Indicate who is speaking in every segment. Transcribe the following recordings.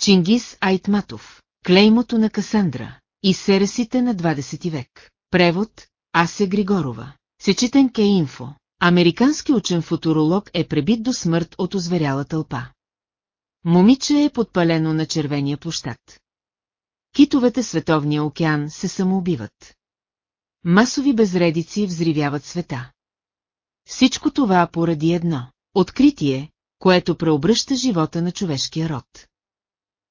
Speaker 1: Чингис Айтматов, Клеймото на Касандра и Сересите на 20 век. Превод Асе Григорова. Сечитен Кейнфо. Американски учен-футуролог е пребит до смърт от озверяла тълпа. Момиче е подпалено на червения площад. Китовете Световния океан се самоубиват. Масови безредици взривяват света. Всичко това поради едно – откритие, което преобръща живота на човешкия род.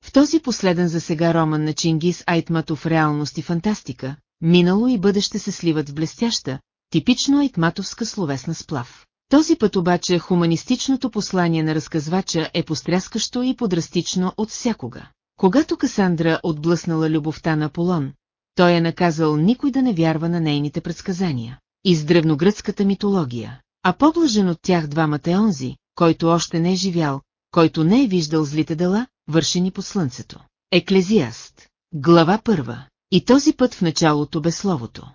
Speaker 1: В този последен за сега роман на Чингис Айтматов реалност и фантастика, минало и бъдеще се сливат в блестяща, типично айтматовска словесна сплав. Този път обаче хуманистичното послание на разказвача е постряскащо и подрастично от всякога. Когато Касандра отблъснала любовта на Аполон, той е наказал никой да не вярва на нейните предсказания. Из древногръцката митология, а по-блажен от тях двамата е онзи, който още не е живял, който не е виждал злите дела, вършени под слънцето. Еклезиаст. Глава първа. И този път в началото бе словото.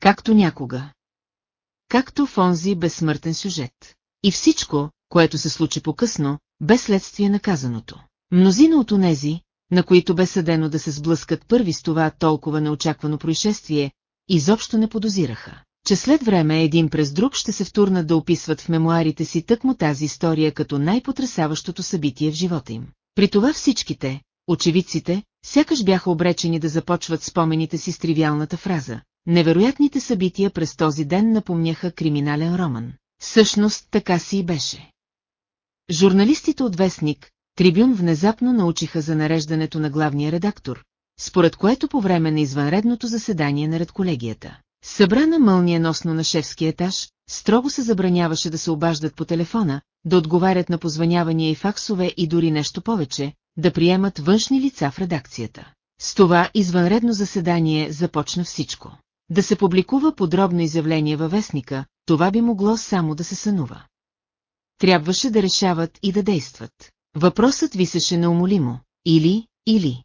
Speaker 1: Както някога. Както в онзи безсмъртен сюжет. И всичко, което се случи по-късно, бе следствие на казаното. Мнозина от онези, на които бе съдено да се сблъскат първи с това толкова неочаквано происшествие, изобщо не подозираха, че след време един през друг ще се втурнат да описват в мемуарите си тъкмо тази история като най-потрясаващото събитие в живота им. При това всичките, очевидците, сякаш бяха обречени да започват спомените си с тривиалната фраза. Невероятните събития през този ден напомняха криминален роман. Същност така си и беше. Журналистите от Вестник, Трибюн внезапно научиха за нареждането на главния редактор, според което по време на извънредното заседание на редколегията, събрана носно на шефски етаж, строго се забраняваше да се обаждат по телефона, да отговарят на позванявания и факсове и дори нещо повече, да приемат външни лица в редакцията. С това извънредно заседание започна всичко. Да се публикува подробно изявление във вестника, това би могло само да се сънува. Трябваше да решават и да действат. Въпросът висеше неумолимо. Или, или.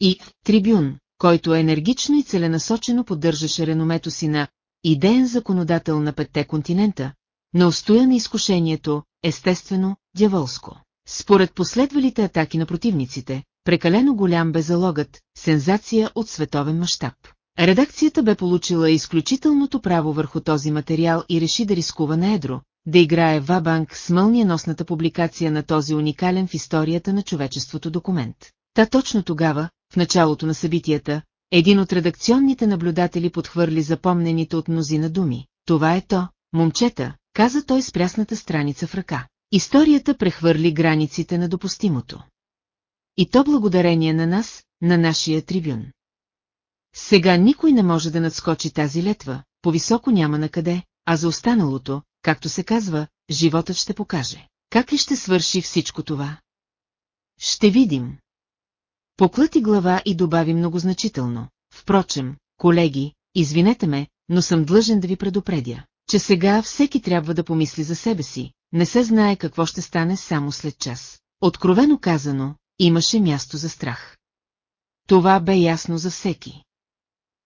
Speaker 1: И Трибюн, който енергично и целенасочено поддържаше реномето си на идеен законодател на петте континента, на устоя на изкушението, естествено, дяволско. Според последвалите атаки на противниците, прекалено голям бе залогът, сензация от световен мащаб. Редакцията бе получила изключителното право върху този материал и реши да рискува на едро, да играе Вабанк с мълния носната публикация на този уникален в историята на човечеството документ. Та точно тогава, в началото на събитията, един от редакционните наблюдатели подхвърли запомнените от мнозина думи. Това е то, момчета, каза той с прясната страница в ръка. Историята прехвърли границите на допустимото. И то благодарение на нас, на нашия трибюн. Сега никой не може да надскочи тази летва, по-високо няма на къде, а за останалото, както се казва, животът ще покаже. Как ли ще свърши всичко това? Ще видим. Поклати глава и добави много значително. Впрочем, колеги, извинете ме, но съм длъжен да ви предупредя че сега всеки трябва да помисли за себе си, не се знае какво ще стане само след час. Откровено казано, имаше място за страх. Това бе ясно за всеки.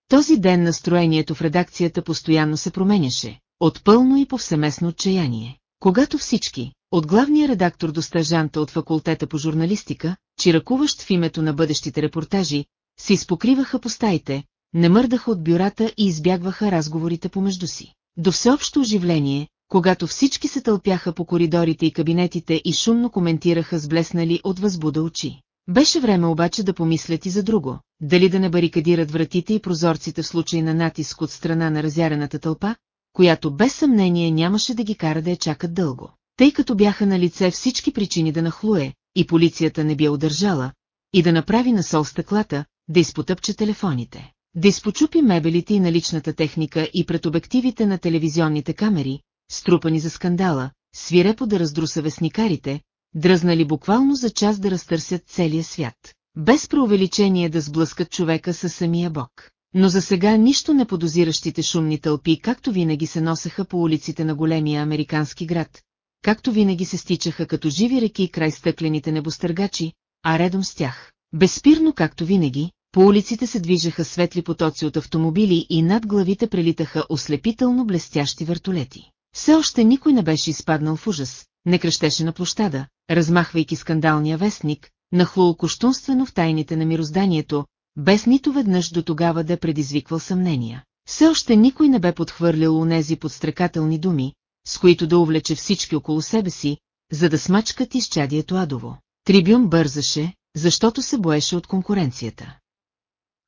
Speaker 1: Този ден настроението в редакцията постоянно се променяше, от пълно и повсеместно отчаяние. Когато всички, от главния редактор до стажанта от факултета по журналистика, чиракуващ в името на бъдещите репортажи, се изпокриваха по стаите, не мърдаха от бюрата и избягваха разговорите помежду си. До всеобщо оживление, когато всички се тълпяха по коридорите и кабинетите и шумно коментираха с блеснали от възбуда очи. Беше време обаче да помислят и за друго, дали да не барикадират вратите и прозорците в случай на натиск от страна на разярената тълпа, която без съмнение нямаше да ги кара да я чакат дълго. Тъй като бяха на лице всички причини да нахлуе, и полицията не би удържала, и да направи на сол стъклата, да изпотъпче телефоните да изпочупи мебелите и наличната техника и пред обективите на телевизионните камери, струпани за скандала, свирепо да раздруса вестникарите, дръзнали буквално за час да разтърсят целия свят, без преувеличение да сблъскат човека със самия Бог. Но за сега нищо не подозиращите шумни тълпи както винаги се носеха по улиците на големия американски град, както винаги се стичаха като живи реки край стъклените небостъргачи, а редом с тях, Безпирно, както винаги, по улиците се движеха светли потоци от автомобили и над главите прелитаха ослепително блестящи вертолети. Все още никой не беше изпаднал в ужас, не кръщеше на площада, размахвайки скандалния вестник, нахлул коштунствено в тайните на мирозданието, без нито веднъж до тогава да предизвиквал съмнения. Все още никой не бе подхвърлял нези подстрекателни думи, с които да увлече всички около себе си, за да смачкат изчадието адово. Трибюн бързаше, защото се боеше от конкуренцията.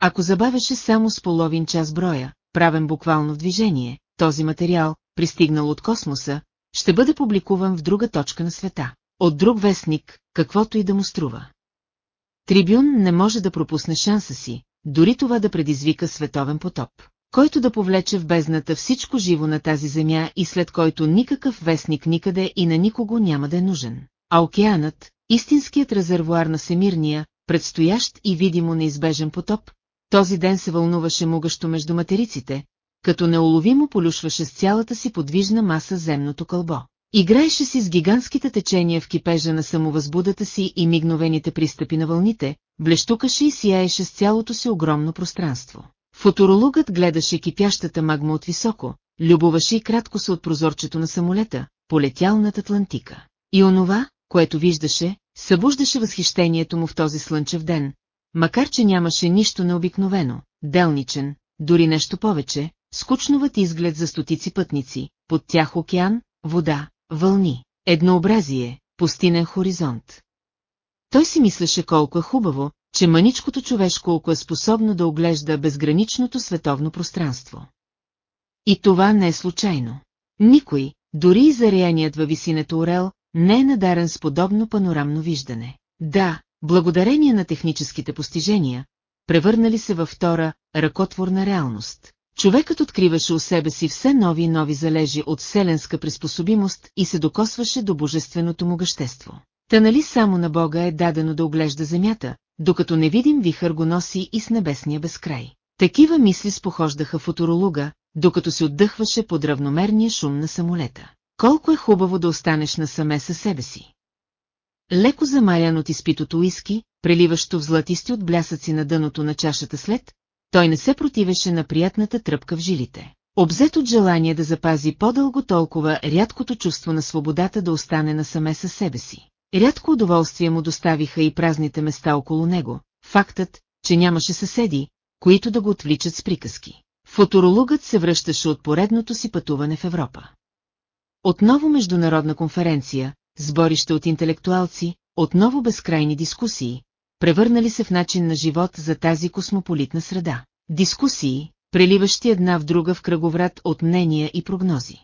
Speaker 1: Ако забавяше само с половин час броя, правен буквално в движение, този материал, пристигнал от космоса, ще бъде публикуван в друга точка на света. От друг вестник, каквото и да му струва. Трибюн не може да пропусне шанса си, дори това да предизвика световен потоп, който да повлече в бездната всичко живо на тази земя и след който никакъв вестник никъде и на никого няма да е нужен. А океанът, истинският резервуар на всемирния, предстоящ и видимо неизбежен потоп, този ден се вълнуваше мугащо между материците, като неуловимо полюшваше с цялата си подвижна маса земното кълбо. Играеше си с гигантските течения в кипежа на самовъзбудата си и мигновените пристъпи на вълните, блещукаше и сияеше с цялото си огромно пространство. Фоторологът гледаше кипящата магма от високо, любоваше и кратко се от прозорчето на самолета, полетял над Атлантика. И онова, което виждаше, събуждаше възхищението му в този слънчев ден, макар че нямаше нищо необикновено, делничен, дори нещо повече, скучноват изглед за стотици пътници, под тях океан, вода, вълни, еднообразие, пустинен хоризонт. Той си мислеше колко е хубаво, че мъничкото човешко око е способно да оглежда безграничното световно пространство. И това не е случайно. Никой, дори и зареяният във висинето орел, не е надарен с подобно панорамно виждане. Да, Благодарение на техническите постижения, превърнали се във втора, ръкотворна реалност. Човекът откриваше у себе си все нови и нови залежи от вселенска приспособимост и се докосваше до божественото му гъщество. Та нали само на Бога е дадено да оглежда земята, докато невидим вихър го носи и с небесния безкрай. Такива мисли спохождаха футуролога, докато се отдъхваше под равномерния шум на самолета. Колко е хубаво да останеш насаме със себе си леко замалян от изпитото уиски, преливащо в златисти от блясъци на дъното на чашата след, той не се противеше на приятната тръпка в жилите. Обзет от желание да запази по-дълго толкова рядкото чувство на свободата да остане насаме със себе си. Рядко удоволствие му доставиха и празните места около него, фактът, че нямаше съседи, които да го отвличат с приказки. Фоторологът се връщаше от поредното си пътуване в Европа. Отново международна конференция, сборище от интелектуалци, отново безкрайни дискусии, превърнали се в начин на живот за тази космополитна среда. Дискусии, преливащи една в друга в кръговрат от мнения и прогнози.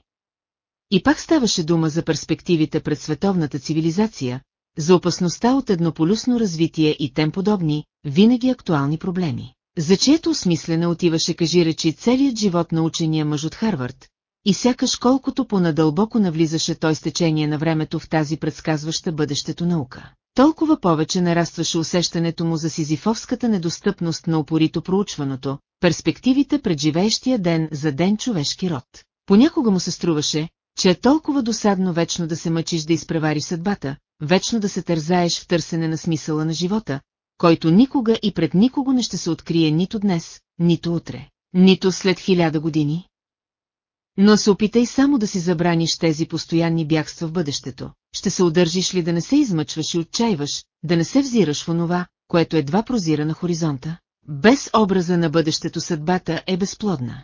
Speaker 1: И пак ставаше дума за перспективите пред световната цивилизация, за опасността от еднополюсно развитие и тем подобни, винаги актуални проблеми. За чието осмислена отиваше кажи речи целият живот на учения мъж от Харвард, и сякаш колкото понадълбоко навлизаше той с течение на времето в тази предсказваща бъдещето наука. Толкова повече нарастваше усещането му за сизифовската недостъпност на упорито проучваното, перспективите пред живеещия ден за ден човешки род. Понякога му се струваше, че е толкова досадно вечно да се мъчиш да изпревари съдбата, вечно да се тързаеш в търсене на смисъла на живота, който никога и пред никого не ще се открие нито днес, нито утре, нито след хиляда години, но се опитай само да си забраниш тези постоянни бягства в бъдещето. Ще се удържиш ли да не се измъчваш и отчаиваш, да не се взираш в онова, което едва прозира на хоризонта? Без образа на бъдещето съдбата е безплодна.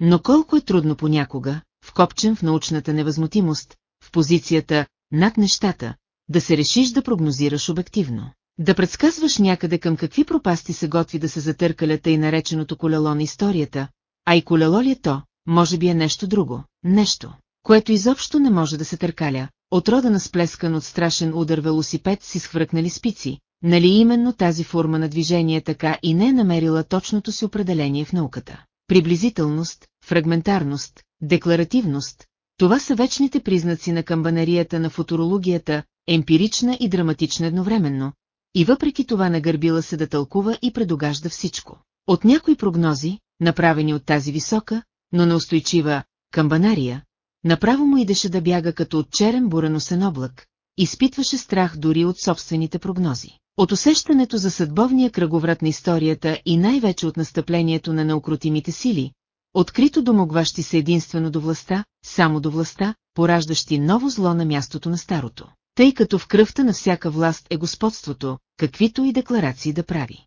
Speaker 1: Но колко е трудно понякога, вкопчен в научната невъзмутимост, в позицията «над нещата», да се решиш да прогнозираш обективно. Да предсказваш някъде към какви пропасти се готви да се затъркалята и нареченото колело на историята, а и колело ли е то, може би е нещо друго, нещо, което изобщо не може да се търкаля, отрода на сплескан от страшен удар велосипед с изхвъркнали спици, нали именно тази форма на движение така и не е намерила точното си определение в науката. Приблизителност, фрагментарност, декларативност, това са вечните признаци на камбанарията на футурологията, емпирична и драматична едновременно, и въпреки това нагърбила се да тълкува и предогажда всичко. От някои прогнози, направени от тази висока, но неустойчива, камбанария, направо му идеше да бяга като от черен буреносен облак, изпитваше страх дори от собствените прогнози. От усещането за съдбовния кръговрат на историята и най-вече от настъплението на неукротимите сили, открито домогващи се единствено до властта, само до властта, пораждащи ново зло на мястото на старото. Тъй като в кръвта на всяка власт е господството, каквито и декларации да прави.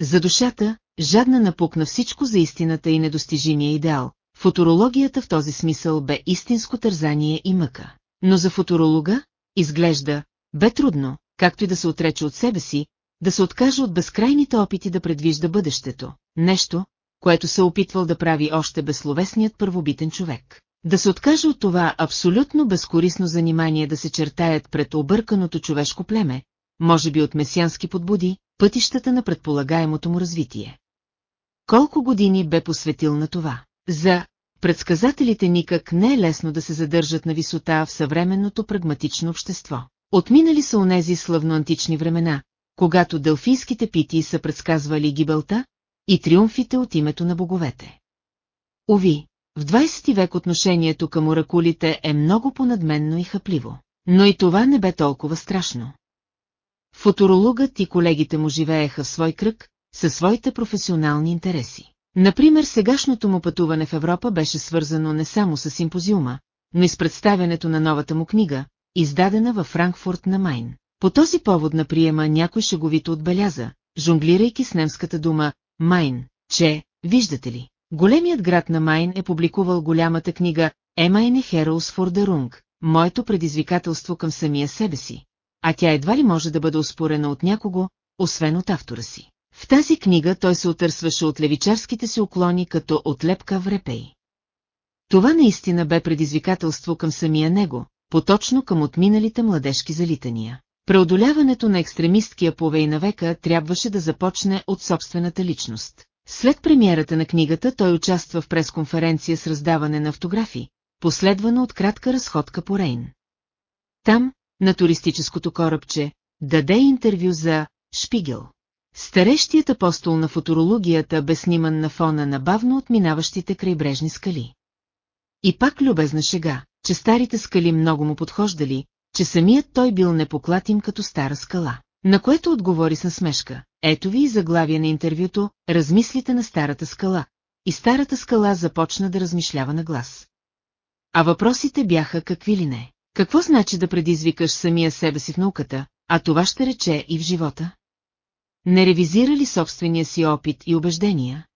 Speaker 1: За душата, жадна напукна всичко за истината и недостижимия идеал. Футурологията в този смисъл бе истинско тързание и мъка. Но за футуролога, изглежда, бе трудно, както и да се отрече от себе си, да се откаже от безкрайните опити да предвижда бъдещето, нещо, което се опитвал да прави още безсловесният първобитен човек. Да се откаже от това абсолютно безкорисно занимание да се чертаят пред обърканото човешко племе, може би от месиански подбуди, пътищата на предполагаемото му развитие. Колко години бе посветил на това? За предсказателите никак не е лесно да се задържат на висота в съвременното прагматично общество. Отминали са онези славно-антични времена, когато делфийските пити са предсказвали гибелта и триумфите от името на боговете. Ови, в 20 век отношението към оракулите е много понадменно и хапливо, но и това не бе толкова страшно. Футурологът и колегите му живееха в свой кръг, със своите професионални интереси. Например, сегашното му пътуване в Европа беше свързано не само с симпозиума, но и с представянето на новата му книга, издадена във Франкфурт на Майн. По този повод на приема някой шеговито отбеляза, жонглирайки с немската дума «Майн», че, виждате ли, големият град на Майн е публикувал голямата книга «Емайне Херолс Фордерунг», моето предизвикателство към самия себе си, а тя едва ли може да бъде успорена от някого, освен от автора си. В тази книга той се отърсваше от левичарските си уклони като отлепка в репей. Това наистина бе предизвикателство към самия него, поточно към отминалите младежки залитания. Преодоляването на екстремисткия повей на века трябваше да започне от собствената личност. След премиерата на книгата той участва в пресконференция с раздаване на автографи, последвана от кратка разходка по Рейн. Там, на туристическото корабче, даде интервю за Шпигел. Старещият апостол на футурологията бе сниман на фона на бавно отминаващите крайбрежни скали. И пак любезна шега, че старите скали много му подхождали, че самият той бил непоклатим като стара скала. На което отговори с смешка, ето ви и заглавие на интервюто, размислите на старата скала. И старата скала започна да размишлява на глас. А въпросите бяха какви ли не. Какво значи да предизвикаш самия себе си в науката, а това ще рече и в живота? Не ревизира ли собствения си опит и убеждения?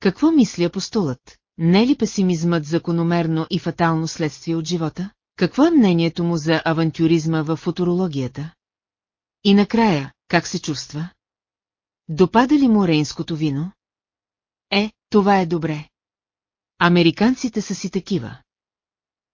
Speaker 1: Какво мисля апостолът? Не е ли песимизмът закономерно и фатално следствие от живота? Какво е мнението му за авантюризма в футурологията? И накрая, как се чувства? Допада ли му рейнското вино? Е, това е добре. Американците са си такива.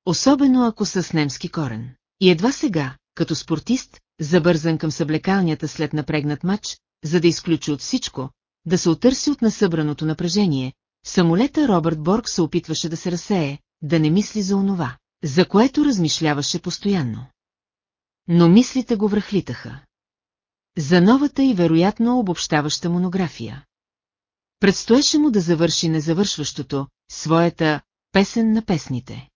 Speaker 1: Особено ако са с немски корен. И едва сега, като спортист, забързан към съблекалнята след напрегнат матч, за да изключи от всичко, да се отърси от насъбраното напрежение, самолета Робърт Борг се опитваше да се разсее, да не мисли за онова, за което размишляваше постоянно. Но мислите го връхлитаха. За новата и вероятно обобщаваща монография. Предстоеше му да завърши незавършващото, своята «Песен на песните».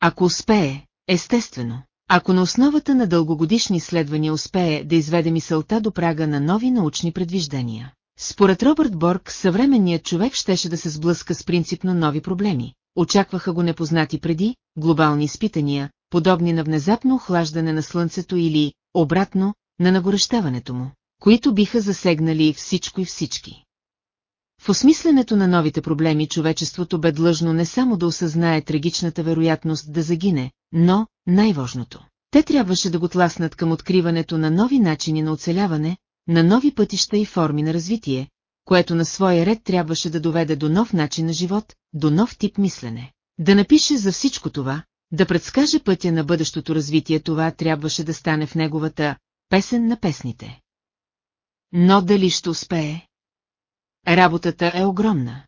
Speaker 1: Ако успее, естествено. Ако на основата на дългогодишни изследвания успее да изведе мисълта до прага на нови научни предвиждания. Според Робърт Борг, съвременният човек щеше да се сблъска с принципно нови проблеми. Очакваха го непознати преди, глобални изпитания, подобни на внезапно охлаждане на слънцето или, обратно, на нагорещаването му, които биха засегнали всичко и всички. В осмисленето на новите проблеми човечеството бе длъжно не само да осъзнае трагичната вероятност да загине, но, най-вожното. Те трябваше да го тласнат към откриването на нови начини на оцеляване, на нови пътища и форми на развитие, което на своя ред трябваше да доведе до нов начин на живот, до нов тип мислене. Да напише за всичко това, да предскаже пътя на бъдещото развитие това трябваше да стане в неговата «Песен на песните». Но дали ще успее? Работата е огромна.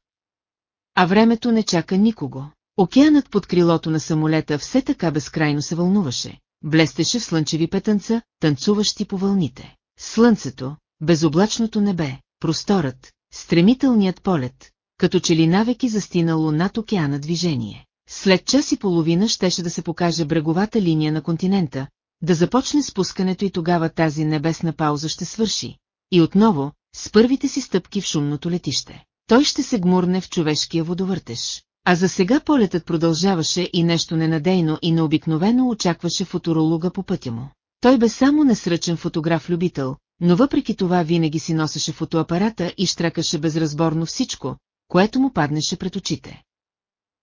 Speaker 1: А времето не чака никого. Океанът под крилото на самолета все така безкрайно се вълнуваше. Блестеше в слънчеви петънца, танцуващи по вълните. Слънцето, безоблачното небе, просторът, стремителният полет, като че ли навеки застинало над океана движение. След час и половина щеше да се покаже бреговата линия на континента, да започне спускането и тогава тази небесна пауза ще свърши. И отново, с първите си стъпки в шумното летище, той ще се гмурне в човешкия водовъртеж. А за сега полетът продължаваше и нещо ненадейно и необикновено очакваше фоторолога по пътя му. Той бе само несръчен фотограф-любител, но въпреки това винаги си носеше фотоапарата и штракаше безразборно всичко, което му паднеше пред очите.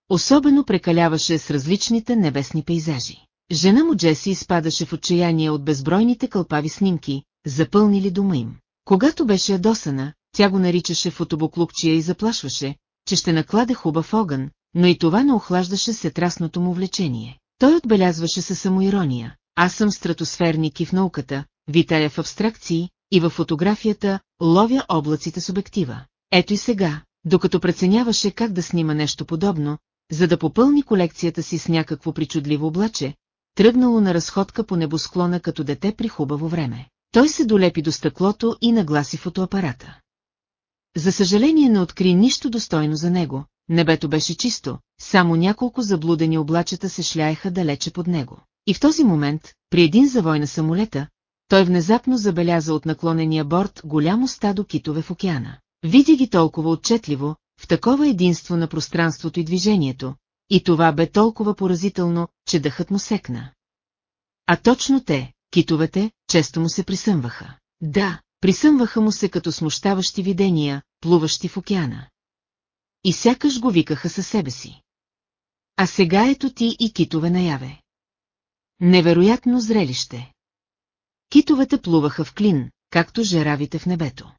Speaker 1: Особено прекаляваше с различните небесни пейзажи. Жена му Джеси изпадаше в отчаяние от безбройните кълпави снимки, запълнили дома им. Когато беше ядосана, тя го наричаше фотобоклукчия и заплашваше, че ще накладе хубав огън, но и това не охлаждаше сетрасното му влечение. Той отбелязваше със самоирония. Аз съм стратосферник и в науката, витая в абстракции и във фотографията, ловя облаците с обектива. Ето и сега, докато преценяваше как да снима нещо подобно, за да попълни колекцията си с някакво причудливо облаче, тръгнало на разходка по небосклона като дете при хубаво време. Той се долепи до стъклото и нагласи фотоапарата. За съжаление не откри нищо достойно за него, небето беше чисто, само няколко заблудени облачета се шляеха далече под него. И в този момент, при един завой на самолета, той внезапно забеляза от наклонения борт голямо стадо китове в океана. Видя ги толкова отчетливо, в такова единство на пространството и движението, и това бе толкова поразително, че дъхът му секна. А точно те, китовете, често му се присъмваха. Да, Присъмваха му се като смущаващи видения, плуващи в океана. И сякаш го викаха със себе си. А сега ето ти и китове наяве. Невероятно зрелище. Китовете плуваха в клин, както жеравите в небето.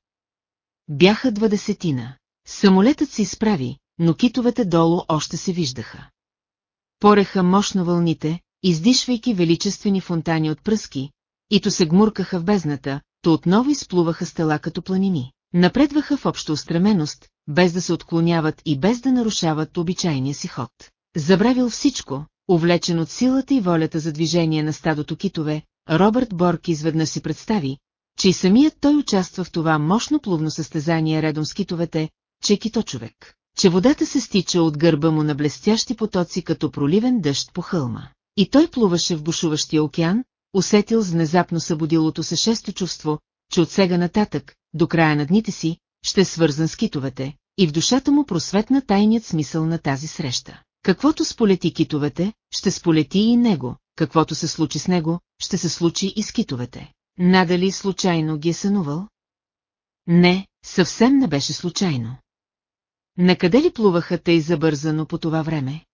Speaker 1: Бяха двадесетина. Самолетът се изправи, но китовете долу още се виждаха. Пореха мощно вълните, издишвайки величествени фонтани от пръски, ито се гмуркаха в бездната, то отново изплуваха стела като планини. Напредваха в обща устременост, без да се отклоняват и без да нарушават обичайния си ход. Забравил всичко, увлечен от силата и волята за движение на стадото китове, Робърт Борк изведнъж си представи, че и самият той участва в това мощно плувно състезание редом с китовете, че е човек, че водата се стича от гърба му на блестящи потоци като проливен дъжд по хълма. И той плуваше в бушуващия океан, усетил с внезапно събудилото се шесто чувство, че от сега нататък, до края на дните си, ще е свързан с китовете, и в душата му просветна тайният смисъл на тази среща. Каквото сполети китовете, ще сполети и него, каквото се случи с него, ще се случи и с китовете. Надали случайно ги е сънувал? Не, съвсем не беше случайно. Накъде ли плуваха тъй забързано по това време?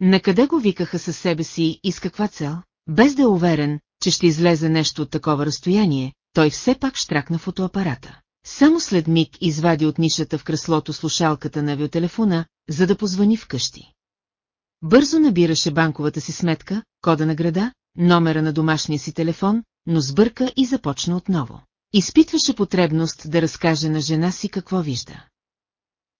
Speaker 1: Накъде го викаха със себе си и с каква цел? Без да е уверен, че ще излезе нещо от такова разстояние, той все пак штракна фотоапарата. Само след миг извади от нишата в креслото слушалката на авиотелефона, за да позвани вкъщи. Бързо набираше банковата си сметка, кода на града, номера на домашния си телефон, но сбърка и започна отново. Изпитваше потребност да разкаже на жена си какво вижда.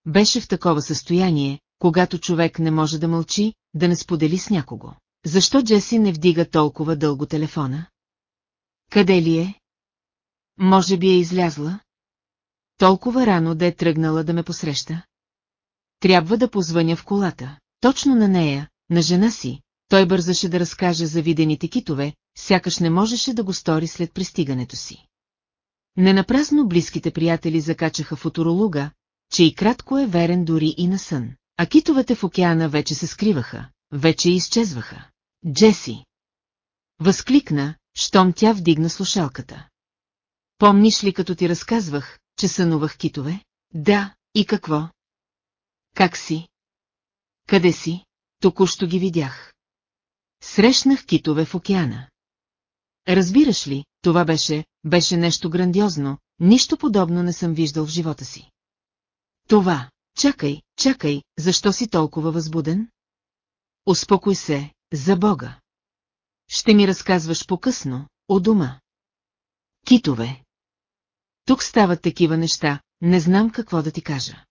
Speaker 1: Беше в такова състояние, когато човек не може да мълчи, да не сподели с някого. Защо Джеси не вдига толкова дълго телефона? Къде ли е? Може би е излязла? Толкова рано да е тръгнала да ме посреща. Трябва да позвъня в колата. Точно на нея, на жена си, той бързаше да разкаже за видените китове, сякаш не можеше да го стори след пристигането си. Ненапразно близките приятели закачаха футуролога, че и кратко е верен дори и на сън. А китовете в океана вече се скриваха, вече изчезваха. Джеси! Възкликна, щом тя вдигна слушалката. Помниш ли като ти разказвах, че сънувах китове? Да, и какво? Как си? Къде си? Току-що ги видях. Срещнах китове в океана. Разбираш ли, това беше, беше нещо грандиозно, нищо подобно не съм виждал в живота си. Това, чакай, чакай, защо си толкова възбуден? Успокой се, за Бога! Ще ми разказваш по-късно, о дома. Китове. Тук стават такива неща, не знам какво да ти кажа.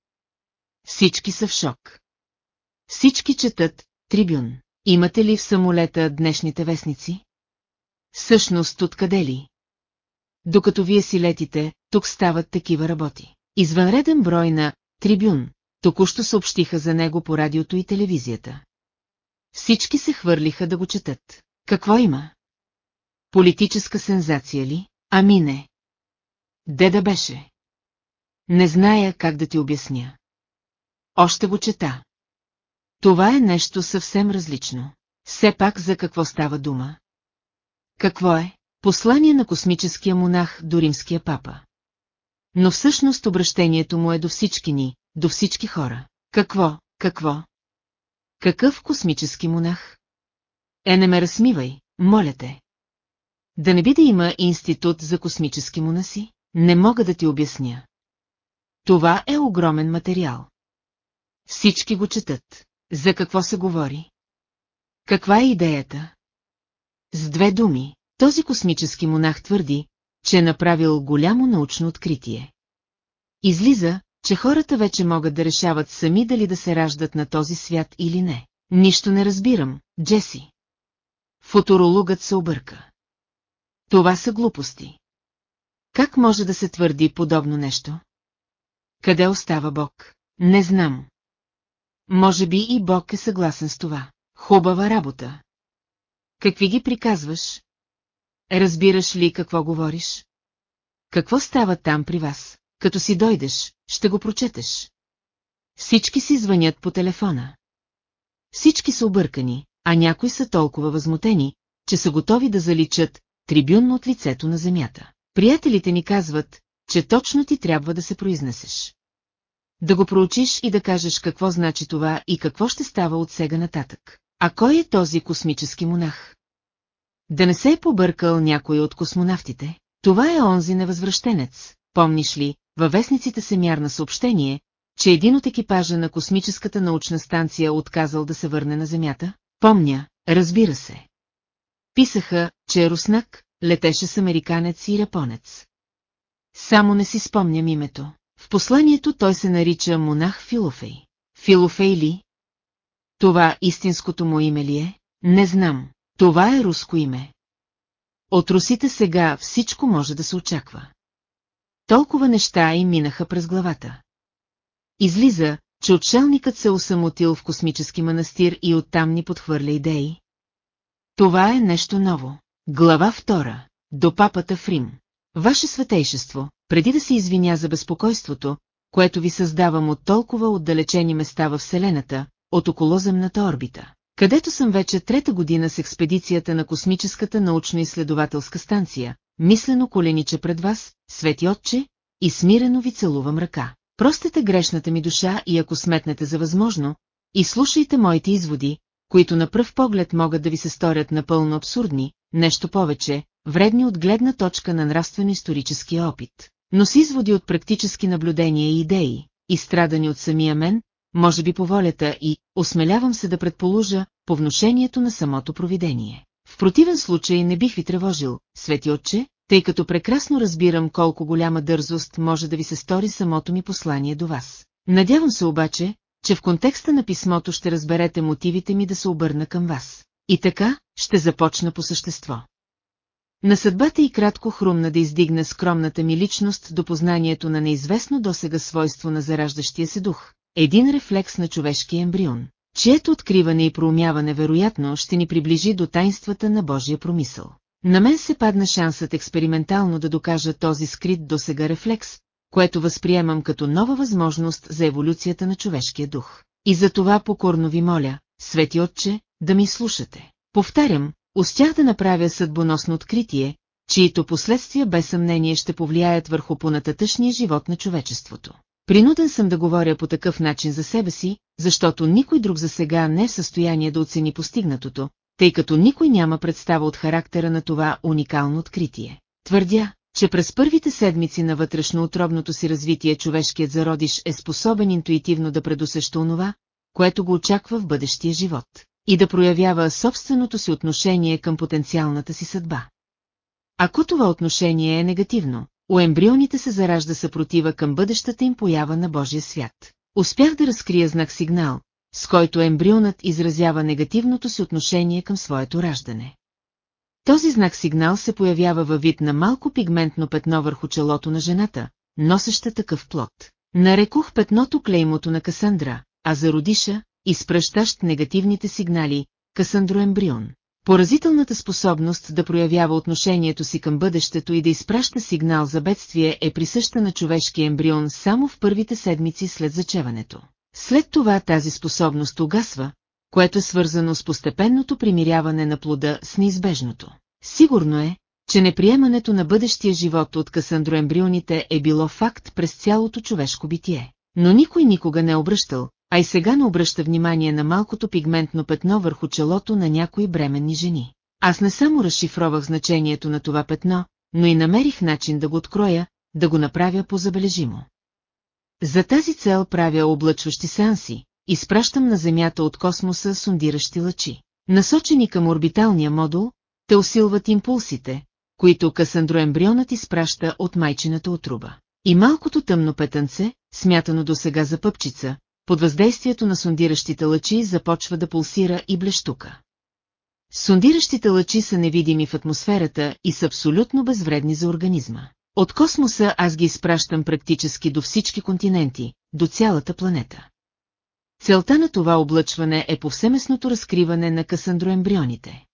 Speaker 1: Всички са в шок. Всички четат Трибюн. Имате ли в самолета днешните вестници? Същност откъде ли? Докато вие си летите, тук стават такива работи. Извънреден брой на Трибюн току-що съобщиха за него по радиото и телевизията. Всички се хвърлиха да го четат. Какво има? Политическа сензация ли? Ами не. Де да беше? Не зная как да ти обясня. Още го чета. Това е нещо съвсем различно. Все пак за какво става дума? Какво е? Послание на космическия монах до римския папа. Но всъщност обращението му е до всички ни, до всички хора. Какво, какво, какъв космически монах? Е, не ме разсмивай, моля те. Да не би да има институт за космически монаси? Не мога да ти обясня. Това е огромен материал. Всички го четат. За какво се говори? Каква е идеята? С две думи, този космически монах твърди, че е направил голямо научно откритие. Излиза, че хората вече могат да решават сами дали да се раждат на този свят или не. Нищо не разбирам, Джеси. Футурологът се обърка. Това са глупости. Как може да се твърди подобно нещо? Къде остава Бог? Не знам. Може би и Бог е съгласен с това. Хубава работа. Какви ги приказваш? Разбираш ли какво говориш? Какво става там при вас? като си дойдеш, ще го прочетеш. Всички си звънят по телефона. Всички са объркани, а някои са толкова възмутени, че са готови да заличат трибюн от лицето на земята. Приятелите ни казват, че точно ти трябва да се произнесеш. Да го проучиш и да кажеш какво значи това и какво ще става от сега нататък. А кой е този космически монах? Да не се е побъркал някой от космонавтите? Това е онзи невъзвръщенец, помниш ли, във вестниците се мярна съобщение, че един от екипажа на космическата научна станция е отказал да се върне на Земята? Помня, разбира се. Писаха, че е руснак, летеше с американец и японец. Само не си спомням името. В посланието той се нарича монах Филофей. Филофей ли? Това истинското му име ли е? Не знам. Това е руско име. От русите сега всичко може да се очаква. Толкова неща и минаха през главата. Излиза, че отшелникът се осамотил в космически манастир и оттам ни подхвърля идеи. Това е нещо ново. Глава 2. До папата Фрим. Ваше светейшество, преди да се извиня за безпокойството, което ви създавам от толкова отдалечени места във Вселената, от околоземната орбита, където съм вече трета година с експедицията на Космическата научно-изследователска станция, мислено колениче пред вас, свети отче, и смирено ви целувам ръка. Простете грешната ми душа и ако сметнете за възможно, и слушайте моите изводи, които на пръв поглед могат да ви се сторят напълно абсурдни, нещо повече, вредни от гледна точка на нравствено-историческия опит. Но с изводи от практически наблюдения и идеи, изстрадани от самия мен, може би по волята и, осмелявам се да предположа, по вношението на самото провидение. В противен случай не бих ви тревожил, свети отче, тъй като прекрасно разбирам колко голяма дързост може да ви се стори самото ми послание до вас. Надявам се обаче, че в контекста на писмото ще разберете мотивите ми да се обърна към вас. И така, ще започна по същество. На съдбата и кратко хрумна да издигна скромната ми личност до познанието на неизвестно досега свойство на зараждащия се дух, един рефлекс на човешкия ембрион чието откриване и проумяване вероятно ще ни приближи до тайнствата на Божия промисъл. На мен се падна шансът експериментално да докажа този скрит до сега рефлекс, което възприемам като нова възможност за еволюцията на човешкия дух. И за това покорно ви моля, свети отче, да ми слушате. Повтарям, успях да направя съдбоносно откритие, чието последствия без съмнение ще повлияят върху понататъчния живот на човечеството. Принуден съм да говоря по такъв начин за себе си, защото никой друг за сега не е в състояние да оцени постигнатото, тъй като никой няма представа от характера на това уникално откритие. Твърдя, че през първите седмици на вътрешноутробното си развитие човешкият зародиш е способен интуитивно да предусеща онова, което го очаква в бъдещия живот, и да проявява собственото си отношение към потенциалната си съдба. Ако това отношение е негативно, у ембрионите се заражда съпротива към бъдещата им поява на Божия свят. Успях да разкрия знак сигнал, с който ембрионът изразява негативното си отношение към своето раждане. Този знак сигнал се появява във вид на малко пигментно петно върху челото на жената, носеща такъв плод. Нарекох петното клеймото на Касандра, а зародиша, изпращащ негативните сигнали, Касандроембрион. Поразителната способност да проявява отношението си към бъдещето и да изпраща сигнал за бедствие е присъща на човешкия ембрион само в първите седмици след зачеването. След това тази способност угасва, което е свързано с постепенното примиряване на плода с неизбежното. Сигурно е, че неприемането на бъдещия живот от касандроембрионите е било факт през цялото човешко битие, но никой никога не е обръщал а и сега не обръща внимание на малкото пигментно петно върху челото на някои бременни жени. Аз не само разшифровах значението на това петно, но и намерих начин да го откроя, да го направя по забележимо. За тази цел правя облъчващи сеанси, изпращам на Земята от космоса сундиращи лъчи. Насочени към орбиталния модул, те усилват импулсите, които касандроембрионът изпраща от майчината отруба. И малкото тъмно петънце, смятано до сега за пъпчица, под въздействието на сондиращите лъчи започва да пулсира и блещука. Сондиращите лъчи са невидими в атмосферата и са абсолютно безвредни за организма. От космоса аз ги изпращам практически до всички континенти, до цялата планета. Целта на това облъчване е повсеместното разкриване на касандроембрионите.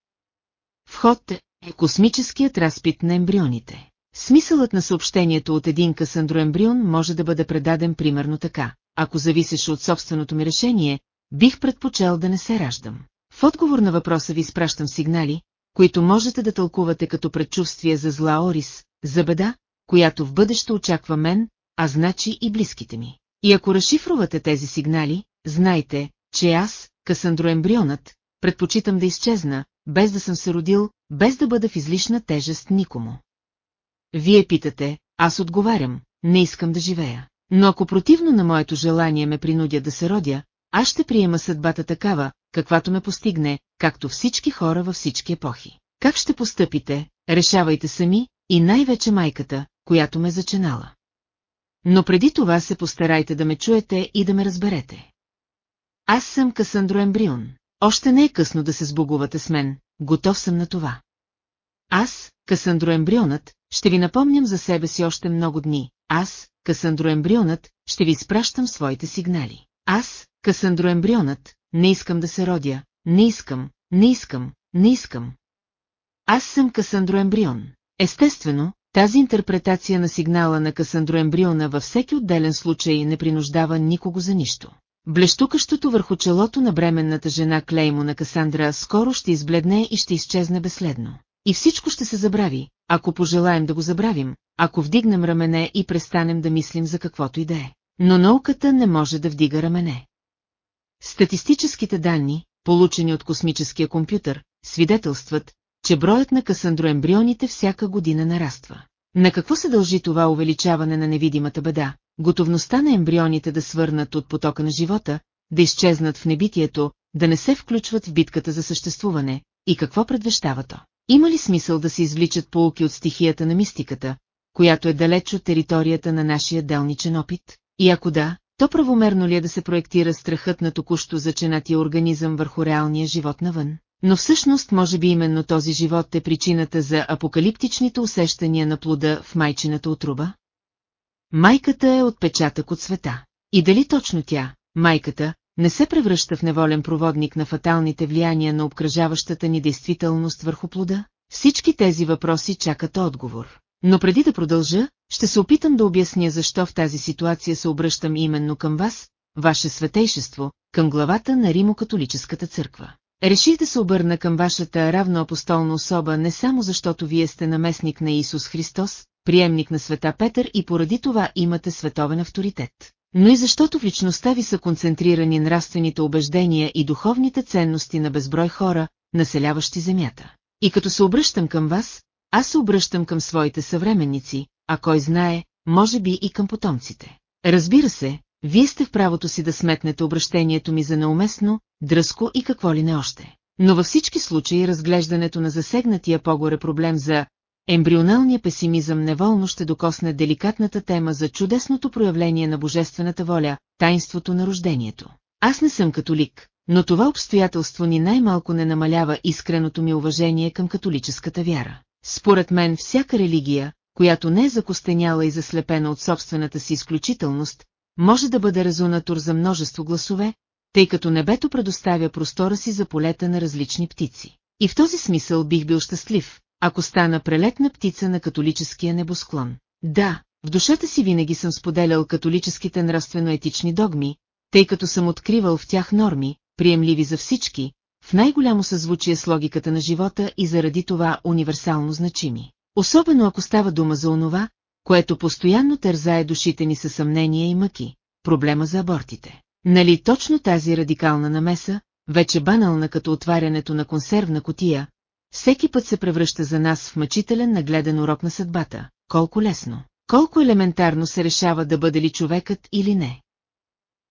Speaker 1: Вход е космическият разпит на ембрионите. Смисълът на съобщението от един касандроембрион може да бъде предаден примерно така ако зависеше от собственото ми решение, бих предпочел да не се раждам. В отговор на въпроса ви изпращам сигнали, които можете да тълкувате като предчувствие за зла Орис, за беда, която в бъдеще очаква мен, а значи и близките ми. И ако разшифрувате тези сигнали, знайте, че аз, касандроембрионът, предпочитам да изчезна, без да съм се родил, без да бъда в излишна тежест никому. Вие питате, аз отговарям, не искам да живея. Но ако противно на моето желание ме принудя да се родя, аз ще приема съдбата такава, каквато ме постигне, както всички хора във всички епохи. Как ще постъпите, решавайте сами, и най-вече майката, която ме зачинала. Но преди това се постарайте да ме чуете и да ме разберете. Аз съм Касандро Ембрион. Още не е късно да се сбогувате с мен, готов съм на това. Аз, Касандро Ембрионът, ще ви напомням за себе си още много дни, аз, Касандроембрионът, ще ви изпращам своите сигнали. Аз, Касандроембрионът, не искам да се родя, не искам, не искам, не искам. Аз съм Касандроембрион. Естествено, тази интерпретация на сигнала на Касандроембриона във всеки отделен случай не принуждава никого за нищо. Блещукащото върху челото на бременната жена клеймо на Касандра скоро ще избледне и ще изчезне безследно. И всичко ще се забрави, ако пожелаем да го забравим, ако вдигнем рамене и престанем да мислим за каквото и да е. Но науката не може да вдига рамене. Статистическите данни, получени от космическия компютър, свидетелстват, че броят на касандроембрионите всяка година нараства. На какво се дължи това увеличаване на невидимата беда, готовността на ембрионите да свърнат от потока на живота, да изчезнат в небитието, да не се включват в битката за съществуване, и какво предвещава то? Има ли смисъл да се извличат полки от стихията на мистиката, която е далеч от територията на нашия делничен опит? И ако да, то правомерно ли е да се проектира страхът на току-що заченатия организъм върху реалния живот навън? Но всъщност може би именно този живот е причината за апокалиптичните усещания на плода в майчината отруба? Майката е отпечатък от света. И дали точно тя, майката, не се превръща в неволен проводник на фаталните влияния на обкръжаващата ни действителност върху плода? Всички тези въпроси чакат отговор. Но преди да продължа, ще се опитам да обясня защо в тази ситуация се обръщам именно към вас, ваше светейшество, към главата на Римо-католическата църква. Реших да се обърна към вашата равноапостолна особа не само защото вие сте наместник на Исус Христос, приемник на света Петър и поради това имате световен авторитет но и защото в личността ви са концентрирани нравствените убеждения и духовните ценности на безброй хора, населяващи земята. И като се обръщам към вас, аз се обръщам към своите съвременници, а кой знае, може би и към потомците. Разбира се, вие сте в правото си да сметнете обращението ми за неуместно, дръско и какво ли не още. Но във всички случаи разглеждането на засегнатия по-горе проблем за ембрионалният песимизъм неволно ще докосне деликатната тема за чудесното проявление на божествената воля, таинството на рождението. Аз не съм католик, но това обстоятелство ни най-малко не намалява искреното ми уважение към католическата вяра. Според мен всяка религия, която не е закостеняла и заслепена от собствената си изключителност, може да бъде резонатор за множество гласове, тъй като небето предоставя простора си за полета на различни птици. И в този смисъл бих бил щастлив, ако стана прелетна птица на католическия небосклон. Да, в душата си винаги съм споделял католическите нравствено-етични догми, тъй като съм откривал в тях норми, приемливи за всички, в най-голямо съзвучие с логиката на живота и заради това универсално значими. Особено ако става дума за онова, което постоянно тързае душите ни със съмнения и мъки, проблема за абортите. Нали точно тази радикална намеса, вече банална като отварянето на консервна котия, всеки път се превръща за нас в мъчителен нагледен урок на съдбата. Колко лесно, колко елементарно се решава да бъде ли човекът или не.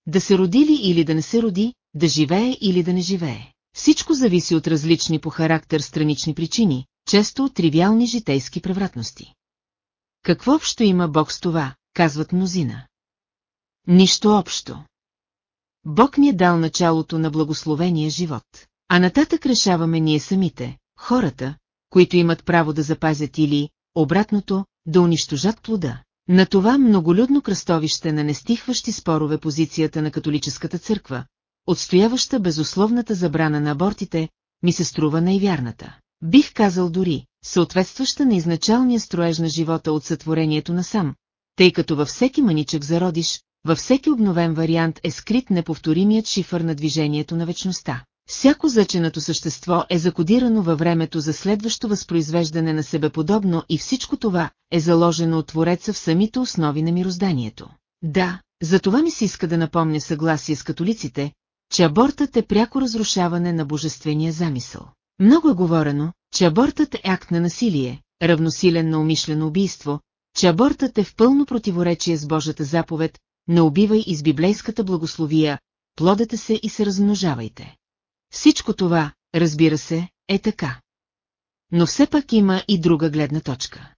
Speaker 1: Да се роди ли или да не се роди, да живее или да не живее. Всичко зависи от различни по характер странични причини, често от тривиални житейски превратности. Какво общо има Бог с това, казват мнозина. Нищо общо. Бог ни е дал началото на благословения живот, а нататък решаваме ние самите, хората, които имат право да запазят или, обратното, да унищожат плода. На това многолюдно кръстовище на нестихващи спорове позицията на католическата църква, отстояваща безусловната забрана на абортите, ми се струва най-вярната. Бих казал дори, съответстваща на изначалния строеж на живота от сътворението на сам, тъй като във всеки маничък зародиш, във всеки обновен вариант е скрит неповторимият шифър на движението на вечността. Всяко заченато същество е закодирано във времето за следващо възпроизвеждане на себеподобно и всичко това е заложено от Твореца в самите основи на мирозданието. Да, за това ми се иска да напомня съгласие с католиците, че абортът е пряко разрушаване на божествения замисъл. Много е говорено, че абортът е акт на насилие, равносилен на умишлено убийство, че абортът е в пълно противоречие с Божията заповед, не убивай из библейската благословия, плодете се и се размножавайте. Всичко това, разбира се, е така. Но все пак има и друга гледна точка.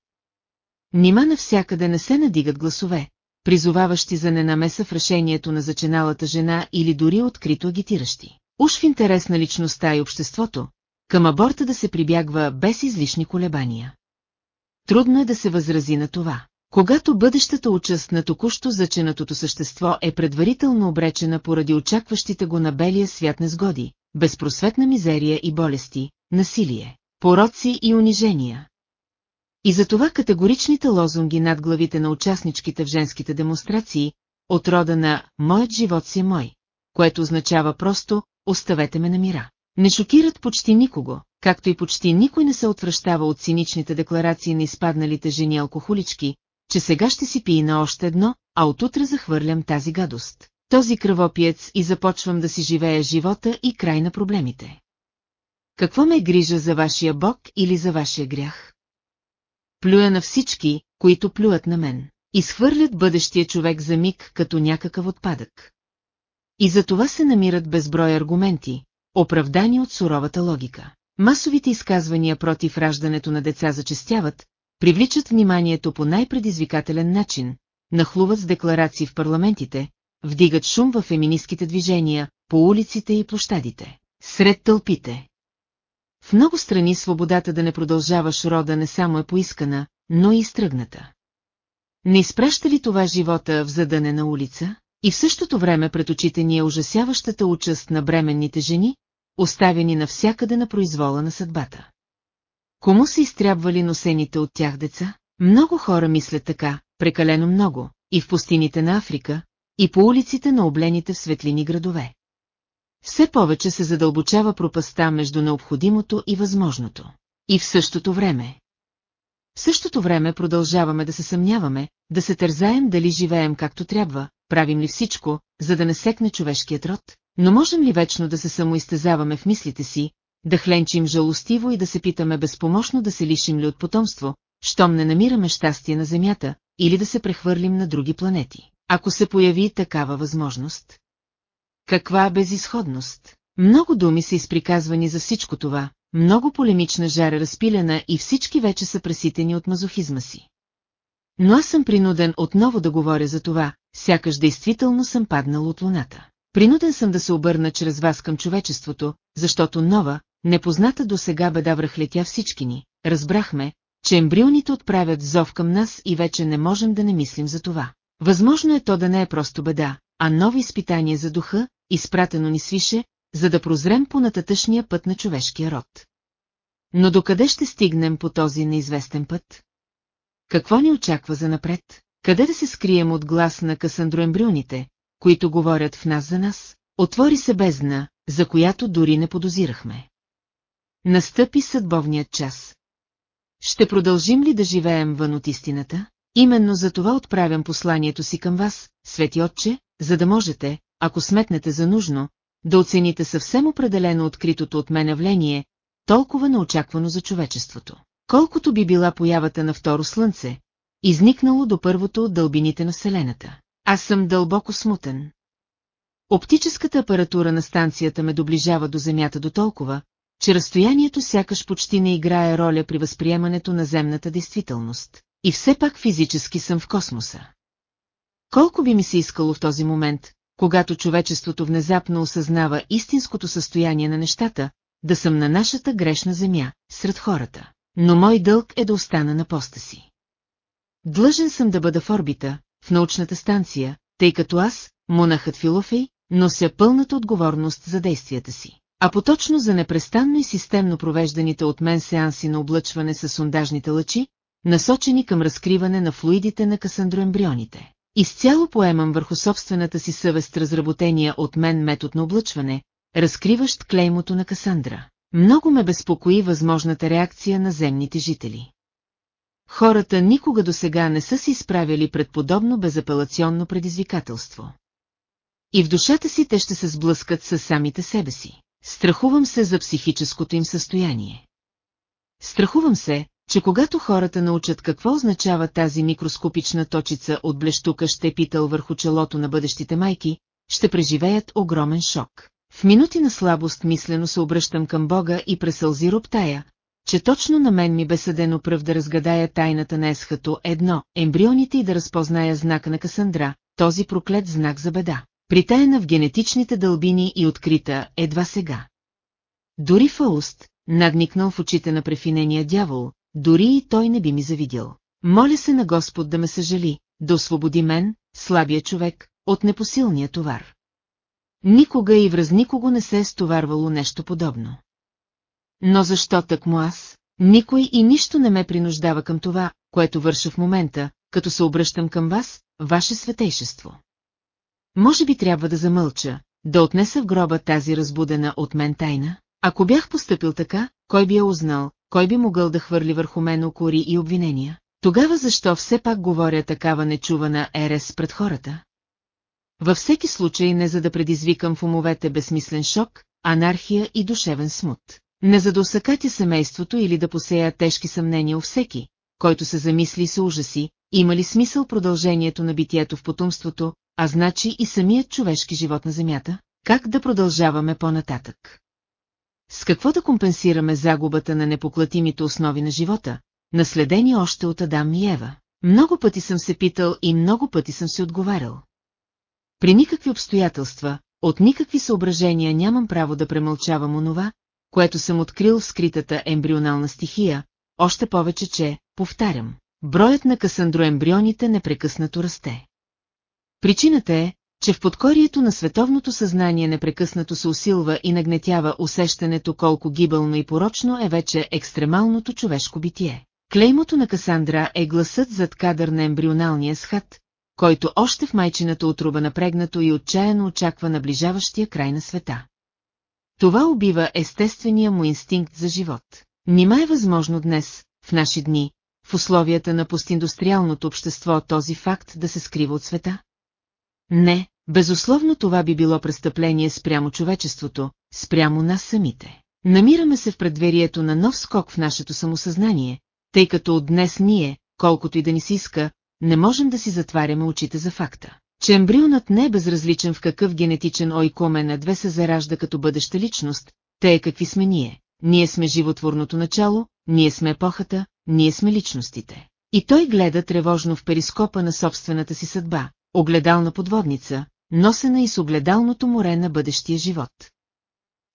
Speaker 1: Нима навсякъде не се надигат гласове, призоваващи за ненамеса в решението на зачиналата жена или дори открито агитиращи. Уж в интерес на личността и обществото, към аборта да се прибягва без излишни колебания. Трудно е да се възрази на това. Когато бъдещата участ на току-що заченатото същество е предварително обречена поради очакващите го на белия свят незгоди, безпросветна мизерия и болести, насилие, пороци и унижения. И затова категоричните лозунги над главите на участничките в женските демонстрации, от рода на «Моят живот си е мой», което означава просто «Оставете ме на мира». Не шокират почти никого, както и почти никой не се отвръщава от циничните декларации на изпадналите жени алкохолички, че сега ще си пи на още едно, а отутре захвърлям тази гадост. Този кръвопиец и започвам да си живея живота и край на проблемите. Какво ме грижа за вашия бог или за вашия грях? Плюя на всички, които плюят на мен. Изхвърлят бъдещия човек за миг като някакъв отпадък. И за това се намират безброй аргументи, оправдани от суровата логика. Масовите изказвания против раждането на деца зачестяват, привличат вниманието по най-предизвикателен начин, нахлуват с декларации в парламентите, вдигат шум в феминистските движения, по улиците и площадите, сред тълпите. В много страни свободата да не продължаваш рода не само е поискана, но и изтръгната. Не изпраща ли това живота в задънена улица? И в същото време пред очите ни е ужасяващата участ на бременните жени, оставени навсякъде на произвола на съдбата. Кому са изтрябвали носените от тях деца? Много хора мислят така, прекалено много, и в пустините на Африка, и по улиците на облените в светлини градове. Все повече се задълбочава пропаста между необходимото и възможното. И в същото време. В същото време продължаваме да се съмняваме, да се тързаем дали живеем както трябва, правим ли всичко, за да не секне човешкият род, но можем ли вечно да се самоизтезаваме в мислите си, да хленчим жалостиво и да се питаме безпомощно да се лишим ли от потомство, щом не намираме щастие на Земята, или да се прехвърлим на други планети, ако се появи такава възможност. Каква безисходност? Много думи са изприказвани за всичко това, много полемична жара разпилена и всички вече са преситени от мазохизма си. Но аз съм принуден отново да говоря за това, сякаш действително съм паднал от луната. Принуден съм да се обърна чрез вас към човечеството, защото нова, Непозната до сега беда връхлетя всички ни, разбрахме, че ембрионите отправят зов към нас и вече не можем да не мислим за това. Възможно е то да не е просто беда, а нови изпитания за духа, изпратено ни свише, за да прозрем по нататъчния път на човешкия род. Но докъде ще стигнем по този неизвестен път? Какво ни очаква за напред? Къде да се скрием от глас на касандроембрионите, които говорят в нас за нас? Отвори се бездна, за която дори не подозирахме. Настъпи съдбовният час. Ще продължим ли да живеем вън от истината? Именно за това отправям посланието си към вас, свети отче, за да можете, ако сметнете за нужно, да оцените съвсем определено откритото от мен явление, толкова неочаквано за човечеството. Колкото би била появата на второ слънце, изникнало до първото от дълбините на Вселената. Аз съм дълбоко смутен. Оптическата апаратура на станцията ме доближава до Земята до толкова, че разстоянието сякаш почти не играе роля при възприемането на земната действителност. И все пак физически съм в космоса. Колко би ми се искало в този момент, когато човечеството внезапно осъзнава истинското състояние на нещата, да съм на нашата грешна земя, сред хората. Но мой дълг е да остана на поста си. Длъжен съм да бъда в орбита, в научната станция, тъй като аз, монахът Филофей, нося пълната отговорност за действията си а поточно за непрестанно и системно провежданите от мен сеанси на облъчване с сондажните лъчи, насочени към разкриване на флуидите на касандроембрионите. Изцяло поемам върху собствената си съвест разработения от мен метод на облъчване, разкриващ клеймото на Касандра. Много ме безпокои възможната реакция на земните жители. Хората никога до сега не са се изправили пред подобно безапелационно предизвикателство. И в душата си те ще се сблъскат със самите себе си. Страхувам се за психическото им състояние. Страхувам се, че когато хората научат какво означава тази микроскопична точица от блещука ще питал върху челото на бъдещите майки, ще преживеят огромен шок. В минути на слабост мислено се обръщам към Бога и пресълзи роптая, че точно на мен ми бе съдено пръв да разгадая тайната на есхато едно, ембрионите и да разпозная знака на Касандра, този проклет знак за беда. Притаяна в генетичните дълбини и открита едва сега. Дори Фауст, надникнал в очите на префинения дявол, дори и той не би ми завидял. Моля се на Господ да ме съжали, да освободи мен, слабия човек, от непосилния товар. Никога и враз никого не се е стоварвало нещо подобно. Но защо так му аз? Никой и нищо не ме принуждава към това, което върша в момента, като се обръщам към вас, ваше светейшество. Може би трябва да замълча, да отнеса в гроба тази разбудена от мен тайна? Ако бях поступил така, кой би я узнал, кой би могъл да хвърли върху мен окори и обвинения? Тогава защо все пак говоря такава нечувана ерес пред хората? Във всеки случай не за да предизвикам в умовете безсмислен шок, анархия и душевен смут. Не за да усъкатя семейството или да посея тежки съмнения у всеки, който се замисли и се ужаси, има ли смисъл продължението на битието в потомството, а значи и самият човешки живот на Земята, как да продължаваме по-нататък. С какво да компенсираме загубата на непоклатимите основи на живота, наследени още от Адам и Ева? Много пъти съм се питал и много пъти съм се отговарял. При никакви обстоятелства, от никакви съображения нямам право да премълчавам онова, което съм открил в скритата ембрионална стихия, още повече, че, повтарям, броят на касандроембрионите непрекъснато расте. Причината е, че в подкорието на световното съзнание непрекъснато се усилва и нагнетява усещането колко гибелно и порочно е вече екстремалното човешко битие. Клеймото на Касандра е гласът зад кадър на ембрионалния схат, който още в майчината отруба напрегнато и отчаяно очаква наближаващия край на света. Това убива естествения му инстинкт за живот. Нима е възможно днес, в наши дни, в условията на постиндустриалното общество този факт да се скрива от света? Не, безусловно това би било престъпление спрямо човечеството, спрямо нас самите. Намираме се в предверието на нов скок в нашето самосъзнание, тъй като от днес ние, колкото и да ни се иска, не можем да си затваряме очите за факта, че ембрионът не е безразличен в какъв генетичен ойкомен две се заражда като бъдеща личност, те е какви сме ние. Ние сме животворното начало, ние сме епохата, ние сме личностите. И той гледа тревожно в перископа на собствената си съдба, огледална подводница, носена и с огледалното море на бъдещия живот.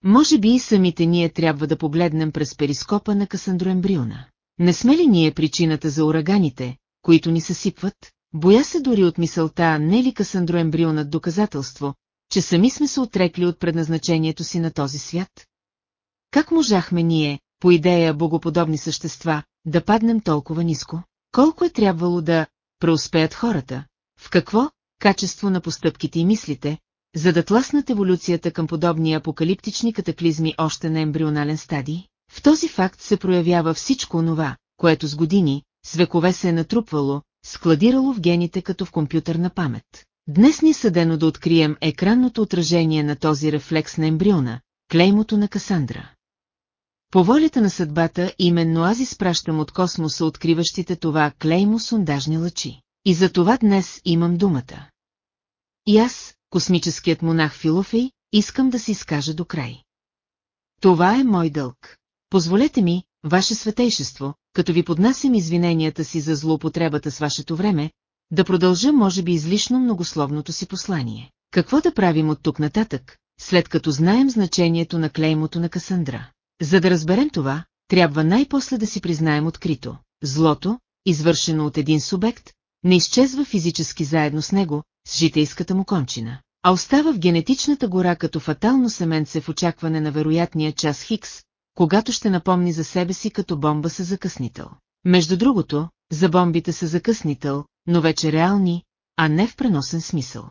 Speaker 1: Може би и самите ние трябва да погледнем през перископа на Касандроембриона. Не сме ли ние причината за ураганите, които ни съсипват? Боя се дори от мисълта не ли Касандроембрионът доказателство, че сами сме се отрекли от предназначението си на този свят? Как можахме ние, по идея богоподобни същества, да паднем толкова ниско? Колко е трябвало да преуспеят хората, в какво качество на постъпките и мислите, за да тласнат еволюцията към подобни апокалиптични катаклизми още на ембрионален стадий? В този факт се проявява всичко онова, което с години, с векове се е натрупвало, складирало в гените като в компютърна памет. Днес ни е съдено да открием екранното отражение на този рефлекс на ембриона, клеймото на Касандра. По волята на съдбата именно аз изпращам от космоса откриващите това клеймо сондажни лъчи. И за това днес имам думата. И аз, космическият монах Филофей, искам да си изкажа до край. Това е мой дълг. Позволете ми, ваше светейшество, като ви поднасям извиненията си за злоупотребата с вашето време, да продължа може би излишно многословното си послание. Какво да правим от тук нататък, след като знаем значението на клеймото на Касандра? За да разберем това, трябва най-после да си признаем открито. Злото, извършено от един субект, не изчезва физически заедно с него, с житейската му кончина, а остава в генетичната гора като фатално семенце в очакване на вероятния час Хикс, когато ще напомни за себе си като бомба с закъснител. Между другото, за бомбите са закъснител, но вече реални, а не в преносен смисъл.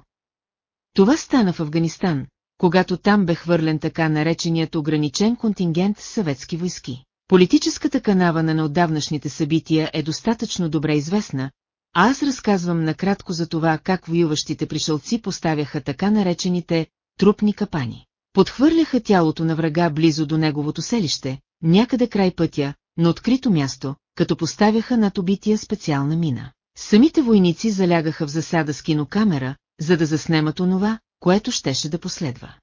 Speaker 1: Това стана в Афганистан, когато там бе хвърлен така нареченият ограничен контингент с съветски войски. Политическата канава на неотдавнашните събития е достатъчно добре известна, а аз разказвам накратко за това как воюващите пришълци поставяха така наречените трупни капани. Подхвърляха тялото на врага близо до неговото селище, някъде край пътя, на открито място, като поставяха над убития специална мина. Самите войници залягаха в засада с кинокамера, за да заснемат онова, което щеше да последва.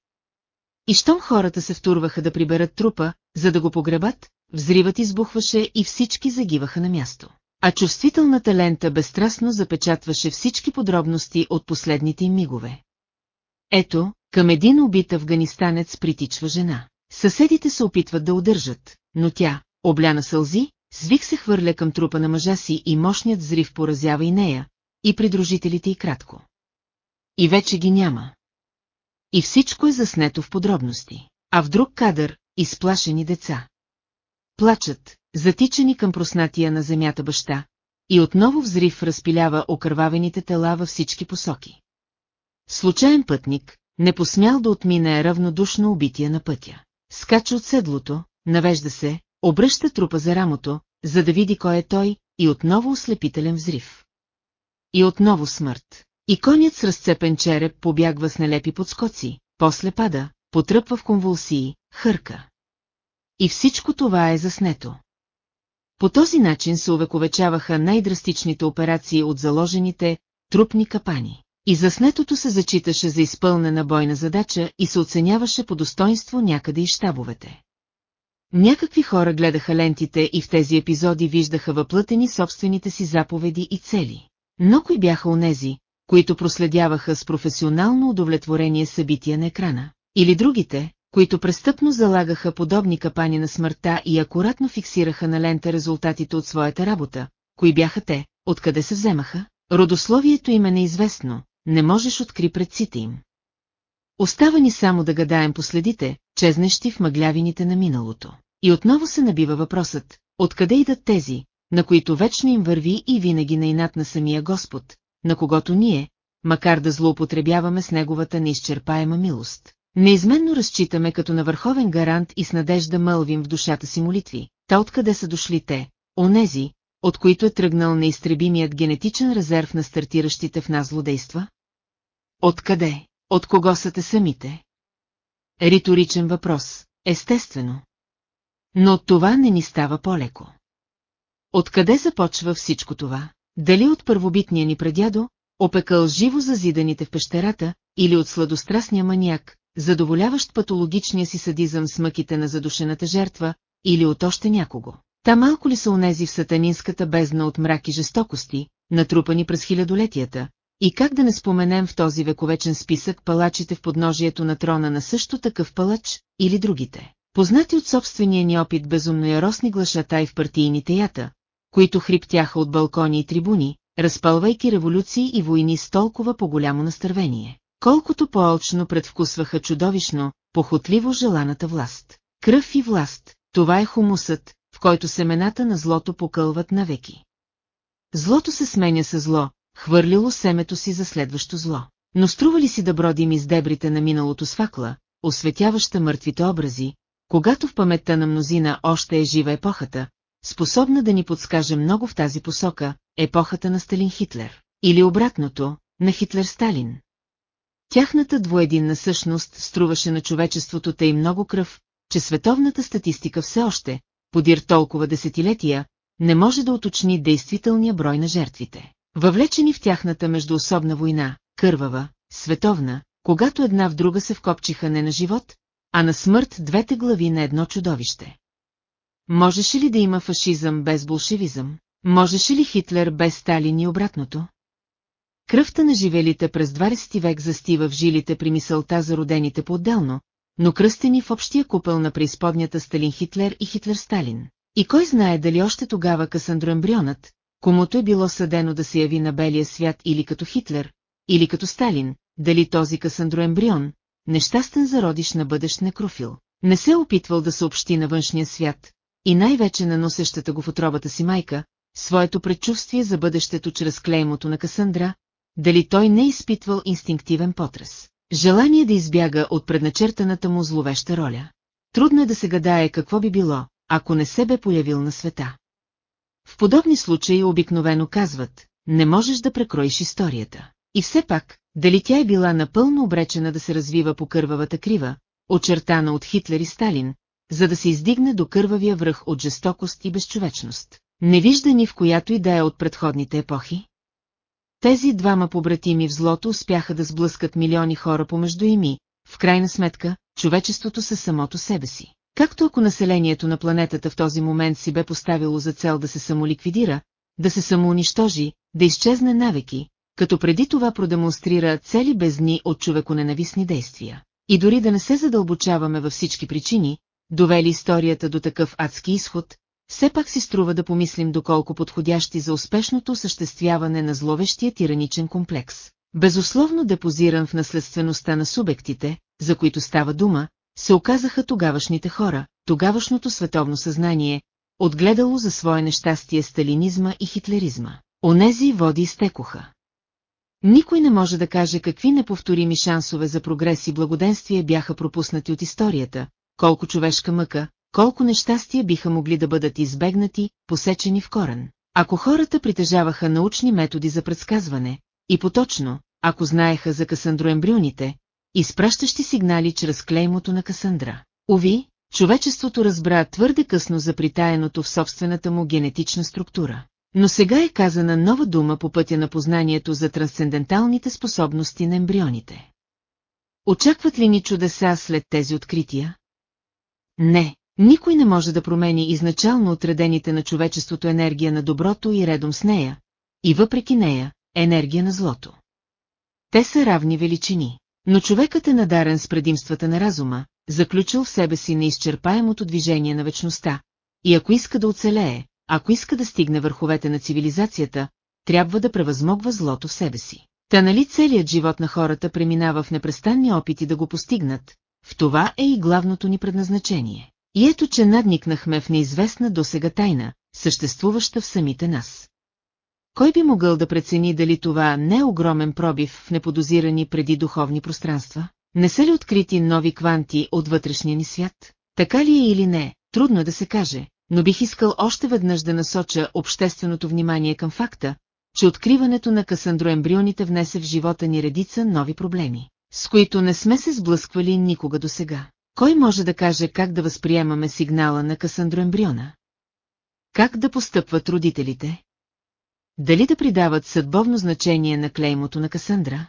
Speaker 1: И щом хората се втурваха да приберат трупа, за да го погребат, взривът избухваше и всички загиваха на място а чувствителната лента безстрастно запечатваше всички подробности от последните им мигове. Ето, към един убит афганистанец притичва жена. Съседите се опитват да удържат, но тя, обляна сълзи, свих се хвърля към трупа на мъжа си и мощният взрив поразява и нея, и придружителите и кратко. И вече ги няма. И всичко е заснето в подробности, а в друг кадър – изплашени деца. Плачат, затичани към проснатия на земята баща, и отново взрив разпилява окървавените тела във всички посоки. Случайен пътник не посмял да отмине равнодушно убития на пътя. Скача от седлото, навежда се, обръща трупа за рамото, за да види кой е той, и отново ослепителен взрив. И отново смърт. И конят с разцепен череп побягва с нелепи подскоци, после пада, потръпва в конвулсии, хърка. И всичко това е заснето. По този начин се увековечаваха най-драстичните операции от заложените трупни капани. И заснетото се зачиташе за изпълнена бойна задача и се оценяваше по достоинство някъде и щабовете. Някакви хора гледаха лентите и в тези епизоди виждаха въплътени собствените си заповеди и цели. Но кои бяха онези, които проследяваха с професионално удовлетворение събития на екрана? Или другите, които престъпно залагаха подобни капани на смъртта и акуратно фиксираха на лента резултатите от своята работа, кои бяха те, откъде се вземаха, родословието им е неизвестно, не можеш откри предците им. Остава ни само да гадаем последите, чезнещи в мъглявините на миналото. И отново се набива въпросът, откъде идат тези, на които вечно им върви и винаги наинат на самия Господ, на когото ние, макар да злоупотребяваме с неговата неизчерпаема милост, Неизменно разчитаме като на върховен гарант и с надежда мълвим в душата си молитви. Та откъде са дошли те, онези, от които е тръгнал неизтребимият генетичен резерв на стартиращите в нас злодейства? Откъде? От кого са те самите? Риторичен въпрос, естествено. Но това не ни става по-леко. Откъде започва всичко това? Дали от първобитния ни предядо, опекал живо зазиданите в пещерата, или от сладострастния маняк, задоволяващ патологичния си садизъм с мъките на задушената жертва или от още някого. Та малко ли са унези в сатанинската бездна от мраки жестокости, натрупани през хилядолетията, и как да не споменем в този вековечен списък палачите в подножието на трона на също такъв палач или другите. Познати от собствения ни опит безумно яростни и в партийните ята, които хриптяха от балкони и трибуни, разпалвайки революции и войни с толкова по-голямо настървение колкото по-очно предвкусваха чудовищно, похотливо желаната власт. Кръв и власт, това е хумусът, в който семената на злото покълват навеки. Злото се сменя с зло, хвърлило семето си за следващо зло. Но струва ли си да бродим из дебрите на миналото свакла, осветяваща мъртвите образи, когато в паметта на мнозина още е жива епохата, способна да ни подскаже много в тази посока, епохата на Сталин Хитлер, или обратното, на Хитлер Сталин. Тяхната двоединна същност струваше на човечеството тъй много кръв, че световната статистика все още, подир толкова десетилетия, не може да уточни действителния брой на жертвите. Въвлечени в тяхната междуособна война, кървава, световна, когато една в друга се вкопчиха не на живот, а на смърт двете глави на едно чудовище. Можеше ли да има фашизъм без болшевизъм? Можеше ли Хитлер без Сталин и обратното? Кръвта на живелите през 20 век застива в жилите при мисълта за родените по-отделно, но кръстени в общия купел на преизподнята Сталин Хитлер и Хитлер Сталин. И кой знае дали още тогава Касандроембрионът, комуто е било съдено да се яви на белия свят или като Хитлер, или като Сталин, дали този Касандроембрион, нещастен зародиш на бъдещ некрофил, не се е опитвал да съобщи на външния свят, и най-вече на носещата го в отробата си майка, своето предчувствие за бъдещето чрез клеймото на Касандра, дали той не е изпитвал инстинктивен потрес. Желание да избяга от предначертаната му зловеща роля. Трудно е да се гадае какво би било, ако не се бе появил на света. В подобни случаи обикновено казват, не можеш да прекроиш историята. И все пак, дали тя е била напълно обречена да се развива по кървавата крива, очертана от Хитлер и Сталин, за да се издигне до кървавия връх от жестокост и безчовечност, невиждани в която и да е от предходните епохи? Тези двама побратими в злото успяха да сблъскат милиони хора помежду ими, в крайна сметка, човечеството със самото себе си. Както ако населението на планетата в този момент си бе поставило за цел да се самоликвидира, да се самоунищожи, да изчезне навеки, като преди това продемонстрира цели бездни от човеконенависни действия. И дори да не се задълбочаваме във всички причини, довели историята до такъв адски изход, все пак си струва да помислим доколко подходящи за успешното съществяване на зловещия тираничен комплекс. Безусловно депозиран в наследствеността на субектите, за които става дума, се оказаха тогавашните хора, тогавашното световно съзнание, отгледало за свое нещастие сталинизма и хитлеризма. Онези води изтекоха. Никой не може да каже какви неповторими шансове за прогрес и благоденствие бяха пропуснати от историята, колко човешка мъка, колко нещастия биха могли да бъдат избегнати, посечени в корен. Ако хората притежаваха научни методи за предсказване, и поточно, ако знаеха за касандроембрионите, изпращащи сигнали чрез клеймото на Касандра. Ови, човечеството разбра твърде късно за притаяното в собствената му генетична структура. Но сега е казана нова дума по пътя на познанието за трансценденталните способности на ембрионите. Очакват ли ни чудеса след тези открития? Не, никой не може да промени изначално отредените на човечеството енергия на доброто и редом с нея, и въпреки нея, енергия на злото. Те са равни величини, но човекът е надарен с предимствата на разума, заключил в себе си неизчерпаемото движение на вечността, и ако иска да оцелее, ако иска да стигне върховете на цивилизацията, трябва да превъзмогва злото в себе си. Та нали целият живот на хората преминава в непрестанни опити да го постигнат, в това е и главното ни предназначение. И ето че надникнахме в неизвестна досега тайна, съществуваща в самите нас. Кой би могъл да прецени дали това не е огромен пробив в неподозирани преди духовни пространства? Не са ли открити нови кванти от вътрешния ни свят? Така ли е или не, трудно е да се каже, но бих искал още веднъж да насоча общественото внимание към факта, че откриването на касандроембрионите внесе в живота ни редица нови проблеми, с които не сме се сблъсквали никога досега. Кой може да каже как да възприемаме сигнала на касандроембриона? Как да постъпват родителите? Дали да придават съдбовно значение на клеймото на Касандра?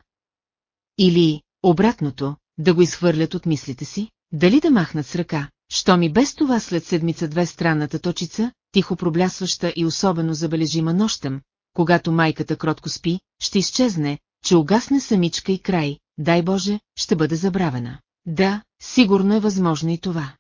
Speaker 1: Или, обратното, да го изхвърлят от мислите си? Дали да махнат с ръка, що ми без това след седмица-две странната точица, тихо проблясваща и особено забележима нощем, когато майката кротко спи, ще изчезне, че угасне самичка и край, дай Боже, ще бъде забравена. Да, Сигурно е възможно и това.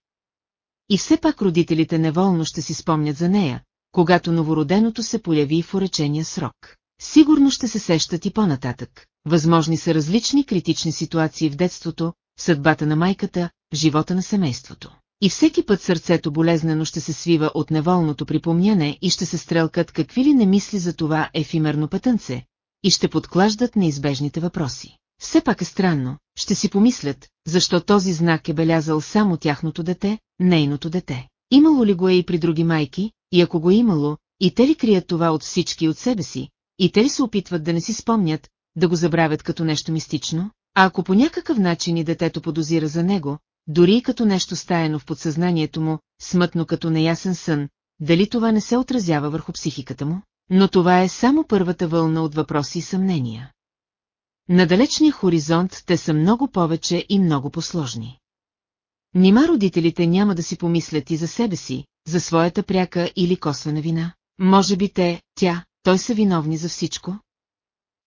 Speaker 1: И все пак родителите неволно ще си спомнят за нея, когато новороденото се появи в уречения срок. Сигурно ще се сещат и по-нататък. Възможни са различни критични ситуации в детството, съдбата на майката, живота на семейството. И всеки път сърцето болезнено ще се свива от неволното припомняне и ще се стрелкат какви ли не мисли за това ефимерно пътънце, и ще подклаждат неизбежните въпроси. Все пак е странно, ще си помислят, защо този знак е белязал само тяхното дете, нейното дете. Имало ли го е и при други майки, и ако го е имало, и те ли крият това от всички от себе си, и те ли се опитват да не си спомнят, да го забравят като нещо мистично, а ако по някакъв начин и детето подозира за него, дори и като нещо стаяно в подсъзнанието му, смътно като неясен сън, дали това не се отразява върху психиката му? Но това е само първата вълна от въпроси и съмнения. На далечния хоризонт те са много повече и много посложни. Нима родителите няма да си помислят и за себе си, за своята пряка или косвена вина. Може би те, тя, той са виновни за всичко.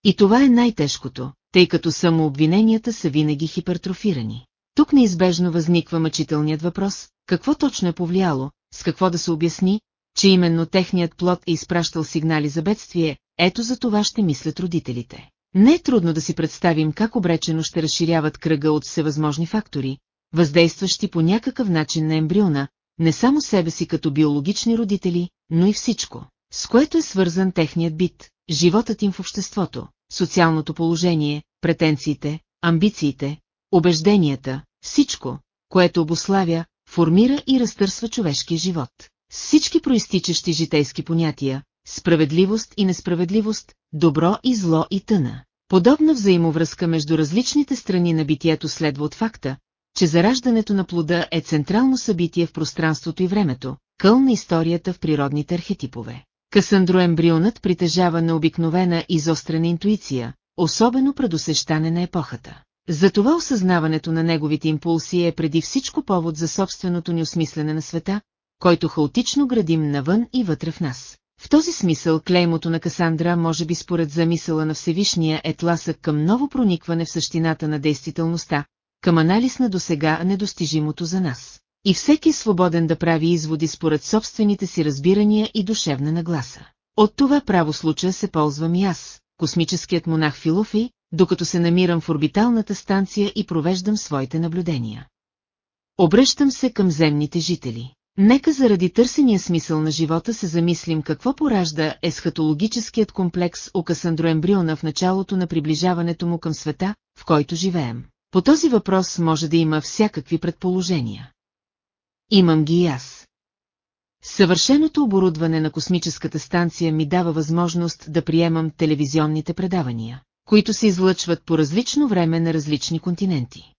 Speaker 1: И това е най-тежкото, тъй като самообвиненията са винаги хипертрофирани. Тук неизбежно възниква мъчителният въпрос, какво точно е повлияло, с какво да се обясни, че именно техният плод е изпращал сигнали за бедствие, ето за това ще мислят родителите. Не е трудно да си представим как обречено ще разширяват кръга от всевъзможни фактори, въздействащи по някакъв начин на ембриона, не само себе си като биологични родители, но и всичко, с което е свързан техният бит, животът им в обществото, социалното положение, претенциите, амбициите, убежденията, всичко, което обославя, формира и разтърсва човешкия живот. Всички проистичащи житейски понятия, справедливост и несправедливост, добро и зло и тъна. Подобна взаимовръзка между различните страни на битието следва от факта, че зараждането на плода е централно събитие в пространството и времето, къл на историята в природните архетипове. Касандроембрионът притежава необикновена изострена интуиция, особено предусещане на епохата. Затова осъзнаването на неговите импулси е преди всичко повод за собственото ни осмислене на света, който хаотично градим навън и вътре в нас. В този смисъл клеймото на Касандра може би според замисъла на Всевишния е тласък към ново проникване в същината на действителността, към анализ на досега недостижимото за нас. И всеки е свободен да прави изводи според собствените си разбирания и душевна нагласа. От това право случая се ползвам и аз, космическият монах Филофи, докато се намирам в орбиталната станция и провеждам своите наблюдения. Обръщам се към земните жители. Нека заради търсения смисъл на живота се замислим какво поражда есхатологическият комплекс у Касандроембриона в началото на приближаването му към света, в който живеем. По този въпрос може да има всякакви предположения. Имам ги и аз. Съвършеното оборудване на космическата станция ми дава възможност да приемам телевизионните предавания, които се излъчват по различно време на различни континенти.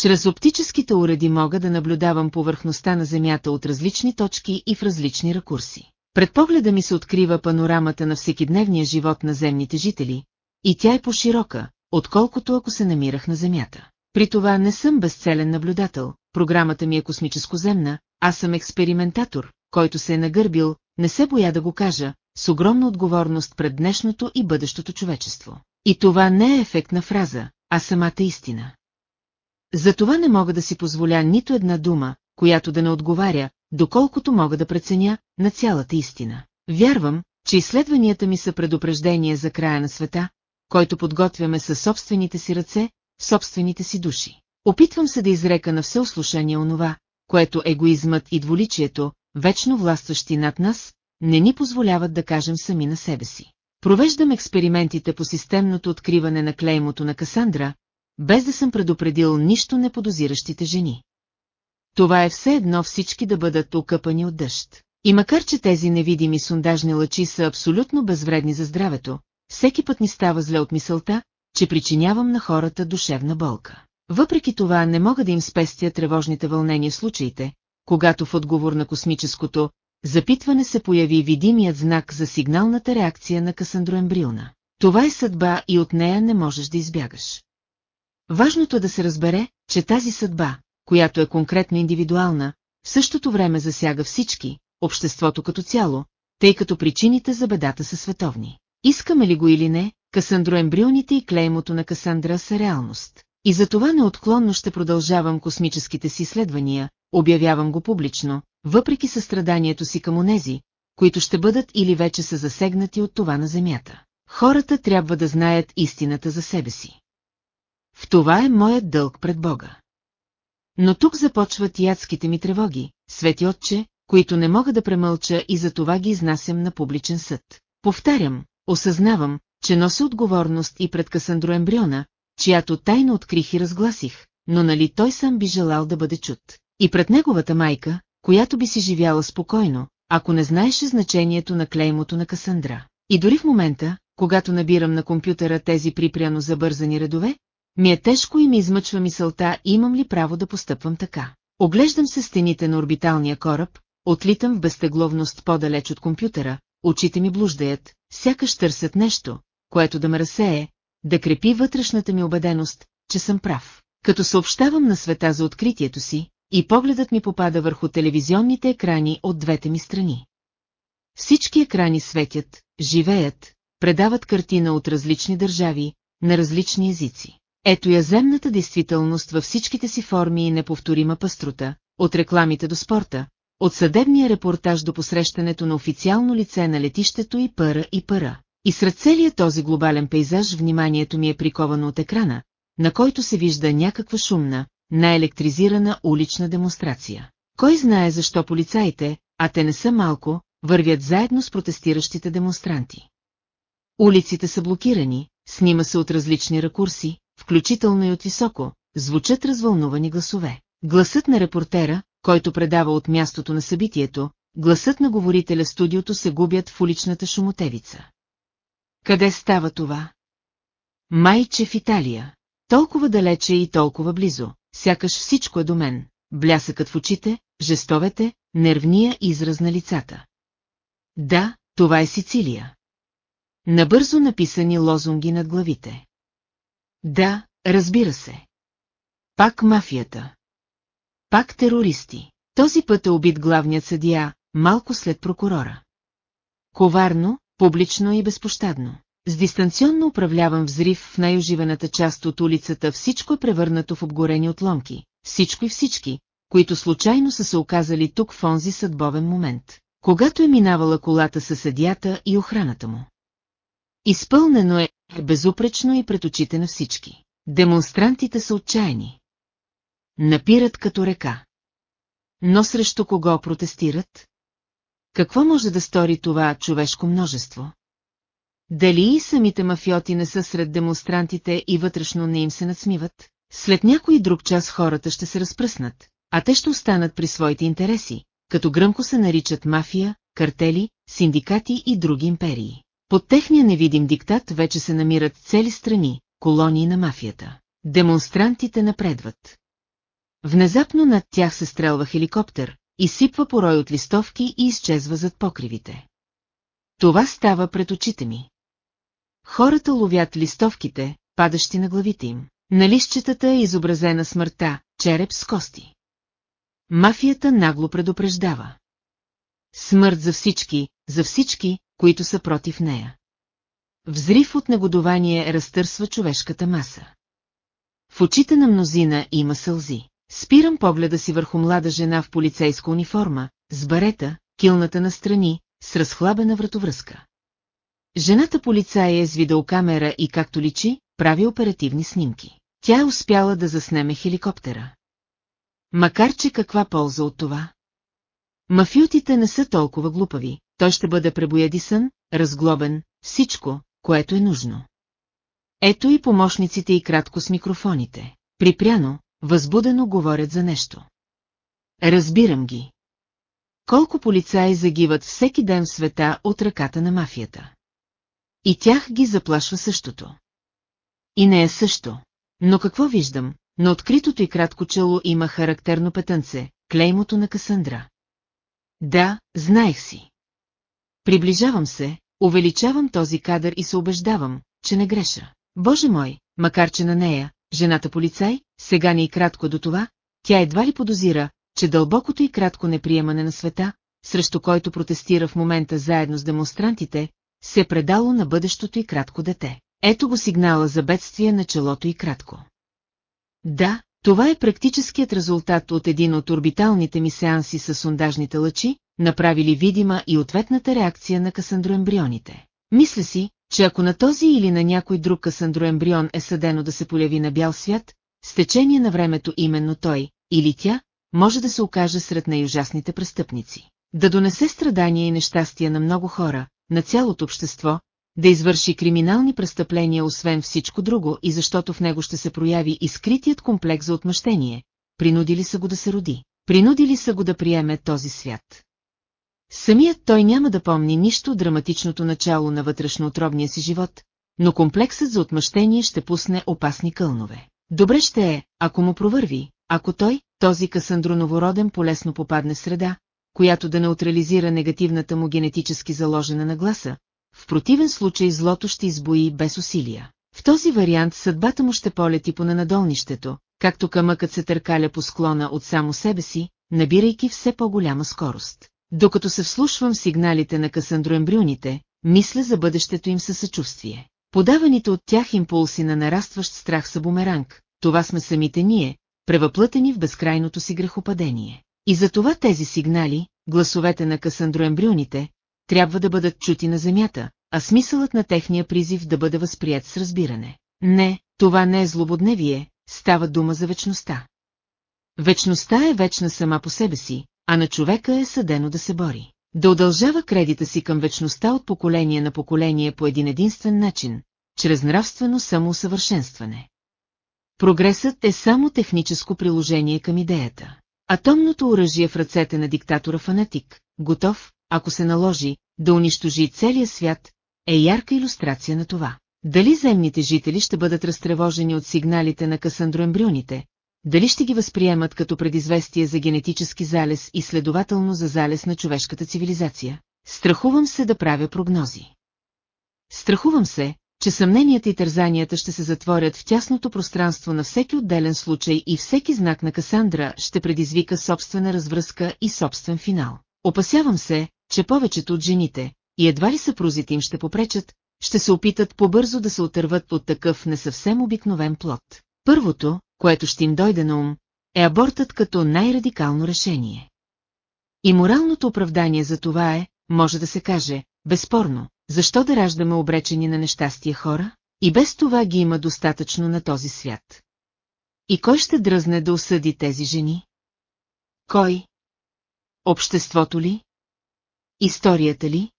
Speaker 1: Чрез оптическите уреди мога да наблюдавам повърхността на Земята от различни точки и в различни ракурси. Пред погледа ми се открива панорамата на всекидневния живот на земните жители, и тя е по-широка, отколкото ако се намирах на Земята. При това не съм безцелен наблюдател, програмата ми е космическо-земна, аз съм експериментатор, който се е нагърбил, не се боя да го кажа, с огромна отговорност пред днешното и бъдещото човечество. И това не е ефектна фраза, а самата истина. Затова не мога да си позволя нито една дума, която да не отговаря, доколкото мога да преценя, на цялата истина. Вярвам, че изследванията ми са предупреждение за края на света, който подготвяме със собствените си ръце, собствените си души. Опитвам се да изрека на всеослушание онова, което егоизмът и дволичието, вечно властващи над нас, не ни позволяват да кажем сами на себе си. Провеждам експериментите по системното откриване на клеймото на Касандра, без да съм предупредил нищо неподозиращите жени. Това е все едно всички да бъдат окъпани от дъжд. И макар, че тези невидими сундажни лъчи са абсолютно безвредни за здравето, всеки път ни става зле от мисълта, че причинявам на хората душевна болка. Въпреки това не мога да им спестя тревожните вълнения в случаите, когато в отговор на космическото запитване се появи видимият знак за сигналната реакция на Касандроембрилна. Това е съдба и от нея не можеш да избягаш. Важното е да се разбере, че тази съдба, която е конкретно индивидуална, в същото време засяга всички, обществото като цяло, тъй като причините за бедата са световни. Искаме ли го или не, касандроембрионите и клеймото на Касандра са реалност. И за това неотклонно ще продължавам космическите си изследвания, обявявам го публично, въпреки състраданието си към онези, които ще бъдат или вече са засегнати от това на Земята. Хората трябва да знаят истината за себе си. В това е моят дълг пред Бога. Но тук започват ядските ми тревоги, свети отче, които не мога да премълча и за това ги изнасям на публичен съд. Повтарям, осъзнавам, че нося отговорност и пред Касандро Ембриона, чиято тайно открих и разгласих, но нали той сам би желал да бъде чут. И пред неговата майка, която би си живяла спокойно, ако не знаеше значението на клеймото на Касандра. И дори в момента, когато набирам на компютъра тези припряно забързани редове, ми е тежко и ми измъчва мисълта, имам ли право да постъпвам така. Оглеждам се стените на орбиталния кораб, отлитам в безтегловност по-далеч от компютъра, очите ми блуждаят, сякаш търсят нещо, което да ме разсее, да крепи вътрешната ми убеденост, че съм прав. Като съобщавам на света за откритието си, и погледът ми попада върху телевизионните екрани от двете ми страни. Всички екрани светят, живеят, предават картина от различни държави, на различни езици. Ето я земната действителност във всичките си форми и неповторима пъстрота, от рекламите до спорта, от съдебния репортаж до посрещането на официално лице на летището и пара и пара. И сред целият този глобален пейзаж вниманието ми е приковано от екрана, на който се вижда някаква шумна, най-електризирана улична демонстрация. Кой знае защо полицаите, а те не са малко, вървят заедно с протестиращите демонстранти. Улиците са блокирани, снима се от различни ракурси, включително и от високо, звучат развълнувани гласове. Гласът на репортера, който предава от мястото на събитието, гласът на говорителя студиото се губят в уличната шумотевица. Къде става това? Майче в Италия. Толкова далече и толкова близо, сякаш всичко е до мен. Блясъкът в очите, жестовете, нервния израз на лицата. Да, това е Сицилия. Набързо написани лозунги над главите. Да, разбира се. Пак мафията. Пак терористи. Този път е убит главният съдия, малко след прокурора. Коварно, публично и безпощадно. С дистанционно управляван взрив в най-оживената част от улицата всичко е превърнато в обгорени отломки. Всичко и всички, които случайно са се оказали тук в онзи съдбовен момент, когато е минавала колата със съдията и охраната му. Изпълнено е безупречно и пред очите на всички. Демонстрантите са отчаяни. Напират като река. Но срещу кого протестират? Какво може да стори това човешко множество? Дали и самите мафиоти не са сред демонстрантите и вътрешно не им се надсмиват? След някой друг час хората ще се разпръснат, а те ще останат при своите интереси, като гръмко се наричат мафия, картели, синдикати и други империи. Под техния невидим диктат вече се намират цели страни, колонии на мафията. Демонстрантите напредват. Внезапно над тях се стрелва хеликоптер, изсипва порой от листовки и изчезва зад покривите. Това става пред очите ми. Хората ловят листовките, падащи на главите им. На листчетата е изобразена смъртта, череп с кости. Мафията нагло предупреждава. Смърт за всички, за всички, които са против нея. Взрив от негодование разтърсва човешката маса. В очите на мнозина има сълзи. Спирам погледа си върху млада жена в полицейска униформа, с барета, килната настрани, с разхлабена вратовръзка. Жената полицай е с видеокамера и както личи, прави оперативни снимки. Тя е успяла да заснеме хеликоптера. Макар че каква полза от това? Мафиотите не са толкова глупави, той ще бъде пребоядисан, разглобен, всичко, което е нужно. Ето и помощниците и кратко с микрофоните. Припряно, възбудено говорят за нещо. Разбирам ги. Колко полицаи загиват всеки ден в света от ръката на мафията. И тях ги заплашва същото. И не е също. Но какво виждам? На откритото и кратко чело има характерно петънце, клеймото на Касандра. Да, знаех си. Приближавам се, увеличавам този кадър и се убеждавам, че не греша. Боже мой, макар че на нея, жената полицай, сега не и кратко до това, тя едва ли подозира, че дълбокото и кратко неприемане на света, срещу който протестира в момента заедно с демонстрантите, се е предало на бъдещото и кратко дете. Ето го сигнала за бедствие на челото и кратко. Да, това е практическият резултат от един от орбиталните ми сеанси с сондажните лъчи, направили видима и ответната реакция на касандроембрионите. Мисля си, че ако на този или на някой друг касандроембрион е съдено да се появи на бял свят, с течение на времето именно той, или тя, може да се окаже сред най-ужасните престъпници. Да донесе страдания и нещастия на много хора, на цялото общество, да извърши криминални престъпления освен всичко друго и защото в него ще се прояви и скритият комплекс за отмъщение, принудили са го да се роди, принудили са го да приеме този свят. Самият той няма да помни нищо от драматичното начало на вътрешноотробния си живот, но комплексът за отмъщение ще пусне опасни кълнове. Добре ще е, ако му провърви, ако той, този касандроновороден полесно попадне в среда, която да неутрализира негативната му генетически заложена нагласа, в противен случай злото ще избои без усилия. В този вариант съдбата му ще полети по ненадолнището, както камъкът се търкаля по склона от само себе си, набирайки все по-голяма скорост. Докато се вслушвам сигналите на касандроембрионите, мисля за бъдещето им със съчувствие. Подаваните от тях импулси на нарастващ страх са бумеранг, това сме самите ние, превъплътени в безкрайното си грехопадение. И затова тези сигнали, гласовете на касандроембрионите, трябва да бъдат чути на земята, а смисълът на техния призив да бъде възприят с разбиране. Не, това не е злободневие, става дума за вечността. Вечността е вечна сама по себе си, а на човека е съдено да се бори. Да удължава кредита си към вечността от поколение на поколение по един единствен начин, чрез нравствено самоусъвършенстване. Прогресът е само техническо приложение към идеята. Атомното оръжие в ръцете на диктатора-фанатик, готов, ако се наложи, да унищожи целия свят, е ярка иллюстрация на това. Дали земните жители ще бъдат разтревожени от сигналите на касандроембрионите, дали ще ги възприемат като предизвестие за генетически залез и следователно за залез на човешката цивилизация. Страхувам се да правя прогнози. Страхувам се, че съмненията и тързанията ще се затворят в тясното пространство на всеки отделен случай и всеки знак на Касандра ще предизвика собствена развръзка и собствен финал. Опасявам се, че повечето от жените, и едва ли съпрузите им ще попречат, ще се опитат по-бързо да се отърват от такъв несъвсем обикновен плод. Първото, което ще им дойде на ум, е абортът като най-радикално решение. И моралното оправдание за това е, може да се каже, безспорно, защо да раждаме обречени на нещастие хора, и без това ги има достатъчно на този свят. И кой ще дръзне да осъди тези жени? Кой? Обществото ли? Историята ли?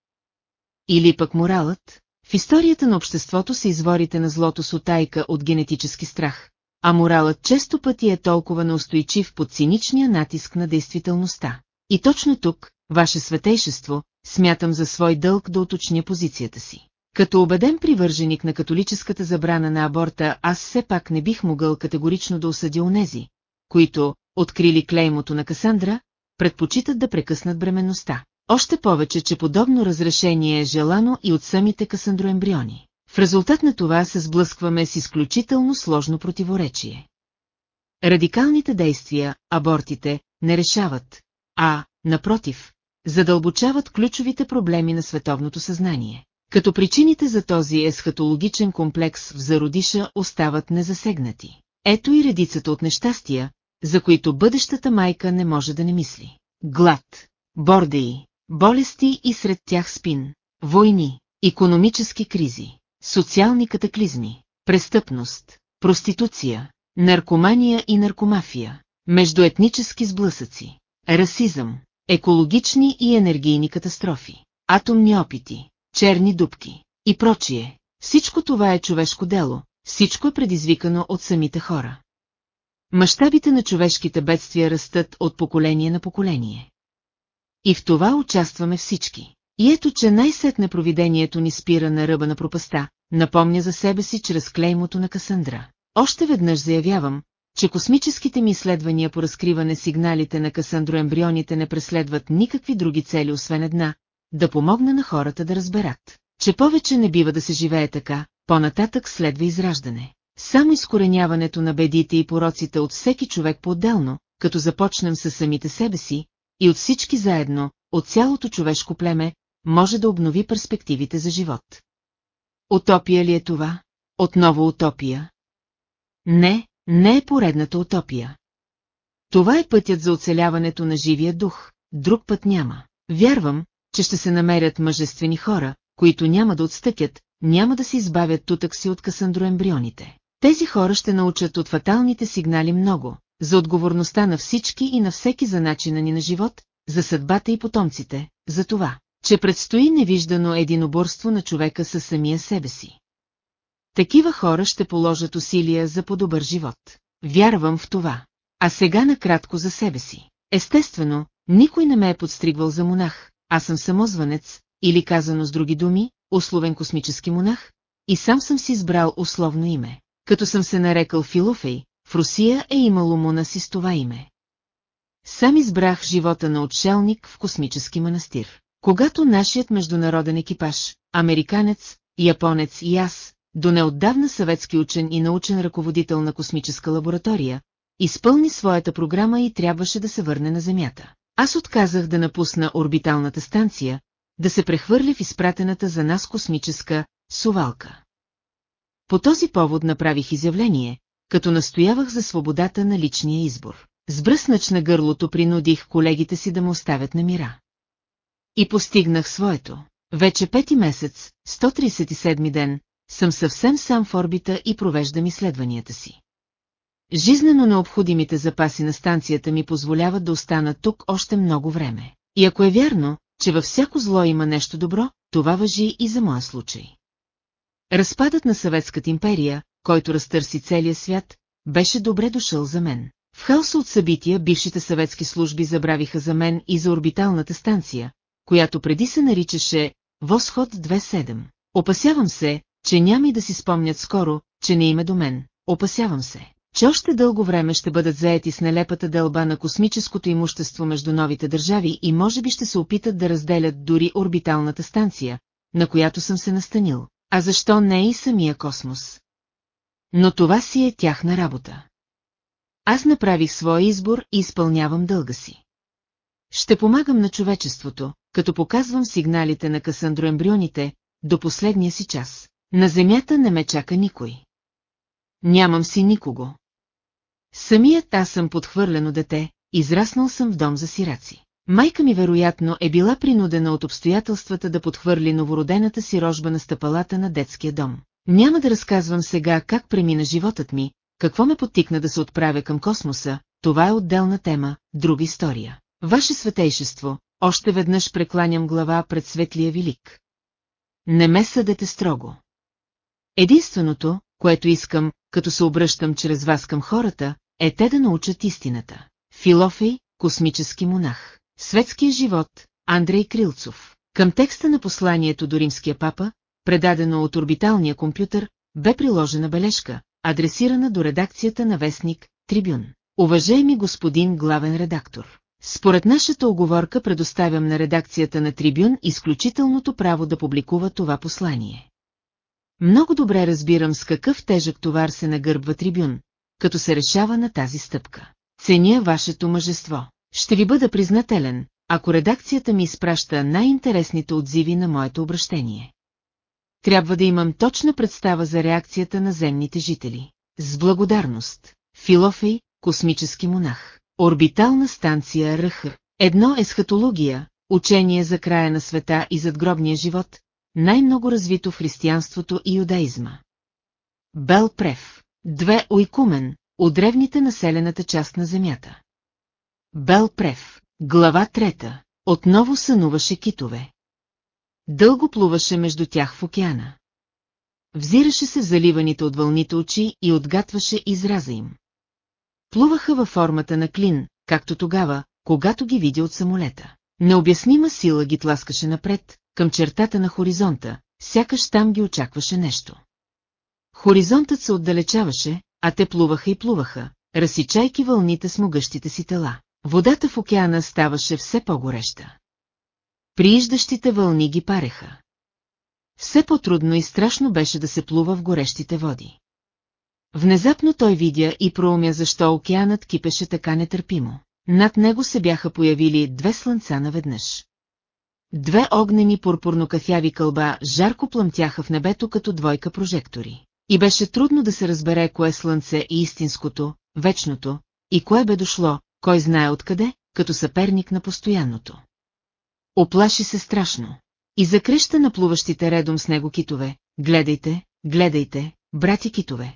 Speaker 1: Или пък моралът? В историята на обществото са изворите на злото с отайка от генетически страх, а моралът често пъти е толкова неустойчив под циничния натиск на действителността. И точно тук, ваше светейшество, смятам за свой дълг да уточня позицията си. Като убеден привърженик на католическата забрана на аборта, аз все пак не бих могъл категорично да осъдя онези, които, открили клеймото на Касандра, предпочитат да прекъснат бременността. Още повече, че подобно разрешение е желано и от самите касандроембриони. В резултат на това се сблъскваме с изключително сложно противоречие. Радикалните действия, абортите, не решават, а, напротив, задълбочават ключовите проблеми на световното съзнание. Като причините за този есхатологичен комплекс в зародиша остават незасегнати. Ето и редицата от нещастия, за които бъдещата майка не може да не мисли. Глад, бордеи, болести и сред тях спин, войни, економически кризи социални катаклизми, престъпност, проституция, наркомания и наркомафия, междуетнически сблъсъци, расизъм, екологични и енергийни катастрофи, атомни опити, черни дубки и прочие. Всичко това е човешко дело, всичко е предизвикано от самите хора. Мащабите на човешките бедствия растат от поколение на поколение. И в това участваме всички. И ето, че най-сетне провидението ни спира на ръба на пропаста, напомня за себе си чрез клеймото на Касандра. Още веднъж заявявам, че космическите ми изследвания по разкриване сигналите на касандроембрионите не преследват никакви други цели, освен една – да помогна на хората да разберат, че повече не бива да се живее така, по-нататък следва израждане. Само изкореняването на бедите и пороците от всеки човек по-отделно, като започнем с самите себе си, и от всички заедно, от цялото човешко племе, може да обнови перспективите за живот. Утопия ли е това? Отново утопия? Не, не е поредната утопия. Това е пътят за оцеляването на живия дух, друг път няма. Вярвам, че ще се намерят мъжествени хора, които няма да отстъкят, няма да се избавят тутък си от касандроембрионите. Тези хора ще научат от фаталните сигнали много, за отговорността на всички и на всеки за начина ни на живот, за съдбата и потомците, за това, че предстои невиждано единоборство на човека със самия себе си. Такива хора ще положат усилия за по-добър живот. Вярвам в това. А сега накратко за себе си. Естествено, никой не ме е подстригвал за монах, аз съм самозванец, или казано с други думи, условен космически монах, и сам съм си избрал условно име. Като съм се нарекал Филофей, в Русия е имало монаси с това име. Сам избрах живота на отшелник в космически манастир. Когато нашият международен екипаж, американец, японец и аз, до неотдавна съветски учен и научен ръководител на космическа лаборатория, изпълни своята програма и трябваше да се върне на Земята. Аз отказах да напусна орбиталната станция, да се прехвърля в изпратената за нас космическа сувалка. По този повод направих изявление, като настоявах за свободата на личния избор. С бръснач на гърлото принудих колегите си да му оставят на мира. И постигнах своето. Вече пети месец, 137 ден, съм съвсем сам в орбита и провеждам изследванията си. Жизнено необходимите запаси на станцията ми позволяват да остана тук още много време. И ако е вярно, че във всяко зло има нещо добро, това въжи и за моя случай. Разпадът на Съветската империя, който разтърси целия свят, беше добре дошъл за мен. В хаоса от събития бившите съветски служби забравиха за мен и за орбиталната станция, която преди се наричаше Восход 2.7. Опасявам се, че няма и да си спомнят скоро, че не име до мен. Опасявам се, че още дълго време ще бъдат заети с нелепата дълба на космическото имущество между новите държави и може би ще се опитат да разделят дори орбиталната станция, на която съм се настанил. А защо не и самия космос? Но това си е тяхна работа. Аз направих своя избор и изпълнявам дълга си. Ще помагам на човечеството, като показвам сигналите на касандроембрионите до последния си час. На земята не ме чака никой. Нямам си никого. Самият аз съм подхвърлено дете, израснал съм в дом за сираци. Майка ми вероятно е била принудена от обстоятелствата да подхвърли новородената си рожба на стъпалата на детския дом. Няма да разказвам сега как премина животът ми, какво ме потикна да се отправя към космоса, това е отделна тема, друга история. Ваше светейшество, още веднъж прекланям глава пред светлия велик. Не ме съдете строго. Единственото, което искам, като се обръщам чрез вас към хората, е те да научат истината. Филофей, космически монах. Светския живот, Андрей Крилцов. Към текста на посланието до римския папа, предадено от орбиталния компютър, бе приложена бележка, адресирана до редакцията на вестник «Трибюн». Уважаеми господин главен редактор, според нашата оговорка предоставям на редакцията на Трибюн изключителното право да публикува това послание. Много добре разбирам с какъв тежък товар се нагърбва Трибюн, като се решава на тази стъпка. Ценя вашето мъжество. Ще ви бъда признателен, ако редакцията ми изпраща най-интересните отзиви на моето обращение. Трябва да имам точна представа за реакцията на земните жители. С благодарност. Филофей, космически монах. Орбитална станция РХ. Едно е схатология, учение за края на света и задгробния живот, най-много развито в християнството и юдаизма. Бел Прев. Две Ойкумен, от древните населената част на земята. Бел Прев. Глава трета. Отново сънуваше китове. Дълго плуваше между тях в океана. Взираше се заливаните от вълните очи и отгатваше израза им плуваха във формата на клин, както тогава, когато ги видя от самолета. Необяснима сила ги тласкаше напред, към чертата на хоризонта, сякаш там ги очакваше нещо. Хоризонтът се отдалечаваше, а те плуваха и плуваха, разсичайки вълните с могъщите си тела. Водата в океана ставаше все по-гореща. Прииждащите вълни ги пареха. Все по-трудно и страшно беше да се плува в горещите води. Внезапно той видя и проумя защо океанът кипеше така нетърпимо. Над него се бяха появили две слънца наведнъж. Две огнени пурпурно-кафяви кълба жарко плъмтяха в небето като двойка прожектори. И беше трудно да се разбере кое слънце е истинското, вечното, и кое бе дошло, кой знае откъде, като съперник на постоянното. Оплаши се страшно. И закреща на плуващите редом с него китове, гледайте, гледайте, брати китове,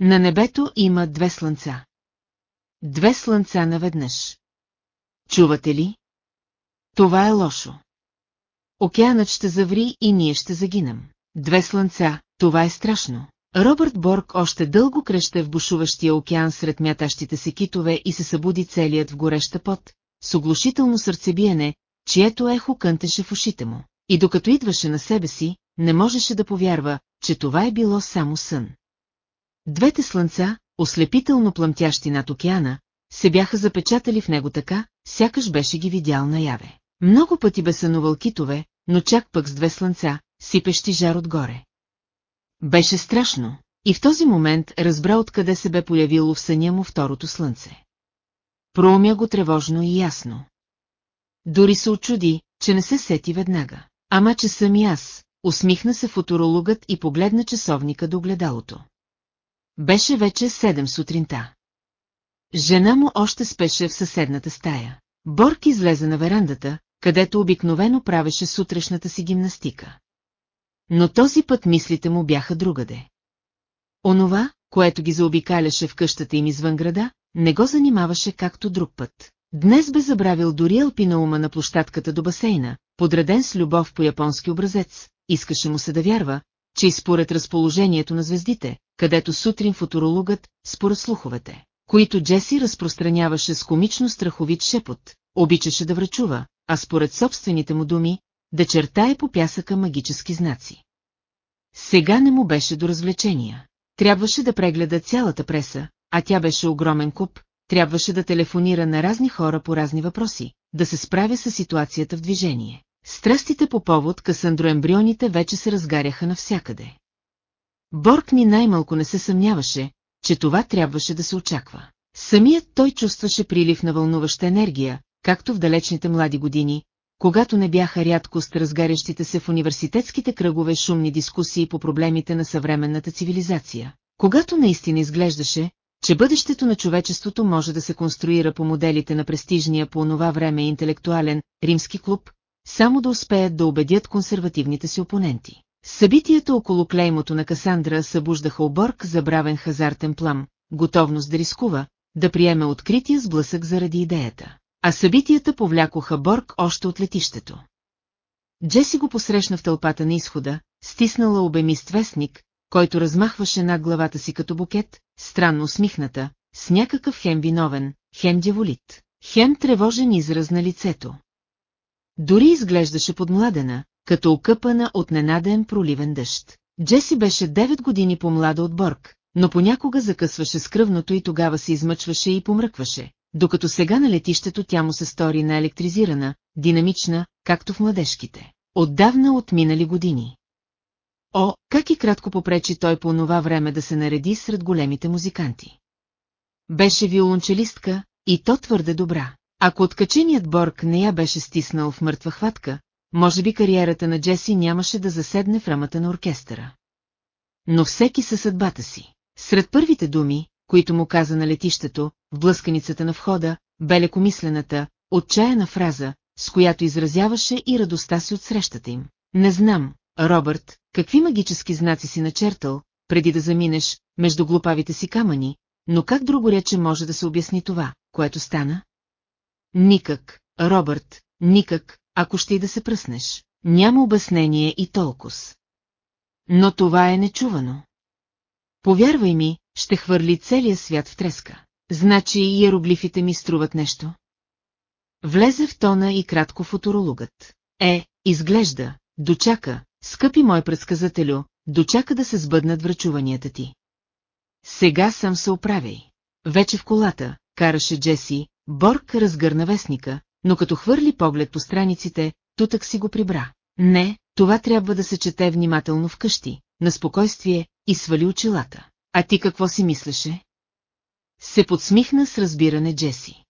Speaker 1: на небето има две слънца. Две слънца наведнъж. Чувате ли? Това е лошо. Океанът ще заври и ние ще загинем. Две слънца, това е страшно. Робърт Борг още дълго кръща в бушуващия океан сред мятащите се китове и се събуди целият в гореща пот, с оглушително сърцебиене, чието ехо кънтеше в ушите му. И докато идваше на себе си, не можеше да повярва, че това е било само сън. Двете слънца, ослепително плъмтящи над океана, се бяха запечатали в него така, сякаш беше ги видял наяве. Много пъти бе сънувал китове, но чак пък с две слънца, сипещи жар отгоре. Беше страшно, и в този момент разбра откъде се бе появило в съня му второто слънце. Проумя го тревожно и ясно. Дори се очуди, че не се сети веднага. Ама че съм и аз, усмихна се футурологът и погледна часовника до гледалото. Беше вече седем сутринта. Жена му още спеше в съседната стая. Борг излезе на верандата, където обикновено правеше сутрешната си гимнастика. Но този път мислите му бяха другаде. Онова, което ги заобикаляше в къщата им извън града, не го занимаваше както друг път. Днес бе забравил дори алпинаума на площадката до басейна, подреден с любов по японски образец, искаше му се да вярва, че и според разположението на звездите, където сутрин футурологът, според слуховете, които Джеси разпространяваше с комично страховит шепот, обичаше да врачува, а според собствените му думи, да чертае по пясъка магически знаци. Сега не му беше до развлечения. Трябваше да прегледа цялата преса, а тя беше огромен куп, трябваше да телефонира на разни хора по разни въпроси, да се справя с ситуацията в движение. Страстите по повод касандроембрионите вече се разгаряха навсякъде. Борг ни най-малко не се съмняваше, че това трябваше да се очаква. Самият той чувстваше прилив на вълнуваща енергия, както в далечните млади години, когато не бяха рядкост разгарящите се в университетските кръгове шумни дискусии по проблемите на съвременната цивилизация, когато наистина изглеждаше, че бъдещето на човечеството може да се конструира по моделите на престижния по онова време интелектуален римски клуб, само да успеят да убедят консервативните си опоненти. Събитията около клеймото на Касандра събуждаха обърк, забравен хазартен плам, готовност да рискува, да приеме открития сблъсък заради идеята. А събитията повлякоха Борг още от летището. Джеси го посрещна в тълпата на изхода, стиснала обемист вестник, който размахваше над главата си като букет, странно усмихната, с някакъв хем виновен, хем дяволит, хем тревожен израз на лицето. Дори изглеждаше подмладена, като окъпана от ненаден проливен дъжд. Джеси беше 9 години по-млада от Борг, но понякога закъсваше с кръвното и тогава се измъчваше и помръкваше, докато сега на летището тя му се стори на електризирана, динамична, както в младежките. Отдавна от минали години. О, как и кратко попречи той по това време да се нареди сред големите музиканти. Беше виолончелистка, и то твърде добра. Ако откаченият Борг не я беше стиснал в мъртва хватка, може би кариерата на Джеси нямаше да заседне в рамата на оркестъра. Но всеки със съдбата си. Сред първите думи, които му каза на летището, в блъсканицата на входа, бе лекомислената, отчаяна фраза, с която изразяваше и радостта си от срещата им. Не знам, Робърт, какви магически знаци си начертал, преди да заминеш между глупавите си камъни, но как друго рече може да се обясни това, което стана? Никак, Робърт, никак, ако ще и да се пръснеш. Няма обяснение и толкос. Но това е нечувано. Повярвай ми, ще хвърли целия свят в треска. Значи и иероглифите ми струват нещо. Влезе в тона и кратко фоторологът. Е, изглежда, дочака, скъпи мой предсказателю, дочака да се сбъднат врачуванията ти. Сега съм се оправяй. Вече в колата, караше Джеси, Борг разгърна вестника, но като хвърли поглед по страниците, тутък си го прибра. Не, това трябва да се чете внимателно вкъщи, на спокойствие и свали очилата. А ти какво си мислеше? Се подсмихна с разбиране Джеси.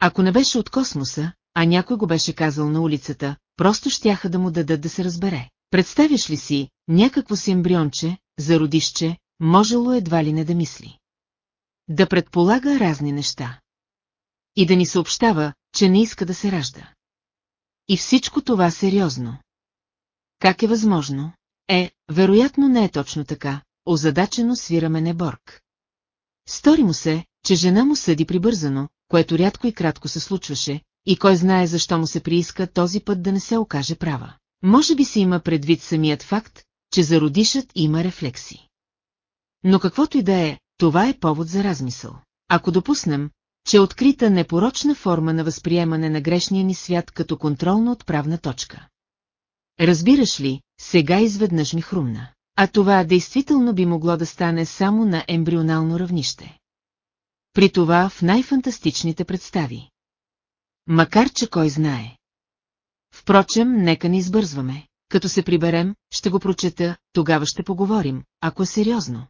Speaker 1: Ако не беше от космоса, а някой го беше казал на улицата, просто щяха да му дадат да се разбере. Представиш ли си, някакво си ембрионче, зародище, можело едва ли не да мисли. Да предполага разни неща и да ни съобщава, че не иска да се ражда. И всичко това сериозно. Как е възможно? Е, вероятно не е точно така, озадачено свираме неборг. Стори му се, че жена му съди прибързано, което рядко и кратко се случваше, и кой знае защо му се прииска този път да не се окаже права. Може би си има предвид самият факт, че зародишът има рефлекси. Но каквото и да е, това е повод за размисъл. Ако допуснем, че е открита непорочна форма на възприемане на грешния ни свят като контролна отправна точка. Разбираш ли, сега изведнъж ми хрумна. А това действително би могло да стане само на ембрионално равнище. При това в най-фантастичните представи. Макар, че кой знае. Впрочем, нека не избързваме. Като се приберем, ще го прочета, тогава ще поговорим, ако е сериозно.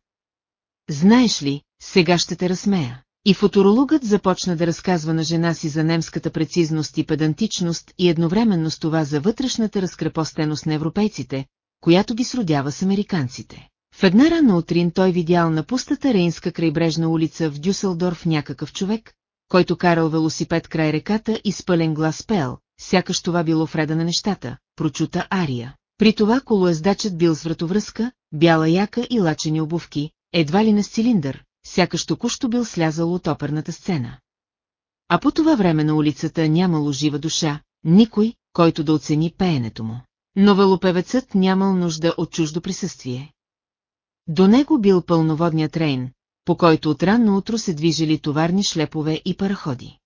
Speaker 1: Знаеш ли, сега ще те разсмея. И футурологът започна да разказва на жена си за немската прецизност и педантичност и едновременно с това за вътрешната разкрепостеност на европейците, която ги сродява с американците. В една рана утрин той видял на пустата Рейнска крайбрежна улица в Дюселдорф някакъв човек, който карал велосипед край реката и с пълен глас пел, сякаш това било вреда на нещата, прочута Ария. При това колоездачът бил с вратовръзка, бяла яка и лачени обувки, едва ли на с цилиндър, сякаш току-що бил слязал от оперната сцена. А по това време на улицата нямало жива душа, никой, който да оцени пеенето му. Но велопевецът нямал нужда от чуждо присъствие. До него бил пълноводният рейн, по който от ранно утро се движили товарни шлепове и параходи.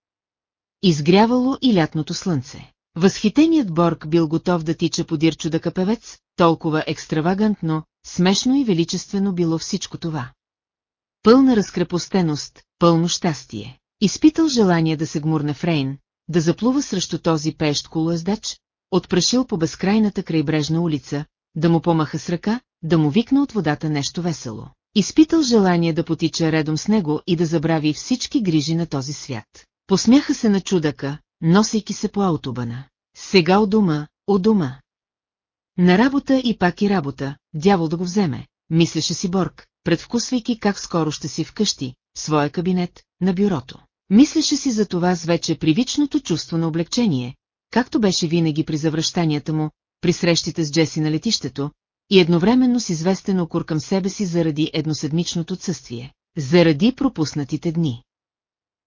Speaker 1: Изгрявало и лятното слънце. Възхитеният Борг бил готов да тича подир чудъка певец, толкова екстравагантно, смешно и величествено било всичко това пълна разкрепостеност, пълно щастие. Изпитал желание да се гмурне в Рейн, да заплува срещу този пещ колоездач, отпрашил по безкрайната крайбрежна улица, да му помаха с ръка, да му викна от водата нещо весело. Изпитал желание да потича редом с него и да забрави всички грижи на този свят. Посмяха се на чудака, носейки се по аутобана. Сега у дома, у дома. На работа и пак и работа, дявол да го вземе, мислеше си Борг, предвкусвайки как скоро ще си вкъщи, в своя кабинет, на бюрото. Мислеше си за това с вече привичното чувство на облегчение, както беше винаги при завръщанията му, при срещите с Джеси на летището, и едновременно с известен окор към себе си заради едноседмичното отсъствие, заради пропуснатите дни.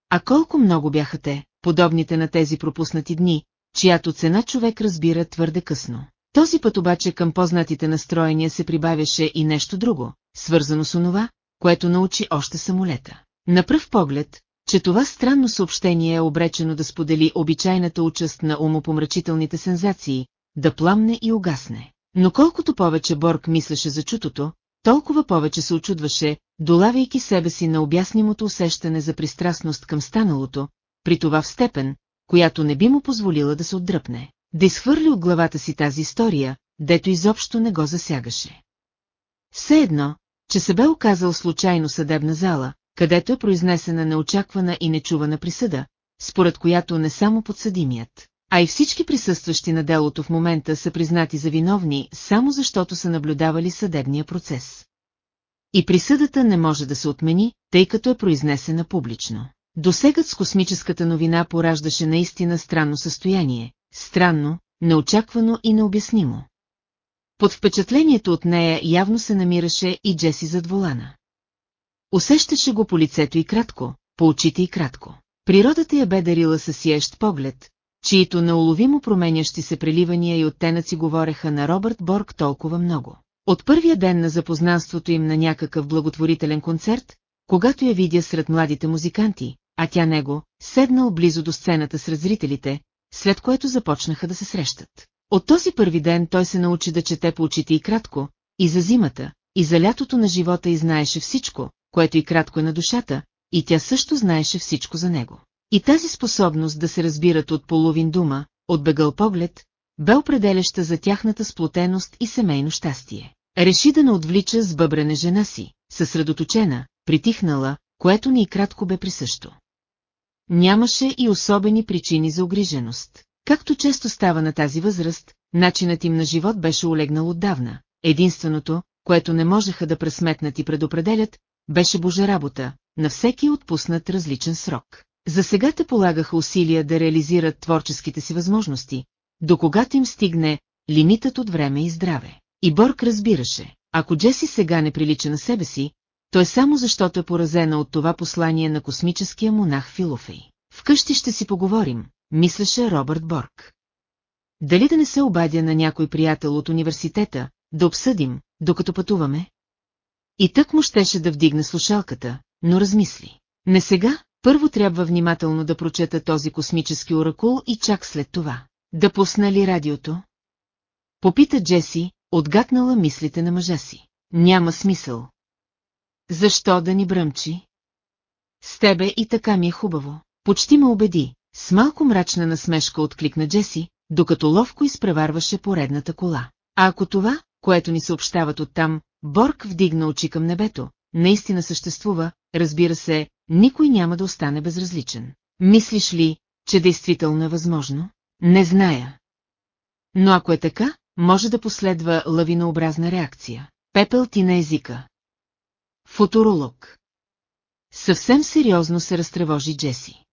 Speaker 1: А колко много бяха те, подобните на тези пропуснати дни, чиято цена човек разбира твърде късно. Този път обаче към познатите настроения се прибавяше и нещо друго, свързано с онова, което научи още самолета. На пръв поглед, че това странно съобщение е обречено да сподели обичайната участ на умопомрачителните сензации, да пламне и огасне. Но колкото повече Борг мислеше за чутото, толкова повече се очудваше, долавяйки себе си на обяснимото усещане за пристрастност към станалото, при това в степен, която не би му позволила да се отдръпне да изхвърли от главата си тази история, дето изобщо не го засягаше. Все едно, че се бе оказал случайно съдебна зала, където е произнесена неочаквана и нечувана присъда, според която не само подсъдимият, а и всички присъстващи на делото в момента са признати за виновни, само защото са наблюдавали съдебния процес. И присъдата не може да се отмени, тъй като е произнесена публично. Досегът с космическата новина пораждаше наистина странно състояние, странно, неочаквано и необяснимо. Под впечатлението от нея явно се намираше и Джеси зад волана. Усещаше го по лицето и кратко, по очите и кратко. Природата я бе дарила със сиещ поглед, чието неуловимо променящи се преливания и оттенъци говореха на Робърт Борг толкова много. От първия ден на запознанството им на някакъв благотворителен концерт, когато я видя сред младите музиканти, а тя него, седнал близо до сцената сред зрителите, след което започнаха да се срещат. От този първи ден той се научи да чете по очите и кратко, и за зимата, и за лятото на живота и знаеше всичко, което и кратко е на душата, и тя също знаеше всичко за него. И тази способност да се разбират от половин дума, от бегъл поглед, бе определяща за тяхната сплотеност и семейно щастие. Реши да не отвлича с бъбрене жена си, съсредоточена, притихнала, което ни и кратко бе присъщо нямаше и особени причини за огриженост. Както често става на тази възраст, начинът им на живот беше олегнал отдавна. Единственото, което не можеха да пресметнат и предопределят, беше божа работа, на всеки отпуснат различен срок. За сега те полагаха усилия да реализират творческите си възможности, до когато им стигне лимитът от време и здраве. И Борг разбираше, ако Джеси сега не прилича на себе си, то е само защото е поразена от това послание на космическия монах Филофей. Вкъщи ще си поговорим, мислеше Робърт Борг. Дали да не се обадя на някой приятел от университета, да обсъдим, докато пътуваме? И тък му щеше да вдигне слушалката, но размисли. Не сега, първо трябва внимателно да прочета този космически оракул и чак след това. Да пусна ли радиото? Попита Джеси, отгатнала мислите на мъжа си. Няма смисъл. Защо да ни бръмчи? С тебе и така ми е хубаво. Почти ме убеди. С малко мрачна насмешка откликна Джеси, докато ловко изпреварваше поредната кола. А ако това, което ни съобщават оттам, Борг вдигна очи към небето, наистина съществува, разбира се, никой няма да остане безразличен. Мислиш ли, че действително е възможно? Не зная. Но ако е така, може да последва лавинообразна реакция. Пепел ти на езика. Фоторолог. Съвсем сериозно се разтревожи Джеси.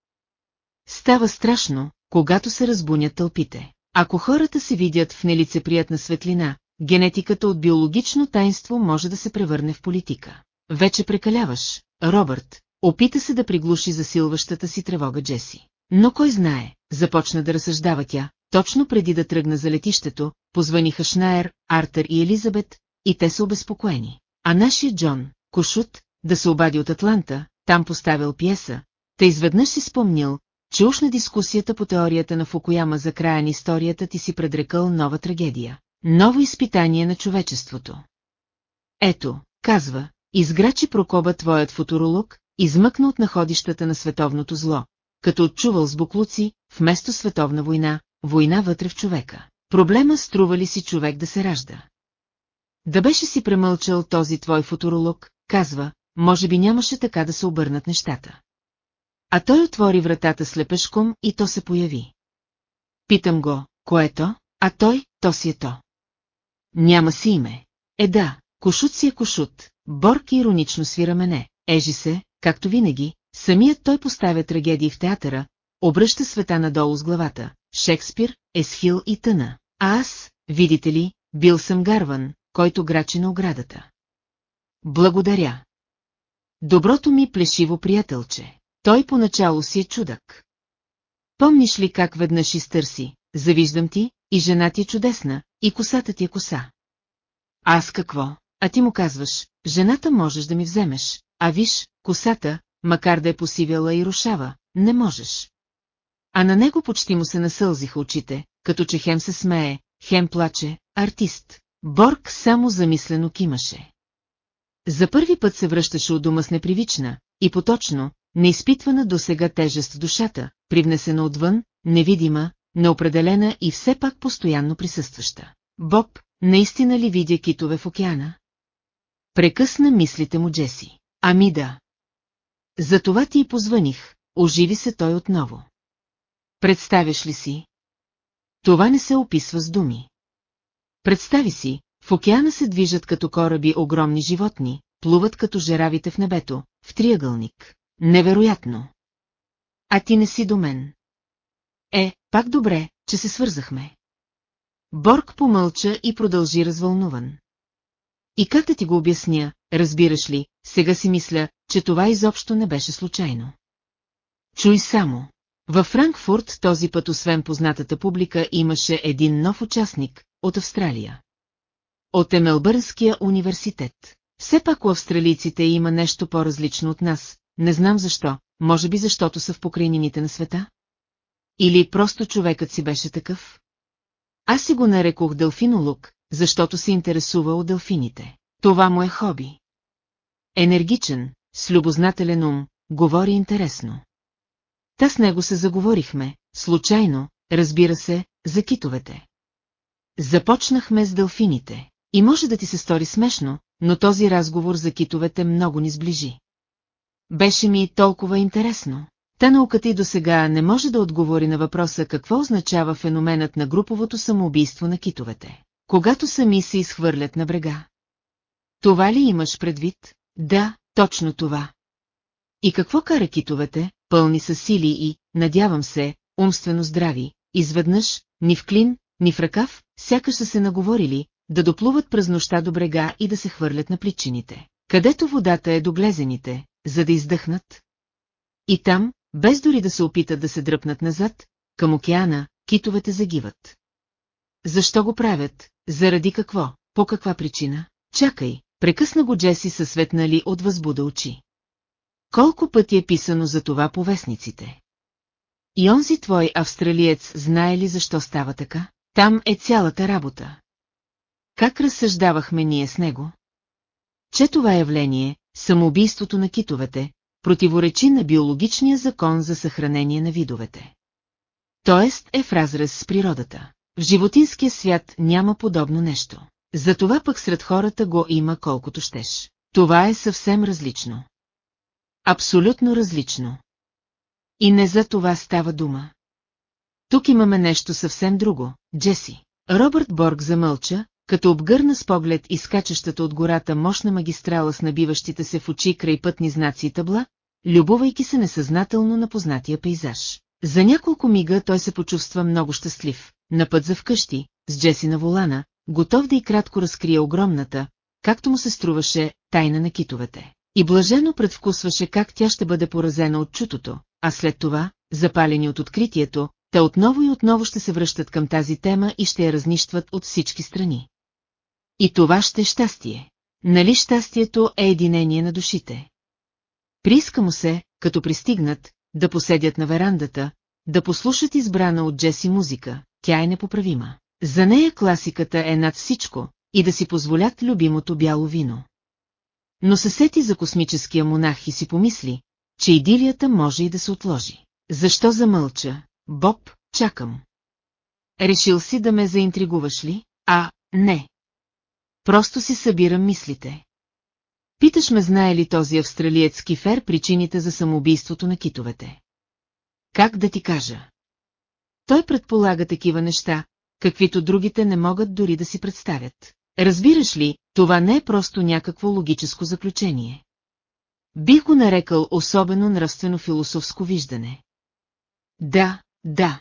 Speaker 1: Става страшно, когато се разбунят тълпите. Ако хората се видят в нелицеприятна светлина, генетиката от биологично тайнство може да се превърне в политика. Вече прекаляваш, Робърт, опита се да приглуши засилващата си тревога Джеси. Но кой знае, започна да разсъждава тя, точно преди да тръгна за летището, позваниха Шнайер, Артер и Елизабет, и те са обезпокоени. А нашия Джон, Кошут, да се обади от Атланта, там поставил пиеса, та изведнъж си спомнил, че уж на дискусията по теорията на Фукуяма за края на историята ти си предрекал нова трагедия, ново изпитание на човечеството. Ето, казва, изграчи Прокоба твоят футуролог, измъкна от находищата на световното зло, като отчувал с буклуци, вместо световна война, война вътре в човека. Проблема струва ли си човек да се ражда? Да беше си премълчал този твой футуролог, казва, може би нямаше така да се обърнат нещата. А той отвори вратата с лепешком и то се появи. Питам го, кое е то, а той, то си е то. Няма си име. Е да, кошут си е кошут, Борки иронично свира мене, ежи се, както винаги, самият той поставя трагедии в театъра, обръща света надолу с главата, Шекспир, Есхил и тъна. А аз, видите ли, бил съм гарван, който грачи на оградата. Благодаря. Доброто ми плешиво приятелче. Той поначало си е чудък. Помниш ли как веднъж изтърси, завиждам ти, и жена ти е чудесна, и косата ти е коса. Аз какво? А ти му казваш, жената можеш да ми вземеш, а виж, косата, макар да е посивяла и рушава, не можеш. А на него почти му се насълзиха очите, като че хем се смее, хем плаче, артист. Борг само замислено кимаше. За първи път се връщаше от дома с непривична и поточно, неизпитвана сега тежест в душата, привнесена отвън, невидима, неопределена и все пак постоянно присъстваща. Боб, наистина ли видя китове в океана? Прекъсна мислите му Джеси. Ами да. Затова ти и позваних, оживи се той отново. Представяш ли си? Това не се описва с думи. Представи си, в океана се движат като кораби огромни животни, плуват като жеравите в небето, в триъгълник. Невероятно! А ти не си до мен. Е, пак добре, че се свързахме. Борг помълча и продължи развълнуван. И как да ти го обясня, разбираш ли, сега си мисля, че това изобщо не беше случайно. Чуй само. Във Франкфурт този път освен познатата публика имаше един нов участник от Австралия от Емелбърнския университет. Все пак у австралийците има нещо по-различно от нас, не знам защо, може би защото са в покрайнините на света? Или просто човекът си беше такъв? Аз си го нарекох дълфинолог, защото се интересува от дълфините. Това му е хоби. Енергичен, с любознателен ум, говори интересно. Та с него се заговорихме, случайно, разбира се, за китовете. Започнахме с дълфините. И може да ти се стори смешно, но този разговор за китовете много ни сближи. Беше ми толкова интересно. Та науката и до сега не може да отговори на въпроса какво означава феноменът на груповото самоубийство на китовете, когато сами се изхвърлят на брега. Това ли имаш предвид? Да, точно това. И какво кара китовете, пълни са сили и, надявам се, умствено здрави, изведнъж, ни в клин, ни в ръкав, сякаш са се наговорили, да доплуват през нощта до брега и да се хвърлят на причините. където водата е до глезените, за да издъхнат. И там, без дори да се опитат да се дръпнат назад, към океана, китовете загиват. Защо го правят? Заради какво? По каква причина? Чакай, прекъсна го Джеси със светнали от възбуда очи. Колко пъти е писано за това по вестниците? И онзи твой австралиец знае ли защо става така? Там е цялата работа. Как разсъждавахме ние с него? Че това явление, самоубийството на китовете, противоречи на биологичния закон за съхранение на видовете. Тоест е в разрез с природата. В животинския свят няма подобно нещо. Затова пък сред хората го има колкото щеш. Това е съвсем различно. Абсолютно различно. И не за това става дума. Тук имаме нещо съвсем друго, Джеси. Робърт Борг замълча, като обгърна с поглед изкачащата от гората мощна магистрала с набиващите се в очи край пътни знаци и табла, любовайки се несъзнателно на познатия пейзаж. За няколко мига той се почувства много щастлив, на път за вкъщи, с Джеси на волана, готов да и кратко разкрие огромната, както му се струваше, тайна на китовете. И блажено предвкусваше как тя ще бъде поразена от чутото, а след това, запалени от откритието, те отново и отново ще се връщат към тази тема и ще я разнищват от всички страни. И това ще е щастие. Нали щастието е единение на душите? Прииска му се, като пристигнат, да поседят на верандата, да послушат избрана от Джеси музика, тя е непоправима. За нея класиката е над всичко и да си позволят любимото бяло вино. Но се сети за космическия монах и си помисли, че идилията може и да се отложи. Защо замълча? Боб, чакам. Решил си да ме заинтригуваш ли? А, не просто си събирам мислите. Питаш ме знае ли този австралиец кифер причините за самоубийството на китовете. Как да ти кажа? Той предполага такива неща, каквито другите не могат дори да си представят. Разбираш ли, това не е просто някакво логическо заключение. Бих го нарекал особено нравствено-философско виждане. Да, да.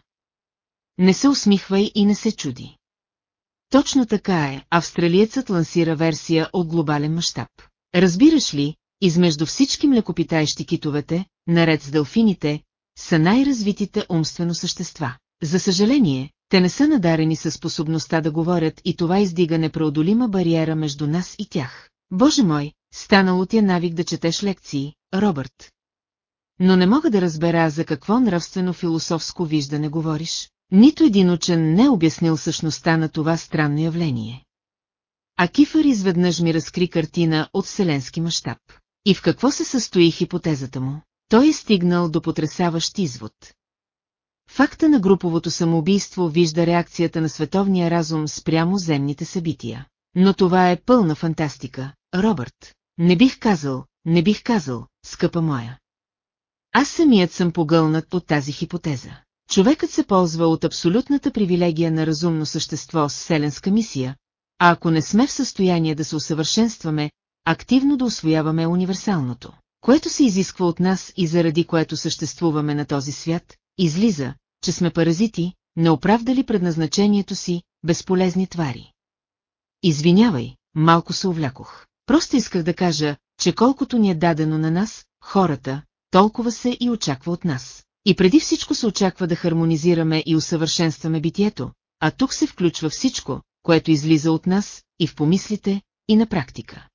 Speaker 1: Не се усмихвай и не се чуди. Точно така е, австралиецът лансира версия от глобален мащаб. Разбираш ли, измежду всички млекопитаещи китовете, наред с дълфините, са най-развитите умствено същества. За съжаление, те не са надарени със способността да говорят и това издига непреодолима бариера между нас и тях. Боже мой, станало ти е навик да четеш лекции, Робърт. Но не мога да разбера за какво нравствено философско виждане говориш. Нито един учен не е обяснил същността на това странно явление. А Кифър изведнъж ми разкри картина от вселенски мащаб. И в какво се състои хипотезата му? Той е стигнал до потрясаващ извод. Факта на груповото самоубийство вижда реакцията на световния разум спрямо земните събития. Но това е пълна фантастика, Робърт. Не бих казал, не бих казал, скъпа моя. Аз самият съм погълнат от тази хипотеза. Човекът се ползва от абсолютната привилегия на разумно същество с селенска мисия, а ако не сме в състояние да се усъвършенстваме, активно да освояваме универсалното, което се изисква от нас и заради което съществуваме на този свят, излиза, че сме паразити, не оправдали предназначението си, безполезни твари. Извинявай, малко се увлякох. Просто исках да кажа, че колкото ни е дадено на нас, хората, толкова се и очаква от нас. И преди всичко се очаква да хармонизираме и усъвършенстваме битието, а тук се включва всичко, което излиза от нас, и в помислите, и на практика.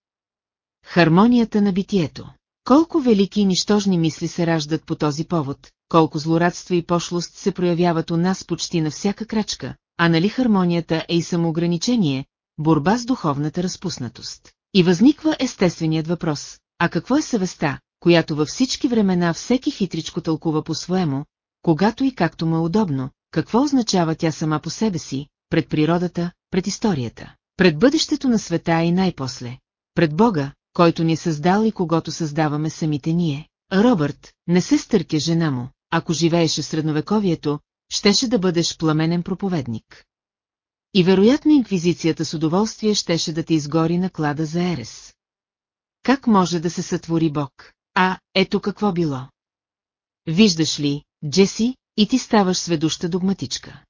Speaker 1: Хармонията на битието колко велики и нищожни мисли се раждат по този повод, колко злорадство и пошлост се проявяват у нас почти на всяка крачка, а нали хармонията е и самоограничение, борба с духовната разпуснатост. И възниква естественият въпрос, а какво е съвестта, която във всички времена всеки хитричко тълкува по-своему, когато и както му е удобно, какво означава тя сама по себе си, пред природата, пред историята, пред бъдещето на света и най-после, пред Бога, който ни е създал и когато създаваме самите ние. Робърт, не се стърке жена му, ако живееше в средновековието, щеше да бъдеш пламенен проповедник. И вероятно инквизицията с удоволствие щеше да те изгори наклада за Ерес. Как може да се сътвори Бог? а, ето какво било. Виждаш ли, Джеси, и ти ставаш сведуща догматичка.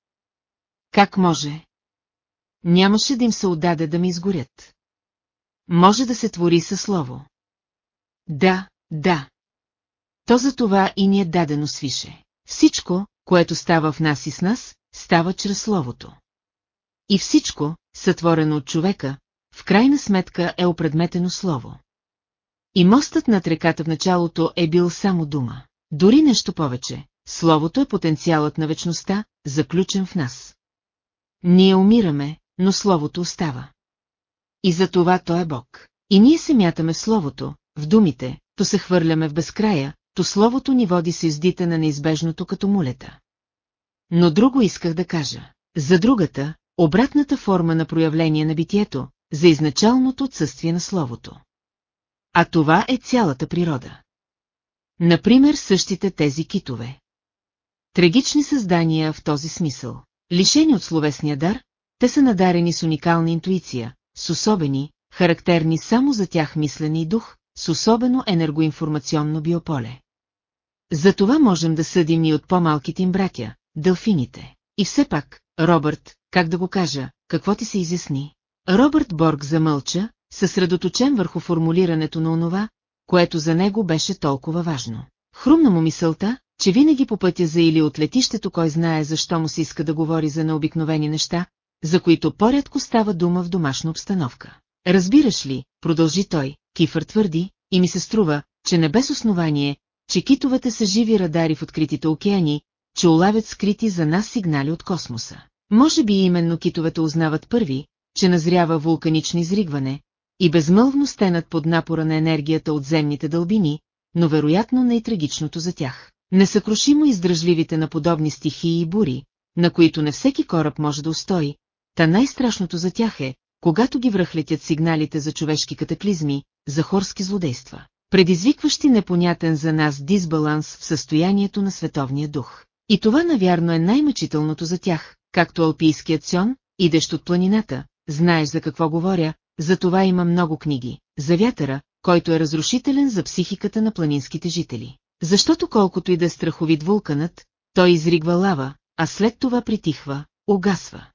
Speaker 1: Как може? Нямаше да им се отдаде да ми изгорят. Може да се твори със слово. Да, да. То за това и ни е дадено свише. Всичко, което става в нас и с нас, става чрез словото. И всичко, сътворено от човека, в крайна сметка е опредметено слово. И мостът над реката в началото е бил само дума. Дори нещо повече, словото е потенциалът на вечността, заключен в нас. Ние умираме, но словото остава. И за това той е Бог. И ние се мятаме в словото, в думите, то се хвърляме в безкрая, то словото ни води с издите на неизбежното като мулета. Но друго исках да кажа. За другата, обратната форма на проявление на битието, за изначалното отсъствие на словото. А това е цялата природа. Например същите тези китове. Трагични създания в този смисъл. Лишени от словесния дар, те са надарени с уникална интуиция, с особени, характерни само за тях мислени и дух, с особено енергоинформационно биополе. За това можем да съдим и от по-малките им братя, дълфините. И все пак, Робърт, как да го кажа, какво ти се изясни? Робърт Борг замълча, съсредоточен върху формулирането на онова, което за него беше толкова важно. Хрумна му мисълта, че винаги по пътя за или от летището кой знае защо му се иска да говори за необикновени неща, за които порядко става дума в домашна обстановка. Разбираш ли, продължи той, Кифър твърди, и ми се струва, че не без основание, че китовете са живи радари в откритите океани, че улавят скрити за нас сигнали от космоса. Може би именно китовете узнават първи, че назрява вулканично изригване, и безмълвно стенат под напора на енергията от земните дълбини, но вероятно най-трагичното за тях. Несъкрушимо издръжливите на подобни стихии и бури, на които не всеки кораб може да устои, та най-страшното за тях е, когато ги връхлетят сигналите за човешки катаклизми, за хорски злодейства, предизвикващи непонятен за нас дисбаланс в състоянието на световния дух. И това навярно е най-мъчителното за тях, както алпийският сьон, идещ от планината, знаеш за какво говоря, затова има много книги, за вятъра, който е разрушителен за психиката на планинските жители. Защото колкото и да е страховит вулканът, той изригва лава, а след това притихва, угасва.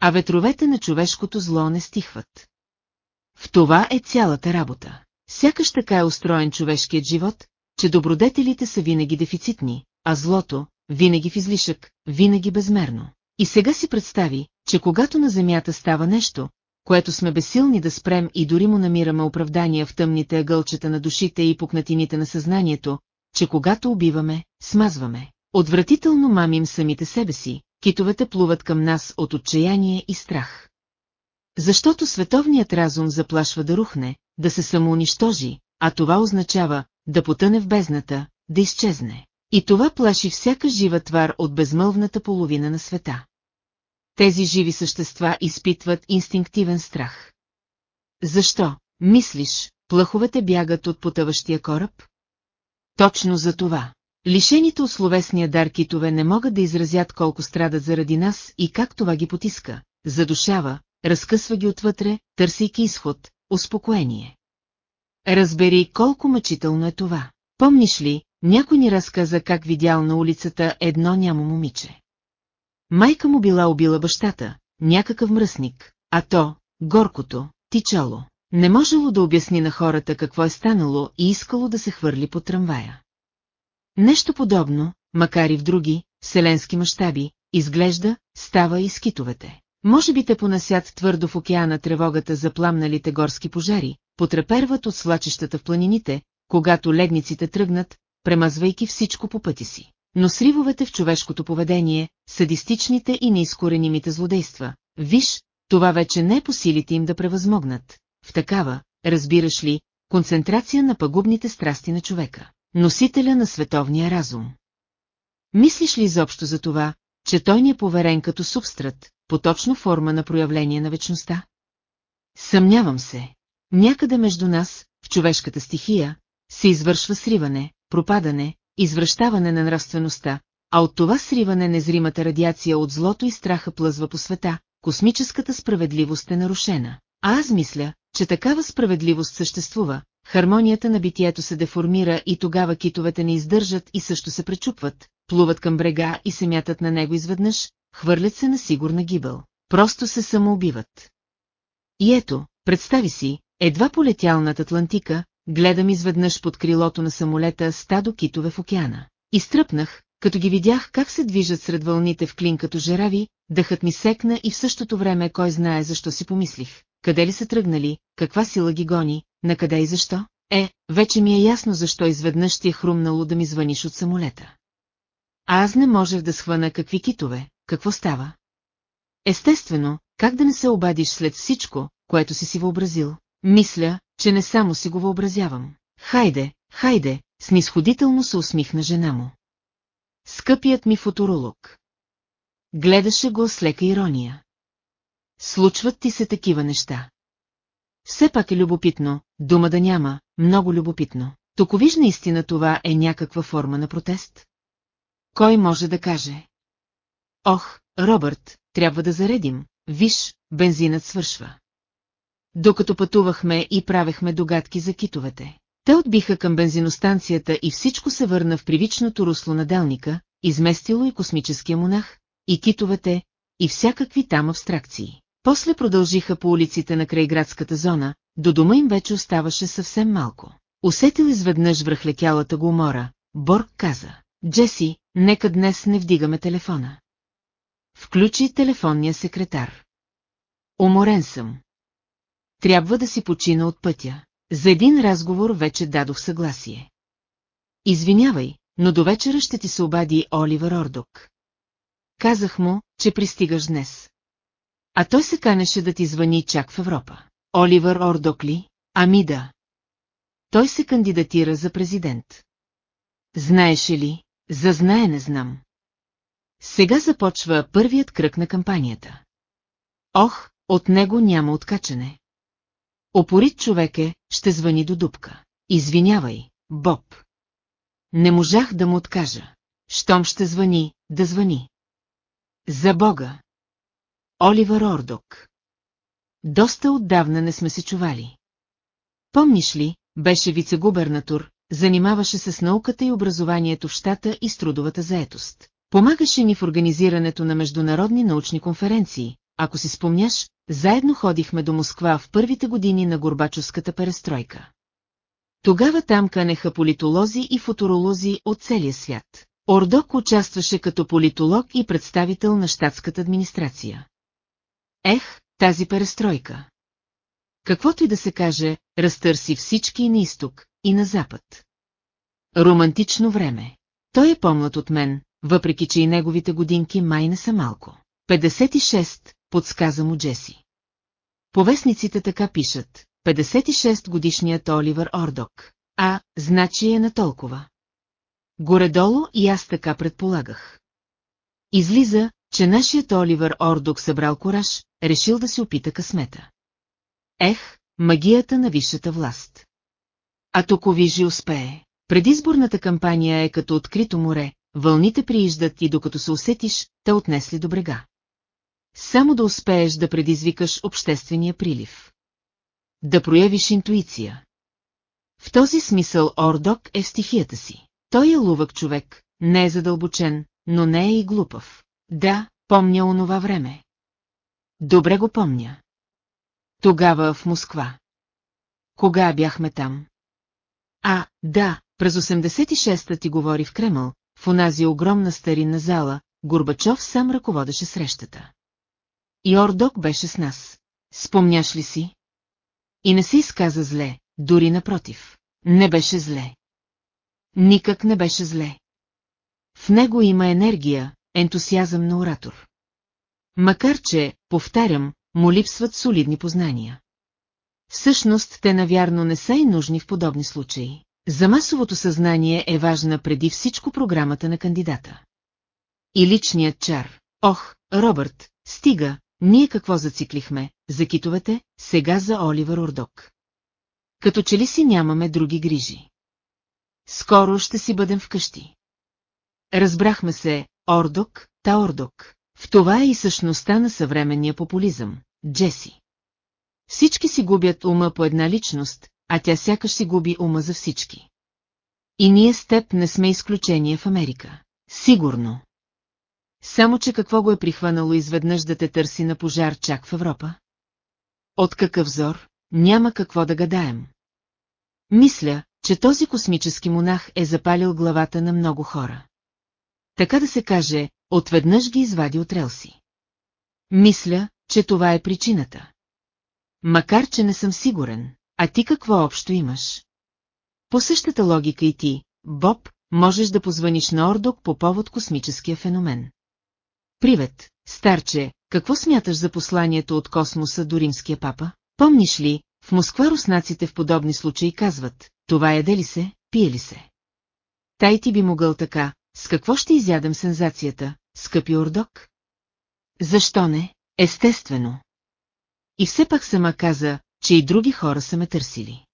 Speaker 1: А ветровете на човешкото зло не стихват. В това е цялата работа. Сякаш така е устроен човешкият живот, че добродетелите са винаги дефицитни, а злото – винаги в излишък, винаги безмерно. И сега си представи, че когато на Земята става нещо, което сме безсилни да спрем и дори му намираме оправдания в тъмните ъгълчета на душите и пукнатините на съзнанието, че когато убиваме, смазваме. Отвратително мамим самите себе си, китовете плуват към нас от отчаяние и страх. Защото световният разум заплашва да рухне, да се самоунищожи, а това означава да потъне в бездната, да изчезне. И това плаши всяка жива твар от безмълвната половина на света тези живи същества изпитват инстинктивен страх. Защо, мислиш, плъховете бягат от потъващия кораб? Точно за това. Лишените от словесния дар китове не могат да изразят колко страдат заради нас и как това ги потиска, задушава, разкъсва ги отвътре, търсейки изход, успокоение. Разбери колко мъчително е това. Помниш ли, някой ни разказа как видял на улицата едно нямо момиче. Майка му била убила бащата, някакъв мръсник, а то, горкото, тичало. Не можело да обясни на хората какво е станало и искало да се хвърли под трамвая. Нещо подобно, макар и в други, вселенски мащаби, изглежда, става и скитовете. Може би те понасят твърдо в океана тревогата за пламналите горски пожари, потреперват от слачещата в планините, когато ледниците тръгнат, премазвайки всичко по пъти си но сривовете в човешкото поведение, садистичните и неизкоренимите злодейства. Виж, това вече не е по силите им да превъзмогнат. В такава, разбираш ли, концентрация на пагубните страсти на човека, носителя на световния разум. Мислиш ли изобщо за това, че той ни е поверен като субстрат, поточно форма на проявление на вечността? Съмнявам се. Някъде между нас, в човешката стихия, се извършва сриване, пропадане, извръщаване на нравствеността, а от това сриване незримата радиация от злото и страха плъзва по света, космическата справедливост е нарушена. А аз мисля, че такава справедливост съществува, хармонията на битието се деформира и тогава китовете не издържат и също се пречупват, плуват към брега и се мятат на него изведнъж, хвърлят се на сигурна гибел. Просто се самоубиват. И ето, представи си, едва полетял над Атлантика, гледам изведнъж под крилото на самолета стадо китове в океана. Изтръпнах, като ги видях как се движат сред вълните в клин като жерави, дъхът ми секна и в същото време кой знае защо си помислих. Къде ли са тръгнали, каква сила ги гони, на къде и защо? Е, вече ми е ясно защо изведнъж ти е хрумнало да ми звъниш от самолета. А аз не можех да схвана какви китове, какво става? Естествено, как да не се обадиш след всичко, което си си въобразил? Мисля, че не само си го въобразявам. Хайде, хайде, снисходително се усмихна жена му. Скъпият ми футуролог. Гледаше го с лека ирония. Случват ти се такива неща. Все пак е любопитно, дума да няма, много любопитно. Токо виж наистина това е някаква форма на протест? Кой може да каже? Ох, Робърт, трябва да заредим, виж, бензинът свършва докато пътувахме и правехме догадки за китовете. Те отбиха към бензиностанцията и всичко се върна в привичното русло на делника, изместило и космическия монах, и китовете, и всякакви там абстракции. После продължиха по улиците на крайградската зона, до дома им вече оставаше съвсем малко. Усетил изведнъж връхлетялата го умора, Борг каза, Джеси, нека днес не вдигаме телефона. Включи телефонния секретар. Уморен съм трябва да си почина от пътя. За един разговор вече дадох съгласие. Извинявай, но до вечера ще ти се обади Оливър Ордок. Казах му, че пристигаш днес. А той се канеше да ти звъни чак в Европа. Оливър Ордок ли? Ами да. Той се кандидатира за президент. Знаеше ли? За знае не знам. Сега започва първият кръг на кампанията. Ох, от него няма откачане. Опорит човек е, ще звъни до дупка. Извинявай, Боб. Не можах да му откажа. Щом ще звъни, да звъни. За Бога. Оливър Ордок. Доста отдавна не сме се чували. Помниш ли, беше вицегубернатор, занимаваше се с науката и образованието в щата и с трудовата заетост. Помагаше ни в организирането на международни научни конференции, ако си спомняш, заедно ходихме до Москва в първите години на Горбачовската перестройка. Тогава там канеха политолози и футуролози от целия свят. Ордок участваше като политолог и представител на щатската администрация. Ех, тази перестройка! Каквото и да се каже, разтърси всички и на изток, и на запад. Романтично време. Той е помнат от мен, въпреки че и неговите годинки май не са малко. 56, подсказа му Джеси. Повестниците така пишат, 56-годишният Оливър Ордок. А, значи е на толкова. Горедолу и аз така предполагах. Излиза, че нашият Оливър Ордок събрал кораж, решил да се опита късмета. Ех, магията на висшата власт. А токо вижи успее. Предизборната кампания е като открито море, вълните прииждат и докато се усетиш, те отнесли до брега само да успееш да предизвикаш обществения прилив. Да проявиш интуиция. В този смисъл Ордок е в стихията си. Той е лувък човек, не е задълбочен, но не е и глупав. Да, помня онова време. Добре го помня. Тогава в Москва. Кога бяхме там? А, да, през 86-та ти говори в Кремъл, в онази огромна старинна зала, Горбачов сам ръководеше срещата. И Ордок беше с нас. Спомняш ли си? И не се изказа зле, дори напротив. Не беше зле. Никак не беше зле. В него има енергия, ентусиазъм на оратор. Макар че, повтарям, му липсват солидни познания. Всъщност те навярно не са и нужни в подобни случаи. За масовото съзнание е важна преди всичко програмата на кандидата. И личният чар. Ох, Робърт, стига, ние какво зациклихме, за китовете, сега за Оливър Ордок. Като че ли си нямаме други грижи. Скоро ще си бъдем вкъщи. Разбрахме се, Ордок, та Ордок. В това е и същността на съвременния популизъм, Джеси. Всички си губят ума по една личност, а тя сякаш си губи ума за всички. И ние с теб не сме изключение в Америка. Сигурно. Само че какво го е прихванало изведнъж да те търси на пожар чак в Европа? От какъв зор, няма какво да гадаем. Мисля, че този космически монах е запалил главата на много хора. Така да се каже, отведнъж ги извади от релси. Мисля, че това е причината. Макар, че не съм сигурен, а ти какво общо имаш? По същата логика и ти, Боб, можеш да позваниш на Ордок по повод космическия феномен. Привет, старче, какво смяташ за посланието от космоса до римския папа? Помниш ли, в Москва руснаците в подобни случаи казват, това яде ли се, пие ли се? Тай ти би могъл така, с какво ще изядам сензацията, скъпи ордок? Защо не? Естествено. И все пак сама каза, че и други хора са ме търсили.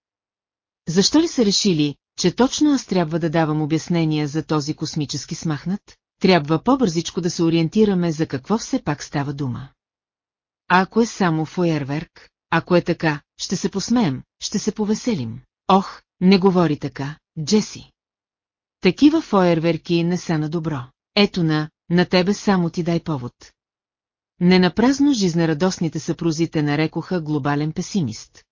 Speaker 1: Защо ли са решили, че точно аз трябва да давам обяснения за този космически смахнат? Трябва по-бързичко да се ориентираме за какво все пак става дума. А ако е само фойерверк, ако е така, ще се посмеем, ще се повеселим. Ох, не говори така, Джеси. Такива фойерверки не са на добро. Ето на, на тебе само ти дай повод. Ненапразно жизнерадостните съпрузите нарекоха глобален песимист.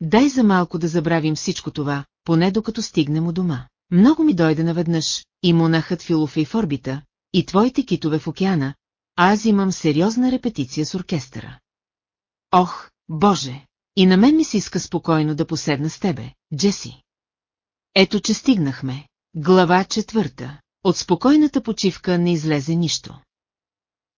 Speaker 1: Дай за малко да забравим всичко това, поне докато стигнем у дома. Много ми дойде наведнъж, и монахът Филофей в орбита, и твоите китове в океана, а аз имам сериозна репетиция с оркестъра. Ох, Боже! И на мен ми се иска спокойно да поседна с тебе, Джеси. Ето, че стигнахме. Глава четвърта. От спокойната почивка не излезе нищо.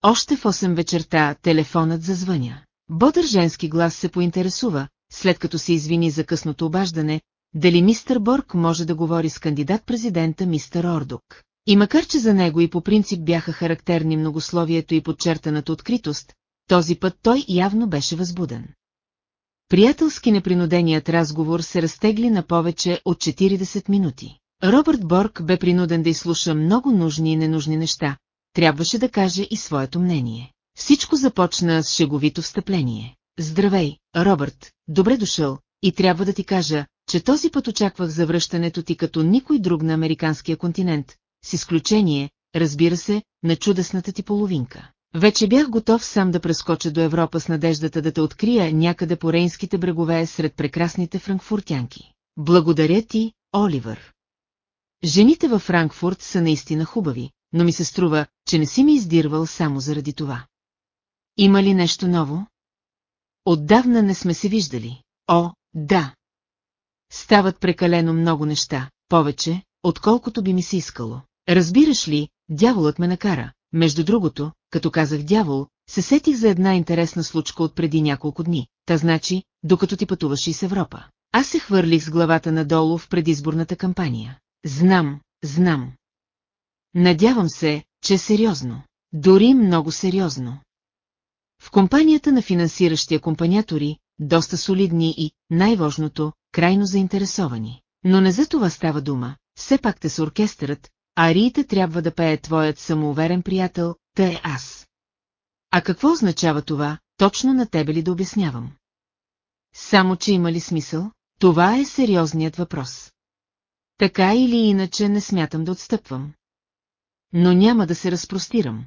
Speaker 1: Още в 8 вечерта телефонът зазвъня. Бодър женски глас се поинтересува, след като се извини за късното обаждане, дали мистър Борг може да говори с кандидат-президента мистър Ордук. И макар че за него и по принцип бяха характерни многословието и подчертаната откритост, този път той явно беше възбуден. Приятелски непринуденият разговор се разтегли на повече от 40 минути. Робърт Борг бе принуден да изслуша много нужни и ненужни неща, трябваше да каже и своето мнение. Всичко започна с шеговито встъпление. Здравей, Робърт, добре дошъл, и трябва да ти кажа, че този път очаквах завръщането ти като никой друг на американския континент, с изключение, разбира се, на чудесната ти половинка. Вече бях готов сам да прескоча до Европа с надеждата да те открия някъде по рейнските брегове сред прекрасните франкфуртянки. Благодаря ти, Оливър. Жените във Франкфурт са наистина хубави, но ми се струва, че не си ми издирвал само заради това. Има ли нещо ново? Отдавна не сме се виждали. О, да. Стават прекалено много неща, повече, отколкото би ми се искало. Разбираш ли, дяволът ме накара. Между другото, като казах дявол, се сетих за една интересна случка от преди няколко дни. Та значи, докато ти пътуваш из Европа. Аз се хвърлих с главата надолу в предизборната кампания. Знам, знам. Надявам се, че е сериозно. Дори много сериозно. В компанията на финансиращия компаниатори, доста солидни и, най-важното, крайно заинтересовани. Но не за това става дума, все пак те с оркестърът, а ариите трябва да пее твоят самоуверен приятел, та е аз. А какво означава това, точно на тебе ли да обяснявам? Само, че има ли смисъл, това е сериозният въпрос. Така или иначе не смятам да отстъпвам. Но няма да се разпростирам.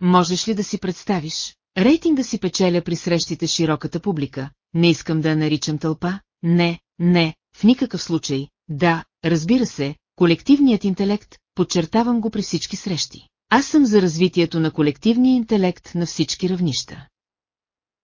Speaker 1: Можеш ли да си представиш, Рейтинга си печеля при срещите с широката публика, не искам да я наричам тълпа, не, не, в никакъв случай, да, разбира се, колективният интелект, подчертавам го при всички срещи. Аз съм за развитието на колективния интелект на всички равнища.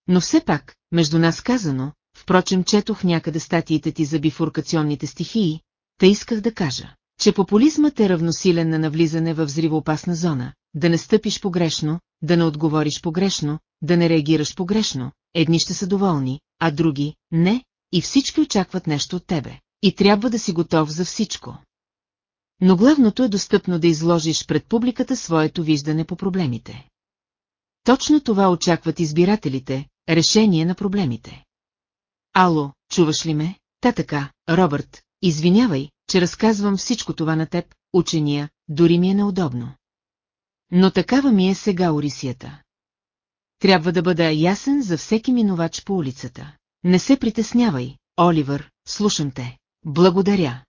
Speaker 1: Но все пак, между нас казано, впрочем четох някъде статиите ти за бифуркационните стихии, Та исках да кажа, че популизмът е равносилен на навлизане в взривоопасна зона, да не стъпиш погрешно, да не отговориш погрешно, да не реагираш погрешно, едни ще са доволни, а други – не, и всички очакват нещо от тебе. И трябва да си готов за всичко. Но главното е достъпно да изложиш пред публиката своето виждане по проблемите. Точно това очакват избирателите – решение на проблемите. Ало, чуваш ли ме? Та така, Робърт, извинявай, че разказвам всичко това на теб, учения, дори ми е неудобно. Но такава ми е сега Орисията. Трябва да бъда ясен за всеки минувач по улицата. Не се притеснявай, Оливър, слушам те. Благодаря.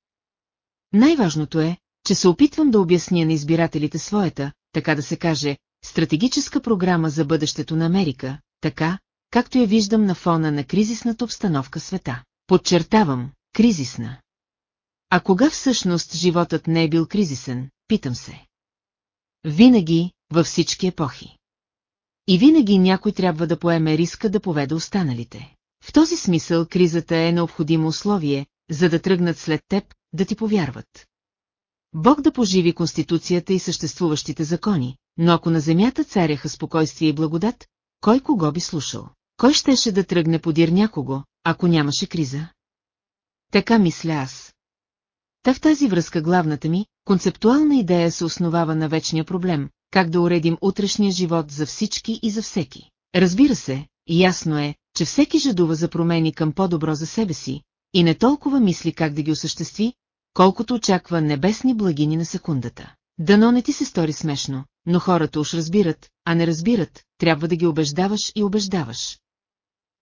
Speaker 1: Най-важното е, че се опитвам да обясня на избирателите своята, така да се каже, стратегическа програма за бъдещето на Америка, така, както я виждам на фона на кризисната обстановка света. Подчертавам, кризисна. А кога всъщност животът не е бил кризисен, питам се. Винаги, във всички епохи. И винаги някой трябва да поеме риска да поведе останалите. В този смисъл кризата е необходимо условие, за да тръгнат след теб, да ти повярват. Бог да поживи конституцията и съществуващите закони, но ако на земята царяха спокойствие и благодат, кой кого би слушал? Кой щеше да тръгне подир някого, ако нямаше криза? Така мисля аз. Та в тази връзка главната ми, Концептуална идея се основава на вечния проблем, как да уредим утрешния живот за всички и за всеки. Разбира се, ясно е, че всеки жадува за промени към по-добро за себе си и не толкова мисли как да ги осъществи, колкото очаква небесни благини на секундата. Дано не ти се стори смешно, но хората уж разбират, а не разбират, трябва да ги убеждаваш и убеждаваш.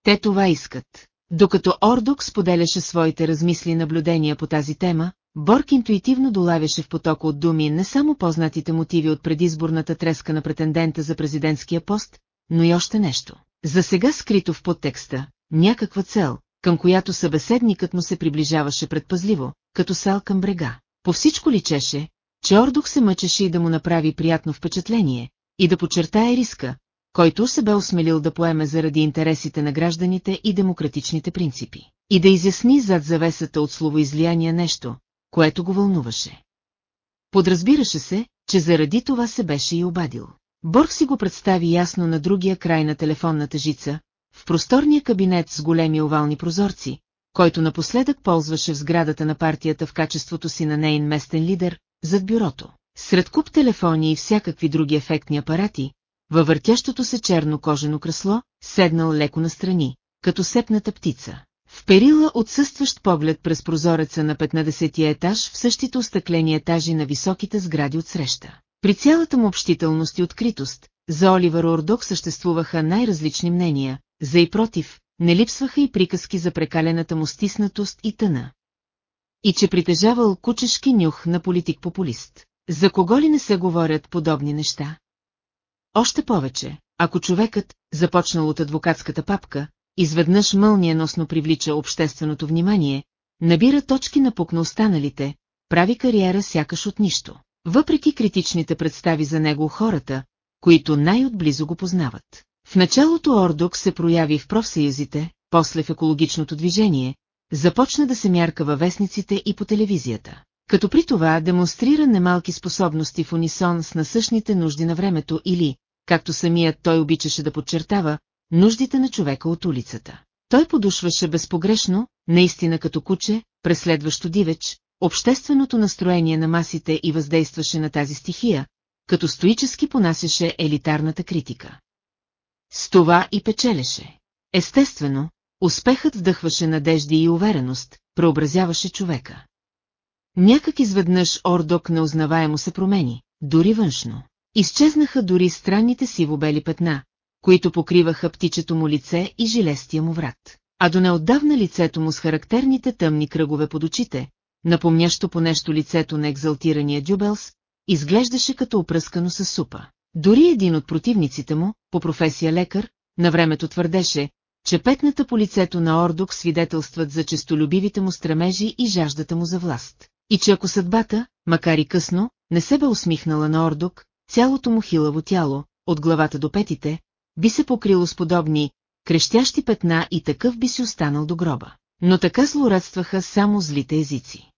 Speaker 1: Те това искат. Докато Ордок споделяше своите размисли и наблюдения по тази тема, Борг интуитивно долавяше в потока от думи не само познатите мотиви от предизборната треска на претендента за президентския пост, но и още нещо. За сега скрито в подтекста, някаква цел, към която събеседникът му се приближаваше предпазливо, като сал към брега. По всичко личеше, че Ордух се мъчеше и да му направи приятно впечатление, и да подчертае риска, който се бе осмелил да поеме заради интересите на гражданите и демократичните принципи, и да изясни зад завесата от словоизлияния нещо, което го вълнуваше. Подразбираше се, че заради това се беше и обадил. Борг си го представи ясно на другия край на телефонната жица, в просторния кабинет с големи овални прозорци, който напоследък ползваше в сградата на партията в качеството си на нейн местен лидер, зад бюрото. Сред куп телефони и всякакви други ефектни апарати, във въртящото се черно кожено кресло, седнал леко настрани, като сепната птица. Вперила отсъстващ поглед през прозореца на 15-тия етаж в същите остъклени етажи на високите сгради от среща. При цялата му общителност и откритост, за Оливър Ордок съществуваха най-различни мнения, за и против, не липсваха и приказки за прекалената му стиснатост и тъна. И че притежавал кучешки нюх на политик-популист. За кого ли не се говорят подобни неща? Още повече, ако човекът, започнал от адвокатската папка, изведнъж мълниеносно привлича общественото внимание, набира точки на пук на останалите, прави кариера сякаш от нищо. Въпреки критичните представи за него хората, които най-отблизо го познават. В началото Ордок се прояви в профсъюзите, после в екологичното движение, започна да се мярка във вестниците и по телевизията. Като при това демонстрира немалки способности в унисон с насъщните нужди на времето или, както самият той обичаше да подчертава, нуждите на човека от улицата. Той подушваше безпогрешно, наистина като куче, преследващо дивеч, общественото настроение на масите и въздействаше на тази стихия, като стоически понасяше елитарната критика. С това и печелеше. Естествено, успехът вдъхваше надежди и увереност, преобразяваше човека. Някак изведнъж Ордок неузнаваемо се промени, дори външно. Изчезнаха дори странните сиво-бели петна, които покриваха птичето му лице и жилестия му врат. А до неотдавна лицето му с характерните тъмни кръгове под очите, напомнящо по нещо лицето на екзалтирания Дюбелс, изглеждаше като опръскано със супа. Дори един от противниците му, по професия лекар, на времето твърдеше, че петната по лицето на Ордук свидетелстват за честолюбивите му стремежи и жаждата му за власт. И че ако съдбата, макар и късно, не се бе усмихнала на Ордук, цялото му хилаво тяло, от главата до петите, би се покрило с подобни крещящи петна и такъв би си останал до гроба. Но така злорадстваха само злите езици.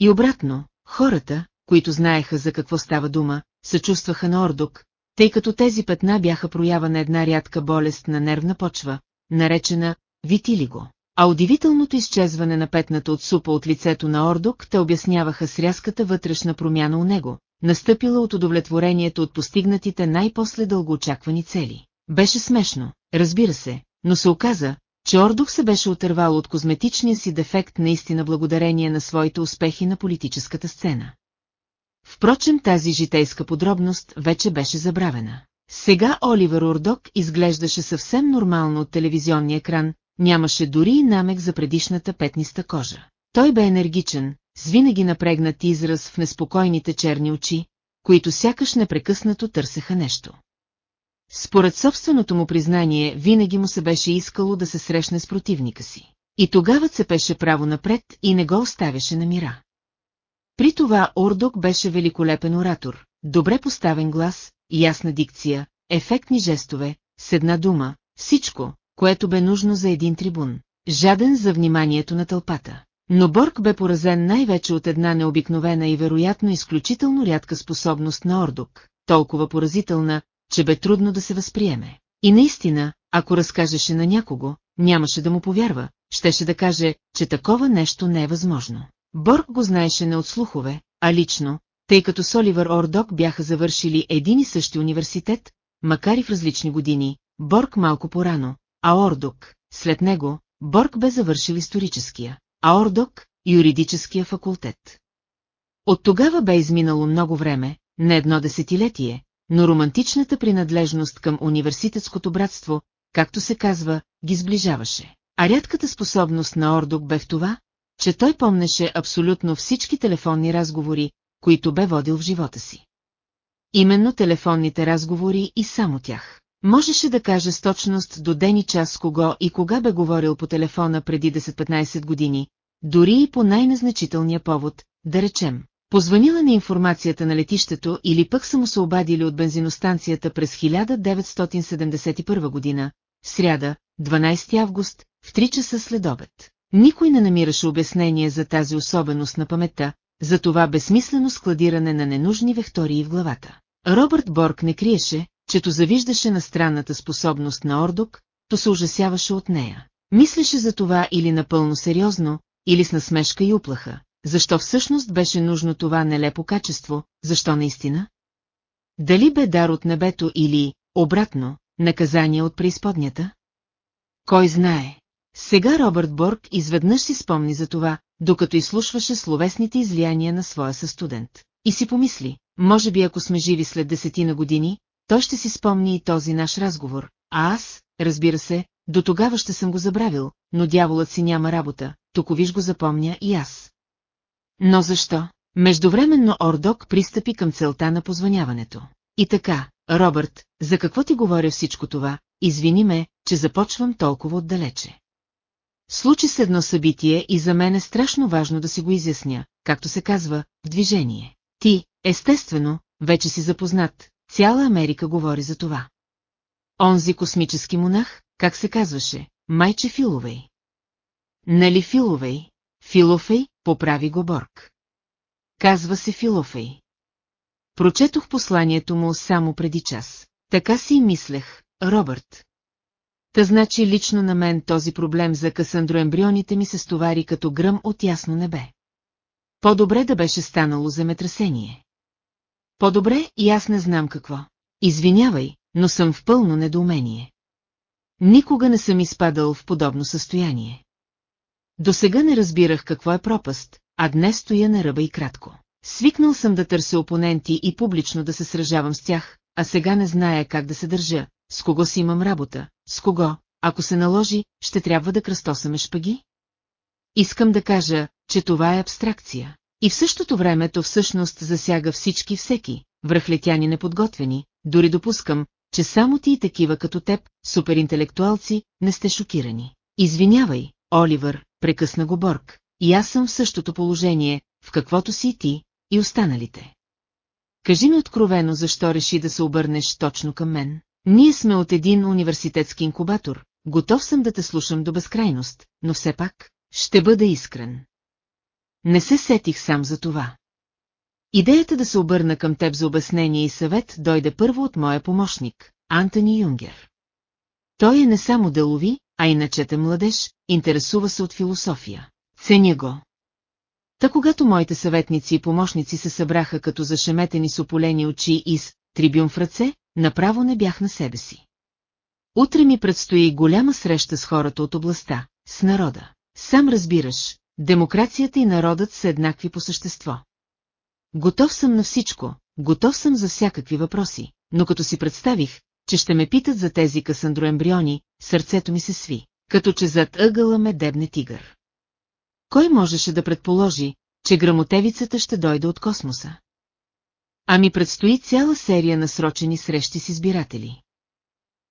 Speaker 1: И обратно, хората, които знаеха за какво става дума, съчувстваха на Ордук, тъй като тези петна бяха проява на една рядка болест на нервна почва, наречена витилиго. А удивителното изчезване на петната от супа от лицето на Ордук, те обясняваха с рязката вътрешна промяна у него, настъпила от удовлетворението от постигнатите най-после дългоочаквани цели. Беше смешно, разбира се, но се оказа, че Ордух се беше отървал от козметичния си дефект наистина благодарение на своите успехи на политическата сцена. Впрочем тази житейска подробност вече беше забравена. Сега Оливер Ордок изглеждаше съвсем нормално от телевизионния екран, нямаше дори и намек за предишната петниста кожа. Той бе енергичен, с винаги напрегнат израз в неспокойните черни очи, които сякаш непрекъснато търсеха нещо. Според собственото му признание, винаги му се беше искало да се срещне с противника си. И тогава цепеше право напред и не го оставяше на мира. При това Ордок беше великолепен оратор, добре поставен глас, ясна дикция, ефектни жестове, с една дума, всичко, което бе нужно за един трибун, жаден за вниманието на тълпата. Но Борг бе поразен най-вече от една необикновена и вероятно изключително рядка способност на Ордук, толкова поразителна, че бе трудно да се възприеме. И наистина, ако разкажеше на някого, нямаше да му повярва, щеше да каже, че такова нещо не е възможно. Борг го знаеше не от слухове, а лично, тъй като Оливър Ордок бяха завършили един и същи университет, макар и в различни години, Борг малко порано, а Ордок, след него, Борг бе завършил историческия а Ордок – юридическия факултет. От тогава бе изминало много време, не едно десетилетие, но романтичната принадлежност към университетското братство, както се казва, ги сближаваше. А рядката способност на Ордок бе в това, че той помнеше абсолютно всички телефонни разговори, които бе водил в живота си. Именно телефонните разговори и само тях. Можеше да каже с точност до ден и час кого и кога бе говорил по телефона преди 10-15 години, дори и по най-незначителния повод, да речем. Позванила на информацията на летището или пък са му се обадили от бензиностанцията през 1971 година, сряда, 12 август, в 3 часа след обед. Никой не намираше обяснение за тази особеност на паметта, за това безсмислено складиране на ненужни вектории в главата. Робърт Борг не криеше, чето завиждаше на странната способност на Ордок, то се ужасяваше от нея. Мислеше за това или напълно сериозно, или с насмешка и уплаха. Защо всъщност беше нужно това нелепо качество, защо наистина? Дали бе дар от небето или, обратно, наказание от преизподнята? Кой знае? Сега Робърт Борг изведнъж си спомни за това, докато изслушваше словесните излияния на своя състудент. И си помисли, може би ако сме живи след десетина години, то ще си спомни и този наш разговор, а аз, разбира се, до тогава ще съм го забравил, но дяволът си няма работа, токовиш виж го запомня и аз. Но защо? Междувременно Ордок пристъпи към целта на позваняването. И така, Робърт, за какво ти говоря всичко това, извини ме, че започвам толкова отдалече. Случи се едно събитие и за мен е страшно важно да си го изясня, както се казва, в движение. Ти, естествено, вече си запознат, Цяла Америка говори за това. Онзи космически монах, как се казваше, майче Филовей. Нали Филовей? Филофей, поправи го Борг. Казва се Филофей. Прочетох посланието му само преди час. Така си и мислех, Робърт. Та значи лично на мен този проблем за касандроембрионите ми се стовари като гръм от ясно небе. По-добре да беше станало земетресение. По-добре и аз не знам какво. Извинявай, но съм в пълно недоумение. Никога не съм изпадал в подобно състояние. До сега не разбирах какво е пропаст, а днес стоя на ръба и кратко. Свикнал съм да търся опоненти и публично да се сражавам с тях, а сега не зная как да се държа, с кого си имам работа, с кого, ако се наложи, ще трябва да кръстосаме шпаги? Искам да кажа, че това е абстракция. И в същото време то всъщност засяга всички всеки, връхлетяни неподготвени, дори допускам, че само ти и такива като теб, суперинтелектуалци, не сте шокирани. Извинявай, Оливър, прекъсна го Борг, и аз съм в същото положение, в каквото си и ти, и останалите. Кажи ми откровено защо реши да се обърнеш точно към мен. Ние сме от един университетски инкубатор, готов съм да те слушам до безкрайност, но все пак, ще бъда искрен. Не се сетих сам за това. Идеята да се обърна към теб за обяснение и съвет дойде първо от моя помощник, Антони Юнгер. Той е не само делови, а и начете младеж, интересува се от философия. Ценя го. Та когато моите съветници и помощници се събраха като зашеметени с ополени очи и с трибюн в ръце, направо не бях на себе си. Утре ми предстои голяма среща с хората от областта, с народа. Сам разбираш, Демокрацията и народът са еднакви по същество. Готов съм на всичко, готов съм за всякакви въпроси, но като си представих, че ще ме питат за тези касандроембриони, сърцето ми се сви, като че зад ъгъла ме дебне тигър. Кой можеше да предположи, че грамотевицата ще дойде от космоса? Ами предстои цяла серия насрочени срещи с избиратели.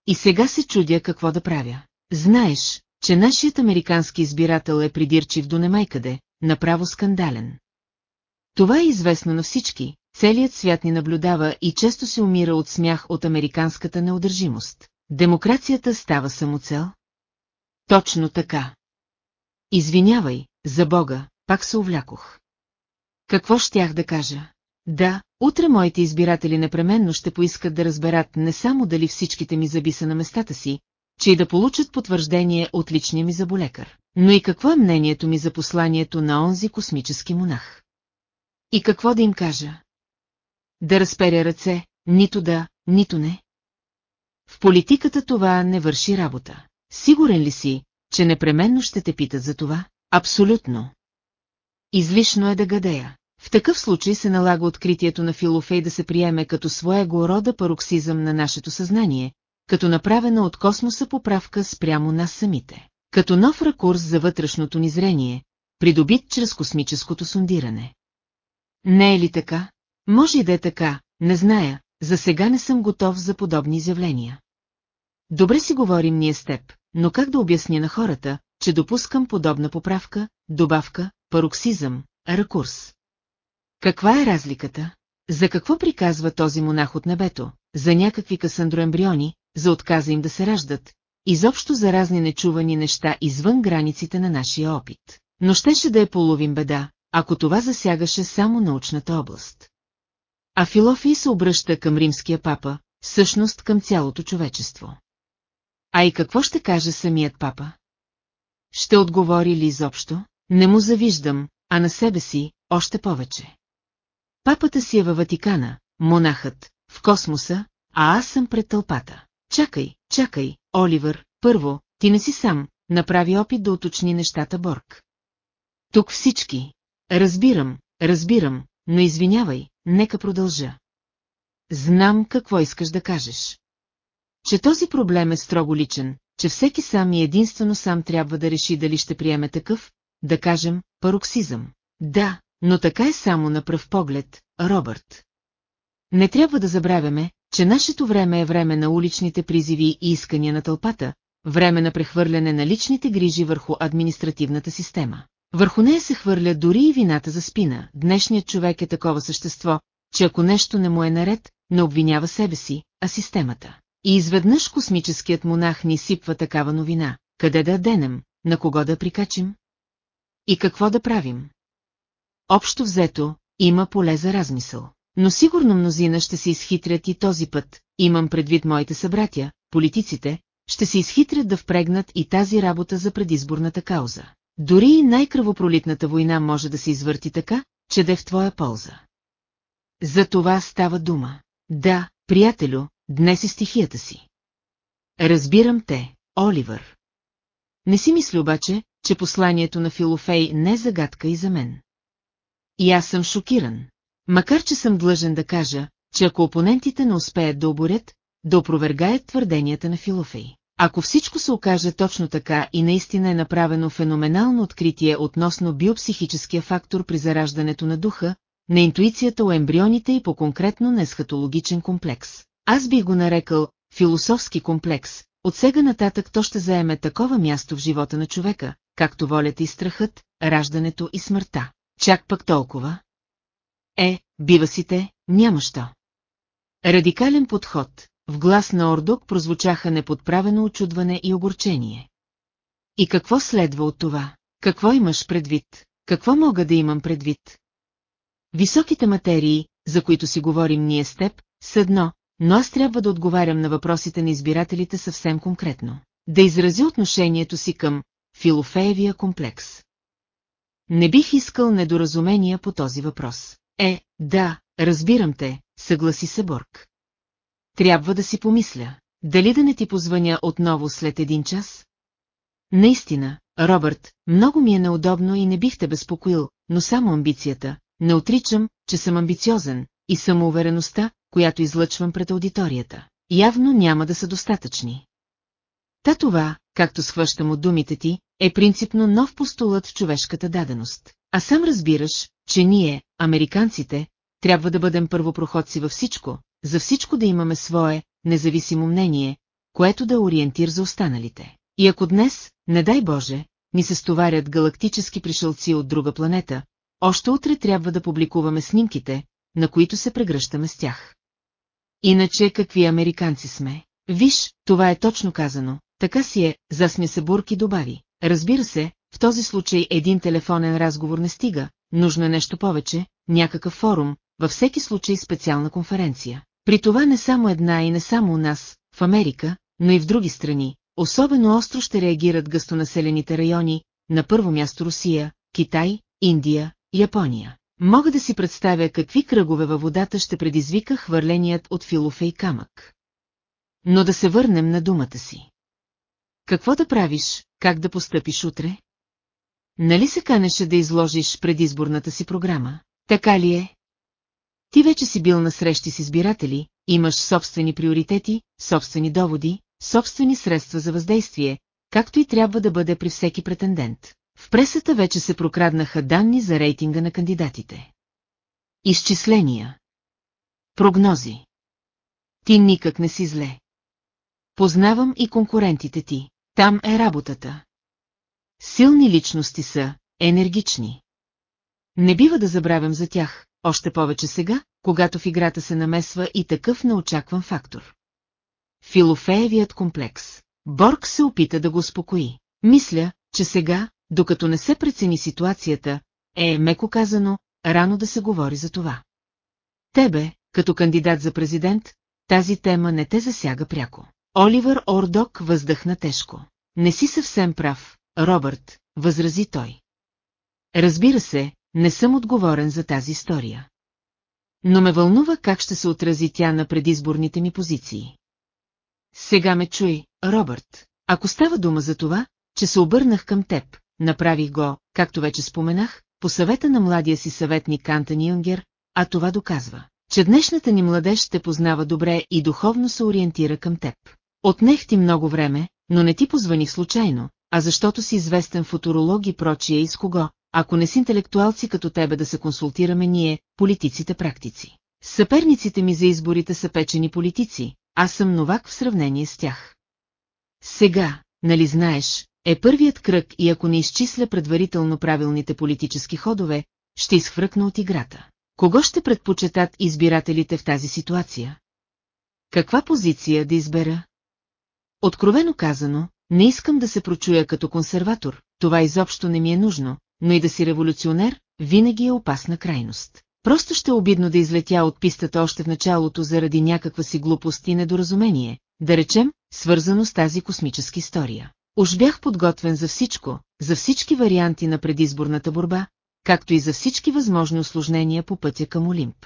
Speaker 1: И сега се чудя какво да правя. Знаеш, че нашият американски избирател е придирчив до немайкъде, направо скандален. Това е известно на всички, целият свят ни наблюдава и често се умира от смях от американската неудържимост. Демокрацията става самоцел? Точно така. Извинявай, за Бога, пак се увлякох. Какво щях да кажа? Да, утре моите избиратели непременно ще поискат да разберат не само дали всичките ми зъби са на местата си, че и да получат потвърждение от личния ми заболекар. Но и какво е мнението ми за посланието на онзи космически монах? И какво да им кажа? Да разперя ръце, нито да, нито не. В политиката това не върши работа. Сигурен ли си, че непременно ще те питат за това? Абсолютно. Излишно е да гадея. В такъв случай се налага откритието на Филофей да се приеме като своего рода пароксизъм на нашето съзнание, като направена от космоса поправка спрямо нас самите. Като нов ракурс за вътрешното ни зрение, придобит чрез космическото сундиране. Не е ли така? Може и да е така, не зная, за сега не съм готов за подобни изявления. Добре си говорим ние с теб, но как да обясня на хората, че допускам подобна поправка, добавка, пароксизъм, ракурс? Каква е разликата? За какво приказва този монах от небето? За някакви касандроембриони, за отказа им да се раждат, изобщо за разни нечувани неща извън границите на нашия опит. Но щеше да е половин беда, ако това засягаше само научната област. А Филофий се обръща към римския папа, всъщност към цялото човечество. А и какво ще каже самият папа? Ще отговори ли изобщо? Не му завиждам, а на себе си още повече. Папата си е във Ватикана, монахът, в космоса, а аз съм пред тълпата. Чакай, чакай, Оливър, първо, ти не си сам, направи опит да уточни нещата Борг. Тук всички. Разбирам, разбирам, но извинявай, нека продължа. Знам какво искаш да кажеш. Че този проблем е строго личен, че всеки сам и единствено сам трябва да реши дали ще приеме такъв, да кажем, пароксизъм. Да, но така е само на пръв поглед, Робърт. Не трябва да забравяме, че нашето време е време на уличните призиви и искания на тълпата, време на прехвърляне на личните грижи върху административната система. Върху нея се хвърля дори и вината за спина. Днешният човек е такова същество, че ако нещо не му е наред, не обвинява себе си, а системата. И изведнъж космическият монах ни сипва такава новина. Къде да денем, на кого да прикачим? И какво да правим? Общо взето, има поле за размисъл. Но сигурно мнозина ще се изхитрят и този път, имам предвид моите събратя, политиците, ще се изхитрят да впрегнат и тази работа за предизборната кауза. Дори и най-кръвопролитната война може да се извърти така, че да е в твоя полза. За това става дума. Да, приятелю, днес е стихията си. Разбирам те, Оливър. Не си мисля обаче, че посланието на Филофей не е загадка и за мен. И аз съм шокиран, Макар че съм длъжен да кажа, че ако опонентите не успеят да оборят, да опровергаят твърденията на Филофей. Ако всичко се окаже точно така и наистина е направено феноменално откритие относно биопсихическия фактор при зараждането на духа, на интуицията у ембрионите и по-конкретно на есхатологичен комплекс. Аз би го нарекал философски комплекс, от сега нататък то ще заеме такова място в живота на човека, както волята и страхът, раждането и смъртта. Чак пък толкова, е, бива си те, няма що. Радикален подход, в глас на Ордок прозвучаха неподправено очудване и огорчение. И какво следва от това? Какво имаш предвид? Какво мога да имам предвид? Високите материи, за които си говорим ние с теб, са едно, но аз трябва да отговарям на въпросите на избирателите съвсем конкретно. Да изразя отношението си към филофеевия комплекс. Не бих искал недоразумения по този въпрос. Е, да, разбирам те, съгласи се Борг. Трябва да си помисля, дали да не ти позвъня отново след един час? Наистина, Робърт, много ми е неудобно и не бих те безпокоил, но само амбицията, не отричам, че съм амбициозен, и самоувереността, която излъчвам пред аудиторията, явно няма да са достатъчни. Та това, както схващам от думите ти, е принципно нов постулът в човешката даденост. А сам разбираш, че ние, американците, трябва да бъдем първопроходци във всичко, за всичко да имаме свое, независимо мнение, което да е ориентир за останалите. И ако днес, не дай Боже, ни се стоварят галактически пришелци от друга планета, още утре трябва да публикуваме снимките, на които се прегръщаме с тях. Иначе какви американци сме? Виж, това е точно казано, така си е, засмя се Бурки добави. Разбира се, в този случай един телефонен разговор не стига, нужно е нещо повече, някакъв форум, във всеки случай специална конференция. При това не само една и не само у нас, в Америка, но и в други страни, особено остро ще реагират гъстонаселените райони, на първо място Русия, Китай, Индия, Япония. Мога да си представя какви кръгове във водата ще предизвика хвърленият от и камък. Но да се върнем на думата си. Какво да правиш, как да постъпиш утре? нали се канеше да изложиш предизборната си програма? Така ли е? Ти вече си бил на срещи с избиратели, имаш собствени приоритети, собствени доводи, собствени средства за въздействие, както и трябва да бъде при всеки претендент. В пресата вече се прокраднаха данни за рейтинга на кандидатите. Изчисления. Прогнози. Ти никак не си зле. Познавам и конкурентите ти. Там е работата. Силни личности са, енергични. Не бива да забравям за тях, още повече сега, когато в играта се намесва и такъв неочакван фактор. Филофеевият комплекс. Борг се опита да го успокои. Мисля, че сега, докато не се прецени ситуацията, е, меко казано, рано да се говори за това. Тебе, като кандидат за президент, тази тема не те засяга пряко. Оливър Ордок въздъхна тежко. Не си съвсем прав, Робърт, възрази той. Разбира се, не съм отговорен за тази история. Но ме вълнува как ще се отрази тя на предизборните ми позиции. Сега ме чуй, Робърт. Ако става дума за това, че се обърнах към теб, направих го, както вече споменах, по съвета на младия си съветник Антони Юнгер, а това доказва, че днешната ни младеж те познава добре и духовно се ориентира към теб. Отнех ти много време, но не ти позвани случайно, а защото си известен футуролог и прочие и с кого, ако не с интелектуалци като тебе да се консултираме ние, политиците практици. Съперниците ми за изборите са печени политици, аз съм новак в сравнение с тях. Сега, нали знаеш, е първият кръг и ако не изчисля предварително правилните политически ходове, ще изхвъркна от играта. Кого ще предпочитат избирателите в тази ситуация? Каква позиция да избера? Откровено казано, не искам да се прочуя като консерватор, това изобщо не ми е нужно, но и да си революционер, винаги е опасна крайност. Просто ще е обидно да излетя от пистата още в началото заради някаква си глупост и недоразумение, да речем, свързано с тази космическа история. Уж бях подготвен за всичко, за всички варианти на предизборната борба, както и за всички възможни осложнения по пътя към Олимп.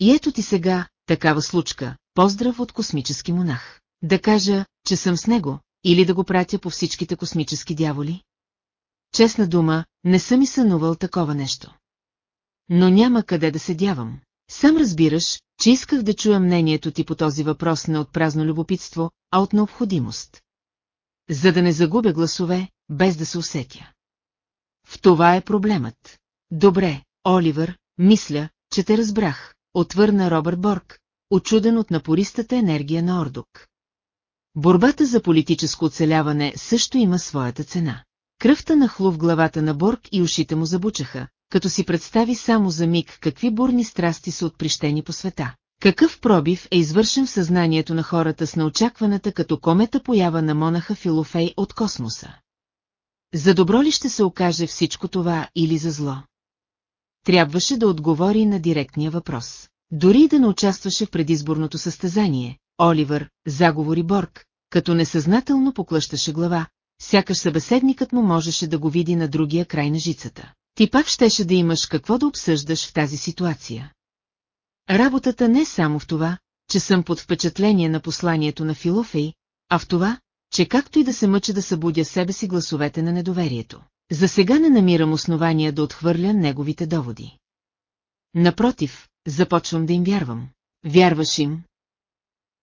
Speaker 1: И ето ти сега, такава случка, поздрав от космически монах. Да кажа, че съм с него, или да го пратя по всичките космически дяволи? Честна дума, не съм и сънувал такова нещо. Но няма къде да се дявам. Сам разбираш, че исках да чуя мнението ти по този въпрос не от празно любопитство, а от необходимост. За да не загубя гласове, без да се усетя. В това е проблемът. Добре, Оливър, мисля, че те разбрах, отвърна Робърт Борг, очуден от напористата енергия на Ордук. Борбата за политическо оцеляване също има своята цена. Кръвта нахлу в главата на Борг и ушите му забучаха, като си представи само за миг какви бурни страсти са отприщени по света. Какъв пробив е извършен в съзнанието на хората с неочакваната като комета поява на монаха Филофей от космоса? За добро ли ще се окаже всичко това или за зло? Трябваше да отговори на директния въпрос. Дори да не участваше в предизборното състезание, Оливър, заговори Борг, като несъзнателно поклъщаше глава, сякаш събеседникът му можеше да го види на другия край на жицата. Ти пак щеше да имаш какво да обсъждаш в тази ситуация. Работата не е само в това, че съм под впечатление на посланието на Филофей, а в това, че както и да се мъча да събудя себе си гласовете на недоверието. За сега не намирам основания да отхвърля неговите доводи. Напротив, започвам да им вярвам. Вярваш им,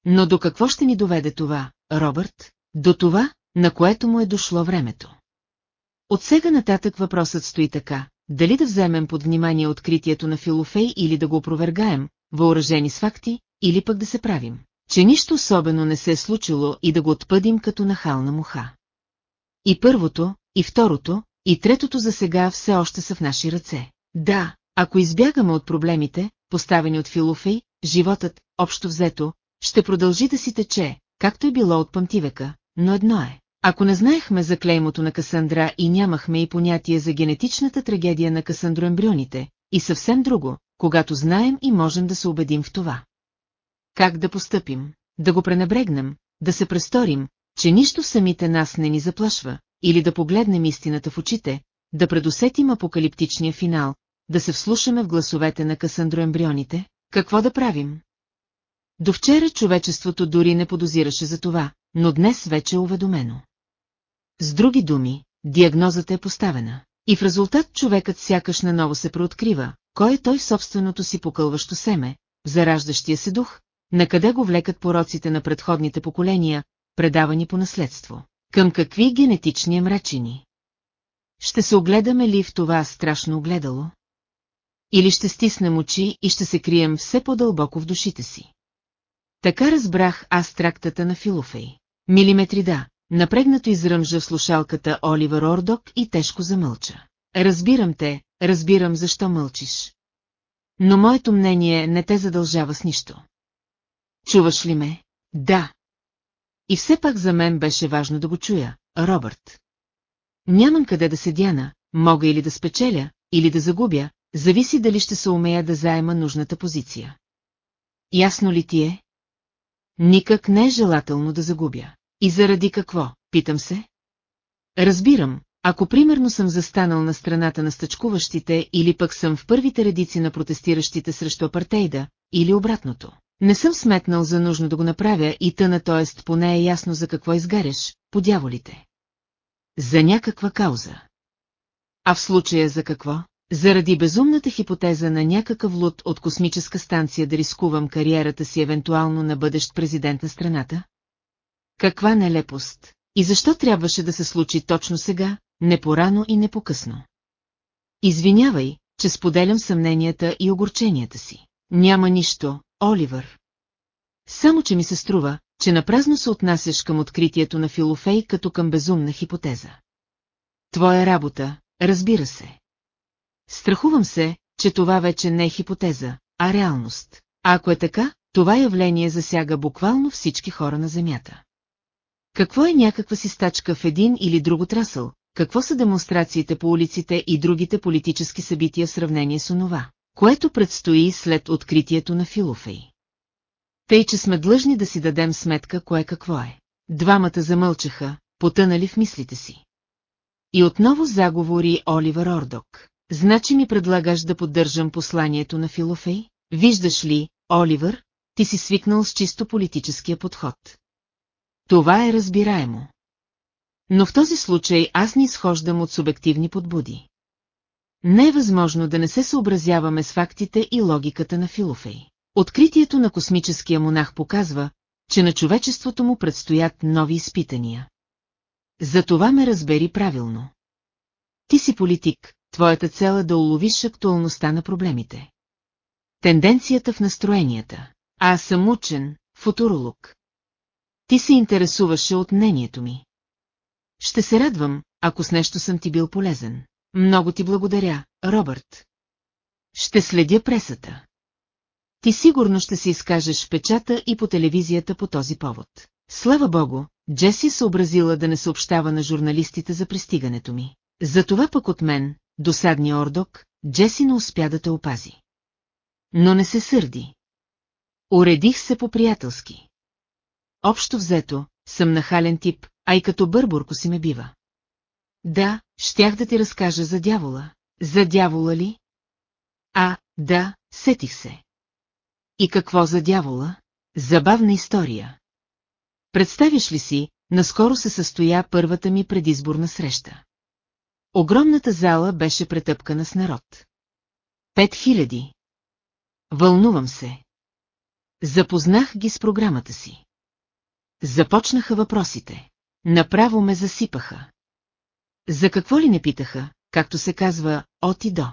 Speaker 1: но до какво ще ни доведе това, Робърт? До това, на което му е дошло времето. От сега нататък въпросът стои така, дали да вземем под внимание откритието на Филофей или да го опровергаем, въоръжени с факти, или пък да се правим, че нищо особено не се е случило и да го отпъдим като нахална муха. И първото, и второто, и третото за сега все още са в наши ръце. Да, ако избягаме от проблемите, поставени от Филофей, животът, общо взето, ще продължи да си тече, както е било от памтивека, но едно е. Ако не знаехме за клеймото на Касандра и нямахме и понятие за генетичната трагедия на касандроембрионите, и съвсем друго, когато знаем и можем да се убедим в това. Как да постъпим, да го пренебрегнем, да се престорим, че нищо самите нас не ни заплашва, или да погледнем истината в очите, да предусетим апокалиптичния финал, да се вслушаме в гласовете на касандроембрионите, какво да правим? До вчера човечеството дори не подозираше за това, но днес вече е уведомено. С други думи, диагнозата е поставена. И в резултат човекът сякаш наново се прооткрива, кой е той в собственото си покълващо семе, зараждащия се дух, на къде го влекат пороците на предходните поколения, предавани по наследство. Към какви генетични мречини? Ще се огледаме ли в това страшно огледало? Или ще стиснем очи и ще се крием все по-дълбоко в душите си? Така разбрах аз трактата на Филофей. Милиметри да, напрегнато изръмжа в слушалката Оливер Ордок и тежко замълча. Разбирам те, разбирам защо мълчиш. Но моето мнение не те задължава с нищо. Чуваш ли ме? Да. И все пак за мен беше важно да го чуя, Робърт. Нямам къде да се дяна, мога или да спечеля, или да загубя, зависи дали ще се умея да заема нужната позиция. Ясно ли ти е? Никак не е желателно да загубя. И заради какво, питам се? Разбирам, ако примерно съм застанал на страната на стъчкуващите или пък съм в първите редици на протестиращите срещу апартейда, или обратното. Не съм сметнал за нужно да го направя и тъна, т.е. поне е ясно за какво изгаряш, по дяволите. За някаква кауза. А в случая за какво? Заради безумната хипотеза на някакъв луд от космическа станция да рискувам кариерата си евентуално на бъдещ президент на страната? Каква нелепост! И защо трябваше да се случи точно сега, не порано и не по-късно? Извинявай, че споделям съмненията и огорченията си. Няма нищо, Оливър. Само, че ми се струва, че напразно се отнасяш към откритието на Филофей като към безумна хипотеза. Твоя работа, разбира се. Страхувам се, че това вече не е хипотеза, а реалност. А ако е така, това явление засяга буквално всички хора на Земята. Какво е някаква си стачка в един или друг отрасъл? Какво са демонстрациите по улиците и другите политически събития в сравнение с онова, което предстои след откритието на Филофей? Тъй, че сме длъжни да си дадем сметка кое какво е. Двамата замълчаха, потънали в мислите си. И отново заговори Оливър Ордок. Значи ми предлагаш да поддържам посланието на Филофей? Виждаш ли, Оливър, ти си свикнал с чисто политическия подход. Това е разбираемо. Но в този случай аз не изхождам от субективни подбуди. Не е възможно да не се съобразяваме с фактите и логиката на Филофей. Откритието на космическия монах показва, че на човечеството му предстоят нови изпитания. За това ме разбери правилно. Ти си политик, твоята цел е да уловиш актуалността на проблемите. Тенденцията в настроенията. Аз съм учен, футуролог. Ти се интересуваше от мнението ми. Ще се радвам, ако с нещо съм ти бил полезен. Много ти благодаря, Робърт. Ще следя пресата. Ти сигурно ще си изкажеш в печата и по телевизията по този повод. Слава богу, Джеси съобразила да не съобщава на журналистите за пристигането ми. Затова пък от мен, досадния ордок, Джеси не успя да те опази. Но не се сърди. Уредих се по-приятелски. Общо взето, съм нахален тип, а и като бърбурко си ме бива. Да, щях да ти разкажа за дявола. За дявола ли? А, да, сетих се. И какво за дявола? Забавна история. Представиш ли си, наскоро се състоя първата ми предизборна среща. Огромната зала беше претъпкана с народ. Пет хиляди. Вълнувам се. Запознах ги с програмата си. Започнаха въпросите. Направо ме засипаха. За какво ли не питаха, както се казва, от и до?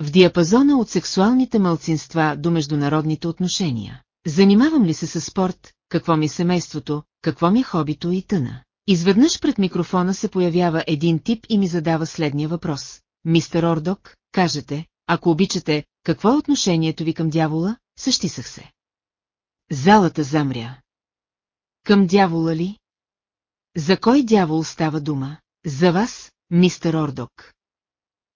Speaker 1: В диапазона от сексуалните мълцинства до международните отношения. Занимавам ли се с спорт, какво ми е семейството, какво ми е хобито и тъна? Изведнъж пред микрофона се появява един тип и ми задава следния въпрос. Мистер Ордок, кажете, ако обичате, какво е отношението ви към дявола? Същисах се. Залата замря. Към дявола ли? За кой дявол става дума? За вас, мистер Ордок.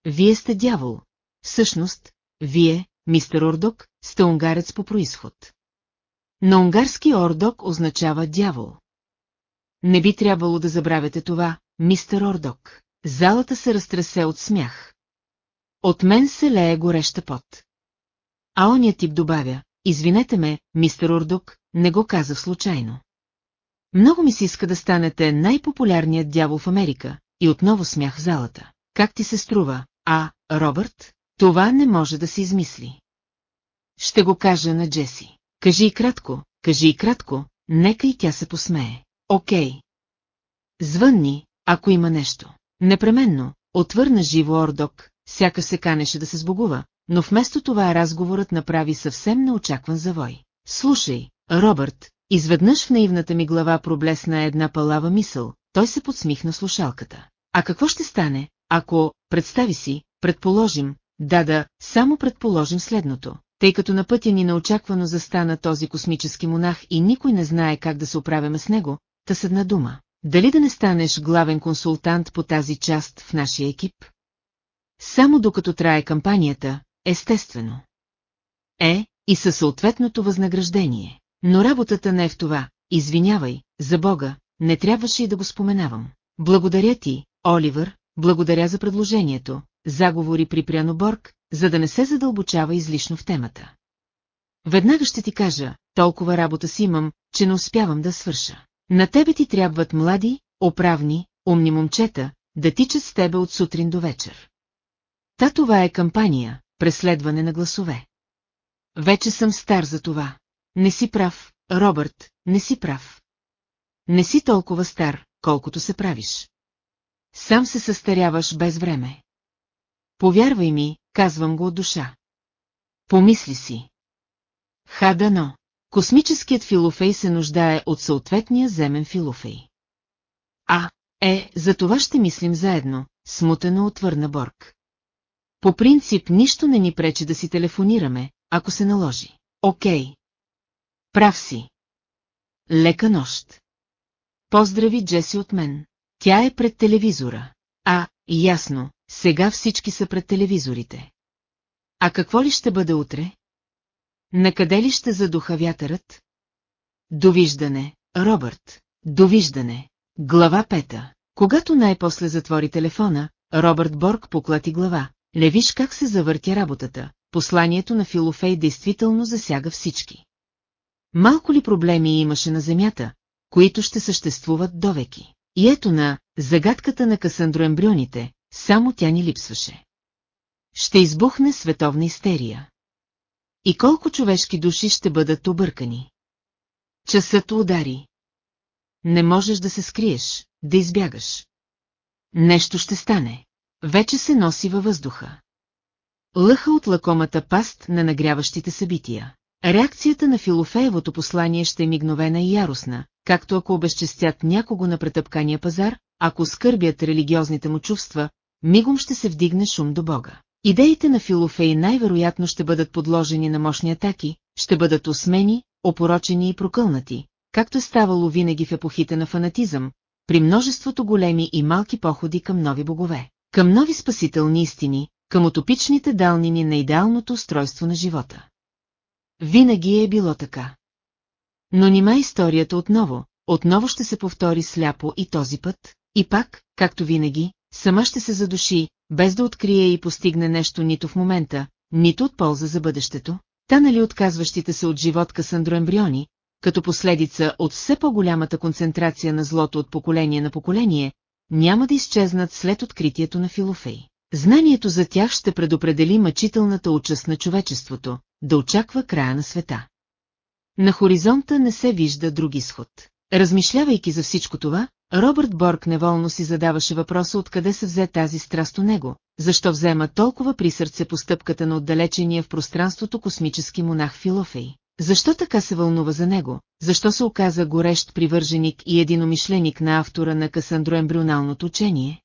Speaker 1: Вие сте дявол. Всъщност, вие, мистер Ордок, сте унгарец по происход. На унгарски Ордок означава дявол. Не би трябвало да забравяте това, мистер Ордок. Залата се разтресе от смях. От мен се лее гореща пот. А оня тип добавя, извинете ме, мистер Ордок, не го казах случайно. Много ми се иска да станете най-популярният дявол в Америка, и отново смях в залата. Как ти се струва, а, Робърт? Това не може да се измисли. Ще го кажа на Джеси. Кажи и кратко, кажи и кратко, нека и тя се посмее. Окей. Звънни, ако има нещо. Непременно, отвърна живо Ордок, сяка се канеше да се сбогува, но вместо това разговорът направи съвсем неочакван завой. Слушай, Робърт, изведнъж в наивната ми глава проблесна една палава мисъл, той се подсмихна слушалката. А какво ще стане, ако, представи си, предположим, да да, само предположим следното, тъй като на пътя ни неочаквано застана този космически монах и никой не знае как да се оправяме с него, та с една дума. Дали да не станеш главен консултант по тази част в нашия екип? Само докато трае кампанията, естествено. Е, и със съответното възнаграждение. Но работата не е в това, извинявай, за Бога, не трябваше и да го споменавам. Благодаря ти, Оливър, благодаря за предложението, заговори при Пряноборг, за да не се задълбочава излишно в темата. Веднага ще ти кажа, толкова работа си имам, че не успявам да свърша. На тебе ти трябват млади, оправни, умни момчета, да тичат с тебе от сутрин до вечер. Та това е кампания, преследване на гласове. Вече съм стар за това. Не си прав, Робърт, не си прав. Не си толкова стар, колкото се правиш. Сам се състаряваш без време. Повярвай ми, казвам го от душа. Помисли си. Хадано. Космическият филофей се нуждае от съответния земен филофей. А, е, за това ще мислим заедно, смутено отвърна Борг. По принцип нищо не ни пречи да си телефонираме, ако се наложи. Окей. Прав си. Лека нощ. Поздрави Джеси от мен. Тя е пред телевизора. А, ясно, сега всички са пред телевизорите. А какво ли ще бъде утре? Накъде ли ще задуха вятърът? Довиждане, Робърт, довиждане. Глава пета. Когато най-после затвори телефона, Робърт Борг поклати глава. Не виж как се завъртя работата. Посланието на Филофей действително засяга всички. Малко ли проблеми имаше на Земята, които ще съществуват довеки? И ето на загадката на Касандроембрионите, само тя ни липсваше. Ще избухне световна истерия. И колко човешки души ще бъдат объркани. Часът удари. Не можеш да се скриеш, да избягаш. Нещо ще стане. Вече се носи във въздуха. Лъха от лакомата паст на нагряващите събития. Реакцията на Филофеевото послание ще е мигновена и яростна, както ако обезчестят някого на претъпкания пазар, ако скърбят религиозните му чувства, мигом ще се вдигне шум до Бога. Идеите на Филофей най-вероятно ще бъдат подложени на мощни атаки, ще бъдат осмени, опорочени и прокълнати, както е ставало винаги в епохите на фанатизъм, при множеството големи и малки походи към нови богове, към нови спасителни истини, към утопичните далнини на идеалното устройство на живота. Винаги е било така. Но нима историята отново, отново ще се повтори сляпо и този път, и пак, както винаги, сама ще се задуши, без да открие и постигне нещо нито в момента, нито от полза за бъдещето, та нали отказващите се от живот андроембриони, като последица от все по-голямата концентрация на злото от поколение на поколение, няма да изчезнат след откритието на Филофей. Знанието за тях ще предопредели мъчителната участ на човечеството, да очаква края на света. На хоризонта не се вижда друг изход. Размишлявайки за всичко това, Робърт Борг неволно си задаваше въпроса откъде се взе тази страст у него, защо взема толкова при сърце постъпката на отдалечения в пространството космически монах Филофей. Защо така се вълнува за него? Защо се оказа горещ привърженик и единомишленик на автора на касандроембрионалното учение?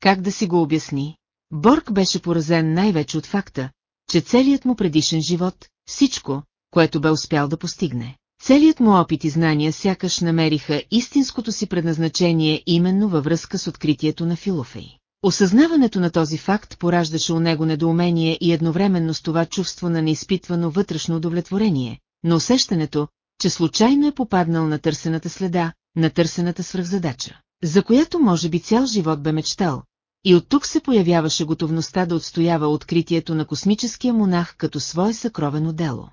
Speaker 1: Как да си го обясни? Борг беше поразен най-вече от факта, че целият му предишен живот, всичко, което бе успял да постигне, Целият му опит и знания сякаш намериха истинското си предназначение именно във връзка с откритието на Филофей. Осъзнаването на този факт пораждаше у него недоумение и едновременно с това чувство на неизпитвано вътрешно удовлетворение, но усещането, че случайно е попаднал на търсената следа, на търсената свръхзадача, за която може би цял живот бе мечтал, и от тук се появяваше готовността да отстоява откритието на космическия монах като свое съкровено дело.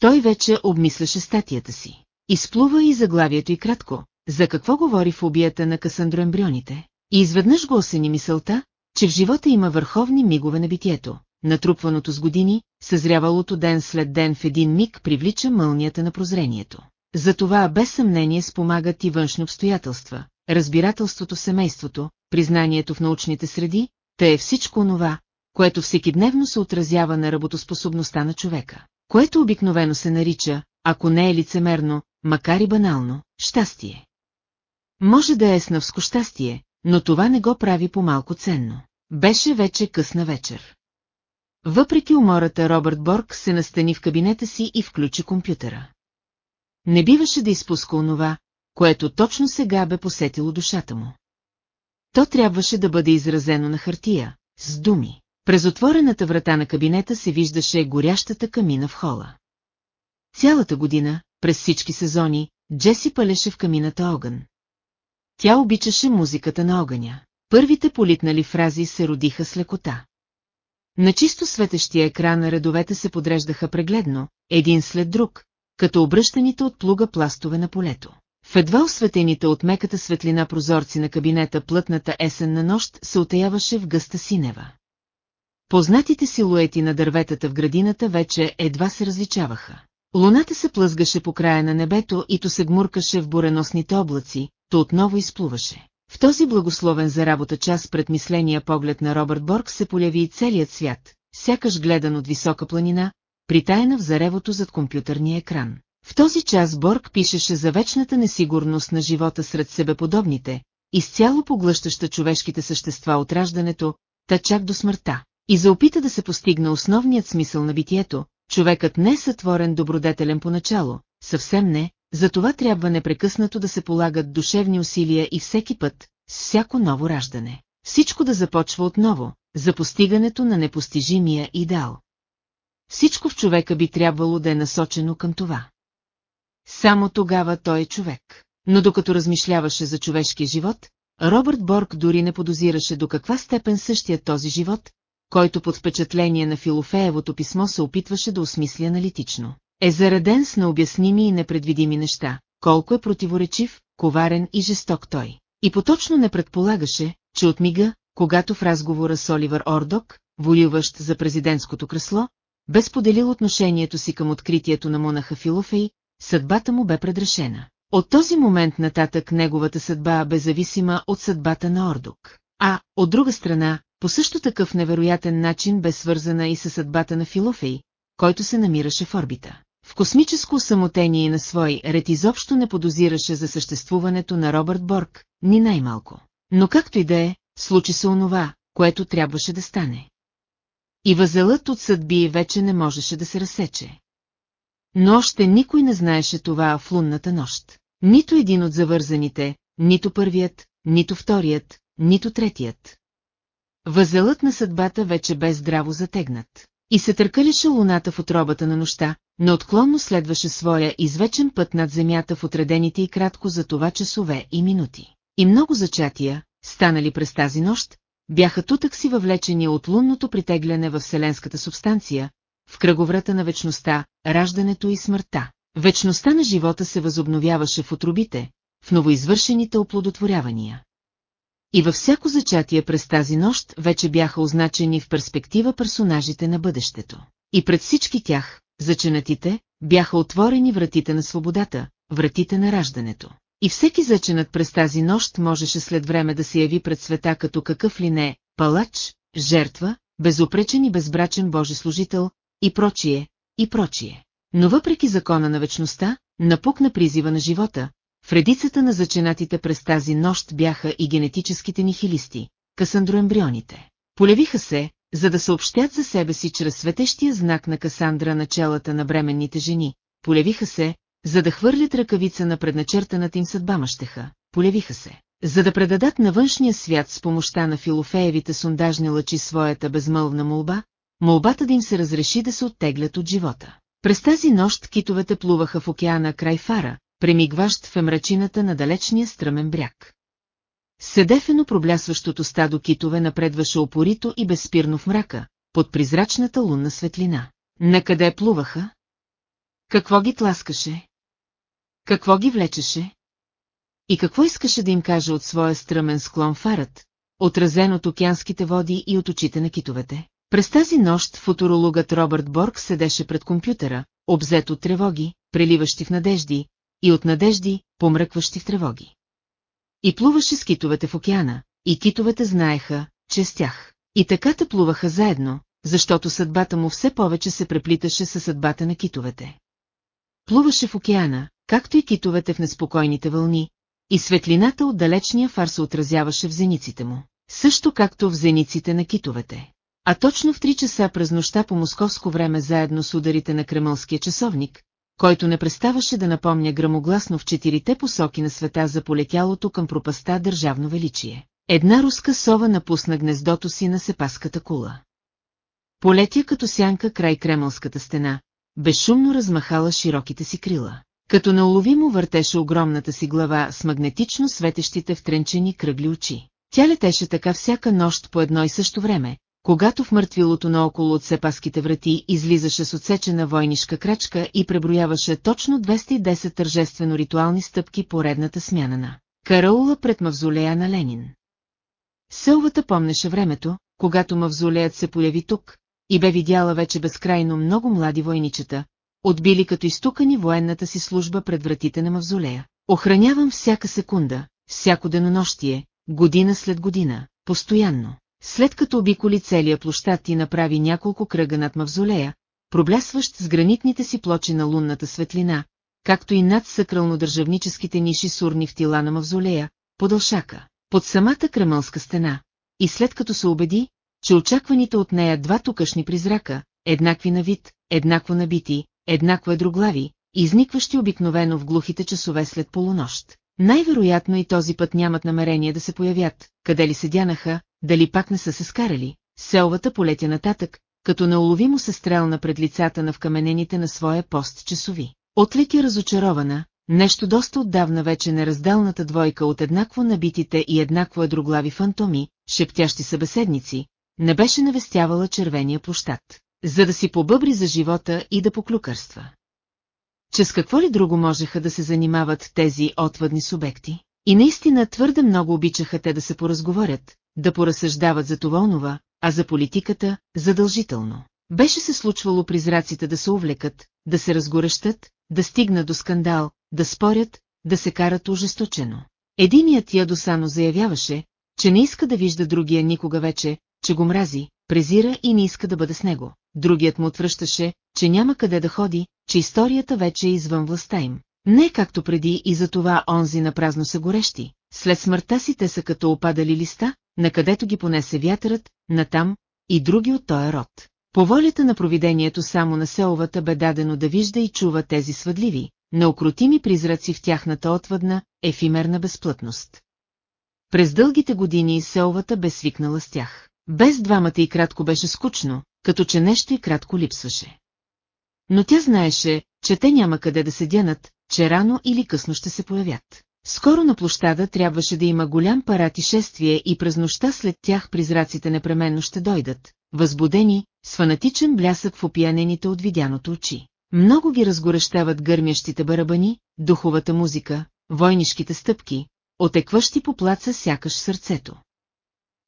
Speaker 1: Той вече обмисляше статията си. Изплува и заглавието и кратко, за какво говори в на касандроембрионите. И изведнъж го осени мисълта, че в живота има върховни мигове на битието, натрупваното с години, съзрявалото ден след ден в един миг привлича мълнията на прозрението. Затова без съмнение спомагат и външни обстоятелства, разбирателството в семейството, признанието в научните среди, те е всичко онова, което всекидневно се отразява на работоспособността на човека което обикновено се нарича, ако не е лицемерно, макар и банално, щастие. Може да е снавско щастие, но това не го прави по-малко ценно. Беше вече късна вечер. Въпреки умората Робърт Борг се настани в кабинета си и включи компютъра. Не биваше да изпуска онова, което точно сега бе посетило душата му. То трябваше да бъде изразено на хартия, с думи. През отворената врата на кабинета се виждаше горящата камина в хола. Цялата година, през всички сезони, Джеси палеше в камината огън. Тя обичаше музиката на огъня. Първите политнали фрази се родиха с лекота. На чисто светещия екран редовете се подреждаха прегледно, един след друг, като обръщаните от плуга пластове на полето. В едва осветените от меката светлина прозорци на кабинета плътната есенна нощ се отеяваше в гъста синева. Познатите силуети на дърветата в градината вече едва се различаваха. Луната се плъзгаше по края на небето и то се гмуркаше в буреносните облаци, то отново изплуваше. В този благословен за работа час пред мисления поглед на Робърт Борг се поляви и целият свят, сякаш гледан от висока планина, притаяна в заревото зад компютърния екран. В този час Борг пишеше за вечната несигурност на живота сред себеподобните, изцяло поглъщаща човешките същества от раждането, та чак до смъртта и за опита да се постигне основният смисъл на битието, човекът не е сътворен добродетелен поначало, съвсем не, за това трябва непрекъснато да се полагат душевни усилия и всеки път, с всяко ново раждане. Всичко да започва отново, за постигането на непостижимия идеал. Всичко в човека би трябвало да е насочено към това. Само тогава той е човек. Но докато размишляваше за човешкия живот, Робърт Борг дори не подозираше до каква степен същия този живот, който под впечатление на Филофеевото писмо се опитваше да осмисли аналитично. Е зареден с необясними и непредвидими неща, колко е противоречив, коварен и жесток той. И поточно не предполагаше, че от мига, когато в разговора с Оливър Ордок, воюващ за президентското кресло, бе споделил отношението си към откритието на монаха Филофей, съдбата му бе предрешена. От този момент нататък неговата съдба бе зависима от съдбата на Ордок. А, от друга страна, по също такъв невероятен начин бе свързана и със съдбата на Филофей, който се намираше в орбита. В космическо самотение на свой ред изобщо не подозираше за съществуването на Робърт Борг, ни най-малко. Но както и да е, случи се онова, което трябваше да стане. И възелът от съдби вече не можеше да се разсече. Но още никой не знаеше това в лунната нощ. Нито един от завързаните, нито първият, нито вторият, нито третият, Възелът на съдбата вече бе здраво затегнат. И се търкалеше луната в отробата на нощта, но отклонно следваше своя извечен път над земята в отредените и кратко за това часове и минути. И много зачатия, станали през тази нощ, бяха тутък си въвлечени от лунното притегляне в вселенската субстанция, в кръговрата на вечността, раждането и смъртта. Вечността на живота се възобновяваше в отробите, в новоизвършените оплодотворявания. И във всяко зачатие през тази нощ вече бяха означени в перспектива персонажите на бъдещето. И пред всички тях, заченатите, бяха отворени вратите на свободата, вратите на раждането. И всеки заченат през тази нощ можеше след време да се яви пред света като какъв ли не, палач, жертва, безопречен и безбрачен божеслужител, и прочие, и прочие. Но въпреки закона на вечността, напукна призива на живота, в редицата на заченатите през тази нощ бяха и генетическите нихилисти, касандроембрионите. Полевиха се, за да съобщят за себе си чрез светещия знак на Касандра на челата на бременните жени, полевиха се, за да хвърлят ръкавица на предначертаната им съдба мъщеха, полевиха се, за да предадат на външния свят с помощта на филофеевите сундажни лъчи своята безмълвна молба, молбата да им се разреши да се оттеглят от живота. През тази нощ китовете плуваха в океана край фара, премигващ в мрачината на далечния стръмен бряг. Седефено проблясващото стадо китове напредваше опорито и безспирно в мрака, под призрачната лунна светлина. Накъде плуваха? Какво ги тласкаше? Какво ги влечеше? И какво искаше да им каже от своя стръмен склон фарът, отразен от океанските води и от очите на китовете? През тази нощ футурологът Робърт Борг седеше пред компютъра, обзет от тревоги, преливащи в надежди, и от надежди, помръкващи в тревоги. И плуваше с китовете в океана, и китовете знаеха, че с тях. И така те плуваха заедно, защото съдбата му все повече се преплиташе със съдбата на китовете. Плуваше в океана, както и китовете в неспокойните вълни, и светлината от далечния фар се отразяваше в зениците му, също както в зениците на китовете. А точно в 3 часа през нощта по московско време заедно с ударите на кремълския часовник, който не преставаше да напомня грамогласно в четирите посоки на света за полетялото към пропаста държавно величие. Една руска сова напусна гнездото си на сепаската кула. Полетя като сянка край кремълската стена, безшумно размахала широките си крила. Като неуловимо въртеше огромната си глава с магнетично светещите втренчени кръгли очи. Тя летеше така всяка нощ по едно и също време, когато в мъртвилото наоколо от сепаските врати излизаше с отсечена войнишка крачка и преброяваше точно 210 тържествено ритуални стъпки по редната смяна на караула пред мавзолея на Ленин. Сълвата помнеше времето, когато мавзолеят се появи тук, и бе видяла вече безкрайно много млади войничета, отбили като изтукани военната си служба пред вратите на мавзолея. Охранявам всяка секунда, всяко денонощие, година след година, постоянно. След като обиколи целия площад и направи няколко кръга над мавзолея, проблясващ с гранитните си плочи на лунната светлина, както и над съкрълно-държавническите ниши сурни в тила на мавзолея, подълшака, под самата кремълска стена, и след като се убеди, че очакваните от нея два тукашни призрака, еднакви на вид, еднакво набити, еднакво едроглави, изникващи обикновено в глухите часове след полунощ. Най-вероятно и този път нямат намерение да се появят, къде ли седянаха, дали пак не са се скарали, селвата полетя нататък, като неуловимо се стрелна пред лицата на вкаменените на своя пост часови. Отлети разочарована, нещо доста отдавна вече неразделната двойка от еднакво набитите и еднакво едроглави фантоми, шептящи събеседници, не беше навестявала червения площад, за да си побъбри за живота и да поклюкърства. Че с какво ли друго можеха да се занимават тези отвъдни субекти? И наистина твърде много обичаха те да се поразговорят, да поразсъждават за това онова, а за политиката – задължително. Беше се случвало призраците да се увлекат, да се разгорещат, да стигна до скандал, да спорят, да се карат ужесточено. Единият ядосано заявяваше, че не иска да вижда другия никога вече, че го мрази, презира и не иска да бъде с него. Другият му отвръщаше, че няма къде да ходи, че историята вече е извън властта им. Не както преди и за това онзи напразно са горещи, след смъртта си те са като опадали листа, накъдето ги понесе вятърът, натам и други от този род. По волята на провидението само на селовата бе дадено да вижда и чува тези свъдливи, неукротими призраци в тяхната отвъдна, ефимерна безплътност. През дългите години селвата бе свикнала с тях. Без двамата и кратко беше скучно, като че нещо и кратко липсваше. Но тя знаеше, че те няма къде да се дянат, че рано или късно ще се появят. Скоро на площада трябваше да има голям парад и шествие и през нощта след тях призраците непременно ще дойдат, възбудени, с фанатичен блясък в опиянените от видяното очи. Много ги разгорещават гърмящите барабани, духовата музика, войнишките стъпки, отекващи по плаца сякаш сърцето.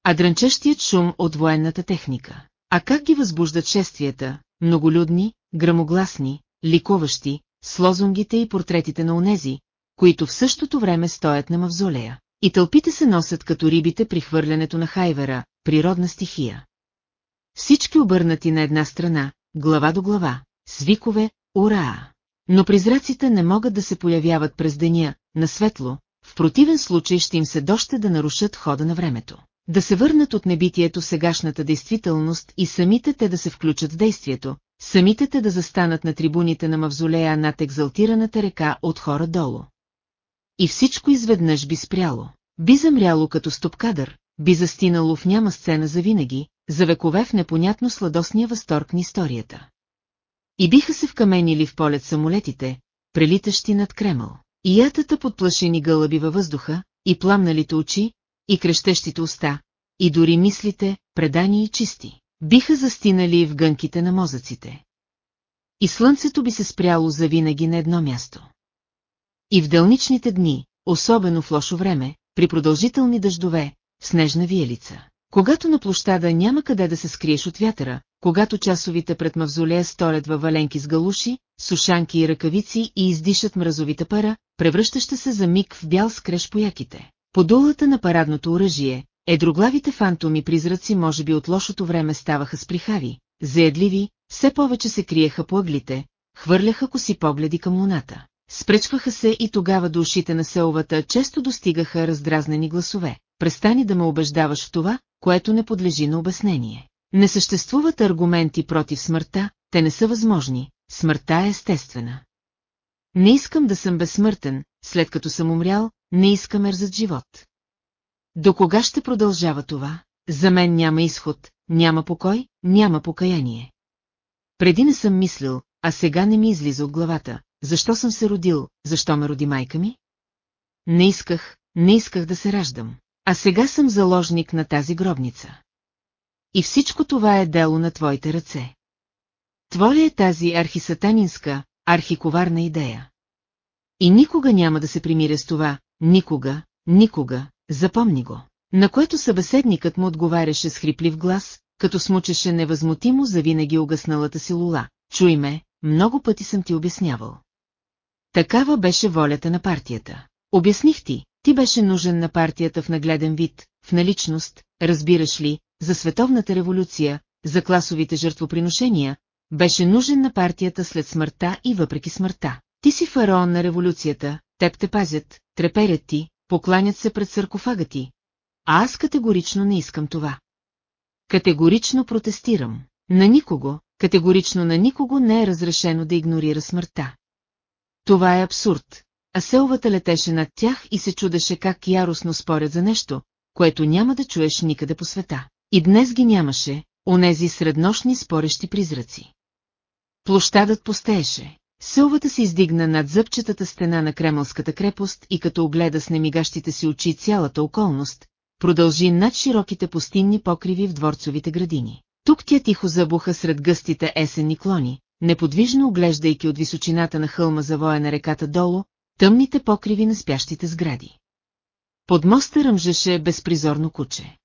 Speaker 1: А дрънчещият шум от военната техника. А как ги възбуждат шествията, многолюдни, грамогласни, ликуващи, с лозунгите и портретите на онези, които в същото време стоят на мавзолея. И тълпите се носят като рибите при хвърлянето на хайвера, природна стихия. Всички обърнати на една страна, глава до глава, свикове, ураа. Но призраците не могат да се появяват през деня, на светло, в противен случай ще им се доще да нарушат хода на времето. Да се върнат от небитието сегашната действителност и самите те да се включат в действието, самите те да застанат на трибуните на мавзолея над екзалтираната река от хора долу и всичко изведнъж би спряло. Би замряло като стопкадър, би застинало в няма сцена за винаги, за векове в непонятно сладосния възторг на историята. И биха се вкаменили в полет самолетите, прелитащи над Кремъл. И ятата подплашени гълъби във въздуха, и пламналите очи, и крещещите уста, и дори мислите, предани и чисти, биха застинали в гънките на мозъците. И слънцето би се спряло завинаги на едно място. И в дълничните дни, особено в лошо време, при продължителни дъждове, в снежна виелица. Когато на площада няма къде да се скриеш от вятъра, когато часовите пред мавзолея столят във валенки с галуши, сушанки и ръкавици и издишат мразовите пара, превръщаща се за миг в бял скреж по яките. Подулата на парадното оръжие, едроглавите фантоми призраци може би от лошото време ставаха сприхави, заедливи, все повече се криеха по ъглите, хвърляха коси погледи към луната. Спречваха се и тогава до ушите на селвата често достигаха раздразнени гласове. Престани да ме убеждаваш в това, което не подлежи на обяснение. Не съществуват аргументи против смъртта, те не са възможни, смъртта е естествена. Не искам да съм безсмъртен, след като съм умрял, не искам ерзат живот. До кога ще продължава това? За мен няма изход, няма покой, няма покаяние. Преди не съм мислил, а сега не ми излиза от главата, защо съм се родил, защо ме роди майка ми? Не исках, не исках да се раждам. А сега съм заложник на тази гробница. И всичко това е дело на твоите ръце. Твоя е тази архисатанинска, архиковарна идея. И никога няма да се примиря с това, никога, никога, запомни го. На което събеседникът му отговаряше с хриплив глас, като смучеше невъзмутимо за винаги угасналата си лула. Чуй ме, много пъти съм ти обяснявал. Такава беше волята на партията. Обясних ти, ти беше нужен на партията в нагледен вид, в наличност, разбираш ли, за световната революция, за класовите жертвоприношения, беше нужен на партията след смъртта и въпреки смъртта. Ти си фараон на революцията, теб те пазят, треперят ти, покланят се пред саркофага ти. А аз категорично не искам това. Категорично протестирам. На никого, категорично на никого не е разрешено да игнорира смъртта. Това е абсурд. А селвата летеше над тях и се чудеше как яростно спорят за нещо, което няма да чуеш никъде по света. И днес ги нямаше, онези среднощни спорещи призраци. Площадът постееше. Сълвата се издигна над зъбчетата стена на кремълската крепост и като огледа с немигащите си очи цялата околност, продължи над широките пустинни покриви в дворцовите градини. Тук тя тихо забуха сред гъстите есенни клони, неподвижно оглеждайки от височината на хълма завоя на реката долу, тъмните покриви на спящите сгради. Под моста ръмжеше безпризорно куче.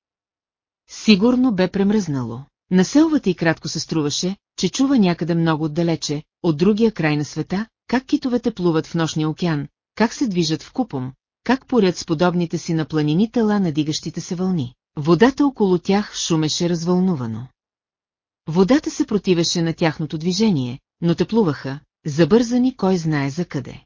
Speaker 1: Сигурно бе премръзнало. Населвата и кратко се струваше, че чува някъде много отдалече, от другия край на света, как китовете плуват в нощния океан, как се движат в купом, как порят с подобните си на планини тела надигащите се вълни. Водата около тях шумеше развълнувано. Водата се противеше на тяхното движение, но теплуваха, забързани кой знае за къде.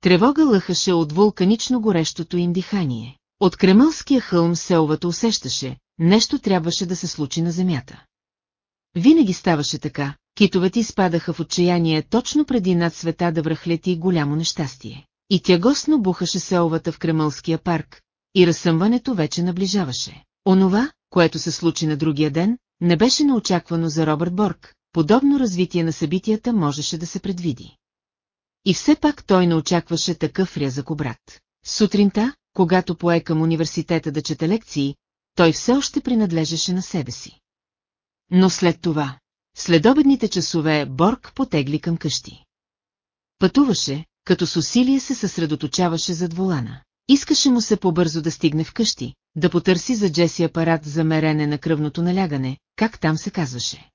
Speaker 1: Тревога лъхаше от вулканично горещото им дихание. От кремълския хълм селвата усещаше, нещо трябваше да се случи на земята. Винаги ставаше така, китовете изпадаха в отчаяние точно преди над света да връхлети голямо нещастие. И тя бухаше селвата в Кремълския парк, и разсъмването вече наближаваше. Онова, което се случи на другия ден, не беше неочаквано за Робърт Борг, подобно развитие на събитията можеше да се предвиди. И все пак той не очакваше такъв рязък обрат. Сутринта, когато пое към университета да чете лекции, той все още принадлежеше на себе си. Но след това, след обедните часове, Борг потегли към къщи. Пътуваше, като с усилие се съсредоточаваше зад волана. Искаше му се по-бързо да стигне вкъщи, да потърси за Джеси апарат за мерене на кръвното налягане, как там се казваше.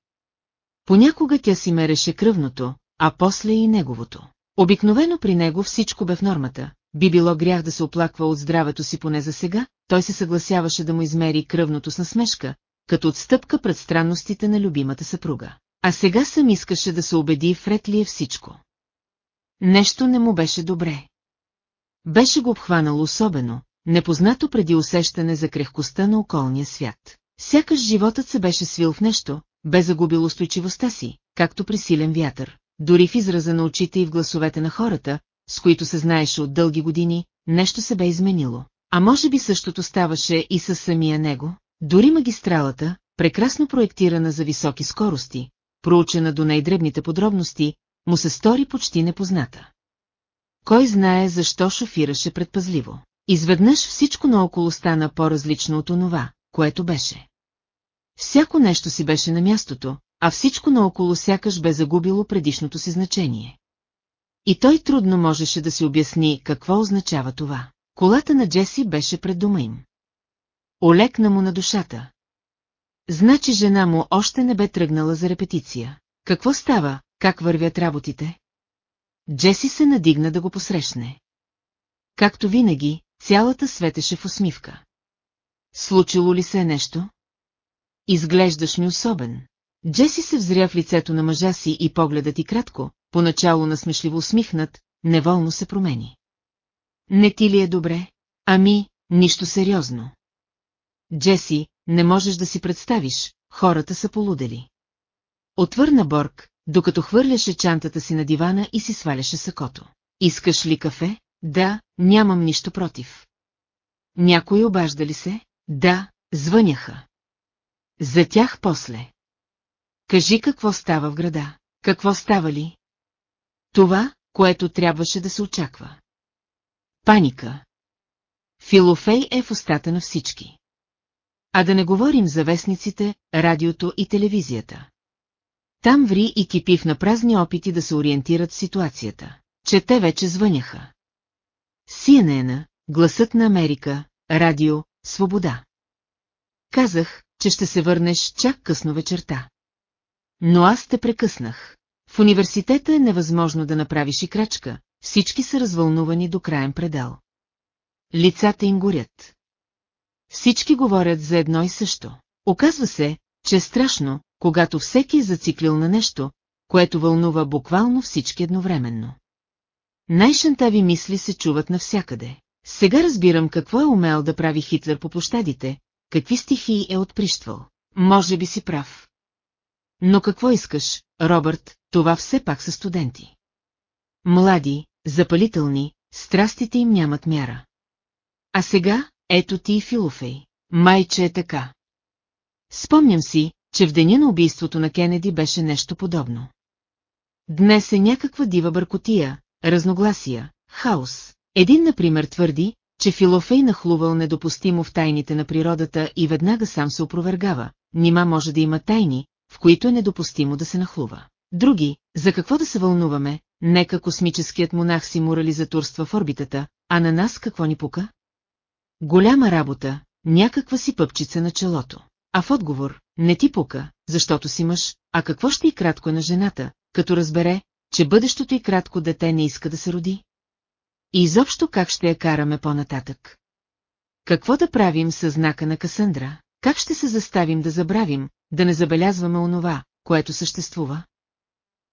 Speaker 1: Понякога тя си мереше кръвното, а после и неговото. Обикновено при него всичко бе в нормата, би било грях да се оплаква от здравето си поне за сега, той се съгласяваше да му измери кръвното с насмешка, като отстъпка пред странностите на любимата съпруга. А сега сам искаше да се убеди Фред ли е всичко. Нещо не му беше добре. Беше го обхванал особено, непознато преди усещане за крехкостта на околния свят. Сякаш животът се беше свил в нещо, бе загубил устойчивостта си, както при силен вятър. Дори в израза на очите и в гласовете на хората, с които се знаеше от дълги години, нещо се бе изменило. А може би същото ставаше и със самия него. Дори магистралата, прекрасно проектирана за високи скорости, проучена до най-дребните подробности, му се стори почти непозната. Кой знае защо шофираше предпазливо. Изведнъж всичко наоколо стана по-различно от онова, което беше. Всяко нещо си беше на мястото, а всичко наоколо сякаш бе загубило предишното си значение. И той трудно можеше да си обясни какво означава това. Колата на Джеси беше пред дома им. Олекна му на душата. Значи жена му още не бе тръгнала за репетиция. Какво става, как вървят работите? Джеси се надигна да го посрещне. Както винаги, Цялата светеше в усмивка. Случило ли се е нещо? Изглеждаш ми особен. Джеси се взря в лицето на мъжа си и погледът и кратко, поначало насмешливо усмихнат, неволно се промени. Не ти ли е добре? Ами, нищо сериозно. Джеси, не можеш да си представиш, хората са полудели. Отвърна Борг, докато хвърляше чантата си на дивана и си сваляше сакото. Искаш ли кафе? Да, нямам нищо против. Някои обаждали се? Да, звъняха. За тях после. Кажи какво става в града. Какво става ли? Това, което трябваше да се очаква. Паника. Филофей е в устата на всички. А да не говорим за вестниците, радиото и телевизията. Там ври и кипи в празни опити да се ориентират в ситуацията. Че те вече звъняха. CNN, Гласът на Америка, Радио, Свобода. Казах, че ще се върнеш чак късно вечерта. Но аз те прекъснах. В университета е невъзможно да направиш и крачка, всички са развълнувани до краен предел. Лицата им горят. Всички говорят за едно и също. Оказва се, че е страшно, когато всеки е зациклил на нещо, което вълнува буквално всички едновременно. Най-шантави мисли се чуват навсякъде. Сега разбирам какво е умел да прави Хитлер по площадите, какви стихии е отприщвал. Може би си прав. Но какво искаш, Робърт, това все пак са студенти. Млади, запалителни, страстите им нямат мяра. А сега, ето ти и Филофей. Майче е така. Спомням си, че в деня на убийството на Кенеди беше нещо подобно. Днес е някаква дива бъркотия, разногласия, хаос. Един, например, твърди, че Филофей нахлувал недопустимо в тайните на природата и веднага сам се опровергава. Нима може да има тайни, в които е недопустимо да се нахлува. Други, за какво да се вълнуваме, нека космическият монах си морализаторства в орбитата, а на нас какво ни пука? Голяма работа, някаква си пъпчица на челото. А в отговор, не ти пука, защото си мъж, а какво ще и кратко е на жената, като разбере, че бъдещото и кратко дете не иска да се роди? И изобщо как ще я караме по-нататък? Какво да правим със знака на Касандра? Как ще се заставим да забравим, да не забелязваме онова, което съществува?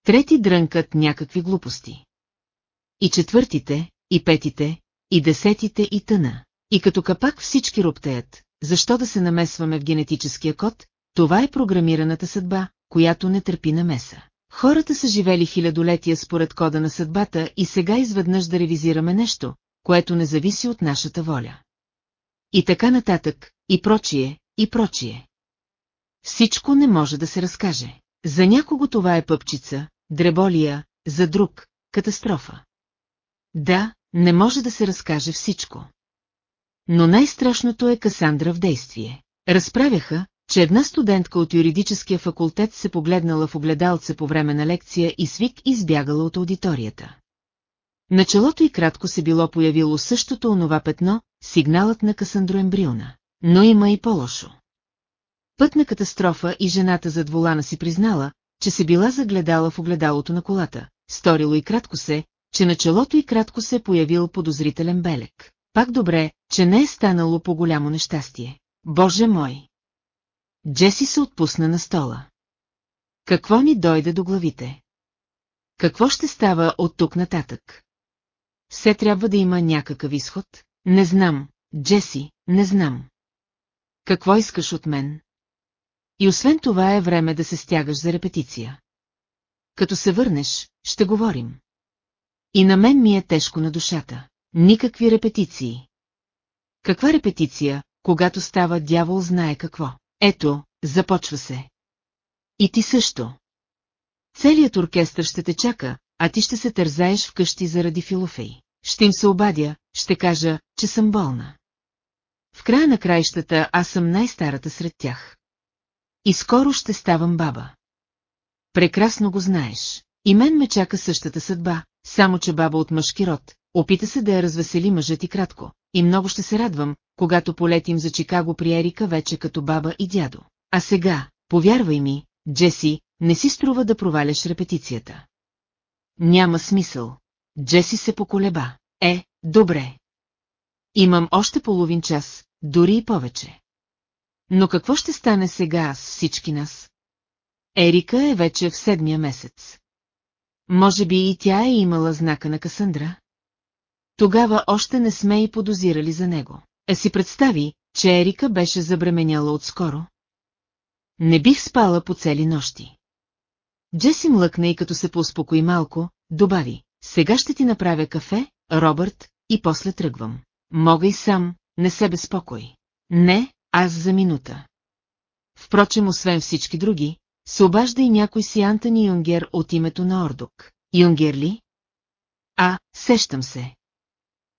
Speaker 1: Трети дрънкат някакви глупости. И четвъртите, и петите, и десетите и тъна. И като капак всички роптеят, защо да се намесваме в генетическия код, това е програмираната съдба, която не търпи намеса. Хората са живели хилядолетия според кода на съдбата и сега изведнъж да ревизираме нещо, което не зависи от нашата воля. И така нататък, и прочие, и прочие. Всичко не може да се разкаже. За някого това е пъпчица, дреболия, за друг – катастрофа. Да, не може да се разкаже всичко. Но най-страшното е Касандра в действие. Разправяха, че една студентка от юридическия факултет се погледнала в огледалце по време на лекция и свик избягала от аудиторията. Началото и кратко се било появило същото онова петно, сигналът на Касандроембриона. Но има и по-лошо. Път на катастрофа и жената зад волана си признала, че се била загледала в огледалото на колата, сторило и кратко се, че началото и кратко се е появил подозрителен белек. Пак добре, че не е станало по голямо нещастие. Боже мой! Джеси се отпусна на стола. Какво ни дойде до главите? Какво ще става от тук нататък? Все трябва да има някакъв изход? Не знам, Джеси, не знам. Какво искаш от мен? И освен това е време да се стягаш за репетиция. Като се върнеш, ще говорим. И на мен ми е тежко на душата. Никакви репетиции. Каква репетиция, когато става дявол знае какво? Ето, започва се. И ти също. Целият оркестър ще те чака, а ти ще се тързаеш вкъщи заради филофей. Ще им се обадя, ще кажа, че съм болна. В края на краищата аз съм най-старата сред тях. И скоро ще ставам баба. Прекрасно го знаеш. И мен ме чака същата съдба, само че баба от мъжки род, опита се да я развесели мъжът и кратко, и много ще се радвам, когато полетим за Чикаго при Ерика вече като баба и дядо. А сега, повярвай ми, Джеси, не си струва да проваляш репетицията. Няма смисъл. Джеси се поколеба. Е, добре. Имам още половин час, дори и повече. Но какво ще стане сега с всички нас? Ерика е вече в седмия месец. Може би и тя е имала знака на Касандра? Тогава още не сме и подозирали за него а е, си представи, че Ерика беше забременяла отскоро. Не бих спала по цели нощи. Джеси млъкна и като се поуспокои малко, добави, сега ще ти направя кафе, Робърт, и после тръгвам. Мога и сам, не се безпокой. Не, аз за минута. Впрочем, освен всички други, се обажда и някой си Антони Юнгер от името на Ордок. Юнгер ли? А, сещам се.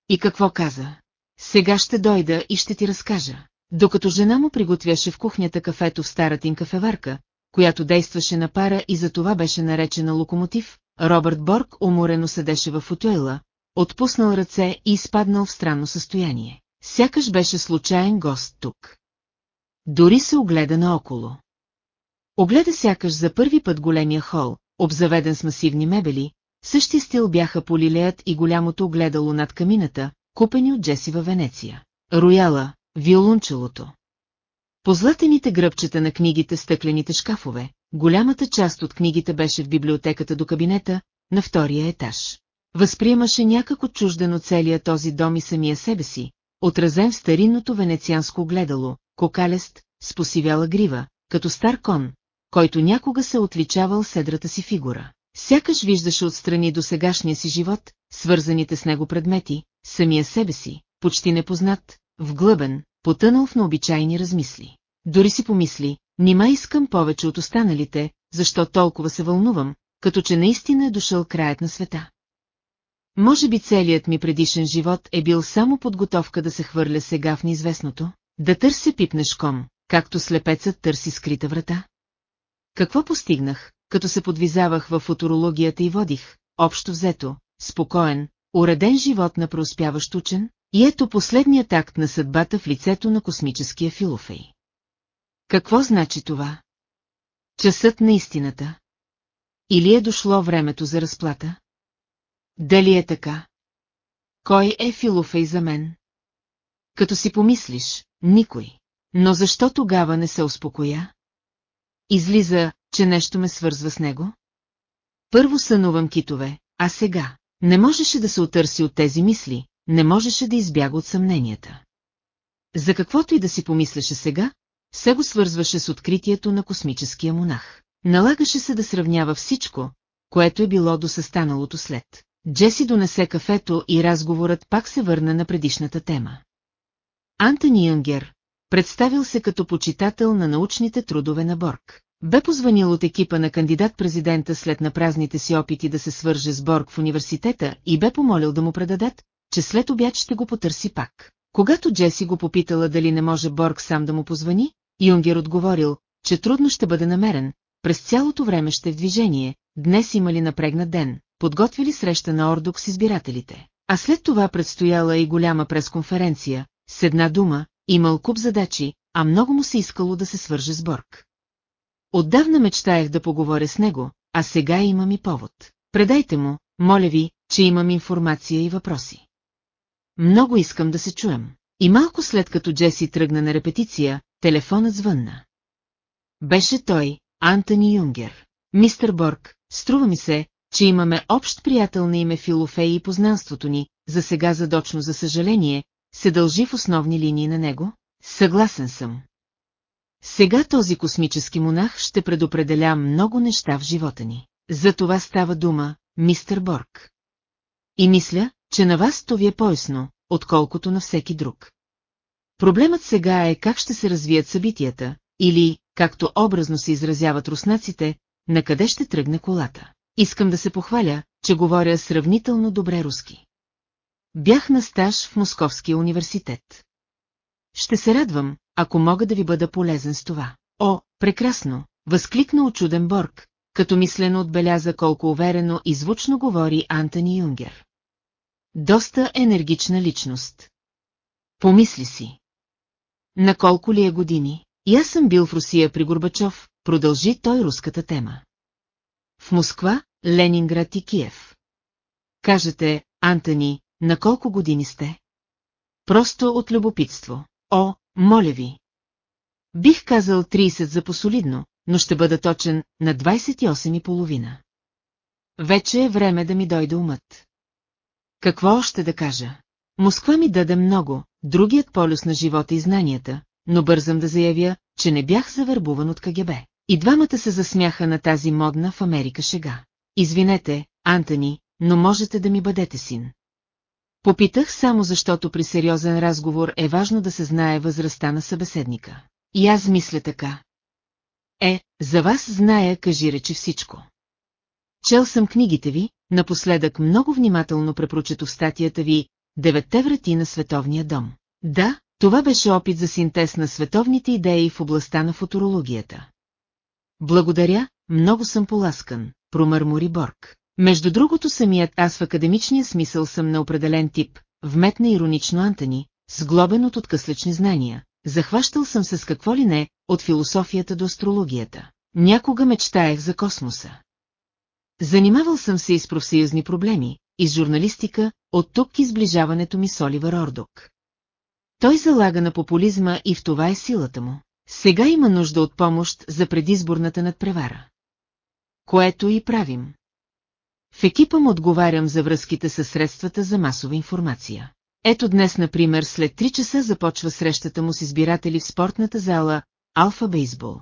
Speaker 1: И какво каза? Сега ще дойда и ще ти разкажа. Докато жена му приготвяше в кухнята кафето в старата им кафеварка, която действаше на пара и за това беше наречена локомотив, Робърт Борг уморено седеше в футуела, отпуснал ръце и изпаднал в странно състояние. Сякаш беше случайен гост тук. Дори се огледа наоколо. Огледа сякаш за първи път големия хол, обзаведен с масивни мебели, същи стил бяха полилеят и голямото огледало над камината, купени от Джеси във Венеция. Рояла, виолунчелото. По златените гръбчета на книгите стъклените шкафове, голямата част от книгите беше в библиотеката до кабинета, на втория етаж. Възприемаше някако чуждено целия този дом и самия себе си, отразен в старинното венецианско гледало, кокалест, с посивяла грива, като стар кон, който някога се отличавал седрата си фигура. Сякаш виждаше отстрани до сегашния си живот, свързаните с него предмети, самия себе си, почти непознат, вглъбен, потънал в необичайни размисли. Дори си помисли, нима искам повече от останалите, защо толкова се вълнувам, като че наистина е дошъл краят на света. Може би целият ми предишен живот е бил само подготовка да се хвърля сега в неизвестното, да търся пипнешком, както слепецът търси скрита врата. Какво постигнах, като се подвизавах във футурологията и водих, общо взето, спокоен, уреден живот на проуспяващ учен, и ето последният акт на съдбата в лицето на космическия филофей. Какво значи това? Часът на истината? Или е дошло времето за разплата? Дали е така? Кой е филофей за мен? Като си помислиш, никой. Но защо тогава не се успокоя? Излиза, че нещо ме свързва с него? Първо сънувам китове, а сега? Не можеше да се отърси от тези мисли, не можеше да избяга от съмненията. За каквото и да си помисляше сега, все го свързваше с откритието на космическия монах. Налагаше се да сравнява всичко, което е било до състаналото след. Джеси донесе кафето и разговорът пак се върна на предишната тема. Антони Юнгер, представил се като почитател на научните трудове на Борг. Бе позванил от екипа на кандидат-президента след напразните си опити да се свърже с Борг в университета и бе помолил да му предадат, че след обяд ще го потърси пак. Когато Джеси го попитала дали не може Борг сам да му позвани, Юнгер отговорил, че трудно ще бъде намерен, през цялото време ще в движение, днес имали напрегнат ден, подготвили среща на Ордук с избирателите. А след това предстояла и голяма пресконференция, с една дума, имал куп задачи, а много му се искало да се свърже с Борг. Отдавна мечтаях да поговоря с него, а сега имам и повод. Предайте му, моля ви, че имам информация и въпроси. Много искам да се чуем. И малко след като Джеси тръгна на репетиция, телефонът звънна. Беше той, Антони Юнгер. Мистер Борг, струва ми се, че имаме общ приятел на име Филофей и познанството ни, за сега задочно за съжаление, се дължи в основни линии на него? Съгласен съм. Сега този космически монах ще предопределя много неща в живота ни. За това става дума, мистер Борг. И мисля, че на вас то ви е поясно, отколкото на всеки друг. Проблемът сега е как ще се развият събитията, или, както образно се изразяват руснаците, на къде ще тръгне колата. Искам да се похваля, че говоря сравнително добре руски. Бях на стаж в Московския университет. Ще се радвам, ако мога да ви бъда полезен с това. О, прекрасно! Възкликна очуден Борг, като мислено отбеляза колко уверено и звучно говори Антони Юнгер. Доста енергична личност. Помисли си. На колко ли е години? И аз съм бил в Русия при Горбачов, продължи той руската тема. В Москва, Ленинград и Киев. Кажете, Антони, на колко години сте? Просто от любопитство. О, моля ви. Бих казал 30 за посолидно, но ще бъда точен на 28 и половина. Вече е време да ми дойде умът. Какво още да кажа? Москва ми даде много, другият полюс на живота и знанията, но бързам да заявя, че не бях завърбуван от КГБ. И двамата се засмяха на тази модна в Америка шега. Извинете, Антони, но можете да ми бъдете син. Попитах само защото при сериозен разговор е важно да се знае възрастта на събеседника. И аз мисля така. Е, за вас зная, кажи речи всичко. Чел съм книгите ви, напоследък много внимателно препрочето статията ви «Деветте врати на Световния дом». Да, това беше опит за синтез на световните идеи в областта на футурологията. Благодаря, много съм поласкан, промърмори Борг. Между другото самият аз в академичния смисъл съм на определен тип, вметна иронично Антони, сглобен от откъслични знания. Захващал съм се с какво ли не, от философията до астрологията. Някога мечтаех за космоса. Занимавал съм се и с профсъюзни проблеми, и с журналистика, от тук и сближаването ми с Оливър Ордок. Той залага на популизма и в това е силата му. Сега има нужда от помощ за предизборната надпревара. Което и правим. В екипа му отговарям за връзките с средствата за масова информация. Ето днес, например, след 3 часа започва срещата му с избиратели в спортната зала Алфа Бейсбол.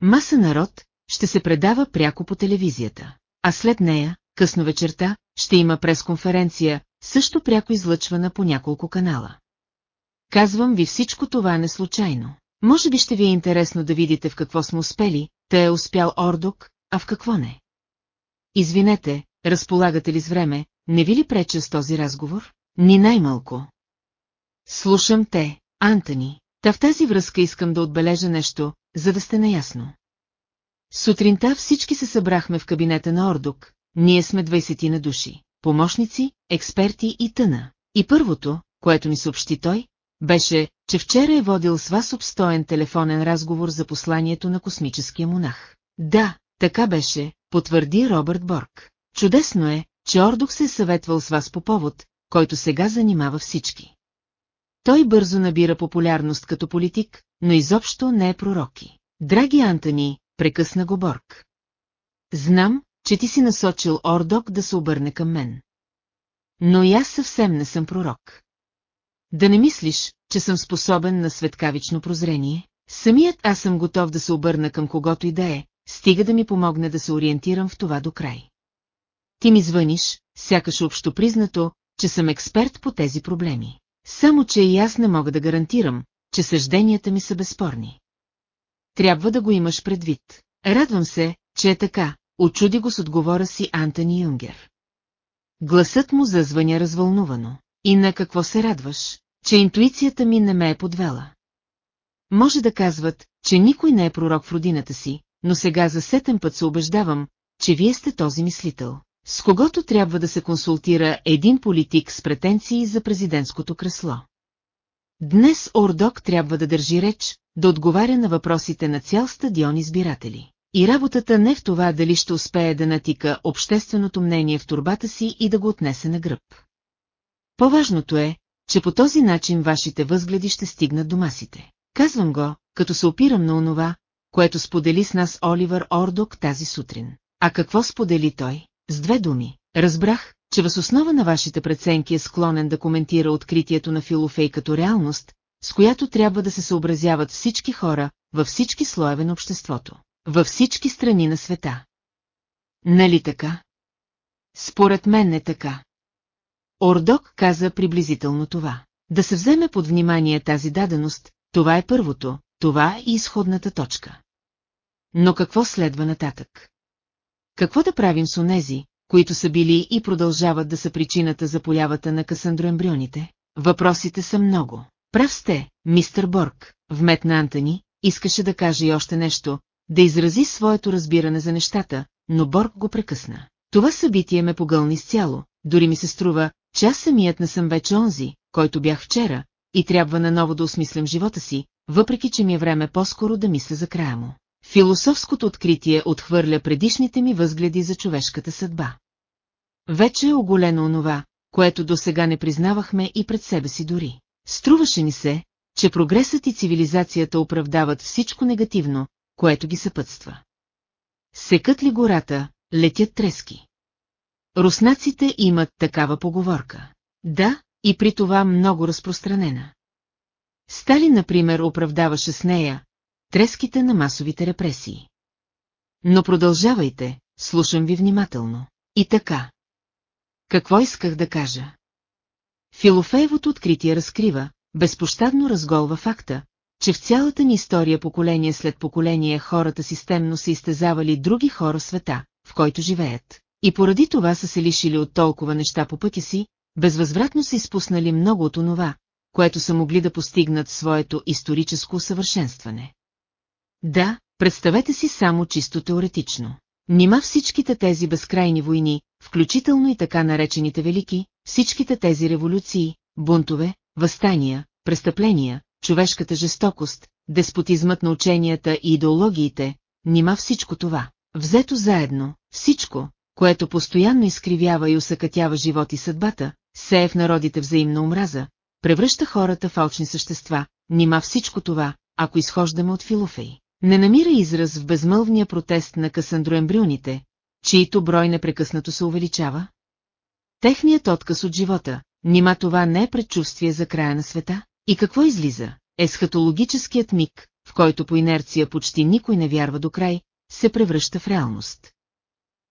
Speaker 1: Маса народ ще се предава пряко по телевизията, а след нея, късно вечерта, ще има пресконференция, също пряко излъчвана по няколко канала. Казвам ви всичко това не случайно. Може би ще ви е интересно да видите в какво сме успели, те е успял Ордок, а в какво не. Извинете, разполагате ли с време, не ви ли преча с този разговор? Ни най-малко. Слушам те, Антони. Та в тази връзка искам да отбележа нещо, за да сте наясно. Сутринта всички се събрахме в кабинета на Ордок, ние сме 20 на души, помощници, експерти и тъна. И първото, което ми съобщи той, беше, че вчера е водил с вас обстоен телефонен разговор за посланието на космическия монах. Да, така беше, потвърди Робърт Борг. Чудесно е, че Ордух се е съветвал с вас по повод, който сега занимава всички. Той бързо набира популярност като политик, но изобщо не е пророки. Драги Антони, прекъсна го Борг. Знам, че ти си насочил Ордок да се обърне към мен. Но и аз съвсем не съм пророк. Да не мислиш, че съм способен на светкавично прозрение, самият аз съм готов да се обърна към когото и да е, стига да ми помогне да се ориентирам в това до край. Ти ми звъниш, сякаш общо признато, че съм експерт по тези проблеми. Само, че и аз не мога да гарантирам, че съжденията ми са безспорни. Трябва да го имаш предвид. Радвам се, че е така, очуди го с отговора си Антони Юнгер. Гласът му зазвъня развълнувано. И на какво се радваш, че интуицията ми не ме е подвела. Може да казват, че никой не е пророк в родината си, но сега за сетен път се убеждавам, че вие сте този мислител, с когото трябва да се консултира един политик с претенции за президентското кресло. Днес Ордок трябва да държи реч, да отговаря на въпросите на цял стадион избиратели. И работата не в това дали ще успее да натика общественото мнение в турбата си и да го отнесе на гръб. По-важното е, че по този начин вашите възгледи ще стигнат до масите. Казвам го, като се опирам на онова, което сподели с нас Оливър Ордок тази сутрин. А какво сподели той? С две думи. Разбрах, че въз основа на вашите преценки е склонен да коментира откритието на Филофей като реалност, с която трябва да се съобразяват всички хора, във всички слоеве на обществото, във всички страни на света. Нали така? Според мен е така. Ордок каза приблизително това. Да се вземе под внимание тази даденост, това е първото, това е изходната точка. Но какво следва нататък? Какво да правим с онези, които са били и продължават да са причината за полявата на касандроембрионите? Въпросите са много. Прав сте, мистер Борг, вметна Антони, искаше да каже и още нещо, да изрази своето разбиране за нещата, но Борг го прекъсна. Това събитие ме погълни с цяло, дори ми се струва, че аз самият не съм вече онзи, който бях вчера, и трябва наново да осмислям живота си, въпреки че ми е време по-скоро да мисля за края му. Философското откритие отхвърля предишните ми възгледи за човешката съдба. Вече е оголено онова, което до сега не признавахме и пред себе си дори. Струваше ни се, че прогресът и цивилизацията оправдават всичко негативно, което ги съпътства. Секат ли гората, летят трески. Руснаците имат такава поговорка. Да, и при това много разпространена. Сталин, например, оправдаваше с нея треските на масовите репресии. Но продължавайте, слушам ви внимателно. И така. Какво исках да кажа? Филофеевото откритие разкрива, безпощадно разголва факта, че в цялата ни история поколение след поколение хората системно са изтезавали други хора света, в който живеят, и поради това са се лишили от толкова неща по пътя си, безвъзвратно са изпуснали много от онова, което са могли да постигнат своето историческо усъвършенстване. Да, представете си само чисто теоретично. Нима всичките тези безкрайни войни, включително и така наречените велики, всичките тези революции, бунтове, възстания, престъпления, човешката жестокост, деспотизмът на ученията и идеологиите, нима всичко това. Взето заедно, всичко, което постоянно изкривява и усъкътява живот и съдбата, сее в народите взаимна омраза, превръща хората в алчни същества, нима всичко това, ако изхождаме от Филофей. Не намира израз в безмълвния протест на касандроембрионите, чието брой непрекъснато се увеличава? Техният отказ от живота, нима това не е предчувствие за края на света? И какво излиза? Есхатологическият миг, в който по инерция почти никой не вярва до край, се превръща в реалност.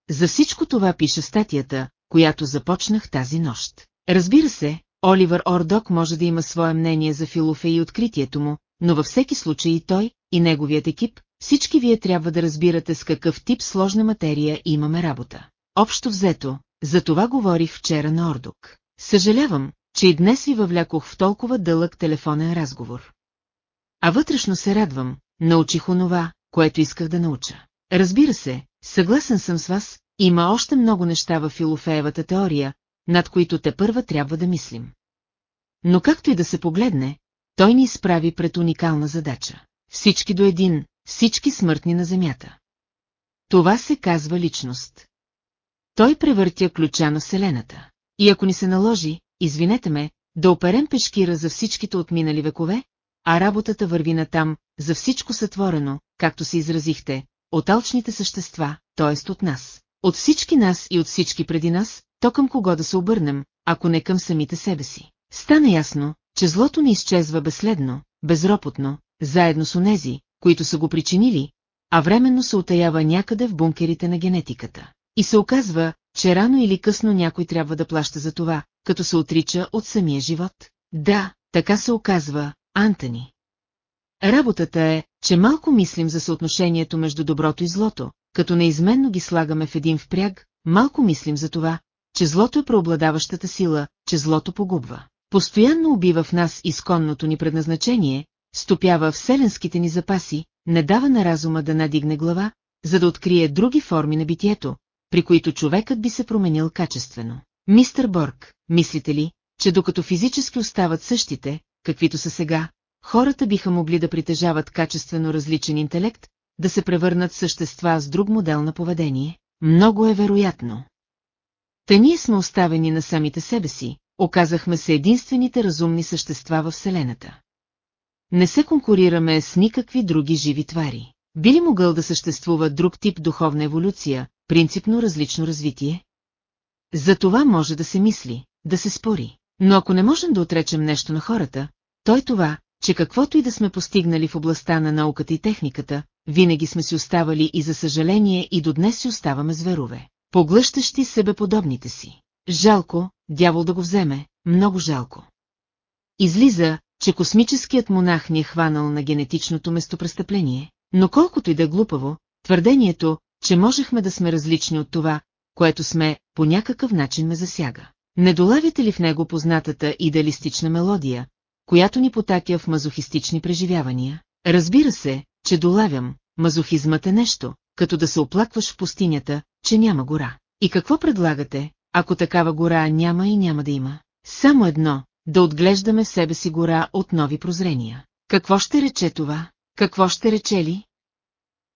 Speaker 1: За всичко това пише статията, която започнах тази нощ. Разбира се, Оливър Ордок може да има свое мнение за Филофе и откритието му, но във всеки случай и той, и неговият екип, всички вие трябва да разбирате с какъв тип сложна материя имаме работа. Общо взето, за това говорих вчера на Ордок. Съжалявам, че и днес ви въвлякох в толкова дълъг телефонен разговор. А вътрешно се радвам, научих онова, което исках да науча. Разбира се, съгласен съм с вас, има още много неща в Филофеевата теория, над които те първа трябва да мислим. Но както и да се погледне, той ни изправи пред уникална задача. Всички до един, всички смъртни на Земята. Това се казва личност. Той превъртя ключа на Вселената. И ако ни се наложи, извинете ме, да оперем пешкира за всичките отминали векове, а работата върви на там, за всичко сътворено, както се изразихте, от алчните същества, т.е. от нас. От всички нас и от всички преди нас, то към кого да се обърнем, ако не към самите себе си. Стана ясно, че злото не изчезва безследно, безропотно, заедно с онези, които са го причинили, а временно се отаява някъде в бункерите на генетиката. И се оказва, че рано или късно някой трябва да плаща за това, като се отрича от самия живот. Да, така се оказва, Антони. Работата е, че малко мислим за съотношението между доброто и злото, като неизменно ги слагаме в един впряг, малко мислим за това, че злото е преобладаващата сила, че злото погубва. Постоянно убива в нас изконното ни предназначение, стопява вселенските ни запаси, не дава на разума да надигне глава, за да открие други форми на битието, при които човекът би се променил качествено. Мистер Борг, мислите ли, че докато физически остават същите, каквито са сега, хората биха могли да притежават качествено различен интелект, да се превърнат същества с друг модел на поведение? Много е вероятно. Та ние сме оставени на самите себе си, оказахме се единствените разумни същества във Вселената. Не се конкурираме с никакви други живи твари. Би ли могъл да съществува друг тип духовна еволюция, принципно различно развитие? За това може да се мисли, да се спори. Но ако не можем да отречем нещо на хората, то е това, че каквото и да сме постигнали в областта на науката и техниката, винаги сме си оставали и за съжаление и до днес си оставаме зверове поглъщащи себе подобните си. Жалко, дявол да го вземе, много жалко. Излиза, че космическият монах ни е хванал на генетичното местопрестъпление, но колкото и да е глупаво, твърдението, че можехме да сме различни от това, което сме, по някакъв начин ме засяга. Не долавяте ли в него познатата идеалистична мелодия, която ни потакя в мазохистични преживявания? Разбира се, че долавям, мазохизмът е нещо, като да се оплакваш в пустинята, че няма гора. И какво предлагате, ако такава гора няма и няма да има? Само едно, да отглеждаме в себе си гора от нови прозрения. Какво ще рече това? Какво ще рече ли?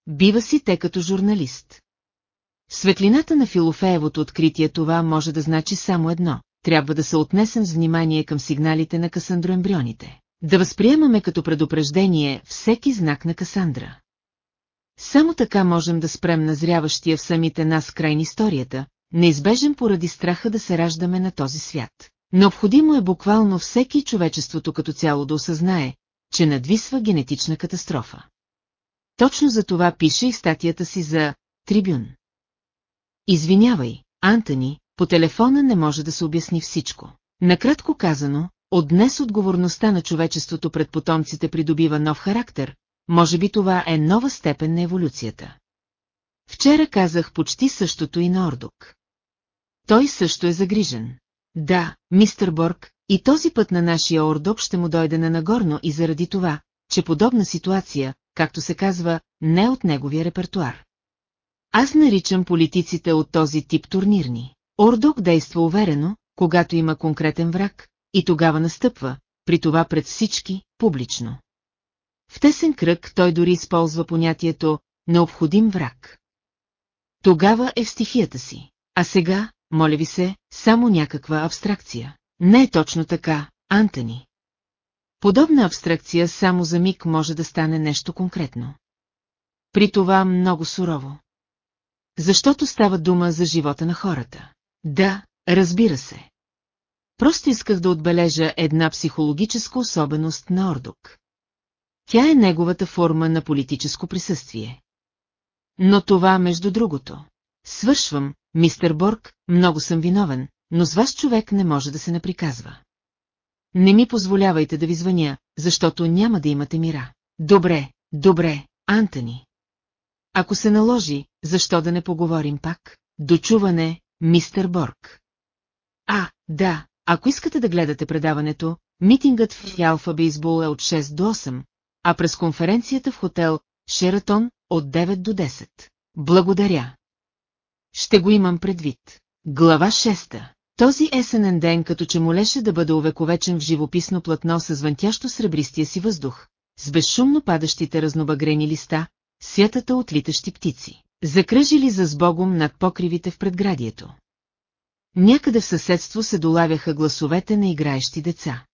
Speaker 1: Бива си те като журналист. Светлината на Филофеевото откритие това може да значи само едно. Трябва да се отнесем с внимание към сигналите на касандроембрионите. Да възприемаме като предупреждение всеки знак на Касандра. Само така можем да спрем назряващия в самите нас край историята, неизбежен поради страха да се раждаме на този свят. Необходимо е буквално всеки човечеството като цяло да осъзнае, че надвисва генетична катастрофа. Точно за това пише и статията си за Трибюн. Извинявай, Антони, по телефона не може да се обясни всичко. Накратко казано, от днес отговорността на човечеството пред потомците придобива нов характер, може би това е нова степен на еволюцията. Вчера казах почти същото и на Ордук. Той също е загрижен. Да, мистер Борг, и този път на нашия Ордук ще му дойде на Нагорно и заради това, че подобна ситуация, както се казва, не е от неговия репертуар. Аз наричам политиците от този тип турнирни. Ордок действа уверено, когато има конкретен враг, и тогава настъпва, при това пред всички, публично. В тесен кръг той дори използва понятието «необходим враг». Тогава е в стихията си. А сега, моля ви се, само някаква абстракция. Не е точно така, Антони. Подобна абстракция само за миг може да стане нещо конкретно. При това много сурово. Защото става дума за живота на хората. Да, разбира се. Просто исках да отбележа една психологическа особеност на Ордук. Тя е неговата форма на политическо присъствие. Но това между другото. Свършвам, мистер Борг, много съм виновен, но с вас човек не може да се наприказва. Не ми позволявайте да ви звъня, защото няма да имате мира. Добре, добре, Антони. Ако се наложи, защо да не поговорим пак? Дочуване, мистер Борг. А, да, ако искате да гледате предаването, митингът в Алфа Бейсбол е от 6 до 8, а през конференцията в хотел Шератон от 9 до 10. Благодаря. Ще го имам предвид. Глава 6. Този есенен ден като че молеше да бъде увековечен в живописно платно с звънтящо сребристия си въздух, с безшумно падащите разнобагрени листа, сятата от литащи птици, закръжили за сбогом над покривите в предградието. Някъде в съседство се долавяха гласовете на играещи деца.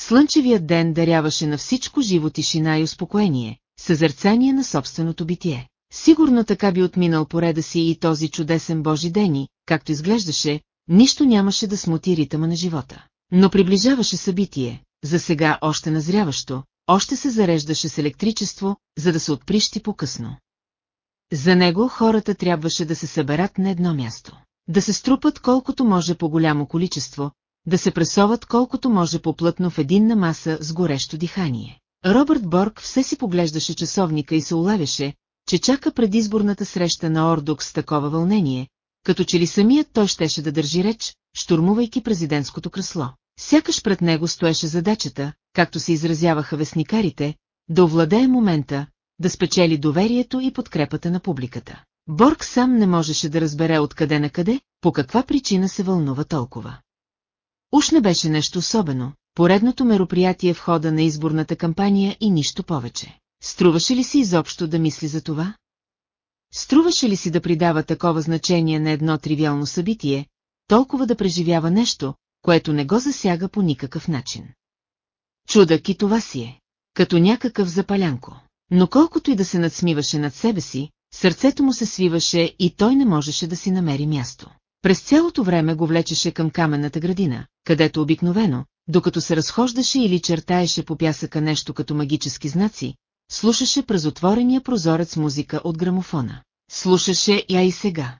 Speaker 1: Слънчевият ден даряваше на всичко живо тишина и успокоение, съзърцание на собственото битие. Сигурно така би отминал пореда си и този чудесен Божи ден и, както изглеждаше, нищо нямаше да смути ритъма на живота. Но приближаваше събитие, за сега още назряващо, още се зареждаше с електричество, за да се отприщи по-късно. За него хората трябваше да се съберат на едно място. Да се струпат колкото може по голямо количество, да се пресоват колкото може поплътно в единна маса с горещо дихание. Робърт Борг все си поглеждаше часовника и се улавяше, че чака предизборната среща на Ордук с такова вълнение, като че ли самият той щеше да държи реч, штурмувайки президентското кресло. Сякаш пред него стоеше задачата, както се изразяваха вестникарите, да овладее момента, да спечели доверието и подкрепата на публиката. Борг сам не можеше да разбере откъде на къде, по каква причина се вълнува толкова. Уж не беше нещо особено, поредното мероприятие в хода на изборната кампания и нищо повече. Струваше ли си изобщо да мисли за това? Струваше ли си да придава такова значение на едно тривиално събитие, толкова да преживява нещо, което не го засяга по никакъв начин? Чудък и това си е, като някакъв запалянко. Но колкото и да се надсмиваше над себе си, сърцето му се свиваше и той не можеше да си намери място. През цялото време го влечеше към каменната градина, където обикновено, докато се разхождаше или чертаеше по пясъка нещо като магически знаци, слушаше през отворения прозорец музика от грамофона. Слушаше я и сега.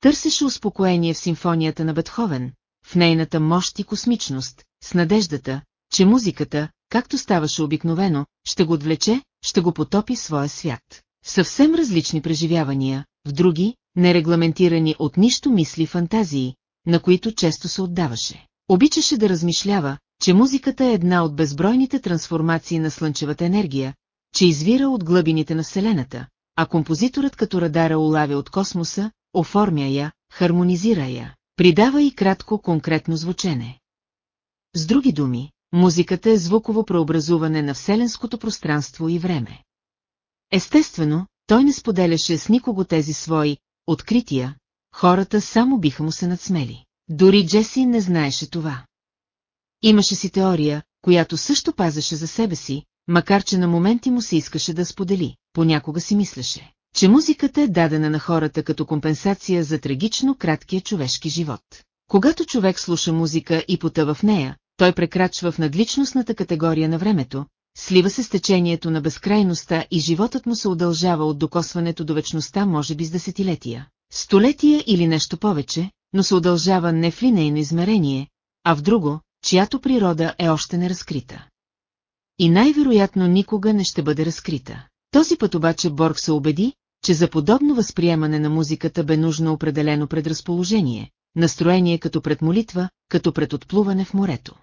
Speaker 1: Търсеше успокоение в симфонията на Бетховен, в нейната мощ и космичност, с надеждата, че музиката, както ставаше обикновено, ще го отвлече, ще го потопи в своя свят. В съвсем различни преживявания, в други, нерегламентирани от нищо мисли фантазии, на които често се отдаваше. Обичаше да размишлява, че музиката е една от безбройните трансформации на слънчевата енергия, че извира от глъбините на Вселената, а композиторът като радара улавя от космоса, оформя я, хармонизира я, придава и кратко конкретно звучене. С други думи, музиката е звуково преобразуване на вселенското пространство и време. Естествено, той не споделяше с никого тези свои открития, хората само биха му се надсмели. Дори Джеси не знаеше това. Имаше си теория, която също пазеше за себе си, макар че на моменти му се искаше да сподели, понякога си мислеше, че музиката е дадена на хората като компенсация за трагично краткия човешки живот. Когато човек слуша музика и потъва в нея, той прекрачва в надличностната категория на времето, слива се с течението на безкрайността и животът му се удължава от докосването до вечността може би с десетилетия, столетия или нещо повече, но се удължава не в линейно измерение, а в друго, чиято природа е още неразкрита. И най-вероятно никога не ще бъде разкрита. Този път обаче Борг се убеди, че за подобно възприемане на музиката бе нужно определено предразположение, настроение като пред молитва, като пред отплуване в морето.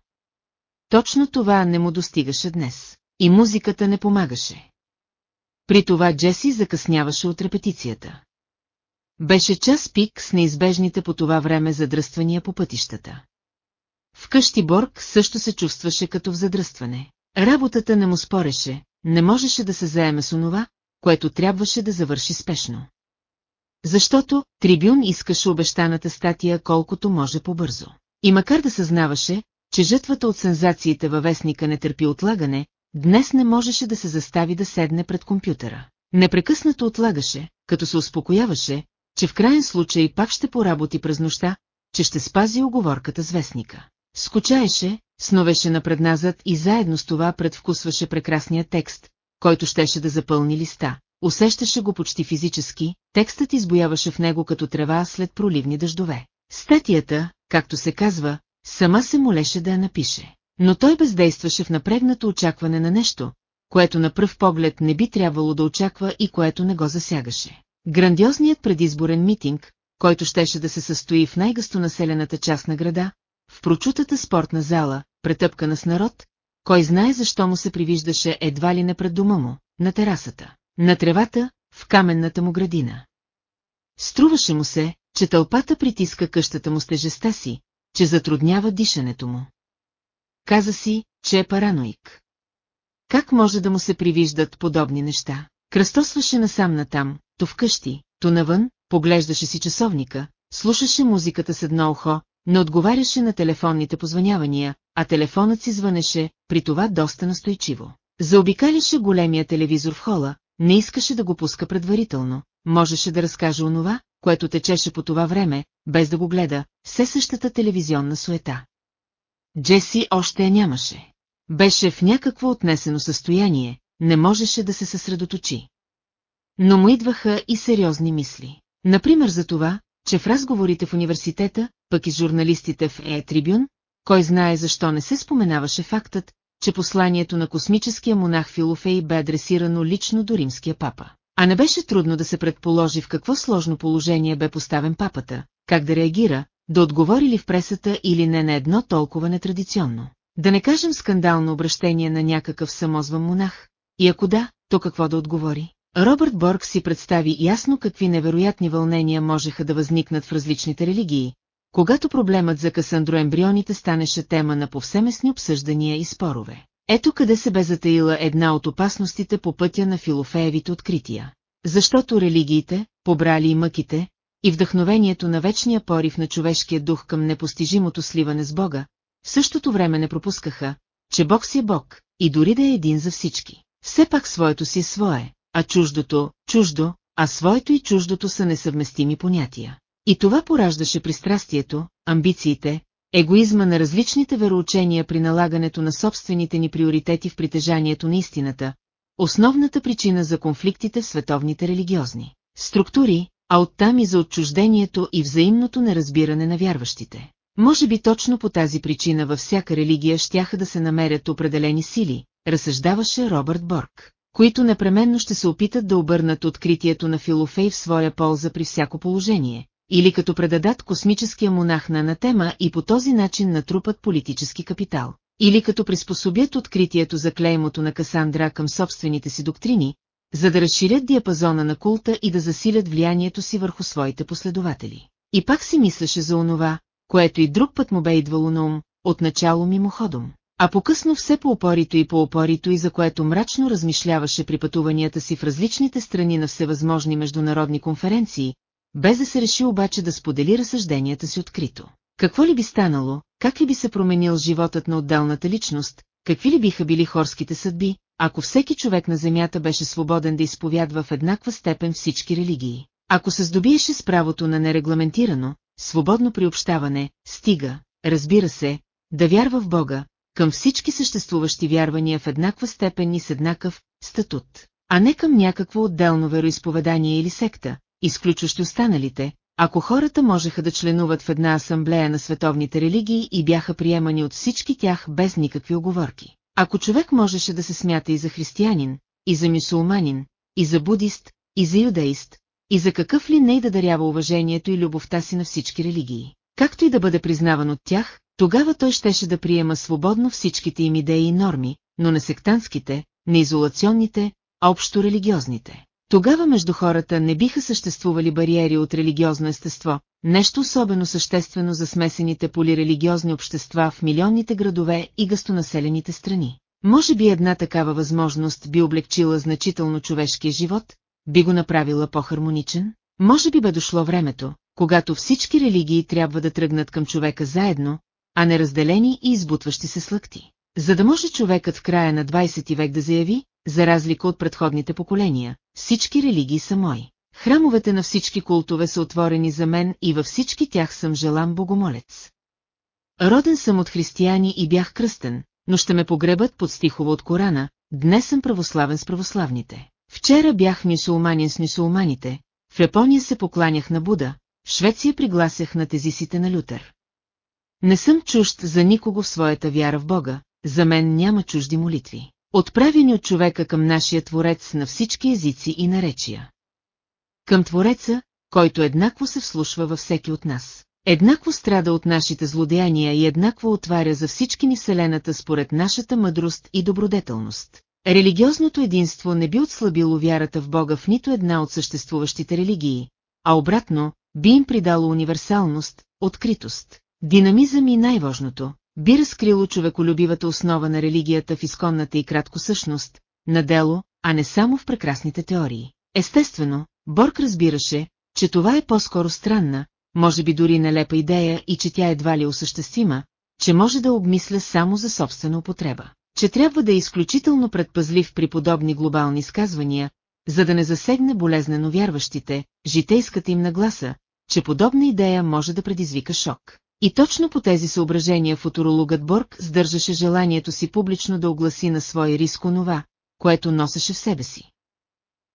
Speaker 1: Точно това не му достигаше днес. И музиката не помагаше. При това Джеси закъсняваше от репетицията. Беше час пик с неизбежните по това време задръствания по пътищата. Вкъщи Борг също се чувстваше като в задръстване. Работата не му спореше, не можеше да се заеме с онова, което трябваше да завърши спешно. Защото Трибюн искаше обещаната статия колкото може по-бързо. И макар да съзнаваше, че жътвата от сензациите във вестника не търпи отлагане, Днес не можеше да се застави да седне пред компютъра. Непрекъснато отлагаше, като се успокояваше, че в крайен случай пак ще поработи през нощта, че ще спази оговорката с вестника. сновеше напредназад и заедно с това предвкусваше прекрасния текст, който щеше да запълни листа. Усещаше го почти физически, текстът избояваше в него като трева след проливни дъждове. Статията, както се казва, сама се молеше да я напише. Но той бездействаше в напрегнато очакване на нещо, което на пръв поглед не би трябвало да очаква и което не го засягаше. Грандиозният предизборен митинг, който щеше да се състои в най-гъстонаселената част на града, в прочутата спортна зала, претъпкана с народ, кой знае защо му се привиждаше едва ли не пред дома му, на терасата, на тревата, в каменната му градина. Струваше му се, че тълпата притиска къщата му с тежеста си, че затруднява дишането му. Каза си, че е параноик. Как може да му се привиждат подобни неща? Кръстосваше насам натам, то вкъщи, то навън, поглеждаше си часовника, слушаше музиката с едно ухо, не отговаряше на телефонните позвънявания, а телефонът си звънеше, при това доста настойчиво. Заобикаляше големия телевизор в хола, не искаше да го пуска предварително, можеше да разкаже онова, което течеше по това време, без да го гледа, все същата телевизионна суета. Джеси още я нямаше. Беше в някакво отнесено състояние, не можеше да се съсредоточи. Но му идваха и сериозни мисли. Например за това, че в разговорите в университета, пък и с журналистите в Е Трибюн, кой знае защо не се споменаваше фактът, че посланието на космическия монах Филофей бе адресирано лично до римския папа. А не беше трудно да се предположи в какво сложно положение бе поставен папата, как да реагира, да отговорили в пресата или не на едно толкова нетрадиционно. Да не кажем скандално обращение на някакъв самозван монах. И ако да, то какво да отговори? Робърт Борг си представи ясно какви невероятни вълнения можеха да възникнат в различните религии, когато проблемът за касандроембрионите станеше тема на повсеместни обсъждания и спорове. Ето къде се бе затаила една от опасностите по пътя на филофеевите открития. Защото религиите, побрали и мъките, и вдъхновението на вечния порив на човешкия дух към непостижимото сливане с Бога, в същото време не пропускаха, че Бог си е Бог и дори да е един за всички. Все пак своето си е свое, а чуждото – чуждо, а своето и чуждото са несъвместими понятия. И това пораждаше пристрастието, амбициите, егоизма на различните вероучения при налагането на собствените ни приоритети в притежанието на истината, основната причина за конфликтите в световните религиозни структури, а оттам и за отчуждението и взаимното неразбиране на вярващите. Може би точно по тази причина във всяка религия щяха да се намерят определени сили, разсъждаваше Робърт Борг, които непременно ще се опитат да обърнат откритието на Филофей в своя полза при всяко положение, или като предадат космическия монах на анатема и по този начин натрупат политически капитал, или като приспособят откритието за клеймото на Касандра към собствените си доктрини, за да разширят диапазона на култа и да засилят влиянието си върху своите последователи. И пак си мислеше за онова, което и друг път му бе идвало на ум, отначало мимоходом. А по-късно все по опорито и по опорито и за което мрачно размишляваше при пътуванията си в различните страни на всевъзможни международни конференции, без да се реши обаче да сподели разсъжденията си открито. Какво ли би станало, как ли би се променил животът на отдалната личност, какви ли биха били хорските съдби, ако всеки човек на земята беше свободен да изповядва в еднаква степен всички религии. Ако се здобиеше с правото на нерегламентирано, свободно приобщаване, стига, разбира се, да вярва в Бога, към всички съществуващи вярвания в еднаква степен и с еднакъв статут, а не към някакво отделно вероисповедание или секта, изключващо останалите, ако хората можеха да членуват в една асамблея на световните религии и бяха приемани от всички тях без никакви оговорки. Ако човек можеше да се смята и за християнин, и за мюсулманин, и за будист, и за юдеист, и за какъв ли не да дарява уважението и любовта си на всички религии, както и да бъде признаван от тях, тогава той щеше да приема свободно всичките им идеи и норми, но на сектантските, не изолационните, общо религиозните. Тогава между хората не биха съществували бариери от религиозно естество, нещо особено съществено за смесените полирелигиозни общества в милионните градове и гъстонаселените страни. Може би една такава възможност би облегчила значително човешкия живот, би го направила по-хармоничен? Може би бе дошло времето, когато всички религии трябва да тръгнат към човека заедно, а не разделени и избутващи се слъкти. За да може човекът в края на 20 век да заяви, за разлика от предходните поколения, всички религии са мои. Храмовете на всички култове са отворени за мен и във всички тях съм желан богомолец. Роден съм от християни и бях кръстен, но ще ме погребат под стихове от Корана, днес съм православен с православните. Вчера бях мюсулманин с мюсулманите, в Япония се покланях на Буда, в Швеция пригласях на тезисите на Лютер. Не съм чужд за никого в своята вяра в Бога, за мен няма чужди молитви отправени от човека към нашия Творец на всички езици и наречия. Към Твореца, който еднакво се вслушва във всеки от нас. Еднакво страда от нашите злодеяния и еднакво отваря за всички ни Вселената според нашата мъдрост и добродетелност. Религиозното единство не би отслабило вярата в Бога в нито една от съществуващите религии, а обратно, би им придало универсалност, откритост, динамизъм и най-важното би разкрило човеколюбивата основа на религията в изконната и кратко същност, на дело, а не само в прекрасните теории. Естествено, Борг разбираше, че това е по-скоро странна, може би дори нелепа идея и че тя едва ли е осъществима, че може да обмисля само за собствена употреба. Че трябва да е изключително предпазлив при подобни глобални изказвания, за да не засегне болезнено вярващите, житейската им нагласа, че подобна идея може да предизвика шок. И точно по тези съображения футурологът Борг сдържаше желанието си публично да огласи на свой риск онова, което носеше в себе си.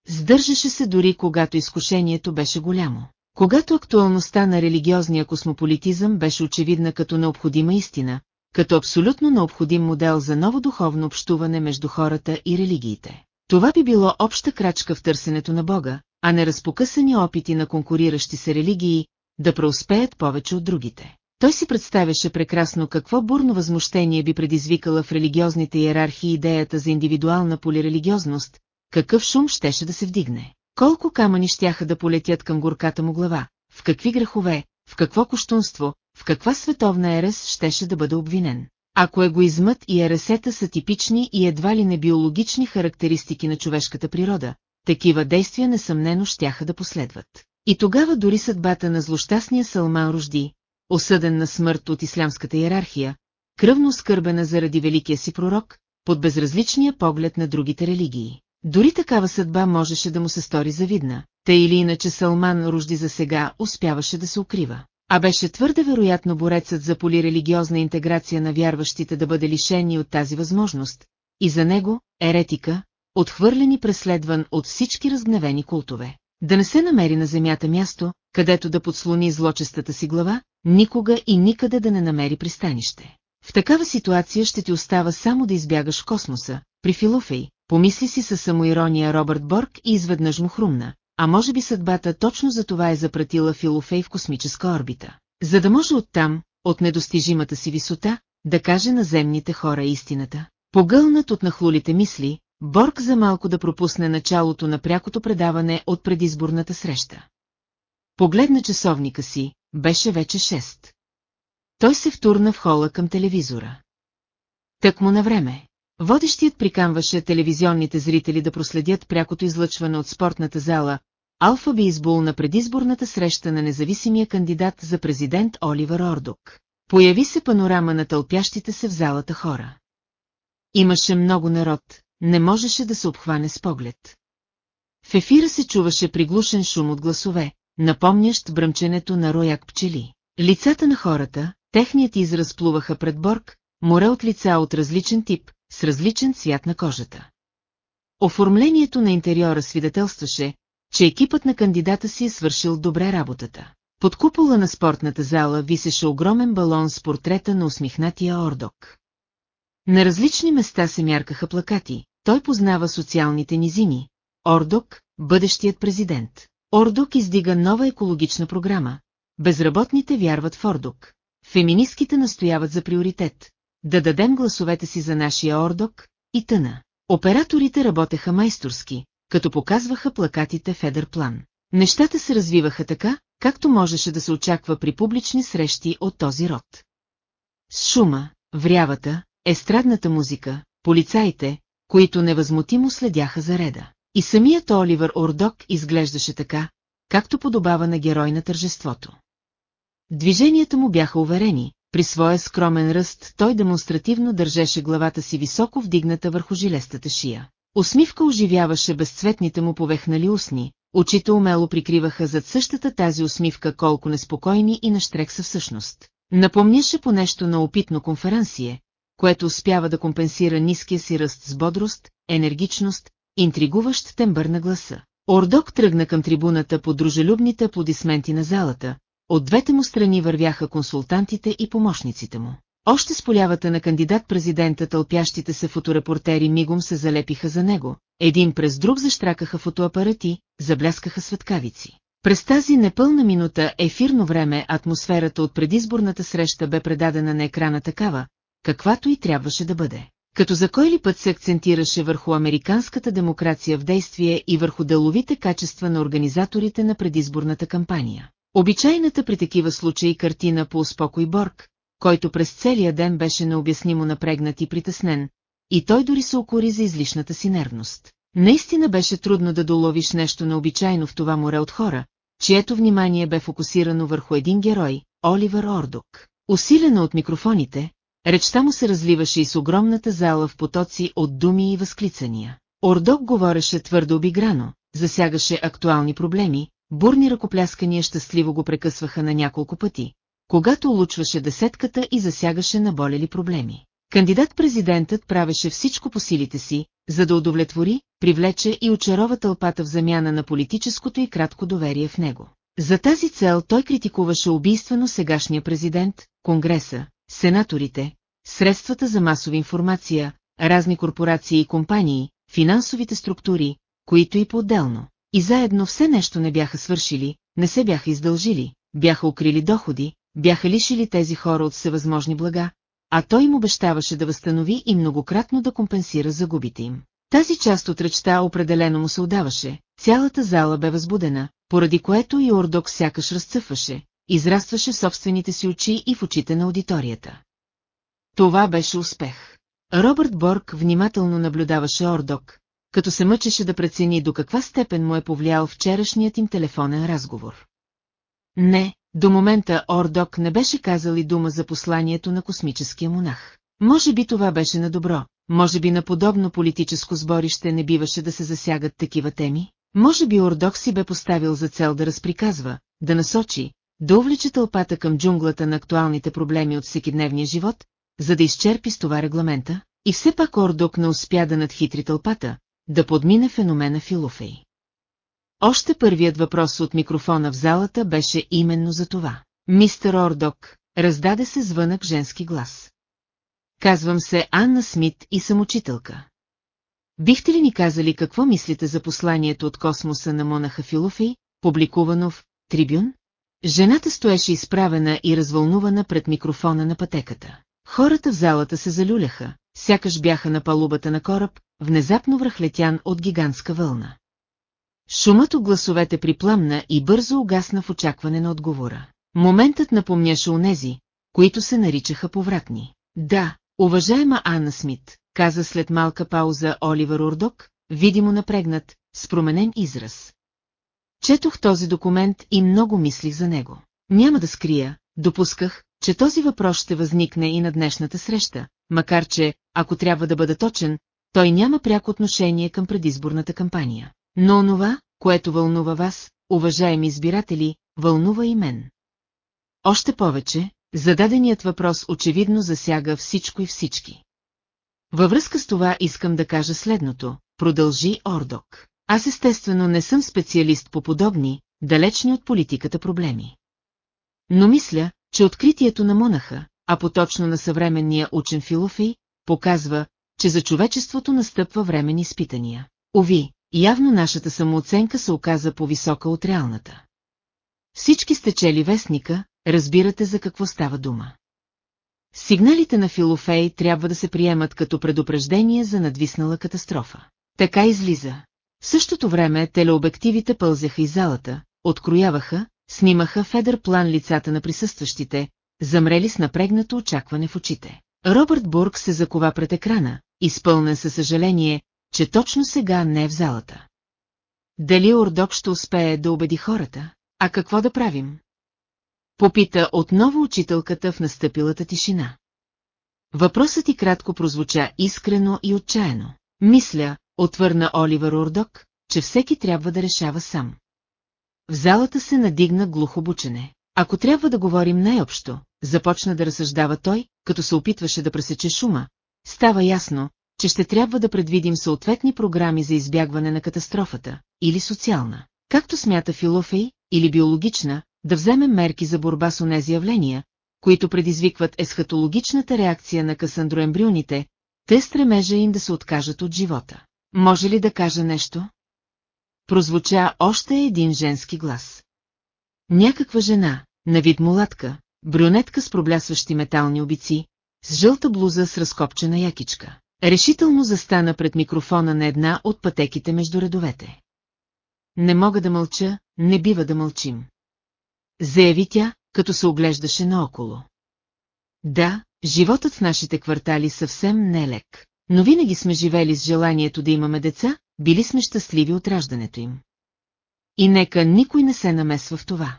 Speaker 1: Сдържаше се дори когато изкушението беше голямо. Когато актуалността на религиозния космополитизъм беше очевидна като необходима истина, като абсолютно необходим модел за ново духовно общуване между хората и религиите. Това би било обща крачка в търсенето на Бога, а не разпокъсани опити на конкуриращи се религии да преуспеят повече от другите. Той си представяше прекрасно какво бурно възмущение би предизвикала в религиозните иерархии идеята за индивидуална полирелигиозност, какъв шум щеше да се вдигне, колко камъни щяха да полетят към горката му глава, в какви грехове, в какво куштунство, в каква световна ерес щеше да бъде обвинен. Ако егоизмът и ересета са типични и едва ли не биологични характеристики на човешката природа, такива действия несъмнено щяха да последват. И тогава дори съдбата на злощастния Салман Рожди, осъден на смърт от ислямската иерархия, кръвно скърбена заради великия си пророк, под безразличния поглед на другите религии. Дори такава съдба можеше да му се стори завидна, та или иначе Салман Ружди за сега успяваше да се укрива. А беше твърде вероятно борецът за полирелигиозна интеграция на вярващите да бъде лишени от тази възможност, и за него, еретика, отхвърлен и преследван от всички разгневени култове. Да не се намери на земята място, където да подслони злочестата си глава, никога и никъде да не намери пристанище. В такава ситуация ще ти остава само да избягаш в космоса, при Филофей, помисли си със самоирония Робърт Борг и изведнъж му хрумна, а може би съдбата точно за това е запратила Филофей в космическа орбита. За да може оттам, от недостижимата си висота, да каже на земните хора истината. Погълнат от нахлулите мисли, Борг за малко да пропусне началото на прякото предаване от предизборната среща. Погледна часовника си, беше вече шест. Той се втурна в хола към телевизора. Так му на време. Водещият приканваше телевизионните зрители да проследят прякото излъчване от спортната зала Алфа избул на предизборната среща на независимия кандидат за президент Оливър Ордок. Появи се панорама на тълпящите се в залата хора. Имаше много народ, не можеше да се обхване с поглед. В ефира се чуваше приглушен шум от гласове, напомнящ бръмченето на рояк пчели. Лицата на хората, техният израз плуваха пред Борг, море от лица от различен тип, с различен цвят на кожата. Оформлението на интериора свидетелстваше, че екипът на кандидата си е свършил добре работата. Под купола на спортната зала висеше огромен балон с портрета на усмихнатия Ордок. На различни места се мяркаха плакати, той познава социалните низини, Ордок, бъдещият президент. Ордук издига нова екологична програма. Безработните вярват в Ордук. Феминистките настояват за приоритет. Да дадем гласовете си за нашия Ордок и тъна. Операторите работеха майсторски, като показваха плакатите в план. Нещата се развиваха така, както можеше да се очаква при публични срещи от този род. С шума, врявата, естрадната музика, полицаите, които невъзмутимо следяха за реда. И самият Оливър Ордок изглеждаше така, както подобава на герой на тържеството. Движенията му бяха уверени, при своя скромен ръст той демонстративно държеше главата си високо вдигната върху жилестата шия. Усмивка оживяваше безцветните му повехнали устни, очите умело прикриваха зад същата тази усмивка колко неспокойни и наштрек са всъщност. Напомняше по нещо на опитно конференция, което успява да компенсира ниския си ръст с бодрост, енергичност, интригуващ тембър на гласа. Ордок тръгна към трибуната под дружелюбните аплодисменти на залата, от двете му страни вървяха консултантите и помощниците му. Още с полявата на кандидат-президента тълпящите се фоторепортери мигом се залепиха за него, един през друг заштракаха фотоапарати, забляскаха светкавици. През тази непълна минута ефирно време атмосферата от предизборната среща бе предадена на екрана такава, каквато и трябваше да бъде като за кой ли път се акцентираше върху американската демокрация в действие и върху деловите качества на организаторите на предизборната кампания. Обичайната при такива случаи картина по успокой Борг, който през целия ден беше необяснимо напрегнат и притеснен, и той дори се окори за излишната си нервност. Наистина беше трудно да доловиш нещо необичайно в това море от хора, чието внимание бе фокусирано върху един герой, Оливър Ордок. Усилена от микрофоните, Речта му се разливаше и с огромната зала в потоци от думи и възклицания. Ордок говореше твърдо обиграно, засягаше актуални проблеми, бурни ръкопляскания щастливо го прекъсваха на няколко пъти, когато улучваше десетката и засягаше наболели проблеми. Кандидат-президентът правеше всичко по силите си, за да удовлетвори, привлече и очарова тълпата в замяна на политическото и кратко доверие в него. За тази цел той критикуваше убийствено сегашния президент, Конгреса, сенаторите, средствата за масова информация, разни корпорации и компании, финансовите структури, които и по-отделно. И заедно все нещо не бяха свършили, не се бяха издължили, бяха укрили доходи, бяха лишили тези хора от всевъзможни блага, а той им обещаваше да възстанови и многократно да компенсира загубите им. Тази част от речта определено му се отдаваше, цялата зала бе възбудена, поради което и Ордок сякаш разцъфваше, израстваше в собствените си очи и в очите на аудиторията. Това беше успех. Робърт Борг внимателно наблюдаваше Ордок, като се мъчеше да прецени до каква степен му е повлиял вчерашният им телефонен разговор. Не, до момента Ордок не беше казал и дума за посланието на космическия монах. Може би това беше на добро, може би на подобно политическо сборище не биваше да се засягат такива теми, може би Ордок си бе поставил за цел да разприказва, да насочи, да увлича тълпата към джунглата на актуалните проблеми от всекидневния живот, за да изчерпи с това регламента, и все пак Ордок не успя да надхитри тълпата, да подмине феномена Филуфей. Още първият въпрос от микрофона в залата беше именно за това. Мистер Ордок, раздаде се звънък женски глас. Казвам се Анна Смит и съм учителка. Бихте ли ни казали какво мислите за посланието от космоса на Монаха Филофей, публикувано в Трибюн? Жената стоеше изправена и развълнувана пред микрофона на пътеката. Хората в залата се залюляха, сякаш бяха на палубата на кораб, внезапно връхлетян от гигантска вълна. Шумът от гласовете припламна и бързо угасна в очакване на отговора. Моментът напомняше онези, които се наричаха повратни. Да, уважаема Анна Смит, каза след малка пауза Оливер Ордок, видимо напрегнат, с променен израз. Четох този документ и много мислих за него. Няма да скрия, допусках, че този въпрос ще възникне и на днешната среща, макар че, ако трябва да бъда точен, той няма пряко отношение към предизборната кампания. Но онова, което вълнува вас, уважаеми избиратели, вълнува и мен. Още повече, зададеният въпрос очевидно засяга всичко и всички. Във връзка с това искам да кажа следното, продължи Ордок. Аз естествено не съм специалист по подобни, далечни от политиката проблеми. Но мисля, че откритието на монаха, а поточно на съвременния учен Филофей, показва, че за човечеството настъпва времени изпитания. Ови, явно нашата самооценка се оказа по-висока от реалната. Всички сте чели вестника, разбирате за какво става дума. Сигналите на Филофей трябва да се приемат като предупреждение за надвиснала катастрофа. Така излиза, в същото време телеобективите пълзеха из залата, открояваха, снимаха Федър план лицата на присъстващите, замрели с напрегнато очакване в очите. Робърт Бург се закова пред екрана, изпълнен със съжаление, че точно сега не е в залата. Дали Ордок ще успее да убеди хората, а какво да правим? Попита отново учителката в настъпилата тишина. Въпросът ти кратко прозвуча искрено и отчаяно. Мисля, отвърна Оливер Урдок, че всеки трябва да решава сам. В залата се надигна глухо бучене. Ако трябва да говорим най-общо, започна да разсъждава той, като се опитваше да пресече шума, става ясно, че ще трябва да предвидим съответни програми за избягване на катастрофата, или социална, както смята Филофей, или биологична, да вземем мерки за борба с онези явления, които предизвикват есхатологичната реакция на касандроембрионите, те стремежа им да се откажат от живота. Може ли да кажа нещо? Прозвуча още един женски глас. Някаква жена, на вид мулатка, брюнетка с проблясващи метални обици, с жълта блуза с разкопчена якичка. Решително застана пред микрофона на една от пътеките между редовете. Не мога да мълча, не бива да мълчим. Заяви тя, като се оглеждаше наоколо. Да, животът в нашите квартали съвсем не е лек но винаги сме живели с желанието да имаме деца, били сме щастливи от раждането им. И нека никой не се намесва в това.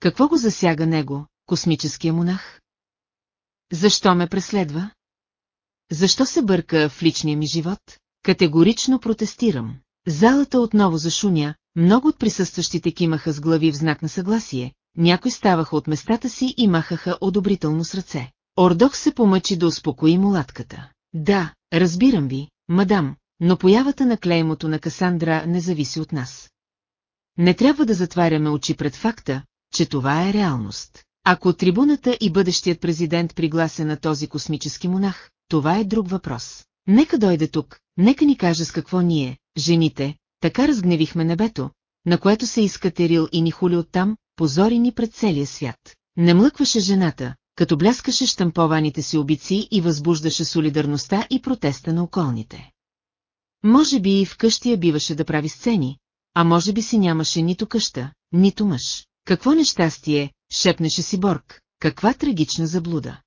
Speaker 1: Какво го засяга него, космическия монах? Защо ме преследва? Защо се бърка в личния ми живот? Категорично протестирам. Залата отново зашуня, много от присъстващите кимаха с глави в знак на съгласие, някои ставаха от местата си и махаха одобрително с ръце. Ордох се помъчи да успокои мулатката. Да, разбирам ви, мадам, но появата на клеймото на Касандра не зависи от нас. Не трябва да затваряме очи пред факта, че това е реалност. Ако от трибуната и бъдещият президент приглася на този космически монах, това е друг въпрос. Нека дойде тук, нека ни каже с какво ние, жените, така разгневихме небето, на което се иска Терил и Нихули оттам, позори ни пред целия свят. Не млъкваше жената, като бляскаше штампованите си обици и възбуждаше солидарността и протеста на околните. Може би и вкъщи я биваше да прави сцени, а може би си нямаше нито къща, нито мъж. Какво нещастие, шепнеше си Борг, каква трагична заблуда.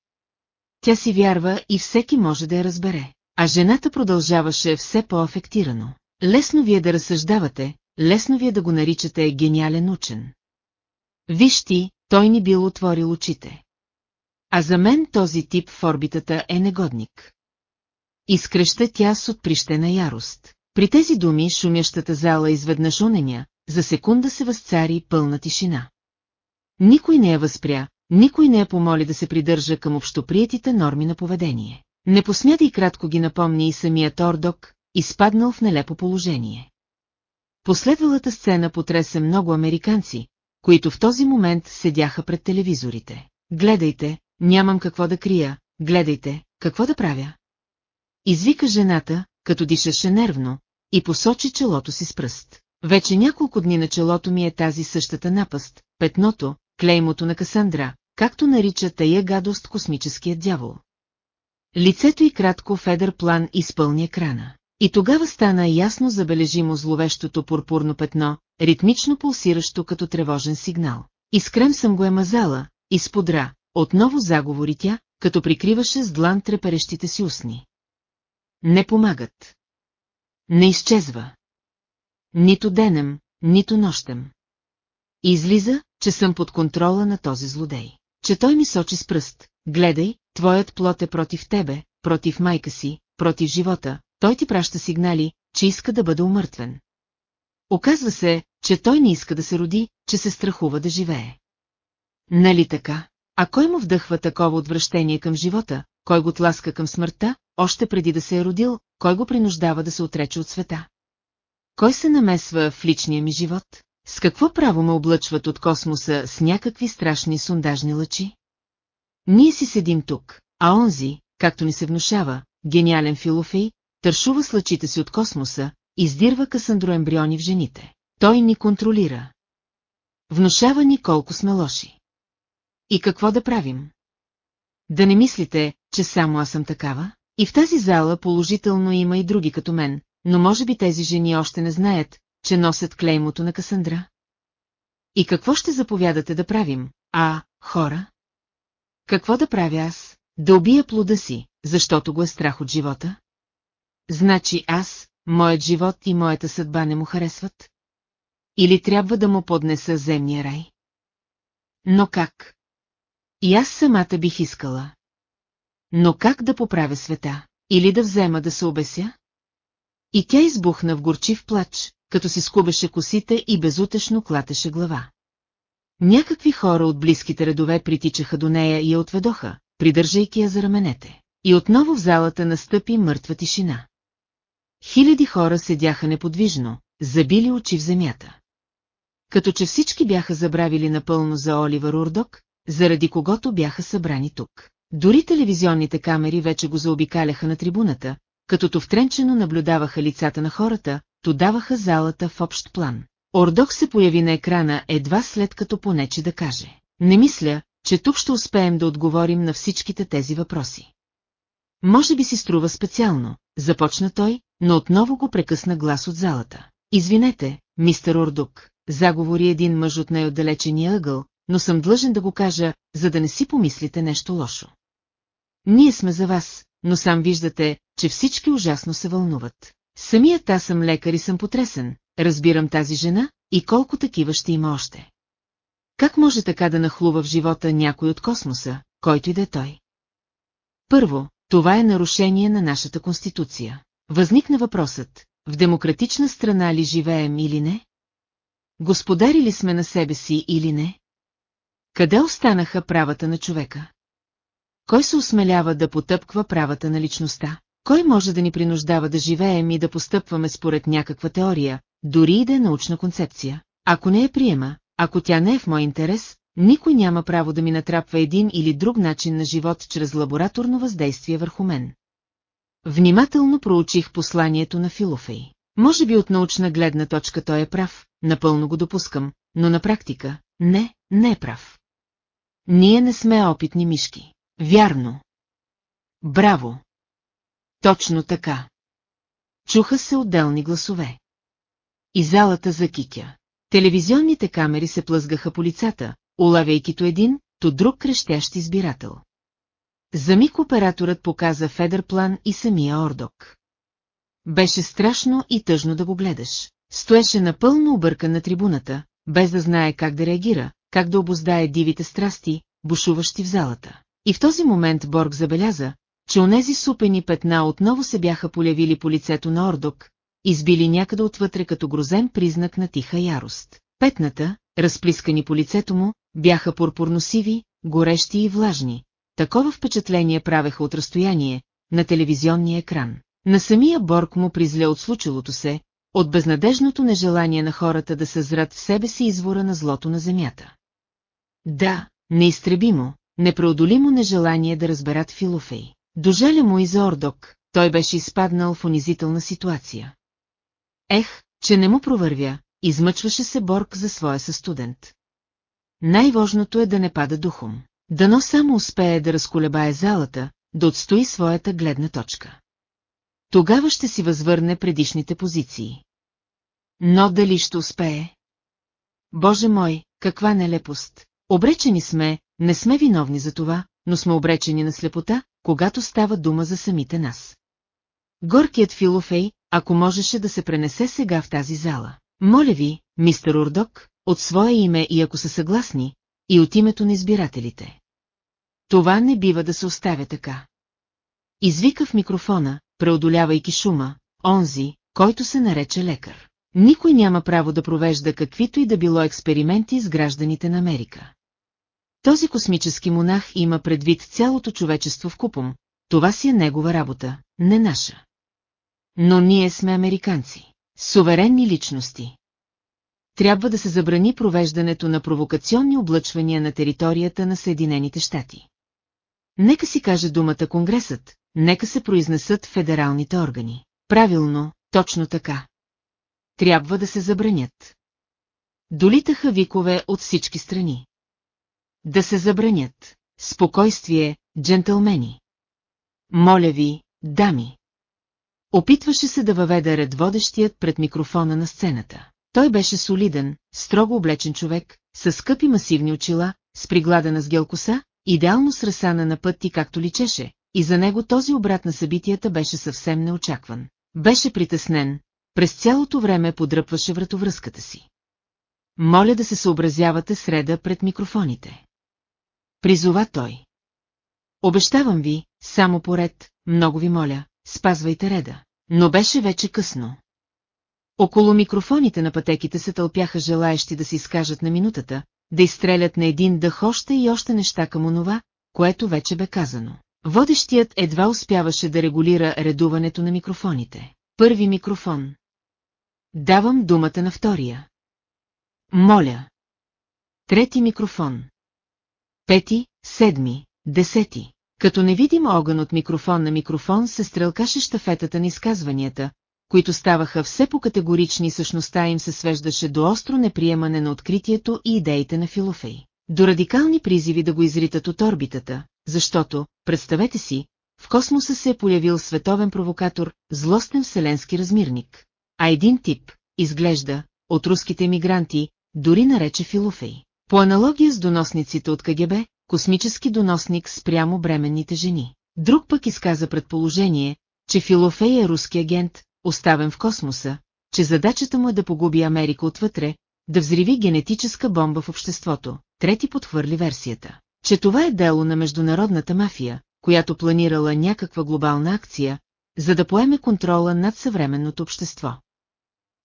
Speaker 1: Тя си вярва и всеки може да я разбере, а жената продължаваше все по-афектирано. Лесно вие да разсъждавате, лесно вие да го наричате гениален учен. Виж ти, той ни бил отворил очите. А за мен този тип в орбитата е негодник. Изкръща тя с отприщена ярост. При тези думи шумящата зала изведнъж уненя, за секунда се възцари пълна тишина. Никой не я възпря, никой не я помоли да се придържа към общоприетите норми на поведение. Не посмя да и кратко ги напомни и самият Ордок, изпаднал в нелепо положение. Последвалата сцена потресе много американци, които в този момент седяха пред телевизорите. Гледайте, нямам какво да крия, гледайте, какво да правя. Извика жената, като дишаше нервно, и посочи челото си с пръст. Вече няколко дни на челото ми е тази същата напаст, петното, клеймото на Касандра, както нарича тая гадост космическият дявол. Лицето и кратко Федер План изпълни екрана. И тогава стана ясно забележимо зловещото пурпурно петно, ритмично пулсиращо като тревожен сигнал. Искрем съм го е мазала, изподра, отново заговори тя, като прикриваше с длан треперещите си устни. Не помагат. Не изчезва. Нито денем, нито нощем. Излиза, че съм под контрола на този злодей. Че той ми сочи с пръст. Гледай, твоят плод е против тебе, против майка си, против живота. Той ти праща сигнали, че иска да бъде умъртвен. Оказва се, че той не иска да се роди, че се страхува да живее. Нали така? А кой му вдъхва такова отвращение към живота, кой го тласка към смъртта, още преди да се е родил, кой го принуждава да се отрече от света? Кой се намесва в личния ми живот? С какво право ме облъчват от космоса с някакви страшни сундажни лъчи? Ние си седим тук, а онзи, както ни се внушава, гениален филофей, тършува с лъчите си от космоса, издирва касандроембриони в жените. Той ни контролира. Внушава ни колко сме лоши. И какво да правим? Да не мислите, че само аз съм такава? И в тази зала положително има и други като мен, но може би тези жени още не знаят, че носят клеймото на Касандра. И какво ще заповядате да правим, а, хора? Какво да правя аз? Да убия плода си, защото го е страх от живота? Значи аз, моят живот и моята съдба не му харесват? Или трябва да му поднеса земния рай? Но как? И аз самата бих искала. Но как да поправя света? Или да взема да се обеся? И тя избухна в горчив плач, като си скубеше косите и безутешно клатеше глава. Някакви хора от близките редове притичаха до нея и я отведоха, придържайки я за раменете. И отново в залата настъпи мъртва тишина. Хиляди хора седяха неподвижно, забили очи в земята. Като че всички бяха забравили напълно за Оливър Урдок, заради когото бяха събрани тук. Дори телевизионните камери вече го заобикаляха на трибуната, като товтренчено наблюдаваха лицата на хората, то даваха залата в общ план. Ордок се появи на екрана едва след като понече да каже. Не мисля, че тук ще успеем да отговорим на всичките тези въпроси. Може би си струва специално, започна той, но отново го прекъсна глас от залата. Извинете, мистер Ордук, заговори един мъж от най-отдалечения ъгъл, но съм длъжен да го кажа, за да не си помислите нещо лошо. Ние сме за вас, но сам виждате, че всички ужасно се вълнуват. Самият аз съм лекар и съм потресен, разбирам тази жена и колко такива ще има още. Как може така да нахлува в живота някой от космоса, който и да е той? Първо, това е нарушение на нашата конституция. Възникна въпросът, в демократична страна ли живеем или не? Господарили сме на себе си или не? Къде останаха правата на човека? Кой се осмелява да потъпква правата на личността? Кой може да ни принуждава да живеем и да постъпваме според някаква теория, дори и да е научна концепция? Ако не я е приема, ако тя не е в мой интерес, никой няма право да ми натрапва един или друг начин на живот чрез лабораторно въздействие върху мен. Внимателно проучих посланието на Филофей. Може би от научна гледна точка той е прав, напълно го допускам, но на практика, не, не е прав. Ние не сме опитни мишки. Вярно. Браво. Точно така. Чуха се отделни гласове. И залата за кикя. Телевизионните камери се плъзгаха по лицата, улавяйки то един, то друг крещящ избирател. За миг операторът показа Федерплан и самия Ордок. Беше страшно и тъжно да го гледаш. Стоеше напълно объркан на трибуната, без да знае как да реагира, как да обоздае дивите страсти, бушуващи в залата. И в този момент Борг забеляза, че онези супени петна отново се бяха полявили по лицето на Ордок, избили някъде отвътре като грозен признак на тиха ярост. Петната, разплискани по лицето му, бяха пурпурносиви, горещи и влажни. Такова впечатление правеха от разстояние, на телевизионния екран. На самия Борг му призля от случилото се, от безнадежното нежелание на хората да съзрат в себе си извора на злото на земята. Да, неизтребимо, непреодолимо нежелание да разберат Филофей. Дожаля му и за Ордок, той беше изпаднал в унизителна ситуация. Ех, че не му провървя, измъчваше се Борг за своя състудент. най вожното е да не пада духом. Дано само успее да разколебае залата, да отстои своята гледна точка. Тогава ще си възвърне предишните позиции. Но дали ще успее? Боже мой, каква нелепост! Обречени сме, не сме виновни за това, но сме обречени на слепота, когато става дума за самите нас. Горкият Филофей, ако можеше да се пренесе сега в тази зала. Моля ви, мистер Урдок, от свое име и ако са съгласни, и от името на избирателите. Това не бива да се оставя така. Извика в микрофона, преодолявайки шума, онзи, който се нарече лекар. Никой няма право да провежда каквито и да било експерименти с гражданите на Америка. Този космически монах има предвид цялото човечество в купом. Това си е негова работа, не наша. Но ние сме американци. Суверенни личности. Трябва да се забрани провеждането на провокационни облъчвания на територията на Съединените щати. Нека си каже думата Конгресът, нека се произнесат федералните органи. Правилно, точно така. Трябва да се забранят. Долитаха викове от всички страни. Да се забранят. Спокойствие, джентълмени. Моля ви, дами. Опитваше се да въведе ред водещият пред микрофона на сцената. Той беше солиден, строго облечен човек, с скъпи масивни очила, с пригладена с гел коса, идеално срасана на път и както личеше, и за него този обрат на събитията беше съвсем неочакван. Беше притеснен, през цялото време подръпваше вратовръзката си. Моля да се съобразявате среда пред микрофоните. Призова той. Обещавам ви, само поред, много ви моля, спазвайте реда. Но беше вече късно. Около микрофоните на пътеките се тълпяха желаещи да се изкажат на минутата, да изстрелят на един дъх още и още неща към онова, което вече бе казано. Водещият едва успяваше да регулира редуването на микрофоните. Първи микрофон. Давам думата на втория. Моля. Трети микрофон пети, седми, десети. Като невидим огън от микрофон на микрофон се стрелкаше штафетата на изказванията, които ставаха все по-категорични същността им се свеждаше до остро неприемане на откритието и идеите на Филофей. До радикални призиви да го изритат от орбитата, защото, представете си, в космоса се е появил световен провокатор, злостен вселенски размирник. А един тип, изглежда, от руските мигранти, дори нарече Филофей. По аналогия с доносниците от КГБ, космически доносник спрямо бременните жени. Друг пък изказа предположение, че Филофей е руски агент, оставен в космоса, че задачата му е да погуби Америка отвътре, да взриви генетическа бомба в обществото. Трети подхвърли версията, че това е дело на международната мафия, която планирала някаква глобална акция, за да поеме контрола над съвременното общество.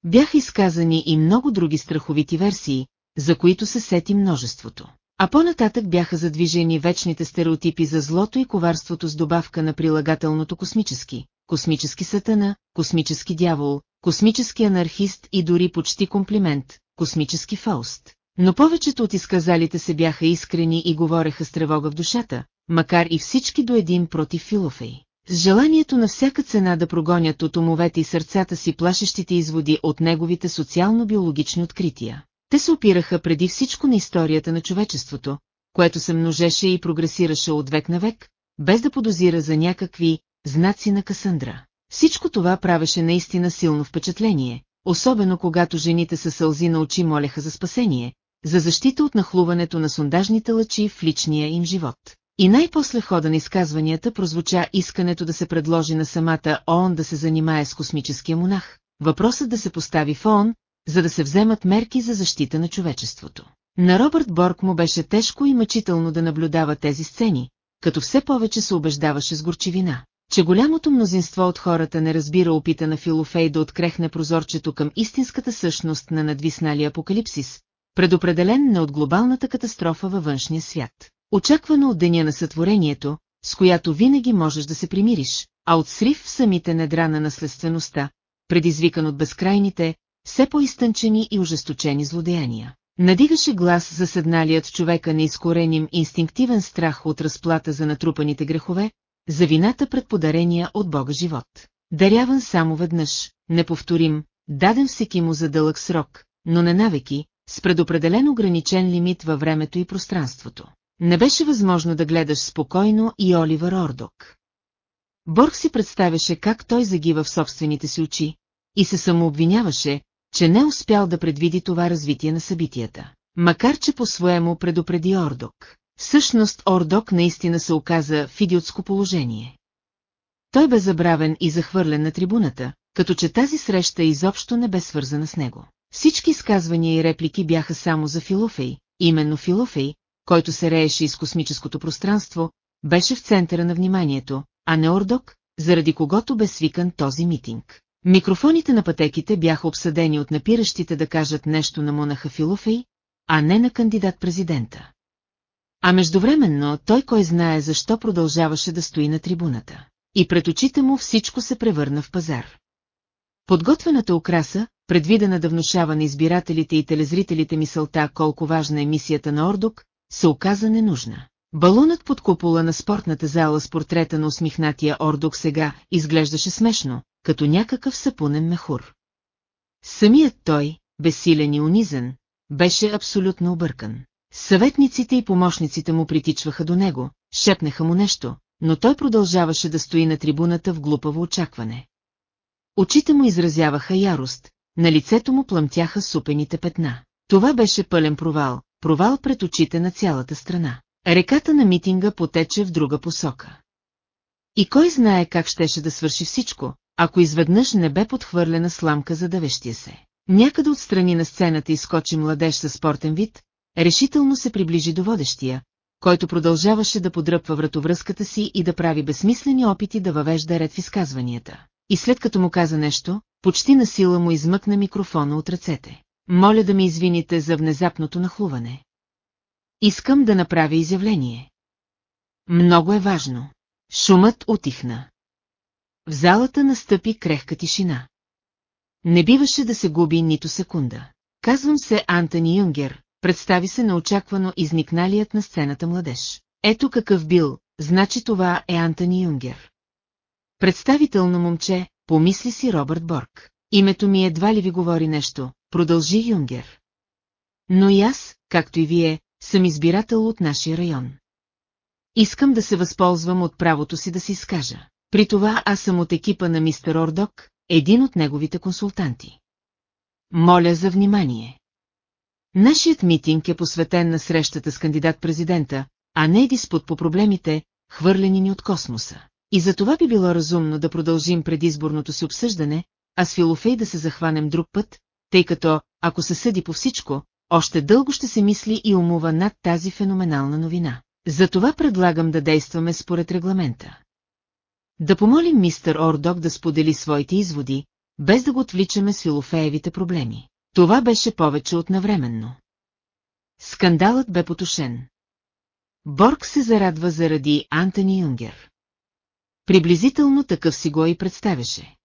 Speaker 1: Бяха изказани и много други страховити версии, за които се сети множеството. А по-нататък бяха задвижени вечните стереотипи за злото и коварството с добавка на прилагателното космически, космически сатана, космически дявол, космически анархист и дори почти комплимент, космически фауст. Но повечето от изказалите се бяха искрени и говореха с тревога в душата, макар и всички до един против Филофей. С желанието на всяка цена да прогонят от умовете и сърцата си плашещите изводи от неговите социално-биологични открития. Те се опираха преди всичко на историята на човечеството, което се множеше и прогресираше от век на век, без да подозира за някакви знаци на Касандра. Всичко това правеше наистина силно впечатление, особено когато жените със сълзи на очи молеха за спасение, за защита от нахлуването на сондажните лъчи в личния им живот. И най-после хода на изказванията прозвуча искането да се предложи на самата ООН да се занимае с космическия монах, въпросът да се постави в ООН, за да се вземат мерки за защита на човечеството. На Робърт Борг му беше тежко и мъчително да наблюдава тези сцени, като все повече се убеждаваше с горчивина, че голямото мнозинство от хората не разбира опита на Филофей да открехне прозорчето към истинската същност на надвисналия апокалипсис, предопределен не от глобалната катастрофа във външния свят, очаквано от деня на сътворението, с която винаги можеш да се примириш, а от срив в самите недра на наследствеността, предизвикан от безкрайните, все по-изтънчени и ожесточени злодеяния. Надигаше глас за съдналият човека неизкореним инстинктивен страх от разплата за натрупаните грехове, за вината пред подарения от Бога живот. Даряван само веднъж, неповторим, даден всеки му за дълъг срок, но не навеки, с предопределен ограничен лимит във времето и пространството. Не беше възможно да гледаш спокойно и Оливър Ордок. Борг си представяше как той загива в собствените си очи и се самообвиняваше, че не успял да предвиди това развитие на събитията. Макар че по-своему предупреди Ордок. Всъщност Ордок наистина се оказа в идиотско положение. Той бе забравен и захвърлен на трибуната, като че тази среща изобщо не бе свързана с него. Всички изказвания и реплики бяха само за Филофей, именно Филофей, който се рееше из космическото пространство, беше в центъра на вниманието, а не Ордок, заради когото бе свикан този митинг. Микрофоните на пътеките бяха обсъдени от напиращите да кажат нещо на монаха Филофей, а не на кандидат-президента. А междувременно той кой знае защо продължаваше да стои на трибуната. И пред очите му всичко се превърна в пазар. Подготвената украса, предвидена да внушава на избирателите и телезрителите мисълта колко важна е мисията на Ордук, се оказа ненужна. Балунът под купола на спортната зала с портрета на усмихнатия Ордук сега изглеждаше смешно, като някакъв сапунен мехур. Самият той, бесилен и унизен, беше абсолютно объркан. Съветниците и помощниците му притичваха до него, шепнеха му нещо, но той продължаваше да стои на трибуната в глупаво очакване. Очите му изразяваха ярост, на лицето му плъмтяха супените петна. Това беше пълен провал, провал пред очите на цялата страна. Реката на митинга потече в друга посока. И кой знае как щеше да свърши всичко, ако изведнъж не бе подхвърлена сламка за давещия се. Някъде отстрани на сцената изкочи младеж със спортен вид, решително се приближи до водещия, който продължаваше да подръпва вратовръзката си и да прави безсмислени опити да въвежда ред в изказванията. И след като му каза нещо, почти на сила му измъкна микрофона от ръцете. Моля да ми извините за внезапното нахлуване. Искам да направя изявление. Много е важно. Шумът отихна. В залата настъпи крехка тишина. Не биваше да се губи нито секунда. Казвам се Антони Юнгер, представи се неочаквано изникналият на сцената младеж. Ето какъв бил, значи това е Антони Юнгер. Представително момче, помисли си Робърт Борг. Името ми едва ли ви говори нещо, продължи Юнгер. Но и аз, както и вие, съм избирател от нашия район. Искам да се възползвам от правото си да си изкажа. При това аз съм от екипа на мистер Ордок, един от неговите консултанти. Моля за внимание. Нашият митинг е посветен на срещата с кандидат-президента, а не е диспут по проблемите, хвърлени ни от космоса. И за това би било разумно да продължим предизборното си обсъждане, а с Филофей да се захванем друг път, тъй като, ако се съди по всичко, още дълго ще се мисли и умува над тази феноменална новина. Затова предлагам да действаме според регламента. Да помолим мистер Ордок да сподели своите изводи, без да го отвличаме с филофеевите проблеми. Това беше повече от навременно. Скандалът бе потушен. Борг се зарадва заради Антони Юнгер. Приблизително такъв си го и представяше.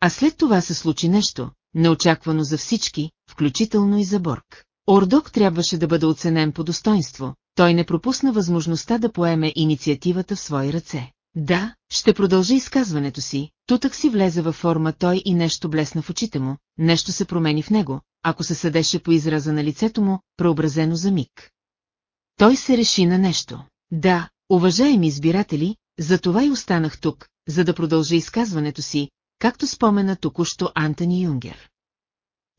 Speaker 1: А след това се случи нещо, неочаквано за всички, включително и за Борг. Ордок трябваше да бъде оценен по достоинство, той не пропусна възможността да поеме инициативата в свои ръце. Да, ще продължи изказването си, тутък си влезе във форма той и нещо блесна в очите му, нещо се промени в него, ако се съдеше по израза на лицето му, преобразено за миг. Той се реши на нещо. Да, уважаеми избиратели, затова и останах тук, за да продължа изказването си, както спомена току-що Антони Юнгер.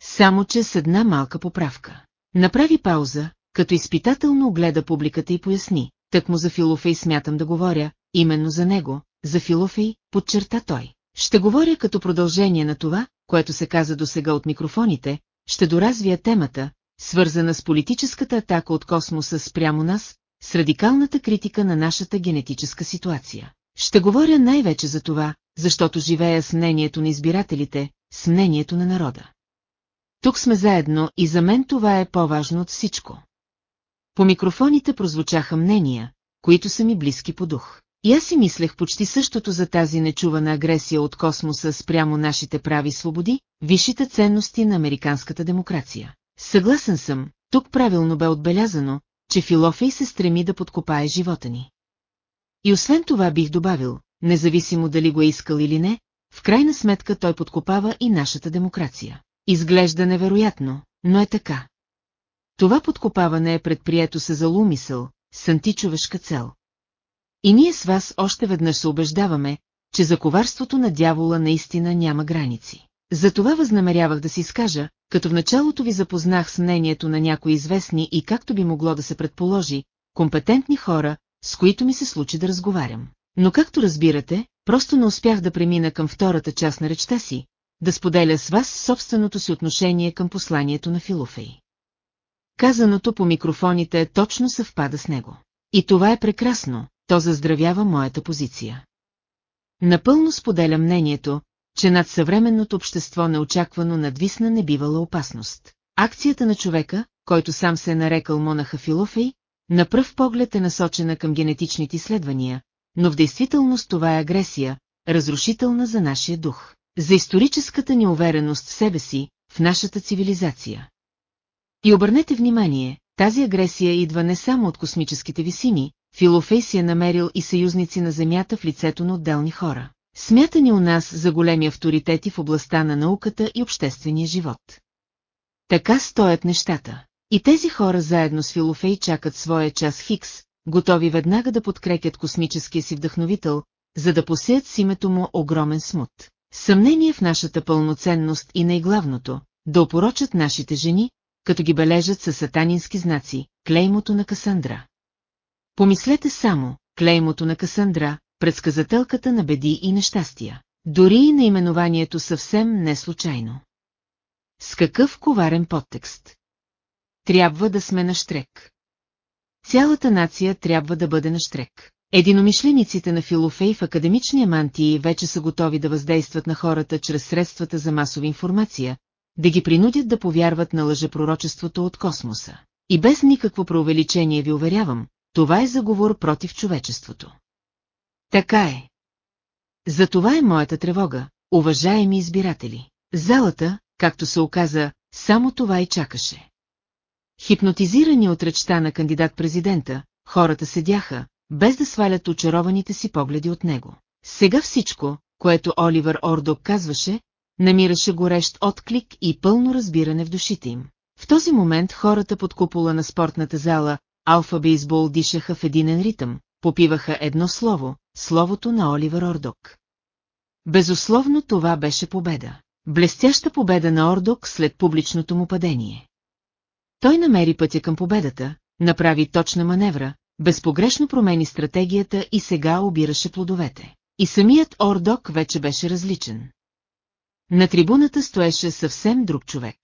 Speaker 1: Само, че с една малка поправка. Направи пауза, като изпитателно огледа публиката и поясни, так му за филофа и смятам да говоря, именно за него, за Филофей, подчерта той. Ще говоря като продължение на това, което се каза досега от микрофоните, ще доразвия темата, свързана с политическата атака от космоса спрямо нас, с радикалната критика на нашата генетическа ситуация. Ще говоря най-вече за това, защото живея с мнението на избирателите, с мнението на народа. Тук сме заедно и за мен това е по-важно от всичко. По микрофоните прозвучаха мнения, които са ми близки по дух. И аз си мислех почти същото за тази нечувана агресия от космоса спрямо нашите прави свободи, висшите ценности на американската демокрация. Съгласен съм, тук правилно бе отбелязано, че Филофей се стреми да подкопае живота ни. И освен това бих добавил, независимо дали го е искал или не, в крайна сметка той подкопава и нашата демокрация. Изглежда невероятно, но е така. Това подкопаване е предприето се за лумисъл, с античовешка цел. И ние с вас още веднъж се убеждаваме, че за коварството на дявола наистина няма граници. Затова възнамерявах да си изкажа, като в началото ви запознах с мнението на някои известни и както би могло да се предположи, компетентни хора, с които ми се случи да разговарям. Но както разбирате, просто не успях да премина към втората част на речта си, да споделя с вас собственото си отношение към посланието на Филофей. Казаното по микрофоните точно съвпада с него. И това е прекрасно, то заздравява моята позиция. Напълно споделя мнението, че над съвременното общество неочаквано надвисна небивала опасност. Акцията на човека, който сам се е нарекал монаха Филофей, на пръв поглед е насочена към генетичните изследвания, но в действителност това е агресия, разрушителна за нашия дух, за историческата ни увереност в себе си, в нашата цивилизация. И обърнете внимание, тази агресия идва не само от космическите висими, Филофей си е намерил и съюзници на земята в лицето на отделни хора. Смятани у нас за големи авторитети в областта на науката и обществения живот. Така стоят нещата. И тези хора заедно с Филофей чакат своя час Хикс, готови веднага да подкрепят космическия си вдъхновител, за да посеят с името му огромен смут. Съмнение в нашата пълноценност и най-главното – да опорочат нашите жени, като ги бележат със сатанински знаци, клеймото на Касандра. Помислете само, клеймото на Касандра, предсказателката на беди и нещастия. Дори и наименованието съвсем не случайно. С какъв коварен подтекст? Трябва да сме на штрек. Цялата нация трябва да бъде на штрек. Единомишлениците на Филофей в академичния мантии вече са готови да въздействат на хората чрез средствата за масова информация, да ги принудят да повярват на лъжепророчеството от космоса. И без никакво преувеличение ви уверявам, това е заговор против човечеството. Така е. За това е моята тревога, уважаеми избиратели. Залата, както се оказа, само това и чакаше. Хипнотизирани от речта на кандидат-президента, хората седяха, без да свалят очарованите си погледи от него. Сега всичко, което Оливър Ордок казваше, намираше горещ отклик и пълно разбиране в душите им. В този момент хората под купола на спортната зала Алфа Бейсбол дишаха в единен ритъм, попиваха едно слово, словото на Оливер Ордок. Безусловно това беше победа. Блестяща победа на Ордок след публичното му падение. Той намери пътя към победата, направи точна маневра, безпогрешно промени стратегията и сега обираше плодовете. И самият Ордок вече беше различен. На трибуната стоеше съвсем друг човек.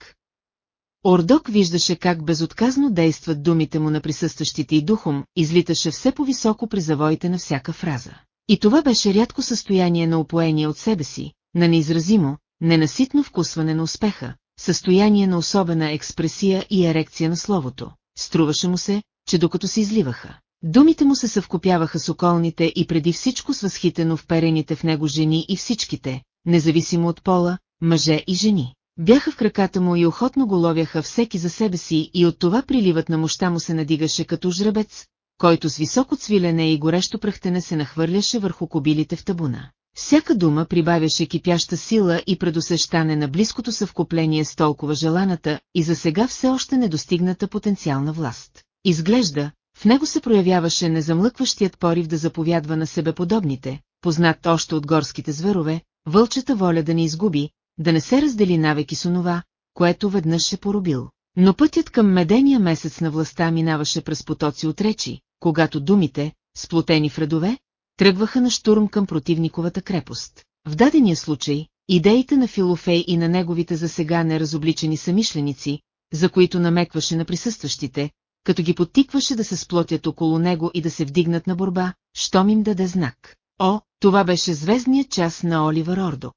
Speaker 1: Ордок виждаше как безотказно действат думите му на присъстващите и духом, излиташе все по-високо при завоите на всяка фраза. И това беше рядко състояние на опоение от себе си, на неизразимо, ненаситно вкусване на успеха, състояние на особена експресия и ерекция на словото. Струваше му се, че докато се изливаха, думите му се съвкопяваха с околните и преди всичко с възхитено вперените в него жени и всичките, независимо от пола, мъже и жени. Бяха в краката му и охотно го ловяха всеки за себе си и от това приливът на мощта му се надигаше като жребец, който с високо цвилене и горещо пръхтене се нахвърляше върху кобилите в табуна. Всяка дума прибавяше кипяща сила и предусещане на близкото съвкупление с толкова желаната и за сега все още недостигната потенциална власт. Изглежда, в него се проявяваше незамлъкващият порив да заповядва на себе подобните, познат още от горските зверове, вълчата воля да не изгуби, да не се раздели навеки с онова, което веднъж е поробил. Но пътят към медения месец на властта минаваше през потоци от речи, когато думите, сплотени в редове, тръгваха на штурм към противниковата крепост. В дадения случай, идеите на Филофей и на неговите за сега неразобличени самишленици, за които намекваше на присъстващите, като ги потикваше да се сплотят около него и да се вдигнат на борба, щом им даде знак. О, това беше звездният час на Оливър Ордок.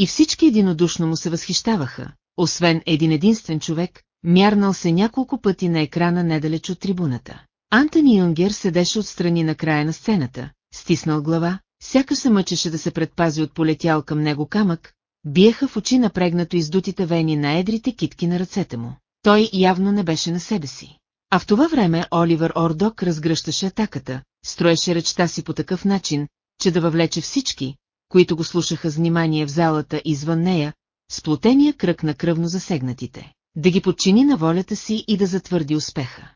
Speaker 1: И всички единодушно му се възхищаваха, освен един единствен човек, мярнал се няколко пъти на екрана недалеч от трибуната. Антони Юнгер седеше отстрани на края на сцената, стиснал глава, сяка се мъчеше да се предпази от полетял към него камък, биеха в очи напрегнато издутите вени на едрите китки на ръцете му. Той явно не беше на себе си. А в това време Оливър Ордок разгръщаше атаката, строеше речта си по такъв начин, че да въвлече всички, които го слушаха с внимание в залата и извън нея, сплотения кръг на кръвно засегнатите, да ги подчини на волята си и да затвърди успеха.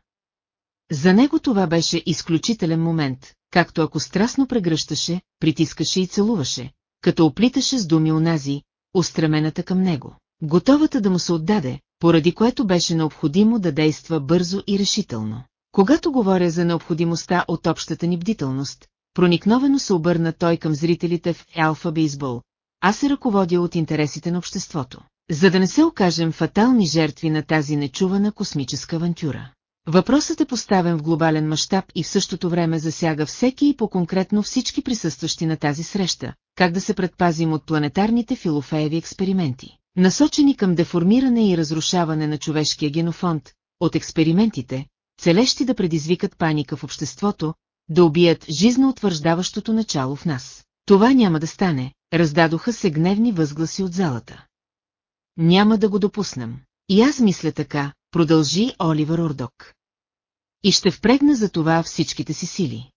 Speaker 1: За него това беше изключителен момент, както ако страстно прегръщаше, притискаше и целуваше, като оплиташе с думи унази, устремената към него, готовата да му се отдаде, поради което беше необходимо да действа бързо и решително. Когато говоря за необходимостта от общата ни бдителност, Проникновено се обърна той към зрителите в Алфа Бейсбол. Аз се ръководя от интересите на обществото, за да не се окажем фатални жертви на тази нечувана космическа авантюра. Въпросът е поставен в глобален мащаб и в същото време засяга всеки и по-конкретно всички присъстващи на тази среща, как да се предпазим от планетарните филофееви експерименти, насочени към деформиране и разрушаване на човешкия генофонд, от експериментите, целещи да предизвикат паника в обществото, да убият жизноутвърждаващото начало в нас. Това няма да стане, раздадоха се гневни възгласи от залата. Няма да го допуснем. И аз мисля така, продължи Оливър Ордок. И ще впрегна за това всичките си сили.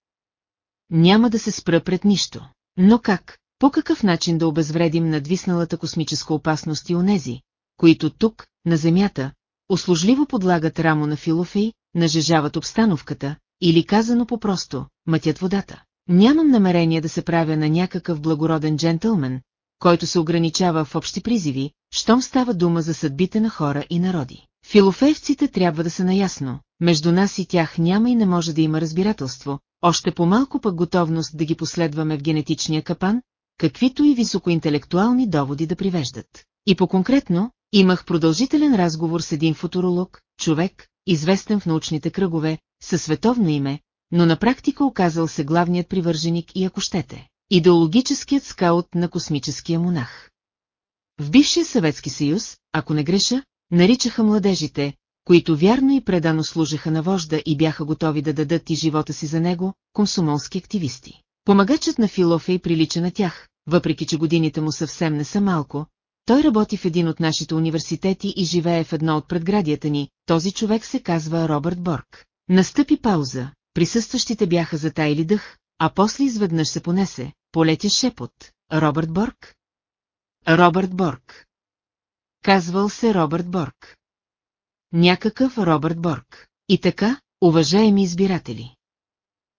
Speaker 1: Няма да се спра пред нищо. Но как, по какъв начин да обезвредим надвисналата космическа опасност и онези, които тук, на Земята, услужливо подлагат рамо на филофей, нажежават обстановката, или казано по-просто, мътят водата. Нямам намерение да се правя на някакъв благороден джентълмен, който се ограничава в общи призиви, щом става дума за съдбите на хора и народи. Филофеевците трябва да са наясно, между нас и тях няма и не може да има разбирателство, още по-малко пък готовност да ги последваме в генетичния капан, каквито и високоинтелектуални доводи да привеждат. И по-конкретно, Имах продължителен разговор с един футуролог, човек, известен в научните кръгове, със световно име, но на практика оказал се главният привърженик и ако щете, идеологическият скаут на космическия монах. В бившия Съветски съюз, ако не греша, наричаха младежите, които вярно и предано служеха на вожда и бяха готови да дадат и живота си за него, комсомолски активисти. Помагачът на Филофей прилича на тях, въпреки че годините му съвсем не са малко, той работи в един от нашите университети и живее в едно от предградията ни, този човек се казва Робърт Борг. Настъпи пауза, присъстващите бяха затайли дъх, а после изведнъж се понесе, полетя шепот. Робърт Борг? Робърт Борг. Казвал се Робърт Борг. Някакъв Робърт Борг. И така, уважаеми избиратели.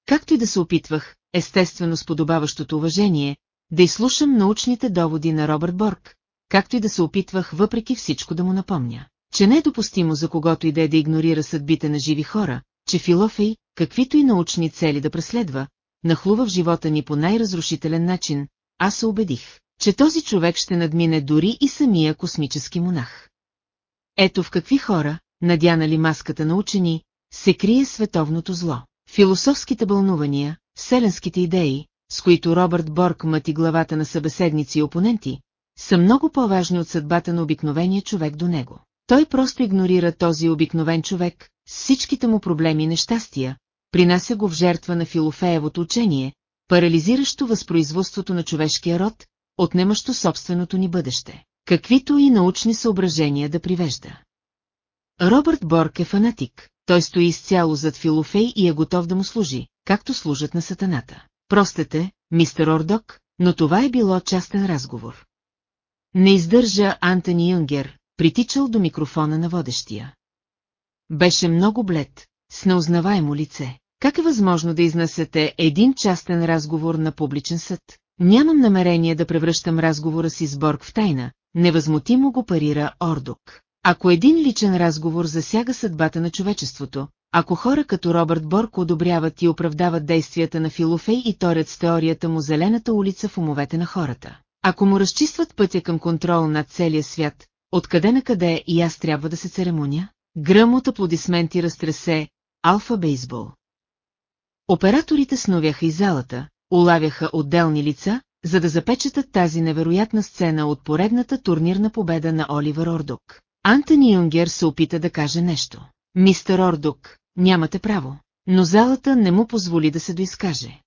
Speaker 1: Както и да се опитвах, естествено с подобаващото уважение, да изслушам научните доводи на Робърт Борг, както и да се опитвах въпреки всичко да му напомня, че не е допустимо за когото и да е да игнорира съдбите на живи хора, че филофей, каквито и научни цели да преследва, нахлува в живота ни по най-разрушителен начин, аз се убедих, че този човек ще надмине дори и самия космически монах. Ето в какви хора, надянали маската на учени, се крие световното зло. Философските бълнувания, вселенските идеи, с които Робърт Борг мъти главата на събеседници и опоненти, са много по-важни от съдбата на обикновения човек до него. Той просто игнорира този обикновен човек, с всичките му проблеми и нещастия, принася го в жертва на филофеевото учение, парализиращо възпроизводството на човешкия род, отнемащо собственото ни бъдеще, каквито и научни съображения да привежда. Робърт Борк е фанатик, той стои изцяло зад филофей и е готов да му служи, както служат на сатаната. Простете, мистер Ордок, но това е било частен разговор. Не издържа Антони Юнгер, притичал до микрофона на водещия. Беше много блед, с неузнаваемо лице. Как е възможно да изнасяте един частен разговор на публичен съд? Нямам намерение да превръщам разговора си с Борг в тайна, невъзмутимо го парира Ордук. Ако един личен разговор засяга съдбата на човечеството, ако хора като Робърт Борг одобряват и оправдават действията на Филофей и торят с теорията му Зелената улица в умовете на хората, ако му разчистват пътя към контрол над целия свят, откъде на къде и аз трябва да се церемоня? Гръм от аплодисменти разтресе Алфа Бейсбол. Операторите сновяха и залата, улавяха отделни лица, за да запечатат тази невероятна сцена от поредната турнирна победа на Оливер Ордук. Антони Юнгер се опита да каже нещо. Мистер Ордук, нямате право, но залата не му позволи да се доискаже.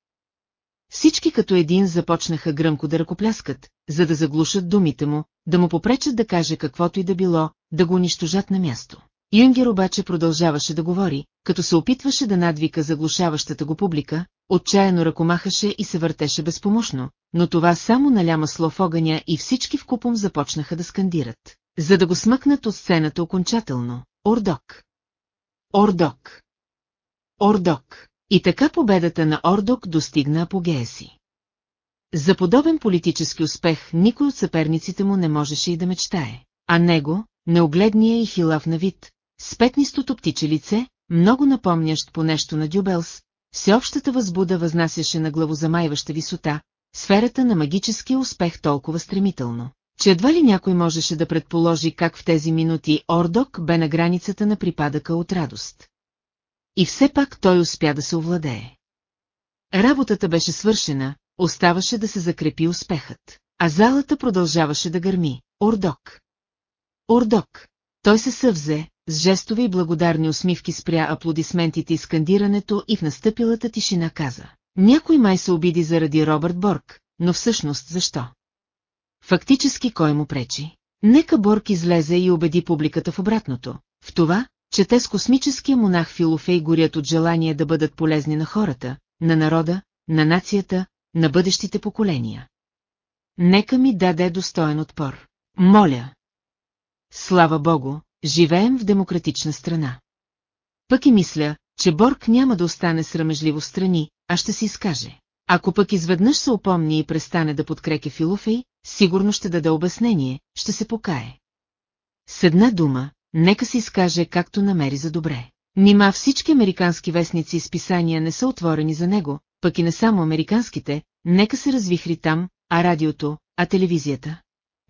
Speaker 1: Всички като един започнаха гръмко да ръкопляскат, за да заглушат думите му, да му попречат да каже каквото и да било, да го унищожат на място. Юнгер обаче продължаваше да говори, като се опитваше да надвика заглушаващата го публика, отчаяно ръкомахаше и се въртеше безпомощно, но това само наляма масло в огъня и всички в купом започнаха да скандират, за да го смъкнат от сцената окончателно. Ордок! Ордок! Ордок! И така победата на Ордок достигна апогея си. За подобен политически успех никой от съперниците му не можеше и да мечтае, а него, неогледния и хилав на вид, с петнистото птиче лице, много напомнящ по нещо на Дюбелс, всеобщата възбуда възнасяше на главозамайваща висота, сферата на магическия успех толкова стремително, че едва ли някой можеше да предположи как в тези минути Ордок бе на границата на припадъка от радост. И все пак той успя да се овладее. Работата беше свършена, оставаше да се закрепи успехът, а залата продължаваше да гърми. Ордок! Ордок! Той се съвзе, с жестови и благодарни усмивки спря аплодисментите и скандирането и в настъпилата тишина каза. Някой май се обиди заради Робърт Борг, но всъщност защо? Фактически кой му пречи? Нека Борг излезе и убеди публиката в обратното, в това, че те с космическия монах Филофей горят от желание да бъдат полезни на хората, на народа, на нацията, на бъдещите поколения. Нека ми даде достоен отпор. Моля! Слава Богу, живеем в демократична страна. Пък и мисля, че Борг няма да остане срамежливо страни, а ще си изкаже. Ако пък изведнъж се опомни и престане да подкрепя Филофей, сигурно ще даде обяснение, ще се покае. С една дума, нека се изкаже както намери за добре. Нима всички американски вестници и списания не са отворени за него, пък и не само американските, нека се развихри там, а радиото, а телевизията.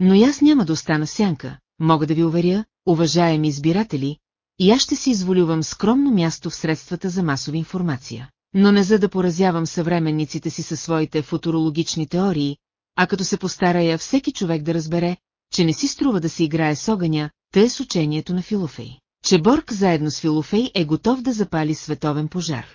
Speaker 1: Но и аз няма да остана сянка, мога да ви уверя, уважаеми избиратели, и аз ще си изволювам скромно място в средствата за масова информация. Но не за да поразявам съвременниците си със своите футурологични теории, а като се постарая всеки човек да разбере, че не си струва да се играе с огъня, те с учението на Филофей, че Борг заедно с Филофей е готов да запали световен пожар.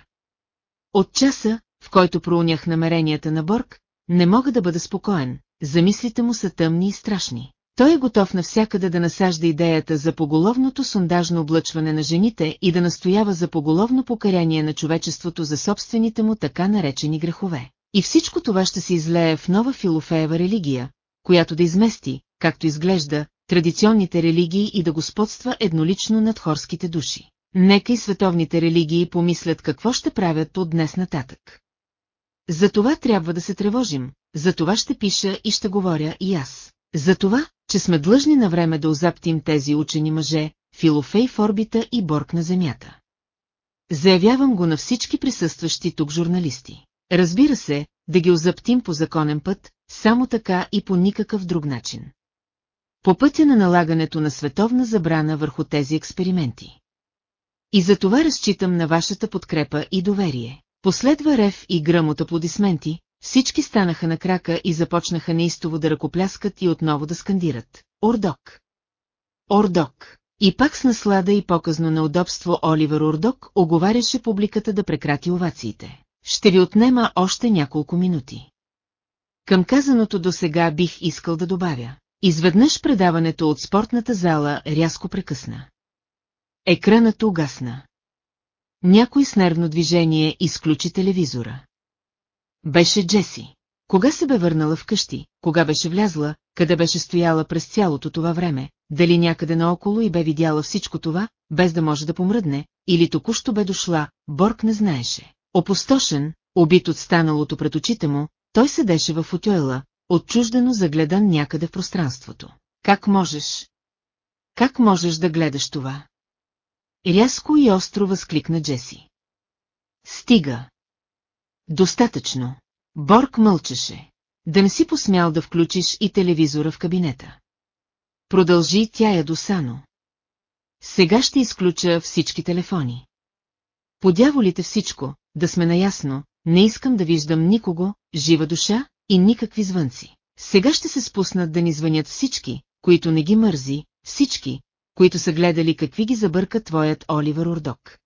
Speaker 1: От часа, в който проунях намеренията на Борг, не мога да бъда спокоен, замислите му са тъмни и страшни. Той е готов навсякъде да насажда идеята за поголовното сондажно облъчване на жените и да настоява за поголовно покаряние на човечеството за собствените му така наречени грехове. И всичко това ще се излее в нова филофеева религия, която да измести, както изглежда, традиционните религии и да господства еднолично над хорските души. Нека и световните религии помислят какво ще правят от днес нататък. За това трябва да се тревожим, за това ще пиша и ще говоря и аз. За това, че сме длъжни на време да озаптим тези учени мъже, Филофей в орбита и Борг на Земята. Заявявам го на всички присъстващи тук журналисти. Разбира се, да ги озаптим по законен път, само така и по никакъв друг начин по пътя на налагането на световна забрана върху тези експерименти. И за това разчитам на вашата подкрепа и доверие. Последва рев и гръм от аплодисменти, всички станаха на крака и започнаха неистово да ръкопляскат и отново да скандират. Ордок! Ордок! И пак с наслада и показно на удобство Оливер Ордок оговаряше публиката да прекрати овациите. Ще ви отнема още няколко минути. Към казаното до сега бих искал да добавя. Изведнъж предаването от спортната зала рязко прекъсна. Екранът угасна. Някой с нервно движение изключи телевизора. Беше Джеси. Кога се бе върнала вкъщи, кога беше влязла, къде беше стояла през цялото това време, дали някъде наоколо и бе видяла всичко това, без да може да помръдне, или току-що бе дошла, Борг не знаеше. Опустошен, убит от станалото пред очите му, той седеше в футюела, отчуждено загледан някъде в пространството. Как можеш? Как можеш да гледаш това? Рязко и остро възкликна Джеси. Стига. Достатъчно. Борг мълчеше. Да не си посмял да включиш и телевизора в кабинета. Продължи тя досано. Сега ще изключа всички телефони. Подяволите всичко, да сме наясно, не искам да виждам никого, жива душа, и никакви звънци. Сега ще се спуснат да ни звънят всички, които не ги мързи, всички, които са гледали какви ги забърка твоят Оливър урдок.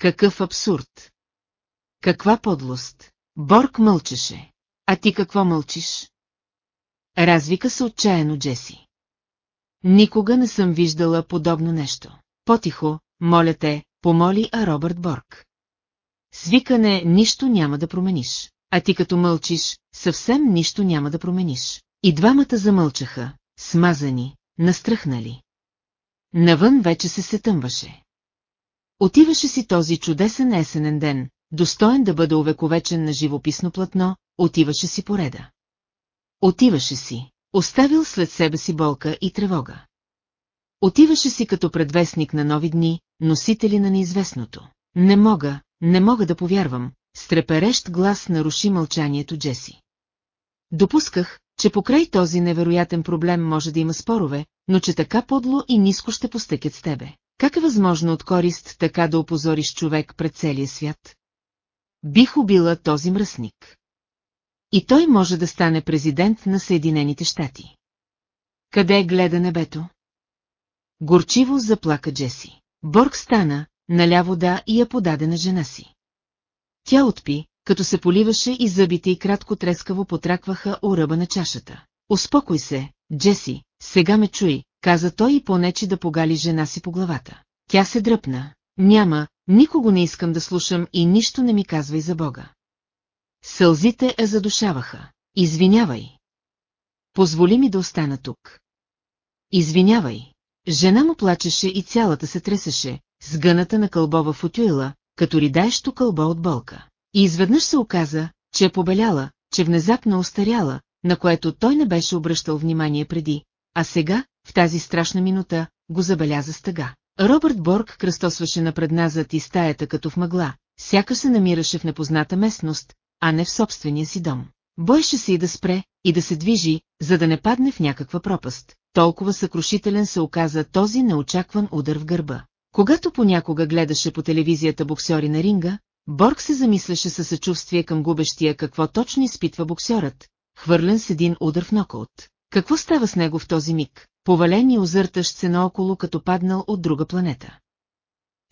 Speaker 1: Какъв абсурд! Каква подлост! Борг мълчеше. А ти какво мълчиш? Развика се отчаяно Джеси. Никога не съм виждала подобно нещо. Потихо, моля те, помоли а Робърт Борг. Свикане нищо няма да промениш а ти като мълчиш, съвсем нищо няма да промениш. И двамата замълчаха, смазани, настръхнали. Навън вече се сетъмваше. Отиваше си този чудесен есенен ден, достоен да бъде увековечен на живописно платно, отиваше си пореда. Отиваше си, оставил след себе си болка и тревога. Отиваше си като предвестник на нови дни, носители на неизвестното. Не мога, не мога да повярвам, Стреперещ глас наруши мълчанието Джеси. Допусках, че покрай този невероятен проблем може да има спорове, но че така подло и ниско ще постъкят с тебе. Как е възможно от корист така да опозориш човек пред целия свят? Бих убила този мръсник. И той може да стане президент на Съединените щати. Къде гледа небето? Горчиво заплака Джеси. Борг стана, наля вода и я подаде на жена си. Тя отпи, като се поливаше и зъбите и кратко трескаво потракваха о ръба на чашата. Успокой се, Джеси, сега ме чуй, каза той и понечи да погали жена си по главата. Тя се дръпна. Няма, никого не искам да слушам и нищо не ми казвай за Бога. Сълзите я е задушаваха. Извинявай. Позволи ми да остана тук. Извинявай. Жена му плачеше и цялата се тресеше, сгъната на кълбова футюила, като ридаещо кълбо от болка. И изведнъж се оказа, че е побеляла, че внезапно е остаряла, на което той не беше обръщал внимание преди, а сега, в тази страшна минута, го забеляза стъга. Робърт Борг кръстосваше напред назад и стаята като в мъгла, сяка се намираше в непозната местност, а не в собствения си дом. Бойше се и да спре, и да се движи, за да не падне в някаква пропаст. Толкова съкрушителен се оказа този неочакван удар в гърба. Когато понякога гледаше по телевизията боксери на ринга, Борг се замисляше със съчувствие към губещия какво точно изпитва боксерът, хвърлен с един удар в нокаут. Какво става с него в този миг, повален и озъртащ се наоколо като паднал от друга планета?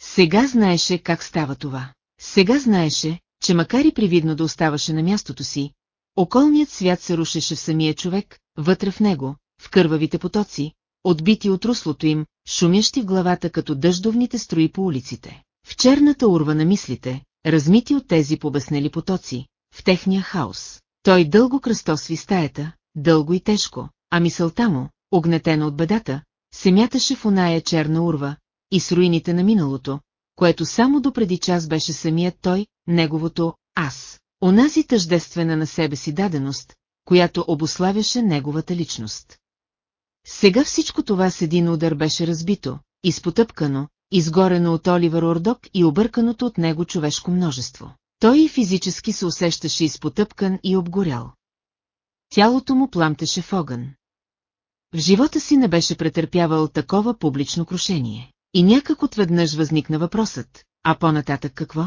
Speaker 1: Сега знаеше как става това. Сега знаеше, че макар и привидно да оставаше на мястото си, околният свят се рушеше в самия човек, вътре в него, в кървавите потоци, отбити от руслото им, шумящи в главата като дъждовните строи по улиците. В черната урва на мислите, размити от тези побеснели потоци, в техния хаос. Той дълго кръстосви стаята, дълго и тежко, а мисълта му, огнетена от бедата, се мяташе в оная черна урва и с руините на миналото, което само допреди час беше самият той, неговото «аз». Онази тъждествена на себе си даденост, която обославяше неговата личност. Сега всичко това с един удар беше разбито, изпотъпкано, изгорено от Оливър Ордок и обърканото от него човешко множество. Той и физически се усещаше изпотъпкан и обгорял. Тялото му пламтеше в огън. В живота си не беше претърпявал такова публично крушение. И някак отведнъж възникна въпросът, а по-нататък какво?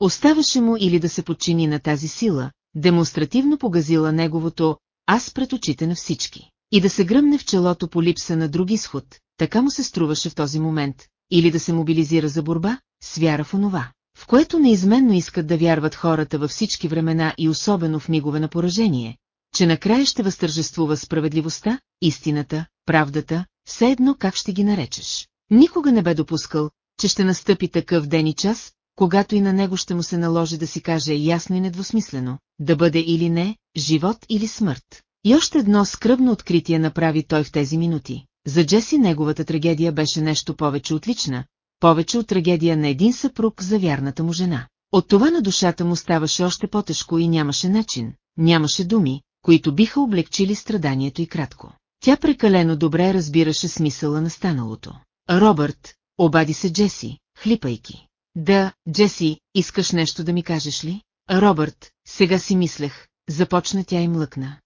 Speaker 1: Оставаше му или да се подчини на тази сила, демонстративно погазила неговото «аз пред очите на всички» и да се гръмне в челото по липса на друг изход, така му се струваше в този момент, или да се мобилизира за борба, с вяра в онова, в което неизменно искат да вярват хората във всички времена и особено в мигове на поражение, че накрая ще възтържествува справедливостта, истината, правдата, все едно как ще ги наречеш. Никога не бе допускал, че ще настъпи такъв ден и час, когато и на него ще му се наложи да си каже ясно и недвусмислено, да бъде или не, живот или смърт. И още едно скръбно откритие направи той в тези минути. За Джеси неговата трагедия беше нещо повече отлична, повече от трагедия на един съпруг за вярната му жена. От това на душата му ставаше още по-тежко и нямаше начин, нямаше думи, които биха облегчили страданието и кратко. Тя прекалено добре разбираше смисъла на станалото. Робърт, обади се Джеси, хлипайки. Да, Джеси, искаш нещо да ми кажеш ли? Робърт, сега си мислех, започна тя и млъкна.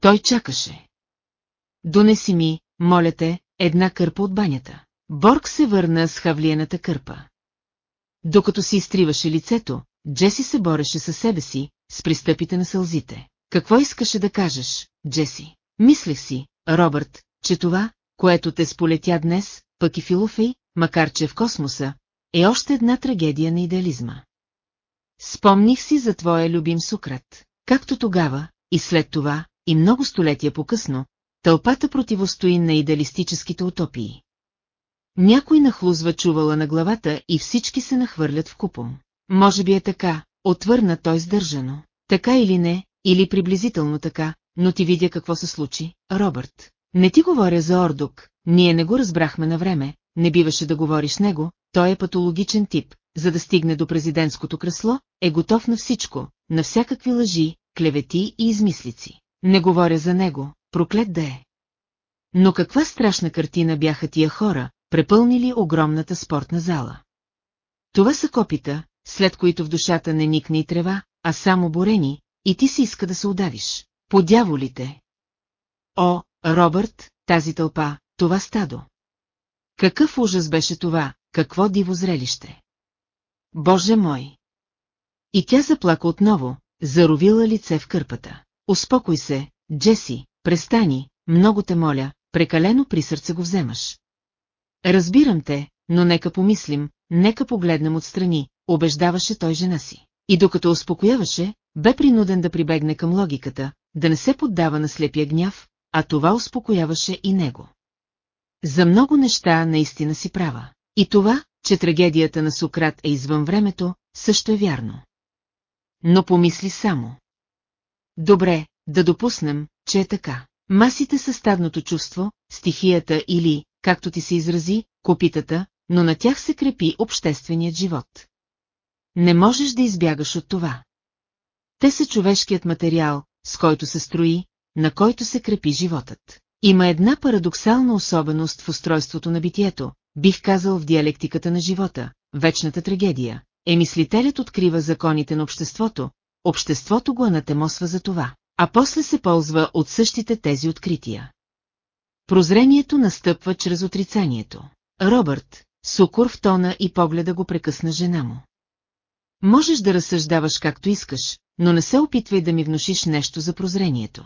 Speaker 1: Той чакаше. Донеси ми, моля те, една кърпа от банята. Борг се върна с хавлиената кърпа. Докато си изтриваше лицето, Джеси се бореше със себе си, с пристъпите на сълзите. Какво искаше да кажеш, Джеси? Мислех си, Робърт, че това, което те сполетя днес, пък и Филофей, макар че е в космоса, е още една трагедия на идеализма. Спомних си за твоя любим Сократ, както тогава, и след това, и много столетия по-късно, тълпата противостои на идеалистическите утопии. Някой нахлузва чувала на главата и всички се нахвърлят в купом. Може би е така, отвърна той сдържано. Така или не, или приблизително така, но ти видя какво се случи, Робърт. Не ти говоря за ордук. ние не го разбрахме на време, не биваше да говориш него, той е патологичен тип, за да стигне до президентското кресло, е готов на всичко, на всякакви лъжи, клевети и измислици. Не говоря за него, проклет да е. Но каква страшна картина бяха тия хора, препълнили огромната спортна зала. Това са копита, след които в душата не никне и трева, а само борени, и ти си иска да се удавиш. По дяволите! О, Робърт, тази тълпа, това стадо! Какъв ужас беше това, какво диво зрелище! Боже мой! И тя заплака отново, заровила лице в кърпата. Успокой се, Джеси, престани, много те моля, прекалено при сърце го вземаш. Разбирам те, но нека помислим, нека погледнем отстрани, убеждаваше той жена си. И докато успокояваше, бе принуден да прибегне към логиката, да не се поддава на слепия гняв, а това успокояваше и него. За много неща наистина си права. И това, че трагедията на Сократ е извън времето, също е вярно. Но помисли само. Добре, да допуснем, че е така. Масите са стадното чувство, стихията или, както ти се изрази, копитата, но на тях се крепи общественият живот. Не можеш да избягаш от това. Те са човешкият материал, с който се строи, на който се крепи животът. Има една парадоксална особеност в устройството на битието, бих казал в диалектиката на живота, вечната трагедия. Емислителят открива законите на обществото, обществото го анатемосва за това, а после се ползва от същите тези открития. Прозрението настъпва чрез отрицанието. Робърт, сукор в тона и погледа го прекъсна жена му. Можеш да разсъждаваш както искаш, но не се опитвай да ми внушиш нещо за прозрението.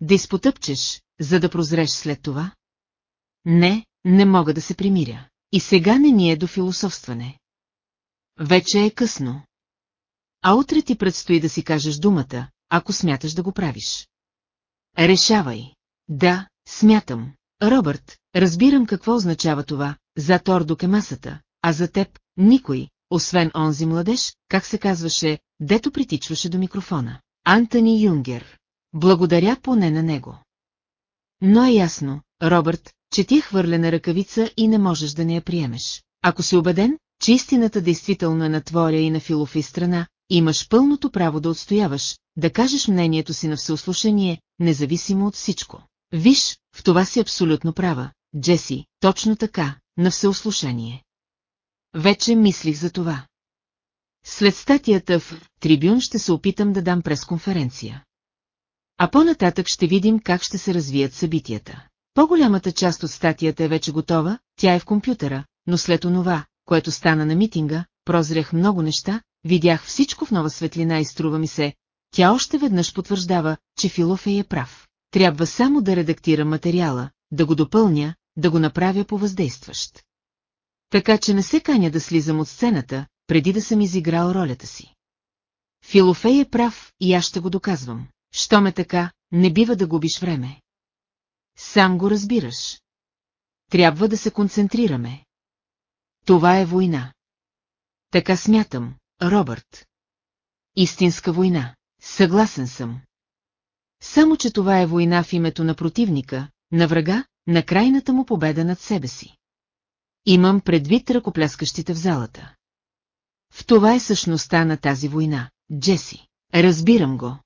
Speaker 1: Да изпотъпчеш, за да прозреш след това? Не, не мога да се примиря. И сега не ни е до философстване. Вече е късно а утре ти предстои да си кажеш думата, ако смяташ да го правиш. Решавай. Да, смятам. Робърт, разбирам какво означава това, за Тордок е масата, а за теб, никой, освен онзи младеж, как се казваше, дето притичваше до микрофона. Антони Юнгер. Благодаря поне на него. Но е ясно, Робърт, че ти е хвърлена ръкавица и не можеш да не я приемеш. Ако си убеден, че истината действително е на твоя и на филофи страна, Имаш пълното право да отстояваш, да кажеш мнението си на всеослушание, независимо от всичко. Виж, в това си абсолютно права, Джеси, точно така, на всеослушание. Вече мислих за това. След статията в Трибюн ще се опитам да дам пресконференция. А по-нататък ще видим как ще се развият събитията. По-голямата част от статията е вече готова, тя е в компютъра, но след онова, което стана на митинга, прозрях много неща, видях всичко в нова светлина и струва ми се, тя още веднъж потвърждава, че Филофей е прав. Трябва само да редактирам материала, да го допълня, да го направя по въздействащ. Така че не се каня да слизам от сцената, преди да съм изиграл ролята си. Филофей е прав и аз ще го доказвам. Що ме така, не бива да губиш време. Сам го разбираш. Трябва да се концентрираме. Това е война. Така смятам, Робърт. Истинска война. Съгласен съм. Само, че това е война в името на противника, на врага, на крайната му победа над себе си. Имам предвид ръкопляскащите в залата. В това е същността на тази война, Джеси. Разбирам го.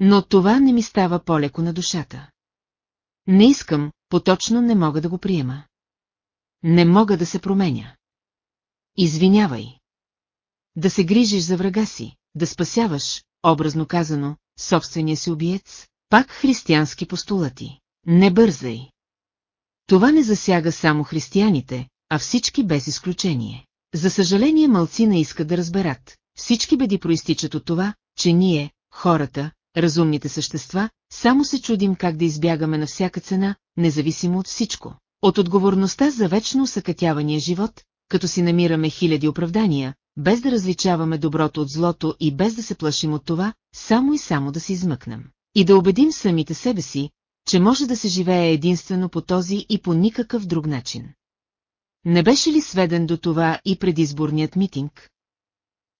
Speaker 1: Но това не ми става по-леко на душата. Не искам, поточно не мога да го приема. Не мога да се променя. Извинявай. Да се грижиш за врага си, да спасяваш, образно казано, собствения си убиец, пак християнски постулати. Не бързай. Това не засяга само християните, а всички без изключение. За съжаление мълци не искат да разберат. Всички беди проистичат от това, че ние, хората, разумните същества, само се чудим как да избягаме на всяка цена, независимо от всичко. От отговорността за вечно усъкътявания живот, като си намираме хиляди оправдания, без да различаваме доброто от злото и без да се плашим от това, само и само да се измъкнем. И да убедим самите себе си, че може да се живее единствено по този и по никакъв друг начин. Не беше ли сведен до това и предизборният митинг?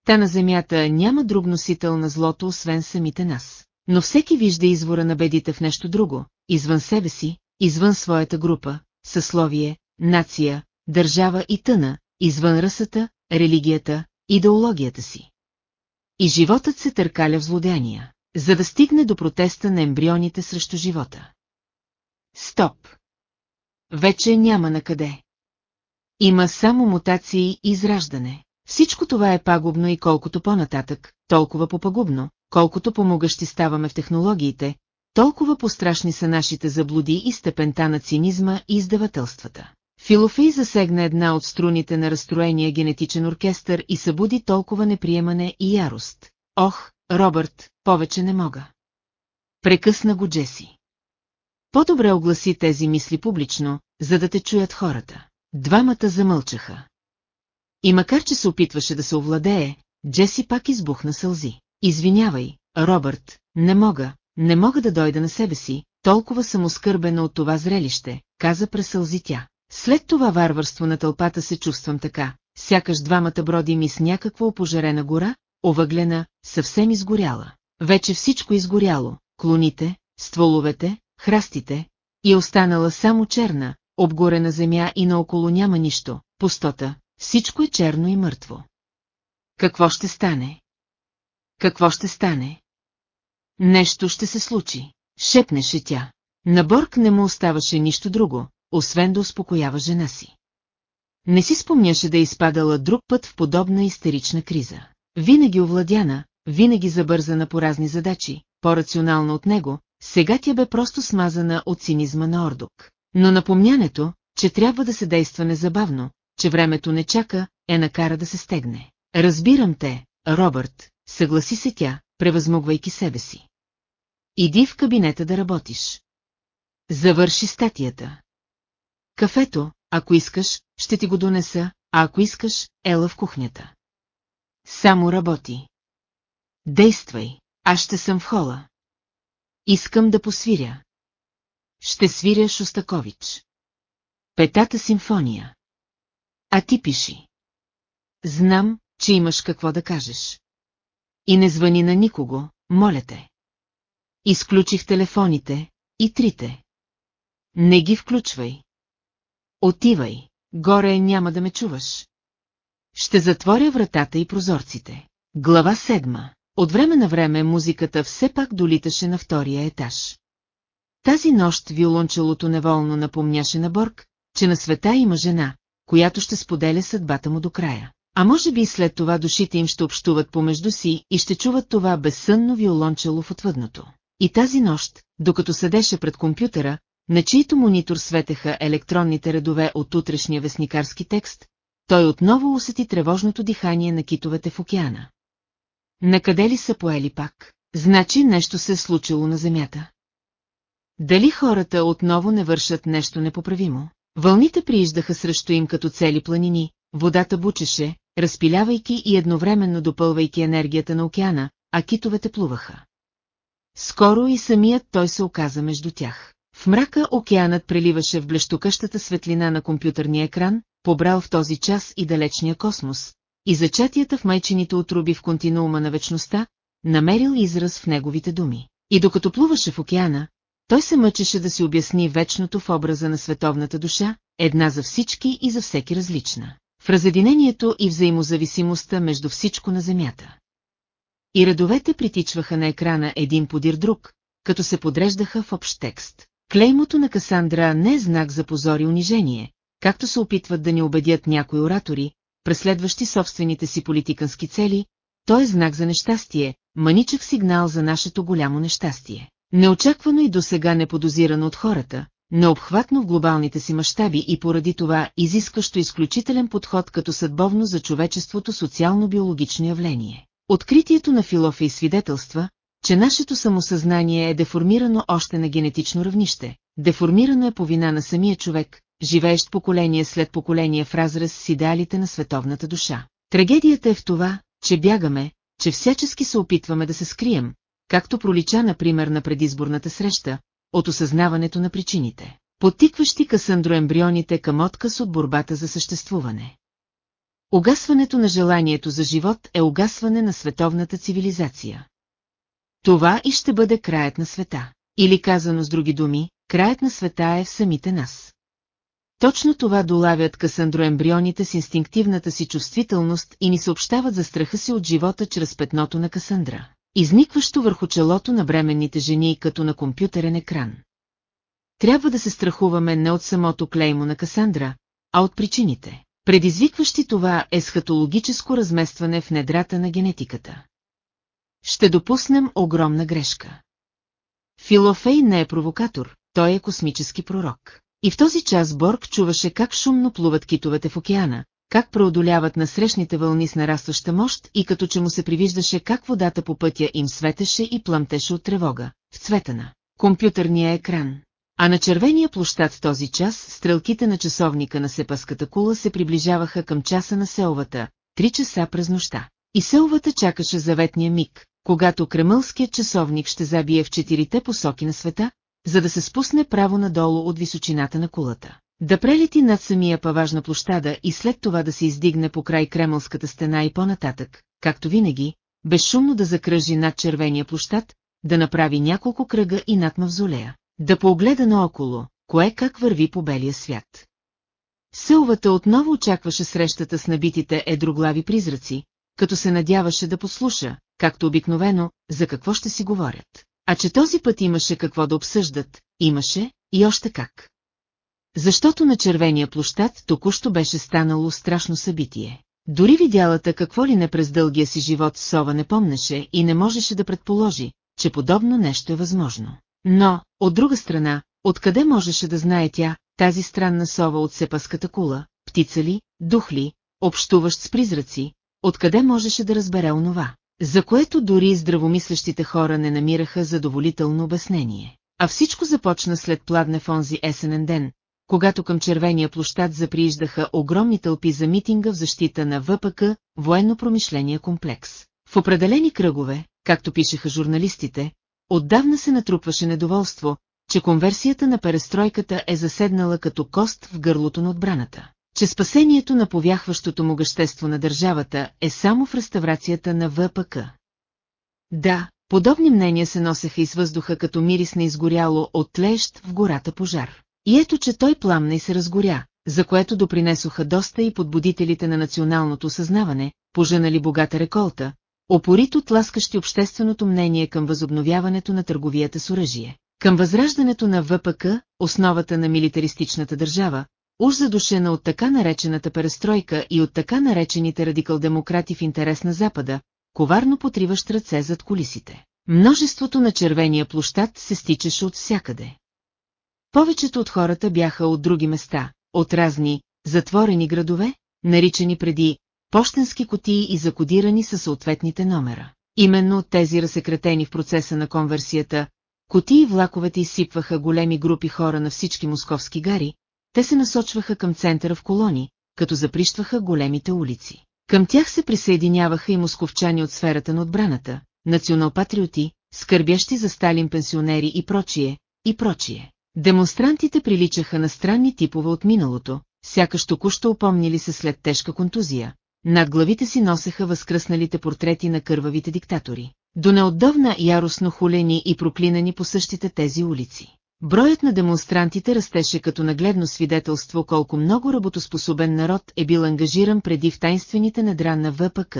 Speaker 1: Та на земята няма друг носител на злото, освен самите нас. Но всеки вижда извора на бедите в нещо друго, извън себе си, извън своята група, съсловие, нация, държава и тъна, извън ръсата, религията, идеологията си. И животът се търкаля в злодяния, за да стигне до протеста на ембрионите срещу живота. Стоп! Вече няма на къде. Има само мутации и израждане. Всичко това е пагубно и колкото по-нататък, толкова по-пагубно, колкото помогащи ставаме в технологиите, толкова пострашни са нашите заблуди и степента на цинизма и издавателствата. Филофей засегна една от струните на разстроения генетичен оркестър и събуди толкова неприемане и ярост. Ох, Робърт, повече не мога. Прекъсна го Джеси. По-добре огласи тези мисли публично, за да те чуят хората. Двамата замълчаха. И макар, че се опитваше да се овладее, Джеси пак избухна сълзи. Извинявай, Робърт, не мога, не мога да дойда на себе си, толкова съм оскърбена от това зрелище, каза през сълзи тя. След това варварство на тълпата се чувствам така, сякаш двамата броди ми с някаква опожарена гора, овъглена, съвсем изгоряла. Вече всичко изгоряло, клоните, стволовете, храстите, и е останала само черна, обгорена земя и наоколо няма нищо, пустота, всичко е черно и мъртво. Какво ще стане? Какво ще стане? Нещо ще се случи, шепнеше тя. На Борг не му оставаше нищо друго, освен да успокоява жена си. Не си спомняше да е изпадала друг път в подобна истерична криза. Винаги овладяна, винаги забързана по разни задачи, по-рационална от него, сега тя бе просто смазана от цинизма на ордук. Но напомнянето, че трябва да се действа незабавно, че времето не чака, е накара да се стегне. Разбирам те, Робърт, съгласи се тя, превъзмогвайки себе си. Иди в кабинета да работиш. Завърши статията. Кафето, ако искаш, ще ти го донеса, а ако искаш, ела в кухнята. Само работи. Действай, аз ще съм в хола. Искам да посвиря. Ще свиря Шостакович. Петата симфония. А ти пиши. Знам, че имаш какво да кажеш. И не звъни на никого, моля те. Изключих телефоните, и трите. Не ги включвай, Отивай, горе няма да ме чуваш. Ще затворя вратата и прозорците. Глава седма. От време на време музиката все пак долиташе на втория етаж. Тази нощ виолончелото неволно напомняше на Борг, че на света има жена, която ще споделя съдбата му до края. А може би след това душите им ще общуват помежду си и ще чуват това безсънно виолончело в отвъдното. И тази нощ, докато седеше пред компютъра, на чийто монитор светеха електронните редове от утрешния вестникарски текст, той отново усети тревожното дихание на китовете в океана. Накъде ли са поели пак? Значи нещо се е случило на Земята. Дали хората отново не вършат нещо непоправимо? Вълните прииждаха срещу им като цели планини, водата бучеше, разпилявайки и едновременно допълвайки енергията на океана, а китовете плуваха. Скоро и самият той се оказа между тях. В мрака океанът преливаше в блещукащата светлина на компютърния екран, побрал в този час и далечния космос, и зачатията в майчините отруби в континуума на вечността, намерил израз в неговите думи. И докато плуваше в океана, той се мъчеше да си обясни вечното в образа на световната душа, една за всички и за всеки различна, в разединението и взаимозависимостта между всичко на Земята. И редовете притичваха на екрана един подир друг, като се подреждаха в общ текст. Клеймото на Касандра не е знак за позор и унижение, както се опитват да ни убедят някои оратори, преследващи собствените си политикански цели, то е знак за нещастие, маничък сигнал за нашето голямо нещастие. Неочаквано и досега неподозирано от хората, необхватно в глобалните си мащаби и поради това изискащо изключителен подход като съдбовно за човечеството социално-биологично явление. Откритието на Филофей свидетелства, че нашето самосъзнание е деформирано още на генетично равнище, деформирано е по вина на самия човек, живеещ поколение след поколение в разраз с идеалите на световната душа. Трагедията е в това, че бягаме, че всячески се опитваме да се скрием, както пролича например на предизборната среща, от осъзнаването на причините, потикващи касандроембрионите към отказ от борбата за съществуване. Огасването на желанието за живот е огасване на световната цивилизация. Това и ще бъде краят на света. Или казано с други думи, краят на света е в самите нас. Точно това долавят касандроембрионите с инстинктивната си чувствителност и ни съобщават за страха си от живота чрез петното на Касандра, изникващо върху челото на бременните жени като на компютърен екран. Трябва да се страхуваме не от самото клеймо на Касандра, а от причините, предизвикващи това есхатологическо разместване в недрата на генетиката. Ще допуснем огромна грешка. Филофей не е провокатор, той е космически пророк. И в този час Борг чуваше как шумно плуват китовете в океана, как преодоляват насрещните вълни с нарастваща мощ и като че му се привиждаше как водата по пътя им светеше и плъмтеше от тревога, в цвета на компютърния екран. А на червения площад в този час стрелките на часовника на сепаската кула се приближаваха към часа на селвата, три часа през нощта. И селвата чакаше заветния миг, когато кремълският часовник ще забие в четирите посоки на света, за да се спусне право надолу от височината на кулата. Да прелети над самия паважна площада и след това да се издигне по край кремълската стена и по-нататък, както винаги, безшумно да закръжи над червения площад, да направи няколко кръга и над мавзолея, да погледа наоколо, кое как върви по белия свят. Сълвата отново очакваше срещата с набитите едроглави призраци, като се надяваше да послуша, както обикновено, за какво ще си говорят. А че този път имаше какво да обсъждат, имаше и още как. Защото на червения площад току-що беше станало страшно събитие. Дори видялата какво ли не през дългия си живот Сова не помнеше и не можеше да предположи, че подобно нещо е възможно. Но, от друга страна, откъде можеше да знае тя, тази странна Сова от сепаската кула, птица ли, дух ли, общуващ с призраци, откъде можеше да разбере онова, за което дори здравомислещите хора не намираха задоволително обяснение. А всичко започна след пладне в онзи есенен ден, когато към червения площад заприиждаха огромни тълпи за митинга в защита на ВПК, военно-промишления комплекс. В определени кръгове, както пишеха журналистите, отдавна се натрупваше недоволство, че конверсията на перестройката е заседнала като кост в гърлото на отбраната че спасението на повяхващото му гъщество на държавата е само в реставрацията на ВПК. Да, подобни мнения се носеха из въздуха като мирис на изгоряло от тлещ в гората пожар. И ето, че той пламна и се разгоря, за което допринесоха доста и подбудителите на националното съзнаване, поженали богата реколта, опорито тласкащи общественото мнение към възобновяването на търговията с оръжие. Към възраждането на ВПК, основата на милитаристичната държава, уж задушена от така наречената перестройка и от така наречените радикалдемократи в интерес на Запада, коварно потриващ ръце зад колисите. Множеството на червения площад се стичаше от всякъде. Повечето от хората бяха от други места, от разни, затворени градове, наричани преди «почтенски котии» и закодирани със съответните номера. Именно тези разсекретени в процеса на конверсията, котии влаковете изсипваха големи групи хора на всички московски гари, те се насочваха към центъра в колони, като заприщваха големите улици. Към тях се присъединяваха и московчани от сферата на отбраната, националпатриоти, скърбящи за Сталин пенсионери и прочие, и прочие. Демонстрантите приличаха на странни типове от миналото, сякаш току-що упомнили се след тежка контузия. Над главите си носеха възкръсналите портрети на кървавите диктатори. До неотдавна яростно хулени и проклинани по същите тези улици. Броят на демонстрантите растеше като нагледно свидетелство колко много работоспособен народ е бил ангажиран преди в тайнствените недра на ВПК.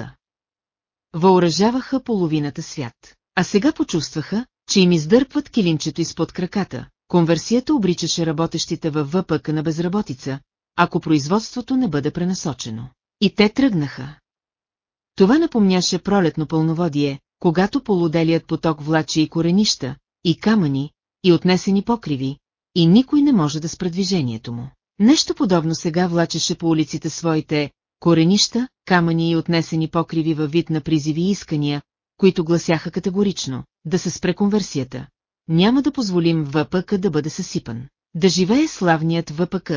Speaker 1: Въоръжаваха половината свят. А сега почувстваха, че им издърпват килинчето изпод краката. Конверсията обричаше работещите във ВПК на безработица, ако производството не бъде пренасочено. И те тръгнаха. Това напомняше пролетно пълноводие, когато полуделият поток влачи и коренища, и камъни, и отнесени покриви, и никой не може да спре движението му. Нещо подобно сега влачеше по улиците своите коренища, камъни и отнесени покриви във вид на призиви и искания, които гласяха категорично, да се спре конверсията. Няма да позволим ВПК да бъде съсипан. Да живее славният ВПК.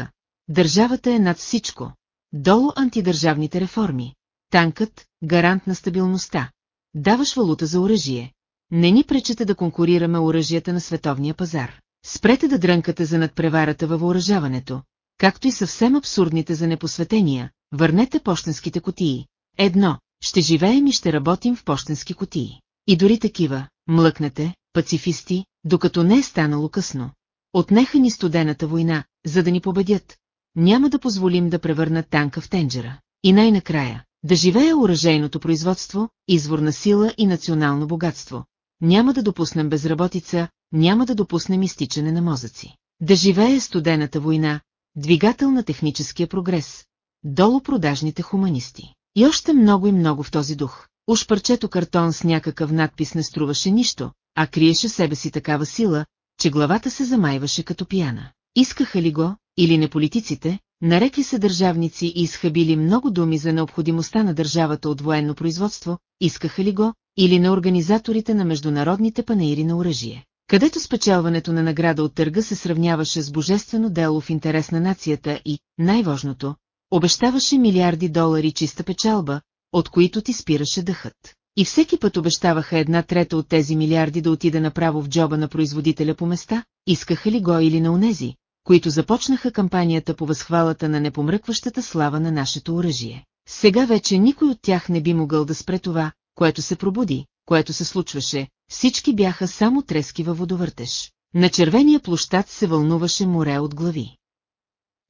Speaker 1: Държавата е над всичко. Долу антидържавните реформи. Танкът, гарант на стабилността. Даваш валута за оръжие не ни пречете да конкурираме оръжията на световния пазар. Спрете да дрънкате за надпреварата във въоръжаването, както и съвсем абсурдните за непосветения, върнете почтенските котии. Едно, ще живеем и ще работим в почтенски котии. И дори такива, млъкнете, пацифисти, докато не е станало късно. Отнеха ни студената война, за да ни победят. Няма да позволим да превърнат танка в тенджера. И най-накрая, да живее оръжейното производство, извор на сила и национално богатство, няма да допуснем безработица, няма да допуснем изтичане на мозъци. Да живее студената война, двигател на техническия прогрес, долу продажните хуманисти. И още много и много в този дух. Уж парчето картон с някакъв надпис не струваше нищо, а криеше себе си такава сила, че главата се замайваше като пияна. Искаха ли го, или не политиците, нарекли се държавници и изхабили много думи за необходимостта на държавата от военно производство, искаха ли го, или на организаторите на международните панеири на оръжие, където спечелването на награда от търга се сравняваше с божествено дело в интерес на нацията и, най-важното, обещаваше милиарди долари чиста печалба, от които ти спираше дъхът. И всеки път обещаваха една трета от тези милиарди да отида направо в джоба на производителя по места, искаха ли го или на унези, които започнаха кампанията по възхвалата на непомръкващата слава на нашето оръжие. Сега вече никой от тях не би могъл да спре това, което се пробуди, което се случваше, всички бяха само трески във водовъртеж. На червения площад се вълнуваше море от глави.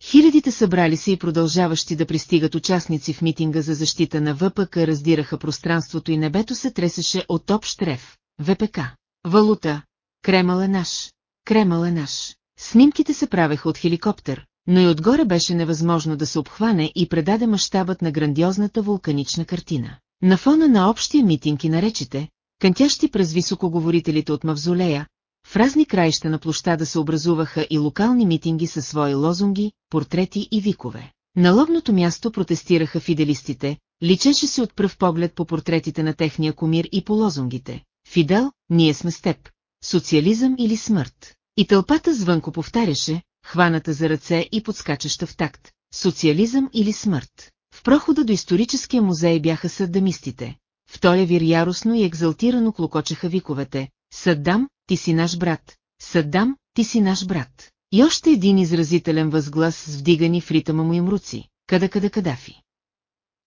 Speaker 1: Хилядите събрали се и продължаващи да пристигат участници в митинга за защита на ВПК раздираха пространството и небето се тресеше от общ рев. ВПК. Валута. Кремъл е наш. Кремъл е наш. Снимките се правеха от хеликоптер, но и отгоре беше невъзможно да се обхване и предаде мащабът на грандиозната вулканична картина. На фона на общия митинг и наречите, кънтящи през високоговорителите от мавзолея, в разни краища на площада се образуваха и локални митинги със свои лозунги, портрети и викове. На лобното място протестираха фиделистите, личеше се от пръв поглед по портретите на техния комир и по лозунгите. Фидел, ние сме с теб. Социализъм или смърт. И тълпата звънко повтаряше, хваната за ръце и подскачаща в такт. Социализъм или смърт. В прохода до историческия музей бяха съддамистите. В вир яростно и екзалтирано клокочеха виковете. Съддам, ти си наш брат. Съддам, ти си наш брат. И още един изразителен възглас с вдигани в ритъма му им руци. Къда къда кадафи.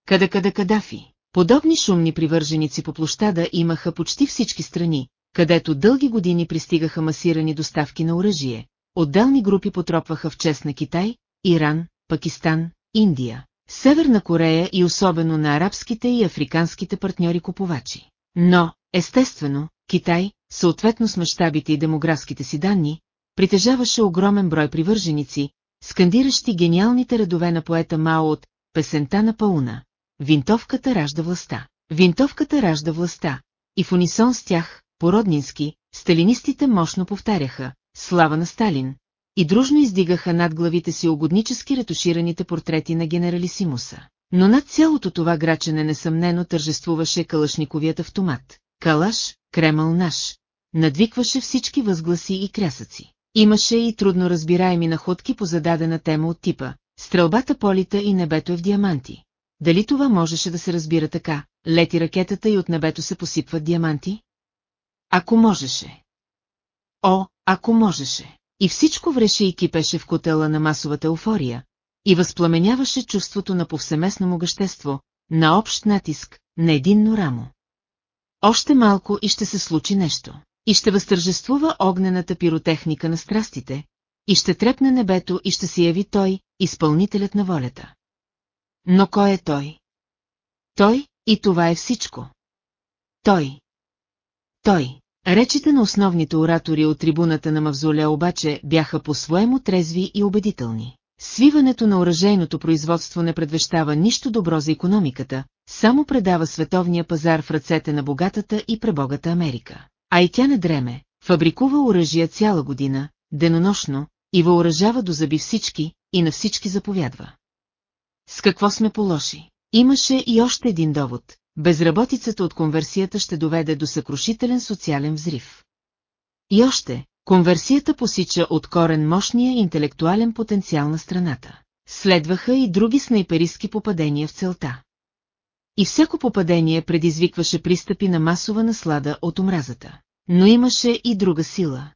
Speaker 1: Къда къда кадафи. Подобни шумни привърженици по площада имаха почти всички страни, където дълги години пристигаха масирани доставки на оръжие. Отделни групи потропваха в чест на Китай, Иран, Пакистан, Индия, Северна Корея и особено на арабските и африканските партньори-купувачи. Но, естествено, Китай, съответно с мащабите и демографските си данни, притежаваше огромен брой привърженици, скандиращи гениалните редове на поета Мао от «Песента на Пауна». Винтовката ражда властта. Винтовката ражда властта. И в унисон с тях, породнински, сталинистите мощно повтаряха «Слава на Сталин», и дружно издигаха над главите си угоднически ретушираните портрети на генералисимуса. Но над цялото това грачене несъмнено тържествуваше калашниковият автомат. Калаш, Кремъл наш. Надвикваше всички възгласи и крясъци. Имаше и трудно разбираеми находки по зададена тема от типа «Стрелбата полита и небето е в диаманти». Дали това можеше да се разбира така? Лети ракетата и от небето се посипват диаманти? Ако можеше. О, ако можеше и всичко вреше и кипеше в котела на масовата еуфория, и възпламеняваше чувството на повсеместно могъщество, на общ натиск, на единно рамо. Още малко и ще се случи нещо. И ще възтържествува огнената пиротехника на страстите, и ще трепне небето и ще се яви той, изпълнителят на волята. Но кой е той? Той, и това е всичко. Той. Той. Речите на основните оратори от трибуната на Мавзоле обаче бяха по-своему трезви и убедителни. Свиването на оръжейното производство не предвещава нищо добро за економиката, само предава световния пазар в ръцете на богатата и пребогата Америка. А и тя не дреме, фабрикува оръжия цяла година, денонощно, и въоръжава до зъби всички, и на всички заповядва. С какво сме полоши? Имаше и още един довод, безработицата от конверсията ще доведе до съкрушителен социален взрив. И още, конверсията посича от корен мощния интелектуален потенциал на страната. Следваха и други снайперистки попадения в целта. И всяко попадение предизвикваше пристъпи на масова наслада от омразата. Но имаше и друга сила.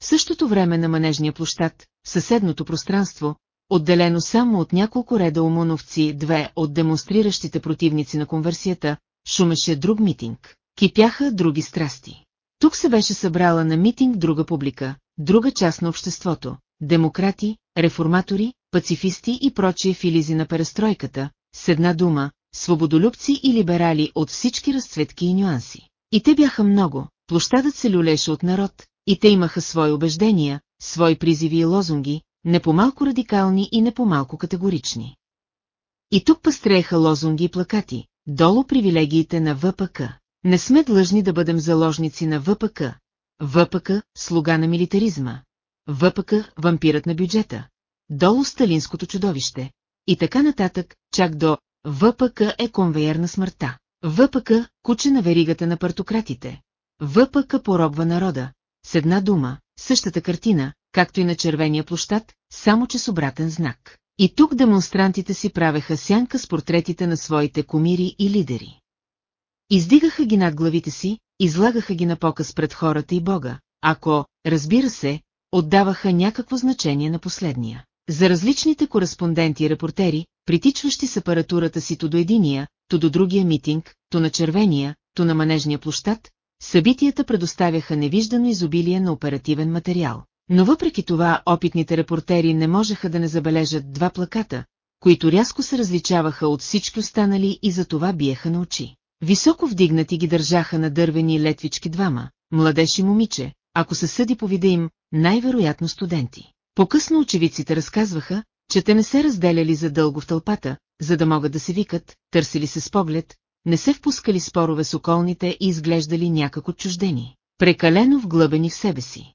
Speaker 1: В същото време на манежния площад, в съседното пространство, отделено само от няколко реда умоновци, две от демонстриращите противници на конверсията, шумеше друг митинг. Кипяха други страсти. Тук се беше събрала на митинг друга публика, друга част на обществото, демократи, реформатори, пацифисти и прочие филизи на перестройката, с една дума, свободолюбци и либерали от всички разцветки и нюанси. И те бяха много, площадът се люлеше от народ, и те имаха свои убеждения, свои призиви и лозунги, не по-малко радикални и не по-малко категорични. И тук пастрееха лозунги и плакати, долу привилегиите на ВПК. Не сме длъжни да бъдем заложници на ВПК. ВПК – слуга на милитаризма. ВПК – вампирът на бюджета. Долу сталинското чудовище. И така нататък, чак до ВПК е конвейер на смъртта. ВПК – куче на веригата на партократите. ВПК поробва народа. С една дума, същата картина, както и на червения площад, само че с обратен знак. И тук демонстрантите си правеха сянка с портретите на своите комири и лидери. Издигаха ги над главите си, излагаха ги на показ пред хората и Бога, ако, разбира се, отдаваха някакво значение на последния. За различните кореспонденти и репортери, притичващи с апаратурата си то до единия, то до другия митинг, то на червения, то на манежния площад, събитията предоставяха невиждано изобилие на оперативен материал. Но въпреки това опитните репортери не можеха да не забележат два плаката, които рязко се различаваха от всички останали и за това биеха на очи. Високо вдигнати ги държаха на дървени летвички двама, младеж и момиче, ако се съди по вида им, най-вероятно студенти. По-късно очевиците разказваха, че те не се разделяли задълго в тълпата, за да могат да се викат, търсили се с поглед, не се впускали спорове с околните и изглеждали някак отчуждени, прекалено вглъбени в себе си.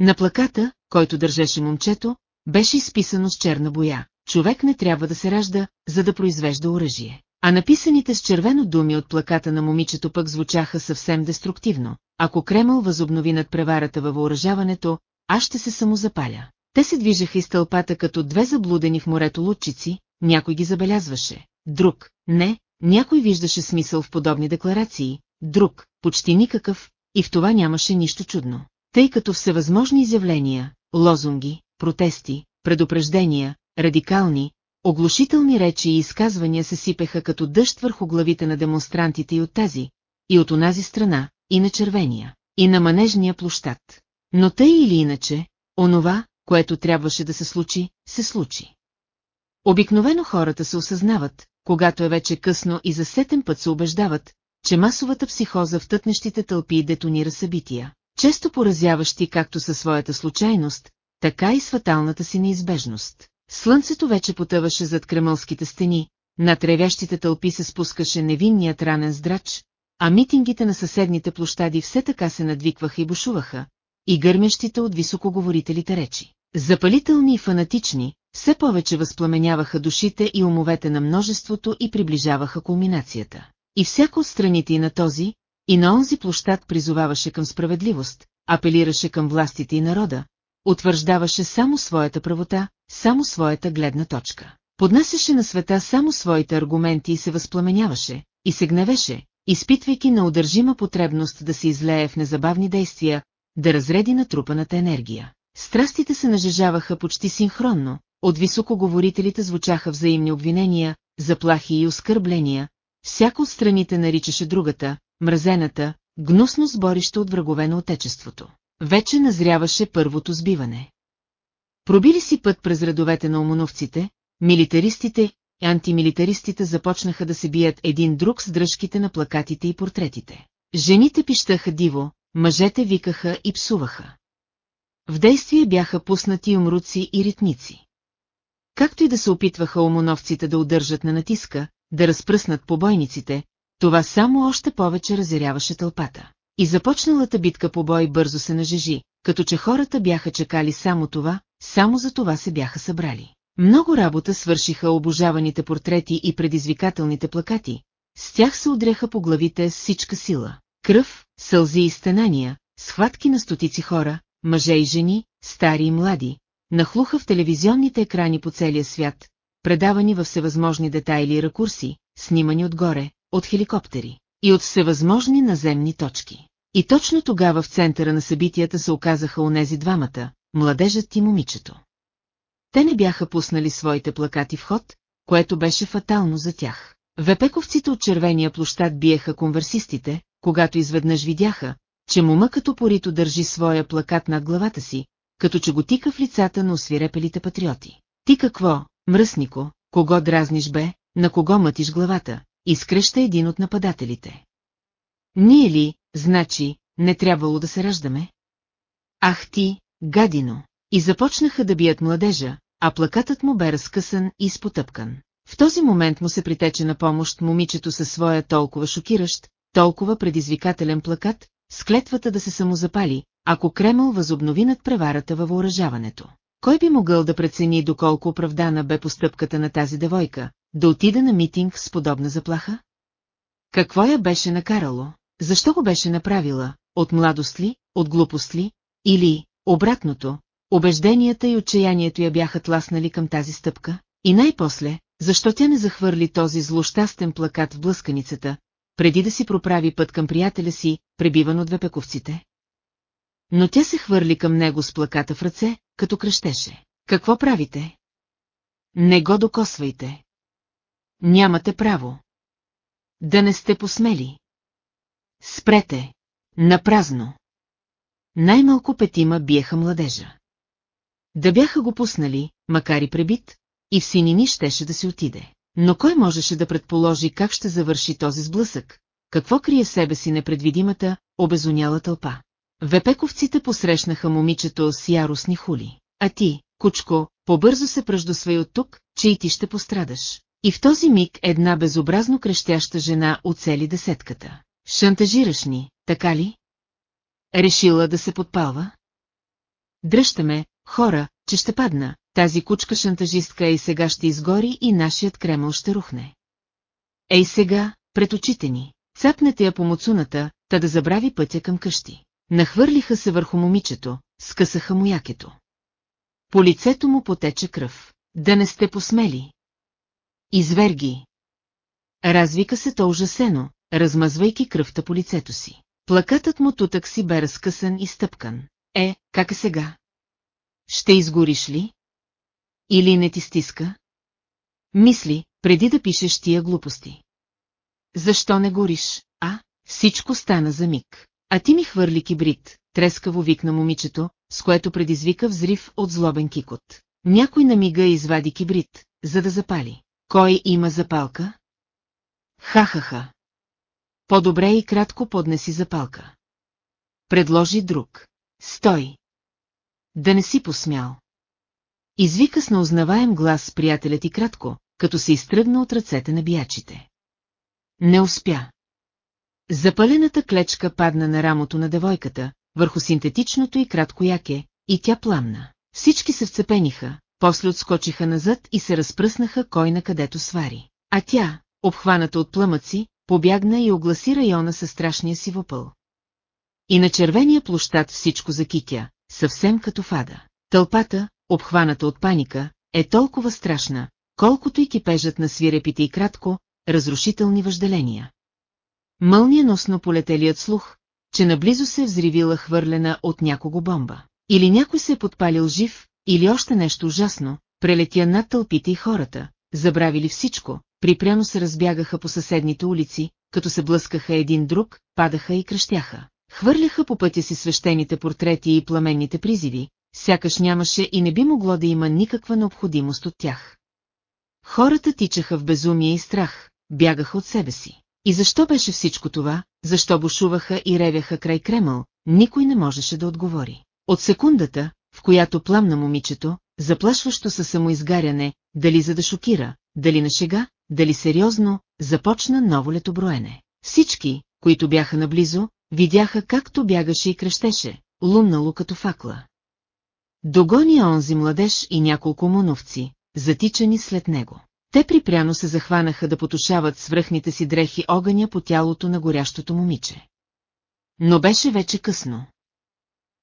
Speaker 1: На плаката, който държеше момчето, беше изписано с черна боя. Човек не трябва да се ражда, за да произвежда оръжие. А написаните с червено думи от плаката на момичето пък звучаха съвсем деструктивно. Ако Кремъл възобнови над преварата във въоръжаването, аз ще се самозапаля. Те се движеха из тълпата като две заблудени в морето лучици, някой ги забелязваше. Друг, не, някой виждаше смисъл в подобни декларации, друг, почти никакъв, и в това нямаше нищо чудно тъй като всевъзможни изявления, лозунги, протести, предупреждения, радикални, оглушителни речи и изказвания се сипеха като дъжд върху главите на демонстрантите и от тази, и от онази страна, и на червения, и на манежния площад. Но тъй или иначе, онова, което трябваше да се случи, се случи. Обикновено хората се осъзнават, когато е вече късно и за сетен път се убеждават, че масовата психоза в тътнещите тълпи детонира събития, често поразяващи както със своята случайност, така и с фаталната си неизбежност. Слънцето вече потъваше зад кремълските стени, над тревящите тълпи се спускаше невинният ранен здрач, а митингите на съседните площади все така се надвикваха и бушуваха, и гърмещите от високоговорителите речи. Запалителни и фанатични, все повече възпламеняваха душите и умовете на множеството и приближаваха кулминацията. И всяко от страните и на този, и на онзи площад призоваваше към справедливост, апелираше към властите и народа, утвърждаваше само своята правота, само своята гледна точка. Поднасяше на света само своите аргументи и се възпламеняваше, и се гневеше, изпитвайки на удържима потребност да се излее в незабавни действия, да разреди натрупаната енергия. Страстите се нажежаваха почти синхронно, от високоговорителите звучаха взаимни обвинения, заплахи и оскърбления, всяко от страните наричаше другата, мразената, гнусно сборище от врагове на отечеството. Вече назряваше първото сбиване. Пробили си път през редовете на омоновците, милитаристите и антимилитаристите започнаха да се бият един друг с дръжките на плакатите и портретите. Жените пищаха диво, мъжете викаха и псуваха. В действие бяха пуснати умруци и ритници. Както и да се опитваха омоновците да удържат на натиска, да разпръснат побойниците, това само още повече разяряваше тълпата. И започналата битка по бой бързо се нажежи, като че хората бяха чекали само това, само за това се бяха събрали. Много работа свършиха обожаваните портрети и предизвикателните плакати, с тях се удряха по главите с всичка сила. Кръв, сълзи и стенания, схватки на стотици хора, мъже и жени, стари и млади, нахлуха в телевизионните екрани по целия свят, предавани във всевъзможни детайли и ракурси, снимани отгоре, от хеликоптери и от всевъзможни наземни точки. И точно тогава в центъра на събитията се оказаха онези двамата, младежът и момичето. Те не бяха пуснали своите плакати в ход, което беше фатално за тях. Вепековците от червения площад биеха конверсистите, когато изведнъж видяха, че мума като порито държи своя плакат над главата си, като че го тика в лицата на освирепелите патриоти. Ти какво, мръснико, кого дразниш бе, на кого мътиш главата, изкръща един от нападателите. Ние ли, значи, не трябвало да се раждаме? Ах ти, гадино! И започнаха да бият младежа, а плакатът му бе разкъсан и спотъпкан. В този момент му се притече на помощ момичето със своя толкова шокиращ, толкова предизвикателен плакат, с клетвата да се самозапали, ако Кремъл възобнови над преварата във въоръжаването. Кой би могъл да прецени доколко оправдана бе постъпката на тази девойка, да отида на митинг с подобна заплаха? Какво я беше накарало? Защо го беше направила? От младост ли? От глупост ли? Или, обратното, убежденията и отчаянието я бяха тласнали към тази стъпка? И най-после, защо тя не захвърли този злощастен плакат в блъсканицата, преди да си проправи път към приятеля си, пребиван от вепековците? Но тя се хвърли към него с плаката в ръце, като кръщеше. Какво правите? Не го докосвайте. Нямате право. Да не сте посмели. Спрете. Напразно. Най-малко петима биеха младежа. Да бяха го пуснали, макар и пребит, и в синини щеше да си отиде. Но кой можеше да предположи как ще завърши този сблъсък? Какво крие себе си непредвидимата, обезоняла тълпа? Вепековците посрещнаха момичето с яростни хули. А ти, кучко, побързо се пръждосвай от тук, че и ти ще пострадаш. И в този миг една безобразно крещяща жена оцели десетката. Шантажираш ни, така ли? Решила да се подпалва? Дръщаме, хора, че ще падна, тази кучка шантажистка и сега ще изгори и нашият кремъл ще рухне. Ей сега, пред очите ни, цапнете я по муцуната, та да забрави пътя към къщи. Нахвърлиха се върху момичето, скъсаха му якето. По лицето му потече кръв. Да не сте посмели. Изверги! Развика се то ужасено, размазвайки кръвта по лицето си. Плакатът му тутък си бе разкъсан и стъпкан. Е, как е сега? Ще изгориш ли? Или не ти стиска? Мисли, преди да пишеш тия глупости. Защо не гориш, а? Всичко стана за миг. А ти ми хвърли кибрид, трескаво викна момичето, с което предизвика взрив от злобен кикот. Някой на мига извади кибрид, за да запали. Кой има запалка? Ха-ха-ха. По-добре и кратко поднеси запалка. Предложи друг. Стой. Да не си посмял. Извика с неузнаваем глас приятелят и кратко, като се изтръгна от ръцете на биячите. Не успя. Запалената клечка падна на рамото на девойката, върху синтетичното и кратко яке, и тя пламна. Всички се вцепениха, после отскочиха назад и се разпръснаха кой на където свари. А тя, обхваната от пламъци, побягна и огласи района със страшния си вопъл. И на червения площад всичко закитя, съвсем като фада. Тълпата, обхваната от паника, е толкова страшна, колкото и кипежът на свирепите и кратко, разрушителни въжделения. Мълниеносно полетелият слух, че наблизо се е взривила хвърлена от някого бомба. Или някой се е подпалил жив, или още нещо ужасно, прелетя над тълпите и хората, забравили всичко, припряно се разбягаха по съседните улици, като се блъскаха един друг, падаха и кръщяха. Хвърляха по пътя си свещените портрети и пламенните призиви, сякаш нямаше и не би могло да има никаква необходимост от тях. Хората тичаха в безумие и страх, бягаха от себе си. И защо беше всичко това, защо бушуваха и ревяха край Кремъл, никой не можеше да отговори. От секундата, в която пламна момичето, заплашващо със самоизгаряне, дали за да шокира, дали на шега, дали сериозно, започна ново летоброене. Всички, които бяха наблизо, видяха както бягаше и крещеше, луннало като факла. Догони онзи младеж и няколко муновци, затичани след него. Те припряно се захванаха да потушават свръхните си дрехи огъня по тялото на горящото момиче. Но беше вече късно.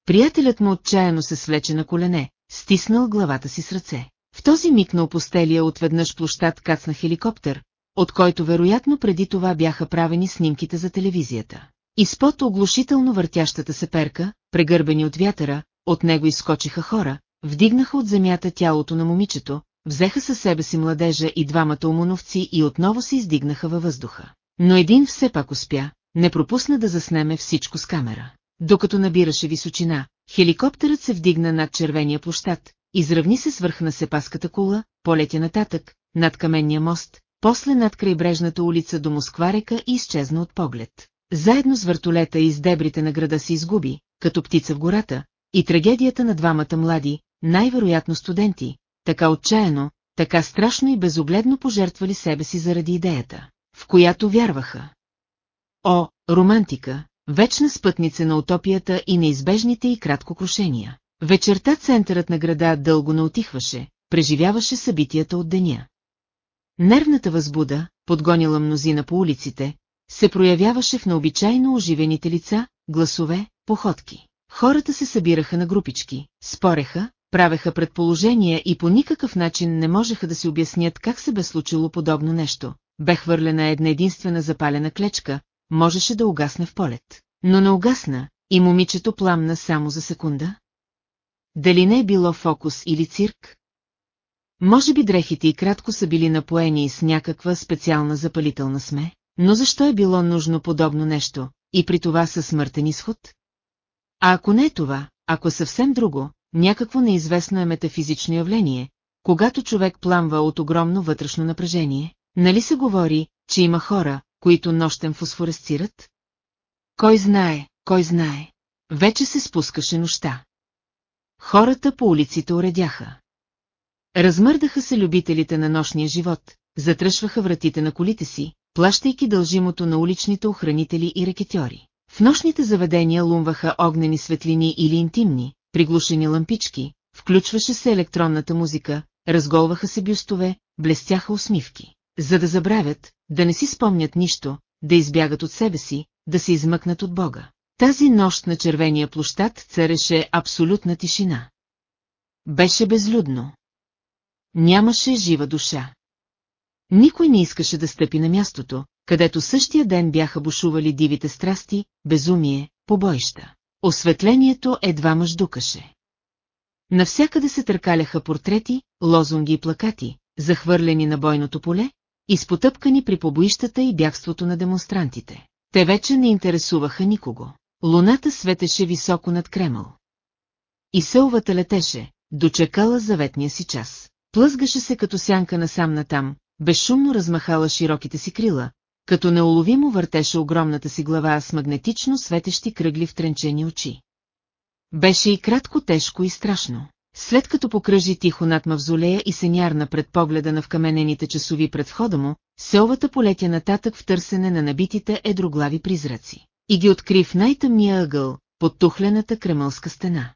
Speaker 1: Приятелят му отчаяно се свлече на колене, стиснал главата си с ръце. В този миг на опостелия отведнъж площад кацна хеликоптер, от който вероятно преди това бяха правени снимките за телевизията. Изпод оглушително въртящата се перка, прегърбени от вятъра, от него изскочиха хора, вдигнаха от земята тялото на момичето, взеха със себе си младежа и двамата умоновци и отново се издигнаха във въздуха. Но един все пак успя, не пропусна да заснеме всичко с камера. Докато набираше височина, хеликоптерът се вдигна над червения площад, изравни се свърх на сепаската кула, полетя нататък, над каменния мост, после над крайбрежната улица до Москварека и изчезна от поглед. Заедно с въртолета и с дебрите на града се изгуби, като птица в гората, и трагедията на двамата млади, най-вероятно студенти, така отчаяно, така страшно и безогледно пожертвали себе си заради идеята, в която вярваха. О, романтика, вечна спътница на утопията и неизбежните и кратко крушения. Вечерта центърът на града дълго не отихваше, преживяваше събитията от деня. Нервната възбуда, подгонила мнозина по улиците, се проявяваше в необичайно оживените лица, гласове, походки. Хората се събираха на групички, спореха, правеха предположения и по никакъв начин не можеха да си обяснят как се бе случило подобно нещо. Бе хвърлена една единствена запалена клечка, можеше да угасне в полет. Но не угасна и момичето пламна само за секунда. Дали не е било фокус или цирк? Може би дрехите и кратко са били напоени с някаква специална запалителна сме, но защо е било нужно подобно нещо, и при това със смъртен изход? А ако не е това, ако е съвсем друго, някакво неизвестно е метафизично явление, когато човек пламва от огромно вътрешно напрежение, нали се говори, че има хора, които нощем фосфоресцират? Кой знае, кой знае. Вече се спускаше нощта. Хората по улиците уредяха. Размърдаха се любителите на нощния живот, затръшваха вратите на колите си, плащайки дължимото на уличните охранители и ракетьори. В нощните заведения лумваха огнени светлини или интимни, приглушени лампички, включваше се електронната музика, разголваха се бюстове, блестяха усмивки за да забравят, да не си спомнят нищо, да избягат от себе си, да се измъкнат от Бога. Тази нощ на червения площад цареше абсолютна тишина. Беше безлюдно. Нямаше жива душа. Никой не искаше да стъпи на мястото, където същия ден бяха бушували дивите страсти, безумие, побоища. Осветлението едва мъждукаше. Навсякъде се търкаляха портрети, лозунги и плакати, захвърлени на бойното поле, изпотъпкани при побоищата и бягството на демонстрантите. Те вече не интересуваха никого. Луната светеше високо над Кремъл. И сълвата летеше, дочекала заветния си час. Плъзгаше се като сянка насам натам, безшумно размахала широките си крила, като неуловимо въртеше огромната си глава с магнетично светещи кръгли втренчени очи. Беше и кратко тежко и страшно. След като покръжи тихо над мавзолея и се нярна пред погледа на вкаменените часови пред входа му, селвата полетя нататък в търсене на набитите едроглави призраци. И ги откри в най-тъмния ъгъл, под тухлената кремълска стена.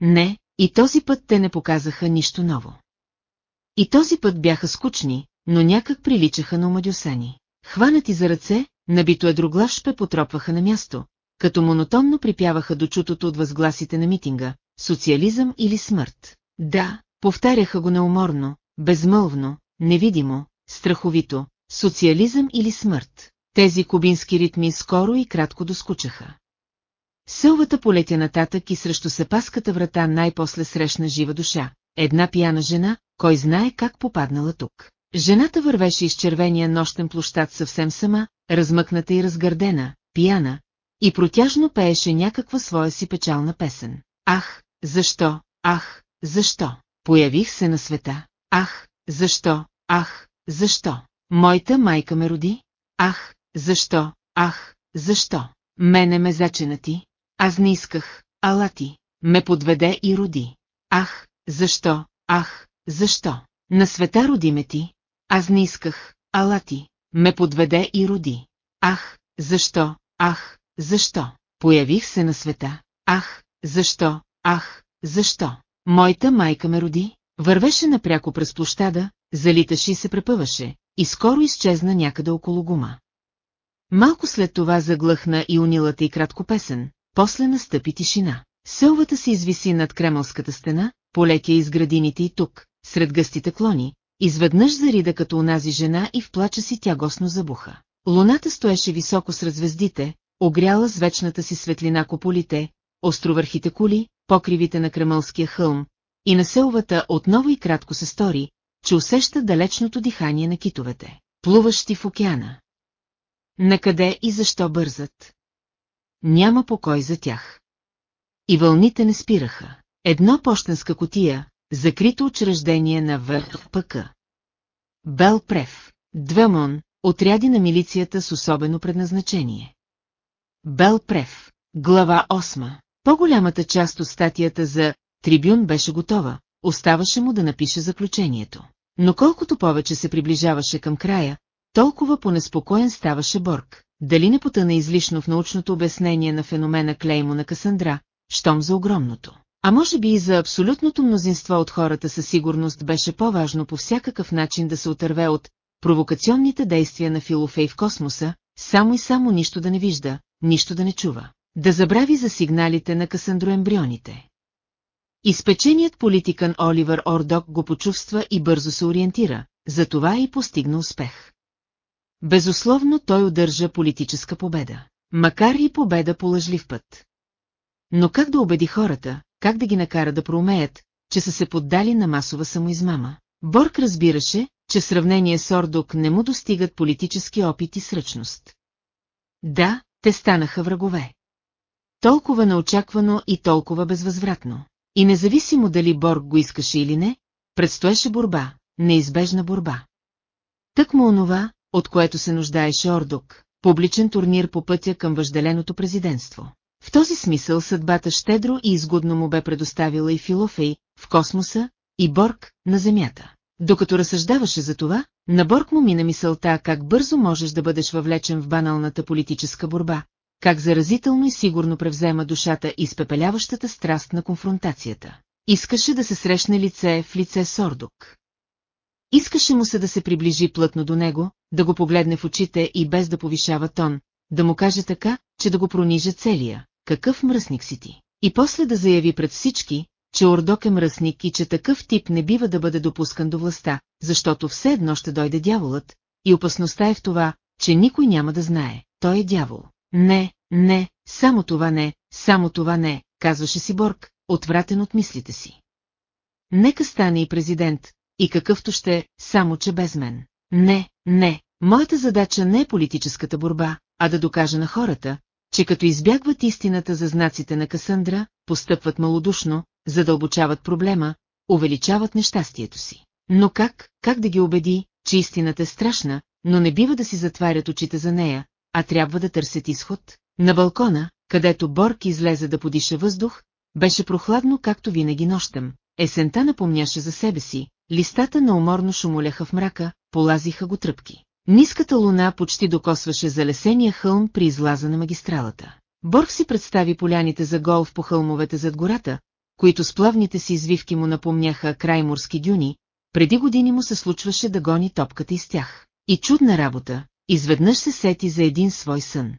Speaker 1: Не, и този път те не показаха нищо ново. И този път бяха скучни, но някак приличаха на омадюсани. Хванати за ръце, набито едроглав шпе потропваха на място, като монотонно припяваха до чутото от възгласите на митинга, социализъм или смърт. Да, повтаряха го неуморно, безмълвно, невидимо, страховито, социализъм или смърт. Тези кубински ритми скоро и кратко доскучаха. Сълвата полетя нататък и срещу сепаската врата най-после срещна жива душа, една пияна жена, кой знае как попаднала тук. Жената вървеше из червения нощен площад съвсем сама, размъкната и разгърдена, пияна, и протяжно пееше някаква своя си печална песен. Ах, защо, ах, защо? Появих се на света. Ах, защо, ах, защо? Моята майка ме роди. Ах, защо, ах, защо? Мене ме зачена ти. Аз не исках, ала ти. Ме подведе и роди. Ах, защо, ах, защо? На света роди ме ти. Аз не исках, ала ти. Ме подведе и роди. Ах, защо, ах, защо? Появих се на света. Ах, защо, Ах, защо? Моята майка ме роди, вървеше напряко през площада, залиташе и се препъваше, и скоро изчезна някъде около гума. Малко след това заглъхна и унилата и кратко песен, после настъпи тишина. Сълвата се извиси над кремълската стена, полетя из градините и тук, сред гъстите клони, изведнъж зарида като унази жена и в плача си тя госно забуха. Луната стоеше високо сред звездите, огряла с вечната си светлина кополите, островърхите кули, покривите на Кремълския хълм, и на селвата отново и кратко се стори, че усеща далечното дихание на китовете, плуващи в океана. Накъде и защо бързат? Няма покой за тях. И вълните не спираха. Едно почтенска котия, закрито учреждение на ВПК. Бел Прев, Двамон, отряди на милицията с особено предназначение. Бел Прев, глава по-голямата част от статията за «Трибюн» беше готова, оставаше му да напише заключението. Но колкото повече се приближаваше към края, толкова понеспокоен ставаше Борг. Дали не потъна излишно в научното обяснение на феномена Клеймо на Касандра, щом за огромното. А може би и за абсолютното мнозинство от хората със сигурност беше по-важно по всякакъв начин да се отърве от провокационните действия на Филофей в космоса, само и само нищо да не вижда, нищо да не чува. Да забрави за сигналите на касандроембрионите. Изпеченият политикан Оливър Ордок го почувства и бързо се ориентира, затова и постигна успех. Безусловно той удържа политическа победа, макар и победа по лъжлив път. Но как да убеди хората, как да ги накара да проумеят, че са се поддали на масова самоизмама? Борг разбираше, че в сравнение с Ордок не му достигат политически опит и сръчност. Да, те станаха врагове. Толкова неочаквано и толкова безвъзвратно. И независимо дали Борг го искаше или не, предстоеше борба, неизбежна борба. Тък му онова, от което се нуждаеше Ордук, публичен турнир по пътя към въжделеното президентство. В този смисъл съдбата щедро и изгодно му бе предоставила и Филофей, в космоса, и Борг, на Земята. Докато разсъждаваше за това, на Борг му мина мисълта как бързо можеш да бъдеш въвлечен в баналната политическа борба, как заразително и сигурно превзема душата и изпепеляващата страст на конфронтацията. Искаше да се срещне лице в лице с Ордук. Искаше му се да се приближи плътно до него, да го погледне в очите и без да повишава тон, да му каже така, че да го пронижа целия, какъв мръсник си ти. И после да заяви пред всички, че Ордок е мръсник и че такъв тип не бива да бъде допускан до властта, защото все едно ще дойде дяволът, и опасността е в това, че никой няма да знае, той е дявол. Не, не, само това не, само това не, казваше си Борг, отвратен от мислите си. Нека стане и президент, и какъвто ще, само че без мен. Не, не, моята задача не е политическата борба, а да докажа на хората, че като избягват истината за знаците на Касандра, постъпват малодушно, задълбочават проблема, увеличават нещастието си. Но как, как да ги убеди, че истината е страшна, но не бива да си затварят очите за нея, а трябва да търсят изход, на балкона, където Борг излезе да подиша въздух, беше прохладно както винаги нощем. Есента напомняше за себе си, листата на уморно шумоляха в мрака, полазиха го тръпки. Ниската луна почти докосваше залесения хълм при излаза на магистралата. Борг си представи поляните за голф по хълмовете зад гората, които с плавните си извивки му напомняха крайморски дюни, преди години му се случваше да гони топката из тях. И чудна работа, изведнъж се сети за един свой сън.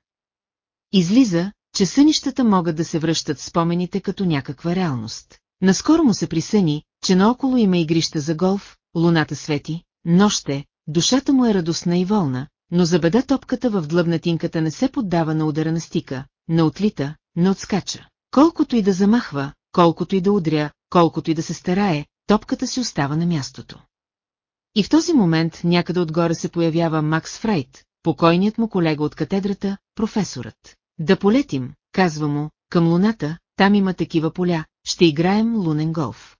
Speaker 1: Излиза, че сънищата могат да се връщат спомените като някаква реалност. Наскоро му се присъни, че наоколо има игрища за голф, луната свети, ноще, душата му е радостна и волна, но за беда топката в длъбнатинката не се поддава на удара на стика, на отлита, на отскача. Колкото и да замахва, колкото и да удря, колкото и да се старае, топката си остава на мястото. И в този момент някъде отгоре се появява Макс Фрайт, покойният му колега от катедрата, професорът. Да полетим, казва му, към луната, там има такива поля, ще играем лунен голф.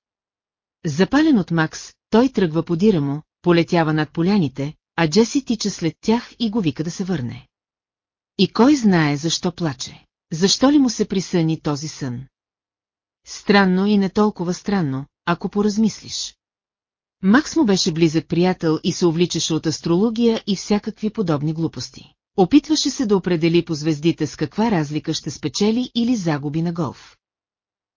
Speaker 1: Запален от Макс, той тръгва подира му, полетява над поляните, а Джеси тича след тях и го вика да се върне. И кой знае защо плаче? Защо ли му се присъни този сън? Странно и не толкова странно, ако поразмислиш. Макс му беше близък приятел и се увличаше от астрология и всякакви подобни глупости. Опитваше се да определи по звездите с каква разлика ще спечели или загуби на голф.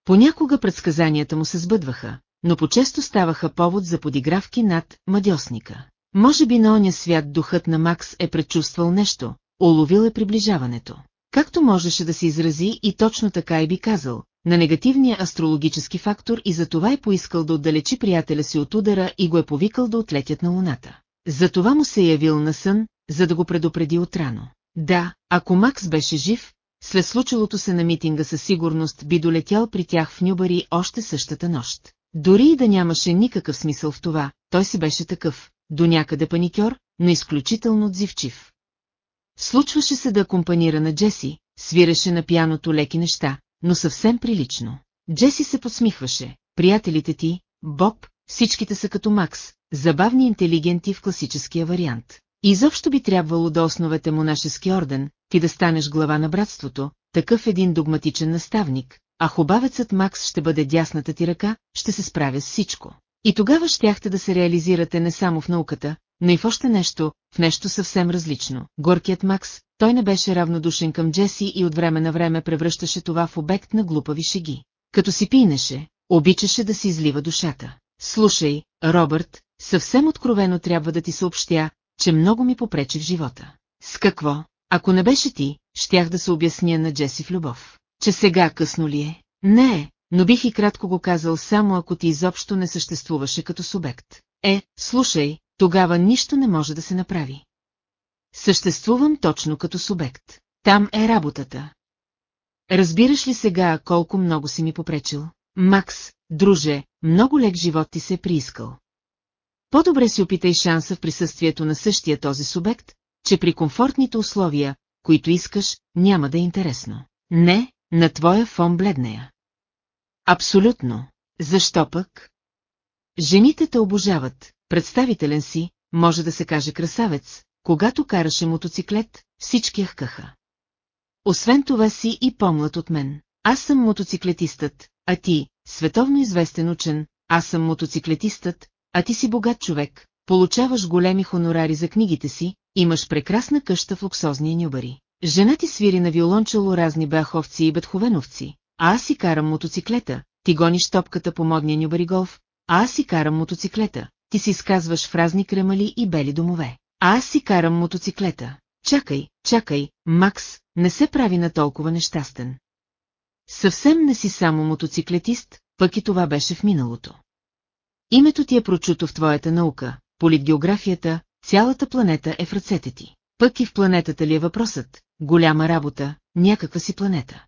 Speaker 1: Понякога предсказанията му се сбъдваха, но почесто ставаха повод за подигравки над мадьосника. Може би на оня свят духът на Макс е предчувствал нещо, уловил е приближаването. Както можеше да се изрази и точно така и би казал, на негативния астрологически фактор и затова е поискал да отдалечи приятеля си от удара и го е повикал да отлетят на луната. Затова му се е явил на сън, за да го предупреди отрано. Да, ако Макс беше жив, след случилото се на митинга със сигурност би долетял при тях в Нюбари още същата нощ. Дори и да нямаше никакъв смисъл в това, той си беше такъв, до някъде паникьор, но изключително отзивчив. Случваше се да акомпанира на Джеси, свиреше на пяното леки неща, но съвсем прилично. Джеси се подсмихваше. Приятелите ти, Боб, всичките са като Макс, забавни интелигенти в класическия вариант. Изобщо би трябвало да основете монашески орден, ти да станеш глава на братството, такъв един догматичен наставник, а хубавецът Макс ще бъде дясната ти ръка, ще се справя с всичко. И тогава щяхте да се реализирате не само в науката, но и в още нещо, в нещо съвсем различно. Горкият Макс, той не беше равнодушен към Джеси и от време на време превръщаше това в обект на глупави шеги. Като си пинеше, обичаше да си излива душата. Слушай, Робърт, съвсем откровено трябва да ти съобщя, че много ми попречи в живота. С какво? Ако не беше ти, щях да се обясня на Джеси в любов. Че сега късно ли е? Не, е, но бих и кратко го казал само ако ти изобщо не съществуваше като субект. Е, слушай, тогава нищо не може да се направи. Съществувам точно като субект. Там е работата. Разбираш ли сега колко много си ми попречил? Макс, друже, много лек живот ти се е приискал. По-добре си опитай шанса в присъствието на същия този субект, че при комфортните условия, които искаш, няма да е интересно. Не, на твоя фон бледнея. Абсолютно. Защо пък? Жените те обожават, представителен си, може да се каже красавец, когато караше мотоциклет, всички хкаха. Освен това си и помлад от мен. Аз съм мотоциклетистът, а ти, световно известен учен, аз съм мотоциклетистът, а ти си богат човек, получаваш големи хонорари за книгите си, имаш прекрасна къща в луксозния Нюбари. Жена ти свири на виолончело разни баховци и бетховеновци, а аз си карам мотоциклета, ти гониш топката по модния Нюбари голф, а аз си карам мотоциклета, ти си сказваш в разни кремали и бели домове а аз си карам мотоциклета. Чакай, чакай, Макс, не се прави на толкова нещастен. Съвсем не си само мотоциклетист, пък и това беше в миналото. Името ти е прочуто в твоята наука, политгеографията, цялата планета е в ръцете ти. Пък и в планетата ли е въпросът, голяма работа, някаква си планета.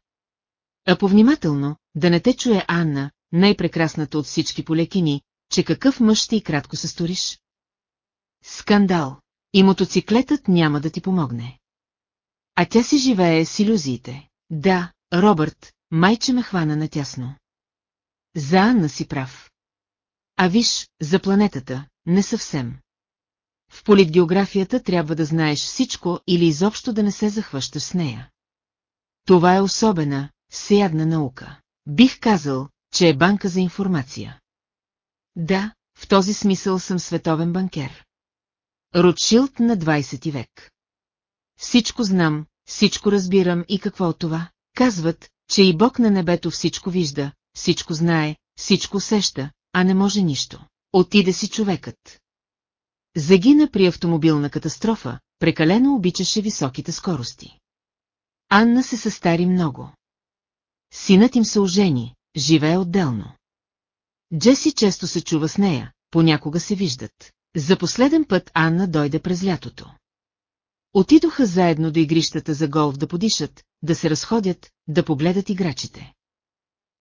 Speaker 1: А повнимателно, да не те чуе Анна, най-прекрасната от всички полекини, че какъв мъж ти и кратко се сториш. Скандал. И мотоциклетът няма да ти помогне. А тя си живее с иллюзиите. Да, Робърт, майче ме хвана натясно. За Анна си прав. А виж, за планетата, не съвсем. В политгеографията трябва да знаеш всичко или изобщо да не се захващаш с нея. Това е особена, сеядна наука. Бих казал, че е банка за информация. Да, в този смисъл съм световен банкер. Ротшилд на 20 век. Всичко знам, всичко разбирам и какво от това. Казват, че и Бог на небето всичко вижда, всичко знае, всичко сеща, а не може нищо. Отиде си човекът. Загина при автомобилна катастрофа, прекалено обичаше високите скорости. Анна се състари много. Синът им се ожени, живее отделно. Джеси често се чува с нея, понякога се виждат. За последен път Анна дойде през лятото. Отидоха заедно до игрищата за голф да подишат, да се разходят, да погледат играчите.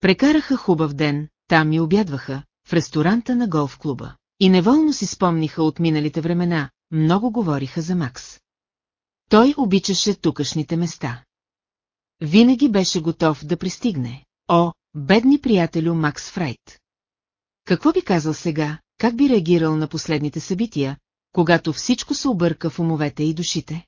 Speaker 1: Прекараха хубав ден, там и обядваха, в ресторанта на голф-клуба. И неволно си спомниха от миналите времена, много говориха за Макс. Той обичаше тукашните места. Винаги беше готов да пристигне. О, бедни приятелю Макс Фрайт! Какво би казал сега, как би реагирал на последните събития, когато всичко се обърка в умовете и душите?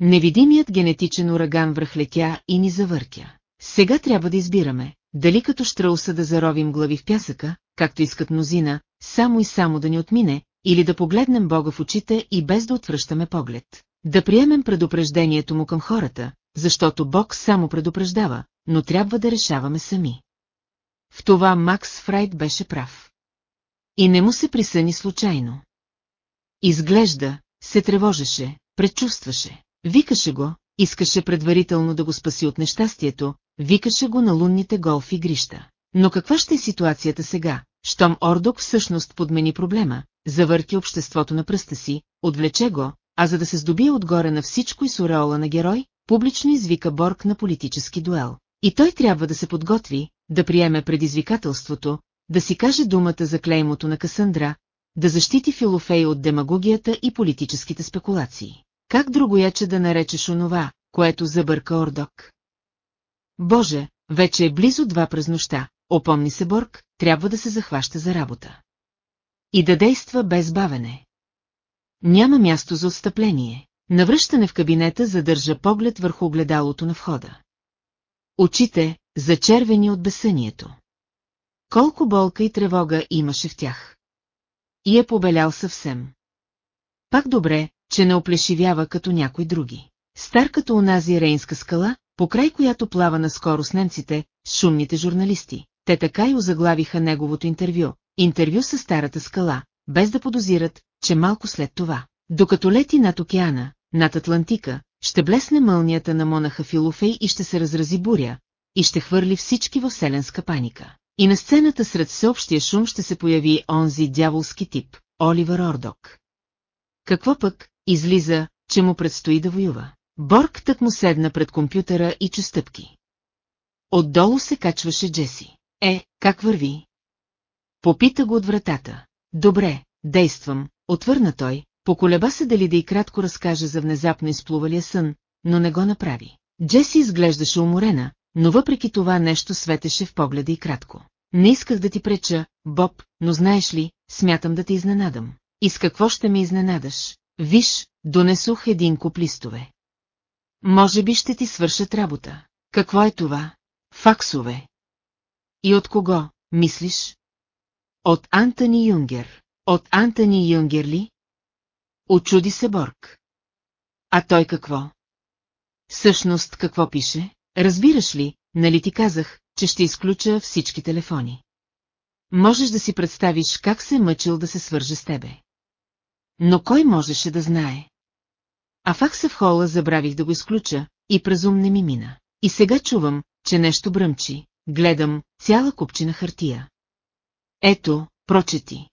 Speaker 1: Невидимият генетичен ураган връхлетя и ни завъртя. Сега трябва да избираме, дали като штрауса да заровим глави в пясъка, както искат мнозина, само и само да ни отмине, или да погледнем Бога в очите и без да отвръщаме поглед. Да приемем предупреждението му към хората, защото Бог само предупреждава, но трябва да решаваме сами. В това Макс Фрайд беше прав. И не му се присъни случайно. Изглежда, се тревожеше, предчувстваше, викаше го, искаше предварително да го спаси от нещастието, викаше го на лунните голф игрища. Но каква ще е ситуацията сега, щом Ордок всъщност подмени проблема, завърти обществото на пръста си, отвлече го, а за да се здобие отгоре на всичко и с ореола на герой, публично извика Борг на политически дуел. И той трябва да се подготви, да приеме предизвикателството, да си каже думата за клеймото на Касандра, да защити Филофей от демагогията и политическите спекулации. Как другояче е, да наречеш онова, което забърка Ордок? Боже, вече е близо два през нощта, опомни се Борг, трябва да се захваща за работа. И да действа без бавене. Няма място за отстъпление. Навръщане в кабинета задържа поглед върху огледалото на входа. Очите, зачервени от бесънието. Колко болка и тревога имаше в тях. И е побелял съвсем. Пак добре, че не оплешивява като някой други. Стар като унази рейнска скала, покрай която плава наскоро с немците, с шумните журналисти. Те така и озаглавиха неговото интервю. Интервю с старата скала, без да подозират, че малко след това, докато лети над океана, над Атлантика, ще блесне мълнията на монаха Филофей и ще се разрази буря, и ще хвърли всички в селенска паника. И на сцената сред всеобщия шум ще се появи онзи дяволски тип, Оливър Ордок. Какво пък, излиза, че му предстои да воюва. Борг так му седна пред компютъра и чу стъпки. Отдолу се качваше Джеси. Е, как върви? Попита го от вратата. Добре, действам, отвърна той, поколеба се дали да и кратко разкаже за внезапно изплувалия сън, но не го направи. Джеси изглеждаше уморена, но въпреки това нещо светеше в погледа и кратко. Не исках да ти преча, Боб, но знаеш ли, смятам да те изненадам. И с какво ще ме изненадаш? Виж, донесох един куп листове. Може би ще ти свършат работа. Какво е това? Факсове. И от кого, мислиш? От Антони Юнгер. От Антони Юнгер ли? Очуди се Борг. А той какво? Всъщност какво пише? Разбираш ли, нали ти казах, че ще изключа всички телефони. Можеш да си представиш как се е мъчил да се свърже с тебе. Но кой можеше да знае? А факса в хола забравих да го изключа и презум не ми мина. И сега чувам, че нещо бръмчи, гледам цяла купчина хартия. Ето, прочети.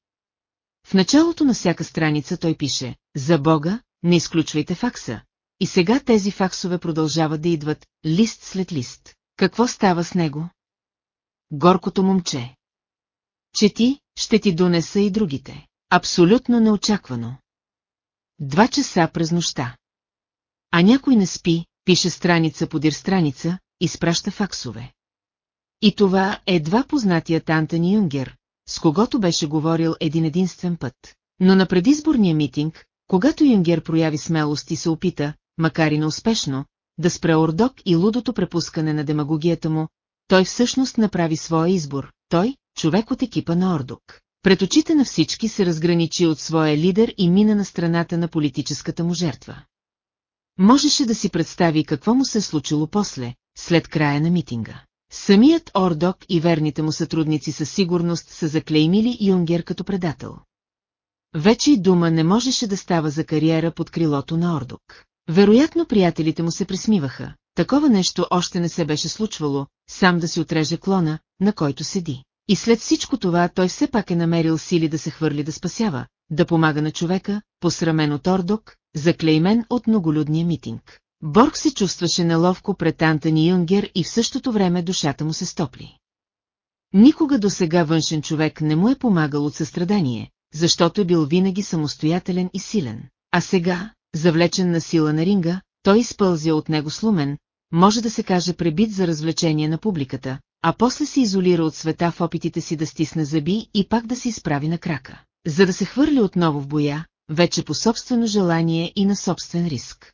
Speaker 1: В началото на всяка страница той пише, за Бога, не изключвайте факса, и сега тези факсове продължават да идват, лист след лист. Какво става с него? Горкото момче. Че ти, ще ти донеса и другите. Абсолютно неочаквано. Два часа през нощта. А някой не спи, пише страница подир страница, изпраща факсове. И това е едва познатият Антони Юнгер, с когото беше говорил един единствен път. Но на предизборния митинг, когато Юнгер прояви смелост и се опита, макар и неуспешно, да спре Ордок и лудото препускане на демагогията му, той всъщност направи своя избор, той, човек от екипа на Ордок. Пред очите на всички се разграничи от своя лидер и мина на страната на политическата му жертва. Можеше да си представи какво му се е случило после, след края на митинга. Самият Ордок и верните му сътрудници със сигурност са заклеймили Юнгер като предател. Вече и дума не можеше да става за кариера под крилото на Ордок. Вероятно приятелите му се присмиваха. Такова нещо още не се беше случвало, сам да си отреже клона, на който седи. И след всичко това той все пак е намерил сили да се хвърли да спасява, да помага на човека, посрамен от Ордок, заклеймен от многолюдния митинг. Борг се чувстваше неловко пред Антони Юнгер и в същото време душата му се стопли. Никога до сега външен човек не му е помагал от състрадание, защото е бил винаги самостоятелен и силен. А сега, завлечен на сила на ринга, той изпълзя от него слумен, може да се каже пребит за развлечение на публиката, а после се изолира от света в опитите си да стисне зъби и пак да се изправи на крака, за да се хвърли отново в боя, вече по собствено желание и на собствен риск.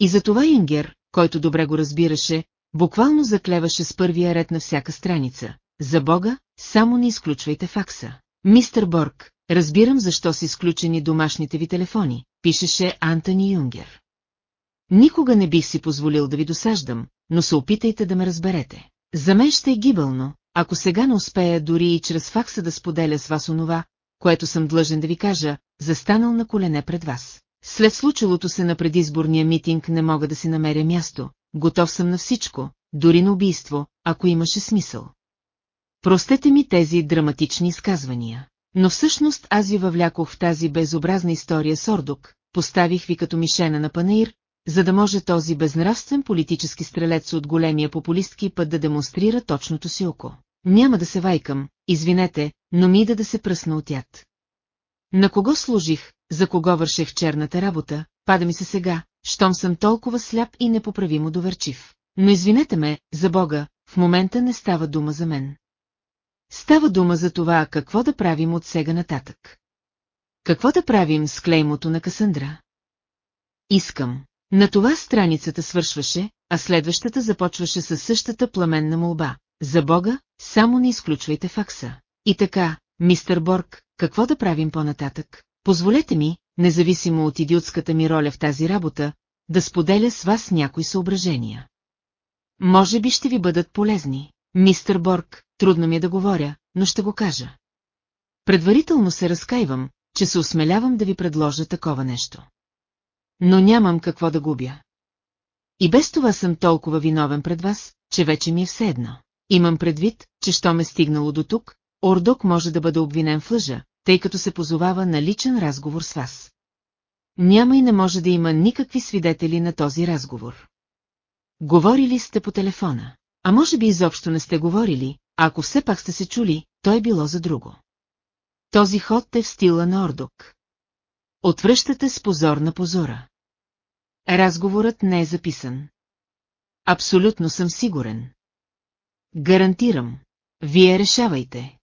Speaker 1: И затова Ингер, който добре го разбираше, буквално заклеваше с първия ред на всяка страница. За Бога, само не изключвайте факса. Мистер Борг, разбирам защо са изключени домашните ви телефони, пишеше Антони Юнгер. Никога не бих си позволил да ви досаждам, но се опитайте да ме разберете. За мен ще е гибелно, ако сега не успея дори и чрез факса да споделя с вас онова, което съм длъжен да ви кажа, застанал на колене пред вас. След случилото се на предизборния митинг не мога да си намеря място, готов съм на всичко, дори на убийство, ако имаше смисъл. Простете ми тези драматични изказвания. Но всъщност аз ви въвлякох в тази безобразна история с Ордук, поставих ви като мишена на панаир, за да може този безнравствен политически стрелец от големия популистки път да демонстрира точното си око. Няма да се вайкам, извинете, но ми да да се пръсна от яд. На кого служих, за кого върших черната работа, пада ми се сега, щом съм толкова сляп и непоправимо доверчив. Но извинете ме, за Бога, в момента не става дума за мен. Става дума за това какво да правим от сега нататък. Какво да правим с клеймото на Касандра? Искам. На това страницата свършваше, а следващата започваше със същата пламенна молба. За Бога, само не изключвайте факса. И така, мистър Борг, какво да правим по-нататък? Позволете ми, независимо от идиотската ми роля в тази работа, да споделя с вас някои съображения. Може би ще ви бъдат полезни. Мистер Борг, трудно ми е да говоря, но ще го кажа. Предварително се разкаивам, че се осмелявам да ви предложа такова нещо. Но нямам какво да губя. И без това съм толкова виновен пред вас, че вече ми е все едно. Имам предвид, че що ме е стигнало до тук, Ордок може да бъде обвинен в лъжа, тъй като се позовава на личен разговор с вас. Няма и не може да има никакви свидетели на този разговор. Говорили сте по телефона. А може би изобщо не сте говорили, а ако все пак сте се чули, е било за друго. Този ход е в стила на Ордок. Отвръщате с позор на позора. Разговорът не е записан. Абсолютно съм сигурен. Гарантирам. Вие решавайте.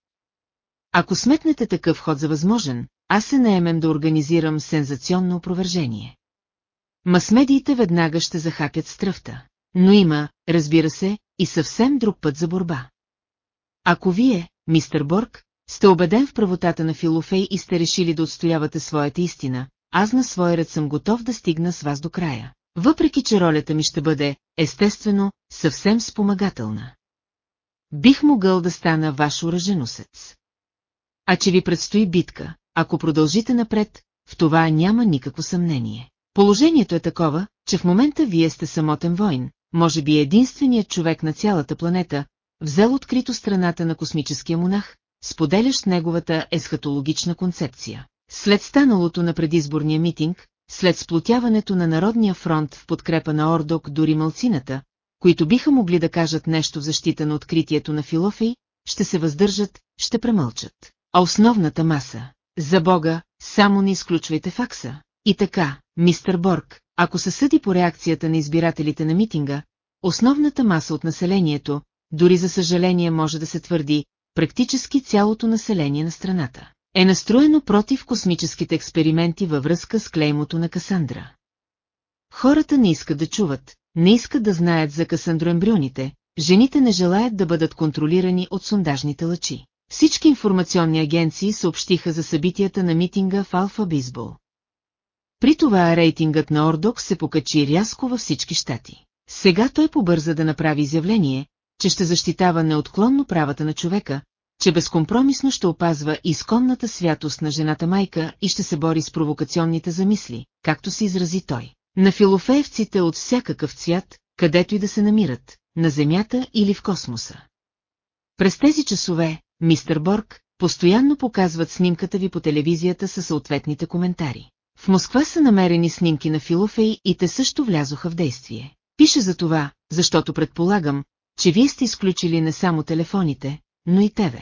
Speaker 1: Ако сметнете такъв ход за възможен, аз се наемем да организирам сензационно опровержение. Масмедиите веднага ще захапят стръвта. Но има, разбира се, и съвсем друг път за борба. Ако вие, мистер Борг, сте убеден в правотата на Филофей и сте решили да отстоявате своята истина, аз на своя ред съм готов да стигна с вас до края. Въпреки, че ролята ми ще бъде, естествено, съвсем спомагателна. Бих могъл да стана ваш уръженосец. А че ви предстои битка, ако продължите напред, в това няма никакво съмнение. Положението е такова, че в момента вие сте самотен войн, може би единственият човек на цялата планета, взел открито страната на космическия монах, споделящ неговата есхатологична концепция. След станалото на предизборния митинг, след сплотяването на Народния фронт в подкрепа на Ордок дори малцината, които биха могли да кажат нещо в защита на откритието на Филофей, ще се въздържат, ще премълчат. А основната маса, за Бога, само не изключвайте факса. И така, мистер Борг, ако се съди по реакцията на избирателите на митинга, основната маса от населението, дори за съжаление може да се твърди, практически цялото население на страната, е настроено против космическите експерименти във връзка с клеймото на Касандра. Хората не искат да чуват, не искат да знаят за касандроембрионите, жените не желаят да бъдат контролирани от сондажните лъчи. Всички информационни агенции съобщиха за събитията на митинга в Алфа Бейсбол. При това рейтингът на Ордок се покачи рязко във всички щати. Сега той побърза да направи изявление, че ще защитава неотклонно правата на човека, че безкомпромисно ще опазва изконната святост на жената майка и ще се бори с провокационните замисли, както се изрази той. На филофеевците от всякакъв цвят, където и да се намират, на Земята или в космоса. През тези часове, мистер Борг, постоянно показват снимката ви по телевизията със съответните коментари. В Москва са намерени снимки на Филофей и те също влязоха в действие. Пише за това, защото предполагам, че вие сте изключили не само телефоните, но и тебе.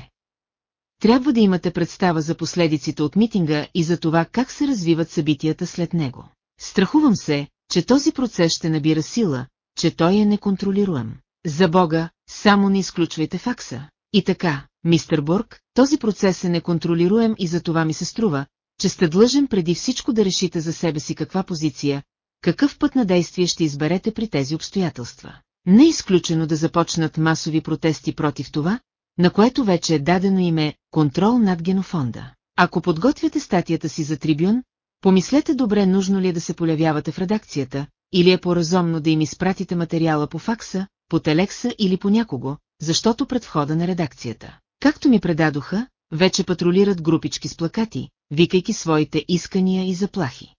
Speaker 1: Трябва да имате представа за последиците от митинга и за това как се развиват събитията след него. Страхувам се, че този процес ще набира сила, че той е неконтролируем. За Бога, само не изключвайте факса. И така, мистер Бург, този процес е неконтролируем и за това ми се струва, че сте длъжен преди всичко да решите за себе си каква позиция, какъв път на действие ще изберете при тези обстоятелства. Не е изключено да започнат масови протести против това, на което вече е дадено име «Контрол над генофонда». Ако подготвяте статията си за трибюн, помислете добре нужно ли е да се полявявате в редакцията, или е по-разумно да им изпратите материала по факса, по телекса или по някого, защото пред входа на редакцията. Както ми предадоха, вече патрулират групички с плакати, викайки своите искания и заплахи.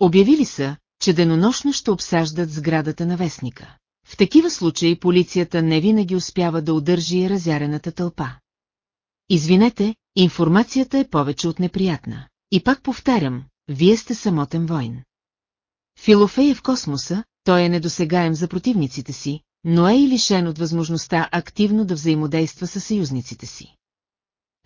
Speaker 1: Обявили са, че денонощно ще обсаждат сградата на вестника. В такива случаи полицията не винаги успява да удържи разярената тълпа. Извинете, информацията е повече от неприятна. И пак повтарям, вие сте самотен войн. Филофей е в космоса, той е недосегаем за противниците си, но е и лишен от възможността активно да взаимодейства с съюзниците си.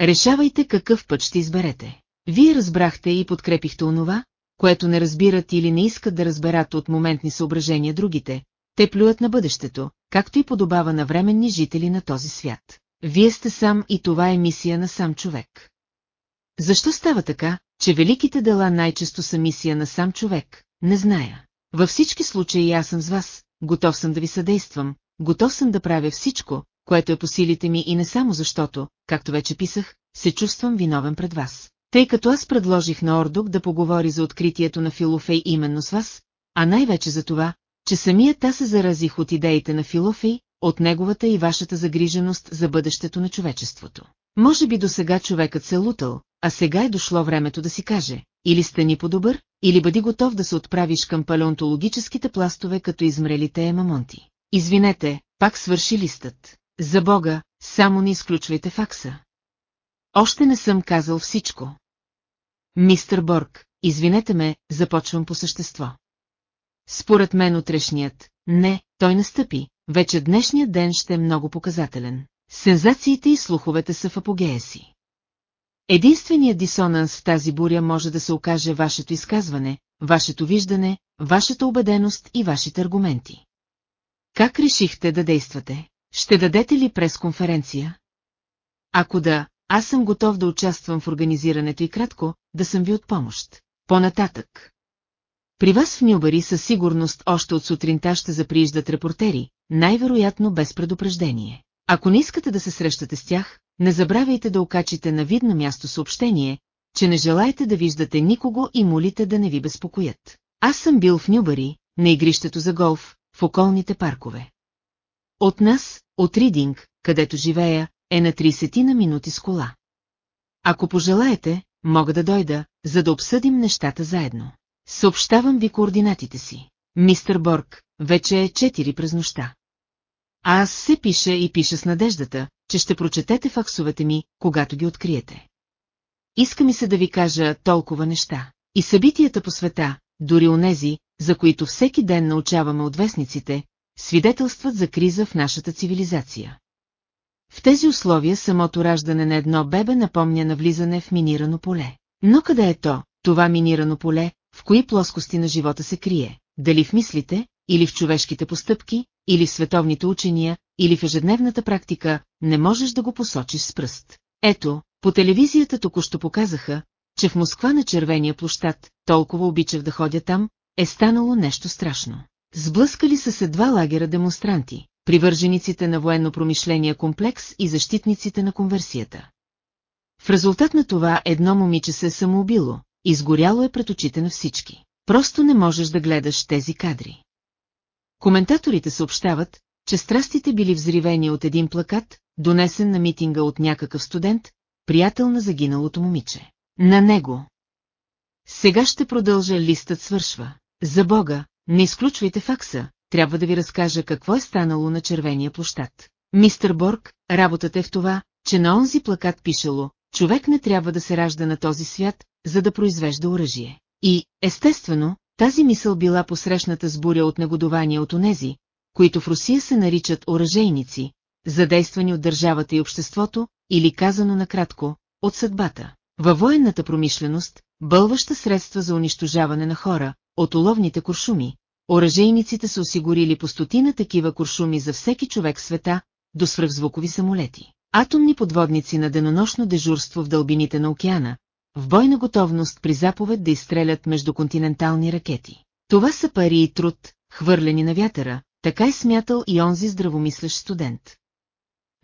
Speaker 1: Решавайте какъв път ще изберете. Вие разбрахте и подкрепихте онова, което не разбират или не искат да разберат от моментни съображения другите, те плюят на бъдещето, както и подобава на временни жители на този свят. Вие сте сам и това е мисия на сам човек. Защо става така, че великите дела най-често са мисия на сам човек, не зная. Във всички случаи аз съм с вас, готов съм да ви съдействам, готов съм да правя всичко, което е по силите ми и не само защото, както вече писах, се чувствам виновен пред вас. Тъй като аз предложих на Ордук да поговори за откритието на Филофей именно с вас, а най-вече за това, че самият аз се заразих от идеите на Филофей, от неговата и вашата загриженост за бъдещето на човечеството. Може би до сега човекът се е лутал, а сега е дошло времето да си каже, или стани по-добър, или бъди готов да се отправиш към палеонтологическите пластове като измрелите емамонти. Извинете, пак свърши листът. За Бога, само не изключвайте факса. Още не съм казал всичко. Мистер Борг, извинете ме, започвам по същество. Според мен утрешният, не, той настъпи, вече днешният ден ще е много показателен. Сензациите и слуховете са в апогея си. Единственият дисонанс в тази буря може да се окаже вашето изказване, вашето виждане, вашата убеденост и вашите аргументи. Как решихте да действате? Ще дадете ли пресконференция? Ако да, аз съм готов да участвам в организирането и кратко, да съм ви от помощ. По-нататък. При вас в Нюбари със сигурност още от сутринта ще заприиждат репортери, най-вероятно без предупреждение. Ако не искате да се срещате с тях, не забравяйте да окачите на видно място съобщение, че не желаете да виждате никого и молите да не ви безпокоят. Аз съм бил в Нюбари, на игрището за голф, в околните паркове. От нас, от Ридинг, където живея, е на 30 на минути с кола. Ако пожелаете, мога да дойда, за да обсъдим нещата заедно. Съобщавам ви координатите си. Мистер Борг, вече е 4 през нощта. А аз се пиша и пиша с надеждата, че ще прочетете факсовете ми, когато ги откриете. Иска ми се да ви кажа толкова неща. И събитията по света, дори онези, за които всеки ден научаваме от вестниците, свидетелстват за криза в нашата цивилизация. В тези условия самото раждане на едно бебе напомня на влизане в минирано поле. Но къде е то, това минирано поле, в кои плоскости на живота се крие? Дали в мислите, или в човешките постъпки, или в световните учения, или в ежедневната практика, не можеш да го посочиш с пръст. Ето, по телевизията току-що показаха, че в Москва на червения площад, толкова обичав да ходя там, е станало нещо страшно. Сблъскали са се два лагера демонстранти, привържениците на военно-промишления комплекс и защитниците на конверсията. В резултат на това едно момиче се е самоубило, изгоряло е пред очите на всички. Просто не можеш да гледаш тези кадри. Коментаторите съобщават, че страстите били взривени от един плакат, донесен на митинга от някакъв студент, приятел на загиналото момиче. На него. Сега ще продължа листът свършва. За Бога, не изключвайте факса, трябва да ви разкажа какво е станало на червения площад. Мистер Борг, работата е в това, че на онзи плакат пишело, човек не трябва да се ражда на този свят, за да произвежда оръжие. И, естествено, тази мисъл била посрещната с буря от негодование от онези, които в Русия се наричат оръжейници, задействани от държавата и обществото, или казано накратко, от съдбата. Във военната промишленост, бълваща средства за унищожаване на хора, от уловните куршуми, Оръжейниците са осигурили по стотина такива куршуми за всеки човек в света, до свръхзвукови самолети. Атомни подводници на денонощно дежурство в дълбините на океана, в бойна готовност при заповед да изстрелят междуконтинентални ракети. Това са пари и труд, хвърлени на вятъра, така е смятал и онзи здравомислящ студент.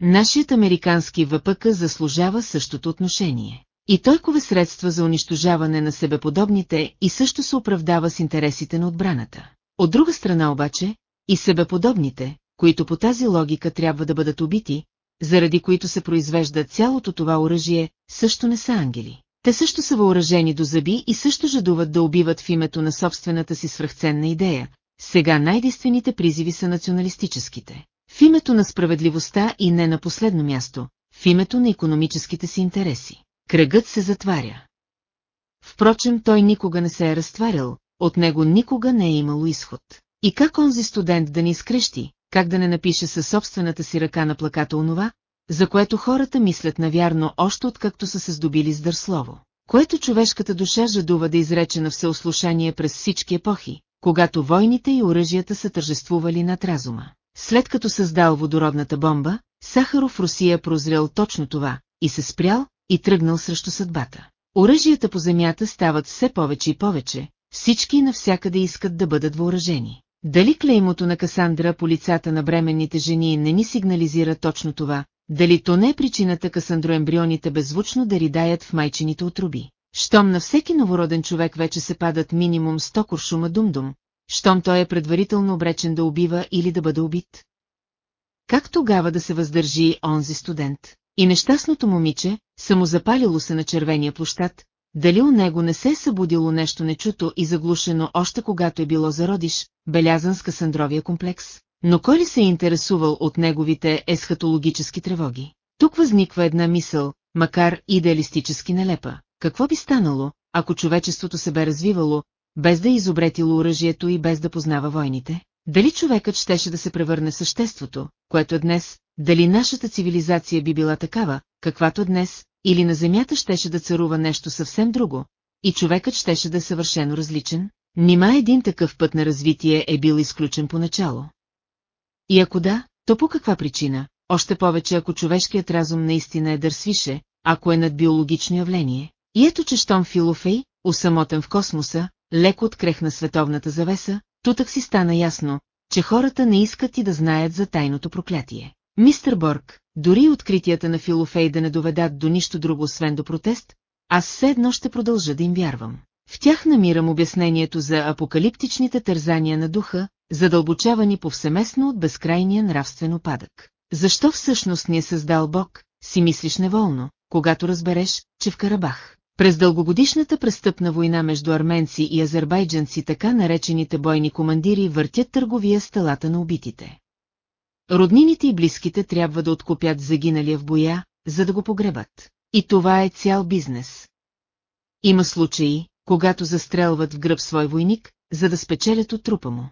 Speaker 1: Нашият американски ВПК заслужава същото отношение. И тойкове средства за унищожаване на себеподобните и също се оправдава с интересите на отбраната. От друга страна обаче, и себеподобните, които по тази логика трябва да бъдат убити, заради които се произвежда цялото това оръжие, също не са ангели. Те също са въоръжени до зъби и също жадуват да убиват в името на собствената си свръхценна идея. Сега най-действените призиви са националистическите. В името на справедливостта и не на последно място, в името на економическите си интереси. Кръгът се затваря. Впрочем, той никога не се е разтварял, от него никога не е имало изход. И как онзи студент да ни изкрещи, как да не напише със собствената си ръка на плаката онова, за което хората мислят навярно още откакто са се здобили с дърслово, което човешката душа жадува да изрече на всеослушание през всички епохи, когато войните и оръжията са тържествували над разума. След като създал водородната бомба, Сахаров Русия прозрел точно това, и се спрял, и тръгнал срещу съдбата. Оръжията по земята стават все повече и повече, всички навсякъде искат да бъдат въоръжени. Дали клеймото на Касандра по лицата на бременните жени не ни сигнализира точно това, дали то не е причината касандроембрионите беззвучно да ридаят в майчините отруби. Щом на всеки новороден човек вече се падат минимум 100 куршума думдум, щом той е предварително обречен да убива или да бъде убит. Как тогава да се въздържи онзи студент? И нещастното момиче, самозапалило се на червения площад, дали у него не се е събудило нещо нечуто и заглушено още когато е било зародиш, белязан с касандровия комплекс? Но кой ли се е интересувал от неговите есхатологически тревоги? Тук възниква една мисъл, макар идеалистически нелепа. Какво би станало, ако човечеството се бе развивало, без да е изобретило оръжието и без да познава войните? Дали човекът щеше да се превърне в съществото, което е днес, дали нашата цивилизация би била такава, каквато е днес, или на земята щеше да царува нещо съвсем друго, и човекът щеше да е съвършено различен, нима един такъв път на развитие е бил изключен поначало. И ако да, то по каква причина, още повече ако човешкият разум наистина е дърсвише, ако е над биологично явление. И ето че щом Филофей, усамотен в космоса, леко открехна световната завеса, тутък си стана ясно, че хората не искат и да знаят за тайното проклятие. Мистер Борг, дори откритията на Филофей да не доведат до нищо друго, освен до протест, аз все едно ще продължа да им вярвам. В тях намирам обяснението за апокалиптичните тързания на духа, задълбочавани повсеместно от безкрайния нравствен опадък. Защо всъщност ни е създал Бог, си мислиш неволно, когато разбереш, че в Карабах. През дългогодишната престъпна война между арменци и азербайджанци така наречените бойни командири въртят търговия с телата на убитите. Роднините и близките трябва да откупят загиналия в боя, за да го погребат. И това е цял бизнес. Има случаи, когато застрелват в гръб свой войник, за да спечелят от трупа му.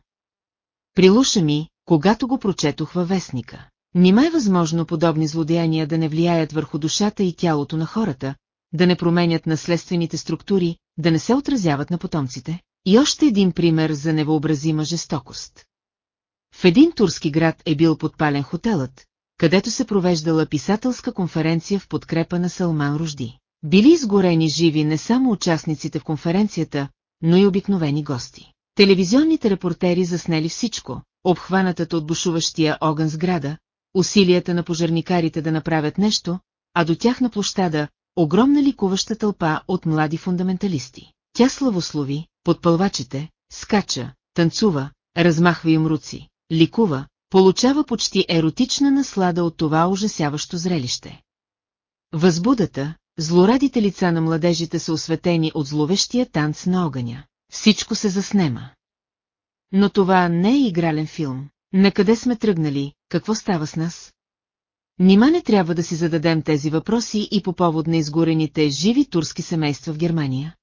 Speaker 1: Прилуша ми, когато го прочетох във вестника. Нима е възможно подобни злодеяния да не влияят върху душата и тялото на хората, да не променят наследствените структури, да не се отразяват на потомците. И още един пример за невообразима жестокост. В един турски град е бил подпален хотелът, където се провеждала писателска конференция в подкрепа на Салман Рожди. Били изгорени живи не само участниците в конференцията, но и обикновени гости. Телевизионните репортери заснели всичко, обхванатата от бушуващия огън сграда, усилията на пожарникарите да направят нещо, а до тях на площада огромна ликуваща тълпа от млади фундаменталисти. Тя славослови, подпълвачите, скача, танцува, размахва им руци, ликува, получава почти еротична наслада от това ужасяващо зрелище. Възбудата, злорадите лица на младежите са осветени от зловещия танц на огъня. Всичко се заснема. Но това не е игрален филм. Накъде сме тръгнали, какво става с нас? Нима не трябва да си зададем тези въпроси и по повод на изгорените живи турски семейства в Германия?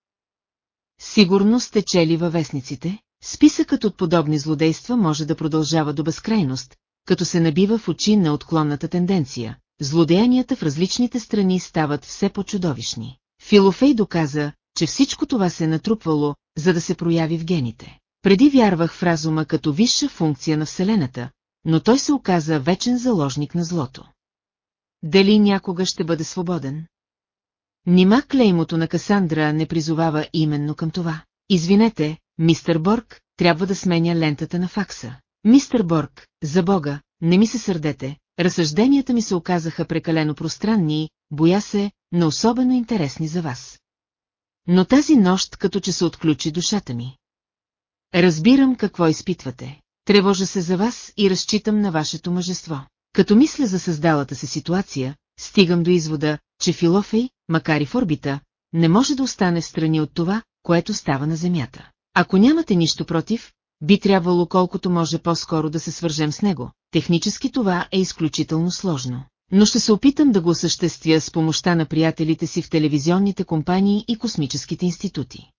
Speaker 1: Сигурно сте чели във вестниците, Списъкът от подобни злодейства може да продължава до безкрайност, като се набива в очи на отклонната тенденция. Злодеянията в различните страни стават все по-чудовищни. Филофей доказа, че всичко това се е натрупвало, за да се прояви в гените. Преди вярвах в разума като висша функция на Вселената, но той се оказа вечен заложник на злото. Дали някога ще бъде свободен? Нима клеймото на Касандра не призовава именно към това. Извинете, Мистер Борг, трябва да сменя лентата на факса. Мистер Борг, за Бога, не ми се сърдете, разсъжденията ми се оказаха прекалено пространни и, боя се, но особено интересни за вас. Но тази нощ като че се отключи душата ми. Разбирам какво изпитвате. Тревожа се за вас и разчитам на вашето мъжество. Като мисля за създалата се ситуация, стигам до извода, че Филофей, макар и в орбита, не може да остане в страни от това, което става на Земята. Ако нямате нищо против, би трябвало колкото може по-скоро да се свържем с него. Технически това е изключително сложно. Но ще се опитам да го осъществя с помощта на приятелите си в телевизионните компании и космическите институти.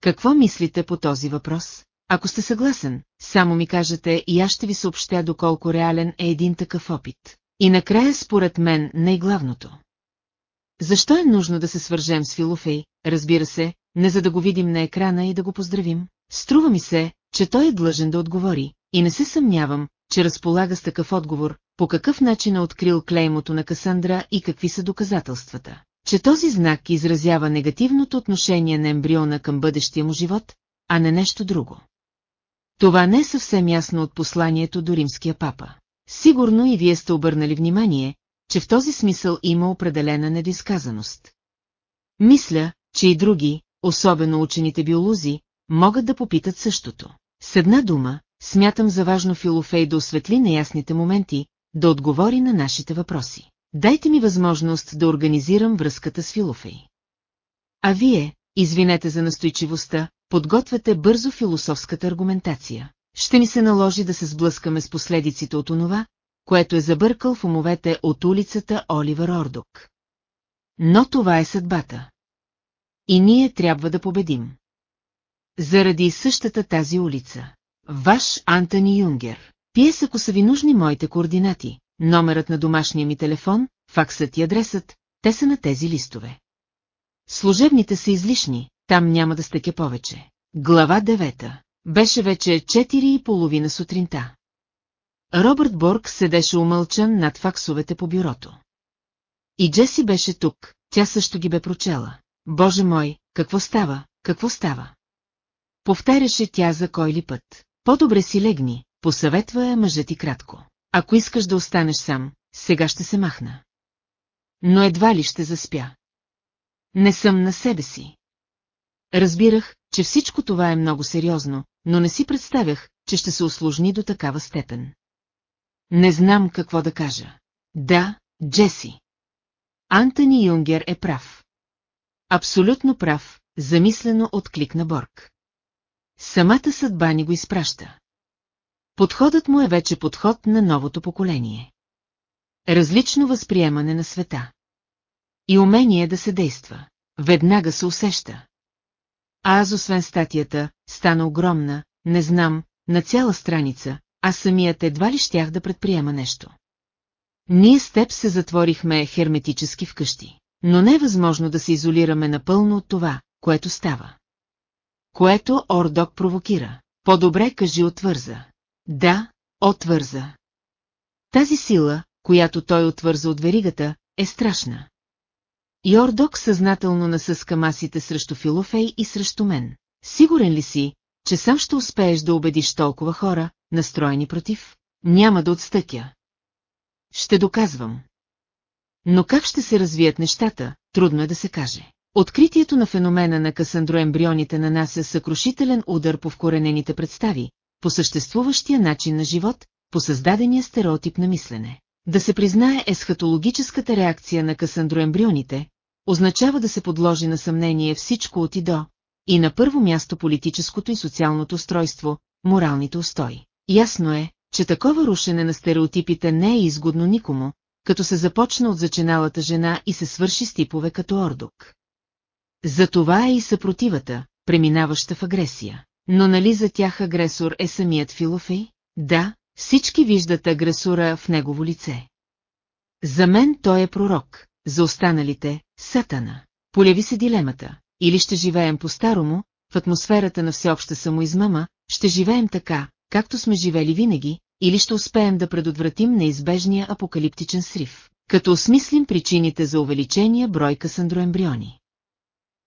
Speaker 1: Какво мислите по този въпрос? Ако сте съгласен, само ми кажете и аз ще ви съобщя доколко реален е един такъв опит. И накрая според мен най-главното. Защо е нужно да се свържем с Филофей? Разбира се, не за да го видим на екрана и да го поздравим. Струва ми се, че той е длъжен да отговори, и не се съмнявам, че разполага с такъв отговор, по какъв начин е открил клеймото на Касандра и какви са доказателствата. Че този знак изразява негативното отношение на ембриона към бъдещия му живот, а не нещо друго. Това не е съвсем ясно от посланието до римския папа. Сигурно и вие сте обърнали внимание, че в този смисъл има определена недисказаност. Мисля, че и други, особено учените биолози, могат да попитат същото. С една дума, смятам за важно Филофей да осветли неясните моменти, да отговори на нашите въпроси. Дайте ми възможност да организирам връзката с Филофей. А вие, извинете за настойчивостта, подготвяте бързо философската аргументация. Ще ми се наложи да се сблъскаме с последиците от онова, което е забъркал в умовете от улицата Оливър Ордок. Но това е съдбата. И ние трябва да победим. Заради същата тази улица. Ваш Антони Юнгер. Пиес ако са ви нужни моите координати, номерът на домашния ми телефон, факсът и адресът, те са на тези листове. Служебните са излишни, там няма да стъке повече. Глава 9. Беше вече 4 и половина сутринта. Робърт Борг седеше умълчан над факсовете по бюрото. И Джеси беше тук, тя също ги бе прочела. Боже мой, какво става, какво става? Повтаряше тя за кой ли път. По-добре си легни, посъветва я мъжът и кратко. Ако искаш да останеш сам, сега ще се махна. Но едва ли ще заспя. Не съм на себе си. Разбирах, че всичко това е много сериозно, но не си представях, че ще се усложни до такава степен. Не знам какво да кажа. Да, Джеси. Антони Юнгер е прав. Абсолютно прав, замислено откликна Борг. Самата съдба ни го изпраща. Подходът му е вече подход на новото поколение. Различно възприемане на света. И умение да се действа. Веднага се усеща. А аз освен статията, стана огромна, не знам, на цяла страница, а самият едва ли щях да предприема нещо. Ние с теб се затворихме херметически вкъщи но не е възможно да се изолираме напълно от това, което става. Което Ордок провокира. По-добре кажи отвърза. Да, отвърза. Тази сила, която той отвърза от веригата, е страшна. И Ордок съзнателно насъска масите срещу Филофей и срещу мен. Сигурен ли си, че сам ще успееш да убедиш толкова хора, настроени против? Няма да отстъпя. Ще доказвам. Но как ще се развият нещата, трудно е да се каже. Откритието на феномена на касандроембрионите на нас е съкрушителен удар по вкоренените представи, по съществуващия начин на живот, по създадения стереотип на мислене. Да се признае есхатологическата реакция на касандроембрионите, означава да се подложи на съмнение всичко от и до, и на първо място политическото и социалното устройство, моралните устои. Ясно е, че такова рушене на стереотипите не е изгодно никому, като се започна от зачиналата жена и се свърши с типове като Ордок. Затова е и съпротивата, преминаваща в агресия. Но нали за тях агресор е самият Филофей? Да, всички виждат агресора в негово лице. За мен той е пророк, за останалите – сатана. Полеви се дилемата, или ще живеем по-старому, в атмосферата на всеобща самоизмама, ще живеем така, както сме живели винаги, или ще успеем да предотвратим неизбежния апокалиптичен срив, като осмислим причините за увеличение бройка с андроембриони.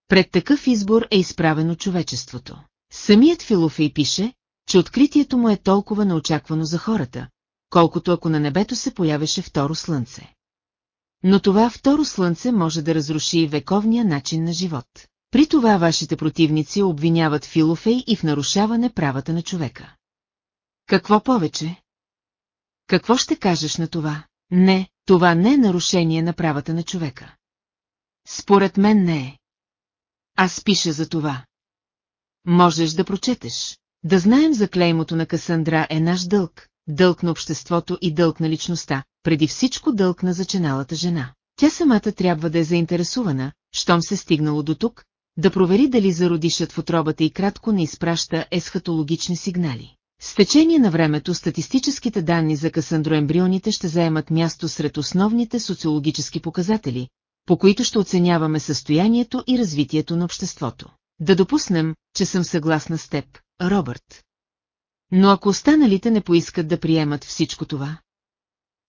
Speaker 1: Пред такъв избор е изправено човечеството. Самият Филофей пише, че откритието му е толкова неочаквано за хората, колкото ако на небето се появеше второ слънце. Но това второ слънце може да разруши вековния начин на живот. При това вашите противници обвиняват Филофей и в нарушаване правата на човека. Какво повече? Какво ще кажеш на това? Не, това не е нарушение на правата на човека. Според мен не е. Аз пиша за това. Можеш да прочетеш. Да знаем за клеймото на Касандра е наш дълг, дълг на обществото и дълг на личността, преди всичко дълг на зачиналата жена. Тя самата трябва да е заинтересувана, щом се стигнало до тук, да провери дали зародишът в отробата и кратко не изпраща есхатологични сигнали. С течение на времето статистическите данни за касандроембрионите ще заемат място сред основните социологически показатели, по които ще оценяваме състоянието и развитието на обществото. Да допуснем, че съм съгласна с теб, Робърт. Но ако останалите не поискат да приемат всичко това?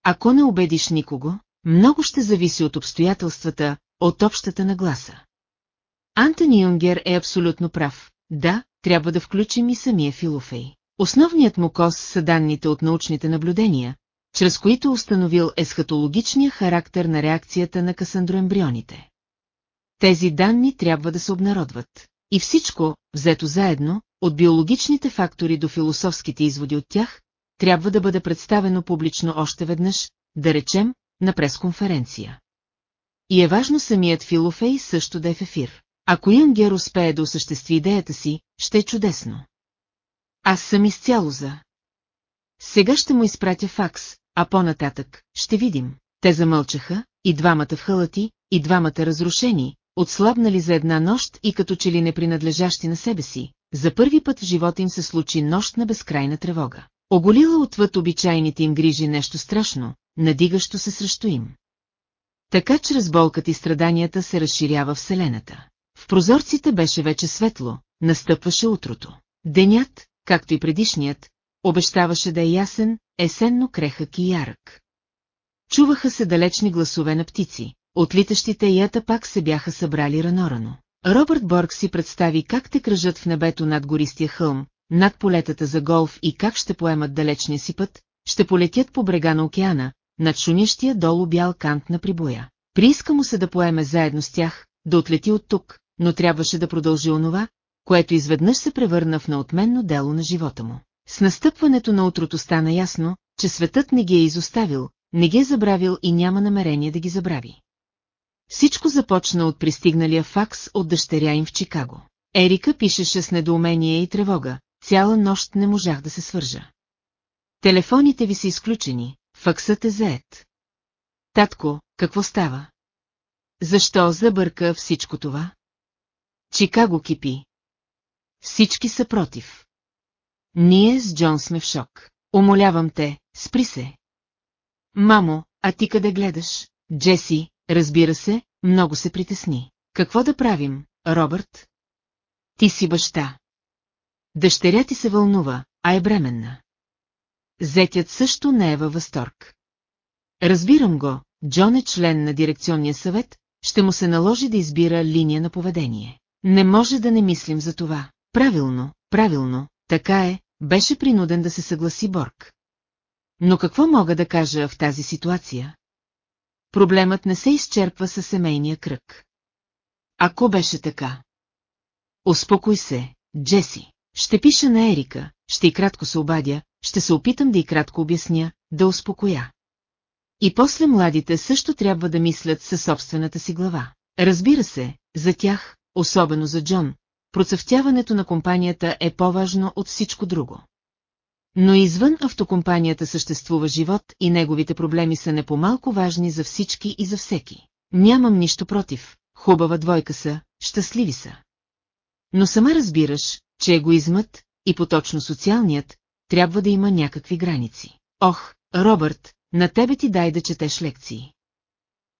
Speaker 1: Ако не убедиш никого, много ще зависи от обстоятелствата, от общата нагласа. Антони Юнгер е абсолютно прав. Да, трябва да включим и самия Филофей. Основният му кос са данните от научните наблюдения, чрез които установил есхатологичния характер на реакцията на касандроембрионите. Тези данни трябва да се обнародват. И всичко, взето заедно, от биологичните фактори до философските изводи от тях, трябва да бъде представено публично още веднъж, да речем, на пресконференция. И е важно самият Филофей също да е в ефир. Ако Янгер успее да осъществи идеята си, ще е чудесно. Аз съм изцяло за. Сега ще му изпратя факс, а по-нататък, ще видим. Те замълчаха, и двамата в хълати, и двамата разрушени, отслабнали за една нощ и като че ли не принадлежащи на себе си. За първи път в живота им се случи нощ на безкрайна тревога. Оголила отвъд обичайните им грижи нещо страшно, надигащо се срещу им. Така чрез болката и страданията се разширява Вселената. В прозорците беше вече светло, настъпваше утрото. Денят, както и предишният, обещаваше да е ясен, есенно крехък и ярък. Чуваха се далечни гласове на птици, отлитащите ята пак се бяха събрали ранорано. Робърт Борг си представи как те кръжат в небето над гористия хълм, над полетата за голф и как ще поемат далечния си път, ще полетят по брега на океана, над шунищия долу бял кант на прибоя. Прииска му се да поеме заедно с тях, да отлети от тук, но трябваше да продължи онова, което изведнъж се превърна в неотменно дело на живота му. С настъпването на утрото стана ясно, че светът не ги е изоставил, не ги е забравил и няма намерение да ги забрави. Всичко започна от пристигналия факс от дъщеря им в Чикаго. Ерика пишеше с недоумение и тревога, цяла нощ не можах да се свържа. Телефоните ви са изключени, факсът е заед. Татко, какво става? Защо забърка всичко това? Чикаго кипи, всички са против. Ние с Джон сме в шок. Умолявам те, спри се. Мамо, а ти къде гледаш? Джеси, разбира се, много се притесни. Какво да правим, Робърт? Ти си баща. Дъщеря ти се вълнува, а е бременна. Зетят също не е във възторг. Разбирам го, Джон е член на дирекционния съвет, ще му се наложи да избира линия на поведение. Не може да не мислим за това. Правилно, правилно, така е, беше принуден да се съгласи Борг. Но какво мога да кажа в тази ситуация? Проблемът не се изчерпва със семейния кръг. Ако беше така. Успокой се, Джеси. Ще пиша на Ерика, ще и кратко се обадя, ще се опитам да и кратко обясня, да успокоя. И после младите също трябва да мислят със собствената си глава. Разбира се, за тях, особено за Джон, процъфтяването на компанията е по-важно от всичко друго. Но извън автокомпанията съществува живот и неговите проблеми са не по-малко важни за всички и за всеки. Нямам нищо против, хубава двойка са, щастливи са. Но сама разбираш, че егоизмът, и поточно социалният, трябва да има някакви граници. Ох, Робърт, на тебе ти дай да четеш лекции.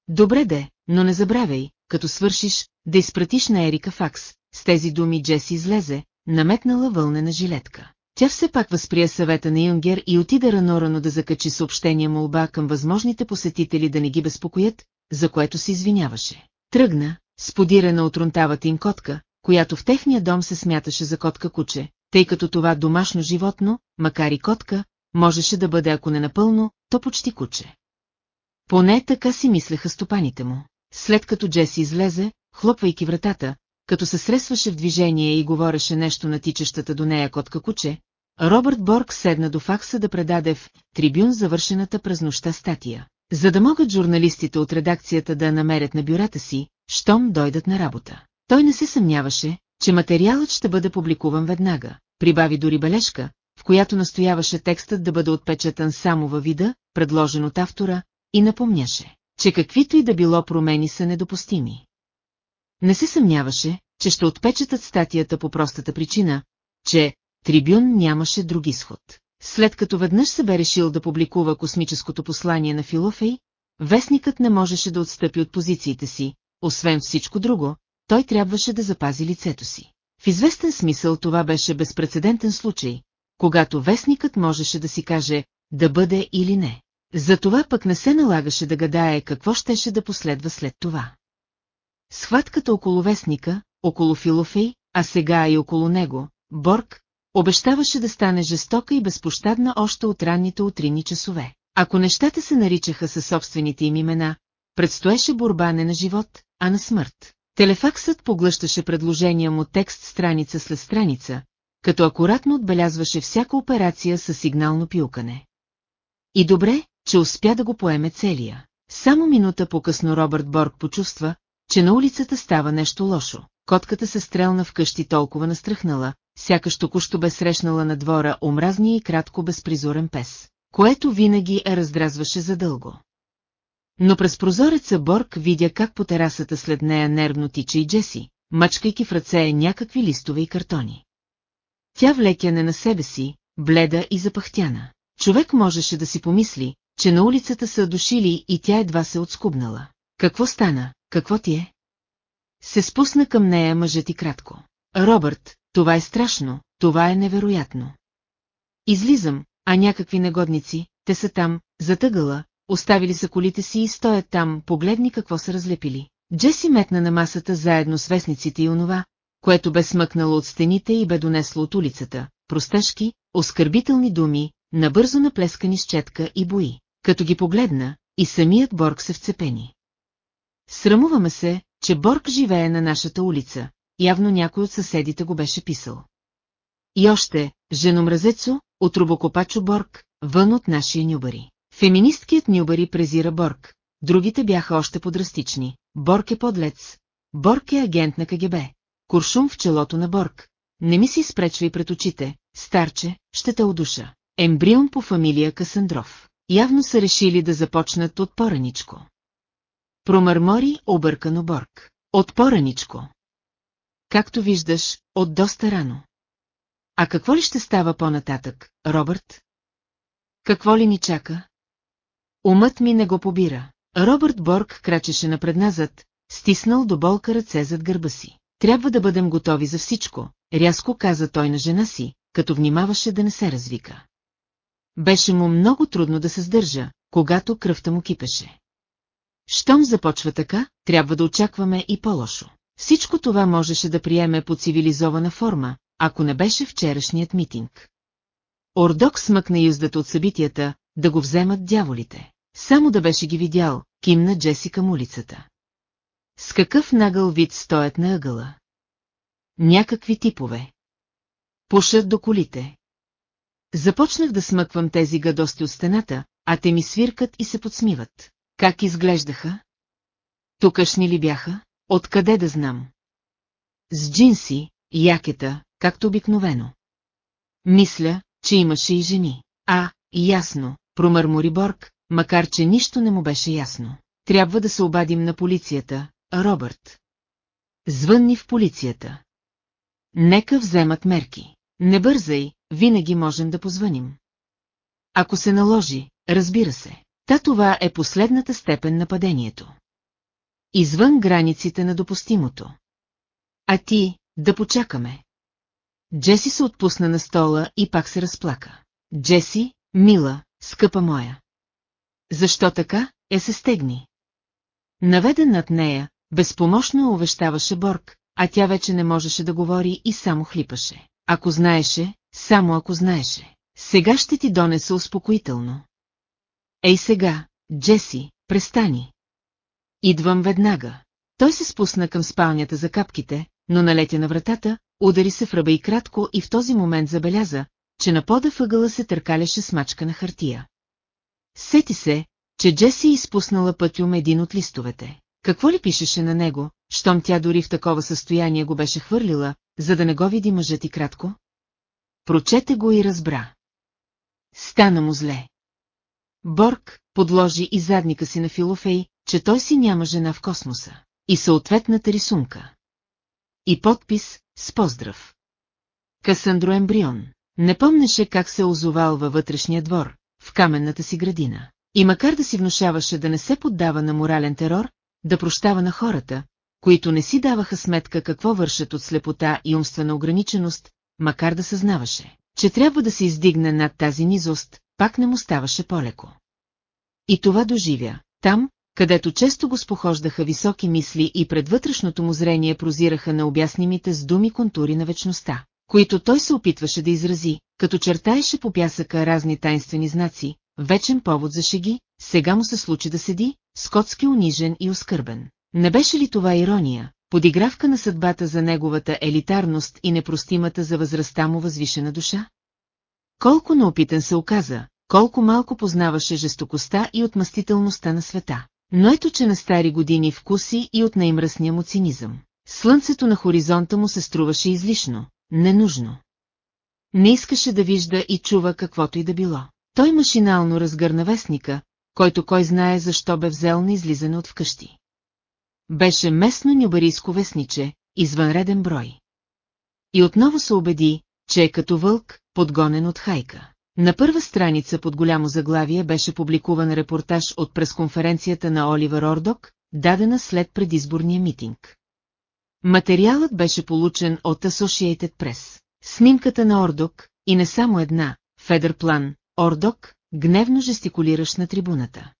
Speaker 1: Добре де, но не забравяй, като свършиш, да изпратиш на Ерика факс, с тези думи Джеси излезе, наметнала вълнена жилетка. Тя все пак възприе съвета на Юнгер и отида рано-рано да закачи съобщение молба към възможните посетители да не ги безпокоят, за което се извиняваше. Тръгна, сподирена от рунтавата им котка, която в техния дом се смяташе за котка-куче, тъй като това домашно животно, макар и котка, можеше да бъде ако не напълно, то почти куче. Поне така си мислеха стопаните му. След като Джеси излезе, хлопвайки вратата, като се сресваше в движение и говореше нещо на тичащата до нея котка куче, Робърт Борг седна до факса да предаде в трибюн завършената през нощта статия, за да могат журналистите от редакцията да намерят на бюрата си, щом дойдат на работа. Той не се съмняваше, че материалът ще бъде публикуван веднага, прибави дори бележка, в която настояваше текстът да бъде отпечатан само във вида, предложен от автора, и напомняше, че каквито и да било промени са недопустими. Не се съмняваше, че ще отпечатат статията по простата причина, че Трибюн нямаше друг изход. След като веднъж се бе решил да публикува космическото послание на Филофей, вестникът не можеше да отстъпи от позициите си, освен всичко друго, той трябваше да запази лицето си. В известен смисъл това беше безпредседентен случай, когато вестникът можеше да си каже да бъде или не. За това пък не се налагаше да гадае какво щеше да последва след това. Схватката около вестника, около Филофей, а сега и около него, Борг, обещаваше да стане жестока и безпощадна още от ранните утринни часове. Ако нещата се наричаха със собствените им имена, предстоеше борба не на живот, а на смърт. Телефаксът поглъщаше предложения му текст страница след страница, като акуратно отбелязваше всяка операция със сигнално пилкане. И добре, че успя да го поеме целия. Само минута по-късно Робърт Борг почувства, че на улицата става нещо лошо. Котката се стрелна в къщи толкова настръхнала, сякаш току-що бе срещнала на двора омразния и кратко безпризорен пес, което винаги я е раздразваше задълго. Но през прозореца Борг видя как по терасата след нея нервно тича и Джеси, мачкайки в ръце някакви листове и картони. Тя не на себе си, бледа и запахтяна. Човек можеше да си помисли, че на улицата са душили и тя едва се отскубнала. Какво стана, какво ти е? Се спусна към нея мъжът и кратко. Робърт, това е страшно, това е невероятно. Излизам, а някакви негодници, те са там, затъгала, оставили са колите си и стоят там, погледни какво са разлепили. Джеси метна на масата заедно с вестниците и онова, което бе смъкнало от стените и бе донесло от улицата, простежки, оскърбителни думи, набързо наплескани с четка и бои. Като ги погледна, и самият Борг се вцепени. Срамуваме се, че Борг живее на нашата улица, явно някой от съседите го беше писал. И още, женомразецо, от рубокопачо Борг, вън от нашия Нюбари. Феминисткият Нюбари презира Борг, другите бяха още подрастични. Борг е подлец, Борг е агент на КГБ, куршум в челото на Борг. Не ми си спречвай пред очите, старче, ще те удуша. Ембрион по фамилия Касандров. Явно са решили да започнат от пораничко. Промърмори объркано Борг. От Както виждаш, от доста рано. А какво ли ще става по-нататък, Робърт? Какво ли ни чака? Умът ми не го побира. Робърт Борг крачеше напредназад, стиснал до болка ръце зад гърба си. Трябва да бъдем готови за всичко, рязко каза той на жена си, като внимаваше да не се развика. Беше му много трудно да се сдържа, когато кръвта му кипеше. Щом започва така, трябва да очакваме и по-лошо. Всичко това можеше да приеме по цивилизована форма, ако не беше вчерашният митинг. Ордок смъкна юздата от събитията, да го вземат дяволите. Само да беше ги видял, кимна Джеси към улицата. С какъв нагъл вид стоят на ъгъла? Някакви типове. Пушат до колите. Започнах да смъквам тези гадости от стената, а те ми свиркат и се подсмиват. Как изглеждаха? Тукашни ли бяха? Откъде да знам? С джинси, якета, както обикновено. Мисля, че имаше и жени. А, ясно, промърмори Борг, макар че нищо не му беше ясно. Трябва да се обадим на полицията, Робърт. Звънни в полицията. Нека вземат мерки. Не бързай, винаги можем да позвъним. Ако се наложи, разбира се. Та това е последната степен на падението. Извън границите на допустимото. А ти, да почакаме. Джеси се отпусна на стола и пак се разплака. Джеси, мила, скъпа моя. Защо така, е се стегни. Наведен над нея, безпомощно увещаваше Борг, а тя вече не можеше да говори и само хлипаше. Ако знаеше, само ако знаеше. Сега ще ти донеса успокоително. Ей сега, Джеси, престани. Идвам веднага. Той се спусна към спалнята за капките, но налетя на вратата, удари се в ръба и кратко и в този момент забеляза, че на пода въгъла се търкаляше смачка на хартия. Сети се, че Джеси е изпуснала пътюм един от листовете. Какво ли пишеше на него, щом тя дори в такова състояние го беше хвърлила, за да не го види мъжът и кратко? Прочете го и разбра. Стана му зле. Борг подложи и задника си на Филофей, че той си няма жена в космоса. И съответната рисунка. И подпис с поздрав. Касандро Ембрион. Не помнеше как се е озовал във вътрешния двор, в каменната си градина. И макар да си внушаваше да не се поддава на морален терор, да прощава на хората, които не си даваха сметка какво вършат от слепота и умствена ограниченост, макар да съзнаваше, че трябва да се издигне над тази низост, пак не му ставаше полеко. И това доживя, там, където често го спохождаха високи мисли и пред вътрешното му зрение прозираха обяснимите с думи контури на вечността, които той се опитваше да изрази, като чертаеше по пясъка разни тайнствени знаци, вечен повод за шеги, сега му се случи да седи, скотски унижен и оскърбен. Не беше ли това ирония, подигравка на съдбата за неговата елитарност и непростимата за възрастта му възвишена душа? Колко наопитан се оказа, колко малко познаваше жестокостта и отмъстителността на света. Но ето че на стари години вкуси и от най-мръсния му цинизъм. Слънцето на хоризонта му се струваше излишно, ненужно. Не искаше да вижда и чува каквото и да било. Той машинално разгърна вестника, който кой знае защо бе взел на излизане от вкъщи. Беше местно нюбарийско вестниче, извънреден брой. И отново се убеди, че е като вълк, подгонен от хайка. На първа страница под голямо заглавие беше публикуван репортаж от пресконференцията на Оливер Ордок, дадена след предизборния митинг. Материалът беше получен от Associated Press. Снимката на Ордок, и не само една, Федер План, Ордок, гневно жестикулиращ на трибуната.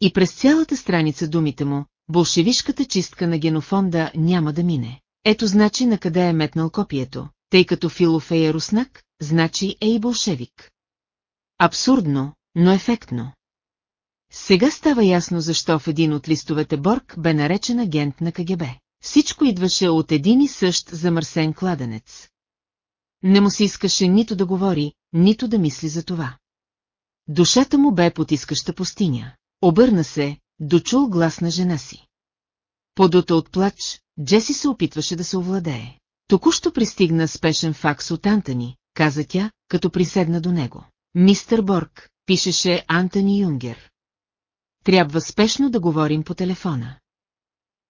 Speaker 1: И през цялата страница думите му, болшевишката чистка на генофонда няма да мине. Ето значи на къде е метнал копието, тъй като Филофей е руснак, значи е и болшевик. Абсурдно, но ефектно. Сега става ясно защо в един от листовете Борг бе наречен агент на КГБ. Всичко идваше от един и същ замърсен кладенец. Не му се искаше нито да говори, нито да мисли за това. Душата му бе потискаща пустиня. Обърна се, дочул глас на жена си. Подута от плач, Джеси се опитваше да се овладее. Току-що пристигна спешен факс от Антони, каза тя, като приседна до него. Мистер Борг, пишеше Антони Юнгер. Трябва спешно да говорим по телефона.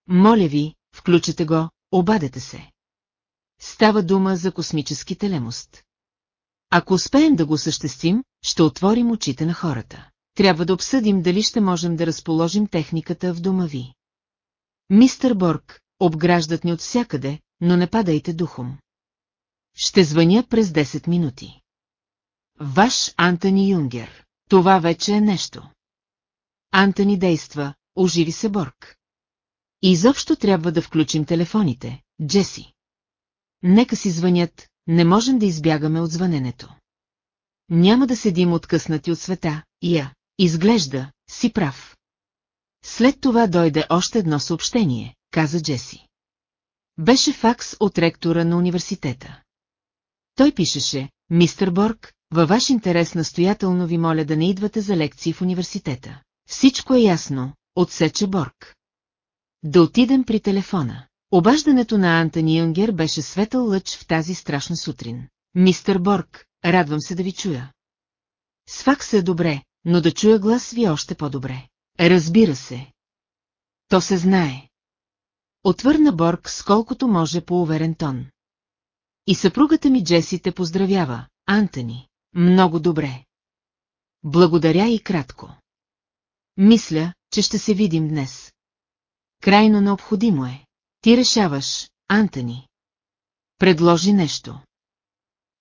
Speaker 1: Моля ви, включете го, обадете се. Става дума за космически телемост. Ако успеем да го съществим, ще отворим очите на хората. Трябва да обсъдим дали ще можем да разположим техниката в дома ви. Мистер Борг, обграждат ни от всякъде, но не падайте духом. Ще звъня през 10 минути. Ваш Антони Юнгер. Това вече е нещо. Антони действа, оживи се Борг. изобщо трябва да включим телефоните, Джеси. Нека си звънят, не можем да избягаме от звъненето. Няма да седим откъснати от света, я, изглежда, си прав. След това дойде още едно съобщение, каза Джеси. Беше факс от ректора на университета. Той пишеше, мистер Борг, във ваш интерес настоятелно ви моля да не идвате за лекции в университета. Всичко е ясно, отсече Борг. Да отидем при телефона. Обаждането на Антони Юнгер беше светъл лъч в тази страшна сутрин. Мистер Борг, радвам се да ви чуя. С факса е добре, но да чуя глас ви е още по-добре. Разбира се. То се знае. Отвърна Борг с колкото може по-уверен тон. И съпругата ми Джеси те поздравява, Антони. Много добре. Благодаря и кратко. Мисля, че ще се видим днес. Крайно необходимо е. Ти решаваш, Антони. Предложи нещо.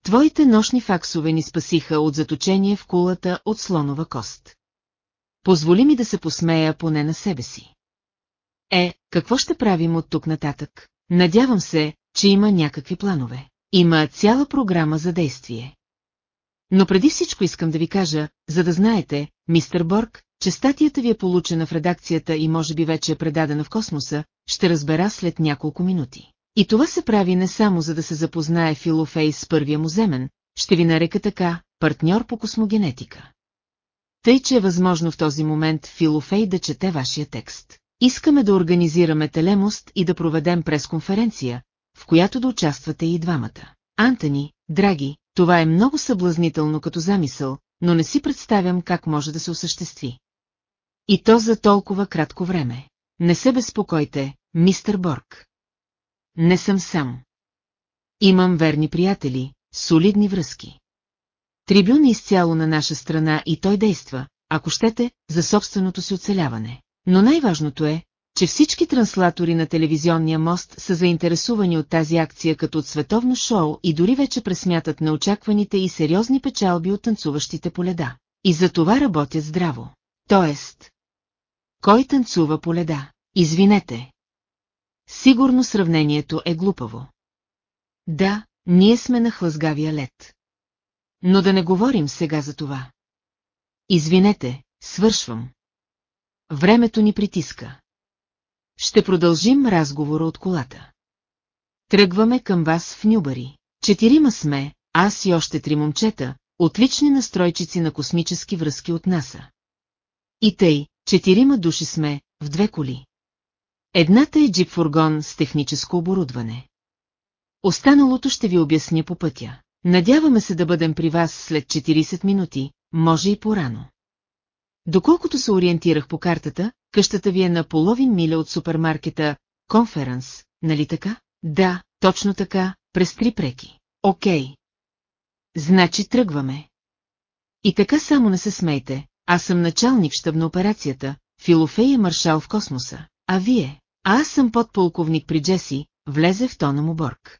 Speaker 1: Твоите нощни факсове ни спасиха от заточение в кулата от слонова кост. Позволи ми да се посмея поне на себе си. Е, какво ще правим от тук нататък? Надявам се, че има някакви планове. Има цяла програма за действие. Но преди всичко искам да ви кажа, за да знаете, мистер Борг, че статията ви е получена в редакцията и може би вече е предадена в космоса, ще разбера след няколко минути. И това се прави не само за да се запознае Филофей с първия му земен, ще ви нарека така, партньор по космогенетика. Тъй, че е възможно в този момент Филофей да чете вашия текст. Искаме да организираме телемост и да проведем пресконференция, в която да участвате и двамата. Антони, драги, това е много съблазнително като замисъл, но не си представям как може да се осъществи. И то за толкова кратко време. Не се безпокойте, мистер Борг. Не съм сам. Имам верни приятели, солидни връзки. Трибюн е изцяло на наша страна и той действа, ако щете, за собственото си оцеляване. Но най-важното е, че всички транслатори на телевизионния мост са заинтересувани от тази акция като от световно шоу и дори вече пресмятат неочакваните и сериозни печалби от танцуващите по леда. И за това работят здраво. Тоест, кой танцува по леда? Извинете. Сигурно сравнението е глупаво. Да, ние сме на хлъзгавия лед. Но да не говорим сега за това. Извинете, свършвам. Времето ни притиска. Ще продължим разговора от колата. Тръгваме към вас в Нюбари. Четирима сме, аз и още три момчета, отлични настройчици на космически връзки от НАСА. И тъй, четирима души сме, в две коли. Едната е джип-фургон с техническо оборудване. Останалото ще ви обясня по пътя. Надяваме се да бъдем при вас след 40 минути, може и по-рано. Доколкото се ориентирах по картата, къщата ви е на половин миля от супермаркета Конференс, нали така? Да, точно така, през три преки. Окей. Значи тръгваме. И така само не се смейте, аз съм началник щаб на операцията, Филофей е маршал в космоса, а вие, а аз съм подполковник при Джеси, влезе в тона му Борг.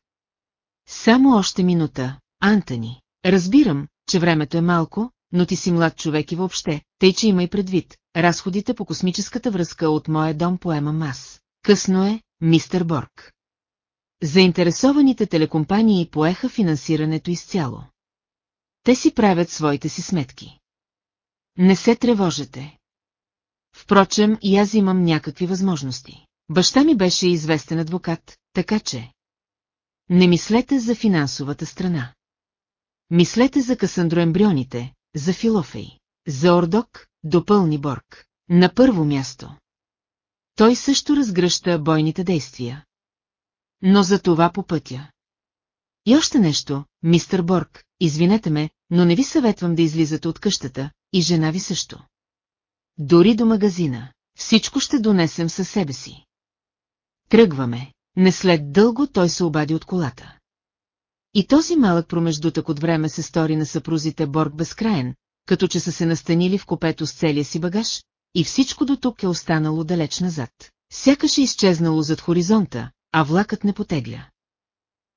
Speaker 1: Само още минута, Антони. Разбирам, че времето е малко, но ти си млад човек и въобще, тъй че има и предвид, разходите по космическата връзка от моя дом поемам аз. Късно е, мистер Борг. Заинтересованите телекомпании поеха финансирането изцяло. Те си правят своите си сметки. Не се тревожете. Впрочем, и аз имам някакви възможности. Баща ми беше известен адвокат, така че... Не мислете за финансовата страна. Мислете за касандроембрионите, за Филофей. За Ордок допълни Борг. На първо място. Той също разгръща бойните действия. Но за това по пътя. И още нещо, мистер Борг, извинете ме, но не ви съветвам да излизате от къщата, и жена ви също. Дори до магазина. Всичко ще донесем със себе си. Тръгваме. Не след дълго той се обади от колата. И този малък промеждутък от време се стори на съпрузите Борг безкраен, като че са се настанили в копето с целия си багаж, и всичко до тук е останало далеч назад. Сякаш е изчезнало зад хоризонта, а влакът не потегля.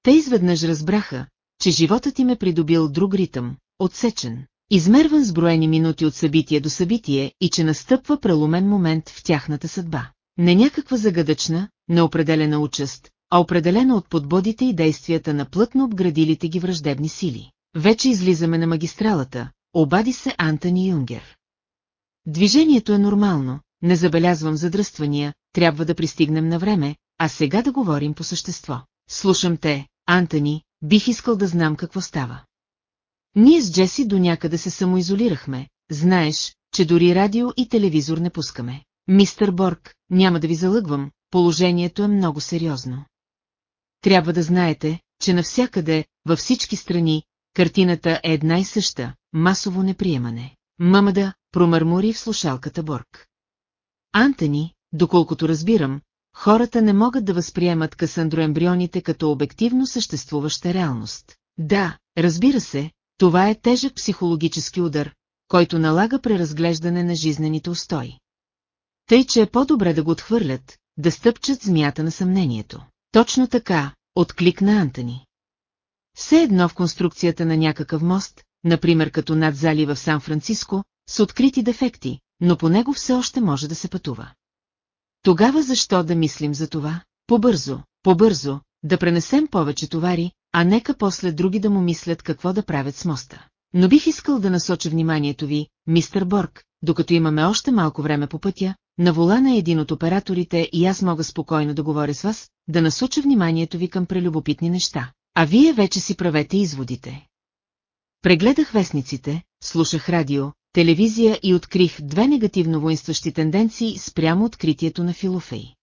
Speaker 1: Те изведнъж разбраха, че животът им е придобил друг ритъм, отсечен, измерван с броени минути от събитие до събитие и че настъпва преломен момент в тяхната съдба. Не някаква загадъчна, неопределена участ, а определено от подбодите и действията на плътно обградилите ги враждебни сили. Вече излизаме на магистралата, обади се Антони Юнгер. Движението е нормално, не забелязвам задръствания, трябва да пристигнем на време, а сега да говорим по същество. Слушам те, Антони, бих искал да знам какво става. Ние с Джеси до някъде се самоизолирахме, знаеш, че дори радио и телевизор не пускаме. Мистер Борг, няма да ви залъгвам, положението е много сериозно трябва да знаете, че навсякъде, във всички страни, картината е една и съща – масово неприемане. Мамада промърмори в слушалката Борг. Антони, доколкото разбирам, хората не могат да възприемат касандроембрионите като обективно съществуваща реалност. Да, разбира се, това е тежък психологически удар, който налага преразглеждане на жизнените устои. Тъй, че е по-добре да го отхвърлят, да стъпчат змията на съмнението. Точно така, откликна Антони. Все едно в конструкцията на някакъв мост, например като над залива в Сан-Франциско, с открити дефекти, но по него все още може да се пътува. Тогава защо да мислим за това? Побързо, побързо, да пренесем повече товари, а нека после други да му мислят какво да правят с моста. Но бих искал да насоча вниманието ви, мистер Борг, докато имаме още малко време по пътя, на волана е един от операторите и аз мога спокойно да говоря с вас, да насоча вниманието ви към прелюбопитни неща. А вие вече си правете изводите. Прегледах вестниците, слушах радио, телевизия и открих две негативно воинстващи тенденции спрямо откритието на Филофей.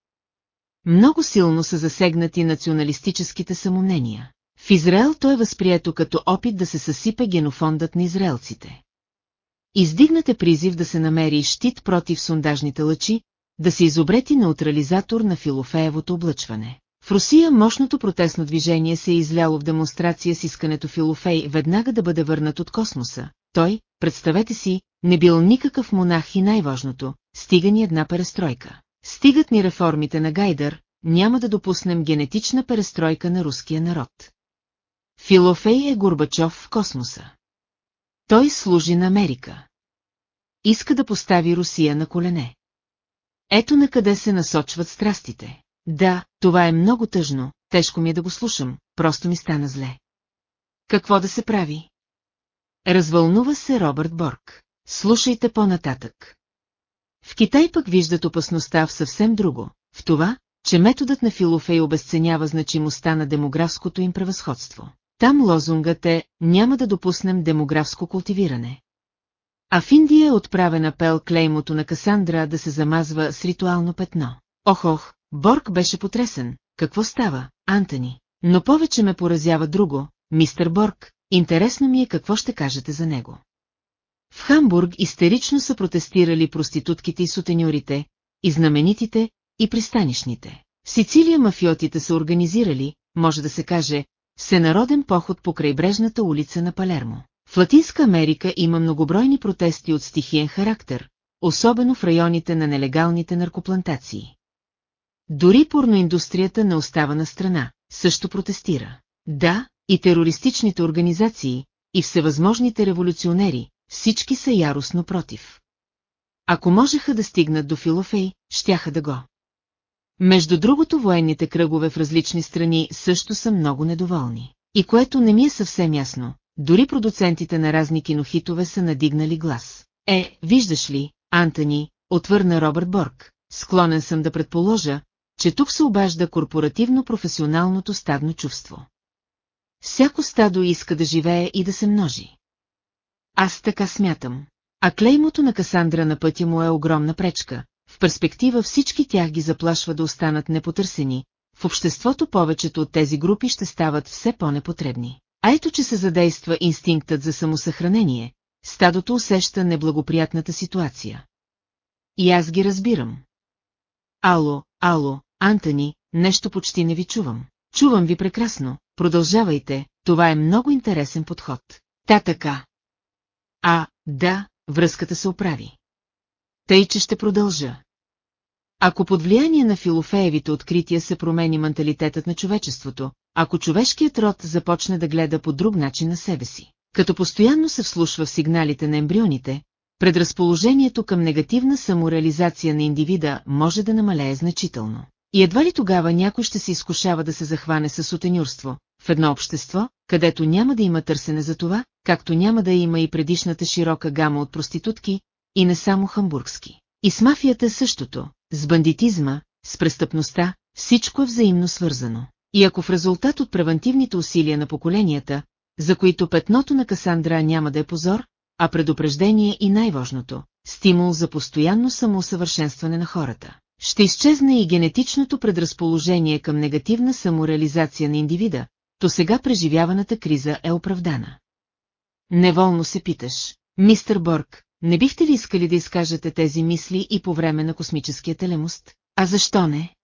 Speaker 1: Много силно са засегнати националистическите самомнения. В Израел той е възприето като опит да се съсипе генофондът на израелците. Издигнате призив да се намери щит против сундажните лъчи, да се изобрети неутрализатор на филофеевото облъчване. В Русия мощното протестно движение се е изляло в демонстрация с искането Филофей веднага да бъде върнат от космоса. Той, представете си, не бил никакъв монах и най-важното, стига ни една перестройка. Стигат ни реформите на Гайдър, няма да допуснем генетична перестройка на руския народ. Филофей е Горбачов в космоса. Той служи на Америка. Иска да постави Русия на колене. Ето на къде се насочват страстите. Да, това е много тъжно, тежко ми е да го слушам, просто ми стана зле. Какво да се прави? Развълнува се Робърт Борг. Слушайте по-нататък. В Китай пък виждат опасността в съвсем друго, в това, че методът на Филофей обесценява значимостта на демографското им превъзходство. Там лозунгът е «Няма да допуснем демографско култивиране». А в Индия е отправен пел клеймото на Касандра да се замазва с ритуално петно. Ох, ох, Борг беше потресен. Какво става, Антони? Но повече ме поразява друго, мистер Борг, интересно ми е какво ще кажете за него. В Хамбург истерично са протестирали проститутките и сутеньорите, и знаменитите, и пристанишните. В Сицилия мафиотите са организирали, може да се каже, всенароден поход по крайбрежната улица на Палермо. В Латинска Америка има многобройни протести от стихиен характер, особено в районите на нелегалните наркоплантации. Дори порноиндустрията не остава на страна, също протестира. Да, и терористичните организации, и всевъзможните революционери, всички са яростно против. Ако можеха да стигнат до Филофей, щяха да го между другото военните кръгове в различни страни също са много недоволни. И което не ми е съвсем ясно, дори продуцентите на разни кинохитове са надигнали глас. Е, виждаш ли, Антони, отвърна Робърт Борг, склонен съм да предположа, че тук се обажда корпоративно-професионалното стадно чувство. Всяко стадо иска да живее и да се множи. Аз така смятам. А клеймото на Касандра на пътя му е огромна пречка, в перспектива всички тях ги заплашва да останат непотърсени, в обществото повечето от тези групи ще стават все по-непотребни. А ето че се задейства инстинктът за самосъхранение, стадото усеща неблагоприятната ситуация. И аз ги разбирам. Ало, ало, Антони, нещо почти не ви чувам. Чувам ви прекрасно, продължавайте, това е много интересен подход. Та така. А, да, връзката се оправи. Тъй, че ще продължа. Ако под влияние на филофеевите открития се промени менталитетът на човечеството, ако човешкият род започне да гледа по друг начин на себе си, като постоянно се вслушва в сигналите на ембрионите, предразположението към негативна самореализация на индивида може да намалее значително. И едва ли тогава някой ще се изкушава да се захване с сутенюрство, в едно общество, където няма да има търсене за това, както няма да има и предишната широка гама от проститутки, и не само хамбургски. И с мафията същото, с бандитизма, с престъпността, всичко е взаимно свързано. И ако в резултат от превентивните усилия на поколенията, за които петното на Касандра няма да е позор, а предупреждение и най-важното – стимул за постоянно самоусъвършенстване на хората. Ще изчезне и генетичното предразположение към негативна самореализация на индивида, то сега преживяваната криза е оправдана. Неволно се питаш, мистер Борг, не бихте ли искали да изкажете тези мисли и по време на космическия телемост? А защо не?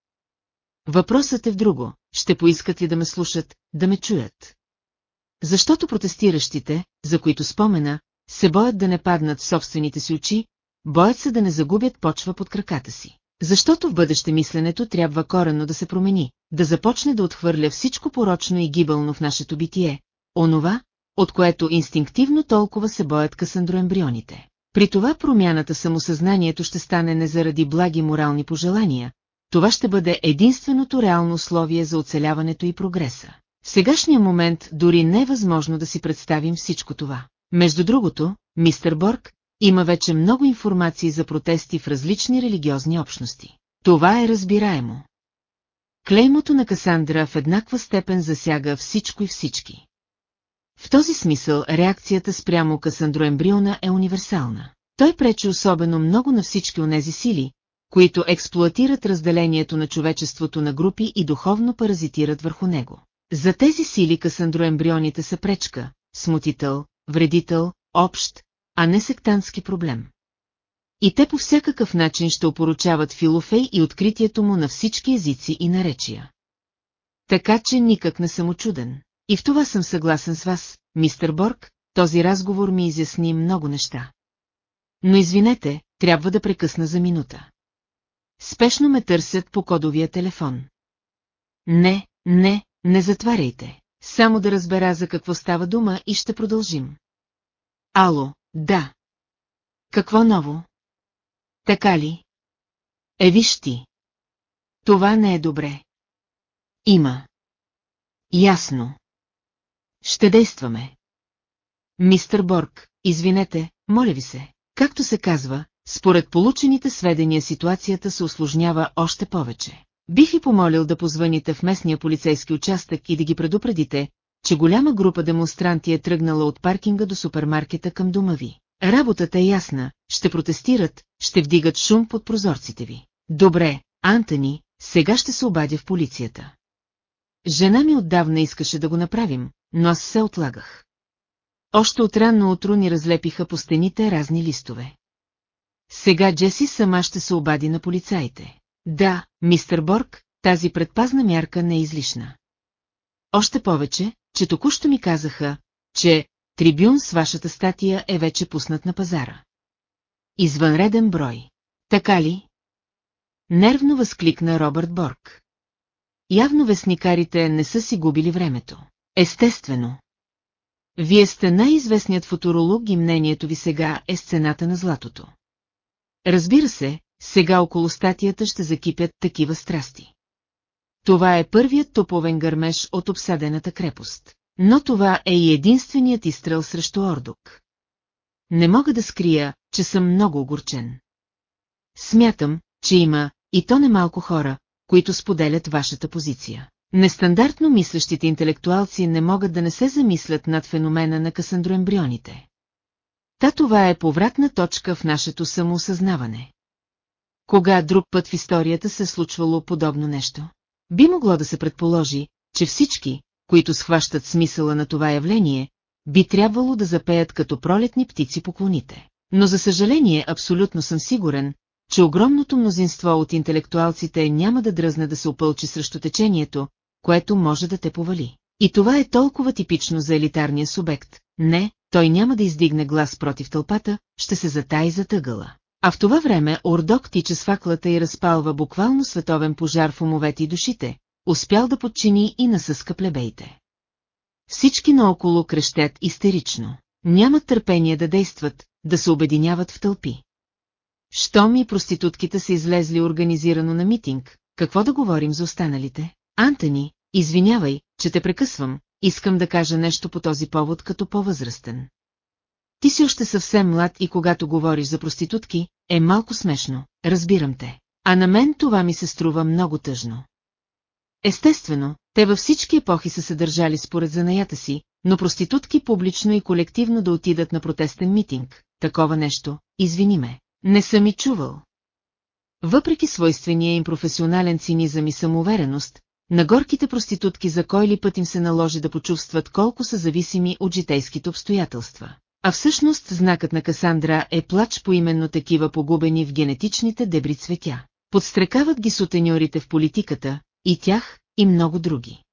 Speaker 1: Въпросът е в друго, ще поискат ли да ме слушат, да ме чуят. Защото протестиращите, за които спомена, се боят да не паднат в собствените си очи, боят се да не загубят почва под краката си. Защото в бъдеще мисленето трябва коренно да се промени, да започне да отхвърля всичко порочно и гибелно в нашето битие, онова, от което инстинктивно толкова се боят касандроембрионите. При това промяната самосъзнанието ще стане не заради благи морални пожелания, това ще бъде единственото реално условие за оцеляването и прогреса. В сегашния момент дори не е възможно да си представим всичко това. Между другото, мистер Борг, има вече много информации за протести в различни религиозни общности. Това е разбираемо. Клеймото на Касандра в еднаква степен засяга всичко и всички. В този смисъл реакцията спрямо касандроембриона е универсална. Той пречи особено много на всички онези сили, които експлуатират разделението на човечеството на групи и духовно паразитират върху него. За тези сили касандроембрионите са пречка, смутител, вредител, общ, а не сектантски проблем. И те по всякакъв начин ще опоручават Филофей и откритието му на всички езици и наречия. Така че никак не съм очуден. И в това съм съгласен с вас, мистер Борг, този разговор ми изясни много неща. Но извинете, трябва да прекъсна за минута. Спешно ме търсят по кодовия телефон. Не, не, не затваряйте. Само да разбера за какво става дума и ще продължим. Ало, да. Какво ново? Така ли? Е, виж ти. Това не е добре. Има. Ясно. Ще действаме. Мистер Борг, извинете, моля ви се. Както се казва, според получените сведения ситуацията се осложнява още повече. Бих ви помолил да позвоните в местния полицейски участък и да ги предупредите, че голяма група демонстранти е тръгнала от паркинга до супермаркета към дома ви. Работата е ясна, ще протестират, ще вдигат шум под прозорците ви. Добре, Антони, сега ще се обадя в полицията. Жена ми отдавна искаше да го направим, но аз се отлагах. Още от ранно утро ни разлепиха по стените разни листове. Сега Джеси сама ще се обади на полицаите. Да, мистер Борг, тази предпазна мярка не е излишна. Още повече, че току-що ми казаха, че трибюн с вашата статия е вече пуснат на пазара. Извънреден брой. Така ли? Нервно възкликна Робърт Борг явно вестникарите не са си губили времето. Естествено. Вие сте най-известният футуролог и мнението ви сега е сцената на златото. Разбира се, сега около статията ще закипят такива страсти. Това е първият топовен гърмеж от обсадената крепост. Но това е и единственият изстрел срещу Ордук. Не мога да скрия, че съм много огорчен. Смятам, че има, и то немалко хора, които споделят вашата позиция. Нестандартно мислещите интелектуалци не могат да не се замислят над феномена на касандроембрионите. Та това е повратна точка в нашето самоосъзнаване. Кога друг път в историята се е случвало подобно нещо? Би могло да се предположи, че всички, които схващат смисъла на това явление, би трябвало да запеят като пролетни птици поклоните. Но за съжаление абсолютно съм сигурен, че огромното мнозинство от интелектуалците няма да дръзне да се опълчи срещу течението, което може да те повали. И това е толкова типично за елитарния субект. Не, той няма да издигне глас против тълпата, ще се затай за тъгъла. А в това време Ордок тича с факлата и разпалва буквално световен пожар в умовете и душите, успял да подчини и насъска плебейте. Всички наоколо крещят истерично. Нямат търпение да действат, да се обединяват в тълпи. Щом и проститутките са излезли организирано на митинг, какво да говорим за останалите? Антони, извинявай, че те прекъсвам, искам да кажа нещо по този повод като по-възрастен. Ти си още съвсем млад и когато говориш за проститутки, е малко смешно, разбирам те. А на мен това ми се струва много тъжно. Естествено, те във всички епохи са се държали според занаята си, но проститутки публично и колективно да отидат на протестен митинг. Такова нещо, извини ме, не съм и чувал. Въпреки свойствения им професионален цинизъм и самоувереност, на горките проститутки за кой ли път им се наложи да почувстват колко са зависими от житейските обстоятелства. А всъщност знакът на Касандра е плач по именно такива погубени в генетичните дебри цветя. Подстрекават ги сутеньорите в политиката, и тях, и много други.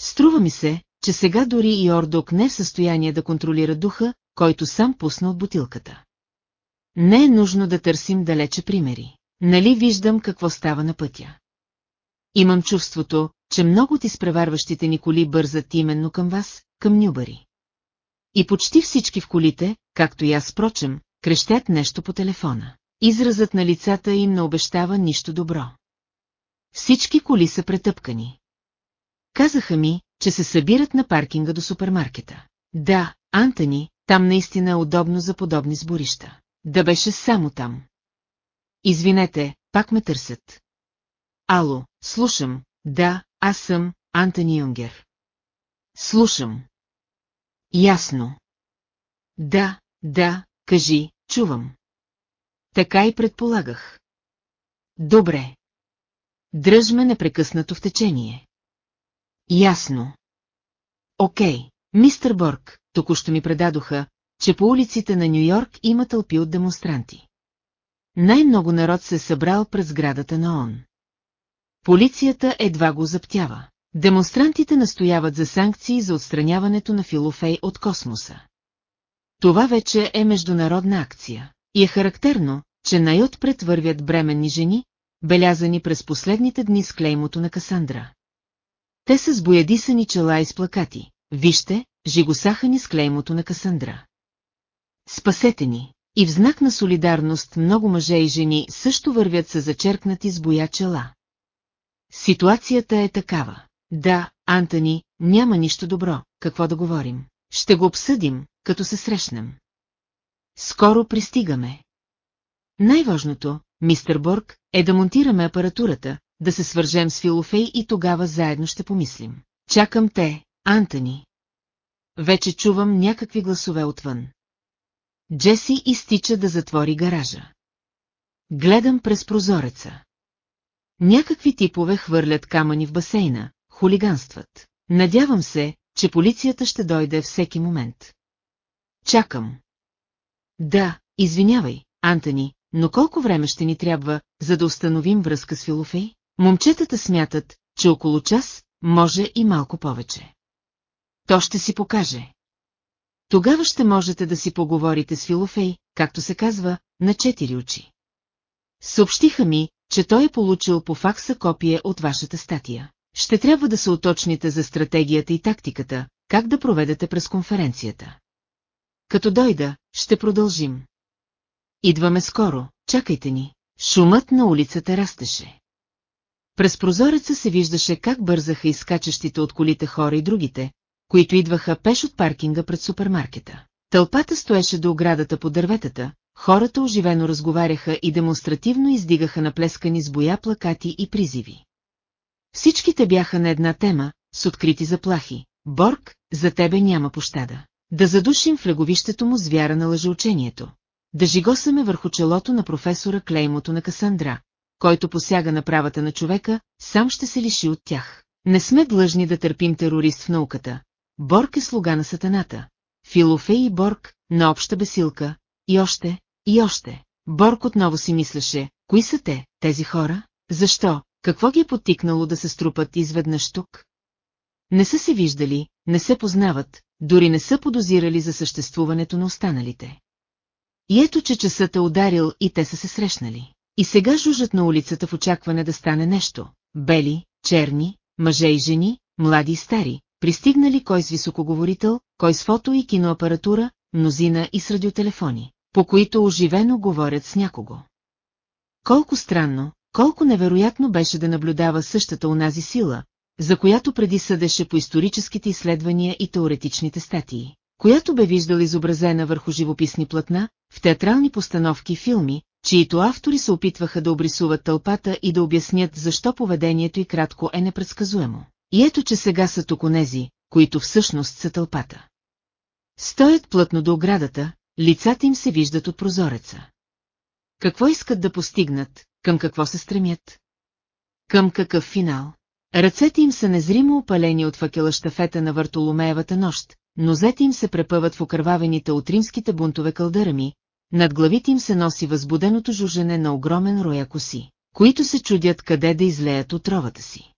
Speaker 1: Струва ми се, че сега дори и Ордок не е в състояние да контролира духа, който сам пусна от бутилката. Не е нужно да търсим далече примери. Нали виждам какво става на пътя? Имам чувството, че много от изпреварващите ни коли бързат именно към вас, към Нюбари. И почти всички в колите, както и аз прочем, крещят нещо по телефона. Изразът на лицата им не обещава нищо добро. Всички коли са претъпкани. Казаха ми, че се събират на паркинга до супермаркета. Да, Антони, там наистина е удобно за подобни сборища. Да беше само там. Извинете, пак ме търсят. Ало, слушам, да, аз съм Антони Юнгер. Слушам. Ясно. Да, да, кажи, чувам. Така и предполагах. Добре. Дръж ме непрекъснато в течение. Ясно. Окей, мистер Борг, току-що ми предадоха, че по улиците на Нью-Йорк има тълпи от демонстранти. Най-много народ се е събрал през градата на ООН. Полицията едва го заптява. Демонстрантите настояват за санкции за отстраняването на Филофей от космоса. Това вече е международна акция и е характерно, че най-отпред вървят бременни жени, белязани през последните дни с клеймото на Касандра. Те са с боядисани чела и с плакати. Вижте, жигосаха ни с клеймото на Касандра. Спасете ни! И в знак на солидарност много мъже и жени също вървят са зачеркнати с боя чела. Ситуацията е такава. Да, Антони, няма нищо добро, какво да говорим. Ще го обсъдим, като се срещнем. Скоро пристигаме. Най-важното, мистер Борг, е да монтираме апаратурата, да се свържем с Филофей и тогава заедно ще помислим. Чакам те, Антони. Вече чувам някакви гласове отвън. Джеси изтича да затвори гаража. Гледам през прозореца. Някакви типове хвърлят камъни в басейна, хулиганстват. Надявам се, че полицията ще дойде всеки момент. Чакам. Да, извинявай, Антони, но колко време ще ни трябва, за да установим връзка с Филофей? Момчетата смятат, че около час, може и малко повече. То ще си покаже. Тогава ще можете да си поговорите с Филофей, както се казва, на четири очи. Съобщиха ми, че той е получил по факса копие от вашата статия. Ще трябва да се уточните за стратегията и тактиката, как да проведете през конференцията. Като дойда, ще продължим. Идваме скоро, чакайте ни. Шумът на улицата растеше. През прозореца се виждаше как бързаха изкачащите от колите хора и другите, които идваха пеш от паркинга пред супермаркета. Тълпата стоеше до оградата по дърветата, хората оживено разговаряха и демонстративно издигаха наплескани с боя плакати и призиви. Всичките бяха на една тема, с открити заплахи. Борг, за тебе няма пощада. Да задушим в леговището му звяра на лъжеучението. Да жигосаме върху челото на професора Клеймото на Касандра, който посяга на правата на човека, сам ще се лиши от тях. Не сме длъжни да търпим терорист в науката, Борг е слуга на сатаната. Филофей и Борг, на обща бесилка, и още, и още. Борг отново си мислеше, кои са те, тези хора? Защо? Какво ги е потикнало да се струпат изведнъж тук? Не са се виждали, не се познават, дори не са подозирали за съществуването на останалите. И ето, че часът е ударил и те са се срещнали. И сега жужат на улицата в очакване да стане нещо. Бели, черни, мъже и жени, млади и стари, пристигнали кой с високоговорител, кой с фото и киноапаратура, мнозина и с радиотелефони, по които оживено говорят с някого. Колко странно, колко невероятно беше да наблюдава същата унази сила, за която преди съдеше по историческите изследвания и теоретичните статии, която бе виждал изобразена върху живописни платна, в театрални постановки и филми, чието автори се опитваха да обрисуват тълпата и да обяснят защо поведението и кратко е непредсказуемо. И ето че сега са тук онези, които всъщност са тълпата. Стоят плътно до оградата, лицата им се виждат от прозореца. Какво искат да постигнат, към какво се стремят? Към какъв финал? Ръцете им са незримо опалени от факела штафета на Вартоломеевата нощ, нозете им се препъват в окървавените от римските бунтове кълдърами, над главите им се носи възбуденото жужене на огромен роя коси, които се чудят къде да излеят отровата си.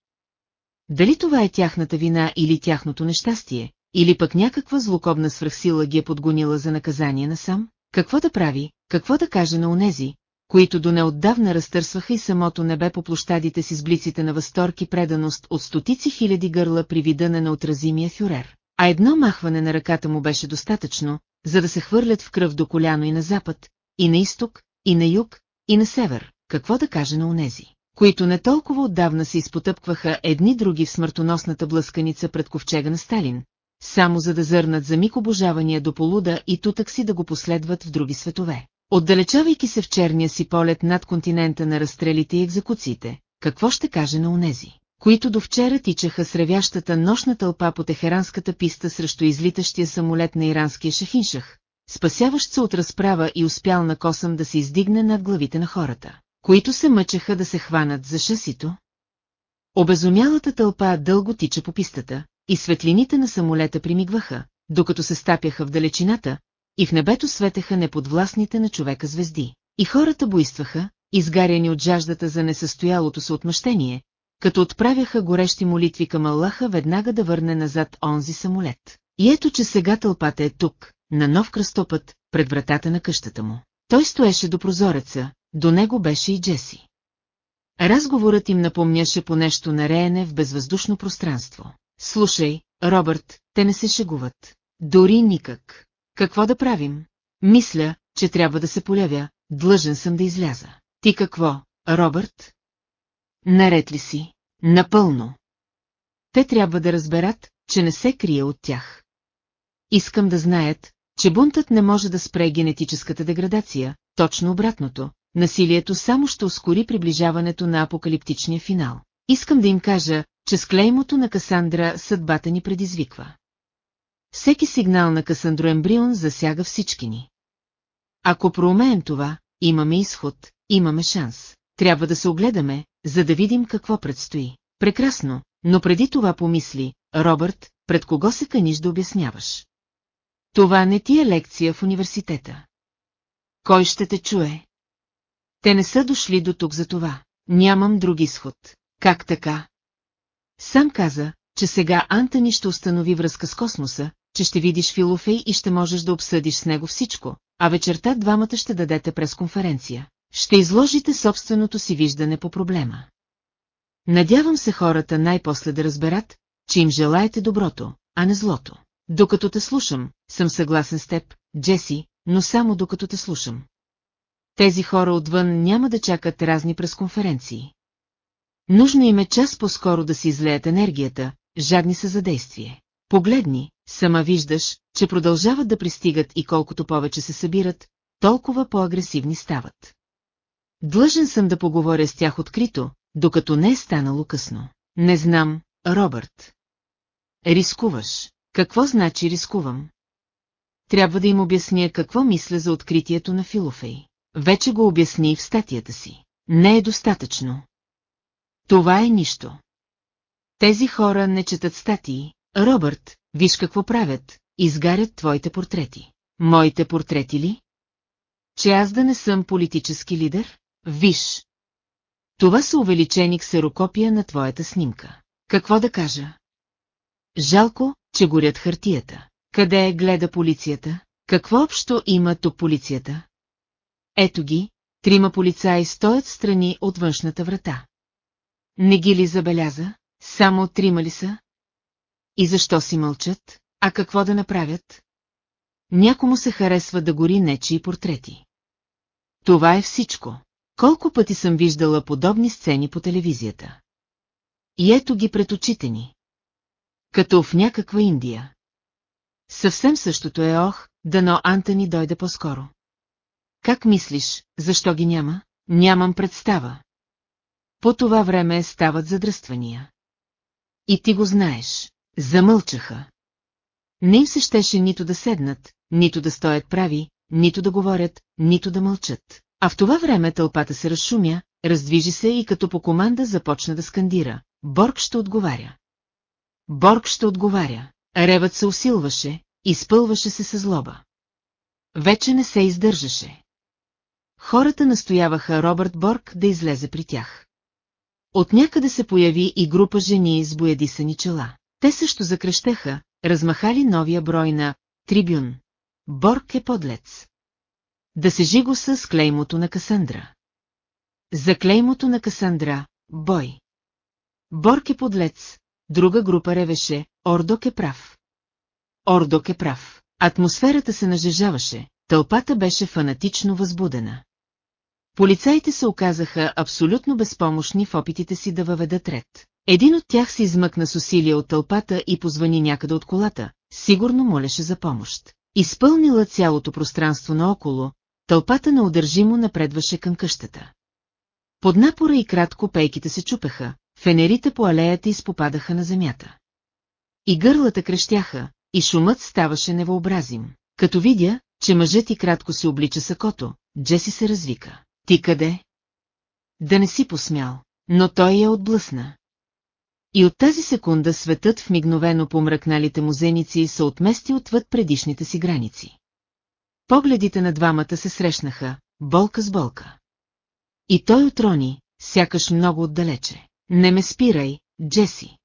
Speaker 1: Дали това е тяхната вина или тяхното нещастие, или пък някаква злокобна свръхсила ги е подгонила за наказание насам? Какво да прави, какво да каже на онези, които до неотдавна разтърсваха и самото небе по площадите си с блиците на възторг и преданост от стотици хиляди гърла при вида на неотразимия фюрер. А едно махване на ръката му беше достатъчно, за да се хвърлят в кръв до коляно и на запад, и на изток, и на юг, и на север, какво да каже на унези? които не толкова отдавна се изпотъпкваха едни други в смъртоносната блъсканица пред ковчега на Сталин, само за да зърнат за миг обожавания до полуда и тутък си да го последват в други светове. Отдалечавайки се в черния си полет над континента на разстрелите и екзекуциите, какво ще каже на унези, които до вчера тичаха с ревящата нощна тълпа по техеранската писта срещу излитащия самолет на иранския шахиншах, спасяващ се от разправа и успял на косъм да се издигне над главите на хората които се мъчеха да се хванат за шасито. Обезумялата тълпа дълго тича по пистата, и светлините на самолета примигваха, докато се стапяха в далечината, и в небето светеха неподвластните на човека звезди. И хората буйстваха, изгаряни от жаждата за несъстоялото се отмъщение, като отправяха горещи молитви към Аллаха веднага да върне назад онзи самолет. И ето, че сега тълпата е тук, на нов кръстопът, пред вратата на къщата му. Той стоеше до прозореца, до него беше и Джеси. Разговорът им напомняше по нещо на реене в безвъздушно пространство. Слушай, Робърт, те не се шегуват. Дори никак. Какво да правим? Мисля, че трябва да се полявя, длъжен съм да изляза. Ти какво, Робърт? Наред ли си? Напълно. Те трябва да разберат, че не се крие от тях. Искам да знаят, че бунтът не може да спре генетическата деградация, точно обратното, насилието само ще ускори приближаването на апокалиптичния финал. Искам да им кажа, че с клеймото на Касандра съдбата ни предизвиква. Всеки сигнал на Касандроембрион засяга всички ни. Ако проумеем това, имаме изход, имаме шанс. Трябва да се огледаме, за да видим какво предстои. Прекрасно, но преди това помисли, Робърт, пред кого се каниш да обясняваш? Това не ти е лекция в университета. Кой ще те чуе? Те не са дошли до тук за това. Нямам друг изход. Как така? Сам каза, че сега Антони ще установи връзка с космоса, че ще видиш Филофей и ще можеш да обсъдиш с него всичко, а вечерта двамата ще дадете пресконференция. Ще изложите собственото си виждане по проблема. Надявам се хората най-после да разберат, че им желаете доброто, а не злото. Докато те слушам, съм съгласен с теб, Джеси, но само докато те слушам тези хора отвън няма да чакат разни пресконференции. Нужно им е час по-скоро да си излеят енергията, жадни са за действие. Погледни, сама виждаш, че продължават да пристигат и колкото повече се събират, толкова по-агресивни стават. Длъжен съм да поговоря с тях открито, докато не е станало късно. Не знам, Робърт. Рискуваш. Какво значи рискувам? Трябва да им обясня какво мисля за откритието на Филофей вече го обясни в статията си. Не е достатъчно. Това е нищо. Тези хора не четат статии. Робърт, виж какво правят, изгарят твоите портрети. Моите портрети ли? Че аз да не съм политически лидер? Виж. Това са увеличени ксерокопия на твоята снимка. Какво да кажа? Жалко, че горят хартията. Къде е гледа полицията? Какво общо има тук полицията? Ето ги, трима полицаи стоят страни от външната врата. Не ги ли забеляза? Само трима ли са? И защо си мълчат? А какво да направят? Някому се харесва да гори нечи портрети. Това е всичко. Колко пъти съм виждала подобни сцени по телевизията. И ето ги пред очите ни. Като в някаква Индия. Съвсем същото е ох, дано Антони дойде по-скоро. Как мислиш, защо ги няма? Нямам представа. По това време стават задръствания. И ти го знаеш. Замълчаха. Не им се щеше нито да седнат, нито да стоят прави, нито да говорят, нито да мълчат. А в това време тълпата се разшумя, раздвижи се и като по команда започна да скандира. Борг ще отговаря. Борг ще отговаря. Ревът се усилваше, изпълваше се със злоба. Вече не се издържаше. Хората настояваха Робърт Борг да излезе при тях. От някъде се появи и група жени с боядисани чела. Те също закрещеха, размахали новия брой на «Трибюн». Борг е подлец. Да се жигоса с клеймото на Касандра. За клеймото на Касандра – бой. Борг е подлец, друга група ревеше, Ордок е прав. Ордок е прав. Атмосферата се нажежаваше, тълпата беше фанатично възбудена. Полицаите се оказаха абсолютно безпомощни в опитите си да въведат ред. Един от тях се измъкна с усилие от тълпата и позвани някъде от колата, сигурно молеше за помощ. Изпълнила цялото пространство наоколо, тълпата неудържимо напредваше към къщата. Под напора и кратко пейките се чупеха, фенерите по алеята изпопадаха на земята. И гърлата крещяха, и шумът ставаше невообразим. Като видя, че мъжът и кратко се облича сакото, Джеси се развика ти къде? Да не си посмял, но той я отблъсна. И от тази секунда светът в мигновено помръкналите му зеници се отмести отвъд предишните си граници. Погледите на двамата се срещнаха, болка с болка. И той отрони, сякаш много отдалече. Не ме спирай, Джеси.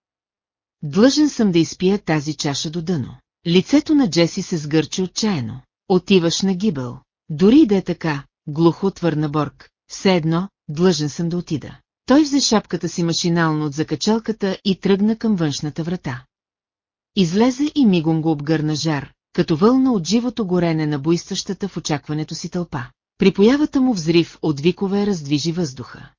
Speaker 1: Длъжен съм да изпия тази чаша до дъно. Лицето на Джеси се сгърчи отчаяно. Отиваш на гибел. Дори да е така, глухо отвърна Борг. Все едно, длъжен съм да отида. Той взе шапката си машинално от закачалката и тръгна към външната врата. Излезе и мигом го обгърна жар, като вълна от живото горене на буйстващата в очакването си тълпа. При появата му взрив от викове раздвижи въздуха.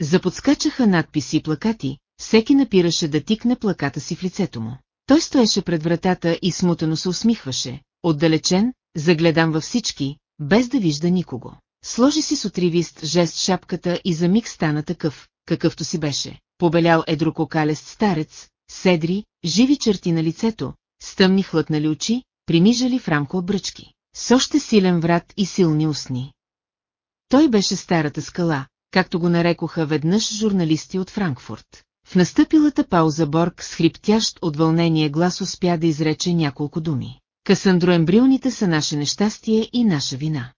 Speaker 1: Заподскачаха надписи и плакати, всеки напираше да тикне плаката си в лицето му. Той стоеше пред вратата и смутено се усмихваше, отдалечен, загледан във всички, без да вижда никого. Сложи си с отривист жест шапката и за миг стана такъв, какъвто си беше. Побелял е окалест старец, седри, живи черти на лицето, стъмни хлътнали очи, примижали в рамко от бръчки. С още силен врат и силни усни. Той беше старата скала, както го нарекоха веднъж журналисти от Франкфурт. В настъпилата пауза Борг с хриптящ от вълнение глас успя да изрече няколко думи. Касандроембрионите са наше нещастие и наша вина.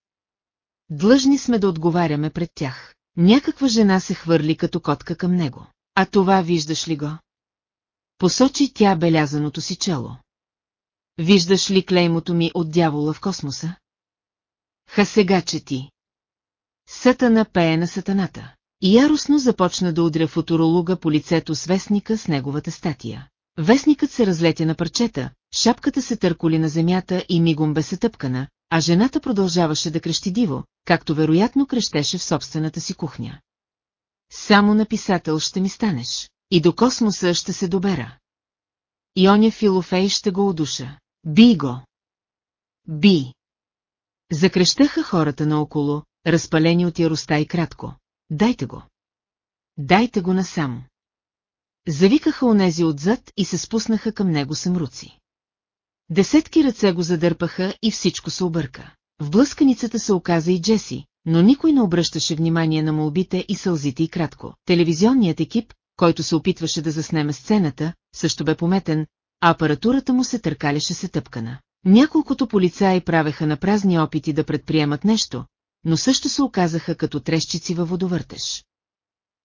Speaker 1: Длъжни сме да отговаряме пред тях. Някаква жена се хвърли като котка към него. А това виждаш ли го? Посочи тя белязаното си чело. Виждаш ли клеймото ми от дявола в космоса? Ха сега че ти. Сатана пее на сатаната. И яростно започна да удря футуролога по лицето с вестника с неговата статия. Вестникът се разлетя на парчета, Шапката се търколи на земята и мигом бе сътъпкана, а жената продължаваше да крещи диво, както вероятно крещеше в собствената си кухня. Само на писател ще ми станеш, и до космоса ще се добера. Ионя Филофей ще го одуша. Би го! Би! Закрещаха хората наоколо, разпалени от яроста и кратко. Дайте го! Дайте го насам! Завикаха онези отзад и се спуснаха към него съмруци. Десетки ръце го задърпаха и всичко се обърка. В блъсканицата се оказа и Джеси, но никой не обръщаше внимание на молбите и сълзите и кратко. Телевизионният екип, който се опитваше да заснеме сцената, също бе пометен, а апаратурата му се търкаляше се тъпкана. Няколкото полицаи правеха на празни опити да предприемат нещо, но също се оказаха като трещици във водовъртеж.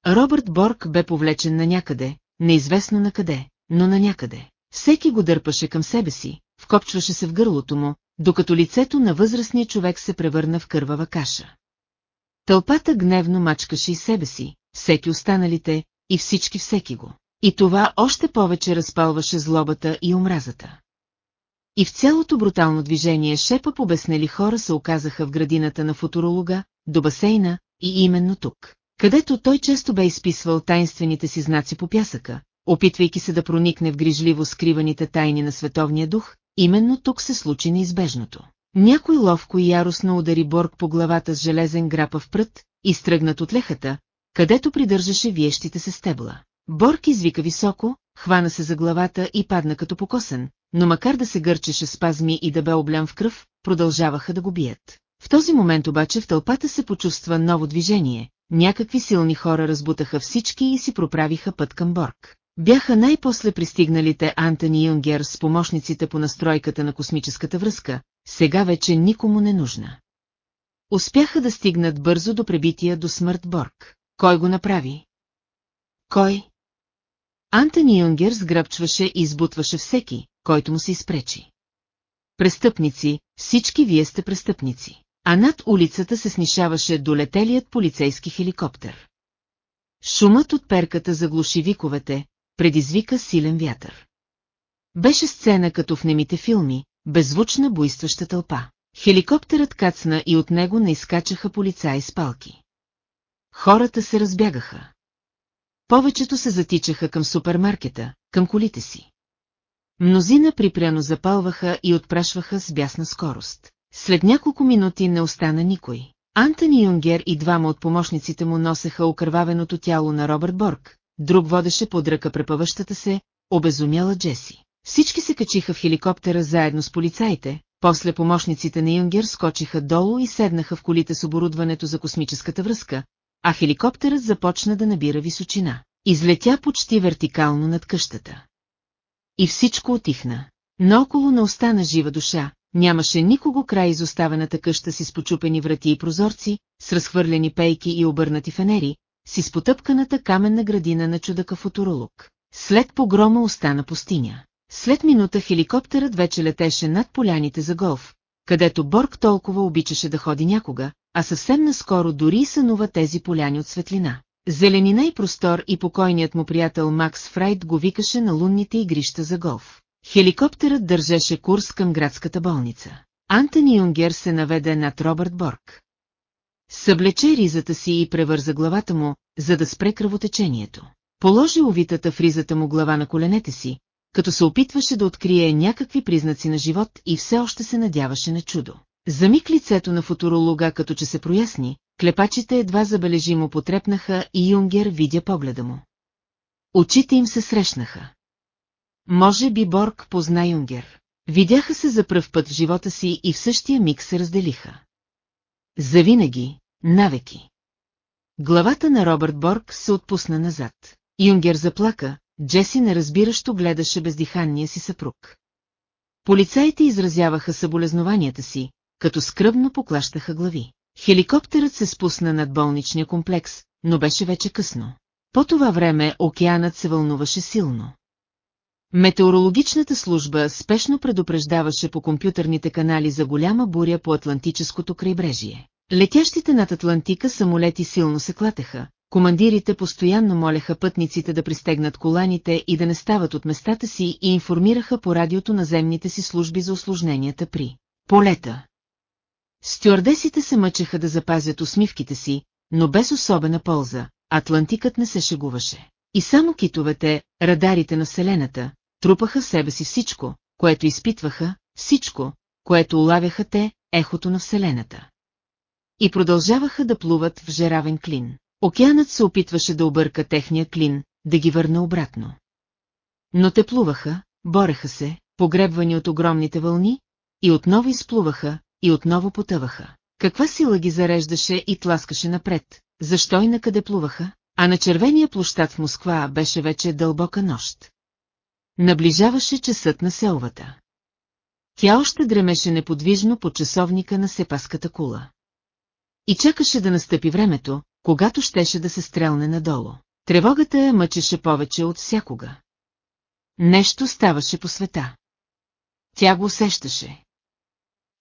Speaker 1: Робърт Борг бе повлечен на някъде, неизвестно на къде, но на някъде. Всеки го дърпаше към себе си, вкопчваше се в гърлото му, докато лицето на възрастния човек се превърна в кървава каша. Тълпата гневно мачкаше и себе си, всеки останалите, и всички всеки го. И това още повече разпалваше злобата и омразата. И в цялото брутално движение шепа побеснели хора се оказаха в градината на футуролога, до басейна и именно тук, където той често бе изписвал тайнствените си знаци по пясъка, опитвайки се да проникне в грижливо скриваните тайни на световния дух, Именно тук се случи неизбежното. Някой ловко и яростно удари Борг по главата с железен грапав прът, изтръгнат от лехата, където придържаше виещите се стебла. Борг извика високо, хвана се за главата и падна като покосен, но макар да се гърчеше спазми и да бе облян в кръв, продължаваха да го бият. В този момент обаче в тълпата се почувства ново движение, някакви силни хора разбутаха всички и си проправиха път към Борг. Бяха най-после пристигналите Антони Юнгер с помощниците по настройката на космическата връзка, сега вече никому не нужна. Успяха да стигнат бързо до пребития до смърт Борг. Кой го направи? Кой? Антони Юнгер сгръбчваше и избутваше всеки, който му се изпречи. Престъпници, всички вие сте престъпници. А над улицата се снишаваше долетелият полицейски хеликоптер. Шумът от перката заглуши виковете, предизвика силен вятър. Беше сцена като в немите филми, беззвучна буйстваща тълпа. Хеликоптерът кацна и от него не изкачаха полицаи с палки. Хората се разбягаха. Повечето се затичаха към супермаркета, към колите си. Мнозина припряно запалваха и отпрашваха с бясна скорост. След няколко минути не остана никой. Антони Юнгер и двама от помощниците му носеха окървавеното тяло на Робърт Борг, друг водеше под ръка препъващата се, обезумяла Джеси. Всички се качиха в хеликоптера заедно с полицаите, после помощниците на Юнгер скочиха долу и седнаха в колите с оборудването за космическата връзка, а хеликоптерът започна да набира височина. Излетя почти вертикално над къщата. И всичко отихна. Но около не остана жива душа, нямаше никого край изоставената къща си с почупени врати и прозорци, с разхвърлени пейки и обърнати фенери, с изпотъпканата каменна градина на чудака фоторолог. След погрома остана пустиня. След минута хеликоптерът вече летеше над поляните за голф, където Борг толкова обичаше да ходи някога, а съвсем наскоро дори и сънува тези поляни от светлина. Зеленина и простор и покойният му приятел Макс Фрайт го викаше на лунните игрища за голф. Хеликоптерът държеше курс към градската болница. Антони Юнгер се наведе над Робърт Борг. Съблече ризата си и превърза главата му, за да спре кръвотечението. Положи увитата в ризата му глава на коленете си, като се опитваше да открие някакви признаци на живот и все още се надяваше на чудо. Замик лицето на футуролога като че се проясни, клепачите едва забележимо потрепнаха и Юнгер видя погледа му. Очите им се срещнаха. Може би Борг позна Юнгер. Видяха се за пръв път в живота си и в същия миг се разделиха. Завинаги, навеки. Главата на Робърт Борг се отпусна назад. Юнгер заплака, Джеси неразбиращо гледаше бездиханния си съпруг. Полицаите изразяваха съболезнованията си, като скръбно поклащаха глави. Хеликоптерът се спусна над болничния комплекс, но беше вече късно. По това време океанът се вълнуваше силно. Метеорологичната служба спешно предупреждаваше по компютърните канали за голяма буря по Атлантическото крайбрежие. Летящите над Атлантика самолети силно се клатеха, командирите постоянно молеха пътниците да пристегнат коланите и да не стават от местата си и информираха по радиото на земните си служби за осложненията при полета. Стюардесите се мъчеха да запазят усмивките си, но без особена полза, Атлантикът не се шегуваше. И само китовете, радарите на Вселената, трупаха в себе си всичко, което изпитваха, всичко, което улавяха те, ехото на Вселената. И продължаваха да плуват в жеравен клин. Океанът се опитваше да обърка техния клин, да ги върне обратно. Но те плуваха, бореха се, погребвани от огромните вълни, и отново изплуваха, и отново потъваха. Каква сила ги зареждаше и тласкаше напред, защо и накъде плуваха, а на червения площад в Москва беше вече дълбока нощ. Наближаваше часът на селвата. Тя още дремеше неподвижно по часовника на сепаската кула. И чакаше да настъпи времето, когато щеше да се стрелне надолу. Тревогата я мъчеше повече от всякога. Нещо ставаше по света. Тя го усещаше.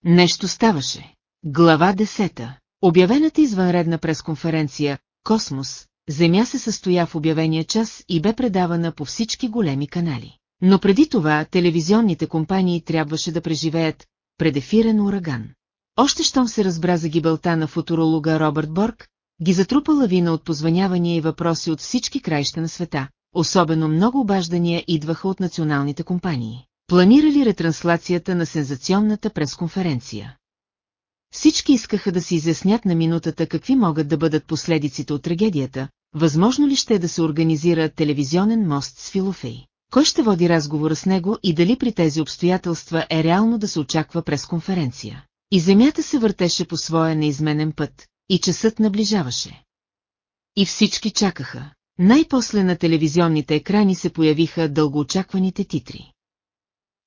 Speaker 1: Нещо ставаше. Глава 10. Обявената извънредна пресконференция «Космос» Земя се състоя в обявения час и бе предавана по всички големи канали. Но преди това телевизионните компании трябваше да преживеят предефирен ураган. Още щом се разбра за гибелта на футуролога Робърт Борг, ги затрупа лавина от позванявания и въпроси от всички краища на света. Особено много обаждания идваха от националните компании. Планирали ретранслацията на сензационната пресконференция. Всички искаха да си изяснят на минутата какви могат да бъдат последиците от трагедията, възможно ли ще е да се организира телевизионен мост с Филофей. Кой ще води разговора с него и дали при тези обстоятелства е реално да се очаква през конференция? И земята се въртеше по своя неизменен път, и часът наближаваше. И всички чакаха. Най-после на телевизионните екрани се появиха дългоочакваните титри.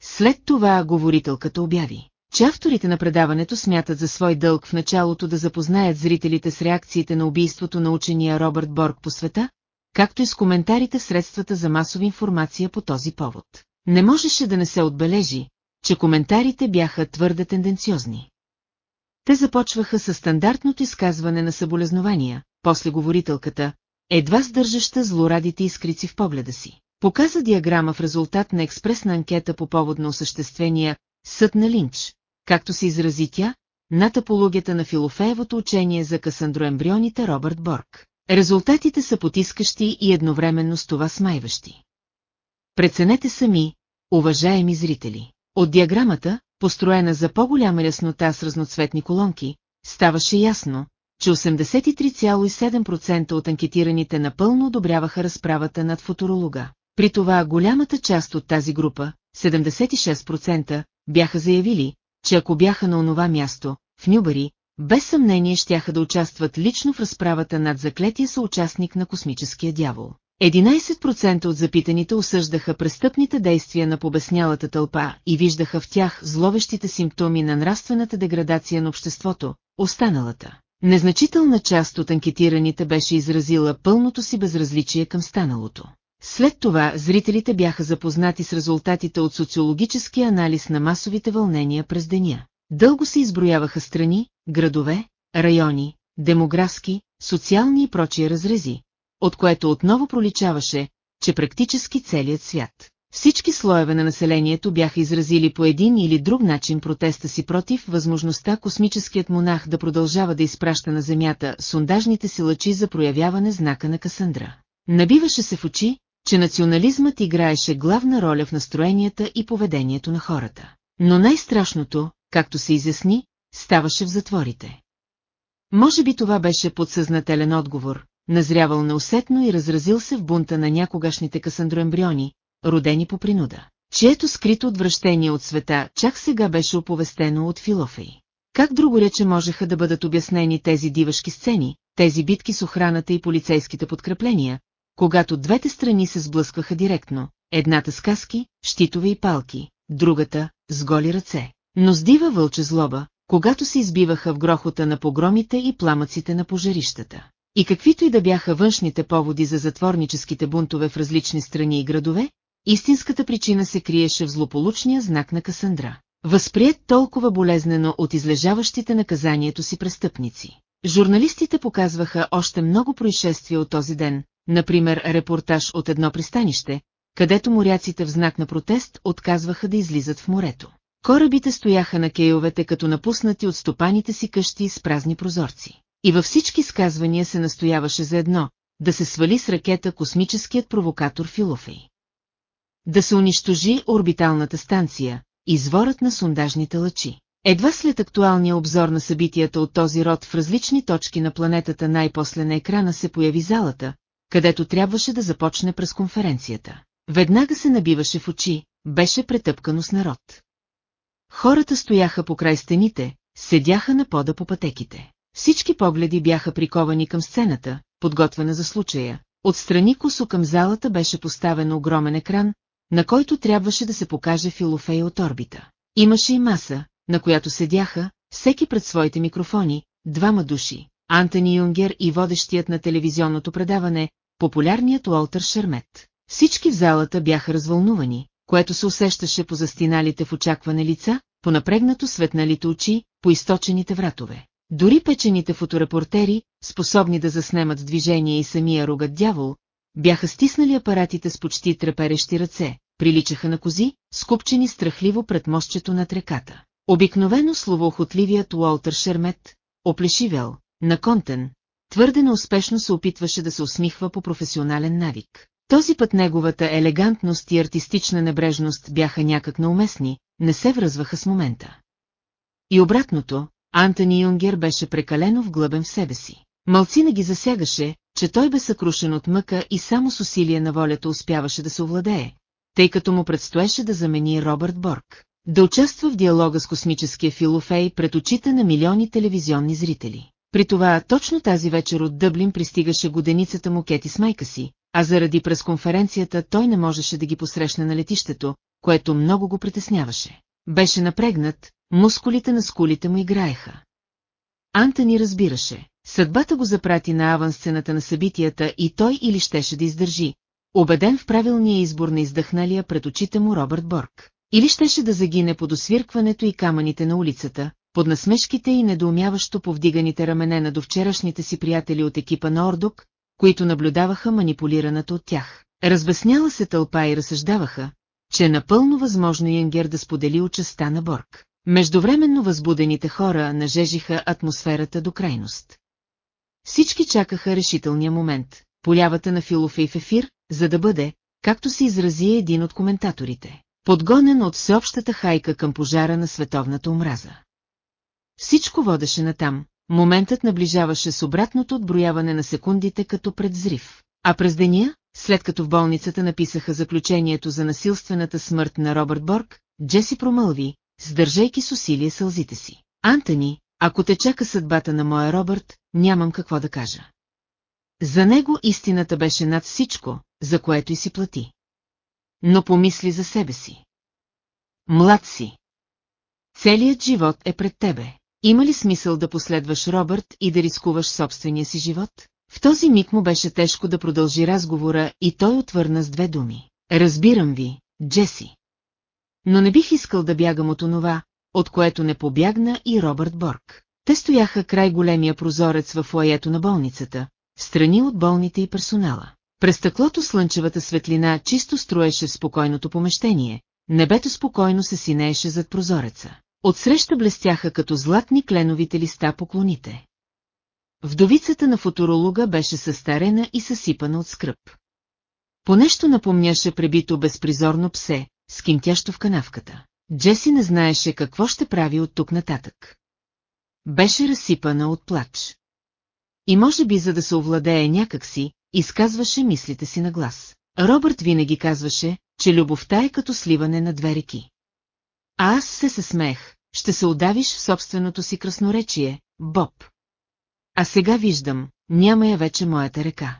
Speaker 1: След това говорителката обяви, че авторите на предаването смятат за свой дълг в началото да запознаят зрителите с реакциите на убийството на учения Робърт Борг по света, както и с коментарите в средствата за масова информация по този повод. Не можеше да не се отбележи, че коментарите бяха твърде тенденциозни. Те започваха със стандартното изказване на съболезнования, после говорителката, едва сдържаща злорадите искрици в погледа си. Показа диаграма в резултат на експресна анкета по повод на осъществения «Съд на Линч», както се изрази тя, над апологията на филофеевото учение за касандроембрионите Робърт Борг. Резултатите са потискащи и едновременно с това смайващи. Преценете сами, уважаеми зрители. От диаграмата, построена за по-голяма яснота с разноцветни колонки, ставаше ясно, че 83,7% от анкетираните напълно одобряваха разправата над футуролога. При това голямата част от тази група, 76%, бяха заявили, че ако бяха на онова място, в Нюбари, без съмнение щяха да участват лично в разправата над заклетия съучастник на космическия дявол. 11% от запитаните осъждаха престъпните действия на побеснялата тълпа и виждаха в тях зловещите симптоми на нравствената деградация на обществото, останалата. Незначителна част от анкетираните беше изразила пълното си безразличие към станалото. След това зрителите бяха запознати с резултатите от социологическия анализ на масовите вълнения през деня. Дълго се изброяваха страни, градове, райони, демографски, социални и прочие разрези, от което отново проличаваше, че практически целият свят. Всички слоеве на населението бяха изразили по един или друг начин протеста си против възможността космическият монах да продължава да изпраща на Земята сондажните си лъчи за проявяване знака на Касандра. Набиваше се в очи, че национализмът играеше главна роля в настроенията и поведението на хората. Но най-страшното, както се изясни, ставаше в затворите. Може би това беше подсъзнателен отговор, назрявал неусетно и разразил се в бунта на някогашните касандроембриони, родени по принуда, чието скрито отвращение от света чак сега беше оповестено от Филофей. Как друго рече можеха да бъдат обяснени тези дивашки сцени, тези битки с охраната и полицейските подкрепления, когато двете страни се сблъскваха директно, едната с каски, щитове и палки, другата – с голи ръце. Но с дива вълче злоба, когато се избиваха в грохота на погромите и пламъците на пожарищата. И каквито и да бяха външните поводи за затворническите бунтове в различни страни и градове, истинската причина се криеше в злополучния знак на Касандра. Възприет толкова болезнено от излежаващите наказанието си престъпници. Журналистите показваха още много происшествия от този ден, например репортаж от едно пристанище, където моряците в знак на протест отказваха да излизат в морето. Корабите стояха на кейовете като напуснати от стопаните си къщи с празни прозорци. И във всички сказвания се настояваше за едно – да се свали с ракета космическият провокатор Филофей. Да се унищожи орбиталната станция, изворът на сундажните лъчи. Едва след актуалния обзор на събитията от този род в различни точки на планетата най-после на екрана се появи залата, където трябваше да започне през конференцията. Веднага се набиваше в очи, беше претъпкано с народ. Хората стояха покрай стените, седяха на пода по пътеките. Всички погледи бяха приковани към сцената, подготвена за случая. Отстрани косо към залата беше поставен огромен екран, на който трябваше да се покаже Филофей от орбита. Имаше и маса, на която седяха, всеки пред своите микрофони, двама души, Антони Юнгер и водещият на телевизионното предаване, популярният Уолтер Шермет. Всички в залата бяха развълнувани, което се усещаше по застиналите в очакване лица, по напрегнато светналите очи, по източените вратове. Дори печените фоторепортери, способни да заснемат движение и самия рогат дявол, бяха стиснали апаратите с почти треперещи ръце, приличаха на кози, скупчени страхливо пред мостчето над реката. Обикновено словоохотливият Уолтер Шермет, оплешивел, наконтен, твърде неуспешно се опитваше да се усмихва по професионален навик. Този път неговата елегантност и артистична небрежност бяха някак неуместни, не се връзваха с момента. И обратното, Антони Юнгер беше прекалено вглъбен в себе си. Малцина ги засягаше, че той бе съкрушен от мъка и само с усилие на волята успяваше да се овладее, тъй като му предстоеше да замени Робърт Борг, да участва в диалога с космическия филофей пред очите на милиони телевизионни зрители. При това точно тази вечер от Дъблин пристигаше годеницата му Кети с майка си, а заради пресконференцията той не можеше да ги посрещне на летището, което много го притесняваше. Беше напрегнат, мускулите на скулите му играеха. Антони разбираше, съдбата го запрати на авансцената на събитията и той или щеше да издържи, убеден в правилния избор на издъхналия пред очите му Робърт Борг. Или щеше да загине под освиркването и камъните на улицата, под насмешките и недоумяващо повдиганите рамене на довчерашните си приятели от екипа на Ордук които наблюдаваха манипулираната от тях. Разбесняла се тълпа и разсъждаваха, че е напълно възможно Янгер да сподели участта на Борг. Междувременно възбудените хора нажежиха атмосферата до крайност. Всички чакаха решителния момент, полявата на Филофей в ефир, за да бъде, както се изрази един от коментаторите, подгонен от всеобщата хайка към пожара на световната омраза. Всичко водеше натам, моментът наближаваше с обратното отброяване на секундите като предзрив. А през деня, след като в болницата написаха заключението за насилствената смърт на Робърт Борг, Джеси промълви, сдържайки с усилие сълзите си. Антони, ако те чака съдбата на моя Робърт, нямам какво да кажа. За него истината беше над всичко, за което и си плати. Но помисли за себе си. Млад си. Целият живот е пред тебе. Има ли смисъл да последваш Робърт и да рискуваш собствения си живот? В този миг му беше тежко да продължи разговора и той отвърна с две думи. Разбирам ви, Джеси. Но не бих искал да бягам от онова, от което не побягна и Робърт Борг. Те стояха край големия прозорец в лаето на болницата, страни от болните и персонала. През стъклото слънчевата светлина чисто строеше в спокойното помещение, небето спокойно се синееше зад прозореца. Отсреща блестяха като златни кленовите листа поклоните. Вдовицата на футуролога беше състарена и съсипана от скръп. По нещо напомняше пребито безпризорно псе, скимтящо в канавката. Джеси не знаеше какво ще прави от тук нататък. Беше разсипана от плач. И може би за да се овладее някакси, изказваше мислите си на глас. Робърт винаги казваше, че любовта е като сливане на две реки. А аз се съсмех, ще се удавиш в собственото си красноречие, Боб. А сега виждам, няма я вече моята река.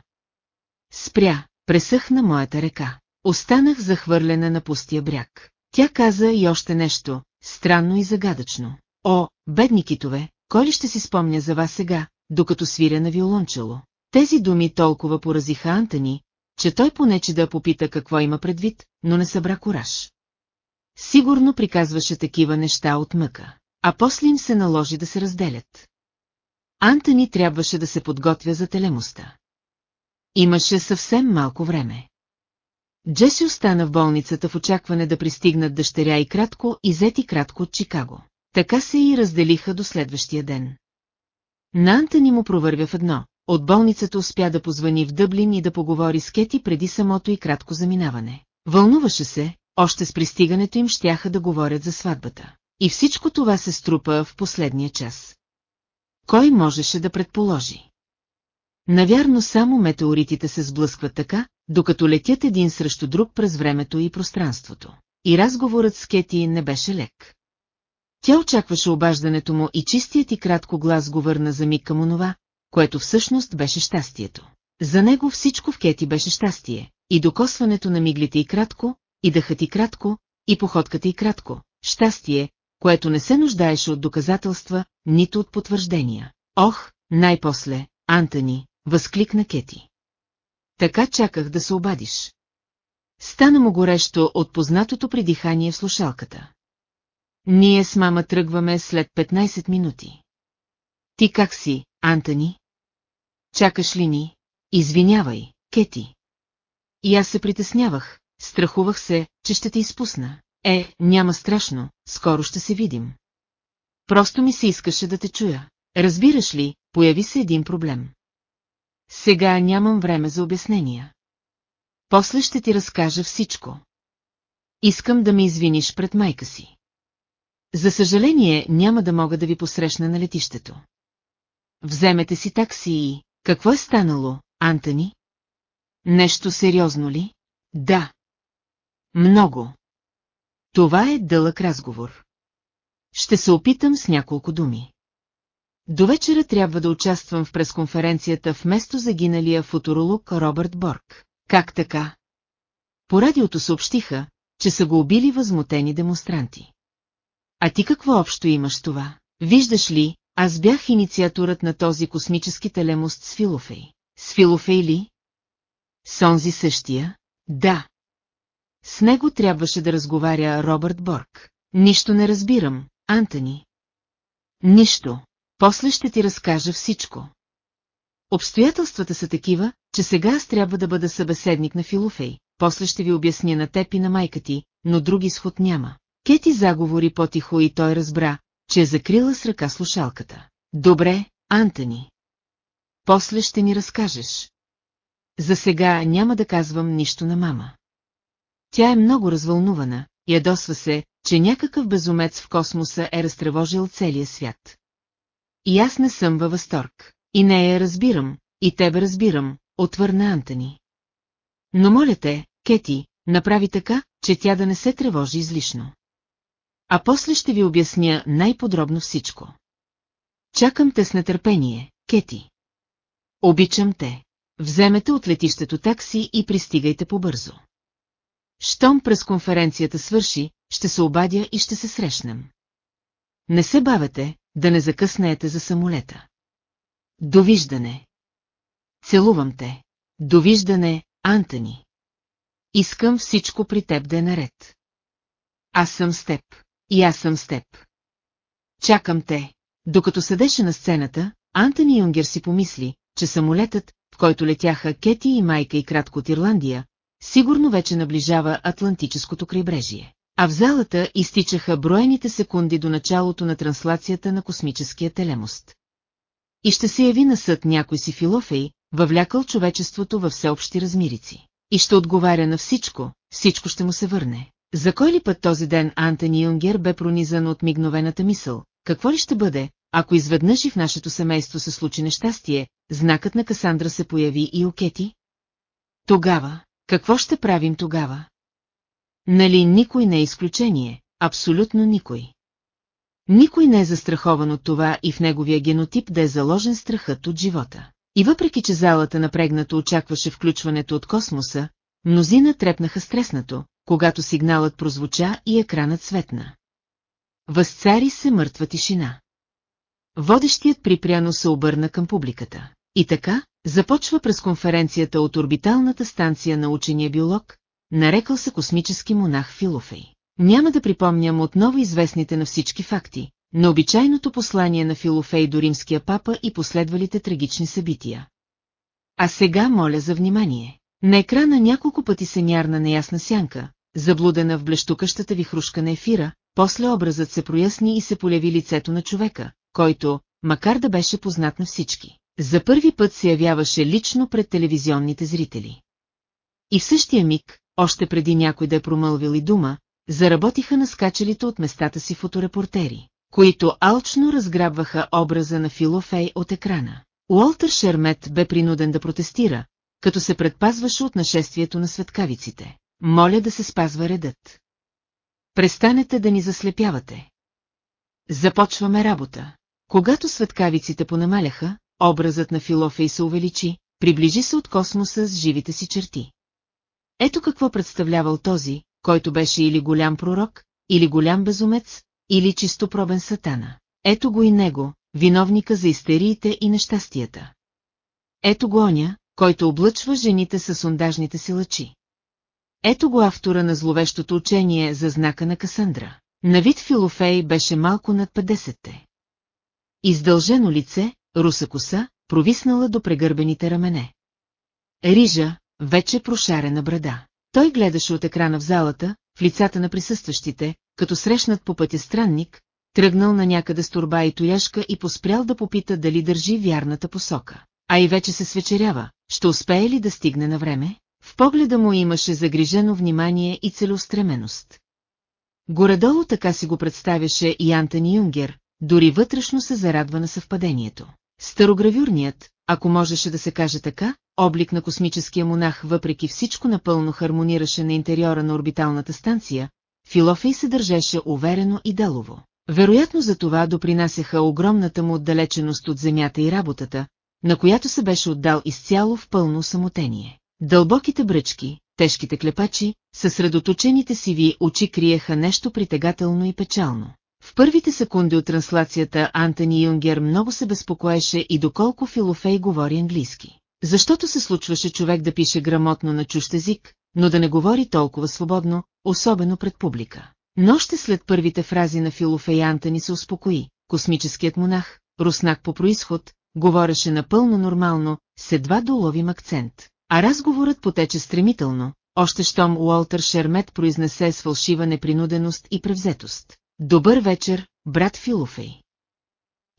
Speaker 1: Спря, пресъхна моята река. Останах захвърлена на пустия бряг. Тя каза и още нещо, странно и загадъчно. О, бедни китове, кой ли ще си спомня за вас сега, докато свиря на виолончело? Тези думи толкова поразиха Антони, че той понече да попита какво има предвид, но не събра кораж. Сигурно приказваше такива неща от мъка, а после им се наложи да се разделят. Антони трябваше да се подготвя за телемоста. Имаше съвсем малко време. Джеси остана в болницата в очакване да пристигнат дъщеря и кратко и зети кратко от Чикаго. Така се и разделиха до следващия ден. На Антони му провървя в едно. От болницата успя да позвани в Дъблин и да поговори с Кети преди самото и кратко заминаване. Вълнуваше се, още с пристигането им щяха да говорят за сватбата. И всичко това се струпа в последния час. Кой можеше да предположи? Навярно само метеоритите се сблъскват така, докато летят един срещу друг през времето и пространството. И разговорът с Кети не беше лек. Тя очакваше обаждането му и чистият и кратко глас го върна за миг към онова, което всъщност беше щастието. За него всичко в Кети беше щастие, и докосването на миглите и кратко, и дъхът и кратко, и походката и кратко, щастие, което не се нуждаеше от доказателства, нито от потвърждения. Ох, най-после, Антони, възкликна Кети. Така чаках да се обадиш. Стана му горещо от познатото придихание в слушалката. Ние с мама тръгваме след 15 минути. Ти как си, Антони? Чакаш ли ни? Извинявай, Кети. И аз се притеснявах, Страхувах се, че ще те изпусна. Е, няма страшно, скоро ще се видим. Просто ми се искаше да те чуя. Разбираш ли, появи се един проблем. Сега нямам време за обяснения. После ще ти разкажа всичко. Искам да ме извиниш пред майка си. За съжаление, няма да мога да ви посрещна на летището. Вземете си такси и... Какво е станало, Антони? Нещо сериозно ли? Да. Много. Това е дълъг разговор. Ще се опитам с няколко думи. До вечера трябва да участвам в пресконференцията вместо загиналия футуролог Робърт Борг. Как така? По радиото съобщиха, че са го убили възмутени демонстранти. А ти какво общо имаш това? Виждаш ли, аз бях инициаторът на този космически телемост с Филофей. С Филофей ли? Сонзи същия? Да. С него трябваше да разговаря Робърт Борг. Нищо не разбирам, Антони. Нищо. После ще ти разкажа всичко. Обстоятелствата са такива, че сега аз трябва да бъда събеседник на Филофей. После ще ви обясня на теб и на майка ти, но други сход няма. Кети заговори по-тихо и той разбра, че е закрила с ръка слушалката. Добре, Антони. После ще ни разкажеш. За сега няма да казвам нищо на мама. Тя е много развълнувана, ядосва се, че някакъв безумец в космоса е разтревожил целия свят. И аз не съм във възторг. И не я разбирам, и тебе разбирам, отвърна Антони. Но моля те, Кети, направи така, че тя да не се тревожи излишно. А после ще ви обясня най-подробно всичко. Чакам те с нетърпение, Кети. Обичам те. Вземете от летището такси и пристигайте побързо. Щом през конференцията свърши, ще се обадя и ще се срещнем. Не се бавете, да не закъснеете за самолета. Довиждане. Целувам те. Довиждане, Антони. Искам всичко при теб да е наред. Аз съм с теб. И аз съм с теб. Чакам те. Докато седеше на сцената, Антони Юнгер си помисли, че самолетът, в който летяха Кети и майка и кратко от Ирландия, сигурно вече наближава Атлантическото крайбрежие. А в залата изтичаха броените секунди до началото на транслацията на космическия телемост. И ще се яви на съд някой си филофей, въвлякал човечеството във всеобщи размирици. И ще отговаря на всичко, всичко ще му се върне. За кой ли път този ден Антони Юнгер бе пронизан от мигновената мисъл? Какво ли ще бъде, ако изведнъж и в нашето семейство се случи нещастие, знакът на Касандра се появи и окети? Тогава, какво ще правим тогава? Нали никой не е изключение, абсолютно никой. Никой не е застрахован от това и в неговия генотип да е заложен страхът от живота. И въпреки, че залата напрегнато очакваше включването от космоса, мнозина трепнаха стреснато, когато сигналът прозвуча и екранът светна. Възцари се мъртва тишина. Водещият припряно се обърна към публиката. И така, Започва през конференцията от орбиталната станция на учения биолог, нарекал се космически монах Филофей. Няма да припомням отново известните на всички факти, но обичайното послание на Филофей до римския папа и последвалите трагични събития. А сега моля за внимание. На екрана няколко пъти се нярна неясна сянка, заблудена в блещукащата ви хрушка на ефира, после образът се проясни и се поляви лицето на човека, който, макар да беше познат на всички, за първи път се явяваше лично пред телевизионните зрители. И в същия миг, още преди някой да е промълвил и дума, заработиха наскачалите от местата си фоторепортери, които алчно разграбваха образа на Филофей от екрана. Уолтер Шермет бе принуден да протестира, като се предпазваше от нашествието на светкавиците. Моля да се спазва редът. Престанете да ни заслепявате. Започваме работа. Когато светкавиците понамаляха, Образът на Филофей се увеличи, приближи се от космоса с живите си черти. Ето какво представлявал този, който беше или голям пророк, или голям безумец, или чистопробен сатана. Ето го и него, виновника за истериите и нещастията. Ето го оня, който облъчва жените със сондажните си лъчи. Ето го автора на зловещото учение за знака на Касандра. На вид Филофей беше малко над 50-те. Издължено лице, руса коса, провиснала до прегърбените рамене. Рижа, вече прошарена брада. Той гледаше от екрана в залата, в лицата на присъстващите, като срещнат по пътя странник, тръгнал на някъде с турба и тояшка и поспрял да попита дали държи вярната посока. А и вече се свечерява, ще успее ли да стигне на време? В погледа му имаше загрижено внимание и целеустременост. Горедолу така си го представяше и Антони Юнгер, дори вътрешно се зарадва на съвпадението. Старогравюрният, ако можеше да се каже така, облик на космическия монах въпреки всичко напълно хармонираше на интериора на орбиталната станция, Филофей се държеше уверено и делово. Вероятно за това допринасяха огромната му отдалеченост от земята и работата, на която се беше отдал изцяло в пълно самотение. Дълбоките бръчки, тежките клепачи, съсредоточените ви очи криеха нещо притегателно и печално. В първите секунди от транслацията Антони Юнгер много се безпокоеше и доколко Филофей говори английски. Защото се случваше човек да пише грамотно на чущ език, но да не говори толкова свободно, особено пред публика. Но още след първите фрази на Филофей Антони се успокои. Космическият монах, руснак по происход, говореше напълно нормално, с едва доловим акцент. А разговорът потече стремително, още щом Уолтер Шермет произнесе с фалшива непринуденост и превзетост. Добър вечер, брат Филофей.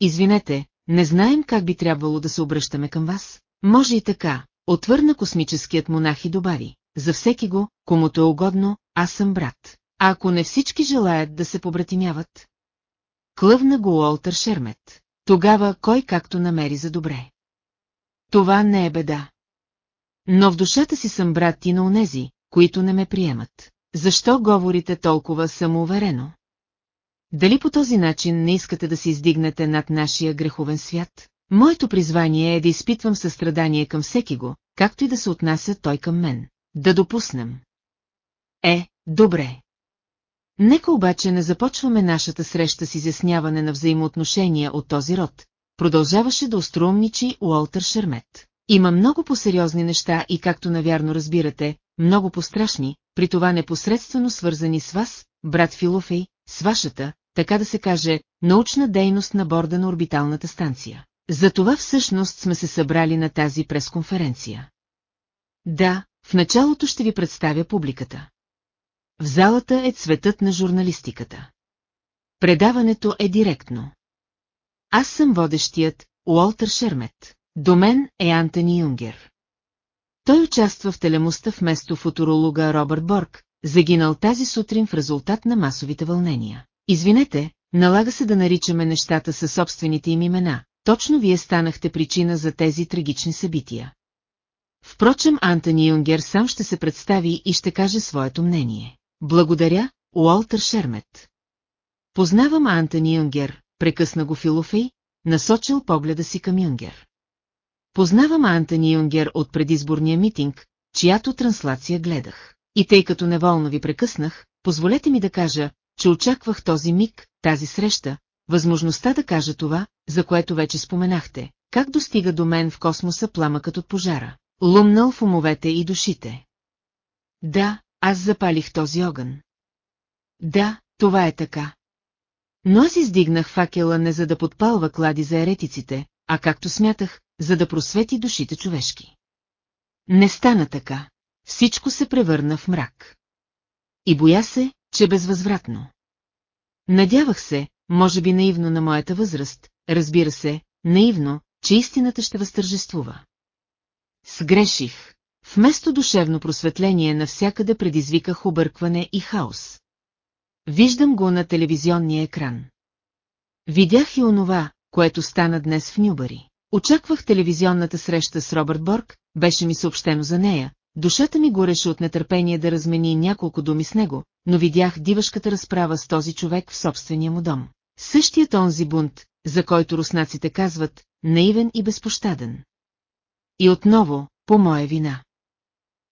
Speaker 1: Извинете, не знаем как би трябвало да се обръщаме към вас. Може и така, отвърна космическият монах и добави. За всеки го, комуто е угодно, аз съм брат. А ако не всички желаят да се побратимяват? Клъвна го Уолтер Шермет. Тогава кой както намери за добре. Това не е беда. Но в душата си съм брат и на онези, които не ме приемат. Защо говорите толкова самоуверено? Дали по този начин не искате да се издигнете над нашия греховен свят? Моето призвание е да изпитвам състрадание към всеки го, както и да се отнася той към мен. Да допуснем. Е, добре. Нека обаче не започваме нашата среща с изясняване на взаимоотношения от този род. Продължаваше да остроумничи Уолтер Шермет. Има много по-сериозни неща и както навярно разбирате, много по-страшни, при това непосредствено свързани с вас, брат Филофей, с вашата, така да се каже, научна дейност на борда на орбиталната станция. Затова всъщност сме се събрали на тази пресконференция. Да, в началото ще ви представя публиката. В залата е цветът на журналистиката. Предаването е директно. Аз съм водещият Уолтер Шермет. До мен е Антони Юнгер. Той участва в телемоста вместо футуролога Робърт Борг, загинал тази сутрин в резултат на масовите вълнения. Извинете, налага се да наричаме нещата със собствените им имена, точно вие станахте причина за тези трагични събития. Впрочем, Антони Юнгер сам ще се представи и ще каже своето мнение. Благодаря, Уолтер Шермет. Познавам Антони Юнгер, прекъсна го Филофей, насочил погледа си към Юнгер. Познавам Антони Юнгер от предизборния митинг, чиято транслация гледах. И тъй като неволно ви прекъснах, позволете ми да кажа, че очаквах този миг, тази среща, възможността да кажа това, за което вече споменахте, как достига до мен в космоса пламъкът от пожара, лумнал в умовете и душите. Да, аз запалих този огън. Да, това е така. Но аз издигнах факела не за да подпалва клади за еретиците, а както смятах, за да просвети душите човешки. Не стана така всичко се превърна в мрак. И боя се, че безвъзвратно. Надявах се, може би наивно на моята възраст, разбира се, наивно, че истината ще възтържествува. Сгреших. Вместо душевно просветление навсякъде предизвиках объркване и хаос. Виждам го на телевизионния екран. Видях и онова, което стана днес в Нюбари. Очаквах телевизионната среща с Робърт Борг, беше ми съобщено за нея, Душата ми гореше от нетърпение да размени няколко думи с него, но видях дивашката разправа с този човек в собствения му дом. Същият онзи бунт, за който руснаците казват, наивен и безпощаден. И отново, по моя вина.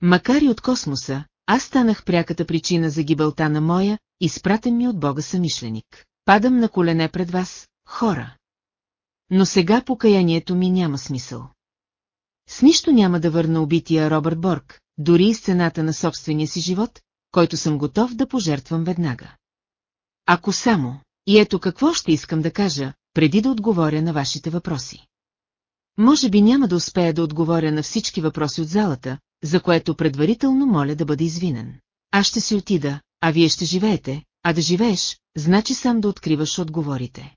Speaker 1: Макар и от космоса, аз станах пряката причина за гибелта на моя, изпратен ми от Бога самишленик. Падам на колене пред вас, хора. Но сега покаянието ми няма смисъл. С нищо няма да върна убития Робърт Борг, дори и с цената на собствения си живот, който съм готов да пожертвам веднага. Ако само, и ето какво ще искам да кажа, преди да отговоря на вашите въпроси. Може би няма да успея да отговоря на всички въпроси от залата, за което предварително моля да бъда извинен. Аз ще си отида, а вие ще живеете, а да живееш, значи сам да откриваш отговорите.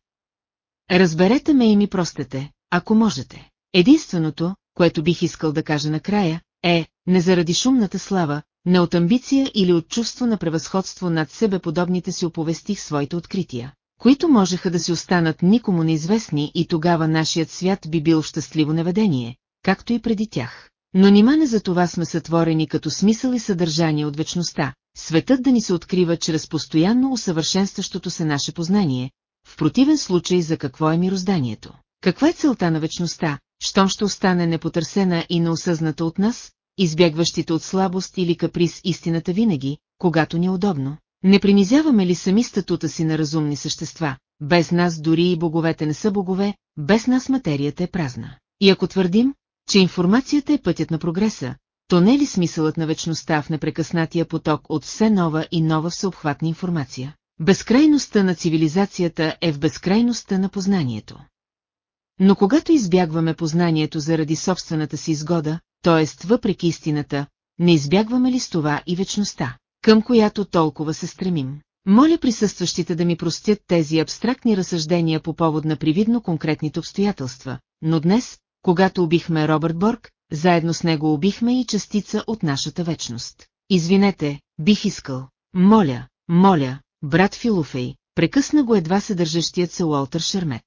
Speaker 1: Разберете ме и ми простете, ако можете. Единственото, което бих искал да кажа накрая, е, не заради шумната слава, не от амбиция или от чувство на превъзходство над себе подобните си оповестих своите открития, които можеха да си останат никому неизвестни и тогава нашият свят би бил щастливо неведение, както и преди тях. Но нима не за това сме сътворени като смисъл и съдържание от вечността, светът да ни се открива чрез постоянно усъвършенстващото се наше познание, в противен случай за какво е мирозданието. Каква е целта на вечността, щом ще остане непотърсена и неосъзната от нас, избягващите от слабост или каприз истината винаги, когато ни е удобно. Не принизяваме ли сами статута си на разумни същества? Без нас дори и боговете не са богове, без нас материята е празна. И ако твърдим, че информацията е пътят на прогреса, то не е ли смисълът на вечността в непрекъснатия поток от все нова и нова всеобхватна информация? Безкрайността на цивилизацията е в безкрайността на познанието. Но когато избягваме познанието заради собствената си изгода, т.е. въпреки истината, не избягваме ли с това и вечността, към която толкова се стремим? Моля присъстващите да ми простят тези абстрактни разсъждения по повод на привидно конкретните обстоятелства, но днес, когато убихме Робърт Борг, заедно с него убихме и частица от нашата вечност. Извинете, бих искал. Моля, моля, брат Филуфей, прекъсна го едва съдържащият се Уолтер Шермет.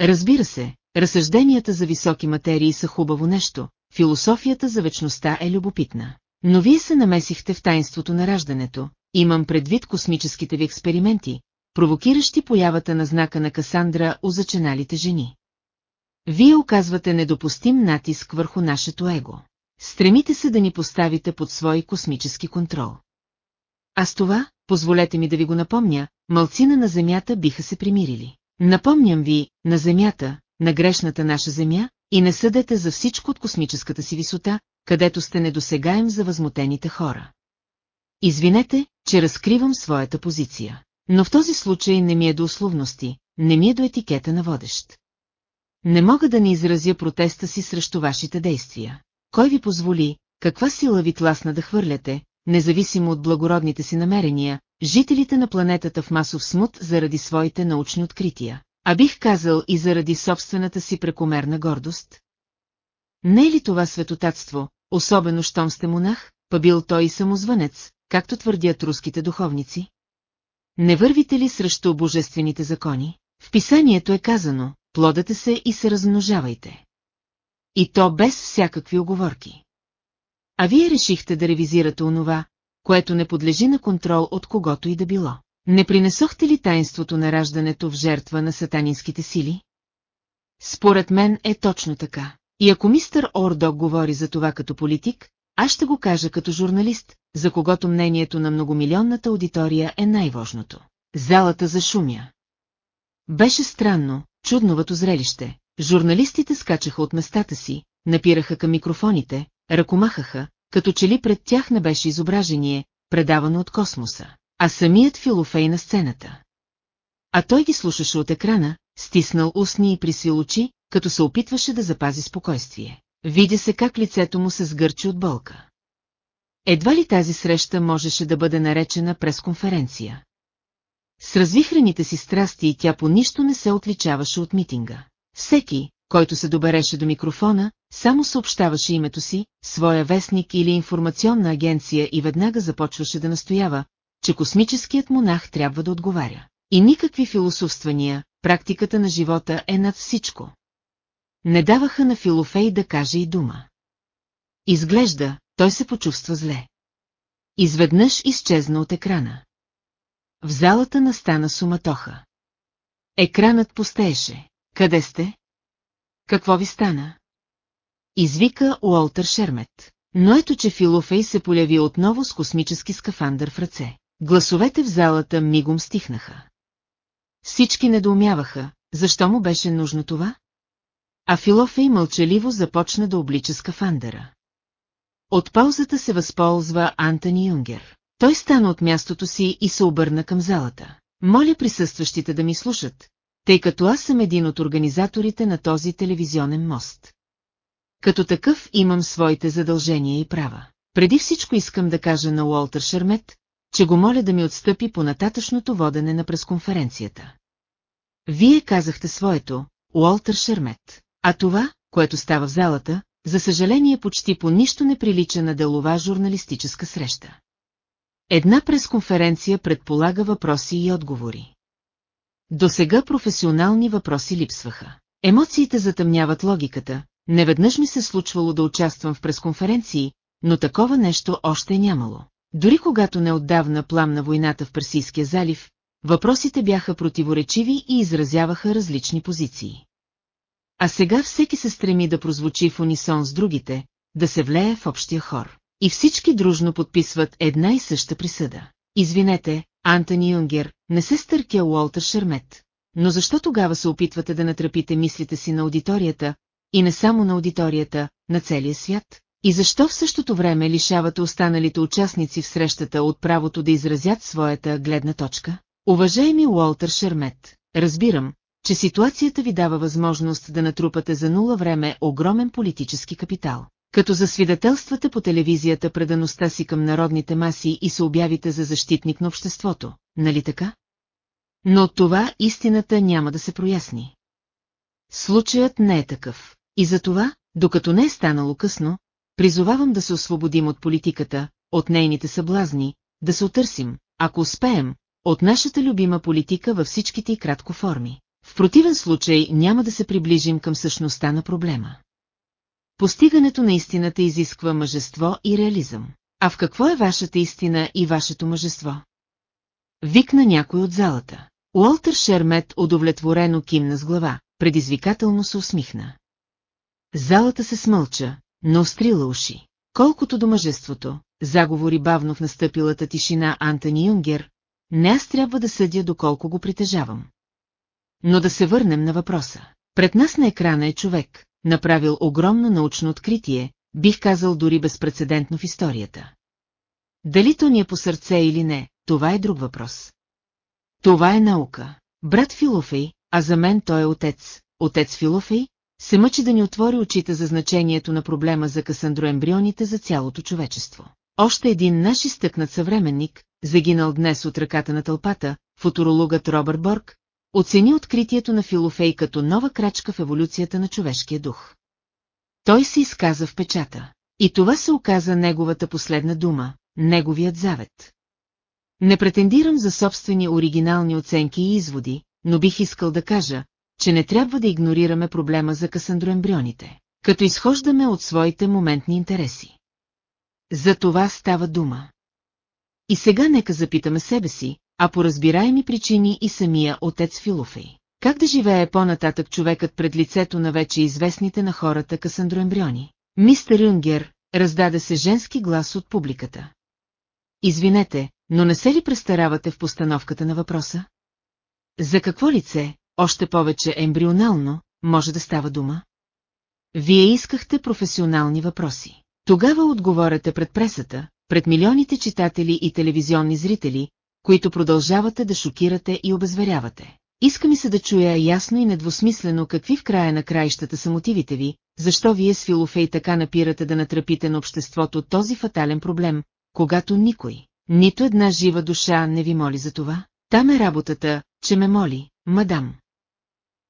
Speaker 1: Разбира се, разсъжденията за високи материи са хубаво нещо, философията за вечността е любопитна. Но вие се намесихте в тайнството на раждането, имам предвид космическите ви експерименти, провокиращи появата на знака на Касандра у заченалите жени. Вие оказвате недопустим натиск върху нашето его. Стремите се да ни поставите под свой космически контрол. А с това, позволете ми да ви го напомня, мълцина на Земята биха се примирили. Напомням ви, на Земята, на грешната наша Земя, и не съдете за всичко от космическата си висота, където сте недосегаем за възмутените хора. Извинете, че разкривам своята позиция. Но в този случай не ми е до условности, не ми е до етикета на водещ. Не мога да не изразя протеста си срещу вашите действия. Кой ви позволи, каква сила ви тласна да хвърляте, независимо от благородните си намерения, жителите на планетата в масов смут заради своите научни открития, а бих казал и заради собствената си прекомерна гордост? Не е ли това светотатство, особено щом сте монах, па бил той и самозвънец, както твърдят руските духовници? Не вървите ли срещу божествените закони? В писанието е казано, плодате се и се размножавайте. И то без всякакви оговорки. А вие решихте да ревизирате онова, което не подлежи на контрол от когото и да било. Не принесохте ли тайнството на раждането в жертва на сатанинските сили? Според мен е точно така. И ако мистър Ордок говори за това като политик, аз ще го кажа като журналист, за когото мнението на многомилионната аудитория е най-важното. Залата за шумя. Беше странно, чудновато зрелище. Журналистите скачаха от местата си, напираха към микрофоните, ръкомахаха, като че ли пред тях не беше изображение, предавано от космоса, а самият филофей на сцената. А той ги слушаше от екрана, стиснал устни и присвил очи, като се опитваше да запази спокойствие. Видя се как лицето му се сгърчи от болка. Едва ли тази среща можеше да бъде наречена пресконференция. С развихрените си страсти тя по нищо не се отличаваше от митинга. Всеки, който се добереше до микрофона, само съобщаваше името си, своя вестник или информационна агенция и веднага започваше да настоява, че космическият монах трябва да отговаря. И никакви философствания, практиката на живота е над всичко. Не даваха на Филофей да каже и дума. Изглежда, той се почувства зле. Изведнъж изчезна от екрана. В залата настана суматоха. Екранът постееше. Къде сте? Какво ви стана? извика Уолтер Шермет. Но ето че Филофей се поляви отново с космически скафандър в ръце. Гласовете в залата мигом стихнаха. Всички недоумяваха, защо му беше нужно това? А Филофей мълчаливо започна да облича скафандъра. От паузата се възползва Антони Юнгер. Той стана от мястото си и се обърна към залата. Моля присъстващите да ми слушат, тъй като аз съм един от организаторите на този телевизионен мост. Като такъв имам своите задължения и права. Преди всичко искам да кажа на Уолтер Шермет, че го моля да ми отстъпи по нататъчното водене на пресконференцията. Вие казахте своето, Уолтер Шермет, а това, което става в залата, за съжаление почти по нищо не прилича на делова журналистическа среща. Една пресконференция предполага въпроси и отговори. До сега професионални въпроси липсваха. Емоциите затъмняват логиката, Неведнъж ми се случвало да участвам в пресконференции, но такова нещо още е нямало. Дори когато неотдавна пламна войната в Персийския залив, въпросите бяха противоречиви и изразяваха различни позиции. А сега всеки се стреми да прозвучи в унисон с другите, да се влее в общия хор. И всички дружно подписват една и съща присъда. Извинете, Антони Юнгер, не се стъркя Уолтер Шермет. Но защо тогава се опитвате да натрапите мислите си на аудиторията, и не само на аудиторията, на целия свят? И защо в същото време лишавате останалите участници в срещата от правото да изразят своята гледна точка? Уважаеми Уолтер Шермет, разбирам, че ситуацията ви дава възможност да натрупате за нула време огромен политически капитал. Като засвидетелствате по телевизията предаността си към народните маси и се обявите за защитник на обществото, нали така? Но това истината няма да се проясни. Случаят не е такъв. И затова, докато не е станало късно, призовавам да се освободим от политиката, от нейните съблазни, да се отърсим, ако успеем, от нашата любима политика във всичките и кратко форми. В противен случай няма да се приближим към същността на проблема. Постигането на истината изисква мъжество и реализъм. А в какво е вашата истина и вашето мъжество? Викна някой от залата. Уолтер Шермет удовлетворено кимна с глава, предизвикателно се усмихна. Залата се смълча, но острила уши. Колкото до мъжеството, заговори бавно в настъпилата тишина Антони Юнгер, не аз трябва да съдя доколко го притежавам. Но да се върнем на въпроса. Пред нас на екрана е човек, направил огромно научно откритие, бих казал дори безпредседентно в историята. Дали то ни е по сърце или не, това е друг въпрос. Това е наука. Брат Филофей, а за мен той е отец, отец Филофей, се мъчи да ни отвори очите за значението на проблема за касандроембрионите за цялото човечество. Още един наш изтъкнат съвременник, загинал днес от ръката на тълпата, футурологът Робър Борг, оцени откритието на Филофей като нова крачка в еволюцията на човешкия дух. Той се изказа в печата. И това се оказа неговата последна дума, неговият завет. Не претендирам за собствени оригинални оценки и изводи, но бих искал да кажа, че не трябва да игнорираме проблема за касандроембрионите, като изхождаме от своите моментни интереси. За това става дума. И сега нека запитаме себе си, а по разбираеми причини и самия отец Филофей. Как да живее по-нататък човекът пред лицето на вече известните на хората касандроембриони? Мистер Юнгер, раздаде се женски глас от публиката. Извинете, но не се ли престаравате в постановката на въпроса? За какво лице, още повече ембрионално, може да става дума? Вие искахте професионални въпроси. Тогава отговорете пред пресата, пред милионите читатели и телевизионни зрители, които продължавате да шокирате и обезверявате. Иска ми се да чуя ясно и недвусмислено какви в края на краищата са мотивите ви, защо вие с филофей така напирате да натрапите на обществото този фатален проблем, когато никой, нито една жива душа не ви моли за това. Там е работата, че ме моли, мадам.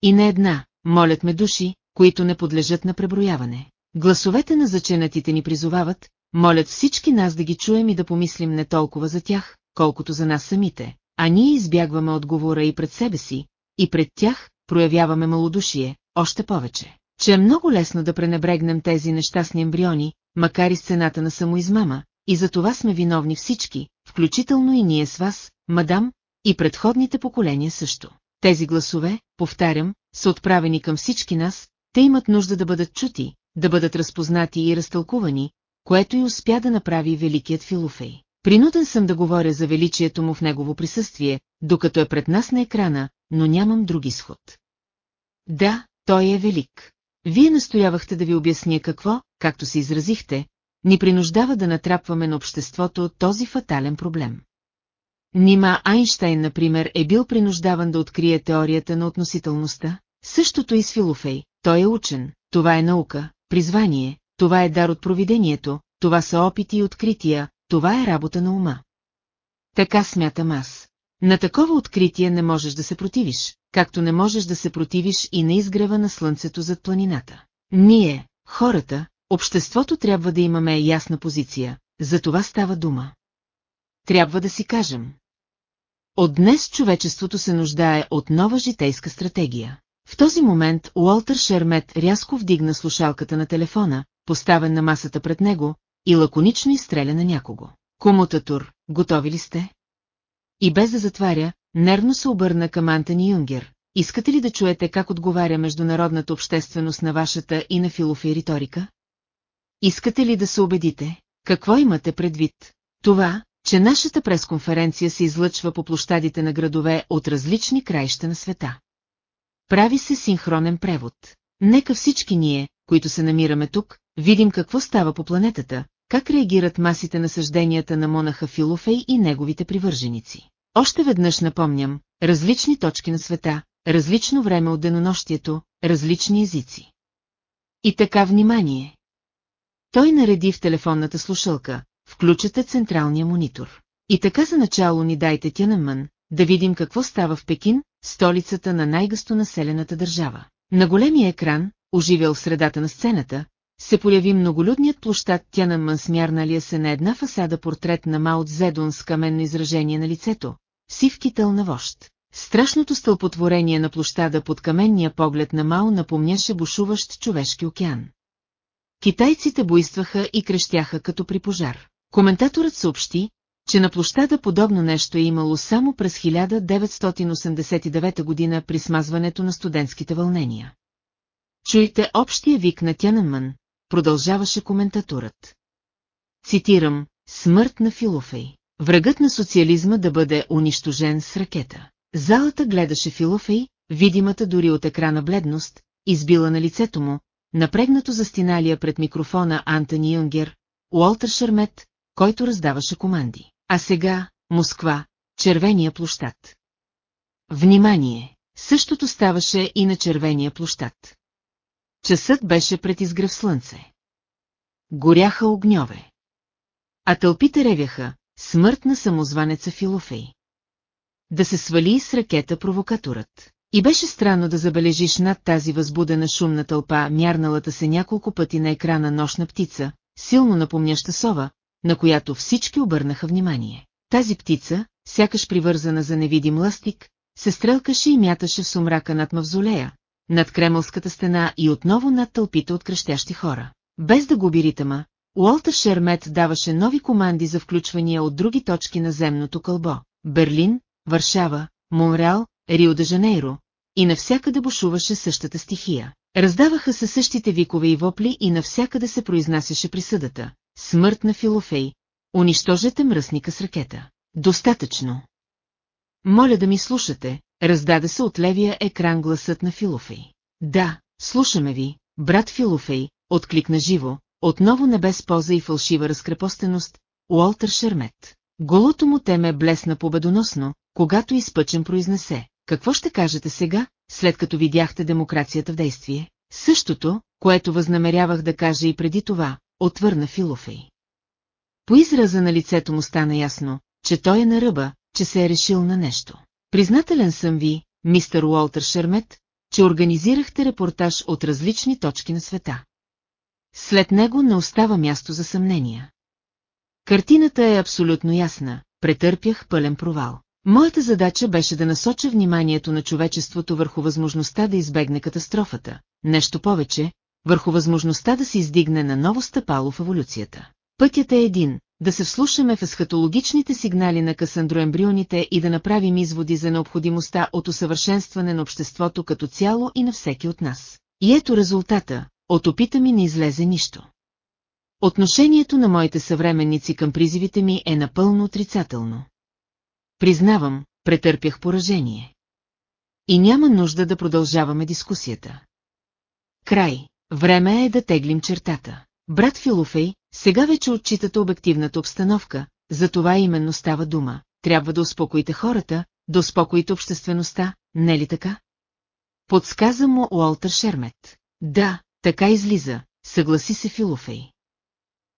Speaker 1: И не една, молят ме души, които не подлежат на преброяване. Гласовете на заченатите ни призовават, молят всички нас да ги чуем и да помислим не толкова за тях, колкото за нас самите, а ние избягваме отговора и пред себе си, и пред тях проявяваме малодушие, още повече, че е много лесно да пренебрегнем тези нещастни ембриони, макар и сцената на самоизмама, и за това сме виновни всички, включително и ние с вас, мадам, и предходните поколения също. Тези гласове, повтарям, са отправени към всички нас, те имат нужда да бъдат чути, да бъдат разпознати и разтълкувани, което и успя да направи великият Филофей. Принуден съм да говоря за величието му в негово присъствие, докато е пред нас на екрана, но нямам друг изход. Да, той е велик. Вие настоявахте да ви обясня какво, както се изразихте, ни принуждава да натрапваме на обществото този фатален проблем. Нима Айнштайн, например, е бил принуждаван да открие теорията на относителността? Същото и с Филофей. Той е учен, това е наука, призвание, това е дар от провидението, това са опити и открития, това е работа на ума. Така смятам аз. На такова откритие не можеш да се противиш, както не можеш да се противиш и на изгрева на слънцето зад планината. Ние, хората, обществото трябва да имаме ясна позиция, за това става дума. Трябва да си кажем, от днес човечеството се нуждае от нова житейска стратегия. В този момент Уолтер Шермет рязко вдигна слушалката на телефона, поставен на масата пред него, и лаконично изстреля на някого. Комутатур, готови ли сте? И без да затваря, нервно се обърна към Антони Юнгер. Искате ли да чуете как отговаря международната общественост на вашата и на филофи риторика? Искате ли да се убедите? Какво имате предвид? Това, че нашата пресконференция се излъчва по площадите на градове от различни краища на света. Прави се синхронен превод. Нека всички ние, които се намираме тук, видим какво става по планетата, как реагират масите на съжденията на монаха Филофей и неговите привърженици. Още веднъж напомням, различни точки на света, различно време от денонощието, различни езици. И така внимание! Той нареди в телефонната слушалка, включате централния монитор. И така за начало ни дайте Тянанмън, да видим какво става в Пекин, столицата на най-гъсто населената държава. На големия екран, оживял в средата на сцената, се появи многолюдният площад Тянанмън смярналия се на една фасада портрет на Маут Зедун с каменно изражение на лицето, сив тъл на вожд. Страшното стълпотворение на площада под каменния поглед на Мао напомняше бушуващ човешки океан. Китайците буйстваха и крещяха като при пожар. Коментаторът съобщи, че на площада подобно нещо е имало само през 1989 година при смазването на студентските вълнения. Чуйте общия вик на Тяненман, продължаваше коментаторът. Цитирам, смърт на Филофей. Врагът на социализма да бъде унищожен с ракета. Залата гледаше Филофей, видимата дори от екрана бледност, избила на лицето му, напрегнато застиналия пред микрофона Антони Юнгер, Уолтер Шермет, който раздаваше команди. А сега, Москва, червения площад. Внимание! Същото ставаше и на червения площад. Часът беше пред изгръв слънце. Горяха огньове. А тълпите ревяха, смърт на самозванеца Филофей. Да се свали с ракета провокаторът. И беше странно да забележиш над тази възбудена шумна тълпа мярналата се няколко пъти на екрана нощна птица, силно напомняща сова, на която всички обърнаха внимание. Тази птица, сякаш привързана за невидим ластик, се стрелкаше и мяташе в сумрака над мавзолея, над кремълската стена и отново над тълпите от кръщящи хора. Без да губи ритъма, Уолтер Шермет даваше нови команди за включвания от други точки на земното кълбо – Берлин, Варшава, Монреал, Рио де Жанейро, и навсякъде бушуваше същата стихия. Раздаваха се същите викове и вопли и навсякъде се произнасяше присъдата, смърт на Филофей, унищожете мръсника с ракета. Достатъчно. Моля да ми слушате, раздаде се от левия екран гласът на Филофей. Да, слушаме ви, брат Филофей, откликна живо, отново не без поза и фалшива разкрепостеност, Уолтер Шермет. Голото му теме блесна победоносно, когато изпъчен произнесе. Какво ще кажете сега, след като видяхте демокрацията в действие? Същото, което възнамерявах да кажа и преди това, отвърна Филофей. По израза на лицето му стана ясно, че той е на ръба, че се е решил на нещо. Признателен съм ви, мистер Уолтер Шермет, че организирахте репортаж от различни точки на света. След него не остава място за съмнения. Картината е абсолютно ясна, претърпях пълен провал. Моята задача беше да насоча вниманието на човечеството върху възможността да избегне катастрофата. Нещо повече, върху възможността да се издигне на ново стъпало в еволюцията. Пътят е един, да се вслушаме в есхатологичните сигнали на касандроембрионите и да направим изводи за необходимостта от усъвършенстване на обществото като цяло и на всеки от нас. И ето резултата, от опита ми не излезе нищо. Отношението на моите съвременници към призивите ми е напълно отрицателно. Признавам, претърпях поражение. И няма нужда да продължаваме дискусията. Край. Време е да теглим чертата. Брат Филофей, сега вече отчитате обективната обстановка, за това именно става дума. Трябва да успокоите хората, да успокоите обществеността, не ли така? Подсказа му Уолтер Шермет. Да, така излиза, съгласи се Филофей.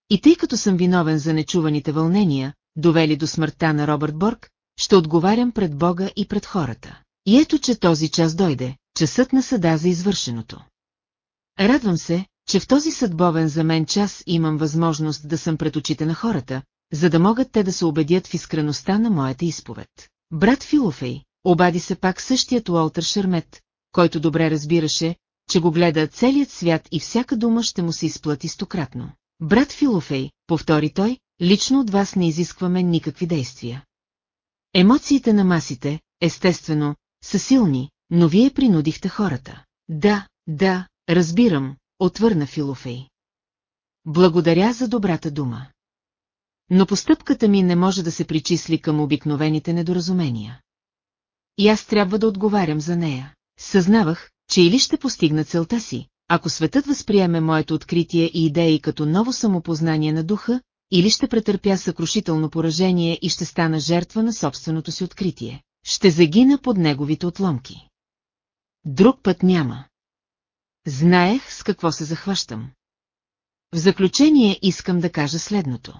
Speaker 1: И тъй като съм виновен за нечуваните вълнения, довели до смъртта на Робърт Борг, ще отговарям пред Бога и пред хората. И ето, че този час дойде, часът на съда за извършеното. Радвам се, че в този съдбовен за мен час имам възможност да съм пред очите на хората, за да могат те да се убедят в искреността на моята изповед. Брат Филофей, обади се пак същият Уолтер Шермет, който добре разбираше, че го гледа целият свят и всяка дума ще му се изплати стократно. Брат Филофей, повтори той, лично от вас не изискваме никакви действия. Емоциите на масите, естествено, са силни, но вие принудихте хората. Да, да, Разбирам, отвърна Филофей. Благодаря за добрата дума. Но постъпката ми не може да се причисли към обикновените недоразумения. И аз трябва да отговарям за нея. Съзнавах, че или ще постигна целта си, ако светът възприеме моето откритие и идеи като ново самопознание на духа, или ще претърпя съкрушително поражение и ще стана жертва на собственото си откритие. Ще загина под неговите отломки. Друг път няма. Знаех с какво се захващам. В заключение искам да кажа следното.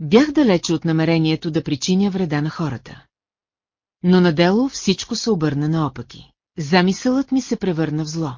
Speaker 1: Бях далече от намерението да причиня вреда на хората. Но надело всичко се обърна наопаки. Замисълът ми се превърна в зло.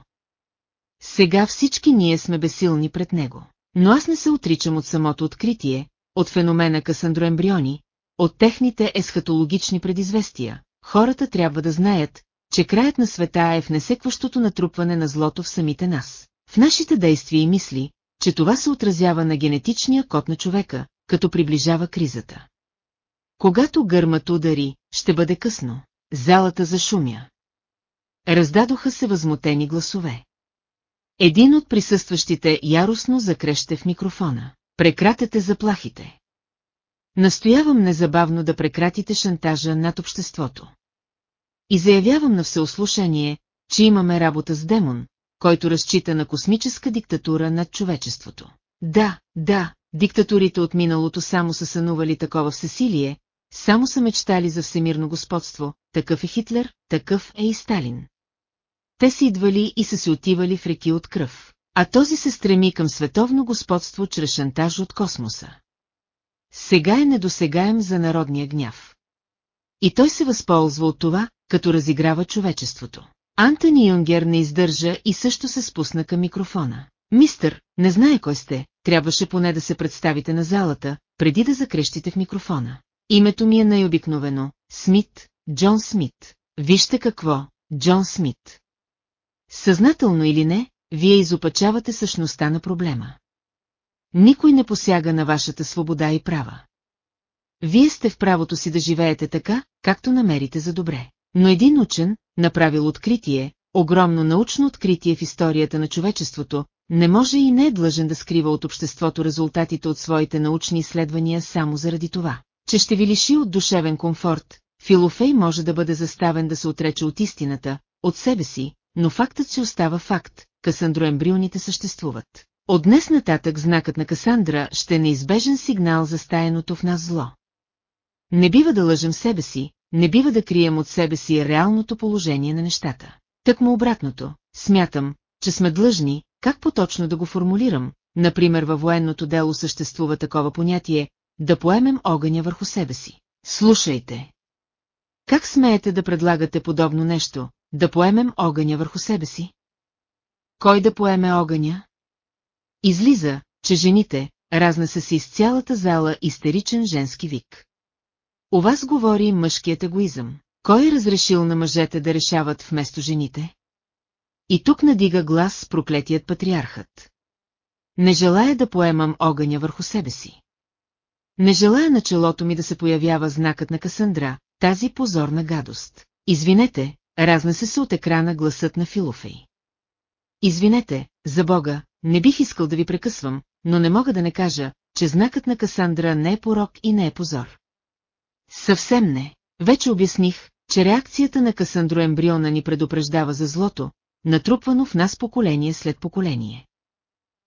Speaker 1: Сега всички ние сме бесилни пред него. Но аз не се отричам от самото откритие, от феномена касандроембриони, от техните есхатологични предизвестия. Хората трябва да знаят, че краят на света е в несекващото натрупване на злото в самите нас. В нашите действия и мисли, че това се отразява на генетичния код на човека, като приближава кризата. Когато гърмато удари, ще бъде късно. Залата зашумя. Раздадоха се възмутени гласове. Един от присъстващите яростно закреще в микрофона. Прекратете заплахите. Настоявам незабавно да прекратите шантажа над обществото. И заявявам на всеослушание, че имаме работа с демон, който разчита на космическа диктатура над човечеството. Да, да, диктатурите от миналото само са сънували такова всесилие, само са мечтали за всемирно господство, такъв е Хитлер, такъв е и Сталин. Те си идвали и са се отивали в реки от кръв, а този се стреми към световно господство чрез шантаж от космоса. Сега е недосегаем за народния гняв. И той се възползва от това, като разиграва човечеството. Антони Юнгер не издържа и също се спусна към микрофона. Мистър, не знае кой сте, трябваше поне да се представите на залата, преди да закрещите в микрофона. Името ми е най-обикновено, Смит, Джон Смит. Вижте какво, Джон Смит. Съзнателно или не, вие изопачавате същността на проблема. Никой не посяга на вашата свобода и права. Вие сте в правото си да живеете така, както намерите за добре. Но един учен, направил откритие, огромно научно откритие в историята на човечеството, не може и не е длъжен да скрива от обществото резултатите от своите научни изследвания само заради това, че ще ви лиши от душевен комфорт. Филофей може да бъде заставен да се отрече от истината, от себе си, но фактът си остава факт, касандроембрионите съществуват. От днес нататък знакът на Касандра ще е неизбежен сигнал за стаяното в нас зло. Не бива да лъжем себе си, не бива да крием от себе си реалното положение на нещата. Так му обратното, смятам, че сме длъжни, как поточно да го формулирам, например във военното дело съществува такова понятие, да поемем огъня върху себе си. Слушайте! Как смеете да предлагате подобно нещо, да поемем огъня върху себе си? Кой да поеме огъня? Излиза, че жените, разна се си из цялата зала истеричен женски вик. У вас говори мъжкият егоизъм. Кой е разрешил на мъжете да решават вместо жените? И тук надига глас с проклетият патриархът. Не желая да поемам огъня върху себе си. Не желая на челото ми да се появява знакът на Касандра, тази позорна гадост. Извинете, разнесе се от екрана гласът на Филофей. Извинете, за Бога, не бих искал да ви прекъсвам, но не мога да не кажа, че знакът на Касандра не е порок и не е позор. Съвсем не. Вече обясних, че реакцията на Касандроембриона ни предупреждава за злото, натрупвано в нас поколение след поколение.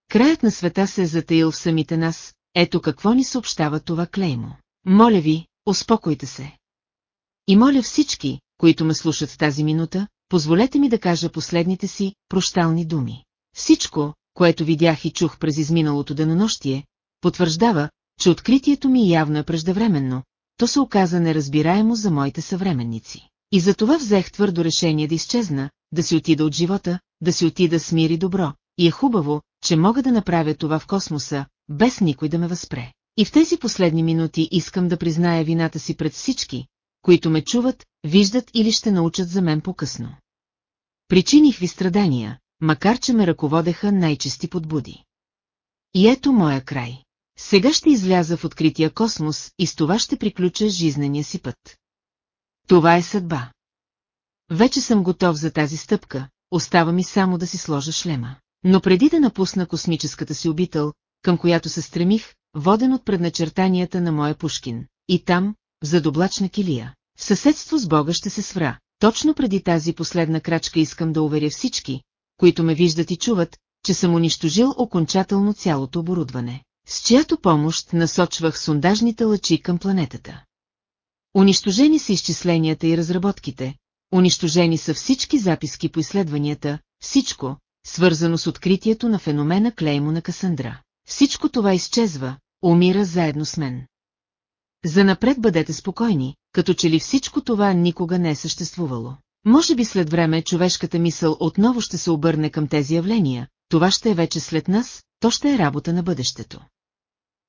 Speaker 1: Краят на света се е затаил в самите нас, ето какво ни съобщава това клеймо. Моля ви, успокойте се. И моля всички, които ме слушат в тази минута, позволете ми да кажа последните си прощални думи. Всичко, което видях и чух през изминалото денонощие, потвърждава, че откритието ми явно е преждевременно, то се оказа неразбираемо за моите съвременници. И затова взех твърдо решение да изчезна, да си отида от живота, да си отида с мир и добро, и е хубаво, че мога да направя това в космоса, без никой да ме възпре. И в тези последни минути искам да призная вината си пред всички, които ме чуват, виждат или ще научат за мен по-късно. Причиних ви страдания, макар че ме ръководеха най-чисти подбуди. И ето моя край. Сега ще изляза в открития космос и с това ще приключа жизнения си път. Това е съдба. Вече съм готов за тази стъпка, остава ми само да си сложа шлема. Но преди да напусна космическата си обител, към която се стремих, воден от предначертанията на моя Пушкин, и там, в задоблачна килия, в съседство с Бога ще се свра. Точно преди тази последна крачка искам да уверя всички, които ме виждат и чуват, че съм унищожил окончателно цялото оборудване с чиято помощ насочвах сондажните лъчи към планетата. Унищожени са изчисленията и разработките, унищожени са всички записки по изследванията, всичко, свързано с откритието на феномена Клеймо на Касандра. Всичко това изчезва, умира заедно с мен. Занапред бъдете спокойни, като че ли всичко това никога не е съществувало. Може би след време човешката мисъл отново ще се обърне към тези явления, това ще е вече след нас, то ще е работа на бъдещето.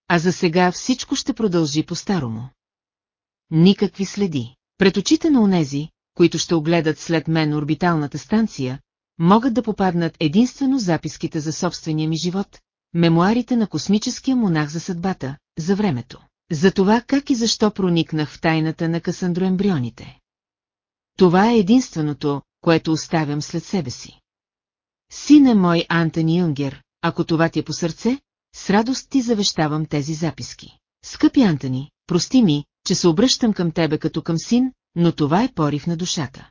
Speaker 1: А за сега всичко ще продължи по-старому. Никакви следи. Пред очите на онези, които ще огледат след мен орбиталната станция, могат да попаднат единствено записките за собствения ми живот, мемуарите на космическия монах за съдбата, за времето, за това как и защо проникнах в тайната на касандроембрионите. Това е единственото, което оставям след себе си. Сина мой Антони Юнгер, ако това ти е по сърце, с радост ти завещавам тези записки. Скъпи Антони, прости ми, че се обръщам към тебе като към син, но това е порив на душата.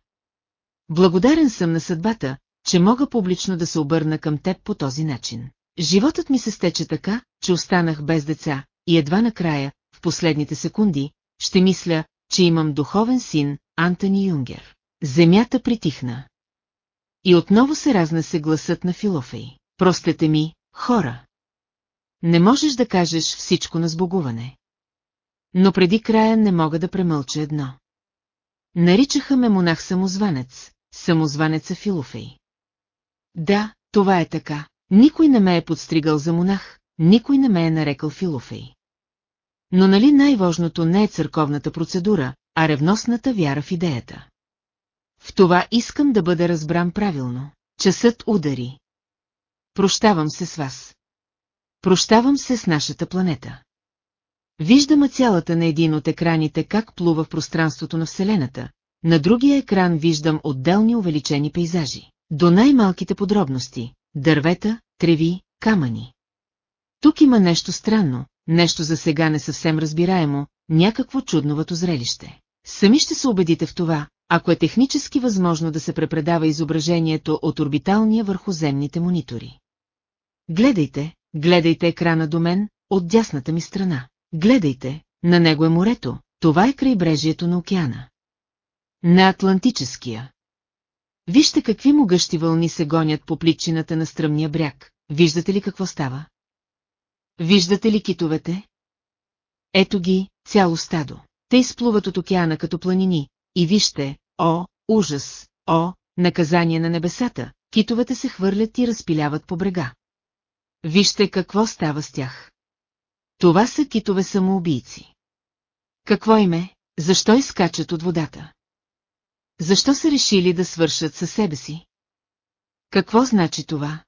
Speaker 1: Благодарен съм на съдбата, че мога публично да се обърна към теб по този начин. Животът ми се стече така, че останах без деца и едва накрая, в последните секунди, ще мисля, че имам духовен син, Антони Юнгер. Земята притихна. И отново се разнесе гласът на Филофей простете ми, хора. Не можеш да кажеш всичко на сбогуване. Но преди края не мога да премълча едно. Наричаха ме монах самозванец, самозванеца Филофей. Да, това е така. Никой не ме е подстригал за монах, никой не ме е нарекал Филофей. Но нали най вожното не е църковната процедура, а ревностната вяра в идеята. В това искам да бъда разбран правилно. Часът удари. Прощавам се с вас. Прощавам се с нашата планета. Виждаме цялата на един от екраните как плува в пространството на Вселената, на другия екран виждам отделни увеличени пейзажи, до най-малките подробности – дървета, треви, камъни. Тук има нещо странно, нещо за сега не съвсем разбираемо, някакво чудновато зрелище. Сами ще се убедите в това, ако е технически възможно да се препредава изображението от орбиталния върху земните монитори. Гледайте, гледайте екрана до мен, от дясната ми страна. Гледайте, на него е морето, това е крайбрежието на океана. На Атлантическия. Вижте какви могъщи вълни се гонят по плитчината на стръмния бряг. Виждате ли какво става? Виждате ли китовете? Ето ги, цяло стадо. Те изплуват от океана като планини, и вижте, о, ужас, о, наказание на небесата, китовете се хвърлят и разпиляват по брега. Вижте какво става с тях. Това са китове самоубийци. Какво им е, защо изкачат от водата? Защо са решили да свършат със себе си? Какво значи това?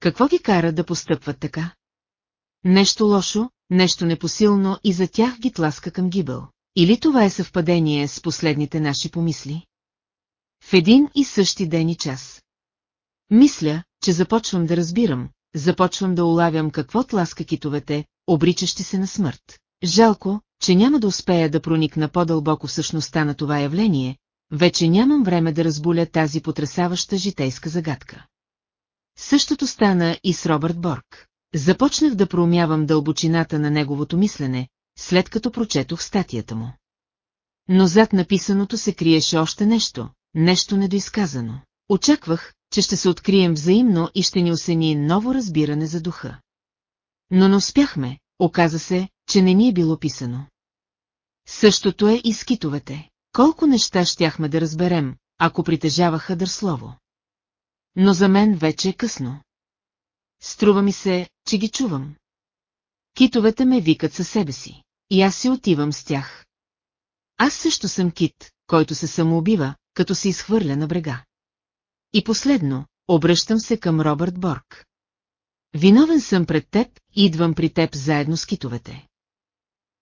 Speaker 1: Какво ги кара да постъпват така? Нещо лошо, нещо непосилно и за тях ги тласка към гибел. Или това е съвпадение с последните наши помисли? В един и същи ден и час. Мисля, че започвам да разбирам, започвам да улавям какво тласка китовете, обричащи се на смърт. Жалко, че няма да успея да проникна по-дълбоко в същността на това явление, вече нямам време да разбуля тази потрясаваща житейска загадка. Същото стана и с Робърт Борг. Започнах да проумявам дълбочината на неговото мислене, след като прочетох статията му. Но зад написаното се криеше още нещо, нещо недоизказано. Очаквах, че ще се открием взаимно и ще ни осени ново разбиране за духа. Но не успяхме, оказа се, че не ни е било писано. Същото е и с китовете. Колко неща щяхме да разберем, ако притежаваха дърслово. Но за мен вече е късно. Струва ми се, че ги чувам. Китовете ме викат със себе си и аз си отивам с тях. Аз също съм кит, който се самоубива, като се изхвърля на брега. И последно, обръщам се към Робърт Борг. Виновен съм пред теб, идвам при теб заедно с китовете.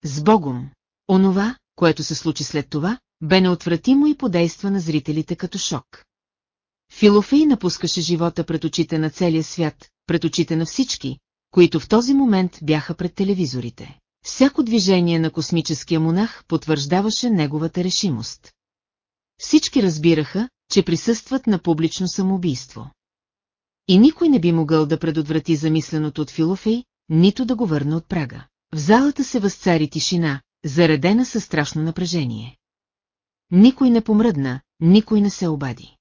Speaker 1: С Богом! Онова, което се случи след това, бе неотвратимо и подейства на зрителите като шок. Филофей напускаше живота пред очите на целия свят, пред очите на всички, които в този момент бяха пред телевизорите. Всяко движение на космическия монах потвърждаваше неговата решимост. Всички разбираха, че присъстват на публично самоубийство. И никой не би могъл да предотврати замисленото от Филофей, нито да го върне от прага. В залата се възцари тишина, заредена със страшно напрежение. Никой не помръдна, никой не се обади.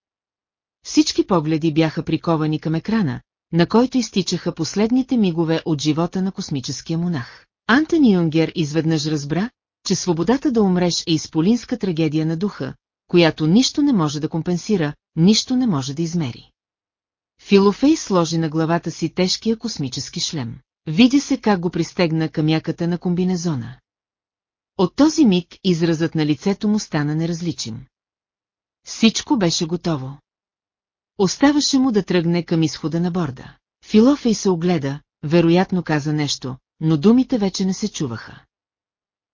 Speaker 1: Всички погледи бяха приковани към екрана, на който изтичаха последните мигове от живота на космическия монах. Антони Юнгер изведнъж разбра, че свободата да умреш е изполинска трагедия на духа, която нищо не може да компенсира, нищо не може да измери. Филофей сложи на главата си тежкия космически шлем. Видя се как го пристегна към яката на комбинезона. От този миг изразът на лицето му стана неразличим. Всичко беше готово. Оставаше му да тръгне към изхода на борда. Филофей се огледа, вероятно каза нещо, но думите вече не се чуваха.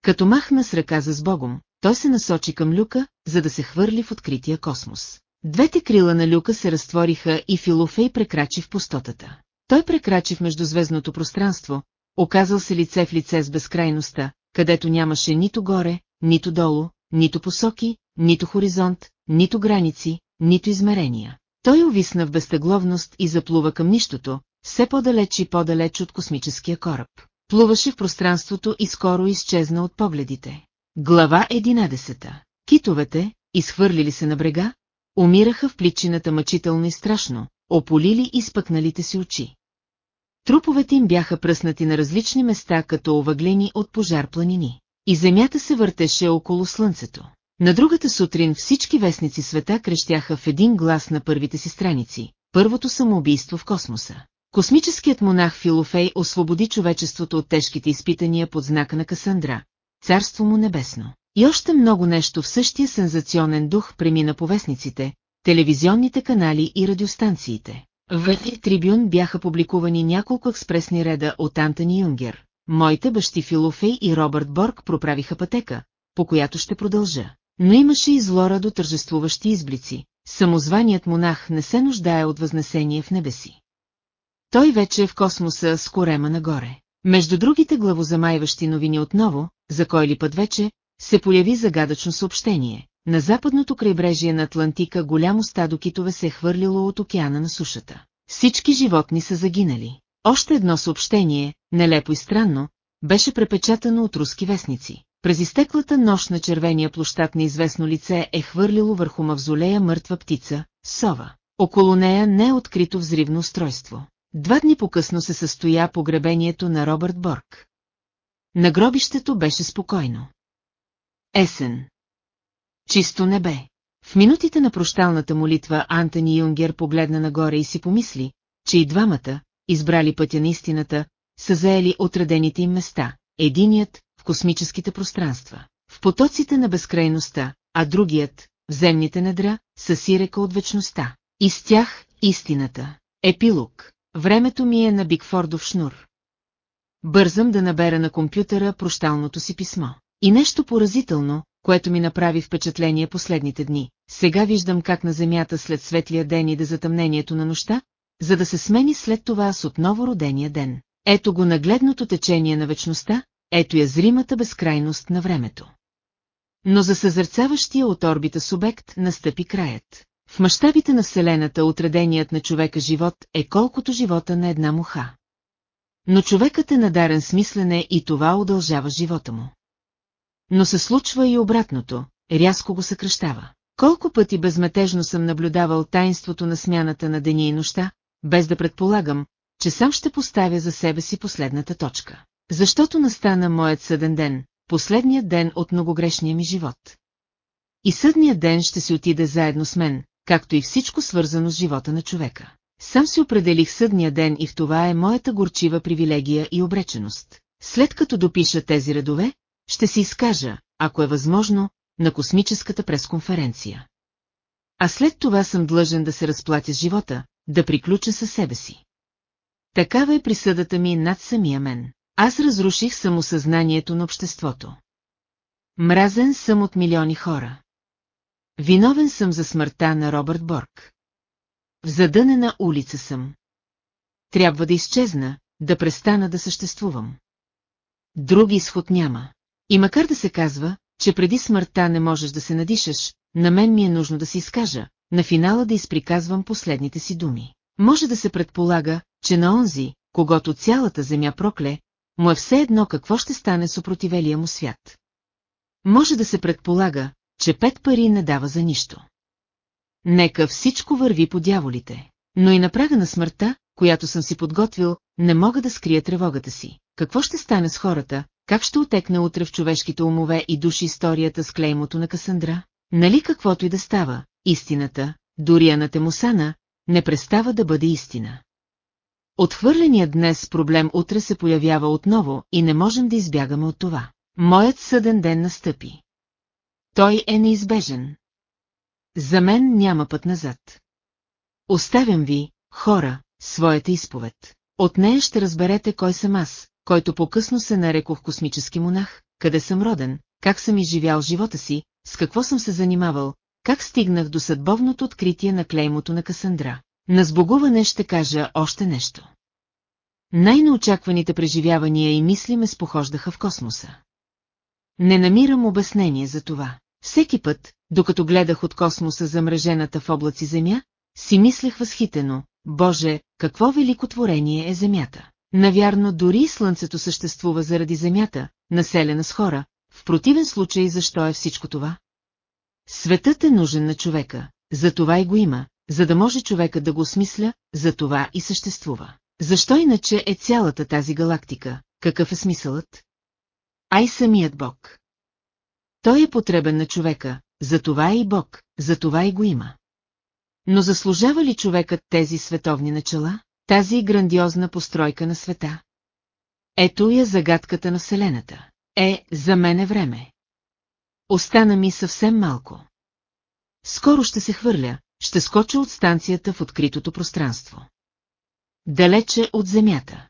Speaker 1: Като махна с ръка за сбогом, той се насочи към люка, за да се хвърли в открития космос. Двете крила на люка се разтвориха и Филофей прекрачи в пустотата. Той прекрачи в междузвездното пространство, оказал се лице в лице с безкрайността, където нямаше нито горе, нито долу, нито посоки, нито хоризонт, нито граници, нито измерения. Той увисна в безтегловност и заплува към нищото, все по-далеч и по-далеч от космическия кораб плуваше в пространството и скоро изчезна от погледите. Глава 11. Китовете, изхвърлили се на брега, умираха в пличината мъчително и страшно, ополили изпъкналите си очи. Труповете им бяха пръснати на различни места като овъглени от пожар планини. И земята се въртеше около слънцето. На другата сутрин всички вестници света крещяха в един глас на първите си страници. Първото самоубийство в космоса. Космическият монах Филофей освободи човечеството от тежките изпитания под знака на Касандра. Царство му небесно. И още много нещо в същия сензационен дух премина по вестниците, телевизионните канали и радиостанциите. В Трибюн бяха публикувани няколко експресни реда от Антони Юнгер. Моите бащи Филофей и Робърт Борг проправиха пътека, по която ще продължа. Но имаше и злора до тържествуващи изблици. Самозваният монах не се нуждае от възнесение в небеси. Той вече е в космоса с корема нагоре. Между другите главозамайващи новини отново, за кой ли път вече, се появи загадъчно съобщение. На западното крайбрежие на Атлантика голямо стадо китове се е хвърлило от океана на сушата. Всички животни са загинали. Още едно съобщение, нелепо и странно, беше препечатано от руски вестници. През изтеклата нощ на червения площад неизвестно лице е хвърлило върху мавзолея мъртва птица, сова. Около нея не е открито взривно устройство. Два дни по-късно се състоя погребението на Робърт Борг. На гробището беше спокойно. Есен. Чисто небе. В минутите на прощалната молитва Антони Юнгер погледна нагоре и си помисли, че и двамата, избрали пътя на истината, са заели отредените им места, единият – в космическите пространства, в потоците на безкрайността, а другият – в земните недра, са сирека от вечността. И с тях – истината. Епилог Времето ми е на Бигфордов шнур. Бързам да набера на компютъра прощалното си писмо. И нещо поразително, което ми направи впечатление последните дни. Сега виждам как на земята след светлия ден и да затъмнението на нощта, за да се смени след това с отново родения ден. Ето го нагледното течение на вечността, ето я зримата безкрайност на времето. Но за съзърцаващия от орбита субект настъпи краят. В мащабите на Вселената отреденият на човека живот е колкото живота на една муха. Но човекът е надарен с мислене и това удължава живота му. Но се случва и обратното, рязко го съкръщава. Колко пъти безметежно съм наблюдавал таинството на смяната на деня и нощта, без да предполагам, че сам ще поставя за себе си последната точка. Защото настана моят съден ден, последният ден от многогрешния ми живот. И съдният ден ще си отиде заедно с мен, както и всичко свързано с живота на човека. Сам си определих съдния ден и в това е моята горчива привилегия и обреченост. След като допиша тези редове, ще си изкажа, ако е възможно, на космическата пресконференция. А след това съм длъжен да се разплатя с живота, да приключа със себе си. Такава е присъдата ми над самия мен. Аз разруших самосъзнанието на обществото. Мразен съм от милиони хора. Виновен съм за смъртта на Робърт Борг. В задънена улица съм. Трябва да изчезна, да престана да съществувам. Други изход няма. И макар да се казва, че преди смъртта не можеш да се надишаш, на мен ми е нужно да си изкажа, на финала да изприказвам последните си думи. Може да се предполага, че на онзи, когато цялата земя прокле, му е все едно какво ще стане с му свят. Може да се предполага, че пет пари не дава за нищо. Нека всичко върви по дяволите, но и на прага на смъртта, която съм си подготвил, не мога да скрия тревогата си. Какво ще стане с хората, как ще отекне утре в човешките умове и души историята с клеймото на Касандра? Нали каквото и да става, истината, дори на Темусана, не престава да бъде истина. Отхвърленият днес проблем утре се появява отново и не можем да избягаме от това. Моят съден ден настъпи. Той е неизбежен. За мен няма път назад. Оставям ви, хора, своята изповед. От нея ще разберете кой съм аз, който по-късно се нарекох космически монах, къде съм роден, как съм изживял живота си, с какво съм се занимавал, как стигнах до съдбовното откритие на клеймото на Касандра. На сбогуване ще кажа още нещо. Най-неочакваните преживявания и мисли ме спохождаха в космоса. Не намирам обяснение за това. Всеки път, докато гледах от космоса замръжената в облаци земя, си мислех възхитено, Боже, какво велико творение е земята. Навярно дори и слънцето съществува заради земята, населена с хора, в противен случай защо е всичко това? Светът е нужен на човека, за това и го има, за да може човека да го осмисля, за това и съществува. Защо иначе е цялата тази галактика, какъв е смисълът? Ай самият Бог. Той е потребен на човека, затова е и Бог, затова и го има. Но заслужава ли човекът тези световни начала, тази грандиозна постройка на света? Ето я загадката на Вселената. Е, за мен е време. Остана ми съвсем малко. Скоро ще се хвърля, ще скоча от станцията в откритото пространство. Далече от земята.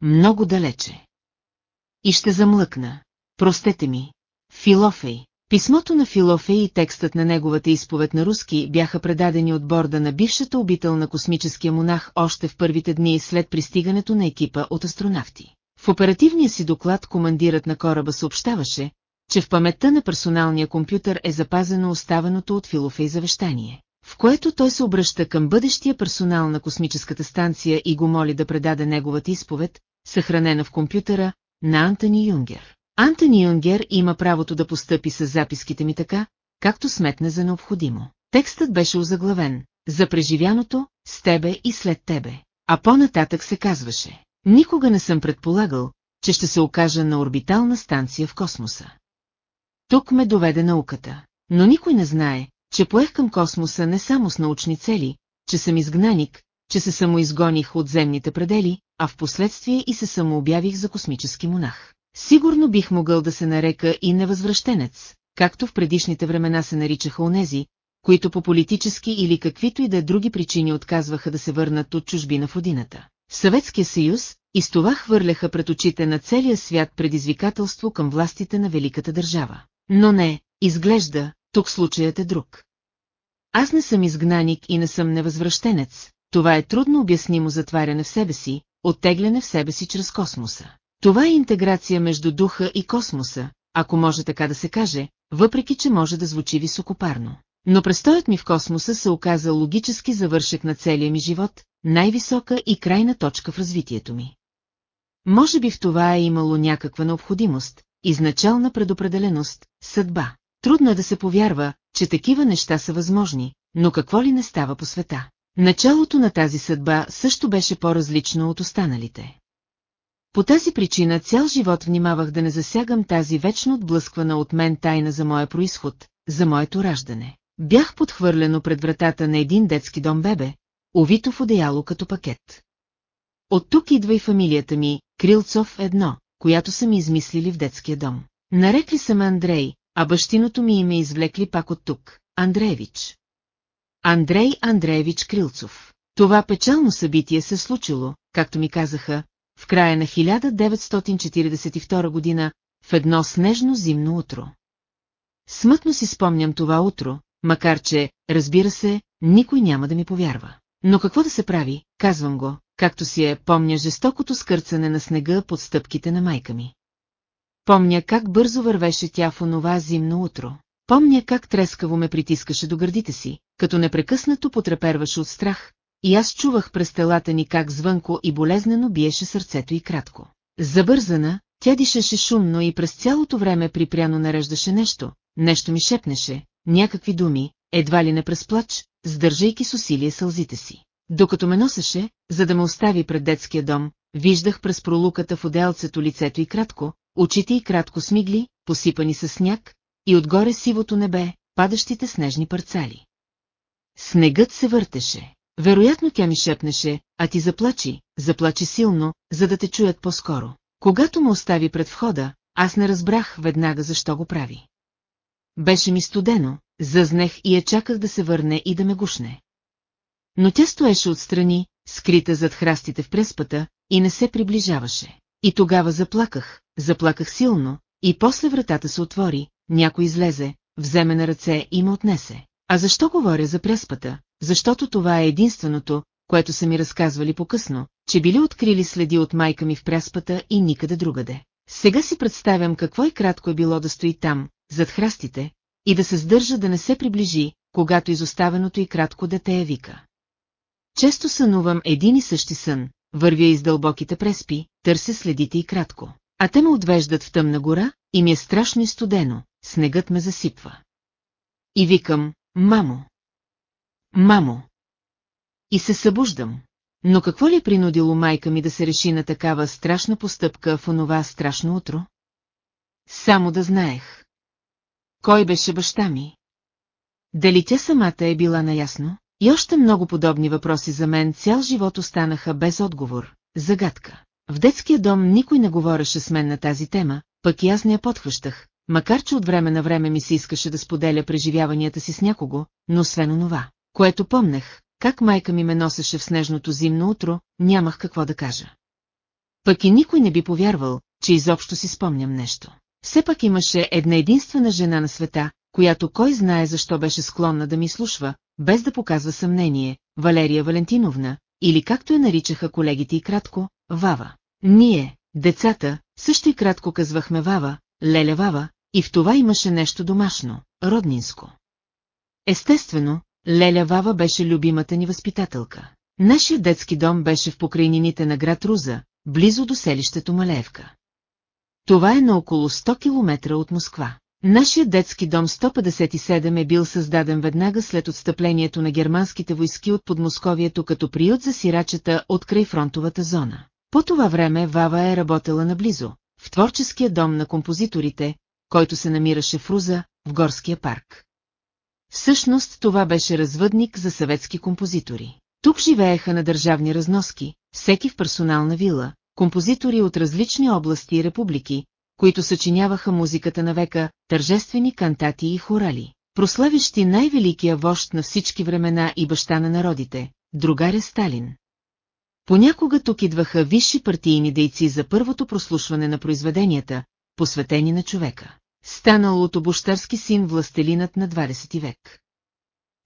Speaker 1: Много далече. И ще замлъкна. Простете ми, Филофей. Писмото на Филофей и текстът на неговата изповед на руски бяха предадени от борда на бившата обител на космическия монах още в първите дни след пристигането на екипа от астронавти. В оперативния си доклад командирът на кораба съобщаваше, че в паметта на персоналния компютър е запазено оставеното от Филофей завещание, в което той се обръща към бъдещия персонал на космическата станция и го моли да предаде неговата изповед, съхранена в компютъра, на Антони Юнгер. Антони Юнгер има правото да постъпи с записките ми така, както сметне за необходимо. Текстът беше озаглавен «За преживяното, с тебе и след тебе», а по-нататък се казваше «Никога не съм предполагал, че ще се окажа на орбитална станция в космоса. Тук ме доведе науката, но никой не знае, че поех към космоса не само с научни цели, че съм изгнаник, че се самоизгоних от земните предели, а в последствие и се самообявих за космически монах. Сигурно бих могъл да се нарека и невъзвръщенец, както в предишните времена се наричаха онези, които по политически или каквито и да е други причини отказваха да се върнат от чужбина в родината. В Съветския съюз и с това хвърляха пред очите на целия свят предизвикателство към властите на великата държава. Но не, изглежда, тук случаят е друг. Аз не съм изгнаник и не съм невъзвръщенец, това е трудно обяснимо затваряне в себе си, оттегляне в себе си чрез космоса. Това е интеграция между духа и космоса, ако може така да се каже, въпреки че може да звучи високопарно. Но престоят ми в космоса се оказа логически завършек на целия ми живот, най-висока и крайна точка в развитието ми. Може би в това е имало някаква необходимост, изначална предопределеност, съдба. Трудно е да се повярва, че такива неща са възможни, но какво ли не става по света? Началото на тази съдба също беше по-различно от останалите. По тази причина цял живот внимавах да не засягам тази вечно отблъсквана от мен тайна за моя происход, за моето раждане. Бях подхвърлено пред вратата на един детски дом бебе, увито в одеяло като пакет. От тук идва и фамилията ми, Крилцов едно, която са ми измислили в детския дом. Нарекли съм Андрей, а бащиното ми име извлекли пак от тук, Андреевич. Андрей Андреевич Крилцов. Това печално събитие се случило, както ми казаха, в края на 1942 година, в едно снежно зимно утро. Смътно си спомням това утро, макар че, разбира се, никой няма да ми повярва. Но какво да се прави, казвам го, както си е, помня жестокото скърцане на снега под стъпките на майка ми. Помня как бързо вървеше тя в онова зимно утро. Помня как трескаво ме притискаше до гърдите си, като непрекъснато потреперваше от страх, и аз чувах през телата ни как звънко и болезнено биеше сърцето и кратко. Забързана, тя дишаше шумно и през цялото време припряно нареждаше нещо, нещо ми шепнеше, някакви думи, едва ли не през плач, сдържайки с усилие сълзите си. Докато ме носеше, за да ме остави пред детския дом, виждах през пролуката в отделцето лицето и кратко, очите и кратко смигли, посипани с сняг, и отгоре сивото небе, падащите снежни парцали. Снегът се въртеше. Вероятно тя ми шепнеше, а ти заплачи, заплачи силно, за да те чуят по-скоро. Когато му остави пред входа, аз не разбрах веднага защо го прави. Беше ми студено, зазнех и я чаках да се върне и да ме гушне. Но тя стоеше отстрани, скрита зад храстите в преспата, и не се приближаваше. И тогава заплаках, заплаках силно, и после вратата се отвори, някой излезе, вземе на ръце и ме отнесе. А защо говоря за преспата, защото това е единственото, което са ми разказвали по-късно, че били открили следи от майка ми в пряспата и никъде другаде. Сега си представям какво и кратко е било да стои там, зад храстите, и да се сдържа да не се приближи, когато изоставеното и кратко дете я вика. Често сънувам един и същи сън, вървя из дълбоките преспи, търся следите и кратко. А те ме отвеждат в тъмна гора и ми е страшно и студено, снегът ме засипва. И викам, мамо. Мамо! И се събуждам. Но какво ли е принудило майка ми да се реши на такава страшна постъпка в онова страшно утро? Само да знаех. Кой беше баща ми? Дали тя самата е била наясно? И още много подобни въпроси за мен цял живот останаха без отговор. Загадка. В детския дом никой не говореше с мен на тази тема, пък и аз не я подхващах, макар че от време на време ми се искаше да споделя преживяванията си с някого, но освен онова, което помнех, как майка ми ме носеше в снежното зимно утро, нямах какво да кажа. Пък и никой не би повярвал, че изобщо си спомням нещо. Все пак имаше една единствена жена на света, която кой знае защо беше склонна да ми слушва, без да показва съмнение, Валерия Валентиновна, или както я наричаха колегите и кратко, Вава. Ние, децата, също и кратко казвахме Вава, Леля Вава, и в това имаше нещо домашно, роднинско. Естествено, Леля Вава беше любимата ни възпитателка. Нашият детски дом беше в покрайнините на град Руза, близо до селището Малеевка. Това е на около 100 км от Москва. Нашият детски дом 157 е бил създаден веднага след отстъплението на германските войски от Подмосковието като приют за сирачета от фронтовата зона. По това време Вава е работела наблизо, в творческия дом на композиторите, който се намираше в Руза, в горския парк. Всъщност това беше развъдник за съветски композитори. Тук живееха на държавни разноски, всеки в персонална вила, композитори от различни области и републики, които съчиняваха музиката на века, тържествени кантати и хорали, прославящи най-великия вожд на всички времена и баща на народите, другаря Сталин. Понякога тук идваха висши партийни дейци за първото прослушване на произведенията, посветени на човека станал от обощарски син властелинът на 20 век.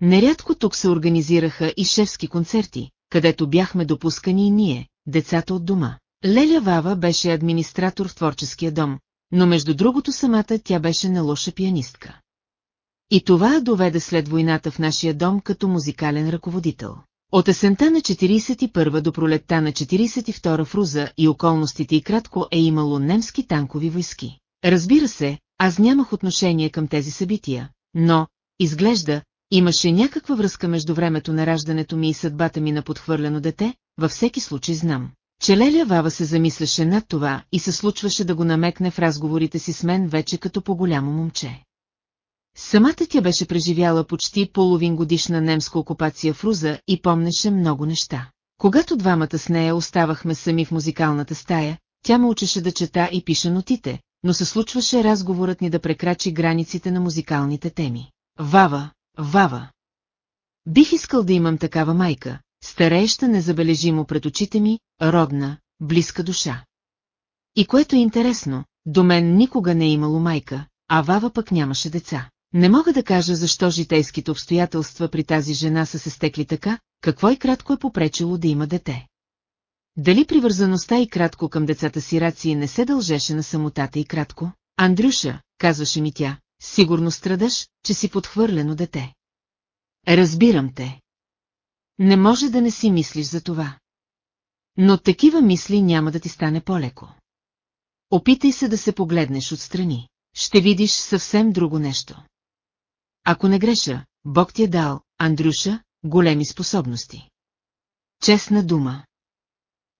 Speaker 1: Нерядко тук се организираха и шефски концерти, където бяхме допускани и ние, децата от дома. Леля Вава беше администратор в творческия дом, но между другото самата тя беше на лоша пианистка. И това доведе след войната в нашия дом като музикален ръководител. От есента на 41 до пролетта на 42 в Руза и околностите и кратко е имало немски танкови войски. Разбира се, аз нямах отношение към тези събития, но, изглежда, имаше някаква връзка между времето на раждането ми и съдбата ми на подхвърлено дете, във всеки случай знам. Че Леля Вава се замисляше над това и се случваше да го намекне в разговорите си с мен вече като по-голямо момче. Самата тя беше преживяла почти половин годишна немска окупация в Руза и помнеше много неща. Когато двамата с нея оставахме сами в музикалната стая, тя ме учеше да чета и пише нотите, но се случваше разговорът ни да прекрачи границите на музикалните теми. Вава, Вава! Бих искал да имам такава майка, стареща незабележимо пред очите ми, родна, близка душа. И което е интересно, до мен никога не е имало майка, а Вава пък нямаше деца. Не мога да кажа защо житейските обстоятелства при тази жена са се стекли така, какво и кратко е попречило да има дете. Дали привързаността и кратко към децата си раци не се дължеше на самотата и кратко? Андрюша, казваше ми тя, сигурно страдаш, че си подхвърлено дете. Разбирам те. Не може да не си мислиш за това. Но такива мисли няма да ти стане по-леко. Опитай се да се погледнеш отстрани. Ще видиш съвсем друго нещо. Ако не греша, Бог ти е дал, Андрюша, големи способности. Честна дума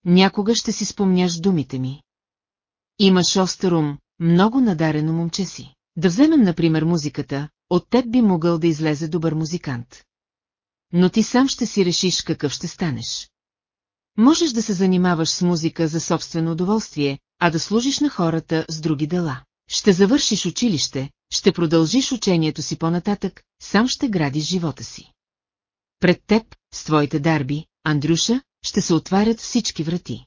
Speaker 1: някога ще си спомняш думите ми. Имаш остър ум, много надарено момче си. Да вземем, например, музиката, от теб би могъл да излезе добър музикант. Но ти сам ще си решиш какъв ще станеш. Можеш да се занимаваш с музика за собствено удоволствие, а да служиш на хората с други дела. Ще завършиш училище, ще продължиш учението си по-нататък, сам ще градиш живота си. Пред теб, с твоите дарби, Андрюша, ще се отварят всички врати.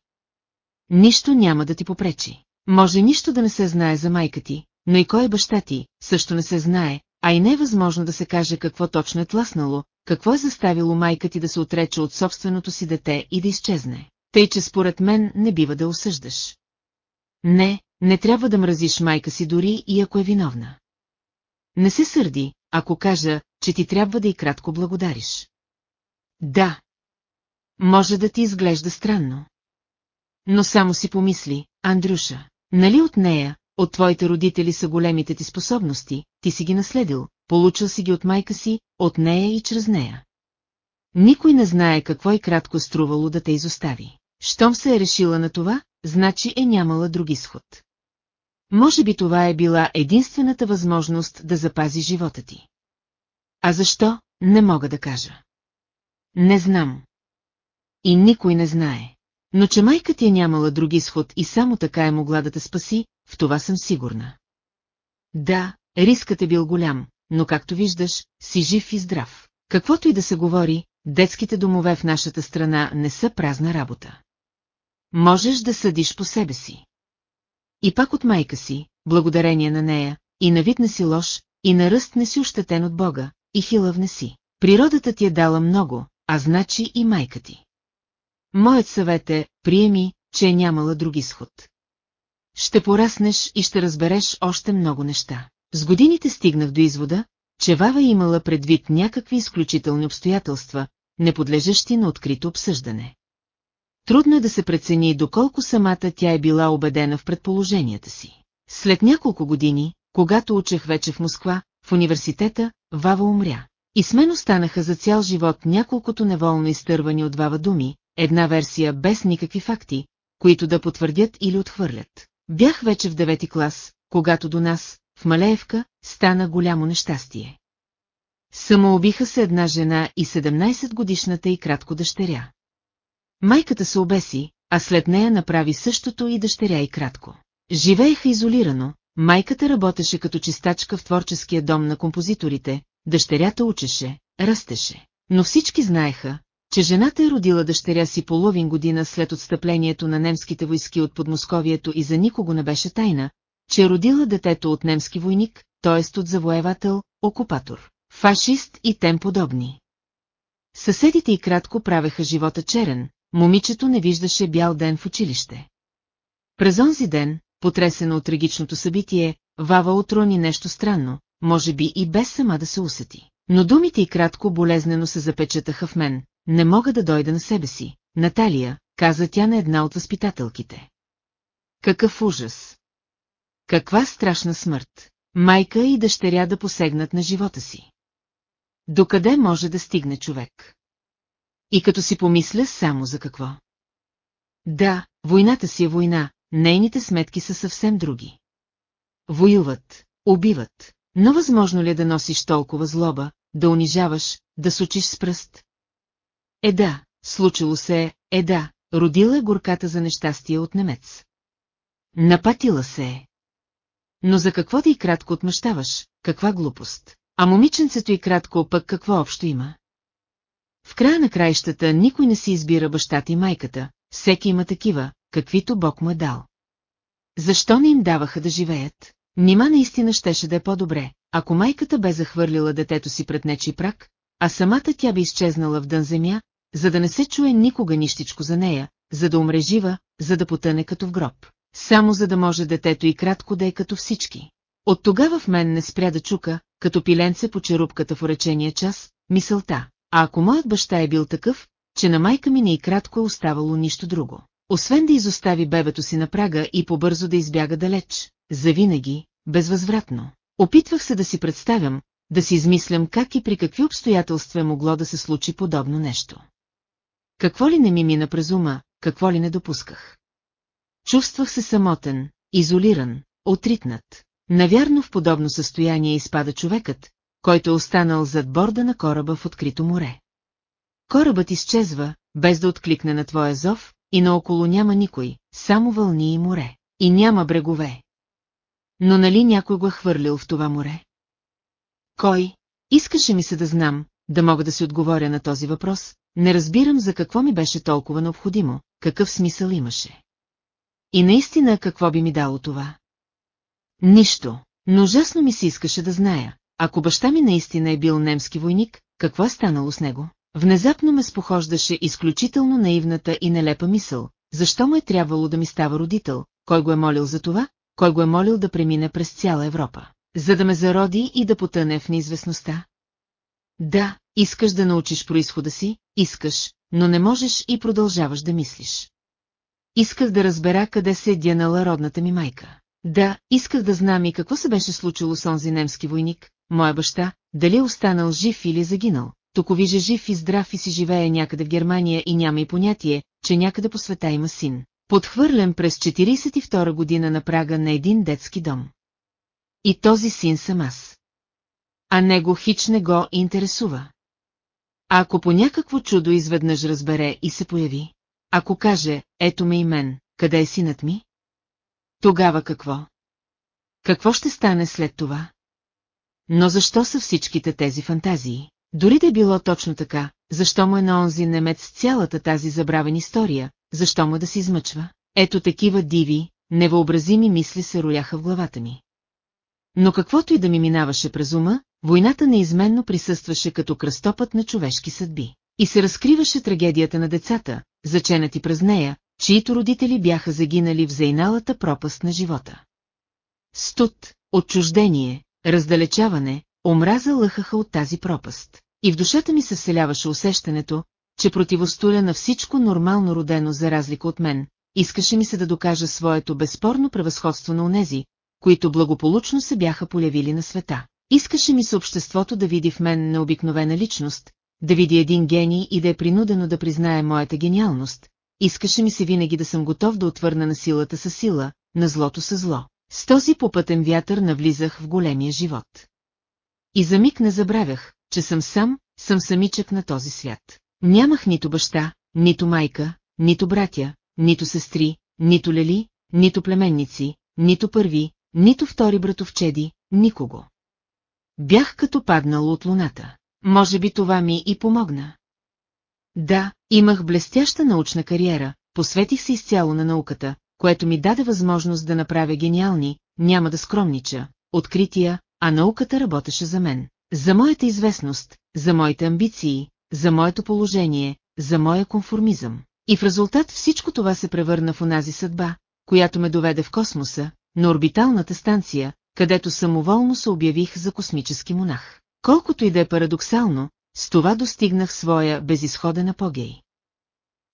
Speaker 1: Нищо няма да ти попречи. Може нищо да не се знае за майка ти, но и кой е баща ти, също не се знае, а и не е възможно да се каже какво точно е тласнало, какво е заставило майка ти да се отрече от собственото си дете и да изчезне. Тъй, че според мен не бива да осъждаш. Не, не трябва да мразиш майка си дори и ако е виновна. Не се сърди, ако кажа, че ти трябва да и кратко благодариш. Да, може да ти изглежда странно. Но само си помисли, Андрюша, нали от нея, от твоите родители са големите ти способности, ти си ги наследил, получил си ги от майка си, от нея и чрез нея. Никой не знае какво е кратко струвало да те изостави. Щом се е решила на това, значи е нямала друг изход. Може би това е била единствената възможност да запази живота ти. А защо, не мога да кажа. Не знам, и никой не знае. Но че майка ти е нямала други изход и само така е могла да те спаси, в това съм сигурна. Да, рискът е бил голям, но както виждаш, си жив и здрав. Каквото и да се говори, детските домове в нашата страна не са празна работа. Можеш да съдиш по себе си. И пак от майка си, благодарение на нея, и на вид не си лош, и на ръст не си ощетен от Бога, и хилъв не си. Природата ти е дала много, а значи и майка ти. Моят съвет е, приеми, че е нямала друг изход. Ще пораснеш и ще разбереш още много неща. С годините стигнах до извода, че Вава е имала предвид някакви изключителни обстоятелства, не подлежащи на открито обсъждане. Трудно е да се прецени доколко самата тя е била убедена в предположенията си. След няколко години, когато учех вече в Москва, в университета, Вава умря. И с мен останаха за цял живот няколкото неволно изтървани от Вава думи, една версия без никакви факти, които да потвърдят или отхвърлят. Бях вече в девети клас, когато до нас, в Малеевка, стана голямо нещастие. Самоубиха се една жена и 17-годишната и кратко дъщеря. Майката се обеси, а след нея направи същото и дъщеря и кратко. Живееха изолирано, майката работеше като чистачка в творческия дом на композиторите, дъщерята учеше, растеше. Но всички знаеха, че жената е родила дъщеря си половин година след отстъплението на немските войски от Подмосковието и за никого не беше тайна, че е родила детето от немски войник, т.е. от завоевател, окупатор, фашист и тем подобни. Съседите и кратко правеха живота черен, момичето не виждаше бял ден в училище. През онзи ден, потресено от трагичното събитие, Вава отрони нещо странно, може би и без сама да се усети. Но думите и кратко болезнено се запечатаха в мен, не мога да дойда на себе си, Наталия, каза тя на една от възпитателките. Какъв ужас! Каква страшна смърт! Майка и дъщеря да посегнат на живота си. Докъде може да стигне човек? И като си помисля само за какво. Да, войната си е война, нейните сметки са съвсем други. Воюват, убиват, но възможно ли е да носиш толкова злоба, да унижаваш, да сочиш с пръст, е да, случило се е, е да, родила е горката за нещастие от немец. Напатила се е. Но за какво да и кратко отмъщаваш, каква глупост. А момиченцето и кратко пък какво общо има? В края на краищата никой не си избира бащата и майката, всеки има такива, каквито Бог му е дал. Защо не им даваха да живеят? Нима наистина щеше да е по-добре, ако майката бе захвърлила детето си пред нечи прак, а самата тя би изчезнала в дън земя, за да не се чуе никога нищичко за нея, за да умре жива, за да потъне като в гроб. Само за да може детето и кратко да е като всички. От тогава в мен не спря да чука, като пиленце по черупката в уречения час, мисълта. А ако моят баща е бил такъв, че на майка ми не и кратко е оставало нищо друго. Освен да изостави бебето си на прага и побързо да избяга далеч, завинаги, безвъзвратно. Опитвах се да си представям, да си измислям как и при какви обстоятелства е могло да се случи подобно нещо. Какво ли не ми мина през ума, какво ли не допусках. Чувствах се самотен, изолиран, отритнат. Навярно в подобно състояние изпада човекът, който е останал зад борда на кораба в открито море. Корабът изчезва, без да откликне на твоя зов, и наоколо няма никой, само вълни и море. И няма брегове. Но нали някой го е хвърлил в това море? Кой? Искаше ми се да знам, да мога да си отговоря на този въпрос, не разбирам за какво ми беше толкова необходимо, какъв смисъл имаше. И наистина какво би ми дало това? Нищо, но ужасно ми се искаше да зная, ако баща ми наистина е бил немски войник, какво е станало с него? Внезапно ме спохождаше изключително наивната и нелепа мисъл, защо му е трябвало да ми става родител, кой го е молил за това, кой го е молил да премине през цяла Европа, за да ме зароди и да потъне в неизвестността. Да, искаш да научиш происхода си, искаш, но не можеш и продължаваш да мислиш. Исках да разбера къде се е дянала родната ми майка. Да, исках да знам и какво се беше случило с онзи немски войник, моя баща, дали е останал жив или е загинал. Тук вижа жив и здрав и си живее някъде в Германия и няма и понятие, че някъде по света има син. Подхвърлен през 42 година на прага на един детски дом. И този син съм аз. А него хич не го интересува. А ако по някакво чудо изведнъж разбере и се появи? Ако каже, ето ме и мен, къде е синът ми? Тогава какво? Какво ще стане след това? Но защо са всичките тези фантазии? Дори да е било точно така, защо му е на онзи немец цялата тази забравена история, защо му е да се измъчва? Ето такива диви, невъобразими мисли се рояха в главата ми. Но каквото и да ми минаваше през ума, войната неизменно присъстваше като кръстопът на човешки съдби. И се разкриваше трагедията на децата, заченати през нея, чието родители бяха загинали в зейналата пропаст на живота. Студ, отчуждение, раздалечаване, омраза лъхаха от тази пропаст. И в душата ми се вселяваше усещането, че противостоя на всичко нормално родено за разлика от мен, искаше ми се да докажа своето безспорно превъзходство на онези, които благополучно се бяха полявили на света. Искаше ми съобществото да види в мен необикновена личност, да види един гений и да е принудено да признае моята гениалност. Искаше ми се винаги да съм готов да отвърна на силата със сила, на злото със зло. С този попътен вятър навлизах в големия живот. И за миг не забравях, че съм сам, съм самичък на този свят. Нямах нито баща, нито майка, нито братя, нито сестри, нито лели, нито племенници, нито първи, нито втори братовчеди, никого. Бях като паднал от луната. Може би това ми и помогна. Да, имах блестяща научна кариера, посветих се изцяло на науката, което ми даде възможност да направя гениални, няма да скромнича, открития, а науката работеше за мен. За моята известност, за моите амбиции, за моето положение, за моя конформизъм. И в резултат всичко това се превърна в онази съдба, която ме доведе в космоса, на орбиталната станция, където самоволно се обявих за космически монах. Колкото и да е парадоксално, с това достигнах своя безисходен апогей.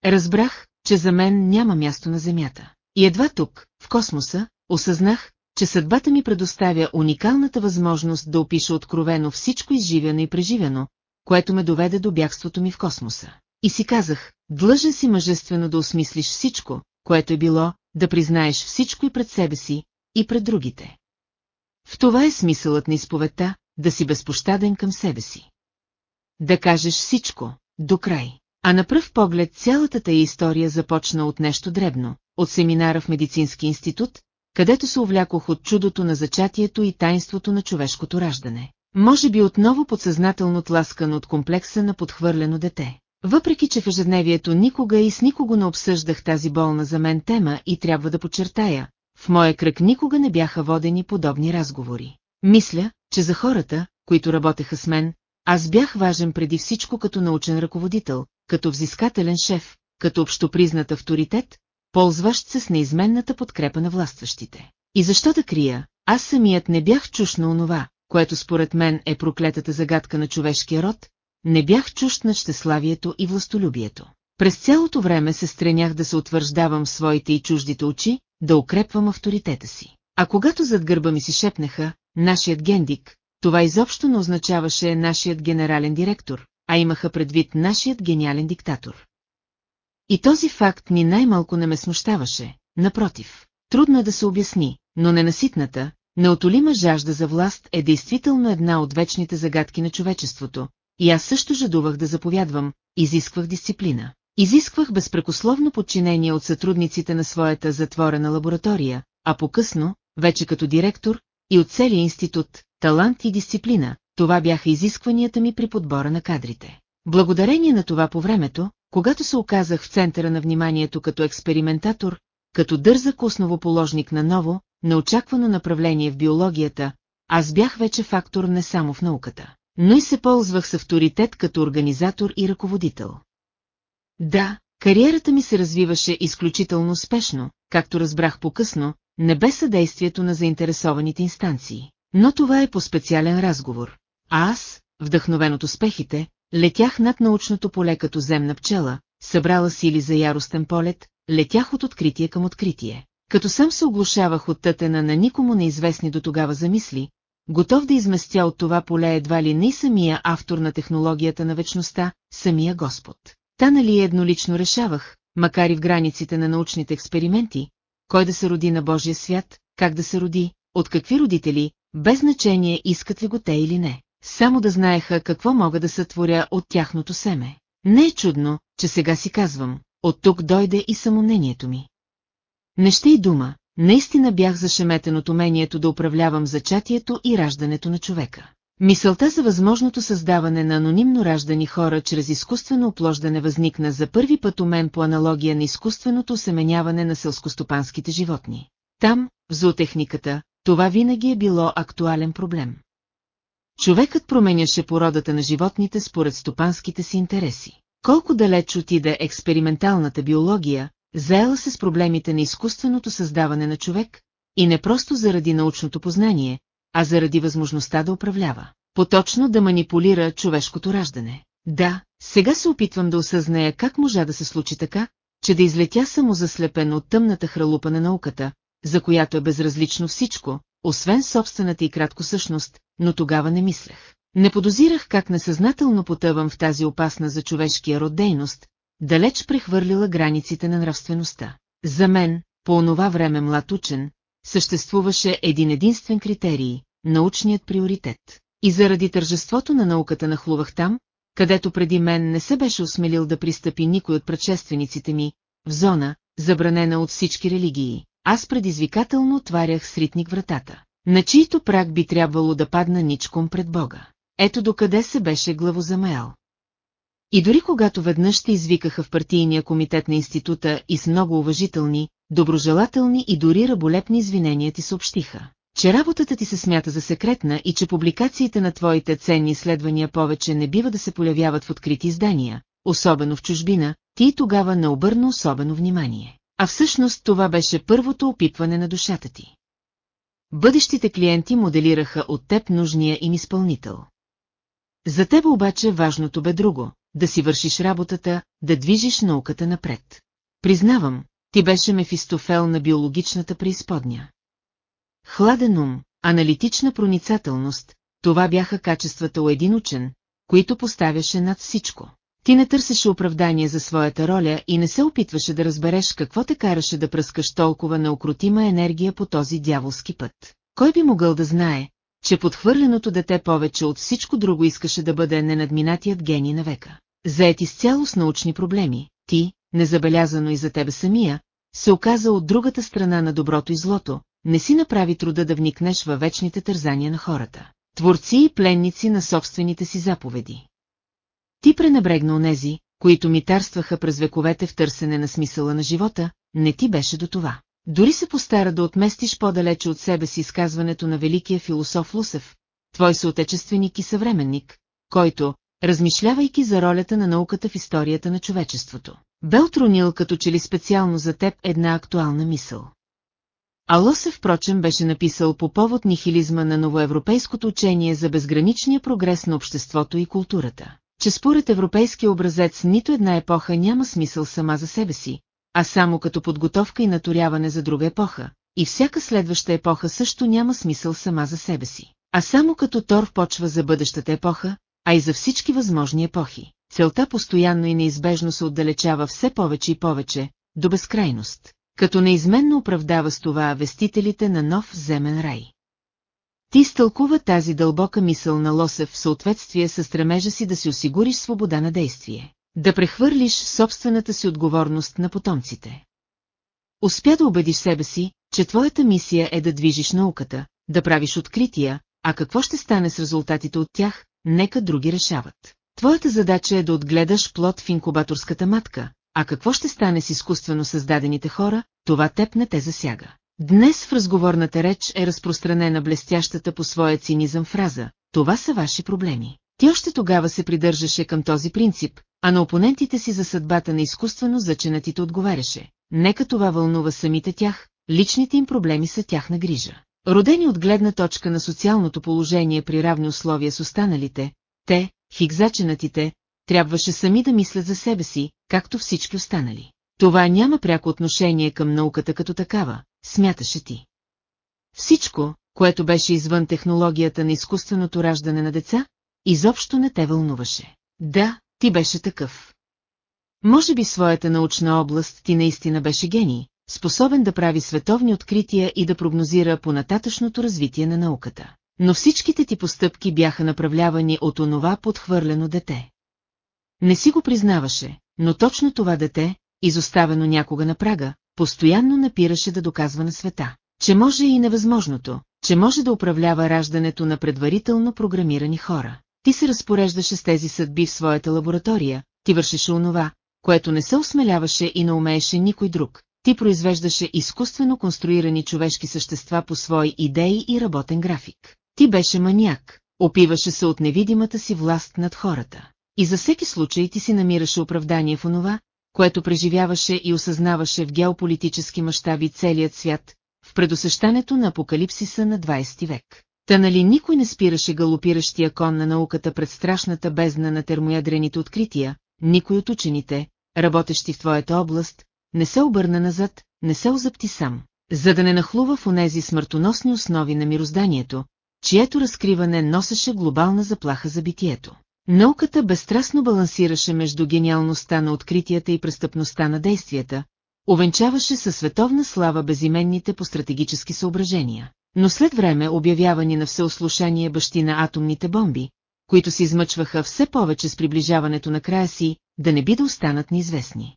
Speaker 1: Разбрах, че за мен няма място на Земята. И едва тук, в космоса, осъзнах, че съдбата ми предоставя уникалната възможност да опиша откровено всичко изживено и преживено, което ме доведе до бягството ми в космоса. И си казах, длъжен си мъжествено да осмислиш всичко, което е било, да признаеш всичко и пред себе си, и пред другите. В това е смисълът на изповедта, да си безпощаден към себе си. Да кажеш всичко, до край. А на пръв поглед цялата тая история започна от нещо дребно, от семинара в Медицински институт, където се увлякох от чудото на зачатието и тайнството на човешкото раждане. Може би отново подсъзнателно тласкан от комплекса на подхвърлено дете. Въпреки, че в ежедневието никога и с никого не обсъждах тази болна за мен тема и трябва да подчертая, в моя кръг никога не бяха водени подобни разговори. Мисля, че за хората, които работеха с мен, аз бях важен преди всичко като научен ръководител, като взискателен шеф, като общопризнат авторитет, ползващ се с неизменната подкрепа на властващите. И защо да крия, аз самият не бях чуш на онова, което според мен е проклетата загадка на човешкия род, не бях чущ на щеславието и властолюбието. През цялото време се стремях да се утвърждавам в своите и чуждите очи, да укрепвам авторитета си. А когато зад гърба ми си шепнаха, нашият гендик, това изобщо не означаваше нашият генерален директор, а имаха предвид нашият гениален диктатор. И този факт ни най-малко не ме смущаваше, напротив. Трудно е да се обясни, но ненаситната, неотолима жажда за власт е действително една от вечните загадки на човечеството, и аз също жадувах да заповядвам, изисквах дисциплина. Изисквах безпрекословно подчинение от сътрудниците на своята затворена лаборатория, а по-късно, вече като директор, и от целия институт, талант и дисциплина, това бяха изискванията ми при подбора на кадрите. Благодарение на това по времето, когато се оказах в центъра на вниманието като експериментатор, като дързък основоположник на ново, неочаквано направление в биологията, аз бях вече фактор не само в науката, но и се ползвах с авторитет като организатор и ръководител. Да, кариерата ми се развиваше изключително успешно, както разбрах по-късно, не бе съдействието на заинтересованите инстанции. Но това е по специален разговор. А аз, вдъхновен от успехите, летях над научното поле като земна пчела, събрала сили за яростен полет, летях от откритие към откритие. Като сам се оглушавах от тътена на никому неизвестни до тогава замисли, готов да изместя от това поле едва ли не самия автор на технологията на вечността, самия Господ станали и еднолично решавах, макар и в границите на научните експерименти, кой да се роди на Божия свят, как да се роди, от какви родители, без значение искат ли го те или не, само да знаеха какво мога да сътворя от тяхното семе. Не е чудно, че сега си казвам, от тук дойде и самомнението ми. Не ще и дума, наистина бях зашеметен от умението да управлявам зачатието и раждането на човека. Мисълта за възможното създаване на анонимно раждани хора чрез изкуствено оплождане възникна за първи път у мен по аналогия на изкуственото семеняване на селскостопанските животни. Там, в зоотехниката, това винаги е било актуален проблем. Човекът променяше породата на животните според стопанските си интереси. Колко далеч отиде експерименталната биология, заела се с проблемите на изкуственото създаване на човек, и не просто заради научното познание, а заради възможността да управлява. Поточно да манипулира човешкото раждане. Да, сега се опитвам да осъзная как можа да се случи така, че да излетя само заслепен от тъмната хралупа на науката, за която е безразлично всичко, освен собствената и кратко същност, но тогава не мислех. Не подозирах как несъзнателно потъвам в тази опасна за човешкия род дейност, далеч прехвърлила границите на нравствеността. За мен, по онова време млад учен, съществуваше един единствен критерий – научният приоритет. И заради тържеството на науката нахлувах там, където преди мен не се беше осмелил да пристъпи никой от предшествениците ми, в зона, забранена от всички религии. Аз предизвикателно отварях сритник вратата, на чийто прак би трябвало да падна ничком пред Бога. Ето докъде се беше главозамаял. И дори когато веднъж те извикаха в партийния комитет на института и с много уважителни, доброжелателни и дори раболепни извинения ти съобщиха, че работата ти се смята за секретна и че публикациите на твоите ценни изследвания повече не бива да се появяват в открити издания, особено в чужбина, ти и тогава не обърна особено внимание. А всъщност това беше първото опитване на душата ти. Бъдещите клиенти моделираха от теб нужния им изпълнител. За теб обаче важното бе друго – да си вършиш работата, да движиш науката напред. Признавам, ти беше Мефистофел на биологичната преизподня. Хладен ум, аналитична проницателност, това бяха качествата у един учен, които поставяше над всичко. Ти не търсеше оправдание за своята роля и не се опитваше да разбереш какво те караше да пръскаш толкова неукротима енергия по този дяволски път. Кой би могъл да знае, че подхвърленото дете повече от всичко друго искаше да бъде ненадминатият гений на века. Заети с цяло с научни проблеми, ти, незабелязано и за тебе самия, се оказа от другата страна на доброто и злото, не си направи труда да вникнеш във вечните тързания на хората. Творци и пленници на собствените си заповеди. Ти пренебрегна онези, които митарстваха през вековете в търсене на смисъла на живота, не ти беше до това. Дори се постара да отместиш по-далече от себе си изказването на великия философ Лусев, твой съотечественик и съвременник, който, размишлявайки за ролята на науката в историята на човечеството, бе отрунил като че ли специално за теб една актуална мисъл. Алосе, впрочем, беше написал по повод нихилизма на новоевропейското учение за безграничния прогрес на обществото и културата, че според европейския образец нито една епоха няма смисъл сама за себе си, а само като подготовка и наторяване за друга епоха, и всяка следваща епоха също няма смисъл сама за себе си, а само като тор почва за бъдещата епоха, а и за всички възможни епохи целта постоянно и неизбежно се отдалечава все повече и повече, до безкрайност, като неизменно оправдава с това вестителите на нов земен рай. Ти изтълкува тази дълбока мисъл на Лосев в съответствие с стремежа си да си осигуриш свобода на действие, да прехвърлиш собствената си отговорност на потомците. Успя да убедиш себе си, че твоята мисия е да движиш науката, да правиш открития, а какво ще стане с резултатите от тях, нека други решават. Твоята задача е да отгледаш плод в инкубаторската матка, а какво ще стане с изкуствено създадените хора, това теб не те засяга. Днес в разговорната реч е разпространена блестящата по своя цинизъм фраза «Това са ваши проблеми». Ти още тогава се придържаше към този принцип, а на опонентите си за съдбата на изкуствено заченатите отговаряше. Нека това вълнува самите тях, личните им проблеми са тяхна грижа. Родени от гледна точка на социалното положение при равни условия с останалите, те, хигзаченатите, трябваше сами да мислят за себе си, както всички останали. Това няма пряко отношение към науката като такава, смяташе ти. Всичко, което беше извън технологията на изкуственото раждане на деца, изобщо не те вълнуваше. Да, ти беше такъв. Може би своята научна област ти наистина беше гений, способен да прави световни открития и да прогнозира по нататъчното развитие на науката но всичките ти постъпки бяха направлявани от онова подхвърлено дете. Не си го признаваше, но точно това дете, изоставено някога на прага, постоянно напираше да доказва на света, че може и невъзможното, че може да управлява раждането на предварително програмирани хора. Ти се разпореждаше с тези съдби в своята лаборатория, ти вършеше онова, което не се осмеляваше и не умееше никой друг. Ти произвеждаше изкуствено конструирани човешки същества по свои идеи и работен график. Ти беше маняк, опиваше се от невидимата си власт над хората. И за всеки случай ти си намираше оправдание в онова, което преживяваше и осъзнаваше в геополитически мащаби целият свят, в предосещането на апокалипсиса на 20 век. Та нали никой не спираше галопиращия кон на науката пред страшната бездна на термоядрените открития, никой от учените, работещи в твоята област, не се обърна назад, не се озъпти сам, за да не нахлува в онези смъртоносни основи на мирозданието, чието разкриване носеше глобална заплаха за битието. Науката безстрастно балансираше между гениалността на откритията и престъпността на действията, овенчаваше със световна слава безименните по стратегически съображения. Но след време обявявани на всеослушание бащи на атомните бомби, които се измъчваха все повече с приближаването на края си, да не би да останат неизвестни.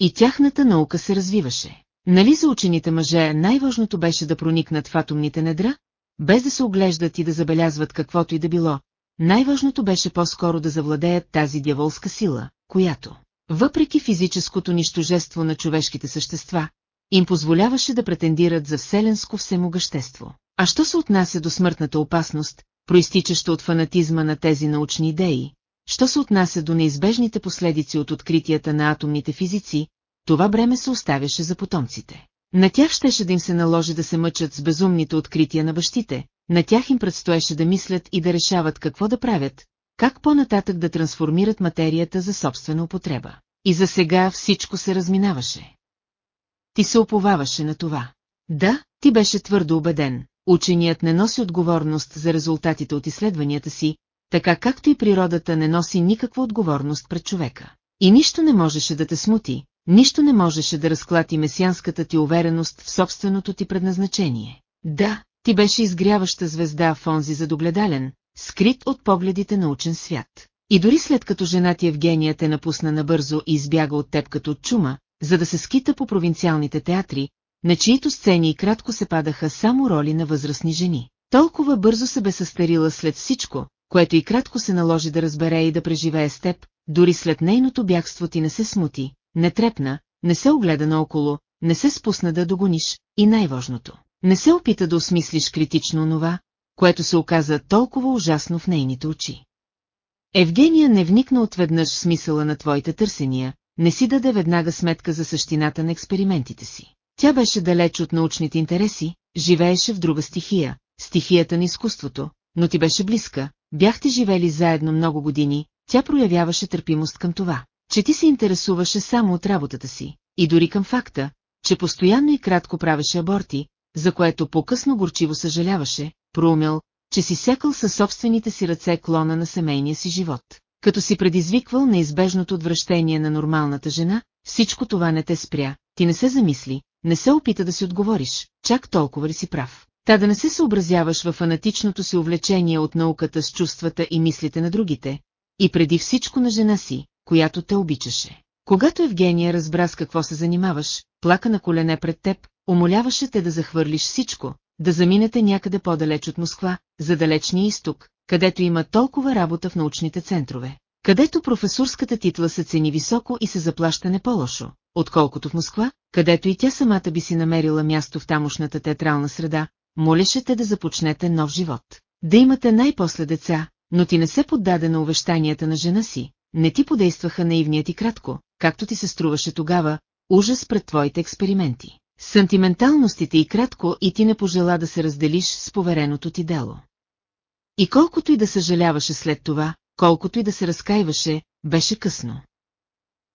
Speaker 1: И тяхната наука се развиваше. Нали за учените мъже най-важното беше да проникнат в атомните недра, без да се оглеждат и да забелязват каквото и да било, най-важното беше по-скоро да завладеят тази дяволска сила, която, въпреки физическото нищожество на човешките същества, им позволяваше да претендират за вселенско всемогъщество. А що се отнася до смъртната опасност, проистичаща от фанатизма на тези научни идеи, що се отнася до неизбежните последици от откритията на атомните физици, това бреме се оставяше за потомците. На тях щеше да им се наложи да се мъчат с безумните открития на бащите, на тях им предстоеше да мислят и да решават какво да правят, как по-нататък да трансформират материята за собствена употреба. И за сега всичко се разминаваше. Ти се оповаваше на това. Да, ти беше твърдо убеден, ученият не носи отговорност за резултатите от изследванията си, така както и природата не носи никаква отговорност пред човека. И нищо не можеше да те смути, нищо не можеше да разклати месианската ти увереност в собственото ти предназначение. Да, ти беше изгряваща звезда в онзи задогледален, скрит от погледите на учен свят. И дори след като жена ти Евгения те напусна набързо и избяга от теб като от чума, за да се скита по провинциалните театри, на чието сцени и кратко се падаха само роли на възрастни жени. Толкова бързо се бе състарила след всичко, което и кратко се наложи да разбере и да преживее с теб, дори след нейното бягство ти не се смути, не трепна, не се огледа наоколо, не се спусна да догониш и най-важното. Не се опита да осмислиш критично онова, което се оказа толкова ужасно в нейните очи. Евгения не вникна отведнъж в смисъла на твоите търсения, не си даде веднага сметка за същината на експериментите си. Тя беше далеч от научните интереси, живееше в друга стихия, стихията на изкуството, но ти беше близка, бяхте живели заедно много години, тя проявяваше търпимост към това че ти се интересуваше само от работата си, и дори към факта, че постоянно и кратко правеше аборти, за което по-късно горчиво съжаляваше, проумел, че си секал със собствените си ръце клона на семейния си живот. Като си предизвиквал неизбежното отвращение на нормалната жена, всичко това не те спря, ти не се замисли, не се опита да си отговориш, чак толкова ли си прав. Та да не се съобразяваш във фанатичното си увлечение от науката с чувствата и мислите на другите, и преди всичко на жена си, която те обичаше. Когато Евгения разбра с какво се занимаваш, плака на колене пред теб, умоляваше те да захвърлиш всичко, да заминете някъде по-далеч от Москва, за далечния изток, където има толкова работа в научните центрове, където професорската титла се цени високо и се заплаща не по-лошо, отколкото в Москва, където и тя самата би си намерила място в тамошната театрална среда, молеше те да започнете нов живот, да имате най-после деца, но ти не се поддаде на увещанията на жена си, не ти подействаха наивният и кратко, както ти се струваше тогава, ужас пред твоите експерименти. Сантименталностите и кратко и ти не пожела да се разделиш с повереното ти дело. И колкото и да съжаляваше след това, колкото и да се разкаиваше, беше късно.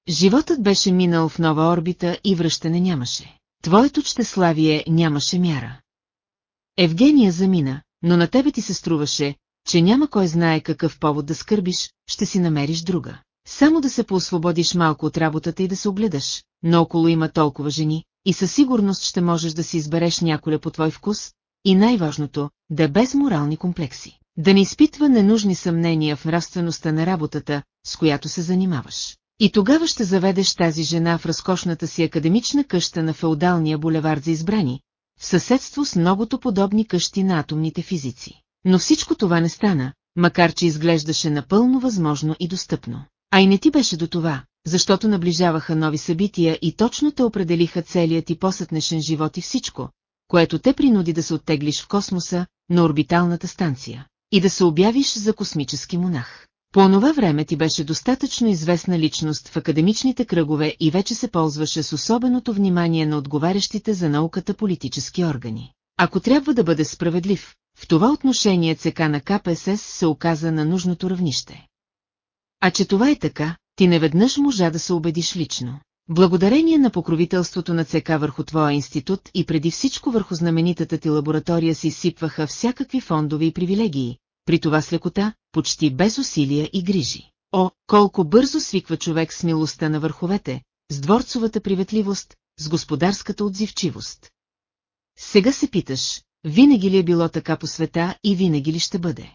Speaker 1: Животът беше минал в нова орбита и връщане нямаше. Твоето щеславие нямаше мяра. Евгения замина, но на тебе ти се струваше, че няма кой знае какъв повод да скърбиш, ще си намериш друга. Само да се поосвободиш малко от работата и да се огледаш, но около има толкова жени, и със сигурност ще можеш да си избереш няколя по твой вкус, и най-важното, да е без морални комплекси. Да не изпитва ненужни съмнения в нравствеността на работата, с която се занимаваш. И тогава ще заведеш тази жена в разкошната си академична къща на феодалния булевард за избрани, в съседство с многото подобни къщи на атомните физици но всичко това не стана, макар че изглеждаше напълно възможно и достъпно. А и не ти беше до това, защото наближаваха нови събития и точно те определиха целият ти посътнешен живот и всичко, което те принуди да се оттеглиш в космоса, на орбиталната станция, и да се обявиш за космически монах. По онова време ти беше достатъчно известна личност в академичните кръгове и вече се ползваше с особеното внимание на отговарящите за науката политически органи. Ако трябва да бъде справедлив, в това отношение ЦК на КПСС се оказа на нужното равнище. А че това е така, ти неведнъж можа да се убедиш лично. Благодарение на покровителството на ЦК върху твоя институт и преди всичко върху знаменитата ти лаборатория си сипваха всякакви фондови и привилегии, при това с лекота, почти без усилия и грижи. О, колко бързо свиква човек с милостта на върховете, с дворцовата приветливост, с господарската отзивчивост. Сега се питаш, винаги ли е било така по света и винаги ли ще бъде?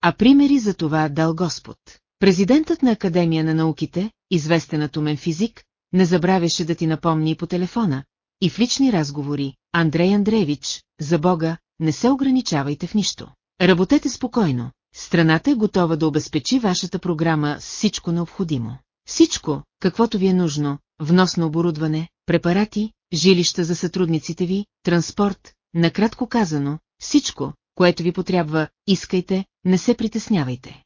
Speaker 1: А примери за това дал Господ. Президентът на Академия на науките, известен атомен физик, не забравяше да ти напомни и по телефона, и в лични разговори, Андрей Андреевич, за Бога, не се ограничавайте в нищо. Работете спокойно, страната е готова да обезпечи вашата програма с всичко необходимо. Всичко, каквото ви е нужно, вносно оборудване, препарати, жилища за сътрудниците ви, транспорт, накратко казано, всичко, което ви потрябва, искайте, не се притеснявайте.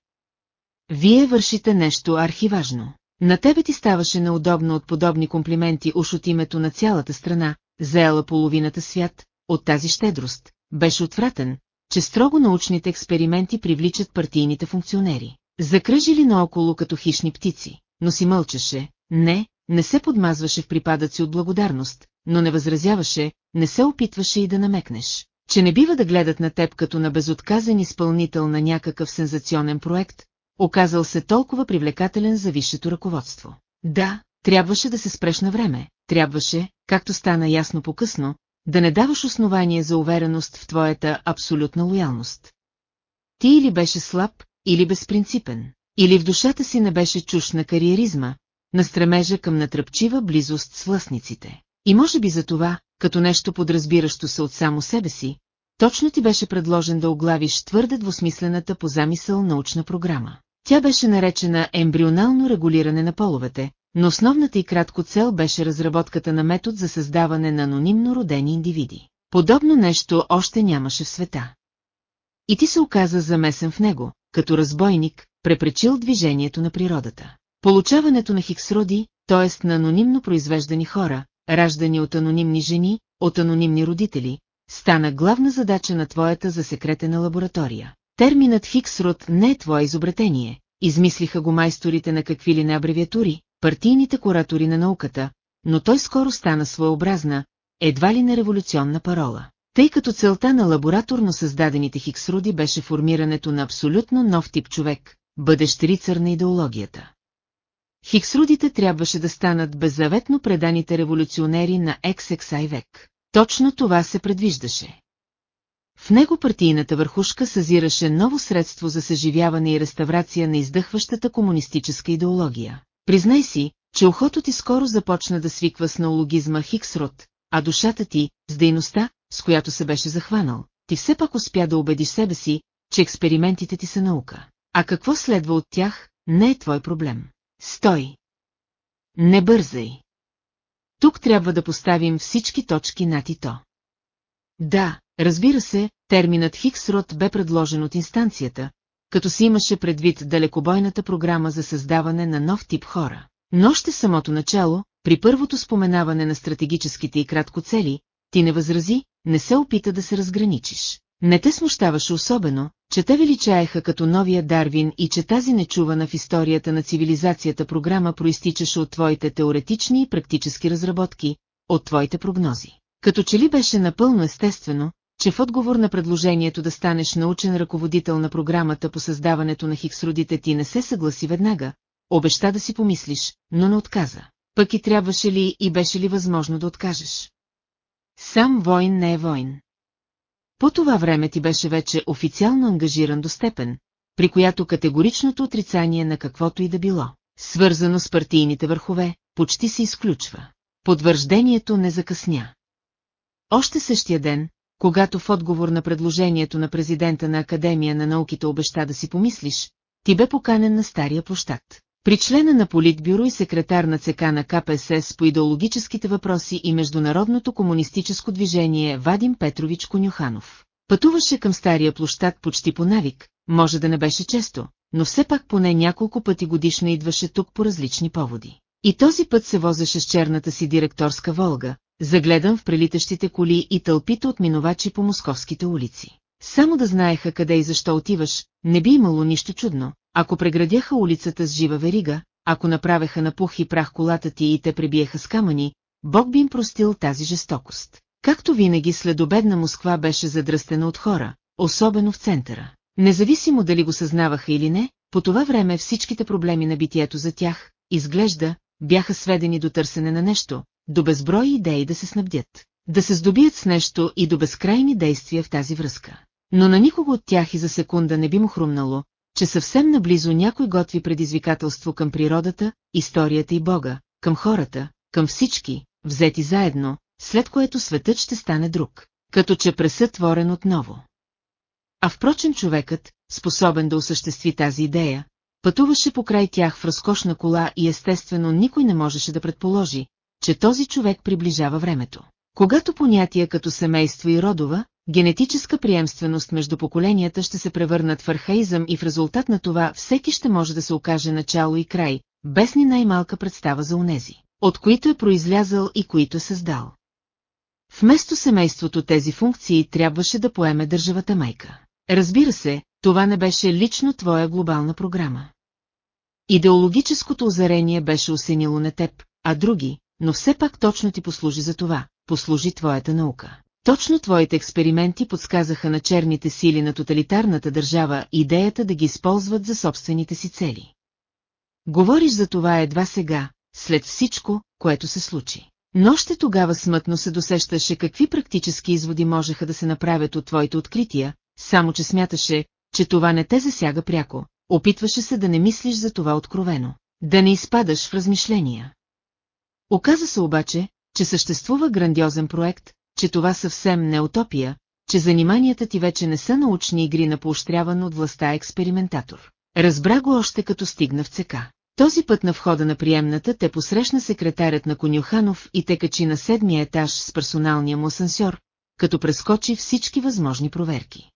Speaker 1: Вие вършите нещо архиважно. На тебе ти ставаше неудобно от подобни комплименти уж от името на цялата страна, заела половината свят, от тази щедрост. Беше отвратен, че строго научните експерименти привличат партийните функционери. Закръжили наоколо като хищни птици, но си мълчеше, не, не се подмазваше в припадъци от благодарност, но не възразяваше, не се опитваше и да намекнеш, че не бива да гледат на теб като на безотказен изпълнител на някакъв сензационен проект, оказал се толкова привлекателен за висшето ръководство. Да, трябваше да се спреш на време, трябваше, както стана ясно по-късно, да не даваш основание за увереност в твоята абсолютна лоялност. Ти или беше слаб, или безпринципен, или в душата си не беше чуш на кариеризма, на стремежа към натръпчива близост с властниците. И може би за това, като нещо подразбиращо се от само себе си, точно ти беше предложен да оглавиш твърде двусмислената по замисъл научна програма. Тя беше наречена ембрионално регулиране на половете, но основната и кратко цел беше разработката на метод за създаване на анонимно родени индивиди. Подобно нещо още нямаше в света. И ти се оказа замесен в него, като разбойник, препречил движението на природата. Получаването на хиксроди, т.е. на анонимно произвеждани хора, раждани от анонимни жени, от анонимни родители, стана главна задача на твоята засекретена лаборатория. Терминът Хиксрод не е твое изобретение, измислиха го майсторите на какви ли не абревиатури, партийните куратори на науката, но той скоро стана своеобразна, едва ли на революционна парола. Тъй като целта на лабораторно създадените хиксроди беше формирането на абсолютно нов тип човек, бъдещ рицар на идеологията. Хиксрудите трябваше да станат беззаветно преданите революционери на XXI век. Точно това се предвиждаше. В него партийната върхушка съзираше ново средство за съживяване и реставрация на издъхващата комунистическа идеология. Признай си, че ухото ти скоро започна да свиква с наологизма Хиксрод, а душата ти, с дейността, с която се беше захванал, ти все пак успя да убедиш себе си, че експериментите ти са наука. А какво следва от тях, не е твой проблем. Стой! Не бързай! Тук трябва да поставим всички точки на тито. Да, разбира се, терминът Хиксрод бе предложен от инстанцията, като си имаше предвид далекобойната програма за създаване на нов тип хора. Но още самото начало, при първото споменаване на стратегическите и кратко цели, ти не възрази, не се опита да се разграничиш. Не те смущаваше особено, че те величаеха като новия Дарвин и че тази нечувана в историята на цивилизацията програма проистичаше от твоите теоретични и практически разработки, от твоите прогнози. Като че ли беше напълно естествено, че в отговор на предложението да станеш научен ръководител на програмата по създаването на хиксродите ти не се съгласи веднага, обеща да си помислиш, но не отказа. Пък и трябваше ли и беше ли възможно да откажеш? Сам войн не е войн. По това време ти беше вече официално ангажиран до степен, при която категоричното отрицание на каквото и да било, свързано с партийните върхове, почти се изключва. Подвърждението не закъсня. Още същия ден, когато в отговор на предложението на президента на Академия на науките обеща да си помислиш, ти бе поканен на стария площад. При члена на Политбюро и секретар на ЦК на КПСС по идеологическите въпроси и Международното комунистическо движение Вадим Петрович Конюханов. Пътуваше към стария площад почти по навик, може да не беше често, но все пак поне няколко пъти годишно идваше тук по различни поводи. И този път се возеше с черната си директорска Волга, загледан в прелитащите коли и тълпите от минувачи по московските улици. Само да знаеха къде и защо отиваш, не би имало нищо чудно, ако преградяха улицата с жива верига, ако направеха на пух и прах колата ти и те пребиеха с камъни, Бог би им простил тази жестокост. Както винаги следобедна Москва беше задръстена от хора, особено в центъра. Независимо дали го съзнаваха или не, по това време всичките проблеми на битието за тях, изглежда, бяха сведени до търсене на нещо, до безброй идеи да се снабдят, да се здобият с нещо и до безкрайни действия в тази връзка. Но на никого от тях и за секунда не би му хрумнало, че съвсем наблизо някой готви предизвикателство към природата, историята и Бога, към хората, към всички, взети заедно, след което светът ще стане друг, като че пресътворен отново. А впрочем човекът, способен да осъществи тази идея, пътуваше по край тях в разкошна кола и естествено никой не можеше да предположи, че този човек приближава времето. Когато понятия като семейство и родова, генетическа приемственост между поколенията ще се превърнат в архаизъм и в резултат на това всеки ще може да се окаже начало и край, без ни най-малка представа за унези, от които е произлязал и които е създал. Вместо семейството тези функции трябваше да поеме държавата майка. Разбира се, това не беше лично твоя глобална програма. Идеологическото озарение беше осенило на теб, а други, но все пак точно ти послужи за това, послужи твоята наука. Точно твоите експерименти подсказаха на черните сили на тоталитарната държава идеята да ги използват за собствените си цели. Говориш за това едва сега, след всичко, което се случи. Но още тогава смътно се досещаше какви практически изводи можеха да се направят от твоите открития, само че смяташе, че това не те засяга пряко. Опитваше се да не мислиш за това откровено, да не изпадаш в размишления. Оказа се обаче, че съществува грандиозен проект, че това съвсем не е утопия, че заниманията ти вече не са научни игри на поощряван от властта експериментатор. Разбра го още като стигна в цека. Този път на входа на приемната те посрещна секретарят на Конюханов и те качи на седмия етаж с персоналния му асансьор, като прескочи всички възможни проверки.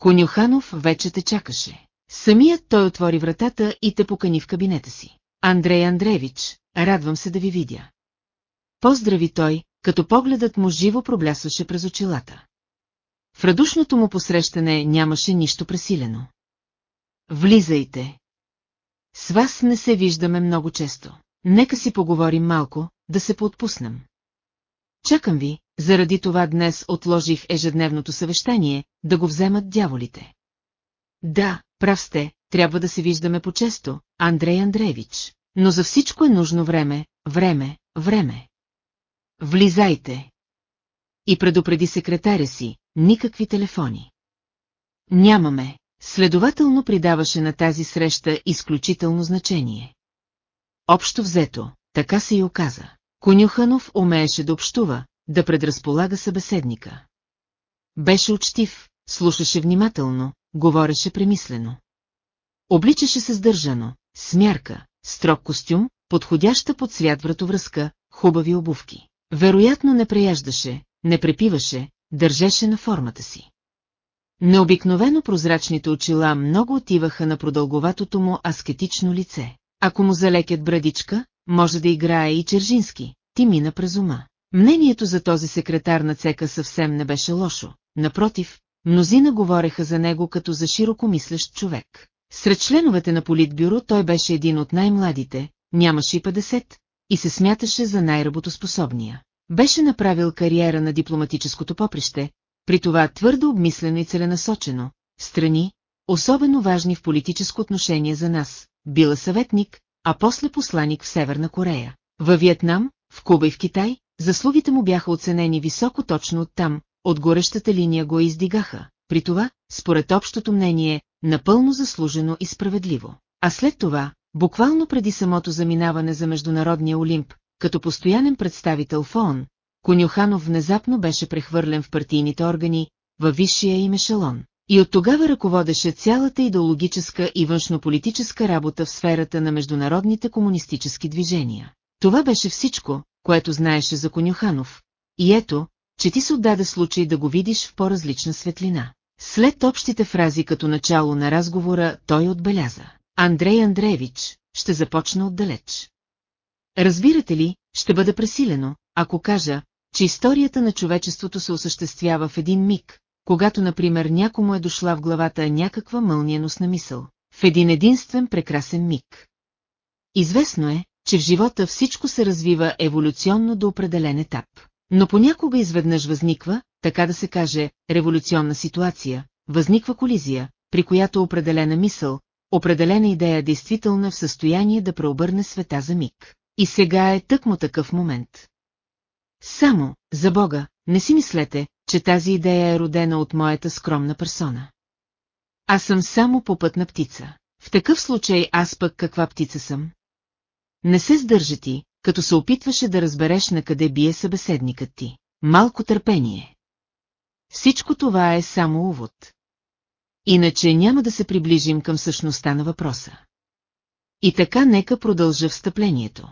Speaker 1: Конюханов вече те чакаше. Самият той отвори вратата и те покани в кабинета си. Андрей Андреевич, радвам се да ви видя. Поздрави той, като погледът му живо проблясваше през очилата. В радушното му посрещане нямаше нищо пресилено. Влизайте! С вас не се виждаме много често. Нека си поговорим малко, да се поотпуснем. Чакам ви, заради това днес отложих ежедневното съвещание, да го вземат дяволите. Да, прав сте, трябва да се виждаме по-често, Андрей Андреевич. Но за всичко е нужно време, време, време. Влизайте. И предупреди секретаря си, никакви телефони. Нямаме. Следователно придаваше на тази среща изключително значение. Общо взето, така се и оказа. Конюханов умееше да общува, да предразполага събеседника. Беше учтив, слушаше внимателно, говореше премислено. Обличаше се сдържано, смярка, строг костюм, подходяща под свят вратовръзка, хубави обувки. Вероятно не преяждаше, не препиваше, държеше на формата си. Необикновено прозрачните очила много отиваха на продълговатото му аскетично лице. Ако му залекят брадичка, може да играе и Чержински, ти мина през ума. Мнението за този секретар на цека съвсем не беше лошо. Напротив, мнозина говореха за него като за широко човек. Сред членовете на политбюро той беше един от най-младите, нямаше и 50, и се смяташе за най-работоспособния. Беше направил кариера на дипломатическото поприще, при това твърдо обмислено и целенасочено, страни, особено важни в политическо отношение за нас, била съветник, а после посланик в Северна Корея. Във Виетнам, в Куба и в Китай, заслугите му бяха оценени високо точно оттам, от горещата линия го издигаха, при това, според общото мнение, напълно заслужено и справедливо. А след това, Буквално преди самото заминаване за Международния Олимп, като постоянен представител в ООН, Конюханов внезапно беше прехвърлен в партийните органи, във висшия им ешелон. И от тогава ръководеше цялата идеологическа и външнополитическа работа в сферата на международните комунистически движения. Това беше всичко, което знаеше за Конюханов. И ето, че ти се отдаде случай да го видиш в по-различна светлина. След общите фрази като начало на разговора той отбеляза. Андрей Андреевич, ще започна отдалеч. Разбирате ли, ще бъде пресилено, ако кажа, че историята на човечеството се осъществява в един миг, когато, например, някому е дошла в главата някаква на мисъл, в един единствен прекрасен миг. Известно е, че в живота всичко се развива еволюционно до определен етап, но понякога изведнъж възниква, така да се каже, революционна ситуация, възниква колизия, при която определена мисъл, определена идея действително е в състояние да преобърне света за миг. И сега е тъкмо такъв момент. Само, за Бога, не си мислете, че тази идея е родена от моята скромна персона. Аз съм само попътна птица. В такъв случай аз пък каква птица съм? Не се сдържа ти, като се опитваше да разбереш на къде бие събеседникът ти. Малко търпение. Всичко това е само увод. Иначе няма да се приближим към същността на въпроса. И така нека продължа встъплението.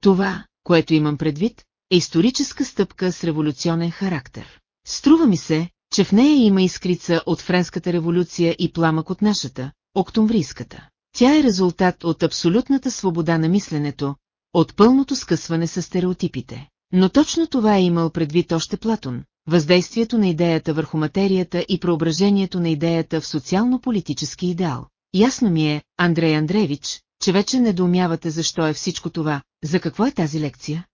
Speaker 1: Това, което имам предвид, е историческа стъпка с революционен характер. Струва ми се, че в нея има искрица от Френската революция и пламък от нашата, октомврийската. Тя е резултат от абсолютната свобода на мисленето, от пълното скъсване с стереотипите. Но точно това е имал предвид още Платон, въздействието на идеята върху материята и преображението на идеята в социално-политически идеал. Ясно ми е, Андрей Андреевич, че вече недоумявате защо е всичко това, за какво е тази лекция.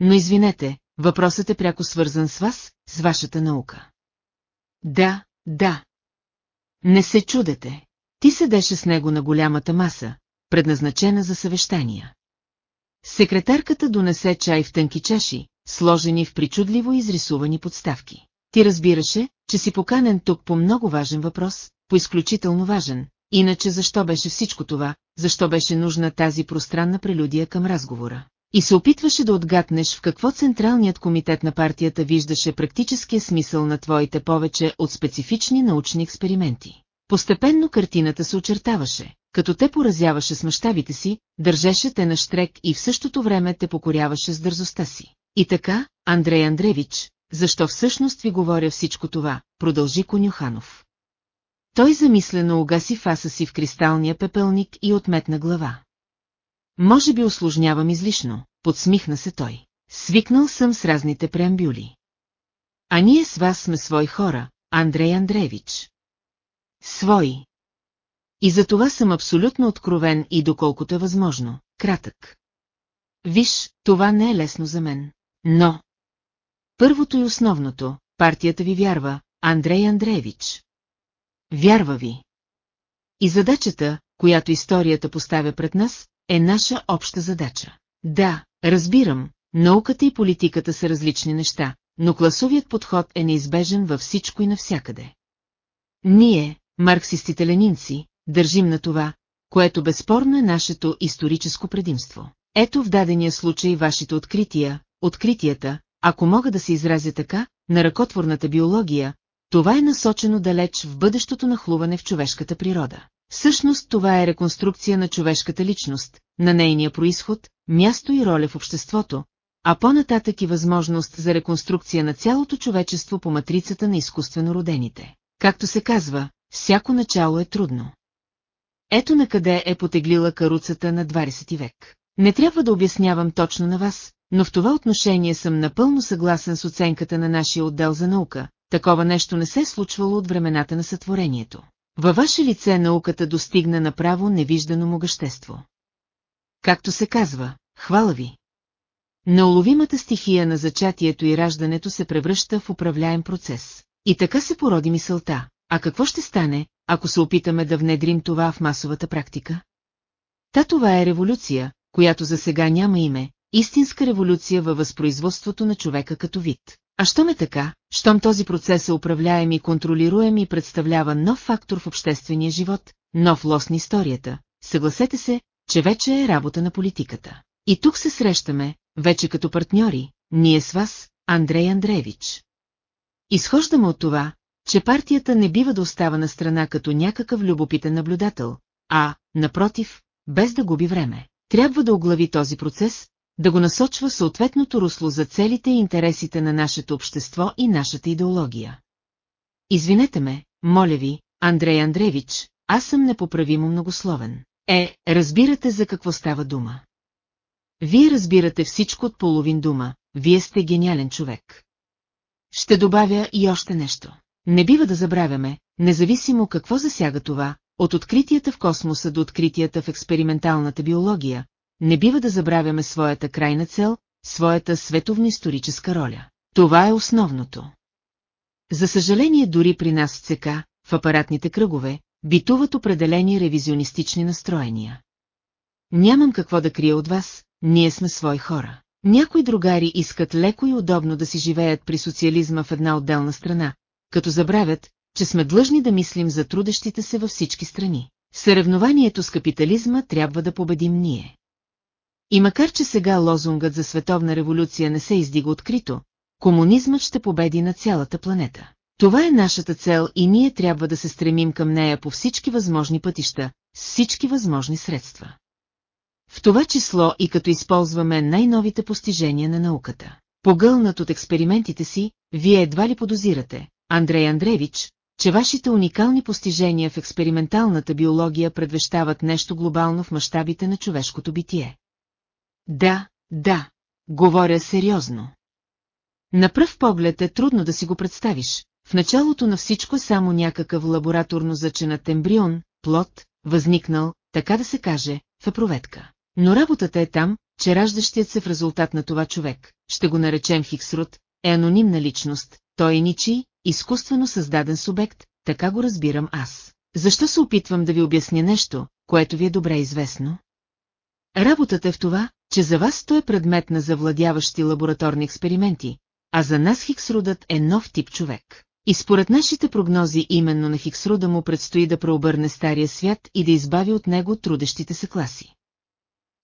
Speaker 1: Но извинете, въпросът е пряко свързан с вас, с вашата наука. Да, да. Не се чудете. Ти седеше с него на голямата маса, предназначена за съвещания. Секретарката донесе чай в тънки чаши, сложени в причудливо изрисувани подставки. Ти разбираше, че си поканен тук по много важен въпрос, по изключително важен, иначе защо беше всичко това, защо беше нужна тази пространна прелюдия към разговора. И се опитваше да отгатнеш в какво Централният комитет на партията виждаше практическия смисъл на твоите повече от специфични научни експерименти. Постепенно картината се очертаваше, като те поразяваше с мащабите си, държеше те на штрек и в същото време те покоряваше с дързостта си. И така, Андрей Андревич, защо всъщност ви говоря всичко това, продължи Конюханов. Той замислено угаси фаса си в кристалния пепелник и отметна глава. Може би осложнявам излишно, подсмихна се той. Свикнал съм с разните преамбюли. А ние с вас сме свои хора, Андрей Андреевич. Свои. И за това съм абсолютно откровен и доколкото е възможно, кратък. Виж, това не е лесно за мен. Но... Първото и основното, партията ви вярва, Андрей Андреевич. Вярва ви. И задачата, която историята поставя пред нас, е наша обща задача. Да, разбирам, науката и политиката са различни неща, но класовият подход е неизбежен във всичко и навсякъде. Ние, марксистите-ленинци, държим на това, което безспорно е нашето историческо предимство. Ето в дадения случай вашите открития, откритията, ако мога да се изразя така, на ръкотворната биология, това е насочено далеч в бъдещото нахлуване в човешката природа. Всъщност това е реконструкция на човешката личност, на нейния происход, място и роля в обществото, а по-нататък и възможност за реконструкция на цялото човечество по матрицата на изкуствено родените. Както се казва, всяко начало е трудно. Ето на къде е потеглила каруцата на 20 век. Не трябва да обяснявам точно на вас, но в това отношение съм напълно съгласен с оценката на нашия отдел за наука. Такова нещо не се е случвало от времената на сътворението. Във ваше лице науката достигна направо невиждано могъщество. Както се казва, хвала ви. Науловимата стихия на зачатието и раждането се превръща в управляем процес. И така се породи мисълта, а какво ще стане, ако се опитаме да внедрим това в масовата практика? Та това е революция, която за сега няма име, истинска революция във възпроизводството на човека като вид. А щом е така, щом този процес е управляем и контролируем и представлява нов фактор в обществения живот, нов лос на историята, съгласете се, че вече е работа на политиката. И тук се срещаме, вече като партньори, ние с вас, Андрей Андреевич. Изхождаме от това, че партията не бива да остава на страна като някакъв любопитен наблюдател, а, напротив, без да губи време. Трябва да оглави този процес, да го насочва съответното русло за целите и интересите на нашето общество и нашата идеология. Извинете ме, моля ви, Андрей Андревич, аз съм непоправимо многословен. Е, разбирате за какво става дума. Вие разбирате всичко от половин дума, вие сте гениален човек. Ще добавя и още нещо. Не бива да забравяме, независимо какво засяга това, от откритията в космоса до откритията в експерименталната биология, не бива да забравяме своята крайна цел, своята световно-историческа роля. Това е основното. За съжаление дори при нас в ЦК, в апаратните кръгове, битуват определени ревизионистични настроения. Нямам какво да крия от вас, ние сме свои хора. Някои другари искат леко и удобно да си живеят при социализма в една отделна страна, като забравят, че сме длъжни да мислим за трудещите се във всички страни. Съревнованието с капитализма трябва да победим ние. И макар, че сега лозунгът за световна революция не се издига открито, комунизмът ще победи на цялата планета. Това е нашата цел и ние трябва да се стремим към нея по всички възможни пътища, с всички възможни средства. В това число и като използваме най-новите постижения на науката. Погълнат от експериментите си, вие едва ли подозирате, Андрей Андревич, че вашите уникални постижения в експерименталната биология предвещават нещо глобално в мащабите на човешкото битие. Да, да, говоря сериозно. На пръв поглед е трудно да си го представиш. В началото на всичко е само някакъв лабораторно заченат ембрион, плод, възникнал, така да се каже, в епроветка. Но работата е там, че раждащият се в резултат на това човек, ще го наречем Хиксрут, е анонимна личност, той е ничий изкуствено създаден субект, така го разбирам аз. Защо се опитвам да ви обясня нещо, което ви е добре известно? Работата е в това, че за вас той е предмет на завладяващи лабораторни експерименти, а за нас Хиксрудът е нов тип човек. И според нашите прогнози именно на Хиксруда му предстои да преобърне стария свят и да избави от него трудещите се класи.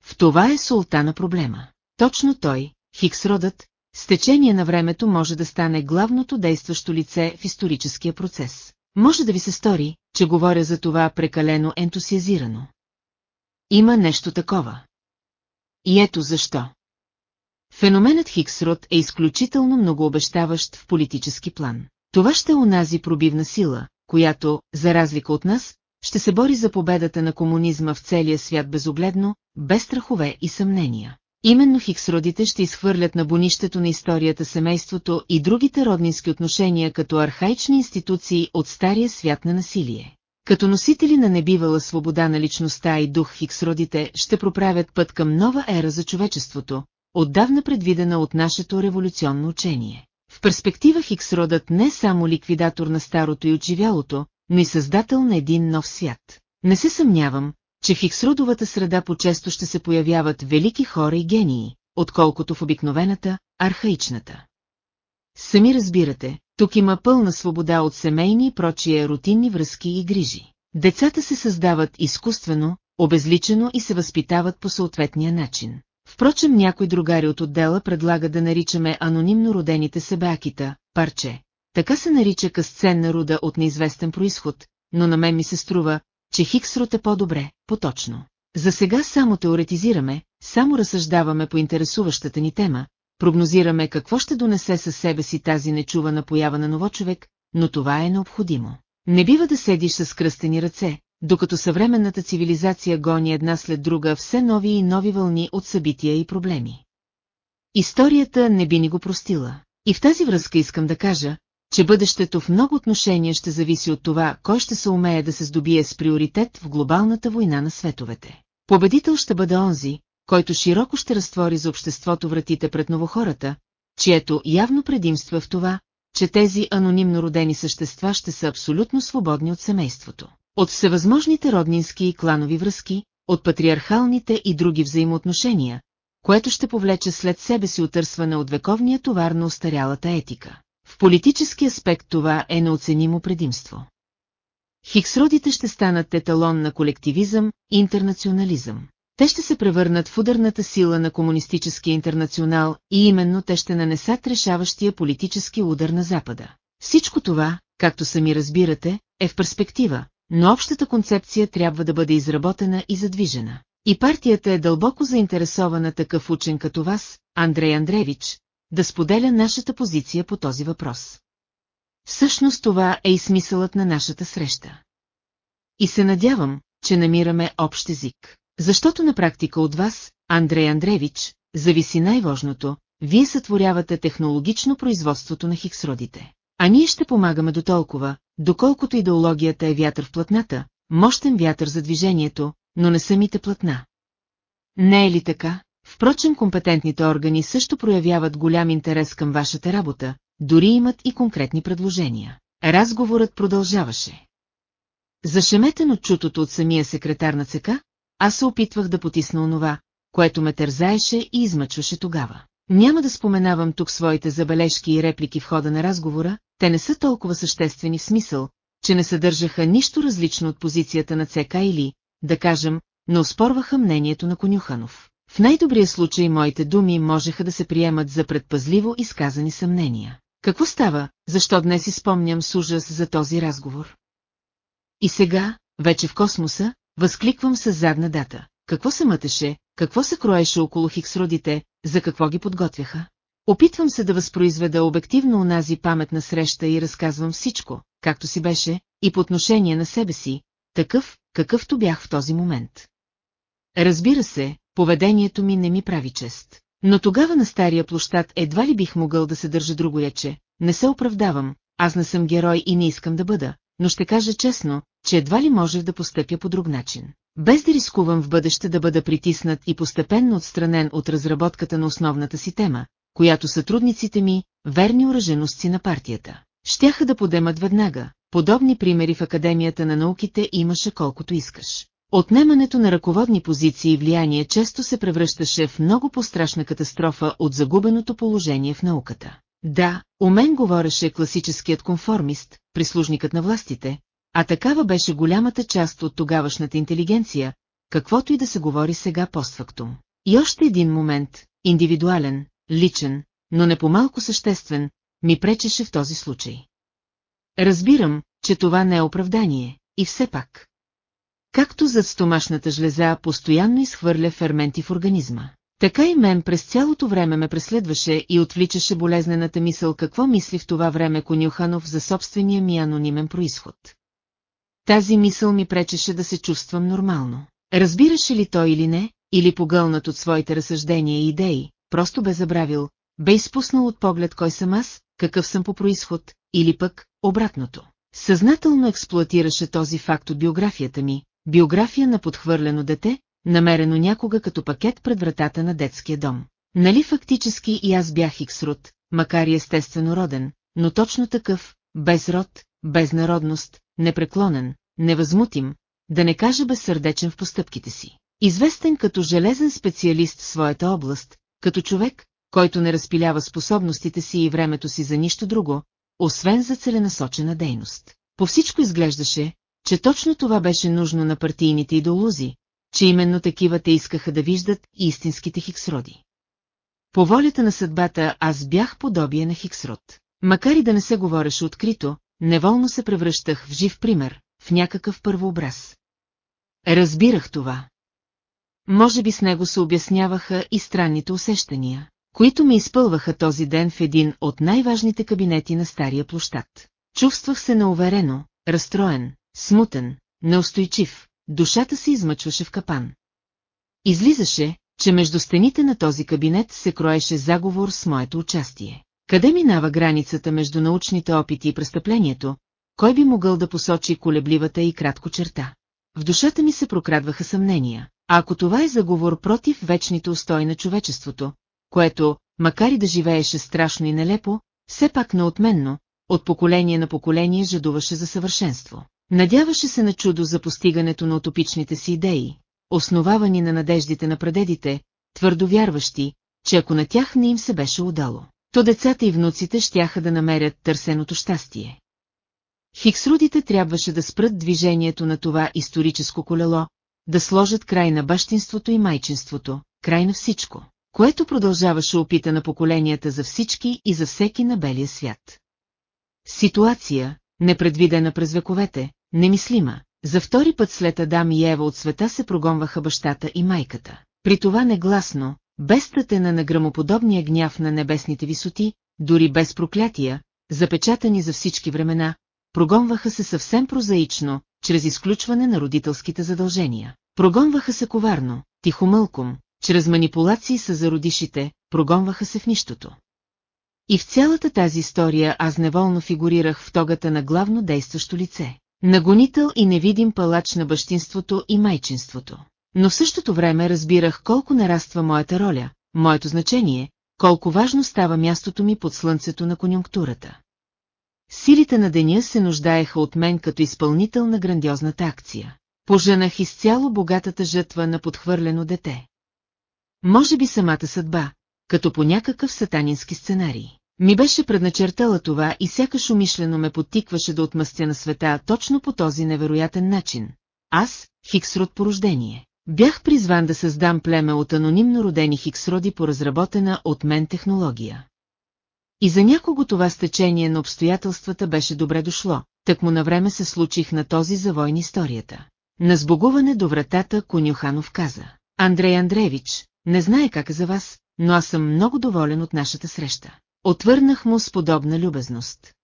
Speaker 1: В това е султана проблема. Точно той, Хиксродът, с течение на времето може да стане главното действащо лице в историческия процес. Може да ви се стори, че говоря за това прекалено ентусиазирано. Има нещо такова. И ето защо. Феноменът Хиксрод е изключително многообещаващ в политически план. Това ще е унази пробивна сила, която, за разлика от нас, ще се бори за победата на комунизма в целия свят безогледно, без страхове и съмнения. Именно хиксродите ще изхвърлят на бонището на историята семейството и другите роднински отношения като архаични институции от стария свят на насилие. Като носители на небивала свобода на личността и дух хиксродите ще проправят път към нова ера за човечеството, отдавна предвидена от нашето революционно учение. В перспектива хиксродът не е само ликвидатор на старото и отживялото, но и създател на един нов свят. Не се съмнявам, че в хиксрудовата среда по-често ще се появяват велики хора и гении, отколкото в обикновената, архаичната. Сами разбирате, тук има пълна свобода от семейни и прочие рутинни връзки и грижи. Децата се създават изкуствено, обезличено и се възпитават по съответния начин. Впрочем някой другари от отдела предлага да наричаме анонимно родените себеакита, парче. Така се нарича късценна руда от неизвестен происход, но на мен ми се струва, че Хиксрут е по-добре, поточно. За сега само теоретизираме, само разсъждаваме по интересуващата ни тема, прогнозираме какво ще донесе със себе си тази нечувана поява на ново човек, но това е необходимо. Не бива да седиш с кръстени ръце, докато съвременната цивилизация гони една след друга все нови и нови вълни от събития и проблеми. Историята не би ни го простила. И в тази връзка искам да кажа, че бъдещето в много отношения ще зависи от това, кой ще се умее да се здобие с приоритет в глобалната война на световете. Победител ще бъде онзи, който широко ще разтвори за обществото вратите пред новохората, чието явно предимство е в това, че тези анонимно родени същества ще са абсолютно свободни от семейството. От всевъзможните роднински и кланови връзки, от патриархалните и други взаимоотношения, което ще повлече след себе си отърсване от вековния товар на устарялата етика. В политически аспект това е неоценимо предимство. Хиксродите ще станат еталон на колективизъм и интернационализъм. Те ще се превърнат в ударната сила на комунистическия интернационал и именно те ще нанесат решаващия политически удар на Запада. Всичко това, както сами разбирате, е в перспектива, но общата концепция трябва да бъде изработена и задвижена. И партията е дълбоко заинтересована такъв учен като вас, Андрей Андреевич, да споделя нашата позиция по този въпрос. Всъщност това е и смисълът на нашата среща. И се надявам, че намираме общ език. Защото на практика от вас, Андрей Андревич, зависи най-важното, вие сътворявате технологично производството на хиксродите. А ние ще помагаме до толкова, доколкото идеологията е вятър в платната, мощен вятър за движението, но не самите платна. Не е ли така? Впрочем компетентните органи също проявяват голям интерес към вашата работа, дори имат и конкретни предложения. Разговорът продължаваше. Зашеметен от чутото от самия секретар на ЦК, аз се опитвах да потисна онова, което ме тързаеше и измъчваше тогава. Няма да споменавам тук своите забележки и реплики в хода на разговора, те не са толкова съществени в смисъл, че не съдържаха нищо различно от позицията на ЦК или, да кажем, но спорваха мнението на Конюханов. В най-добрия случай моите думи можеха да се приемат за предпазливо изказани съмнения. Какво става, защо днес си спомням с ужас за този разговор? И сега, вече в космоса, възкликвам с задна дата. Какво се мътеше, какво се кроеше около Хиксродите, за какво ги подготвяха? Опитвам се да възпроизведа обективно унази паметна среща и разказвам всичко, както си беше, и по отношение на себе си, такъв, какъвто бях в този момент. Разбира се, поведението ми не ми прави чест. Но тогава на стария площад едва ли бих могъл да се държа друго другояче, не се оправдавам, аз не съм герой и не искам да бъда, но ще кажа честно, че едва ли можех да постъпя по друг начин. Без да рискувам в бъдеще да бъда притиснат и постепенно отстранен от разработката на основната си тема, която сътрудниците ми, верни уръженостци на партията, щяха да подемат веднага. Подобни примери в Академията на науките имаше колкото искаш. Отнемането на ръководни позиции и влияние често се превръщаше в много пострашна катастрофа от загубеното положение в науката. Да, у мен говореше класическият конформист, прислужникът на властите, а такава беше голямата част от тогавашната интелигенция, каквото и да се говори сега постфактум. И още един момент, индивидуален, личен, но не по-малко съществен, ми пречеше в този случай. Разбирам, че това не е оправдание, и все пак както зад стомашната жлеза постоянно изхвърля ферменти в организма. Така и мен през цялото време ме преследваше и отвличаше болезнената мисъл какво мисли в това време Конюханов за собствения ми анонимен происход. Тази мисъл ми пречеше да се чувствам нормално. Разбираше ли той или не, или погълнат от своите разсъждения и идеи, просто бе забравил, бе изпуснал от поглед кой съм аз, какъв съм по происход, или пък обратното. Съзнателно експлуатираше този факт от биографията ми, биография на подхвърлено дете, намерено някога като пакет пред вратата на детския дом. Нали фактически и аз бях иксрод, макар и естествено роден, но точно такъв, без род, без народност, непреклонен, невъзмутим, да не кажа безсърдечен в постъпките си. Известен като железен специалист в своята област, като човек, който не разпилява способностите си и времето си за нищо друго, освен за целенасочена дейност. По всичко изглеждаше, че точно това беше нужно на партийните идолози, че именно такива те искаха да виждат истинските хиксроди. По волята на съдбата аз бях подобие на хиксрод. Макар и да не се говореше открито, неволно се превръщах в жив пример, в някакъв първообраз. Разбирах това. Може би с него се обясняваха и странните усещания, които ме изпълваха този ден в един от най-важните кабинети на Стария площад. Чувствах се неуверено, разстроен, смутен, неустойчив, душата се измъчваше в капан. Излизаше, че между стените на този кабинет се кроеше заговор с моето участие. Къде минава границата между научните опити и престъплението, кой би могъл да посочи колебливата и кратко черта? В душата ми се прокрадваха съмнения, а ако това е заговор против вечните устои на човечеството, което, макар и да живееше страшно и нелепо, все пак неотменно, от поколение на поколение жадуваше за съвършенство. Надяваше се на чудо за постигането на утопичните си идеи, основавани на надеждите на прадедите, твърдо вярващи, че ако на тях не им се беше удало, то децата и внуците щяха да намерят търсеното щастие. Хиксрудите трябваше да спрат движението на това историческо колело, да сложат край на бащинството и майчинството, край на всичко, което продължаваше опита на поколенията за всички и за всеки на белия свят. Ситуация, непредвидена през вековете, немислима. За втори път след Адам и Ева от света се прогонваха бащата и майката. При това негласно, без тътена на грамоподобния гняв на небесните висоти, дори без проклятия, запечатани за всички времена, прогонваха се съвсем прозаично, чрез изключване на родителските задължения. Прогонваха се коварно, тихомълком, чрез манипулации с зародишите, прогонваха се в нищото. И в цялата тази история аз неволно фигурирах в тогата на главно действащо лице. Нагонител и невидим палач на бащинството и майчинството. Но в същото време разбирах колко нараства моята роля, моето значение, колко важно става мястото ми под слънцето на конюнктурата. Силите на деня се нуждаеха от мен като изпълнител на грандиозната акция. Поженах изцяло богатата жътва на подхвърлено дете. Може би самата съдба, като по някакъв сатанински сценарий. Ми беше предначертала това и сякаш умишлено ме потикваше да отмъстя на света точно по този невероятен начин. Аз, хиксрод по рождение, бях призван да създам племе от анонимно родени хиксроди по разработена от мен технология. И за някого това стечение на обстоятелствата беше добре дошло, так му навреме се случих на този завой на историята. На сбогуване до вратата Конюханов каза. Андрей Андреевич, не знае как е за вас, но аз съм много доволен от нашата среща. Отвърнах му с подобна любезност.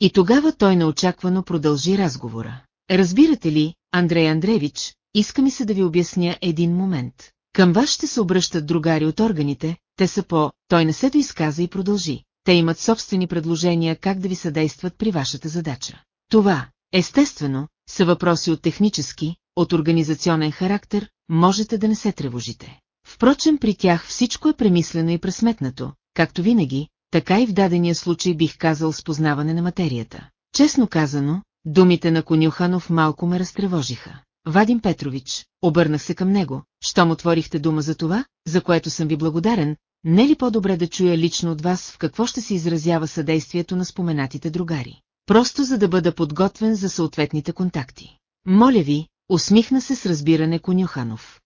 Speaker 1: И тогава той неочаквано продължи разговора. Разбирате ли, Андрей Андреевич, иска ми се да ви обясня един момент. Към вас ще се обръщат другари от органите, те са по... Той не се доизказа и продължи. Те имат собствени предложения как да ви съдействат при вашата задача. Това, естествено, са въпроси от технически, от организационен характер, можете да не се тревожите. Впрочем при тях всичко е премислено и пресметнато, както винаги, така и в дадения случай бих казал спознаване на материята. Честно казано, думите на Конюханов малко ме разтревожиха. Вадим Петрович, обърнах се към него, щом отворихте дума за това, за което съм ви благодарен, не е ли по-добре да чуя лично от вас в какво ще се изразява съдействието на споменатите другари? Просто за да бъда подготвен за съответните контакти. Моля ви, усмихна се с разбиране Конюханов.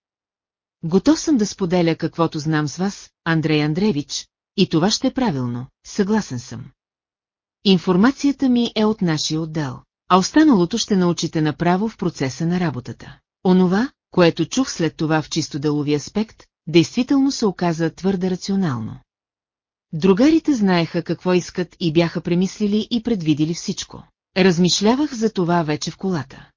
Speaker 1: Готов съм да споделя каквото знам с вас, Андрей Андреевич, и това ще е правилно, съгласен съм. Информацията ми е от нашия отдел, а останалото ще научите направо в процеса на работата. Онова, което чух след това в чисто делови аспект, действително се оказа твърде рационално. Другарите знаеха какво искат и бяха премислили и предвидили всичко. Размишлявах за това вече в колата.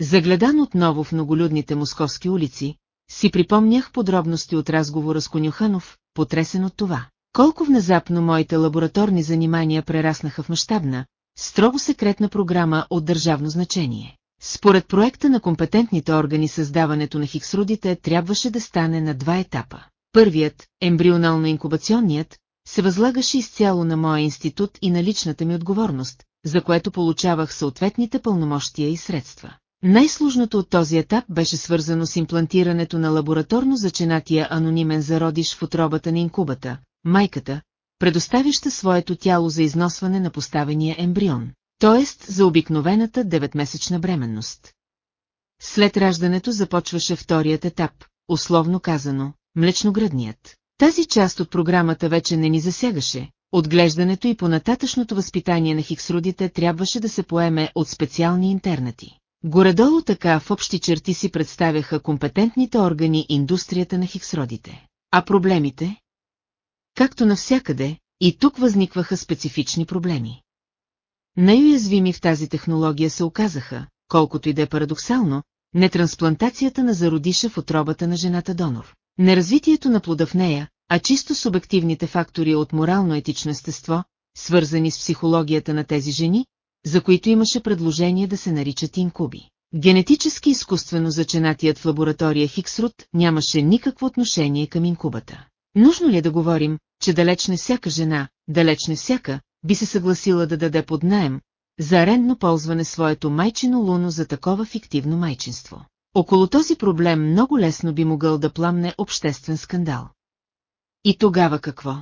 Speaker 1: Загледан отново в многолюдните московски улици, си припомнях подробности от разговора с Конюханов, потресен от това. Колко внезапно моите лабораторни занимания прераснаха в мащабна, строго секретна програма от държавно значение. Според проекта на компетентните органи създаването на хиксрудите трябваше да стане на два етапа. Първият, ембрионално-инкубационният, се възлагаше изцяло на моя институт и на личната ми отговорност, за което получавах съответните пълномощия и средства. Най-сложното от този етап беше свързано с имплантирането на лабораторно заченатия анонимен зародиш в отробата на инкубата, майката, предоставяща своето тяло за износване на поставения ембрион, т.е. за обикновената 9-месечна бременност. След раждането започваше вторият етап, условно казано, млечноградният. Тази част от програмата вече не ни засягаше, отглеждането и понататъчното възпитание на хиксрудите трябваше да се поеме от специални интернати. Горедолу така в общи черти си представяха компетентните органи индустрията на хиксродите. А проблемите? Както навсякъде, и тук възникваха специфични проблеми. Най-уязвими в тази технология се оказаха, колкото и да е парадоксално, нетрансплантацията на зародиша в отробата на жената донор. Неразвитието на плода в нея, а чисто субективните фактори от морално-етично естество, свързани с психологията на тези жени, за които имаше предложение да се наричат инкуби. Генетически изкуствено заченатият в лаборатория Хиксрут нямаше никакво отношение към инкубата. Нужно ли е да говорим, че далеч не всяка жена, далеч не всяка, би се съгласила да даде под найем, за арендно ползване своето майчино луно за такова фиктивно майчинство. Около този проблем много лесно би могъл да пламне обществен скандал. И тогава какво?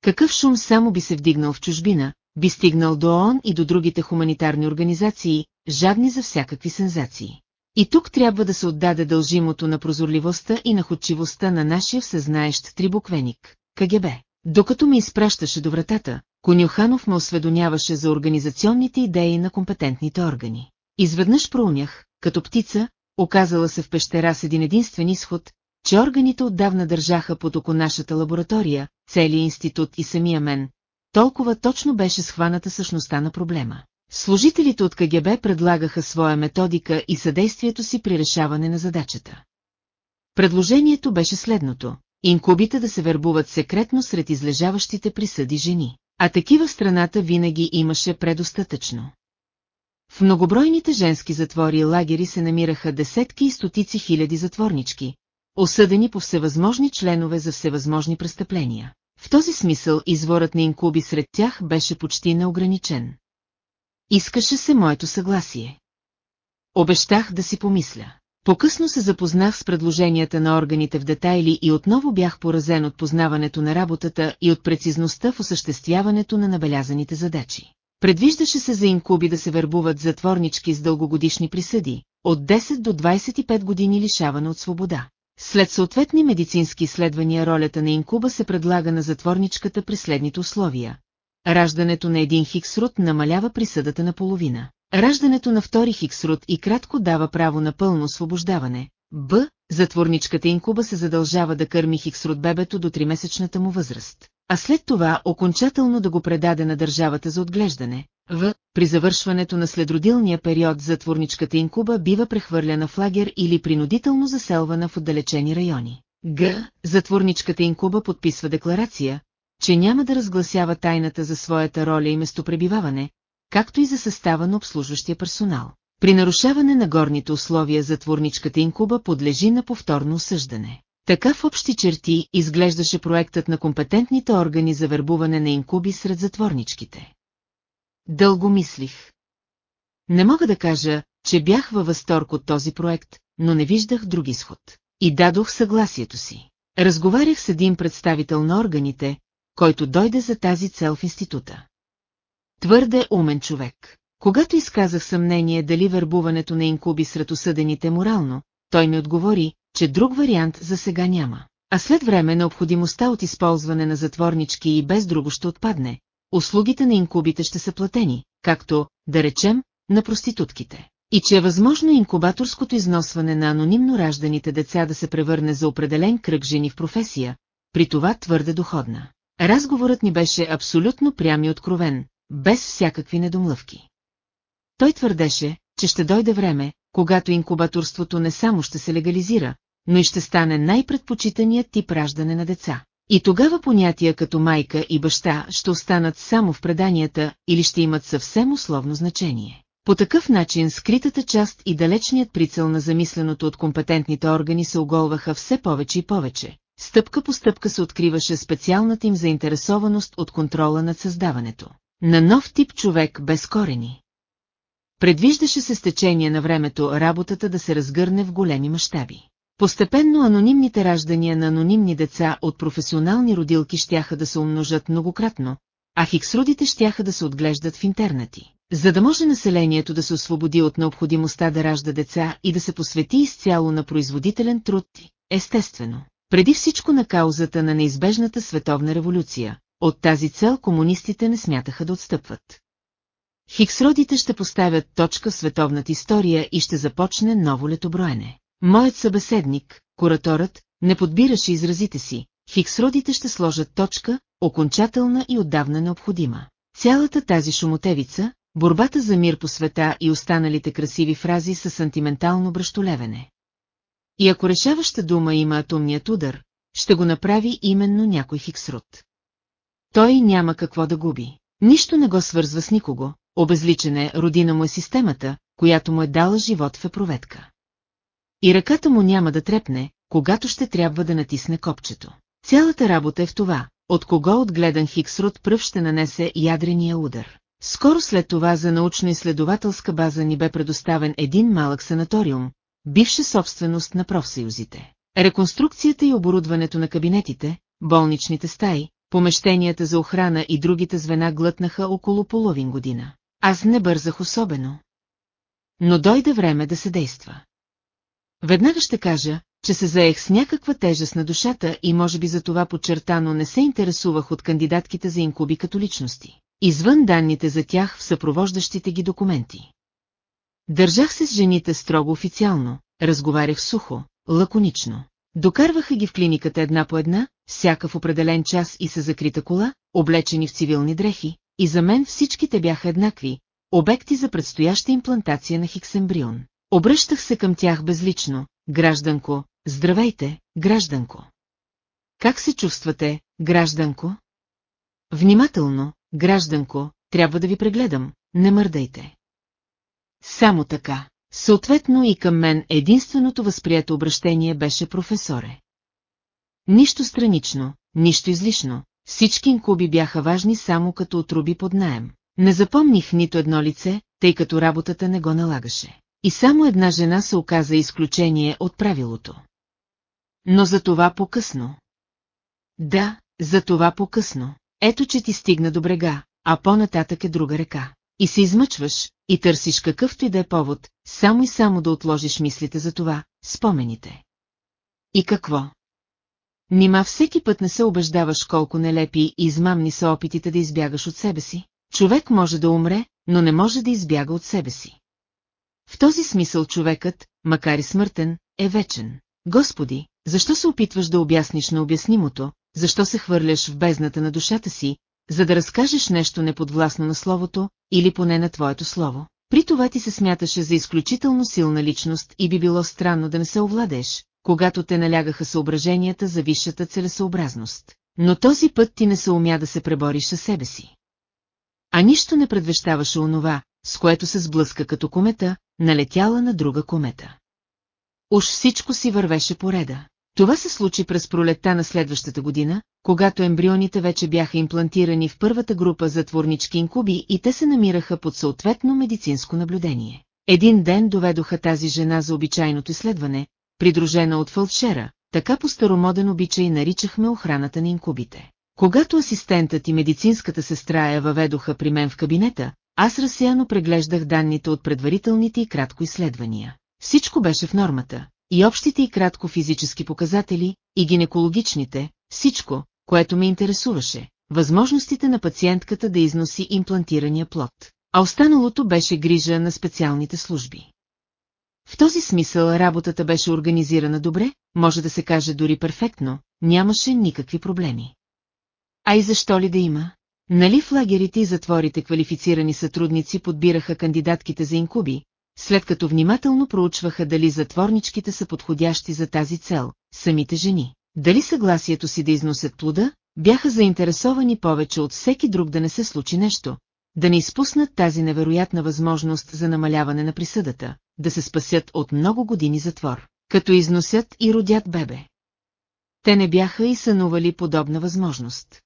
Speaker 1: Какъв шум само би се вдигнал в чужбина, би стигнал до ООН и до другите хуманитарни организации, жадни за всякакви сензации. И тук трябва да се отдаде дължимото на прозорливостта и находчивостта на нашия всезнаещ трибуквеник, КГБ. Докато ми изпращаше до вратата, Конюханов ме осведомяваше за организационните идеи на компетентните органи. Изведнъж проумях, като птица, оказала се в пещера с един единствен изход, че органите отдавна държаха под око нашата лаборатория, целият институт и самия мен, толкова точно беше схваната същността на проблема. Служителите от КГБ предлагаха своя методика и съдействието си при решаване на задачата. Предложението беше следното – инкубите да се вербуват секретно сред излежаващите присъди жени, а такива в страната винаги имаше предостатъчно. В многобройните женски затвори и лагери се намираха десетки и стотици хиляди затворнички, осъдени по всевъзможни членове за всевъзможни престъпления. В този смисъл изворът на инкуби сред тях беше почти неограничен. Искаше се моето съгласие. Обещах да си помисля. Покъсно се запознах с предложенията на органите в детайли и отново бях поразен от познаването на работата и от прецизността в осъществяването на набелязаните задачи. Предвиждаше се за инкуби да се вербуват затворнички с дългогодишни присъди, от 10 до 25 години лишаване от свобода. След съответни медицински изследвания ролята на инкуба се предлага на затворничката при следните условия. Раждането на един хиксрут намалява присъдата на половина. Раждането на втори хиксрут и кратко дава право на пълно освобождаване. Б. Затворничката инкуба се задължава да кърми хиксрут бебето до 3-месечната му възраст, а след това окончателно да го предаде на държавата за отглеждане, в. При завършването на следродилния период затворничката инкуба бива прехвърлена в лагер или принудително заселвана в отдалечени райони. Г. Затворничката инкуба подписва декларация, че няма да разгласява тайната за своята роля и местопребиваване, както и за състава на обслужващия персонал. При нарушаване на горните условия затворничката инкуба подлежи на повторно осъждане. Така в общи черти изглеждаше проектът на компетентните органи за вербуване на инкуби сред затворничките. Дълго мислих. Не мога да кажа, че бях във възторг от този проект, но не виждах друг изход. И дадох съгласието си. Разговарях с един представител на органите, който дойде за тази цел в института. Твърде умен човек. Когато изказах съмнение дали вербуването на инкуби сред осъдените морално, той ми отговори, че друг вариант за сега няма. А след време необходимостта от използване на затворнички и без друго ще отпадне, услугите на инкубите ще са платени, както, да речем, на проститутките. И че е възможно инкубаторското износване на анонимно ражданите деца да се превърне за определен кръг жени в професия, при това твърде доходна. Разговорът ни беше абсолютно прям и откровен, без всякакви недомлъвки. Той твърдеше, че ще дойде време, когато инкубаторството не само ще се легализира, но и ще стане най-предпочитаният тип раждане на деца. И тогава понятия като майка и баща ще останат само в преданията или ще имат съвсем условно значение. По такъв начин скритата част и далечният прицел на замисленото от компетентните органи се оголваха все повече и повече. Стъпка по стъпка се откриваше специалната им заинтересованост от контрола над създаването. На нов тип човек без корени. Предвиждаше се с течение на времето работата да се разгърне в големи мащаби. Постепенно анонимните раждания на анонимни деца от професионални родилки щяха да се умножат многократно, а хиксрудите щяха да се отглеждат в интернати. За да може населението да се освободи от необходимостта да ражда деца и да се посвети изцяло на производителен труд, естествено, преди всичко на каузата на неизбежната световна революция, от тази цел комунистите не смятаха да отстъпват. Хиксродите ще поставят точка в световната история и ще започне ново летоброене. Моят събеседник, кураторът, не подбираше изразите си, хиксродите ще сложат точка, окончателна и отдавна необходима. Цялата тази шумотевица, борбата за мир по света и останалите красиви фрази са сантиментално бръщолевене. И ако решаваща дума има атомният удар, ще го направи именно някой хиксрод. Той няма какво да губи. Нищо не го свързва с никого, обезличене родина му е системата, която му е дала живот в епроветка. И ръката му няма да трепне, когато ще трябва да натисне копчето. Цялата работа е в това, от кого отгледан Хиксрут пръв ще нанесе ядрения удар. Скоро след това за научно-изследователска база ни бе предоставен един малък санаториум, бивша собственост на профсъюзите. Реконструкцията и оборудването на кабинетите, болничните стаи, помещенията за охрана и другите звена глътнаха около половин година. Аз не бързах особено. Но дойде време да се действа. Веднага ще кажа, че се заех с някаква тежест на душата и може би за това подчертано не се интересувах от кандидатките за инкуби като личности, извън данните за тях в съпровождащите ги документи. Държах се с жените строго официално, разговарях сухо, лаконично. Докарваха ги в клиниката една по една, всяка в определен час и със закрита кола, облечени в цивилни дрехи, и за мен всичките бяха еднакви, обекти за предстояща имплантация на Хиксембрион. Обръщах се към тях безлично, гражданко, здравейте, гражданко. Как се чувствате, гражданко? Внимателно, гражданко, трябва да ви прегледам, не мърдайте. Само така. Съответно и към мен единственото възприето обращение беше професоре. Нищо странично, нищо излишно, всички инкуби бяха важни само като отруби под наем. Не запомних нито едно лице, тъй като работата не го налагаше. И само една жена се оказа изключение от правилото. Но за това по-късно. Да, за това по-късно. Ето, че ти стигна до брега, а по-нататък е друга река. И се измъчваш, и търсиш какъвто и да е повод, само и само да отложиш мислите за това, спомените. И какво? Нима всеки път не се убеждаваш колко нелепи и измамни са опитите да избягаш от себе си. Човек може да умре, но не може да избяга от себе си. В този смисъл човекът, макар и смъртен, е вечен. Господи, защо се опитваш да обясниш на обяснимото, защо се хвърляш в бездната на душата си, за да разкажеш нещо неподвластно на словото, или поне на твоето слово? При това ти се смяташе за изключително силна личност и би било странно да не се овладеш, когато те налягаха съображенията за висшата целесообразност. Но този път ти не се умя да се пребориш със себе си а нищо не предвещаваше онова, с което се сблъска като комета, налетяла на друга комета. Уж всичко си вървеше пореда. Това се случи през пролетта на следващата година, когато ембрионите вече бяха имплантирани в първата група затворнички инкуби и те се намираха под съответно медицинско наблюдение. Един ден доведоха тази жена за обичайното изследване, придружена от фалшера, така по старомоден обичай наричахме охраната на инкубите. Когато асистентът и медицинската сестра я въведоха при мен в кабинета, аз разсеяно преглеждах данните от предварителните и кратко изследвания. Всичко беше в нормата, и общите и кратко физически показатели, и гинекологичните, всичко, което ме интересуваше, възможностите на пациентката да износи имплантирания плод, а останалото беше грижа на специалните служби. В този смисъл работата беше организирана добре, може да се каже дори перфектно, нямаше никакви проблеми. А и защо ли да има? Нали в лагерите и затворите квалифицирани сътрудници подбираха кандидатките за инкуби, след като внимателно проучваха дали затворничките са подходящи за тази цел, самите жени. Дали съгласието си да износят плода, бяха заинтересовани повече от всеки друг да не се случи нещо, да не изпуснат тази невероятна възможност за намаляване на присъдата, да се спасят от много години затвор, като износят и родят бебе. Те не бяха и сънували подобна възможност.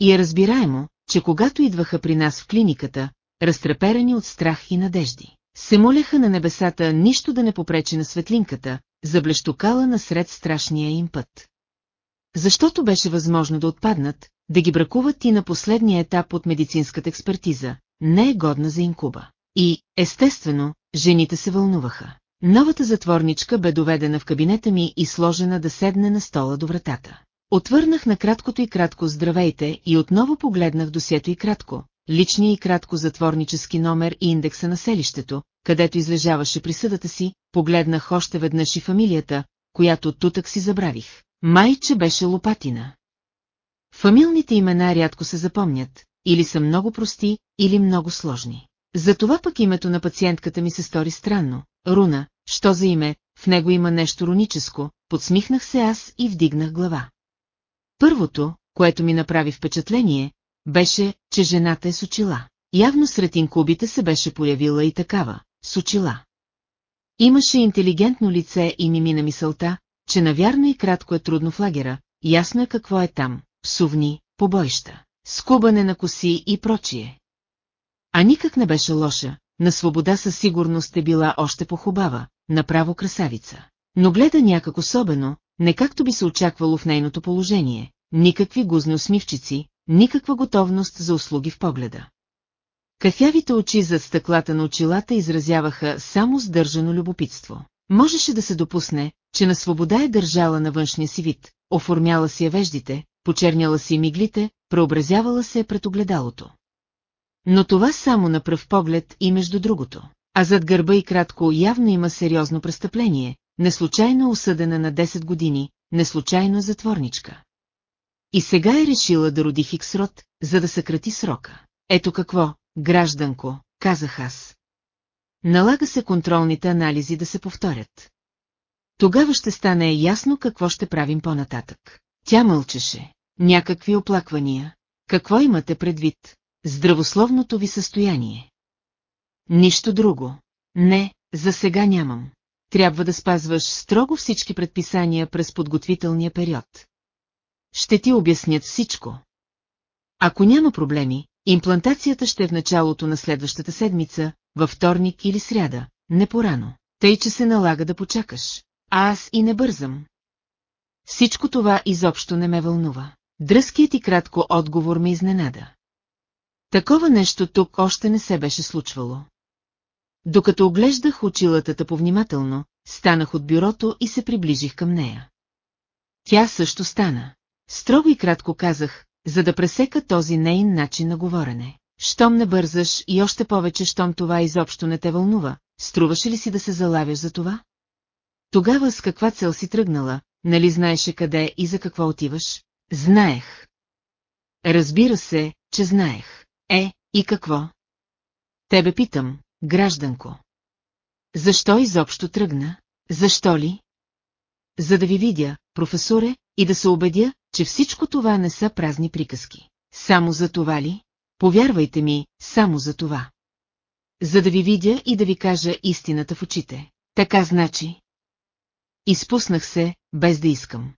Speaker 1: И е разбираемо, че когато идваха при нас в клиниката, разтреперани от страх и надежди, се молеха на небесата нищо да не попречи на светлинката, заблещокала насред страшния им път. Защото беше възможно да отпаднат, да ги бракуват и на последния етап от медицинската експертиза, не е годна за инкуба. И, естествено, жените се вълнуваха. Новата затворничка бе доведена в кабинета ми и сложена да седне на стола до вратата. Отвърнах на краткото и кратко здравейте и отново погледнах досието и кратко, личния и кратко затворнически номер и индекса на селището, където излежаваше присъдата си, погледнах още веднъж и фамилията, която тутък си забравих. Майче беше Лопатина. Фамилните имена рядко се запомнят, или са много прости, или много сложни. Затова пък името на пациентката ми се стори странно. Руна, що за име, в него има нещо руническо, подсмихнах се аз и вдигнах глава. Първото, което ми направи впечатление, беше, че жената е с очила. Явно сред инкубите се беше появила и такава, с очила. Имаше интелигентно лице и ми мина мисълта, че навярно и кратко е трудно в лагера, ясно е какво е там, псувни, побойща, скубане на коси и прочие. А никак не беше лоша, на свобода със сигурност е била още по-хубава, направо красавица. Но гледа някак особено, не както би се очаквало в нейното положение, никакви гузни усмивчици, никаква готовност за услуги в погледа. Кафявите очи зад стъклата на очилата изразяваха само сдържано любопитство. Можеше да се допусне, че на свобода е държала на външния си вид, оформяла си веждите, почерняла си миглите, преобразявала се пред огледалото. Но това само на пръв поглед и между другото. А зад гърба и кратко явно има сериозно престъпление, неслучайно осъдена на 10 години, неслучайно затворничка. И сега е решила да роди хикс род, за да съкрати срока. Ето какво, гражданко, казах аз. Налага се контролните анализи да се повторят. Тогава ще стане ясно какво ще правим по-нататък. Тя мълчеше. Някакви оплаквания. Какво имате предвид? Здравословното ви състояние. Нищо друго. Не, за сега нямам трябва да спазваш строго всички предписания през подготвителния период. Ще ти обяснят всичко. Ако няма проблеми, имплантацията ще е в началото на следващата седмица, във вторник или сряда, не порано. Тъй, че се налага да почакаш. А аз и не бързам. Всичко това изобщо не ме вълнува. Дръзкият и кратко отговор ме изненада. Такова нещо тук още не се беше случвало. Докато оглеждах очилатата повнимателно, станах от бюрото и се приближих към нея. Тя също стана. Строго и кратко казах, за да пресека този нейн начин на говорене. Щом не бързаш и още повече, щом това изобщо не те вълнува, струваше ли си да се залавяш за това? Тогава с каква цел си тръгнала, нали знаеше къде и за какво отиваш? Знаех. Разбира се, че знаех. Е, и какво? Тебе питам, Гражданко. Защо изобщо тръгна? Защо ли? За да ви видя, професоре, и да се убедя, че всичко това не са празни приказки. Само за това ли? Повярвайте ми, само за това. За да ви видя и да ви кажа истината в очите. Така значи. Изпуснах се, без да искам.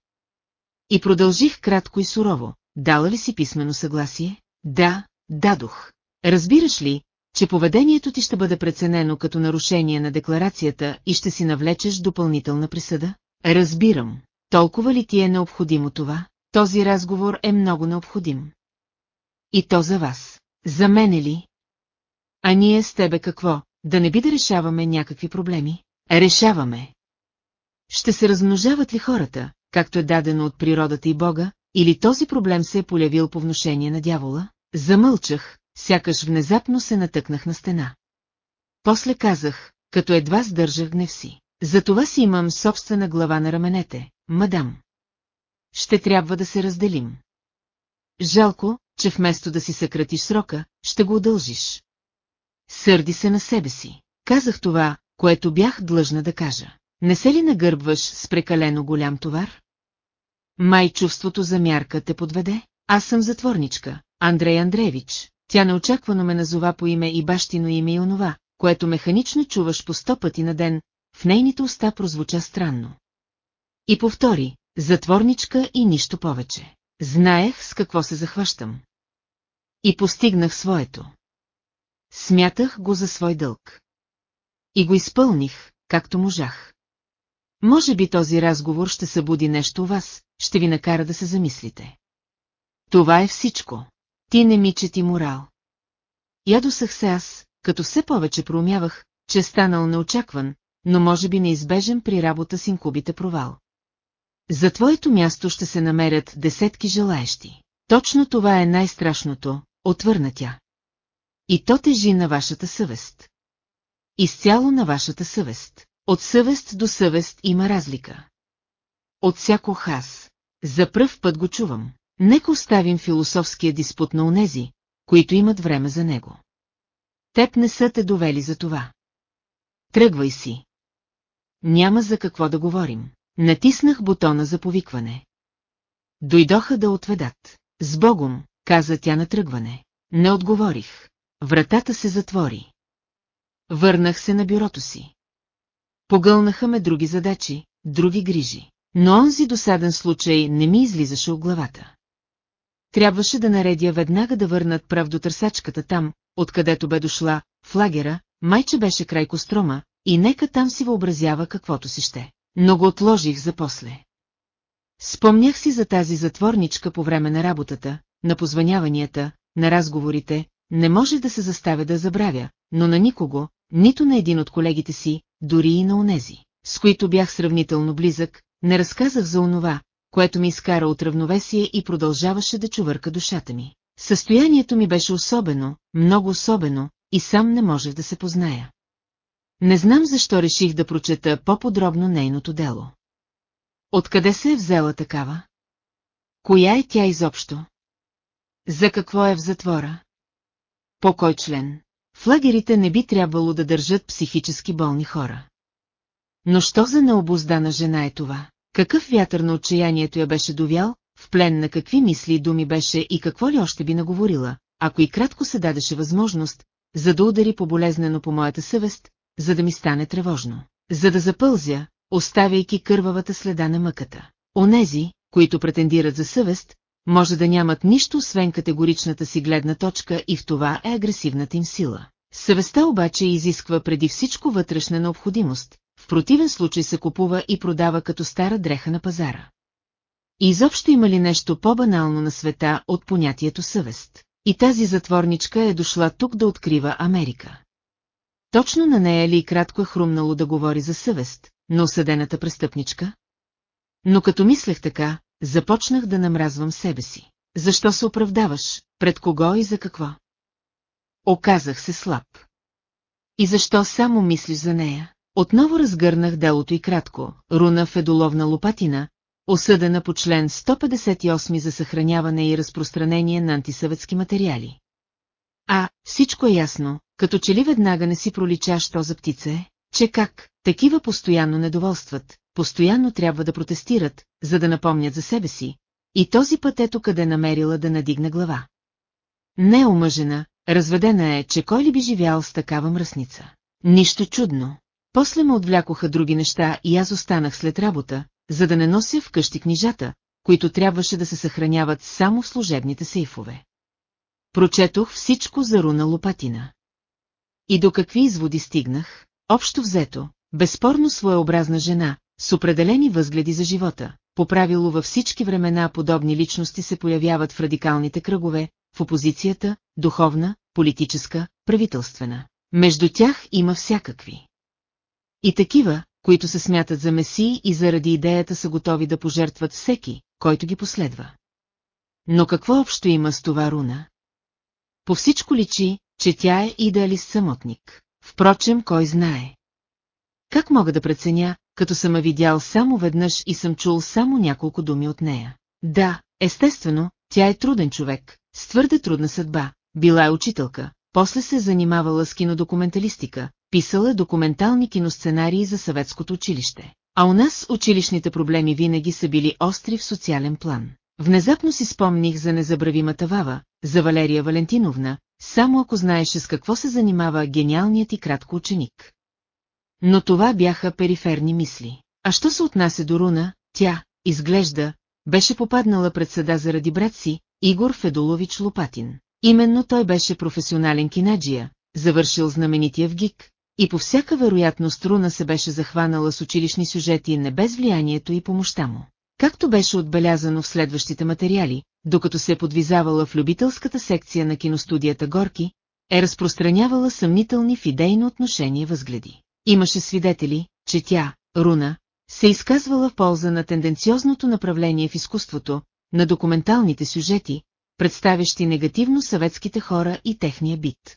Speaker 1: И продължих кратко и сурово. Дала ли си писмено съгласие? Да, дадох. Разбираш ли, че поведението ти ще бъде преценено като нарушение на декларацията и ще си навлечеш допълнителна присъда? Разбирам. Толкова ли ти е необходимо това? Този разговор е много необходим. И то за вас. За мене ли? А ние с тебе какво? Да не би да решаваме някакви проблеми? Решаваме. Ще се размножават ли хората, както е дадено от природата и Бога, или този проблем се е полявил по вношение на дявола? Замълчах, сякаш внезапно се натъкнах на стена. После казах, като едва сдържах гнев си. Затова си имам собствена глава на раменете, мадам. Ще трябва да се разделим. Жалко, че вместо да си съкратиш срока, ще го удължиш. Сърди се на себе си. Казах това, което бях длъжна да кажа. Не се ли нагърбваш с прекалено голям товар? Май чувството за мярка те подведе. Аз съм затворничка, Андрей Андреевич, тя неочаквано ме назова по име и бащино име и онова, което механично чуваш по сто пъти на ден, в нейните уста прозвуча странно. И повтори, затворничка и нищо повече. Знаех с какво се захващам. И постигнах своето. Смятах го за свой дълг. И го изпълних, както можах. Може би този разговор ще събуди нещо у вас, ще ви накара да се замислите. Това е всичко. Ти не ми чети морал. Ядосах се аз, като все повече проумявах, че е станал неочакван, но може би неизбежен при работа с инкубите провал. За твоето място ще се намерят десетки желаещи. Точно това е най-страшното, отвърна тя. И то тежи на вашата съвест. Изцяло на вашата съвест. От съвест до съвест има разлика. От всяко хас. За пръв път го чувам. Нека оставим философския диспут на онези, които имат време за него. Теп не са те довели за това. Тръгвай си. Няма за какво да говорим. Натиснах бутона за повикване. Дойдоха да отведат. С Богом, каза тя на тръгване. Не отговорих. Вратата се затвори. Върнах се на бюрото си. Погълнаха ме други задачи, други грижи. Но онзи досаден случай не ми излизаше от главата. Трябваше да наредя веднага да върнат правдотърсачката там, откъдето бе дошла, в лагера, майче беше край Кострома, и нека там си въобразява каквото си ще. Но го отложих за после. Спомнях си за тази затворничка по време на работата, на позваняванията, на разговорите, не може да се заставя да забравя, но на никого, нито на един от колегите си, дори и на онези, с които бях сравнително близък, не разказах за онова, което ми изкара от равновесие и продължаваше да чувърка душата ми. Състоянието ми беше особено, много особено, и сам не можех да се позная. Не знам защо реших да прочета по-подробно нейното дело. Откъде се е взела такава? Коя е тя изобщо? За какво е в затвора? По кой член? В лагерите не би трябвало да държат психически болни хора. Но що за необоздана жена е това? Какъв вятър на отчаянието я беше довял, в плен на какви мисли и думи беше и какво ли още би наговорила, ако и кратко се дадеше възможност, за да удари поболезнено по моята съвест, за да ми стане тревожно, за да запълзя, оставяйки кървавата следа на мъката. Онези, които претендират за съвест, може да нямат нищо освен категоричната си гледна точка и в това е агресивната им сила. Съвестта обаче изисква преди всичко вътрешна необходимост, в противен случай се купува и продава като стара дреха на пазара. И изобщо има ли нещо по-банално на света от понятието съвест? И тази затворничка е дошла тук да открива Америка. Точно на нея ли и кратко е хрумнало да говори за съвест, но осъдената престъпничка? Но като мислех така, започнах да намразвам себе си. Защо се оправдаваш, пред кого и за какво? Оказах се слаб. И защо само мислиш за нея? Отново разгърнах делото и кратко, руна Федоловна Лопатина, осъдена по член 158 за съхраняване и разпространение на антисъветски материали. А, всичко е ясно, като че ли веднага не си пролича, що за птице, че как, такива постоянно недоволстват, постоянно трябва да протестират, за да напомнят за себе си, и този път ето къде намерила да надигна глава. Не е омъжена, разведена е, че кой ли би живял с такава мръсница. Нищо чудно. После ме отвлякоха други неща и аз останах след работа, за да не нося вкъщи книжата, които трябваше да се съхраняват само в служебните сейфове. Прочетох всичко за Руна Лопатина. И до какви изводи стигнах, общо взето, безспорно своеобразна жена, с определени възгледи за живота, по правило във всички времена подобни личности се появяват в радикалните кръгове, в опозицията, духовна, политическа, правителствена. Между тях има всякакви. И такива, които се смятат за месии и заради идеята са готови да пожертват всеки, който ги последва. Но какво общо има с това руна? По всичко личи, че тя е идеалист самотник. Впрочем, кой знае. Как мога да преценя, като съм я видял само веднъж и съм чул само няколко думи от нея? Да, естествено, тя е труден човек, с твърде трудна съдба, била е учителка, после се занимавала с кинодокументалистика, писала документални киносценарии за съветското училище. А у нас училищните проблеми винаги са били остри в социален план. Внезапно си спомних за незабравимата Вава, за Валерия Валентиновна, само ако знаеше с какво се занимава гениалният и кратко ученик. Но това бяха периферни мисли. А що се отнася до Руна, тя, изглежда, беше попаднала пред съда заради брат си, Игор Федолович Лопатин. Именно той беше професионален кинаджия, завършил знаменития в ГИК, и по всяка вероятност Руна се беше захванала с училищни сюжети не без влиянието и помощта му. Както беше отбелязано в следващите материали, докато се е подвизавала в любителската секция на киностудията Горки, е разпространявала съмнителни в идейно отношение възгледи. Имаше свидетели, че тя, Руна, се изказвала в полза на тенденциозното направление в изкуството, на документалните сюжети, представящи негативно съветските хора и техния бит.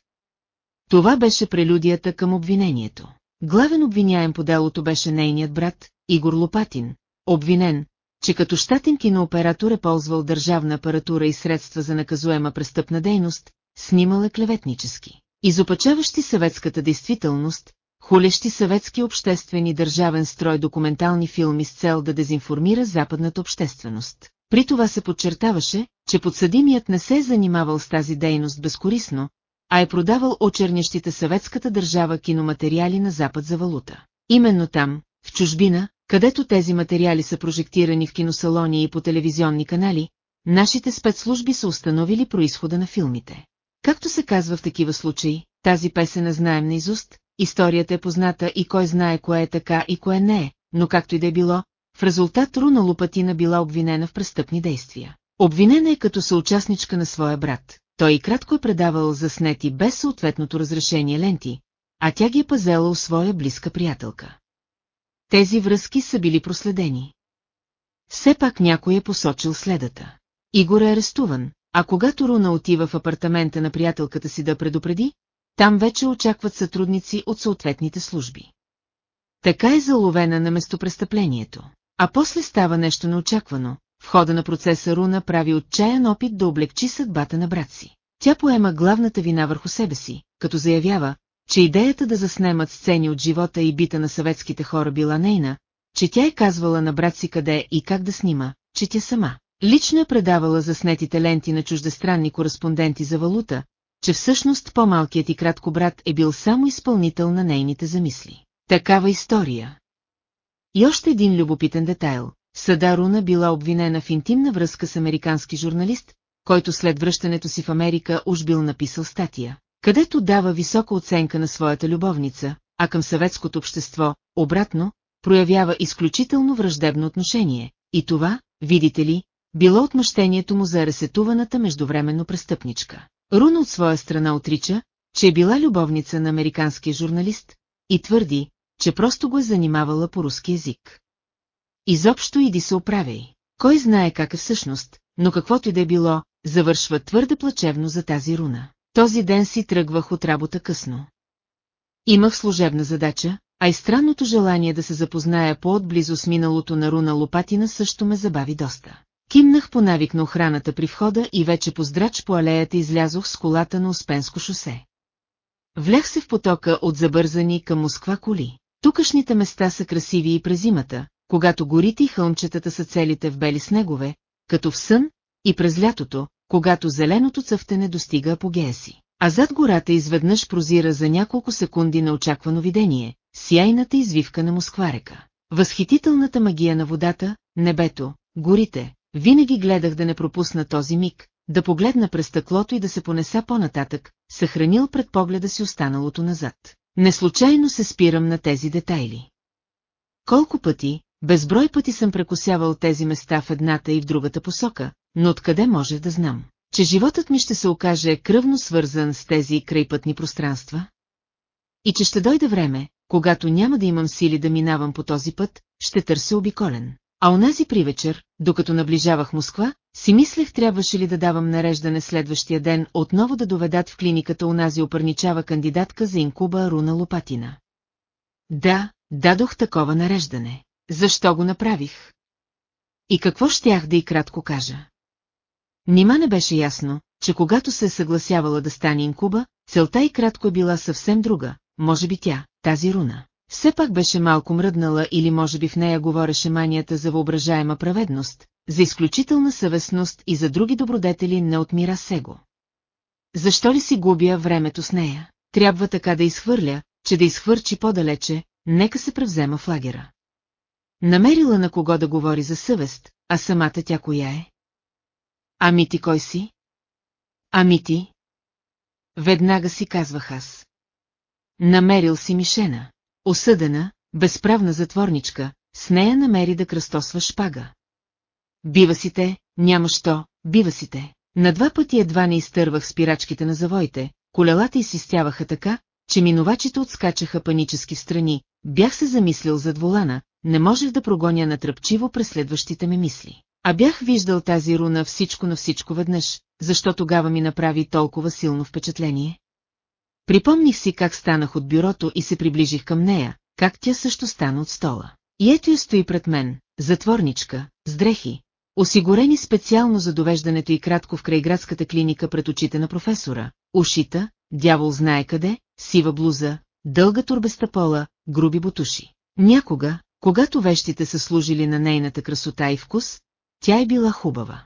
Speaker 1: Това беше прелюдията към обвинението. Главен обвиняем по делото беше нейният брат, Игор Лопатин, обвинен, че като щатен кинооператор е ползвал държавна апаратура и средства за наказуема престъпна дейност, снимал е клеветнически, изопачаващи съветската действителност, хулещи съветски обществени държавен строй документални филми с цел да дезинформира западната общественост. При това се подчертаваше, че подсъдимият не се е занимавал с тази дейност безкорисно, а е продавал очернящите съветската държава киноматериали на Запад за валута. Именно там, в чужбина, където тези материали са прожектирани в киносалони и по телевизионни канали, нашите спецслужби са установили происхода на филмите. Както се казва в такива случаи, тази песена е знаем наизуст, историята е позната и кой знае кое е така и кое не е, но както и да е било, в резултат Руна Лупатина била обвинена в престъпни действия. Обвинена е като съучастничка на своя брат, той и кратко е предавал заснети без съответното разрешение ленти, а тя ги е пазела у своя близка приятелка. Тези връзки са били проследени. Все пак някой е посочил следата. Игор е арестуван, а когато Руна отива в апартамента на приятелката си да предупреди, там вече очакват сътрудници от съответните служби. Така е заловена на местопрестъплението. А после става нещо неочаквано, в хода на процеса Руна прави отчаян опит да облегчи съдбата на брат си. Тя поема главната вина върху себе си, като заявява, че идеята да заснемат сцени от живота и бита на съветските хора била нейна, че тя е казвала на брат си къде и как да снима, че тя сама. Лично е предавала заснетите ленти на чуждестранни кореспонденти за валута, че всъщност по-малкият и кратко брат е бил само изпълнител на нейните замисли. Такава история. И още един любопитен детайл. Сада Руна била обвинена в интимна връзка с американски журналист, който след връщането си в Америка уж бил написал статия, където дава висока оценка на своята любовница, а към съветското общество, обратно, проявява изключително враждебно отношение, и това, видите ли, било отмъщението му за аресетуваната междувременно престъпничка. Руна от своя страна отрича, че е била любовница на американския журналист и твърди, че просто го е занимавала по руски язик. Изобщо иди се оправяй. Кой знае как е всъщност, но каквото и да е било, завършва твърде плачевно за тази руна. Този ден си тръгвах от работа късно. Имах служебна задача, а и странното желание да се запозная по-отблизо с миналото на руна Лопатина също ме забави доста. Кимнах по навик на охраната при входа и вече поздрач по алеята излязох с колата на Успенско шосе. Влях се в потока от забързани към Москва коли. Тукашните места са красиви и през зимата, когато горите и хълмчетата са целите в бели снегове, като в сън, и през лятото, когато зеленото цъфтене достига апогея си. А зад гората изведнъж прозира за няколко секунди на очаквано видение, сияйната извивка на Москварека. Възхитителната магия на водата, небето, горите, винаги гледах да не пропусна този миг, да погледна през стъклото и да се понеса по-нататък, съхранил пред погледа си останалото назад. Неслучайно се спирам на тези детайли. Колко пъти, Безброй пъти съм прекосявал тези места в едната и в другата посока, но откъде може да знам, че животът ми ще се окаже кръвно свързан с тези крайпътни пространства? И че ще дойде време, когато няма да имам сили да минавам по този път, ще търся обиколен. А онази при вечер, докато наближавах Москва, си мислех трябваше ли да давам нареждане следващия ден отново да доведат в клиниката онази опърничава кандидатка за инкуба Руна Лопатина. Да, дадох такова нареждане. Защо го направих? И какво щях да и кратко кажа? Нима не беше ясно, че когато се е съгласявала да стане инкуба, целта и кратко е била съвсем друга, може би тя, тази руна. Все пак беше малко мръднала или може би в нея говореше манията за въображаема праведност, за изключителна съвестност и за други добродетели не отмира сего. Защо ли си губя времето с нея? Трябва така да изхвърля, че да изхвърчи по-далече, нека се превзема в лагера. Намерила на кого да говори за съвест, а самата тя коя е? Ами ти кой си? Ами ти? Веднага си казвах аз. Намерил си мишена. Осъдена, безправна затворничка, с нея намери да кръстосва шпага. Бива си те, няма що, бива си те. На два пъти едва не изтървах спирачките на завоите, колелата изсистяваха така, че минувачите отскачаха панически в страни, бях се замислил зад волана, не можех да прогоня натръпчиво през следващите ми мисли. А бях виждал тази руна всичко на всичко веднъж, защо тогава ми направи толкова силно впечатление. Припомних си как станах от бюрото и се приближих към нея, как тя също стана от стола. И ето я стои пред мен, затворничка, с дрехи, осигурени специално за довеждането и кратко в крайградската клиника пред очите на професора, ушита, дявол знае къде, сива блуза, дълга турбеста пола, груби бутуши. Някога, когато вещите са служили на нейната красота и вкус, тя е била хубава.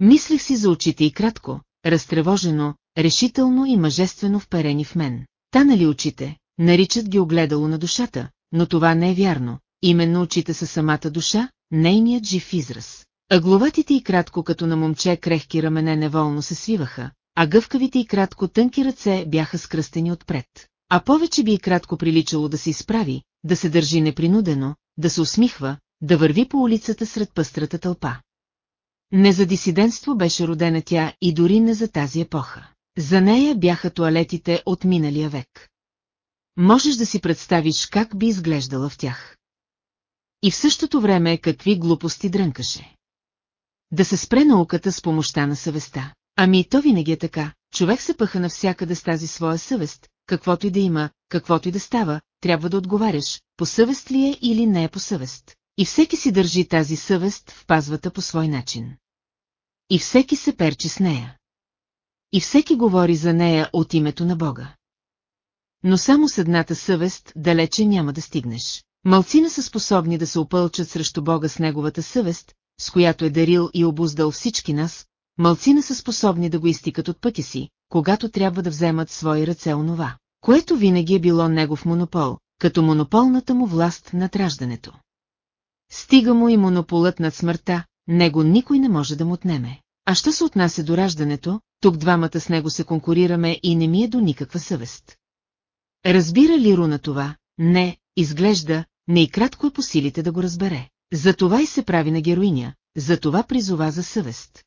Speaker 1: Мислих си за очите и кратко, разтревожено, решително и мъжествено вперени в мен. Танали очите, наричат ги огледало на душата, но това не е вярно. Именно очите са самата душа, нейният жив израз. А главатите и кратко като на момче крехки рамене неволно се свиваха, а гъвкавите и кратко тънки ръце бяха скръстени отпред. А повече би и кратко приличало да се изправи, да се държи непринудено, да се усмихва, да върви по улицата сред пъстрата тълпа. Не за дисидентство беше родена тя и дори не за тази епоха. За нея бяха туалетите от миналия век. Можеш да си представиш как би изглеждала в тях. И в същото време какви глупости дрънкаше. Да се спре науката с помощта на съвестта. Ами то винаги е така, човек се пъха навсякъде с тази своя съвест, каквото и да има, каквото и да става, трябва да отговаряш, по съвест ли е или не е по съвест. И всеки си държи тази съвест в пазвата по свой начин. И всеки се перчи с нея. И всеки говори за нея от името на Бога. Но само с едната съвест далече няма да стигнеш. Малцина са способни да се опълчат срещу Бога с неговата съвест, с която е дарил и обуздал всички нас, малцина са способни да го изтикат от пътя си, когато трябва да вземат свои ръце онова, което винаги е било негов монопол, като монополната му власт над раждането. Стига му и монополът над смъртта, него никой не може да му отнеме. А що се отнася до раждането, тук двамата с него се конкурираме и не ми е до никаква съвест. Разбира ли Руна това? Не, изглежда, не и кратко е по силите да го разбере. Затова и се прави на героиня, затова призова за съвест.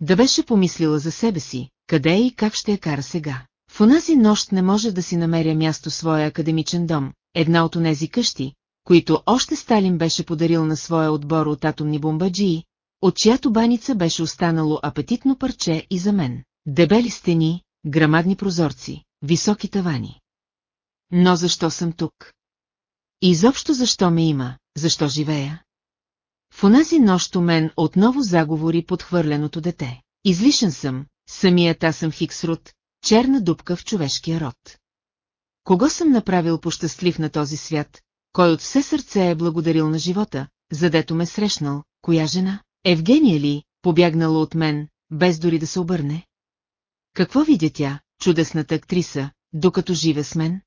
Speaker 1: Да беше помислила за себе си, къде и как ще я кара сега. В онази нощ не може да си намеря място в своя академичен дом, една от онези къщи, които още Сталин беше подарил на своя отбор от атомни бомбаджии, от чиято баница беше останало апетитно парче и за мен. Дебели стени, грамадни прозорци, високи тавани. Но защо съм тук? И изобщо защо ме има, защо живея? В онази нощ у мен отново заговори подхвърленото дете. Излишен съм, Самият аз съм Хиксрут, черна дупка в човешкия род. Кого съм направил пощастлив на този свят, кой от все сърце е благодарил на живота, задето ме срещнал, коя жена, Евгения ли, побягнала от мен, без дори да се обърне? Какво видя тя, чудесната актриса, докато живе с мен?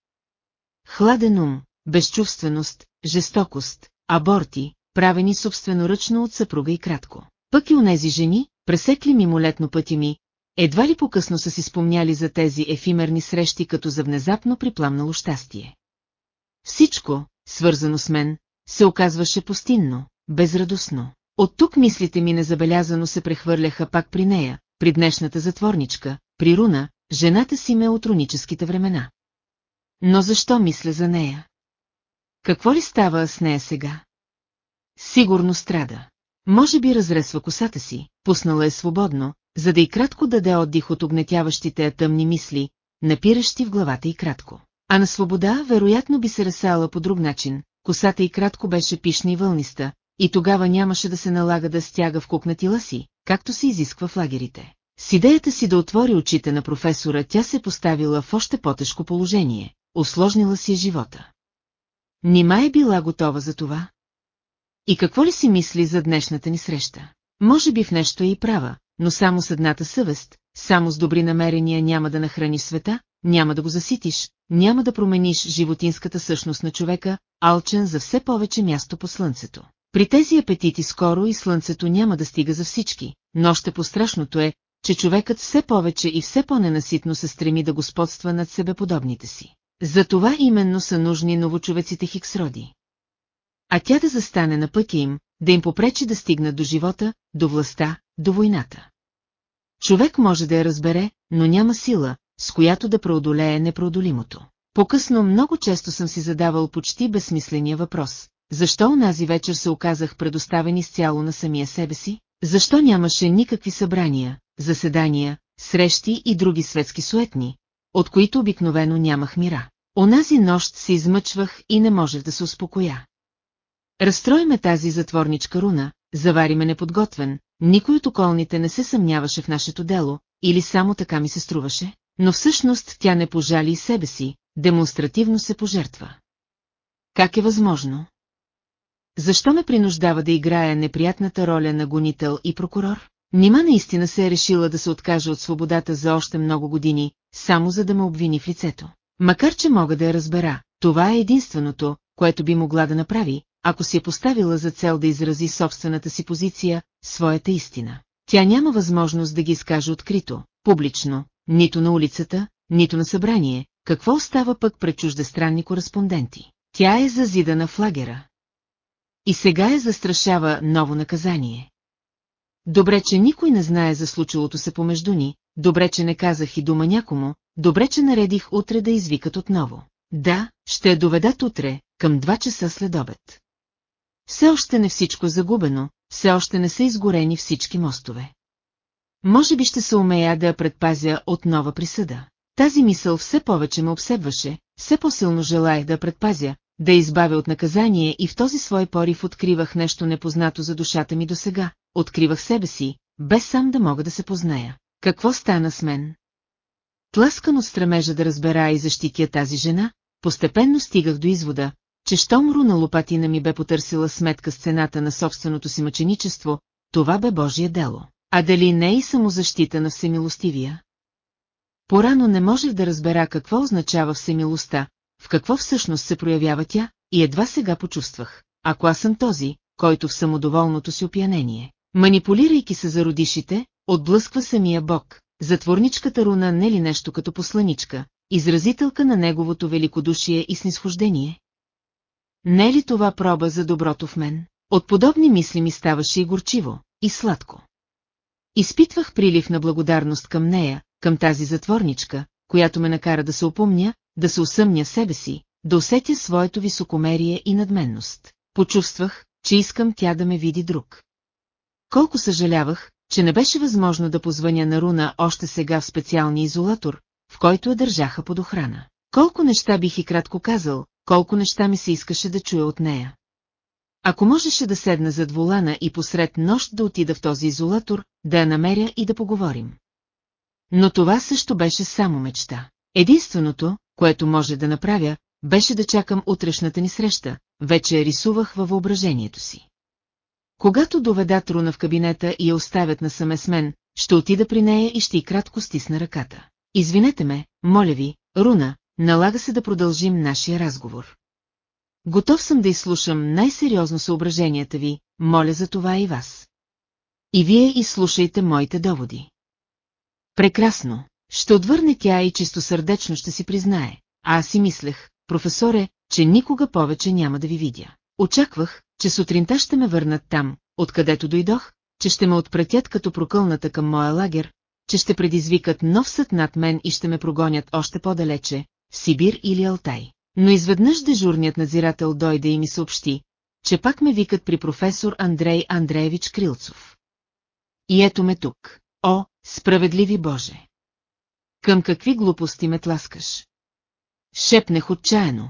Speaker 1: Хладен ум, безчувственост, жестокост, аборти, правени собственоръчно от съпруга и кратко. Пък и унези жени, пресекли мимолетно пъти ми, едва ли по-късно са си спомняли за тези ефимерни срещи като за внезапно припламнало щастие. Всичко, свързано с мен, се оказваше пустинно, безрадостно. От тук мислите ми незабелязано се прехвърляха пак при нея, при днешната затворничка, при Руна, жената си ме от руническите времена. Но защо мисля за нея? Какво ли става с нея сега? Сигурно страда. Може би разресва косата си, пуснала е свободно, за да и кратко даде отдих от огнетяващите я тъмни мисли, напиращи в главата и кратко. А на свобода вероятно би се разсала по друг начин, косата и кратко беше пишна и вълниста, и тогава нямаше да се налага да стяга в кукнатила си, както се изисква в лагерите. С идеята си да отвори очите на професора тя се поставила в още по-тежко положение, осложнила си живота. Нима е била готова за това? И какво ли си мисли за днешната ни среща? Може би в нещо е и права, но само с едната съвест, само с добри намерения няма да нахрани света, няма да го заситиш, няма да промениш животинската същност на човека, алчен за все повече място по слънцето. При тези апетити скоро и слънцето няма да стига за всички, но още пострашното е, че човекът все повече и все по-ненаситно се стреми да господства над себе подобните си. За това именно са нужни новочовеците Хиксроди. А тя да застане на пътя им, да им попречи да стигнат до живота, до властта, до войната. Човек може да я разбере, но няма сила, с която да преодолее непреодолимото. По-късно много често съм си задавал почти безсмисления въпрос. Защо онази вечер се оказах предоставен изцяло на самия себе си? Защо нямаше никакви събрания, заседания, срещи и други светски суетни, от които обикновено нямах мира? Онази нощ се измъчвах и не можех да се успокоя. Разстроиме тази затворничка руна, завариме неподготвен, никой от околните не се съмняваше в нашето дело, или само така ми се струваше, но всъщност тя не пожали и себе си, демонстративно се пожертва. Как е възможно? Защо ме принуждава да играя неприятната роля на гонител и прокурор? Нима наистина се е решила да се откаже от свободата за още много години, само за да ме обвини в лицето. Макар че мога да я разбера, това е единственото, което би могла да направи, ако си е поставила за цел да изрази собствената си позиция, своята истина. Тя няма възможност да ги изкаже открито, публично, нито на улицата, нито на събрание, какво остава пък пред чуждестранни кореспонденти. Тя е зазидана в лагера. И сега я застрашава ново наказание. Добре, че никой не знае за случилото се помежду ни, добре, че не казах и дума някому, добре, че наредих утре да извикат отново. Да, ще я доведат утре, към 2 часа след обед. Все още не всичко загубено, все още не са изгорени всички мостове. Може би ще се умея да я предпазя от нова присъда. Тази мисъл все повече ме обсебваше, все по-силно желаях да предпазя, да избавя от наказание и в този свой порив откривах нещо непознато за душата ми досега. Откривах себе си, без сам да мога да се позная. Какво стана с мен? Тласкан от стремежа да разбера и защитя тази жена, постепенно стигах до извода, че щом Руна Лопатина ми бе потърсила сметка с цената на собственото си мъченичество, това бе Божие дело. А дали не е и самозащита на всемилостивия? Порано не можех да разбера какво означава всемилостта, в какво всъщност се проявява тя, и едва сега почувствах, ако аз съм този, който в самодоволното си опиянение. манипулирайки се за родишите, отблъсква самия Бог, затворничката руна не ли нещо като посланичка, изразителка на неговото великодушие и снисхождение? Не е ли това проба за доброто в мен? От подобни мисли ми ставаше и горчиво, и сладко. Изпитвах прилив на благодарност към нея, към тази затворничка, която ме накара да се опомня, да се усъмня себе си, да усетя своето високомерие и надменност. Почувствах, че искам тя да ме види друг. Колко съжалявах, че не беше възможно да позвъня на Руна още сега в специалния изолатор, в който я държаха под охрана. Колко неща бих и кратко казал, колко неща ми се искаше да чуя от нея. Ако можеше да седна зад волана и посред нощ да отида в този изолатор, да я намеря и да поговорим. Но това също беше само мечта. Единственото, което може да направя, беше да чакам утрешната ни среща, вече я рисувах във въображението си. Когато доведа Труна в кабинета и я оставят насаме с мен, ще отида при нея и ще и кратко стисна ръката. Извинете ме, моля ви, Руна, налага се да продължим нашия разговор. Готов съм да изслушам най-сериозно съображенията ви, моля за това и вас. И вие изслушайте моите доводи. Прекрасно, ще отвърне тя и чистосърдечно ще си признае. А аз си мислех, професоре, че никога повече няма да ви видя. Очаквах, че сутринта ще ме върнат там, откъдето дойдох, че ще ме отпратят като прокълната към моя лагер, че ще предизвикат нов съд над мен и ще ме прогонят още по-далече, в Сибир или Алтай. Но изведнъж дежурният надзирател дойде и ми съобщи, че пак ме викат при професор Андрей Андреевич Крилцов. И ето ме тук. О, справедливи Боже! Към какви глупости ме тласкаш? Шепнах отчаяно.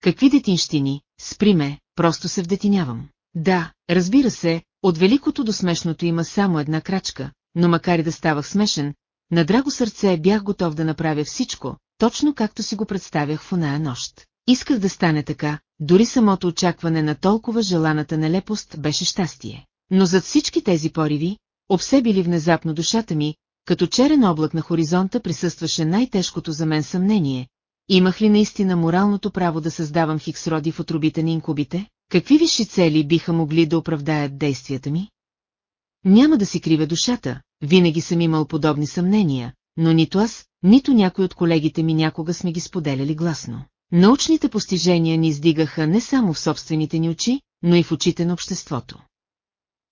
Speaker 1: Какви детинщини, спри ме, просто се вдетинявам. Да, разбира се, от великото до смешното има само една крачка, но макар и да ставах смешен, на драго сърце бях готов да направя всичко, точно както си го представях в оная нощ. Исках да стане така, дори самото очакване на толкова желаната нелепост беше щастие. Но зад всички тези пориви, обсебили внезапно душата ми, като черен облак на хоризонта присъстваше най-тежкото за мен съмнение. Имах ли наистина моралното право да създавам хиксроди в отрубите на инкубите? Какви висши цели биха могли да оправдаят действията ми? Няма да си кривя душата, винаги съм имал подобни съмнения, но нито аз, нито някой от колегите ми някога сме ги споделяли гласно. Научните постижения ни издигаха не само в собствените ни очи, но и в очите на обществото.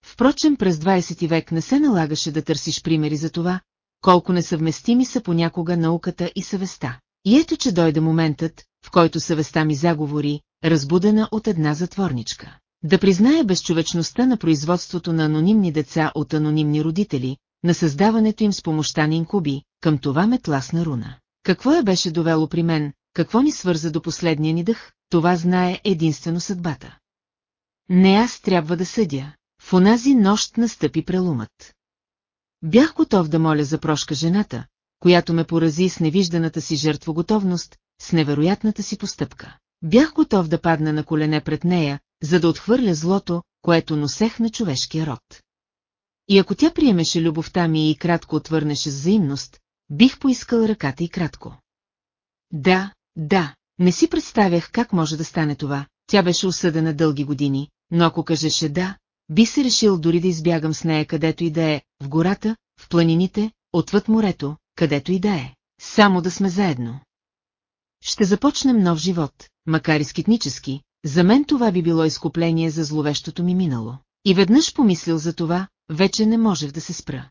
Speaker 1: Впрочем, през 20 век не се налагаше да търсиш примери за това, колко несъвместими са понякога науката и съвестта. И ето, че дойде моментът, в който съвестта ми заговори, разбудена от една затворничка. Да призная безчовечността на производството на анонимни деца от анонимни родители, на създаването им с помощта на инкуби, към това ме тласна руна. Какво я беше довело при мен, какво ни свърза до последния ни дъх, това знае единствено съдбата. Не аз трябва да съдя. В онази нощ настъпи преломът. Бях готов да моля за прошка жената, която ме порази с невижданата си жертвоготовност, с невероятната си постъпка. Бях готов да падна на колене пред нея, за да отхвърля злото, което носех на човешкия род. И ако тя приемеше любовта ми и кратко отвърнеше с взаимност, бих поискал ръката и кратко. Да, да, не си представях как може да стане това, тя беше осъдена дълги години, но ако кажеше да, би се решил дори да избягам с нея където и да е, в гората, в планините, отвъд морето, където и да е. Само да сме заедно. Ще започнем нов живот, макар и скитнически, за мен това би било изкупление за зловещото ми минало. И веднъж помислил за това, вече не можех да се спра.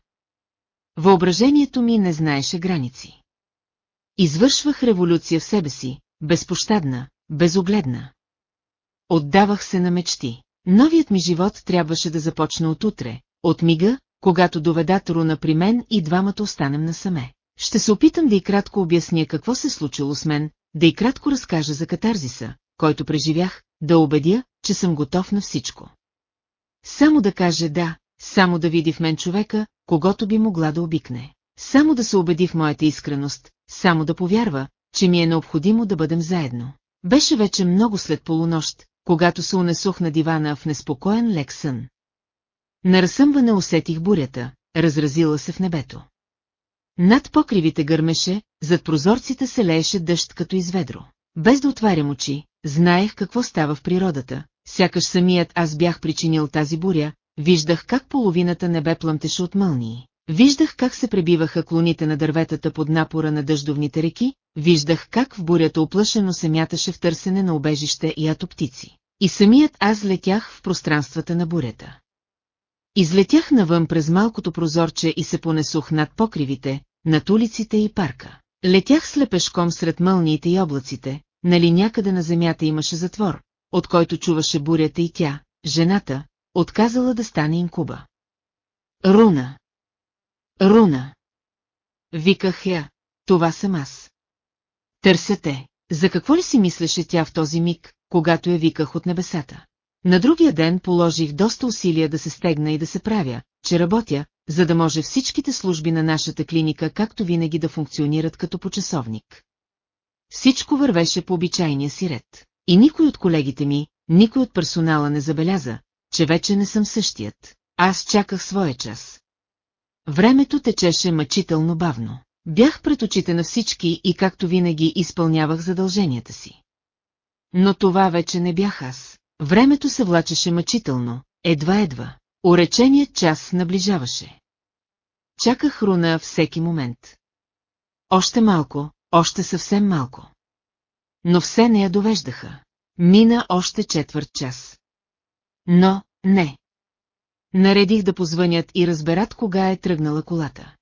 Speaker 1: Въображението ми не знаеше граници. Извършвах революция в себе си, безпощадна, безогледна. Отдавах се на мечти. Новият ми живот трябваше да започне от утре, от мига, когато доведа Руна при мен и двамата останем насаме. Ще се опитам да и кратко обясня какво се случило с мен, да и кратко разкажа за катарзиса, който преживях, да убедя, че съм готов на всичко. Само да каже да, само да види в мен човека, когато би могла да обикне. Само да се убеди в моята искреност, само да повярва, че ми е необходимо да бъдем заедно. Беше вече много след полунощ, когато се унесох на дивана в неспокоен лек сън. На разсъмване усетих бурята, разразила се в небето. Над покривите гърмеше, зад прозорците се лееше дъжд като изведро. Без да отварям очи, знаех какво става в природата, сякаш самият аз бях причинил тази буря, Виждах как половината небе плъмтеше от мълнии. Виждах как се пребиваха клоните на дърветата под напора на дъждовните реки, виждах как в бурята оплашено се мяташе в търсене на обежище и ато птици. И самият аз летях в пространствата на бурята. Излетях навън през малкото прозорче и се понесох над покривите, над улиците и парка. Летях слепешком сред мълниите и облаците, нали някъде на земята имаше затвор, от който чуваше бурята и тя, жената, отказала да стане инкуба. Руна! Руна! Виках я, това съм аз. Търся те. За какво ли си мислеше тя в този миг, когато я виках от небесата? На другия ден положих доста усилия да се стегна и да се правя, че работя, за да може всичките служби на нашата клиника както винаги да функционират като почасовник. Всичко вървеше по обичайния си ред. И никой от колегите ми, никой от персонала не забеляза, че вече не съм същият. Аз чаках своя час. Времето течеше мъчително бавно. Бях пред очите на всички и както винаги изпълнявах задълженията си. Но това вече не бях аз. Времето се влачеше мъчително, едва-едва. Уреченият час наближаваше. Чаках руна всеки момент. Още малко, още съвсем малко. Но все не я довеждаха. Мина още четвърт час. Но, не. Наредих да позвънят и разберат кога е тръгнала колата.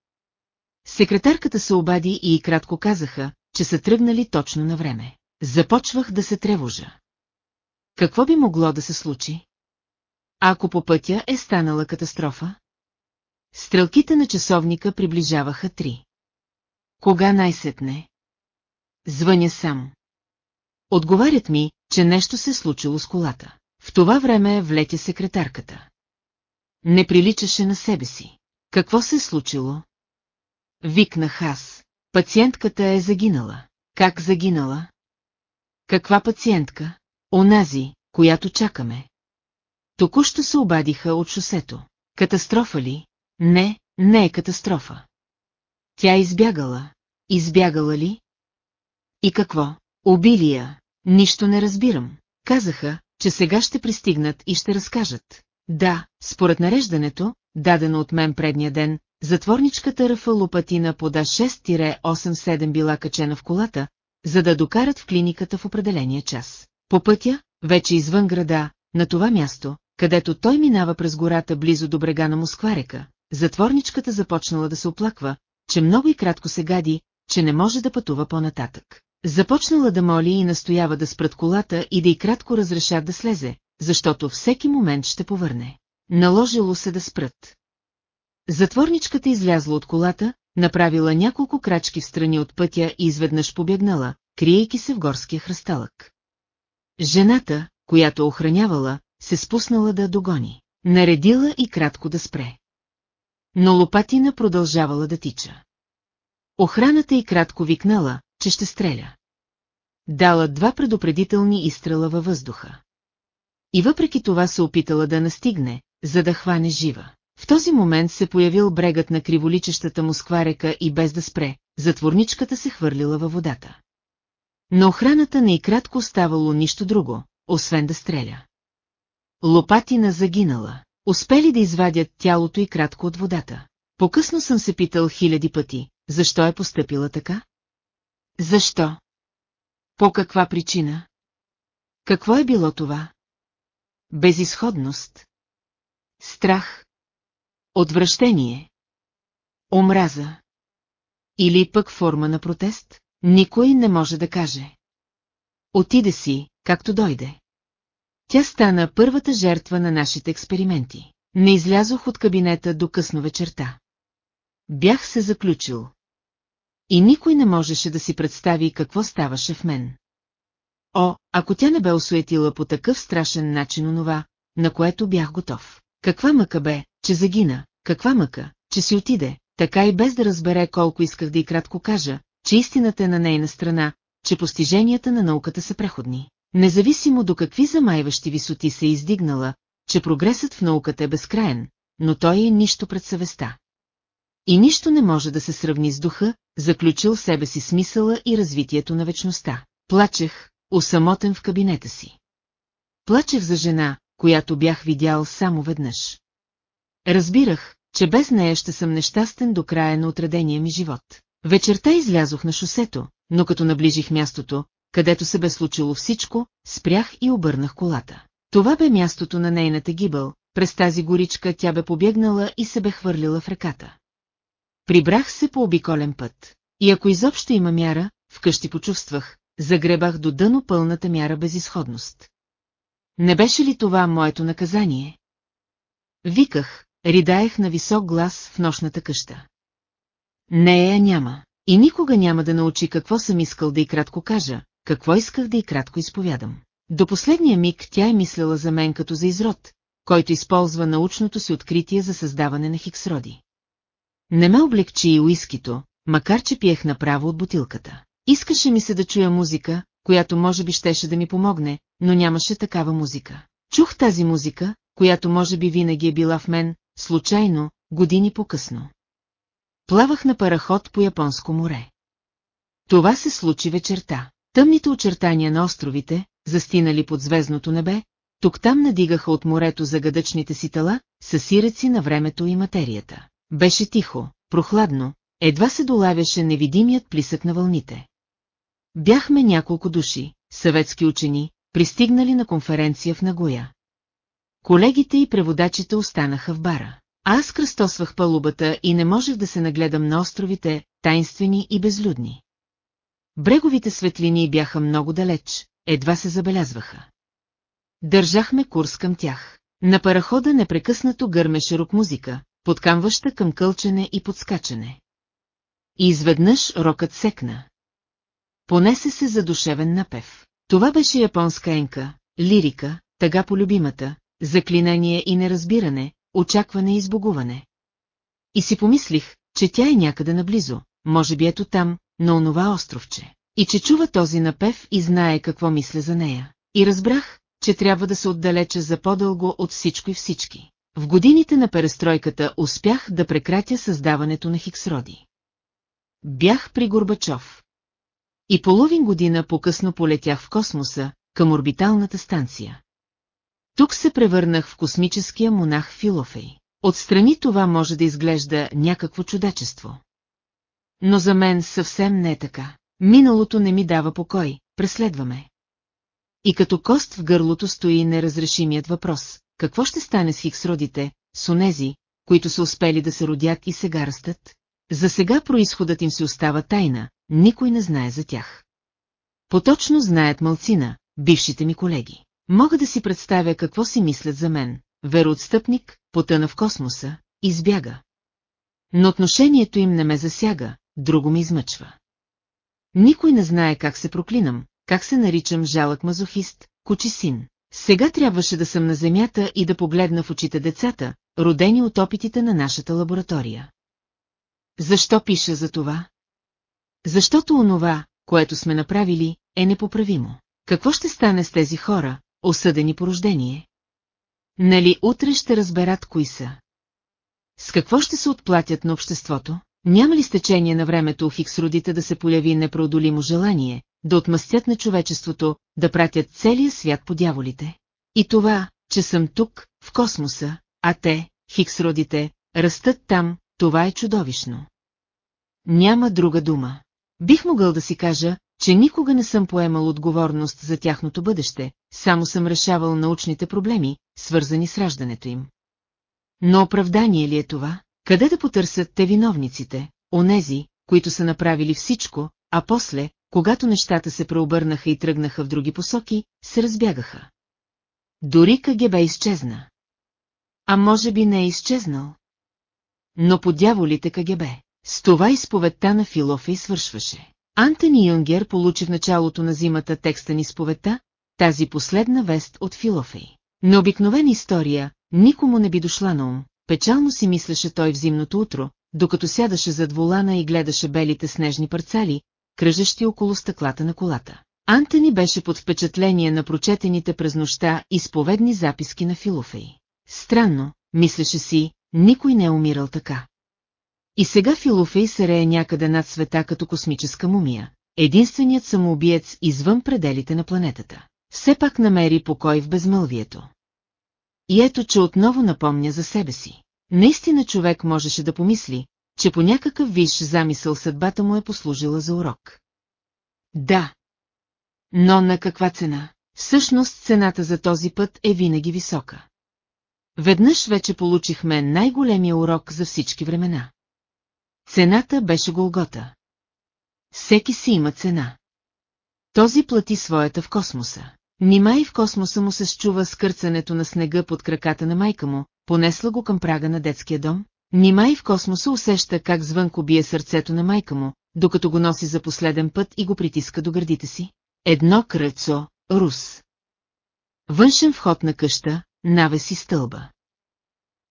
Speaker 1: Секретарката се обади и кратко казаха, че са тръгнали точно на време. Започвах да се тревожа. Какво би могло да се случи? Ако по пътя е станала катастрофа? Стрелките на часовника приближаваха три. Кога най-сетне? Звъня сам. Отговарят ми, че нещо се е случило с колата. В това време влете секретарката. Не приличаше на себе си. Какво се е случило? Викнах аз. Пациентката е загинала. Как загинала? Каква пациентка? Онази, която чакаме. Току-що се обадиха от шосето. Катастрофа ли? Не, не е катастрофа. Тя избягала. Избягала ли? И какво? Обилия. Нищо не разбирам. Казаха, че сега ще пристигнат и ще разкажат. Да, според нареждането, дадено от мен предния ден, затворничката Рафалопатина пода 6-87 била качена в колата, за да докарат в клиниката в определения час. По пътя, вече извън града, на това място, където той минава през гората близо до брега на Москварека, затворничката започнала да се оплаква, че много и кратко се гади, че не може да пътува по-нататък. Започнала да моли и настоява да спрат колата и да й кратко разрешат да слезе, защото всеки момент ще повърне. Наложило се да спрат. Затворничката излязла от колата, направила няколко крачки в страни от пътя и изведнъж побегнала, криейки се в горския хръсталък. Жената, която охранявала, се спуснала да догони, наредила и кратко да спре. Но Лопатина продължавала да тича. Охраната и кратко викнала, че ще стреля. Дала два предупредителни изстрела във въздуха. И въпреки това се опитала да настигне, за да хване жива. В този момент се появил брегът на криволичещата Москва река и без да спре, затворничката се хвърлила във водата. Но охраната не и кратко оставало нищо друго, освен да стреля. Лопатина загинала. Успели да извадят тялото и кратко от водата. Покъсно съм се питал хиляди пъти, защо е поступила така? Защо? По каква причина? Какво е било това? Безисходност. Страх. Отвращение. Омраза. Или пък форма на протест? Никой не може да каже. Отиде си, както дойде. Тя стана първата жертва на нашите експерименти. Не излязох от кабинета до късно вечерта. Бях се заключил, и никой не можеше да си представи какво ставаше в мен. О, ако тя не бе осуетила по такъв страшен начин онова, на което бях готов. Каква мъка бе, че загина, каква мъка, че си отиде, така и без да разбере колко исках да и кратко кажа, че истината е на нейна страна, че постиженията на науката са преходни. Независимо до какви замайващи висоти се е издигнала, че прогресът в науката е безкраен, но той е нищо пред съвестта. И нищо не може да се сравни с духа, заключил в себе си смисъла и развитието на вечността. Плачех, осамотен в кабинета си. Плачех за жена, която бях видял само веднъж. Разбирах, че без нея ще съм нещастен до края на отредения ми живот. Вечерта излязох на шосето, но като наближих мястото, където се бе случило всичко, спрях и обърнах колата. Това бе мястото на нейната гибъл, през тази горичка тя бе побегнала и се бе хвърлила в реката. Прибрах се по обиколен път. И ако изобщо има мяра, вкъщи почувствах, загребах до дъно пълната мяра безисходност. Не беше ли това моето наказание? Виках, ридаех на висок глас в нощната къща. Не я няма. И никога няма да научи какво съм искал да и кратко кажа, какво исках да и кратко изповядам. До последния миг тя е мислела за мен като за изрод, който използва научното си откритие за създаване на хиксроди. Не ме облегчи и уискито, макар че пиех направо от бутилката. Искаше ми се да чуя музика, която може би щеше да ми помогне, но нямаше такава музика. Чух тази музика, която може би винаги е била в мен, случайно, години по-късно. Плавах на параход по Японско море. Това се случи вечерта. Тъмните очертания на островите, застинали под звездното небе, тук-там надигаха от морето загадъчните си тела, са сиреци на времето и материята. Беше тихо, прохладно, едва се долавяше невидимият плисък на вълните. Бяхме няколко души, съветски учени, пристигнали на конференция в Нагоя. Колегите и преводачите останаха в бара. Аз кръстосвах палубата и не можех да се нагледам на островите, тайнствени и безлюдни. Бреговите светлини бяха много далеч, едва се забелязваха. Държахме курс към тях. На парахода непрекъснато гърмеше рок музика, подкамваща към кълчене и подскачане. И изведнъж рокът секна. Понесе се задушевен напев. Това беше японска енка, лирика, тъга по любимата, заклинание и неразбиране, очакване и избогуване. И си помислих, че тя е някъде наблизо, може би ето там, на онова островче. И че чува този напев и знае какво мисля за нея. И разбрах, че трябва да се отдалеча за по-дълго от всичко и всички. В годините на перестройката успях да прекратя създаването на Хиксроди. Бях при Горбачов. И половин година по-късно полетях в космоса, към орбиталната станция. Тук се превърнах в космическия монах Филофей. Отстрани това може да изглежда някакво чудачество. Но за мен съвсем не е така. Миналото не ми дава покой, преследваме. И като кост в гърлото стои неразрешимият въпрос, какво ще стане с хиксродите, с онези, които са успели да се родят и сега растат? За сега происходът им се остава тайна, никой не знае за тях. Поточно знаят малцина, бившите ми колеги. Мога да си представя какво си мислят за мен. Вероотстъпник, потъна в космоса, избяга. Но отношението им не ме засяга, друго ми измъчва. Никой не знае как се проклинам, как се наричам жалък мазохист, кучи син. Сега трябваше да съм на земята и да погледна в очите децата, родени от опитите на нашата лаборатория. Защо пиша за това? Защото онова, което сме направили, е непоправимо. Какво ще стане с тези хора, осъдени по рождение? Нали утре ще разберат кои са? С какво ще се отплатят на обществото? Няма ли с течение на времето у Хиксродите да се появи непроодолимо желание, да отмъстят на човечеството, да пратят целия свят по дяволите? И това, че съм тук, в космоса, а те, хиксродите, растат там, това е чудовищно. Няма друга дума. Бих могъл да си кажа, че никога не съм поемал отговорност за тяхното бъдеще, само съм решавал научните проблеми, свързани с раждането им. Но оправдание ли е това? Къде да потърсят те виновниците, онези, които са направили всичко, а после, когато нещата се преобърнаха и тръгнаха в други посоки, се разбягаха. Дори КГБ изчезна. А може би не е изчезнал. Но по дяволите КГБ. С това изповедта на Филофа и свършваше. Антони Юнгер получи в началото на зимата текста ни изповедта, тази последна вест от Филофей. Но обикновена история никому не би дошла на ум, Печално си мислеше той в зимното утро, докато сядаше зад волана и гледаше белите снежни парцали, кръжещи около стъклата на колата. Антони беше под впечатление на прочетените през нощта изповедни записки на Филофей. Странно, мислеше си, никой не е умирал така. И сега Филофей се рее някъде над света като космическа мумия, единственият самоубиец извън пределите на планетата. Все пак намери покой в безмълвието. И ето, че отново напомня за себе си. Наистина човек можеше да помисли, че по някакъв виш замисъл съдбата му е послужила за урок. Да. Но на каква цена? Всъщност цената за този път е винаги висока. Веднъж вече получихме най-големия урок за всички времена. Цената беше Голгота. Всеки си има цена. Този плати своята в космоса. Нима и в космоса му се счува скърцането на снега под краката на майка му, понесла го към прага на детския дом? Нима и в космоса усеща как звънко бие сърцето на майка му, докато го носи за последен път и го притиска до гърдите си? Едно кръцо, рус. Външен вход на къща, навес и стълба.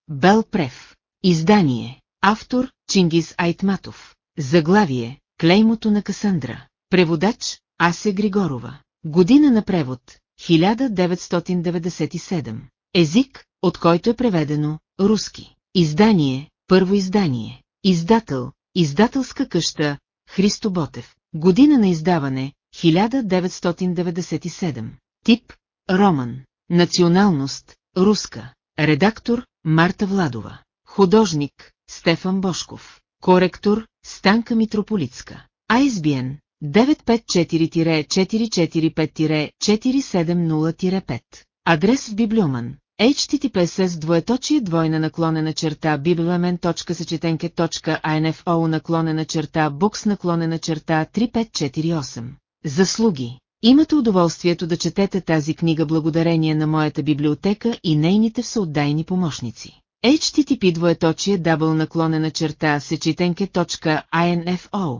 Speaker 1: Бел Прев. Издание. Автор Чингис Айтматов. Заглавие Клеймото на Касандра. Преводач Асе Григорова. Година на превод 1997. Език, от който е преведено руски. Издание, първо издание. Издател, издателска къща, Христо Ботев. Година на издаване, 1997. Тип, Роман. Националност, руска. Редактор, Марта Владова. Художник, Стефан Бошков. Коректор, Станка Митрополицка. ISBN 954-445-470-5. Адрес в Библиоман. HTTPS с двоеточие двойна наклонена черта bibliamen.съчетенке.info наклонена черта букс наклонена черта 3548. Заслуги Имате удоволствието да четете тази книга благодарение на моята библиотека и нейните всеотдайни помощници. HTTP двоеточие дабл наклонена черта сечетенке.info